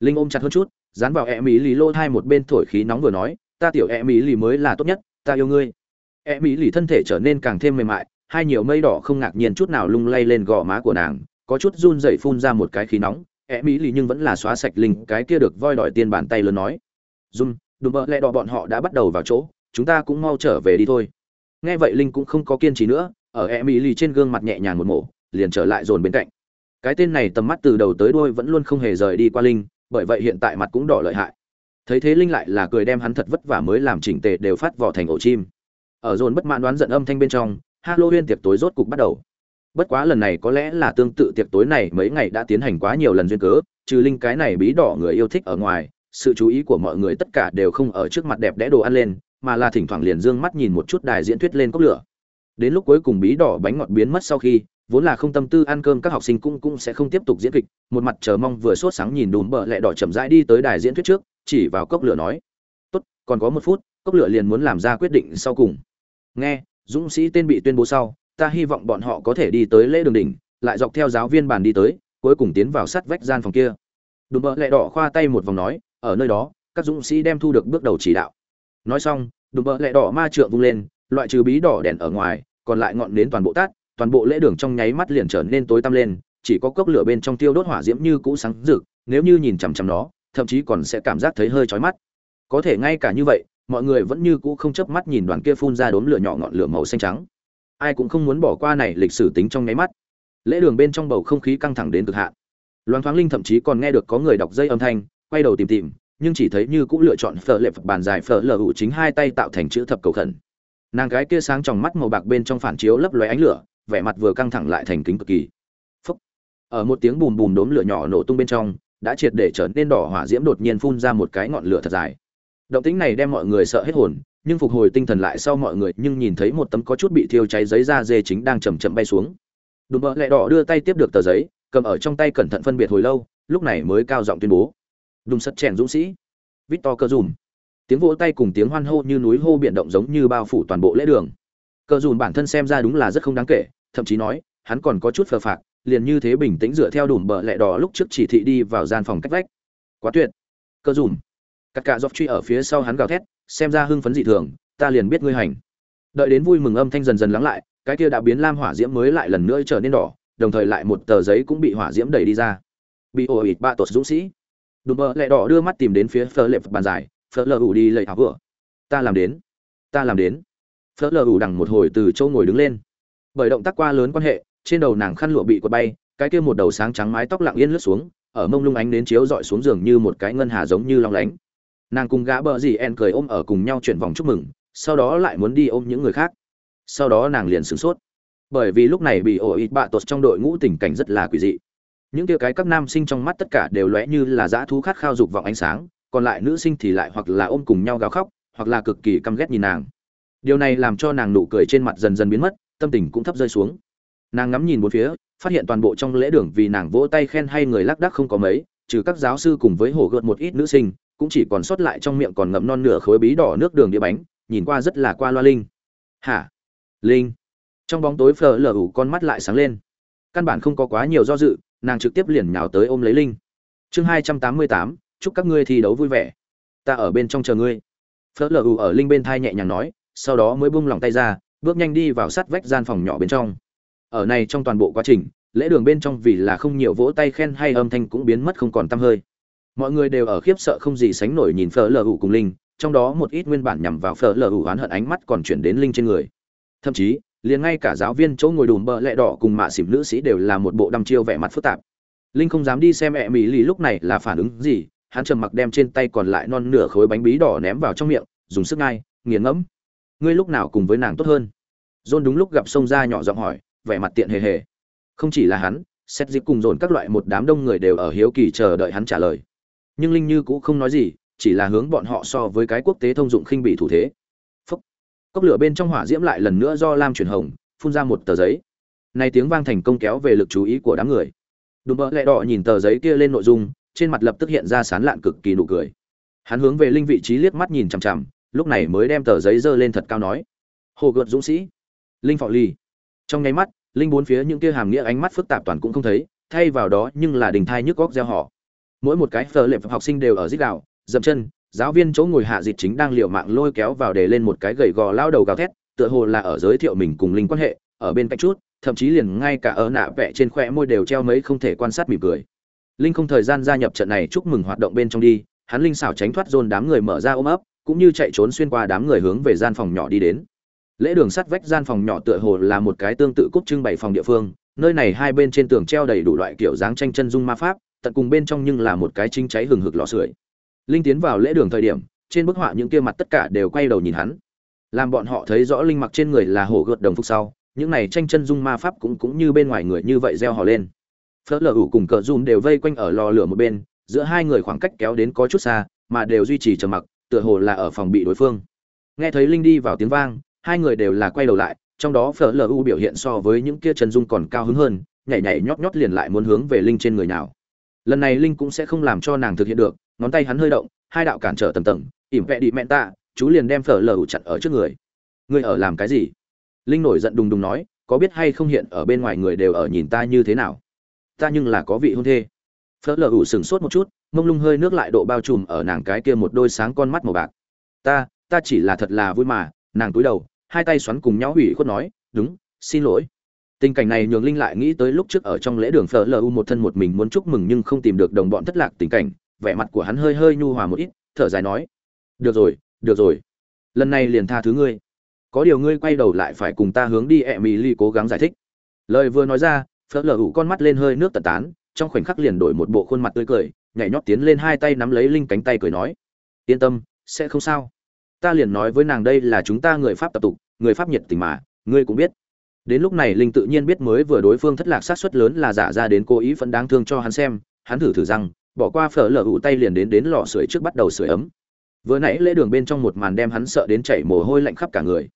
Linh ôm chặt hơn chút, dán vào e mỹ lì lô hai một bên thổi khí nóng vừa nói, ta tiểu e mỹ lì mới là tốt nhất, ta yêu ngươi. E mỹ lì thân thể trở nên càng thêm mềm mại, hai nhiều mây đỏ không ngạc nhiên chút nào lung lay lên gò má của nàng, có chút run rẩy phun ra một cái khí nóng. E mỹ lì nhưng vẫn là xóa sạch linh, cái kia được voi đòi tiền bàn tay lớn nói dùm đùm bợ lẹ đỏ bọn họ đã bắt đầu vào chỗ, chúng ta cũng mau trở về đi thôi nghe vậy linh cũng không có kiên trì nữa, ở e mỹ lì trên gương mặt nhẹ nhàng một mổ, liền trở lại dồn bên cạnh. Cái tên này tầm mắt từ đầu tới đuôi vẫn luôn không hề rời đi qua linh, bởi vậy hiện tại mặt cũng đỏ lợi hại. Thấy thế linh lại là cười đem hắn thật vất vả mới làm chỉnh tề đều phát vỏ thành ổ chim. Ở dồn bất mãn đoán giận âm thanh bên trong, halloween tiệc tối rốt cục bắt đầu. Bất quá lần này có lẽ là tương tự tiệc tối này mấy ngày đã tiến hành quá nhiều lần duyên cớ, trừ linh cái này bí đỏ người yêu thích ở ngoài, sự chú ý của mọi người tất cả đều không ở trước mặt đẹp đẽ đồ ăn lên mà là thỉnh thoảng liền dương mắt nhìn một chút đài diễn thuyết lên cốc lửa. Đến lúc cuối cùng bí đỏ bánh ngọt biến mất sau khi, vốn là không tâm tư ăn cơm các học sinh cũng cũng sẽ không tiếp tục diễn kịch, một mặt chờ mong vừa sốt sáng nhìn đùm bợ lẹ đỏ chậm rãi đi tới đài diễn thuyết trước, chỉ vào cốc lửa nói, tốt, còn có một phút, cốc lửa liền muốn làm ra quyết định sau cùng. Nghe, dũng sĩ tên bị tuyên bố sau, ta hy vọng bọn họ có thể đi tới lễ đường đỉnh, lại dọc theo giáo viên bàn đi tới, cuối cùng tiến vào sát vách gian phòng kia. Đùm bợ lẹ đỏ khoa tay một vòng nói, ở nơi đó, các dũng sĩ đem thu được bước đầu chỉ đạo. Nói xong đùm bợ lẹ đỏ ma trượng vung lên, loại trừ bí đỏ đèn ở ngoài, còn lại ngọn nến toàn bộ tát, toàn bộ lễ đường trong nháy mắt liền trở nên tối tăm lên, chỉ có cốc lửa bên trong tiêu đốt hỏa diễm như cũ sáng rực, nếu như nhìn chằm chằm nó, thậm chí còn sẽ cảm giác thấy hơi chói mắt. Có thể ngay cả như vậy, mọi người vẫn như cũ không chớp mắt nhìn đoàn kia phun ra đốm lửa nhỏ ngọn lửa màu xanh trắng. Ai cũng không muốn bỏ qua này lịch sử tính trong nháy mắt. Lễ đường bên trong bầu không khí căng thẳng đến cực hạn. Loan thoáng linh thậm chí còn nghe được có người đọc dây âm thanh, quay đầu tìm tìm nhưng chỉ thấy như cũng lựa chọn phở lệ phật bàn dài phở lờ hữu chính hai tay tạo thành chữ thập cầu khẩn. Nàng gái kia sáng trong mắt màu bạc bên trong phản chiếu lấp lóe ánh lửa, vẻ mặt vừa căng thẳng lại thành kính cực kỳ. Phúc. ở một tiếng bùm bùm đốm lửa nhỏ nổ tung bên trong, đã triệt để trở nên đỏ hỏa diễm đột nhiên phun ra một cái ngọn lửa thật dài. Động tĩnh này đem mọi người sợ hết hồn, nhưng phục hồi tinh thần lại sau mọi người nhưng nhìn thấy một tấm có chút bị thiêu cháy giấy da dê chính đang chầm chậm bay xuống. Đùm bợ lẹ đỏ đưa tay tiếp được tờ giấy, cầm ở trong tay cẩn thận phân biệt hồi lâu, lúc này mới cao giọng tuyên bố đùng sật chèn dũng sĩ. Victor cơ dùm. Tiếng vỗ tay cùng tiếng hoan hô như núi hô biển động giống như bao phủ toàn bộ lễ đường. Cơ dùm bản thân xem ra đúng là rất không đáng kể, thậm chí nói, hắn còn có chút phờ phạc, liền như thế bình tĩnh dựa theo đùm bờ lẹ đỏ lúc trước chỉ thị đi vào gian phòng cách vách. Quá tuyệt. Cơ dùm. Cắt cả dọc truy ở phía sau hắn gào thét, xem ra hưng phấn dị thường, ta liền biết ngươi hành. Đợi đến vui mừng âm thanh dần dần lắng lại, cái kia đã biến lam hỏa diễm mới lại lần nữa trở nên đỏ, đồng thời lại một tờ giấy cũng bị hỏa diễm đẩy đi ra. Bị ồ ịt ba tột dũng sĩ đùm bờ lẹ đỏ đưa mắt tìm đến phía phở lệ bàn giải, phở lờ ủ đi lầy thảo vừa. Ta làm đến, ta làm đến. Phở lờ ủ đằng một hồi từ châu ngồi đứng lên. Bởi động tác qua lớn quan hệ, trên đầu nàng khăn lụa bị quật bay, cái kia một đầu sáng trắng mái tóc lặng yên lướt xuống, ở mông lung ánh đến chiếu dọi xuống giường như một cái ngân hà giống như long lánh. Nàng cùng gã bờ gì en cười ôm ở cùng nhau chuyển vòng chúc mừng, sau đó lại muốn đi ôm những người khác. Sau đó nàng liền sửng sốt. Bởi vì lúc này bị ổ ít bạ tột trong đội ngũ tình cảnh rất là quỷ dị những kia cái các nam sinh trong mắt tất cả đều lóe như là dã thú khát khao dục vọng ánh sáng, còn lại nữ sinh thì lại hoặc là ôm cùng nhau gào khóc, hoặc là cực kỳ căm ghét nhìn nàng. Điều này làm cho nàng nụ cười trên mặt dần dần biến mất, tâm tình cũng thấp rơi xuống. Nàng ngắm nhìn bốn phía, phát hiện toàn bộ trong lễ đường vì nàng vỗ tay khen hay người lác đác không có mấy, trừ các giáo sư cùng với hổ gợt một ít nữ sinh, cũng chỉ còn sót lại trong miệng còn ngậm non nửa khối bí đỏ nước đường đĩa bánh, nhìn qua rất là qua loa linh. Hả? Linh. Trong bóng tối phờ lờ ủ con mắt lại sáng lên. Căn bản không có quá nhiều do dự nàng trực tiếp liền nhào tới ôm lấy linh. Chương hai trăm tám mươi tám, chúc các ngươi thi đấu vui vẻ. Ta ở bên trong chờ ngươi. Phờ lờ ở linh bên thai nhẹ nhàng nói, sau đó mới buông lòng tay ra, bước nhanh đi vào sát vách gian phòng nhỏ bên trong. Ở này trong toàn bộ quá trình, lễ đường bên trong vì là không nhiều vỗ tay khen hay âm thanh cũng biến mất không còn tăm hơi. Mọi người đều ở khiếp sợ không gì sánh nổi nhìn phở lờ ủ cùng linh, trong đó một ít nguyên bản nhằm vào phở lờ ủ oán hận ánh mắt còn chuyển đến linh trên người. Thậm chí liền ngay cả giáo viên chỗ ngồi đùm bợ lẹ đỏ cùng mạ xỉm nữ sĩ đều là một bộ đăm chiêu vẻ mặt phức tạp. Linh không dám đi xem mẹ mỹ lì lúc này là phản ứng gì, hắn trầm mặc đem trên tay còn lại non nửa khối bánh bí đỏ ném vào trong miệng, dùng sức ngai nghiền ngẫm. Ngươi lúc nào cùng với nàng tốt hơn? John đúng lúc gặp sông ra nhỏ giọng hỏi, vẻ mặt tiện hề hề. Không chỉ là hắn xét dịp cùng dồn các loại một đám đông người đều ở hiếu kỳ chờ đợi hắn trả lời. Nhưng linh như cũng không nói gì, chỉ là hướng bọn họ so với cái quốc tế thông dụng khinh bị thủ thế cốc lửa bên trong hỏa diễm lại lần nữa do lam chuyển hồng phun ra một tờ giấy. Nay tiếng vang thành công kéo về lực chú ý của đám người. Đùm bỡ lẹ đỏ nhìn tờ giấy kia lên nội dung, trên mặt lập tức hiện ra sán lạn cực kỳ nụ cười. Hắn hướng về linh vị trí liếc mắt nhìn chằm chằm, lúc này mới đem tờ giấy giơ lên thật cao nói, hồ gợt dũng sĩ, linh phọ ly trong nháy mắt, linh bốn phía những kia hàm nghĩa ánh mắt phức tạp toàn cũng không thấy, thay vào đó nhưng là đình thai nhức góc gieo họ. Mỗi một cái phờ lệp học sinh đều ở dít đạo, dậm chân giáo viên chỗ ngồi hạ dịt chính đang liều mạng lôi kéo vào để lên một cái gầy gò lao đầu gào thét, tựa hồ là ở giới thiệu mình cùng linh quan hệ, ở bên cạnh chút, thậm chí liền ngay cả ở nạ vẽ trên khoe môi đều treo mấy không thể quan sát mỉm cười. Linh không thời gian gia nhập trận này chúc mừng hoạt động bên trong đi, hắn linh xảo tránh thoát dồn đám người mở ra ôm ấp, cũng như chạy trốn xuyên qua đám người hướng về gian phòng nhỏ đi đến. Lễ đường sắt vách gian phòng nhỏ tựa hồ là một cái tương tự cúp trưng bày phòng địa phương, nơi này hai bên trên tường treo đầy đủ loại kiểu dáng tranh chân dung ma pháp, tận cùng bên trong nhưng là một cái chính cháy hừng hực lò sưởi linh tiến vào lễ đường thời điểm, trên bức họa những kia mặt tất cả đều quay đầu nhìn hắn. Làm bọn họ thấy rõ linh mặc trên người là hổ gợt đồng phục sau, những này tranh chân dung ma pháp cũng cũng như bên ngoài người như vậy reo hò lên. Phớt lờ ủ cùng cờ dùm đều vây quanh ở lò lửa một bên, giữa hai người khoảng cách kéo đến có chút xa, mà đều duy trì trầm mặc, tựa hồ là ở phòng bị đối phương. Nghe thấy linh đi vào tiếng vang, hai người đều là quay đầu lại, trong đó phở lu biểu hiện so với những kia chân dung còn cao hứng hơn, nhảy nhảy nhót nhót liền lại muốn hướng về linh trên người nào. Lần này linh cũng sẽ không làm cho nàng thực hiện được ngón tay hắn hơi động, hai đạo cản trở tầm tầng, ỉm vẹ đi mẹn tạ chú liền đem phở lờ chặn ở trước người. Ngươi ở làm cái gì? Linh nổi giận đùng đùng nói, có biết hay không hiện ở bên ngoài người đều ở nhìn ta như thế nào? Ta nhưng là có vị hôn thê. Phở lờ ủ sừng sốt một chút, mông lung hơi nước lại độ bao trùm ở nàng cái kia một đôi sáng con mắt màu bạc. Ta ta chỉ là thật là vui mà, nàng cúi đầu, hai tay xoắn cùng nhau ủy khuất nói, đúng, xin lỗi. Tình cảnh này nhường linh lại nghĩ tới lúc trước ở trong lễ đường phở lu một thân một mình muốn chúc mừng nhưng không tìm được đồng bọn thất lạc tình cảnh vẻ mặt của hắn hơi hơi nhu hòa một ít, thở dài nói, được rồi được rồi. Lần này liền tha thứ ngươi. Có điều ngươi quay đầu lại phải cùng ta hướng đi ẹ mì ly cố gắng giải thích. Lời vừa nói ra, phớt lờ con mắt lên hơi nước tật tán, trong khoảnh khắc liền đổi một bộ khuôn mặt tươi cười, nhảy nhót tiến lên hai tay nắm lấy linh cánh tay cười nói, yên tâm, sẽ không sao. Ta liền nói với nàng đây là chúng ta người pháp tập tục, người pháp nhiệt tình mà, ngươi cũng biết. Đến lúc này linh tự nhiên biết mới vừa đối phương thất lạc sát suất lớn là giả ra đến cố ý vẫn đáng thương cho hắn xem, hắn thử thử rằng bỏ qua phở lở ủ tay liền đến đến lò sưởi trước bắt đầu sưởi ấm. Vừa nãy lễ đường bên trong một màn đem hắn sợ đến chảy mồ hôi lạnh khắp cả người.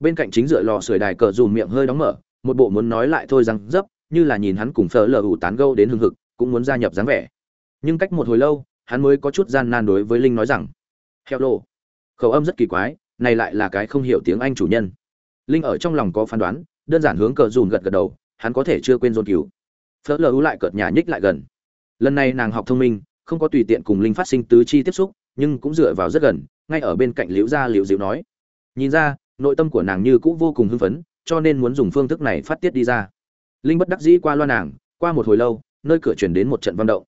Bên cạnh chính dựa lò sưởi đài cờ dùm miệng hơi đóng mở, một bộ muốn nói lại thôi rằng dấp, như là nhìn hắn cùng phở lở ủ tán gâu đến hưng hực, cũng muốn gia nhập dáng vẻ. Nhưng cách một hồi lâu, hắn mới có chút gian nan đối với linh nói rằng heo lô khẩu âm rất kỳ quái, này lại là cái không hiểu tiếng anh chủ nhân. Linh ở trong lòng có phán đoán, đơn giản hướng cờ dùm gật gật đầu, hắn có thể chưa quên dồn cứu phớt lờ ú lại cợt nhà nhích lại gần lần này nàng học thông minh, không có tùy tiện cùng linh phát sinh tứ chi tiếp xúc, nhưng cũng dựa vào rất gần, ngay ở bên cạnh liễu gia liễu diệu nói. Nhìn ra, nội tâm của nàng như cũ vô cùng hưng phấn, cho nên muốn dùng phương thức này phát tiết đi ra. Linh bất đắc dĩ qua loa nàng, qua một hồi lâu, nơi cửa chuyển đến một trận văn động.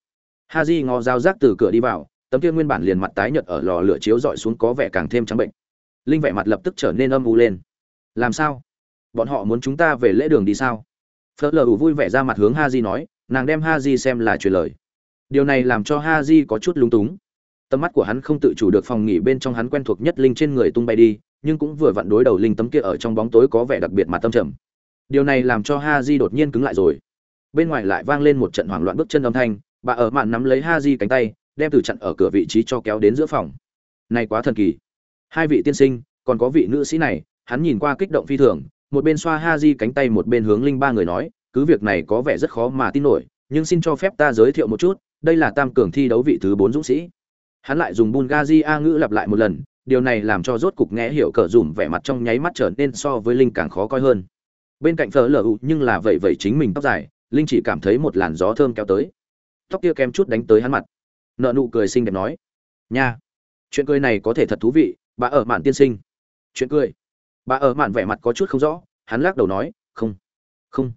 Ha di ngó dao rác từ cửa đi vào, tấm kia nguyên bản liền mặt tái nhợt ở lò lửa chiếu dọi xuống có vẻ càng thêm trắng bệnh. Linh vẻ mặt lập tức trở nên âm u lên. Làm sao? Bọn họ muốn chúng ta về lễ đường đi sao? Phớt lờ vui vẻ ra mặt hướng ha di nói nàng đem ha di xem là truyền lời. Điều này làm cho ha di có chút lúng túng. Tầm mắt của hắn không tự chủ được phòng nghỉ bên trong hắn quen thuộc nhất linh trên người tung bay đi, nhưng cũng vừa vặn đối đầu linh tấm kia ở trong bóng tối có vẻ đặc biệt mà tâm trầm. Điều này làm cho ha di đột nhiên cứng lại rồi. Bên ngoài lại vang lên một trận hoảng loạn bước chân âm thanh, bà ở mạn nắm lấy ha di cánh tay, đem từ chặn ở cửa vị trí cho kéo đến giữa phòng. Này quá thần kỳ. Hai vị tiên sinh, còn có vị nữ sĩ này, hắn nhìn qua kích động phi thường, một bên xoa ha di cánh tay một bên hướng linh ba người nói cứ việc này có vẻ rất khó mà tin nổi, nhưng xin cho phép ta giới thiệu một chút, đây là tam cường thi đấu vị thứ bốn dũng sĩ. Hắn lại dùng bungazi a ngữ lặp lại một lần, điều này làm cho rốt cục nghe hiểu cờ dùm vẻ mặt trong nháy mắt trở nên so với linh càng khó coi hơn. Bên cạnh phở lờ u nhưng là vậy vậy chính mình tóc dài, linh chỉ cảm thấy một làn gió thơm kéo tới. Tóc kia kem chút đánh tới hắn mặt. Nợ nụ cười xinh đẹp nói, nha, chuyện cười này có thể thật thú vị, bà ở mạn tiên sinh. Chuyện cười? Bà ở mạn vẻ mặt có chút không rõ, hắn lắc đầu nói, không không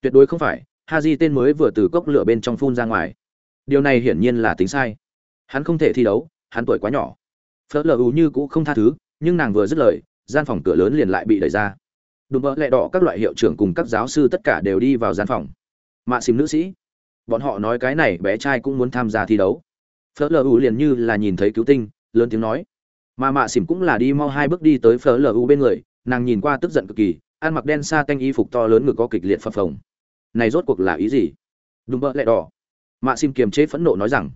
tuyệt đối không phải ha di tên mới vừa từ cốc lửa bên trong phun ra ngoài. Điều này hiển nhiên là tính sai. Hắn không thể thi đấu, hắn tuổi quá nhỏ. Phớt lờ ù như cũ không tha thứ, nhưng nàng vừa dứt lời, gian phòng cửa lớn liền lại bị đẩy ra. Đùm bỡ lẹ đỏ các loại hiệu trưởng cùng các giáo sư tất cả đều đi vào gian phòng. Mạ xìm nữ sĩ. Bọn họ nói cái này bé trai cũng muốn tham gia thi đấu. Phớt lờ ù liền như là nhìn thấy cứu tinh, lớn tiếng nói. Mà mạ xìm cũng là đi mau hai bước đi tới phớt lờ ù bên người, nàng nhìn qua tức giận cực kỳ, ăn mặc đen xa canh y phục to lớn ngực có kịch liệt phập phồng này rốt cuộc là ý gì? Đùm bơ lẹ đỏ. Mạ xìm kiềm chế phẫn nộ nói rằng,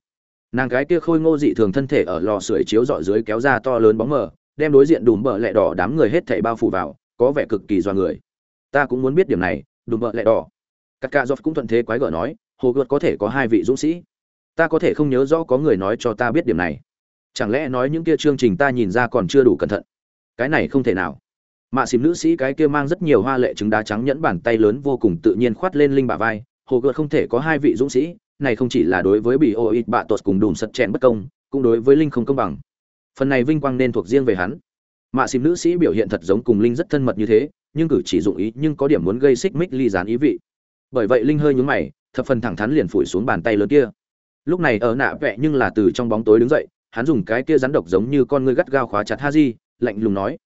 nàng cái kia khôi ngô dị thường thân thể ở lò sưởi chiếu dọi dưới kéo ra to lớn bóng mờ, đem đối diện đùm bợ lẹ đỏ đám người hết thảy bao phủ vào, có vẻ cực kỳ do người. Ta cũng muốn biết điểm này, đùm bợ lẹ đỏ. Các ca dọc cũng thuận thế quái gở nói, hồ gợt có thể có hai vị dũng sĩ. Ta có thể không nhớ rõ có người nói cho ta biết điểm này. Chẳng lẽ nói những kia chương trình ta nhìn ra còn chưa đủ cẩn thận? Cái này không thể nào mạ xìm nữ sĩ cái kia mang rất nhiều hoa lệ trứng đá trắng nhẫn bàn tay lớn vô cùng tự nhiên khoát lên linh bả vai. Hồ gợt không thể có hai vị dũng sĩ này không chỉ là đối với bị ô ít bạ tột cùng đùm sật chèn bất công cũng đối với linh không công bằng. Phần này vinh quang nên thuộc riêng về hắn. Mạ xìm nữ sĩ biểu hiện thật giống cùng linh rất thân mật như thế nhưng cử chỉ dụng ý nhưng có điểm muốn gây xích mích ly gián ý vị. Bởi vậy linh hơi nhướng mày thập phần thẳng thắn liền phủi xuống bàn tay lớn kia. Lúc này ở nạ vẹ nhưng là từ trong bóng tối đứng dậy hắn dùng cái kia rắn độc giống như con ngươi gắt gao khóa chặt ha di, lạnh lùng nói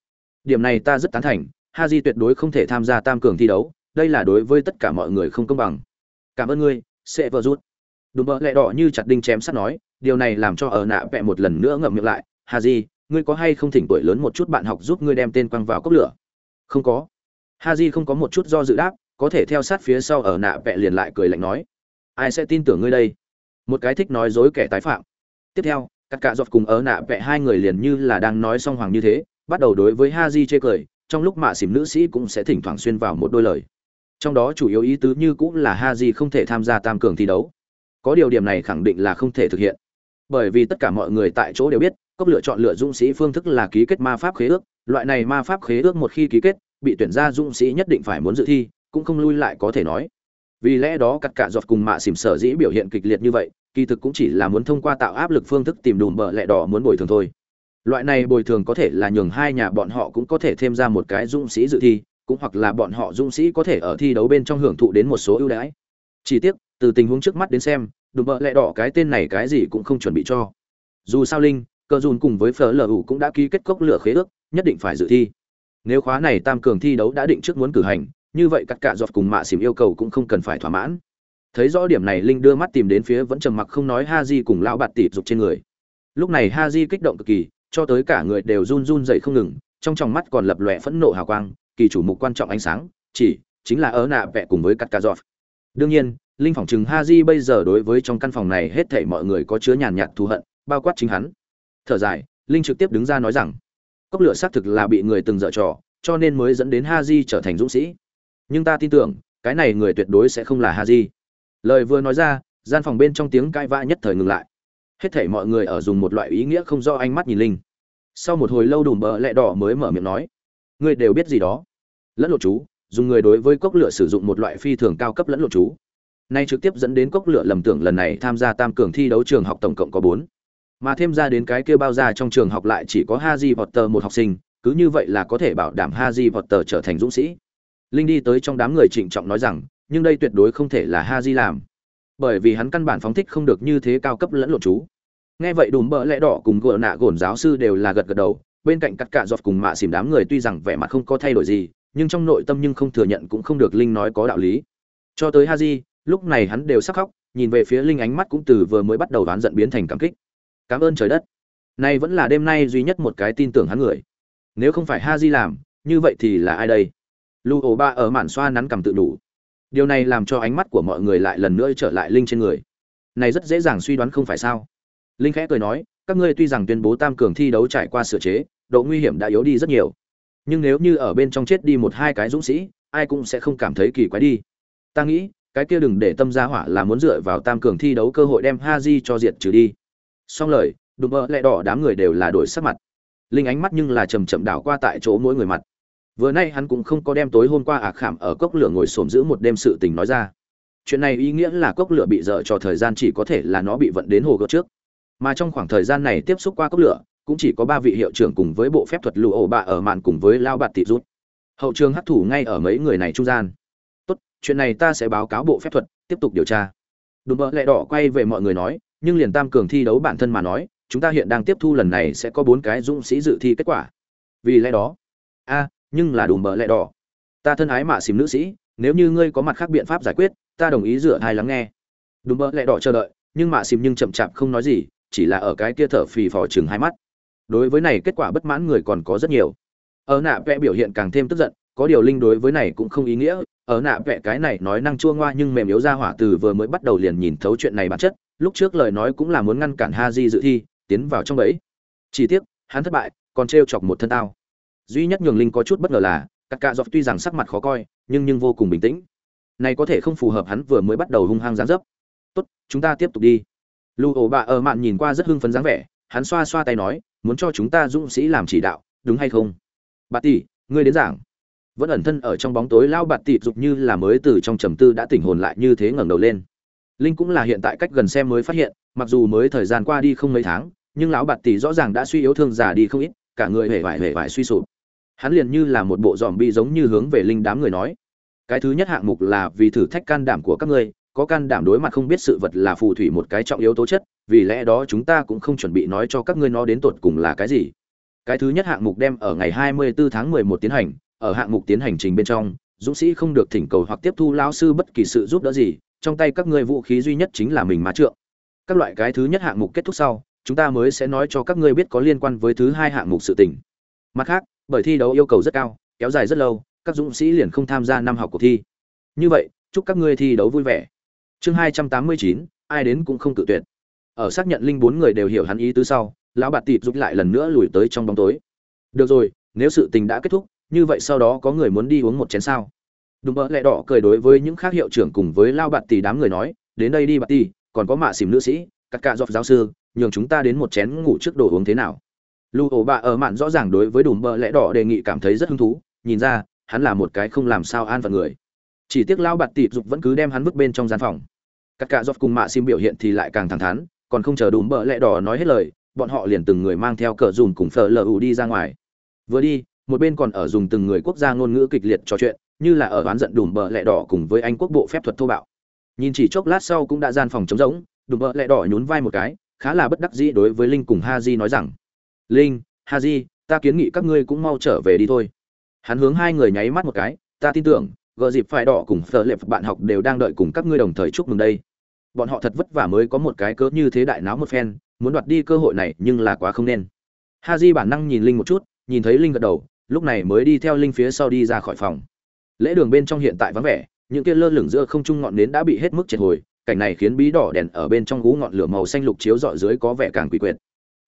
điểm này ta rất tán thành haji tuyệt đối không thể tham gia tam cường thi đấu đây là đối với tất cả mọi người không công bằng. Cảm ơn ngươi sẽ vợ rút. Đùm bợ lẹ đỏ như chặt đinh chém sắt nói điều này làm cho ở nạ vẹ một lần nữa ngậm miệng lại. Haji, ngươi có hay không thỉnh tuổi lớn một chút bạn học giúp ngươi đem tên quăng vào cốc lửa? Không có. Ha không có một chút do dự đáp có thể theo sát phía sau ở nạ vẹ liền lại cười lạnh nói ai sẽ tin tưởng ngươi đây? Một cái thích nói dối kẻ tái phạm. Tiếp theo các cạ giọt cùng ở nạ vẹ hai người liền như là đang nói song hoàng như thế bắt đầu đối với ha di chê cười, trong lúc mạ xỉm nữ sĩ cũng sẽ thỉnh thoảng xuyên vào một đôi lời. Trong đó chủ yếu ý tứ như cũng là ha di không thể tham gia tam cường thi đấu. Có điều điểm này khẳng định là không thể thực hiện. Bởi vì tất cả mọi người tại chỗ đều biết, cốc lựa chọn lựa dũng sĩ phương thức là ký kết ma pháp khế ước. Loại này ma pháp khế ước một khi ký kết, bị tuyển ra dũng sĩ nhất định phải muốn dự thi, cũng không lui lại có thể nói. Vì lẽ đó, cắt cả giọt cùng mạ xỉm sở dĩ biểu hiện kịch liệt như vậy, kỳ thực cũng chỉ là muốn thông qua tạo áp lực phương thức tìm đùm bờ lẹ đỏ muốn bồi thường thôi loại này bồi thường có thể là nhường hai nhà bọn họ cũng có thể thêm ra một cái dũng sĩ dự thi, cũng hoặc là bọn họ dũng sĩ có thể ở thi đấu bên trong hưởng thụ đến một số ưu đãi. Chỉ tiếc, từ tình huống trước mắt đến xem, đùm bợ lẹ đỏ cái tên này cái gì cũng không chuẩn bị cho. Dù sao linh, cờ dùn cùng với phở lờ ủ cũng đã ký kết cốc lửa khế ước, nhất định phải dự thi. Nếu khóa này tam cường thi đấu đã định trước muốn cử hành, như vậy các cả giọt cùng mạ xỉm yêu cầu cũng không cần phải thỏa mãn. Thấy rõ điểm này linh đưa mắt tìm đến phía vẫn trầm mặc không nói ha di cùng lão bạt tịp dục trên người. Lúc này ha di kích động cực kỳ cho tới cả người đều run run dậy không ngừng, trong tròng mắt còn lập lòe phẫn nộ hào quang, kỳ chủ mục quan trọng ánh sáng, chỉ chính là ớ nạ vẹ cùng với cắt cả giọt đương nhiên, linh phỏng chừng ha di bây giờ đối với trong căn phòng này hết thảy mọi người có chứa nhàn nhạt thù hận, bao quát chính hắn. Thở dài, linh trực tiếp đứng ra nói rằng, cốc lửa xác thực là bị người từng dở trò, cho nên mới dẫn đến ha di trở thành dũng sĩ. Nhưng ta tin tưởng, cái này người tuyệt đối sẽ không là haji lời vừa nói ra, gian phòng bên trong tiếng cãi vã nhất thời ngừng lại hết thảy mọi người ở dùng một loại ý nghĩa không do ánh mắt nhìn linh. Sau một hồi lâu đùm bờ lẹ đỏ mới mở miệng nói ngươi đều biết gì đó. Lẫn lộn chú dùng người đối với cốc lửa sử dụng một loại phi thường cao cấp lẫn lộn chú. Nay trực tiếp dẫn đến cốc lửa lầm tưởng lần này tham gia tam cường thi đấu trường học tổng cộng có bốn. Mà thêm ra đến cái kia bao ra trong trường học lại chỉ có Haji Potter một học sinh, cứ như vậy là có thể bảo đảm Haji Potter trở thành dũng sĩ. Linh đi tới trong đám người trịnh trọng nói rằng, nhưng đây tuyệt đối không thể là Haji làm, bởi vì hắn căn bản phóng thích không được như thế cao cấp lẫn lộn chú. Nghe vậy đùm bỡ lẽ đỏ cùng gỡ nạ gồn giáo sư đều là gật gật đầu, bên cạnh cắt cạ giọt cùng mạ xỉm đám người tuy rằng vẻ mặt không có thay đổi gì, nhưng trong nội tâm nhưng không thừa nhận cũng không được Linh nói có đạo lý. Cho tới ha di lúc này hắn đều sắc khóc, nhìn về phía Linh ánh mắt cũng từ vừa mới bắt đầu đoán giận biến thành cảm kích. Cảm ơn trời đất. Nay vẫn là đêm nay duy nhất một cái tin tưởng hắn người. Nếu không phải ha di làm như vậy thì là ai đây? Lu ổ ba ở mạn xoa nắn cầm tự đủ điều này làm cho ánh mắt của mọi người lại lần nữa trở lại linh trên người. Này rất dễ dàng suy đoán không phải sao? Linh khẽ cười nói, các ngươi tuy rằng tuyên bố tam cường thi đấu trải qua sửa chế, độ nguy hiểm đã yếu đi rất nhiều. Nhưng nếu như ở bên trong chết đi một hai cái dũng sĩ, ai cũng sẽ không cảm thấy kỳ quái đi. Ta nghĩ, cái kia đừng để tâm gia hỏa là muốn dựa vào tam cường thi đấu cơ hội đem ha di cho diệt trừ đi. Xong lời, đùm bơ lẹ đỏ đám người đều là đổi sắc mặt. Linh ánh mắt nhưng là chầm chậm đảo qua tại chỗ mỗi người mặt vừa nay hắn cũng không có đem tối hôm qua ạc khảm ở cốc lửa ngồi xổm giữ một đêm sự tình nói ra. Chuyện này ý nghĩa là cốc lửa bị dở cho thời gian chỉ có thể là nó bị vận đến hồ gợt trước. Mà trong khoảng thời gian này tiếp xúc qua cốc lửa, cũng chỉ có ba vị hiệu trưởng cùng với bộ phép thuật lụ ổ bạ ở mạn cùng với lao bạt tị rút. Hậu trường hấp thủ ngay ở mấy người này trung gian. Tốt, chuyện này ta sẽ báo cáo bộ phép thuật, tiếp tục điều tra. Đùm bơ lẹ đỏ quay về mọi người nói, nhưng liền tam cường thi đấu bản thân mà nói, chúng ta hiện đang tiếp thu lần này sẽ có bốn cái dũng sĩ dự thi kết quả. Vì lẽ đó, a nhưng là đùm bờ lẹ đỏ. Ta thân ái mạ xìm nữ sĩ, nếu như ngươi có mặt khác biện pháp giải quyết, ta đồng ý dựa hai lắng nghe. Đùm bờ lẹ đỏ chờ đợi, nhưng mạ xìm nhưng chậm chạp không nói gì, chỉ là ở cái kia thở phì phò chừng hai mắt. Đối với này kết quả bất mãn người còn có rất nhiều. Ở nạ vẽ biểu hiện càng thêm tức giận, có điều linh đối với này cũng không ý nghĩa. Ở nạ vẽ cái này nói năng chua ngoa nhưng mềm yếu ra hỏa từ vừa mới bắt đầu liền nhìn thấu chuyện này bản chất, lúc trước lời nói cũng là muốn ngăn cản ha di dự thi, tiến vào trong ấy chỉ tiếc, hắn thất bại, còn t chọc một thân tao duy nhất nhường linh có chút bất ngờ là các cạ dọc tuy rằng sắc mặt khó coi, nhưng nhưng vô cùng bình tĩnh. Này có thể không phù hợp hắn vừa mới bắt đầu hung hăng giáng dấp. Tốt, chúng ta tiếp tục đi. Lưu ổ bạ ở mạn nhìn qua rất hưng phấn dáng vẻ, hắn xoa xoa tay nói, muốn cho chúng ta dũng sĩ làm chỉ đạo, đúng hay không? Bà tỷ, ngươi đến giảng. Vẫn ẩn thân ở trong bóng tối lao bạt tỷ dục như là mới từ trong trầm tư đã tỉnh hồn lại như thế ngẩng đầu lên. Linh cũng là hiện tại cách gần xem mới phát hiện, mặc dù mới thời gian qua đi không mấy tháng, nhưng lão bạt tỷ rõ ràng đã suy yếu thương già đi không ít, cả người hề vải hề vải suy sụp hắn liền như là một bộ dòm bi giống như hướng về linh đám người nói, cái thứ nhất hạng mục là vì thử thách can đảm của các ngươi, có can đảm đối mặt không biết sự vật là phù thủy một cái trọng yếu tố chất, vì lẽ đó chúng ta cũng không chuẩn bị nói cho các ngươi nó đến tột cùng là cái gì. Cái thứ nhất hạng mục đem ở ngày 24 tháng 11 tiến hành, ở hạng mục tiến hành trình bên trong, dũng sĩ không được thỉnh cầu hoặc tiếp thu lão sư bất kỳ sự giúp đỡ gì, trong tay các ngươi vũ khí duy nhất chính là mình mà trượng. Các loại cái thứ nhất hạng mục kết thúc sau, chúng ta mới sẽ nói cho các ngươi biết có liên quan với thứ hai hạng mục sự tình. Mặt khác bởi thi đấu yêu cầu rất cao, kéo dài rất lâu, các dũng sĩ liền không tham gia năm học cuộc thi. Như vậy, chúc các ngươi thi đấu vui vẻ. Chương hai trăm tám mươi chín, ai đến cũng không tự tuyệt. Ở xác nhận linh bốn người đều hiểu hắn ý tứ sau, lão bạt tịt giúp lại lần nữa lùi tới trong bóng tối. Được rồi, nếu sự tình đã kết thúc, như vậy sau đó có người muốn đi uống một chén sao? Đùm bỡ lẹ đỏ cười đối với những khác hiệu trưởng cùng với lao bạt tì đám người nói, đến đây đi bạt tì còn có mạ xìm nữ sĩ các cạ dọc giáo sư, nhường chúng ta đến một chén ngủ trước đồ uống thế nào? Lưu ổ bạ ở mạn rõ ràng đối với đùm bờ lẽ đỏ đề nghị cảm thấy rất hứng thú, nhìn ra, hắn là một cái không làm sao an phận người. Chỉ tiếc lao bạt tỷ dục vẫn cứ đem hắn vứt bên trong gian phòng. Các cạ dọc cùng mạ xin biểu hiện thì lại càng thẳng thắn, còn không chờ đùm bờ lẽ đỏ nói hết lời, bọn họ liền từng người mang theo cờ dùm cùng phở lờ ủ đi ra ngoài. Vừa đi, một bên còn ở dùng từng người quốc gia ngôn ngữ kịch liệt trò chuyện, như là ở oán giận đùm bờ lẹ đỏ cùng với anh quốc bộ phép thuật thô bạo. Nhìn chỉ chốc lát sau cũng đã gian phòng trống rỗng, đùm bờ lẹ đỏ nhún vai một cái, khá là bất đắc dĩ đối với linh cùng ha di nói rằng linh ha di ta kiến nghị các ngươi cũng mau trở về đi thôi. Hắn hướng hai người nháy mắt một cái, ta tin tưởng, gờ dịp phải đỏ cùng phở lệp bạn học đều đang đợi cùng các ngươi đồng thời chúc mừng đây. Bọn họ thật vất vả mới có một cái cớ như thế đại náo một phen, muốn đoạt đi cơ hội này nhưng là quá không nên. Ha di bản năng nhìn linh một chút, nhìn thấy linh gật đầu, lúc này mới đi theo linh phía sau đi ra khỏi phòng. Lễ đường bên trong hiện tại vắng vẻ, những kia lơ lửng giữa không trung ngọn nến đã bị hết mức triệt hồi, cảnh này khiến bí đỏ đèn ở bên trong gú ngọn lửa màu xanh lục chiếu dọi dưới có vẻ càng quỷ quyệt.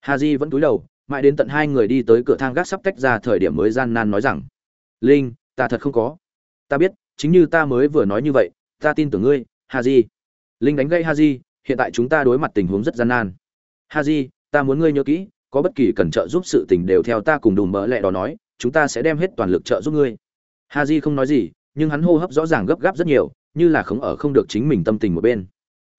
Ha di vẫn cúi đầu mãi đến tận hai người đi tới cửa thang gác sắp tách ra thời điểm mới gian nan nói rằng, linh, ta thật không có. Ta biết, chính như ta mới vừa nói như vậy, ta tin tưởng ngươi, haji. Linh đánh gây haji, hiện tại chúng ta đối mặt tình huống rất gian nan. Haji, ta muốn ngươi nhớ kỹ, có bất kỳ cần trợ giúp sự tình đều theo ta cùng đùm mỡ lẹ đó nói, chúng ta sẽ đem hết toàn lực trợ giúp ngươi. Haji không nói gì, nhưng hắn hô hấp rõ ràng gấp gáp rất nhiều, như là không ở không được chính mình tâm tình một bên.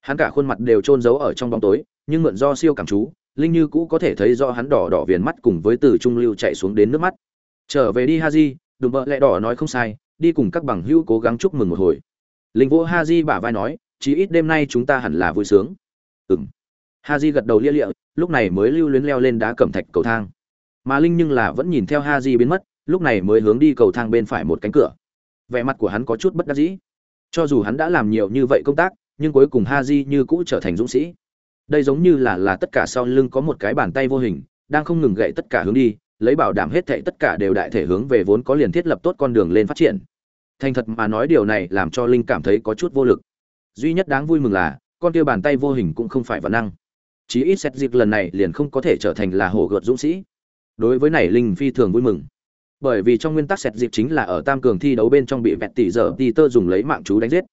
Hắn cả khuôn mặt đều trôn giấu ở trong bóng tối, nhưng mượn do siêu cảm chú linh như cũ có thể thấy do hắn đỏ đỏ viền mắt cùng với từ trung lưu chạy xuống đến nước mắt. Trở về đi haji, đùm bợ lẹ đỏ nói không sai, đi cùng các bằng hữu cố gắng chúc mừng một hồi. Linh vỗ haji bả vai nói, chí ít đêm nay chúng ta hẳn là vui sướng. Ừng haji gật đầu lia lịa, lúc này mới lưu luyến leo lên đá cẩm thạch cầu thang. Mà linh nhưng là vẫn nhìn theo haji biến mất, lúc này mới hướng đi cầu thang bên phải một cánh cửa. Vẻ mặt của hắn có chút bất đắc dĩ. Cho dù hắn đã làm nhiều như vậy công tác, nhưng cuối cùng haji như cũ trở thành dũng sĩ đây giống như là là tất cả sau lưng có một cái bàn tay vô hình, đang không ngừng gậy tất cả hướng đi, lấy bảo đảm hết thảy tất cả đều đại thể hướng về vốn có liền thiết lập tốt con đường lên phát triển. Thành thật mà nói điều này làm cho linh cảm thấy có chút vô lực. Duy nhất đáng vui mừng là, con kia bàn tay vô hình cũng không phải vật năng. Chí ít xét dịp lần này liền không có thể trở thành là hổ gợt dũng sĩ. Đối với này linh phi thường vui mừng. Bởi vì trong nguyên tắc xét dịp chính là ở tam cường thi đấu bên trong bị vẹt tỷ giờ đi tơ dùng lấy mạng chú đánh giết.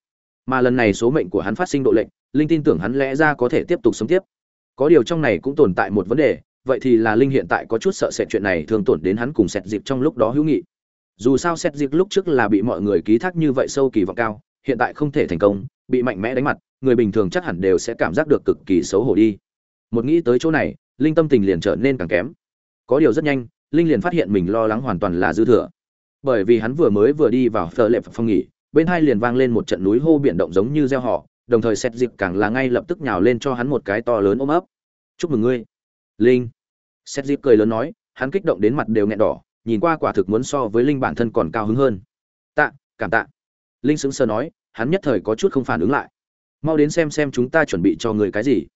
Mà lần này số mệnh của hắn phát sinh độ lệnh linh tin tưởng hắn lẽ ra có thể tiếp tục sống tiếp. Có điều trong này cũng tồn tại một vấn đề, vậy thì là linh hiện tại có chút sợ sệt chuyện này thường tổn đến hắn cùng xét dịp trong lúc đó hữu nghị. Dù sao xét dịp lúc trước là bị mọi người ký thác như vậy sâu kỳ vọng cao, hiện tại không thể thành công, bị mạnh mẽ đánh mặt, người bình thường chắc hẳn đều sẽ cảm giác được cực kỳ xấu hổ đi. Một nghĩ tới chỗ này, linh tâm tình liền trở nên càng kém. Có điều rất nhanh, linh liền phát hiện mình lo lắng hoàn toàn là dư thừa. Bởi vì hắn vừa mới vừa đi vào phở lệ phòng nghỉ, bên hai liền vang lên một trận núi hô biển động giống như gieo họ đồng thời xét dịp càng là ngay lập tức nhào lên cho hắn một cái to lớn ôm ấp. Chúc mừng ngươi, linh. Xét dịp cười lớn nói, hắn kích động đến mặt đều nghẹn đỏ, nhìn qua quả thực muốn so với linh bản thân còn cao hứng hơn. Tạ, cảm tạ. Linh sững sờ nói, hắn nhất thời có chút không phản ứng lại. Mau đến xem xem chúng ta chuẩn bị cho người cái gì.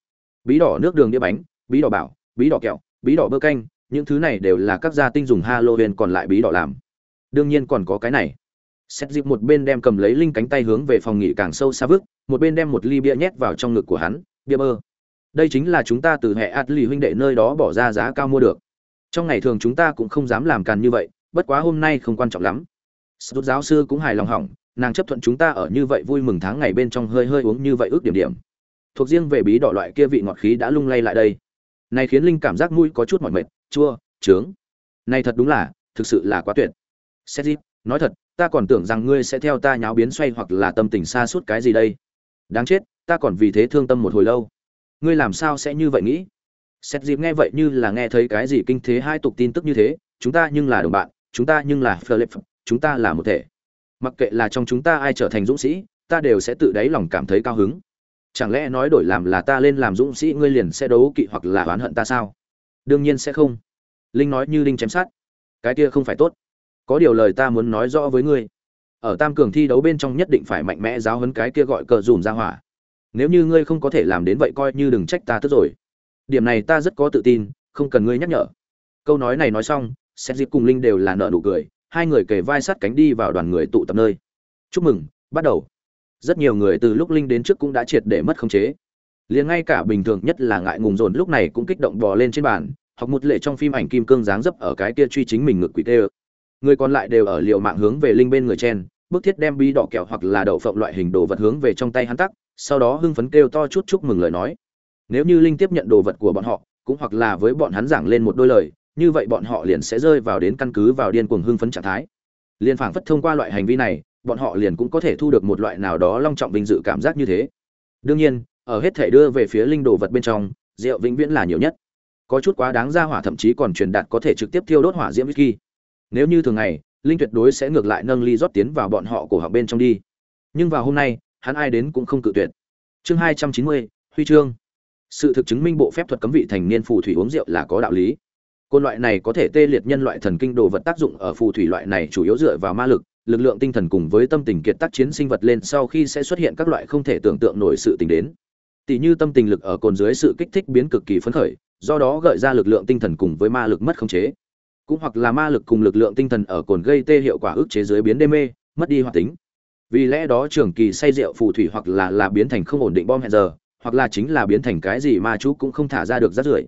Bí đỏ nước đường đĩa bánh, bí đỏ bảo, bí đỏ kẹo, bí đỏ bơ canh, những thứ này đều là các gia tinh dùng halloween còn lại bí đỏ làm. Đương nhiên còn có cái này xét dịp một bên đem cầm lấy linh cánh tay hướng về phòng nghỉ càng sâu xa vức một bên đem một ly bia nhét vào trong ngực của hắn. Bia bơ. Đây chính là chúng ta từ hệ ạt lì huynh đệ nơi đó bỏ ra giá cao mua được. Trong ngày thường chúng ta cũng không dám làm càn như vậy, bất quá hôm nay không quan trọng lắm. Sút giáo sư cũng hài lòng hỏng, nàng chấp thuận chúng ta ở như vậy vui mừng tháng ngày bên trong hơi hơi uống như vậy ước điểm điểm. Thuộc riêng về bí đỏ loại kia vị ngọt khí đã lung lay lại đây. Này khiến linh cảm giác mũi có chút mỏi mệt, chua, trướng. Này thật đúng là, thực sự là quá tuyệt. Xét nói thật, ta còn tưởng rằng ngươi sẽ theo ta nháo biến xoay hoặc là tâm tình xa suốt cái gì đây. Đáng chết, ta còn vì thế thương tâm một hồi lâu. Ngươi làm sao sẽ như vậy nghĩ? Xét dịp nghe vậy như là nghe thấy cái gì kinh thế hai tục tin tức như thế, chúng ta nhưng là đồng bạn, chúng ta nhưng là philip, chúng ta là một thể. Mặc kệ là trong chúng ta ai trở thành dũng sĩ, ta đều sẽ tự đáy lòng cảm thấy cao hứng. Chẳng lẽ nói đổi làm là ta lên làm dũng sĩ, ngươi liền sẽ đấu kỵ hoặc là oán hận ta sao? Đương nhiên sẽ không. Linh nói như linh chém sát. Cái kia không phải tốt có điều lời ta muốn nói rõ với ngươi. Ở tam cường thi đấu bên trong nhất định phải mạnh mẽ giáo hấn cái kia gọi cờ dùm ra hỏa. Nếu như ngươi không có thể làm đến vậy coi như đừng trách ta tức rồi. Điểm này ta rất có tự tin, không cần ngươi nhắc nhở. Câu nói này nói xong xét dịp cùng linh đều là nợ nụ cười, hai người kề vai sát cánh đi vào đoàn người tụ tập nơi. Chúc mừng, bắt đầu. Rất nhiều người từ lúc linh đến trước cũng đã triệt để mất khống chế. Liền ngay cả bình thường nhất là ngại ngùng dồn lúc này cũng kích động bò lên trên bàn, học một lệ trong phim ảnh kim cương dáng dấp ở cái kia truy chính mình ngực quỷ tê người còn lại đều ở liệu mạng hướng về linh bên người chen bước thiết đem bi đỏ kẹo hoặc là đậu phộng loại hình đồ vật hướng về trong tay hắn tắc, sau đó hưng phấn kêu to chút chúc mừng lời nói. Nếu như linh tiếp nhận đồ vật của bọn họ, cũng hoặc là với bọn hắn giảng lên một đôi lời, như vậy bọn họ liền sẽ rơi vào đến căn cứ vào điên cuồng hưng phấn trạng thái. Liền phảng phất thông qua loại hành vi này, bọn họ liền cũng có thể thu được một loại nào đó long trọng vinh dự cảm giác như thế. Đương nhiên, ở hết thể đưa về phía linh đồ vật bên trong, rượu vĩnh viễn là nhiều nhất. Có chút quá đáng ra hỏa thậm chí còn truyền đạt có thể trực tiếp thiêu đốt hỏa diễm whisky nếu như thường ngày, linh tuyệt đối sẽ ngược lại nâng ly rót tiến vào bọn họ cổ họng bên trong đi. Nhưng vào hôm nay, hắn ai đến cũng không cự tuyệt. Chương hai trăm chín mươi, huy chương. Sự thực chứng minh bộ phép thuật cấm vị thành niên phù thủy uống rượu là có đạo lý. Côn loại này có thể tê liệt nhân loại thần kinh đồ vật tác dụng ở phù thủy loại này chủ yếu dựa vào ma lực lực lượng tinh thần cùng với tâm tình kiệt tác chiến sinh vật lên sau khi sẽ xuất hiện các loại không thể tưởng tượng nổi sự tình đến. Tỷ như tâm tình lực ở cồn dưới sự kích thích biến cực kỳ phấn khởi, do đó gợi ra lực lượng tinh thần cùng với ma lực mất khống chế cũng hoặc là ma lực cùng lực lượng tinh thần ở cồn gây tê hiệu quả ức chế dưới biến đê mê, mất đi hoạt tính. Vì lẽ đó trường kỳ say rượu phù thủy hoặc là là biến thành không ổn định bom hẹn giờ, hoặc là chính là biến thành cái gì mà chú cũng không thả ra được rát rưởi.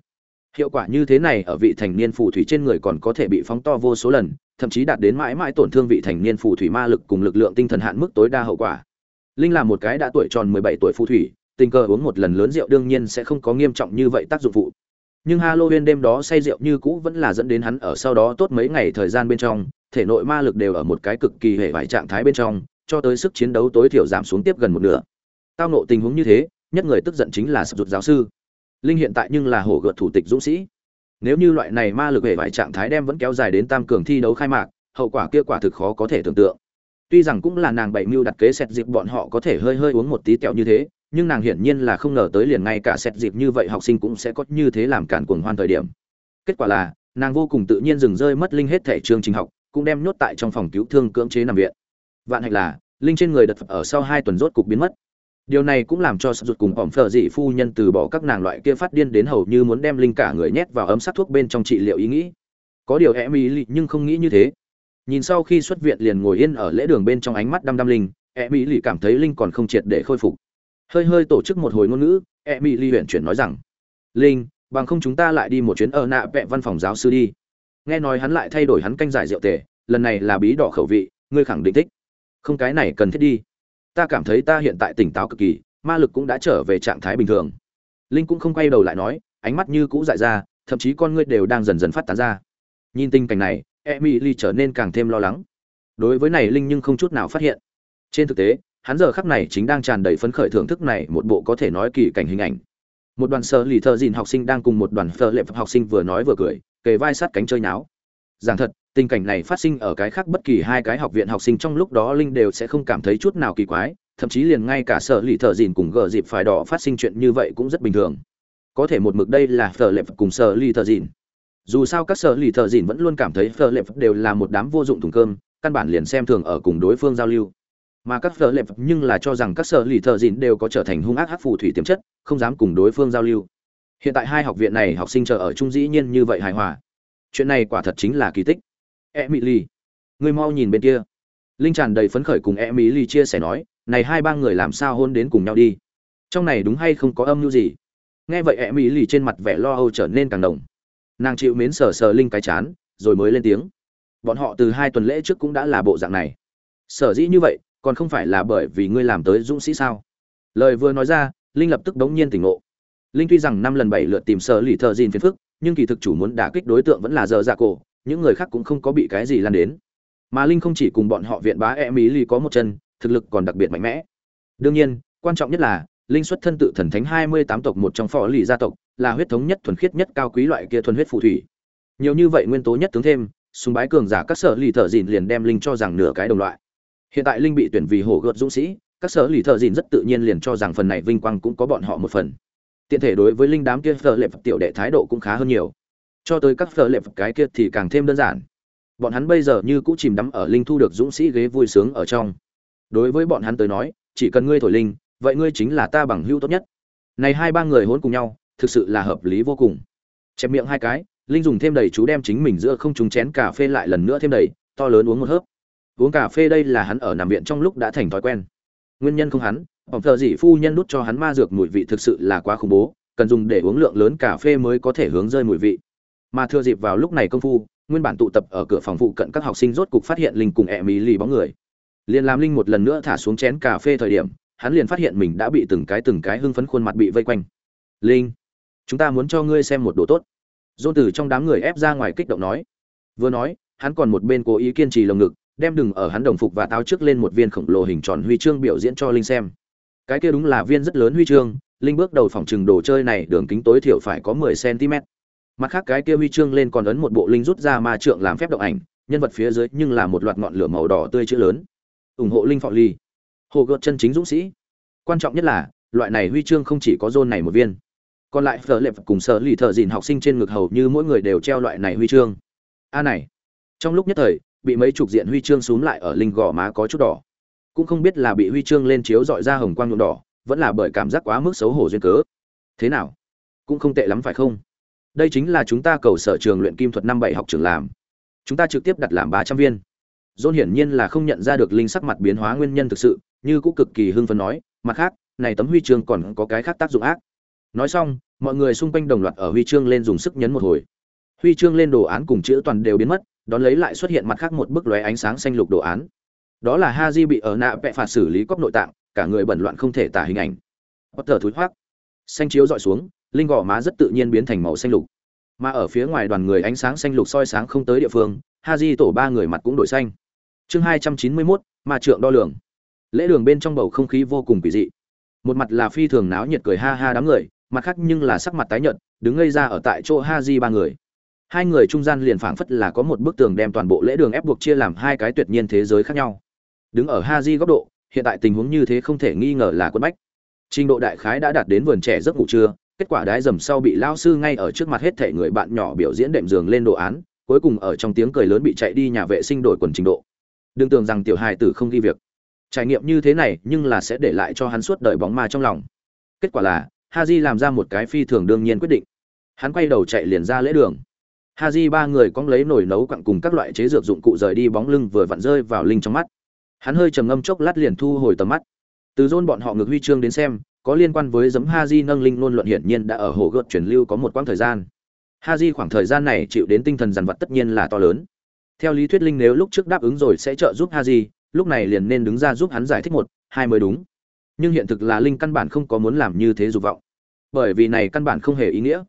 Hiệu quả như thế này ở vị thành niên phù thủy trên người còn có thể bị phóng to vô số lần, thậm chí đạt đến mãi mãi tổn thương vị thành niên phù thủy ma lực cùng lực lượng tinh thần hạn mức tối đa hậu quả. Linh là một cái đã tuổi tròn 17 tuổi phù thủy, tình cờ uống một lần lớn rượu đương nhiên sẽ không có nghiêm trọng như vậy tác dụng phụ nhưng Halloween đêm đó say rượu như cũ vẫn là dẫn đến hắn ở sau đó tốt mấy ngày thời gian bên trong, thể nội ma lực đều ở một cái cực kỳ hệ vải trạng thái bên trong, cho tới sức chiến đấu tối thiểu giảm xuống tiếp gần một nửa. Tao nộ tình huống như thế, nhất người tức giận chính là sập rụt giáo sư. Linh hiện tại nhưng là hổ gợt thủ tịch dũng sĩ. Nếu như loại này ma lực hệ vải trạng thái đem vẫn kéo dài đến tam cường thi đấu khai mạc, hậu quả kia quả thực khó có thể tưởng tượng. Tuy rằng cũng là nàng bảy mưu đặt kế xét dịp bọn họ có thể hơi hơi uống một tí kẹo như thế, nhưng nàng hiển nhiên là không ngờ tới liền ngay cả xét dịp như vậy học sinh cũng sẽ có như thế làm cản cuồng hoan thời điểm. Kết quả là, nàng vô cùng tự nhiên dừng rơi mất linh hết thể chương trình học, cũng đem nhốt tại trong phòng cứu thương cưỡng chế nằm viện. Vạn hạnh là, linh trên người đật phật ở sau hai tuần rốt cục biến mất. Điều này cũng làm cho sập ruột cùng ỏm phở dị phu nhân từ bỏ các nàng loại kia phát điên đến hầu như muốn đem linh cả người nhét vào ấm sát thuốc bên trong trị liệu ý nghĩ. Có điều em ý nhưng không nghĩ như thế. Nhìn sau khi xuất viện liền ngồi yên ở lễ đường bên trong ánh mắt đăm đăm linh, em ý lì cảm thấy linh còn không triệt để khôi phục hơi hơi tổ chức một hồi ngôn ngữ e mỹ ly huyện chuyển nói rằng, linh, bằng không chúng ta lại đi một chuyến ở nạ vẹ văn phòng giáo sư đi. Nghe nói hắn lại thay đổi hắn canh giải rượu tề, lần này là bí đỏ khẩu vị, ngươi khẳng định thích. Không, cái này cần thiết đi. Ta cảm thấy ta hiện tại tỉnh táo cực kỳ, ma lực cũng đã trở về trạng thái bình thường. Linh cũng không quay đầu lại nói, ánh mắt như cũ dại ra, thậm chí con ngươi đều đang dần dần phát tán ra. Nhìn tình cảnh này e mỹ ly trở nên càng thêm lo lắng. Đối với này linh nhưng không chút nào phát hiện. Trên thực tế hắn giờ khắc này chính đang tràn đầy phấn khởi thưởng thức này một bộ có thể nói kỳ cảnh hình ảnh. Một đoàn sơ lì thợ dìn học sinh đang cùng một đoàn phơ lệ học sinh vừa nói vừa cười, kề vai sát cánh chơi náo giảng thật, tình cảnh này phát sinh ở cái khác bất kỳ hai cái học viện học sinh trong lúc đó linh đều sẽ không cảm thấy chút nào kỳ quái, thậm chí liền ngay cả sở lì thợ dìn cùng gờ dịp phải đỏ phát sinh chuyện như vậy cũng rất bình thường. Có thể một mực đây là phở lệp cùng sở lì thợ dìn. Dù sao các sở lì thợ dìn vẫn luôn cảm thấy phở lệp đều là một đám vô dụng thùng cơm, căn bản liền xem thường ở cùng đối phương giao lưu mà các phở lệp nhưng là cho rằng các sở lì thợ dịn đều có trở thành hung ác hát phù thủy tiềm chất, không dám cùng đối phương giao lưu. Hiện tại hai học viện này học sinh chờ ở trung dĩ nhiên như vậy hài hòa. Chuyện này quả thật chính là kỳ tích. Emily người mau nhìn bên kia. Linh tràn đầy phấn khởi cùng emily chia sẻ nói, này hai ba người làm sao hôn đến cùng nhau đi? Trong này đúng hay không có âm mưu gì? Nghe vậy emily trên mặt vẻ lo âu trở nên càng đồng. Nàng chịu mến sờ sờ linh cái chán, rồi mới lên tiếng. Bọn họ từ hai tuần lễ trước cũng đã là bộ dạng này. Sở dĩ như vậy còn không phải là bởi vì ngươi làm tới dũng sĩ sao? Lời vừa nói ra, linh lập tức đống nhiên tỉnh ngộ. Linh tuy rằng năm lần bảy lượt tìm sở lì thợ dìn phiền phức, nhưng kỳ thực chủ muốn đả kích đối tượng vẫn là giờ dạ cổ, những người khác cũng không có bị cái gì lan đến. Mà linh không chỉ cùng bọn họ viện bá e mỹ ly có một chân, thực lực còn đặc biệt mạnh mẽ. Đương nhiên, quan trọng nhất là, linh xuất thân tự thần thánh hai mươi tám tộc một trong phò lì gia tộc, là huyết thống nhất thuần khiết nhất cao quý loại kia thuần huyết phù thủy. Nhiều như vậy nguyên tố nhất tướng thêm, súng bái cường giả các sở lì thợ dìn liền đem linh cho rằng nửa cái đồng loại hiện tại linh bị tuyển vì hổ gợt dũng sĩ, các sở lì thợ dìn rất tự nhiên liền cho rằng phần này vinh quang cũng có bọn họ một phần. Tiện thể đối với linh đám kia phở lệ tiểu đệ thái độ cũng khá hơn nhiều. Cho tới các phở lệ cái kia thì càng thêm đơn giản. Bọn hắn bây giờ như cũng chìm đắm ở linh thu được dũng sĩ ghế vui sướng ở trong. Đối với bọn hắn tới nói, chỉ cần ngươi thổi linh, vậy ngươi chính là ta bằng hữu tốt nhất. Này hai ba người hỗn cùng nhau, thực sự là hợp lý vô cùng. Chẹp miệng hai cái, linh dùng thêm đầy chú đem chính mình giữa không trúng chén cà phê lại lần nữa thêm đầy, to lớn uống một hớp uống cà phê đây là hắn ở nằm viện trong lúc đã thành thói quen. Nguyên nhân không hắn, phòng thợ dị phu nhân đút cho hắn ma dược mùi vị thực sự là quá khủng bố, cần dùng để uống lượng lớn cà phê mới có thể hướng rơi mùi vị. Mà thừa dịp vào lúc này công phu, nguyên bản tụ tập ở cửa phòng phụ cận các học sinh rốt cục phát hiện linh cùng ẹ mì lì bóng người. Liền làm linh một lần nữa thả xuống chén cà phê thời điểm, hắn liền phát hiện mình đã bị từng cái từng cái hưng phấn khuôn mặt bị vây quanh. Linh, chúng ta muốn cho ngươi xem một đồ tốt. Dôn từ trong đám người ép ra ngoài kích động nói. Vừa nói, hắn còn một bên cố ý kiên trì lồng ngực đem đừng ở hắn đồng phục và táo trước lên một viên khổng lồ hình tròn huy chương biểu diễn cho linh xem. Cái kia đúng là viên rất lớn huy chương, linh bước đầu phòng trừng đồ chơi này đường kính tối thiểu phải có 10 cm mặt khác cái kia huy chương lên còn ấn một bộ linh rút ra ma trượng làm phép động ảnh, nhân vật phía dưới nhưng là một loạt ngọn lửa màu đỏ tươi chữ lớn. Ủng hộ linh phọ ly hồ gợt chân chính dũng sĩ. Quan trọng nhất là, loại này huy chương không chỉ có zone này một viên, còn lại phở lệp cùng sở lì thợ dìn học sinh trên ngực hầu như mỗi người đều treo loại này huy chương. A này, trong lúc nhất thời bị mấy chục diện huy chương xúm lại ở linh gò má có chút đỏ. Cũng không biết là bị huy chương lên chiếu dọi ra hồng quang nhuộm đỏ, vẫn là bởi cảm giác quá mức xấu hổ duyên cớ. Thế nào? Cũng không tệ lắm phải không? Đây chính là chúng ta cầu sở trường luyện kim thuật năm bảy học trường làm. Chúng ta trực tiếp đặt làm ba trăm viên. Dôn hiển nhiên là không nhận ra được linh sắc mặt biến hóa nguyên nhân thực sự, như cũng cực kỳ hưng phấn nói, mặt khác, này tấm huy chương còn có cái khác tác dụng ác. Nói xong, mọi người xung quanh đồng loạt ở huy chương lên dùng sức nhấn một hồi. Huy chương lên đồ án cùng chữ toàn đều biến mất đón lấy lại xuất hiện mặt khác một bức lóe ánh sáng xanh lục đồ án. Đó là ha di bị ở nạ vẽ phạt xử lý cóc nội tạng, cả người bẩn loạn không thể tả hình ảnh. Bất thờ thúi thoát xanh chiếu dọi xuống, linh gò má rất tự nhiên biến thành màu xanh lục. Mà ở phía ngoài đoàn người ánh sáng xanh lục soi sáng không tới địa phương ha di tổ ba người mặt cũng đổi xanh. Chương hai trăm chín mươi mốt mà trượng đo lường. Lễ đường bên trong bầu không khí vô cùng kỳ dị. Một mặt là phi thường náo nhiệt cười ha ha đám người, mặt khác nhưng là sắc mặt tái nhợt, đứng ngây ra ở tại chỗ ha di ba người hai người trung gian liền phảng phất là có một bức tường đem toàn bộ lễ đường ép buộc chia làm hai cái tuyệt nhiên thế giới khác nhau. Đứng ở ha di góc độ, hiện tại tình huống như thế không thể nghi ngờ là quân bách. Trình độ đại khái đã đạt đến vườn trẻ giấc ngủ trưa, kết quả đái dầm sau bị lao sư ngay ở trước mặt hết thể người bạn nhỏ biểu diễn đệm giường lên đồ án, cuối cùng ở trong tiếng cười lớn bị chạy đi nhà vệ sinh đổi quần trình độ. Đừng tưởng rằng tiểu hài tử không ghi việc. Trải nghiệm như thế này nhưng là sẽ để lại cho hắn suốt đời bóng ma trong lòng. Kết quả là, ha di làm ra một cái phi thường đương nhiên quyết định. Hắn quay đầu chạy liền ra lễ đường haji ba người cong lấy nồi nấu quặng cùng các loại chế dược dụng cụ rời đi bóng lưng vừa vặn rơi vào linh trong mắt. Hắn hơi trầm ngâm chốc lát liền thu hồi tầm mắt. Từ dôn bọn họ ngược huy chương đến xem, có liên quan với giấm haji nâng linh luôn luận hiển nhiên đã ở hồ gợt truyền lưu có một quãng thời gian. Haji khoảng thời gian này chịu đến tinh thần dằn vặt tất nhiên là to lớn. Theo lý thuyết linh nếu lúc trước đáp ứng rồi sẽ trợ giúp haji lúc này liền nên đứng ra giúp hắn giải thích một, hai mới đúng. Nhưng hiện thực là linh căn bản không có muốn làm như thế dục vọng. Bởi vì này căn bản không hề ý nghĩa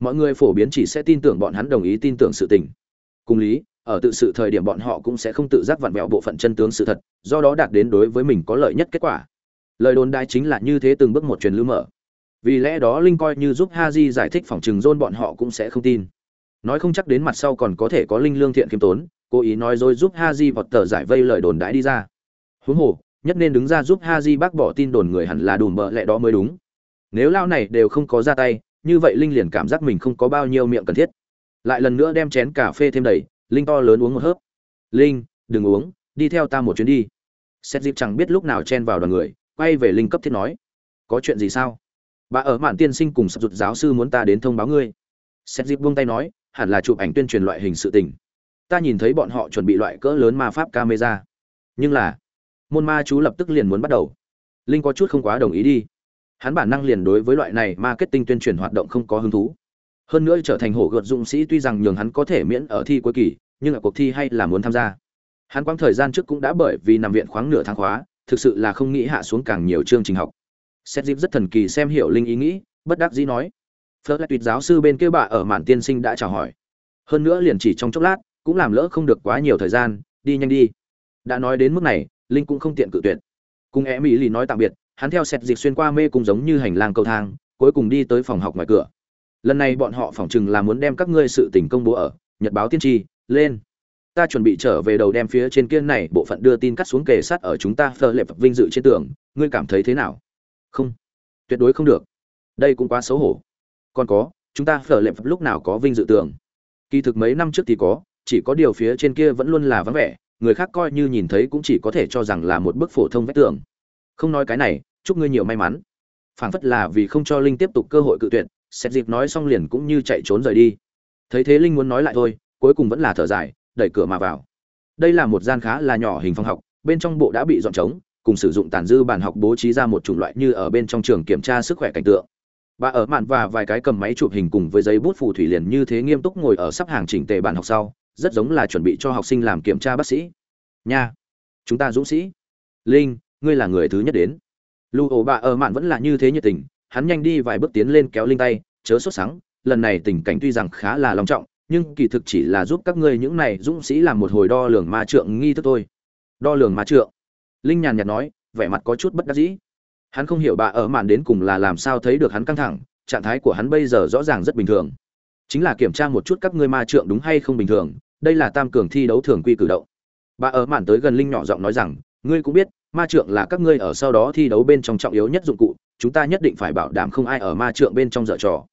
mọi người phổ biến chỉ sẽ tin tưởng bọn hắn đồng ý tin tưởng sự tình. Cùng lý, ở tự sự thời điểm bọn họ cũng sẽ không tự giác vặn vẹo bộ phận chân tướng sự thật, do đó đạt đến đối với mình có lợi nhất kết quả. Lời đồn đại chính là như thế từng bước một truyền lưu mở. Vì lẽ đó linh coi như giúp ha di giải thích phòng trừng dôn bọn họ cũng sẽ không tin. Nói không chắc đến mặt sau còn có thể có linh lương thiện khiêm tốn, cố ý nói rồi giúp ha di vọt tờ giải vây lời đồn đãi đi ra. Huống hồ, nhất nên đứng ra giúp ha di bác bỏ tin đồn người hẳn là đùm bợ lẽ đó mới đúng. Nếu lao này đều không có ra tay như vậy linh liền cảm giác mình không có bao nhiêu miệng cần thiết. Lại lần nữa đem chén cà phê thêm đầy, linh to lớn uống một hớp. Linh, đừng uống, đi theo ta một chuyến đi. Xét dịp chẳng biết lúc nào chen vào đoàn người, quay về linh cấp thiết nói, có chuyện gì sao? Bà ở mạn tiên sinh cùng sập rụt giáo sư muốn ta đến thông báo ngươi. Xét dịp buông tay nói, hẳn là chụp ảnh tuyên truyền loại hình sự tình. Ta nhìn thấy bọn họ chuẩn bị loại cỡ lớn ma pháp camera. Nhưng là, môn ma chú lập tức liền muốn bắt đầu. Linh có chút không quá đồng ý đi hắn bản năng liền đối với loại này marketing tuyên truyền hoạt động không có hứng thú. Hơn nữa trở thành hổ gợt dũng sĩ tuy rằng nhường hắn có thể miễn ở thi cuối kỳ, nhưng ở cuộc thi hay là muốn tham gia. Hắn quãng thời gian trước cũng đã bởi vì nằm viện khoáng nửa tháng khóa, thực sự là không nghĩ hạ xuống càng nhiều chương trình học. Xét dịp rất thần kỳ xem hiểu linh ý nghĩ, bất đắc dĩ nói. Phớt lại tuyệt giáo sư bên kia bà ở mạn tiên sinh đã chào hỏi. Hơn nữa liền chỉ trong chốc lát, cũng làm lỡ không được quá nhiều thời gian, đi nhanh đi. Đã nói đến mức này, linh cũng không tiện cự tuyệt. Cùng e mỹ lì nói tạm biệt hắn theo xét dịch xuyên qua mê cung giống như hành lang cầu thang, cuối cùng đi tới phòng học ngoài cửa. Lần này bọn họ phỏng chừng là muốn đem các ngươi sự tình công bố ở nhật báo tiên tri, lên. Ta chuẩn bị trở về đầu đem phía trên kia này bộ phận đưa tin cắt xuống kề sát ở chúng ta phờ lệp vinh dự trên tường. Ngươi cảm thấy thế nào? Không. Tuyệt đối không được. Đây cũng quá xấu hổ. Còn có, chúng ta phở lệp lúc nào có vinh dự tường? Kỳ thực mấy năm trước thì có, chỉ có điều phía trên kia vẫn luôn là vắng vẻ, người khác coi như nhìn thấy cũng chỉ có thể cho rằng là một bức phổ thông vách tường không nói cái này, chúc ngươi nhiều may mắn. Phảng phất là vì không cho linh tiếp tục cơ hội cự tuyệt xét dịp nói xong liền cũng như chạy trốn rời đi. Thấy thế linh muốn nói lại thôi, cuối cùng vẫn là thở dài, đẩy cửa mà vào. Đây là một gian khá là nhỏ hình phòng học, bên trong bộ đã bị dọn trống, cùng sử dụng tàn dư bàn học bố trí ra một chủng loại như ở bên trong trường kiểm tra sức khỏe cảnh tượng. Bà ở mạn và vài cái cầm máy chụp hình cùng với giấy bút phù thủy liền như thế nghiêm túc ngồi ở sắp hàng chỉnh tề bàn học sau, rất giống là chuẩn bị cho học sinh làm kiểm tra bác sĩ. Nha, chúng ta dũng sĩ. Linh ngươi là người thứ nhất đến. Lưu ổ bà ở mạn vẫn là như thế nhiệt tình, hắn nhanh đi vài bước tiến lên kéo linh tay, chớ sốt sáng lần này tình cảnh tuy rằng khá là long trọng, nhưng kỳ thực chỉ là giúp các ngươi những này dũng sĩ làm một hồi đo lường ma trượng nghi thức thôi. Đo lường ma trượng. Linh nhàn nhạt nói, vẻ mặt có chút bất đắc dĩ. Hắn không hiểu bà ở mạn đến cùng là làm sao thấy được hắn căng thẳng, trạng thái của hắn bây giờ rõ ràng rất bình thường. Chính là kiểm tra một chút các ngươi ma trượng đúng hay không bình thường, đây là tam cường thi đấu thường quy cử động. Bà ở mạn tới gần linh nhỏ giọng nói rằng, ngươi cũng biết ma trượng là các ngươi ở sau đó thi đấu bên trong trọng yếu nhất dụng cụ chúng ta nhất định phải bảo đảm không ai ở ma trượng bên trong dở trò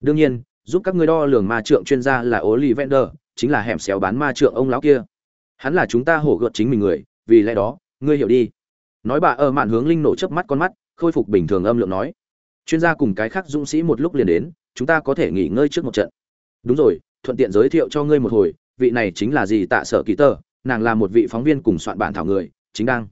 đương nhiên giúp các ngươi đo lường ma trượng chuyên gia là Ollivander, chính là hẻm xéo bán ma trượng ông lão kia. Hắn là chúng ta hổ gợt chính mình người, vì lẽ đó, ngươi hiểu đi. Nói bà ở mạn hướng linh nổ chớp mắt con mắt, khôi phục bình thường âm lượng nói. Chuyên gia cùng cái khác dũng sĩ một lúc liền đến, chúng ta có thể nghỉ ngơi trước một trận. Đúng rồi, thuận tiện giới thiệu cho ngươi một hồi, vị này chính là gì tạ sở kỳ tơ, nàng là một vị phóng viên cùng soạn bản thảo người, chính đang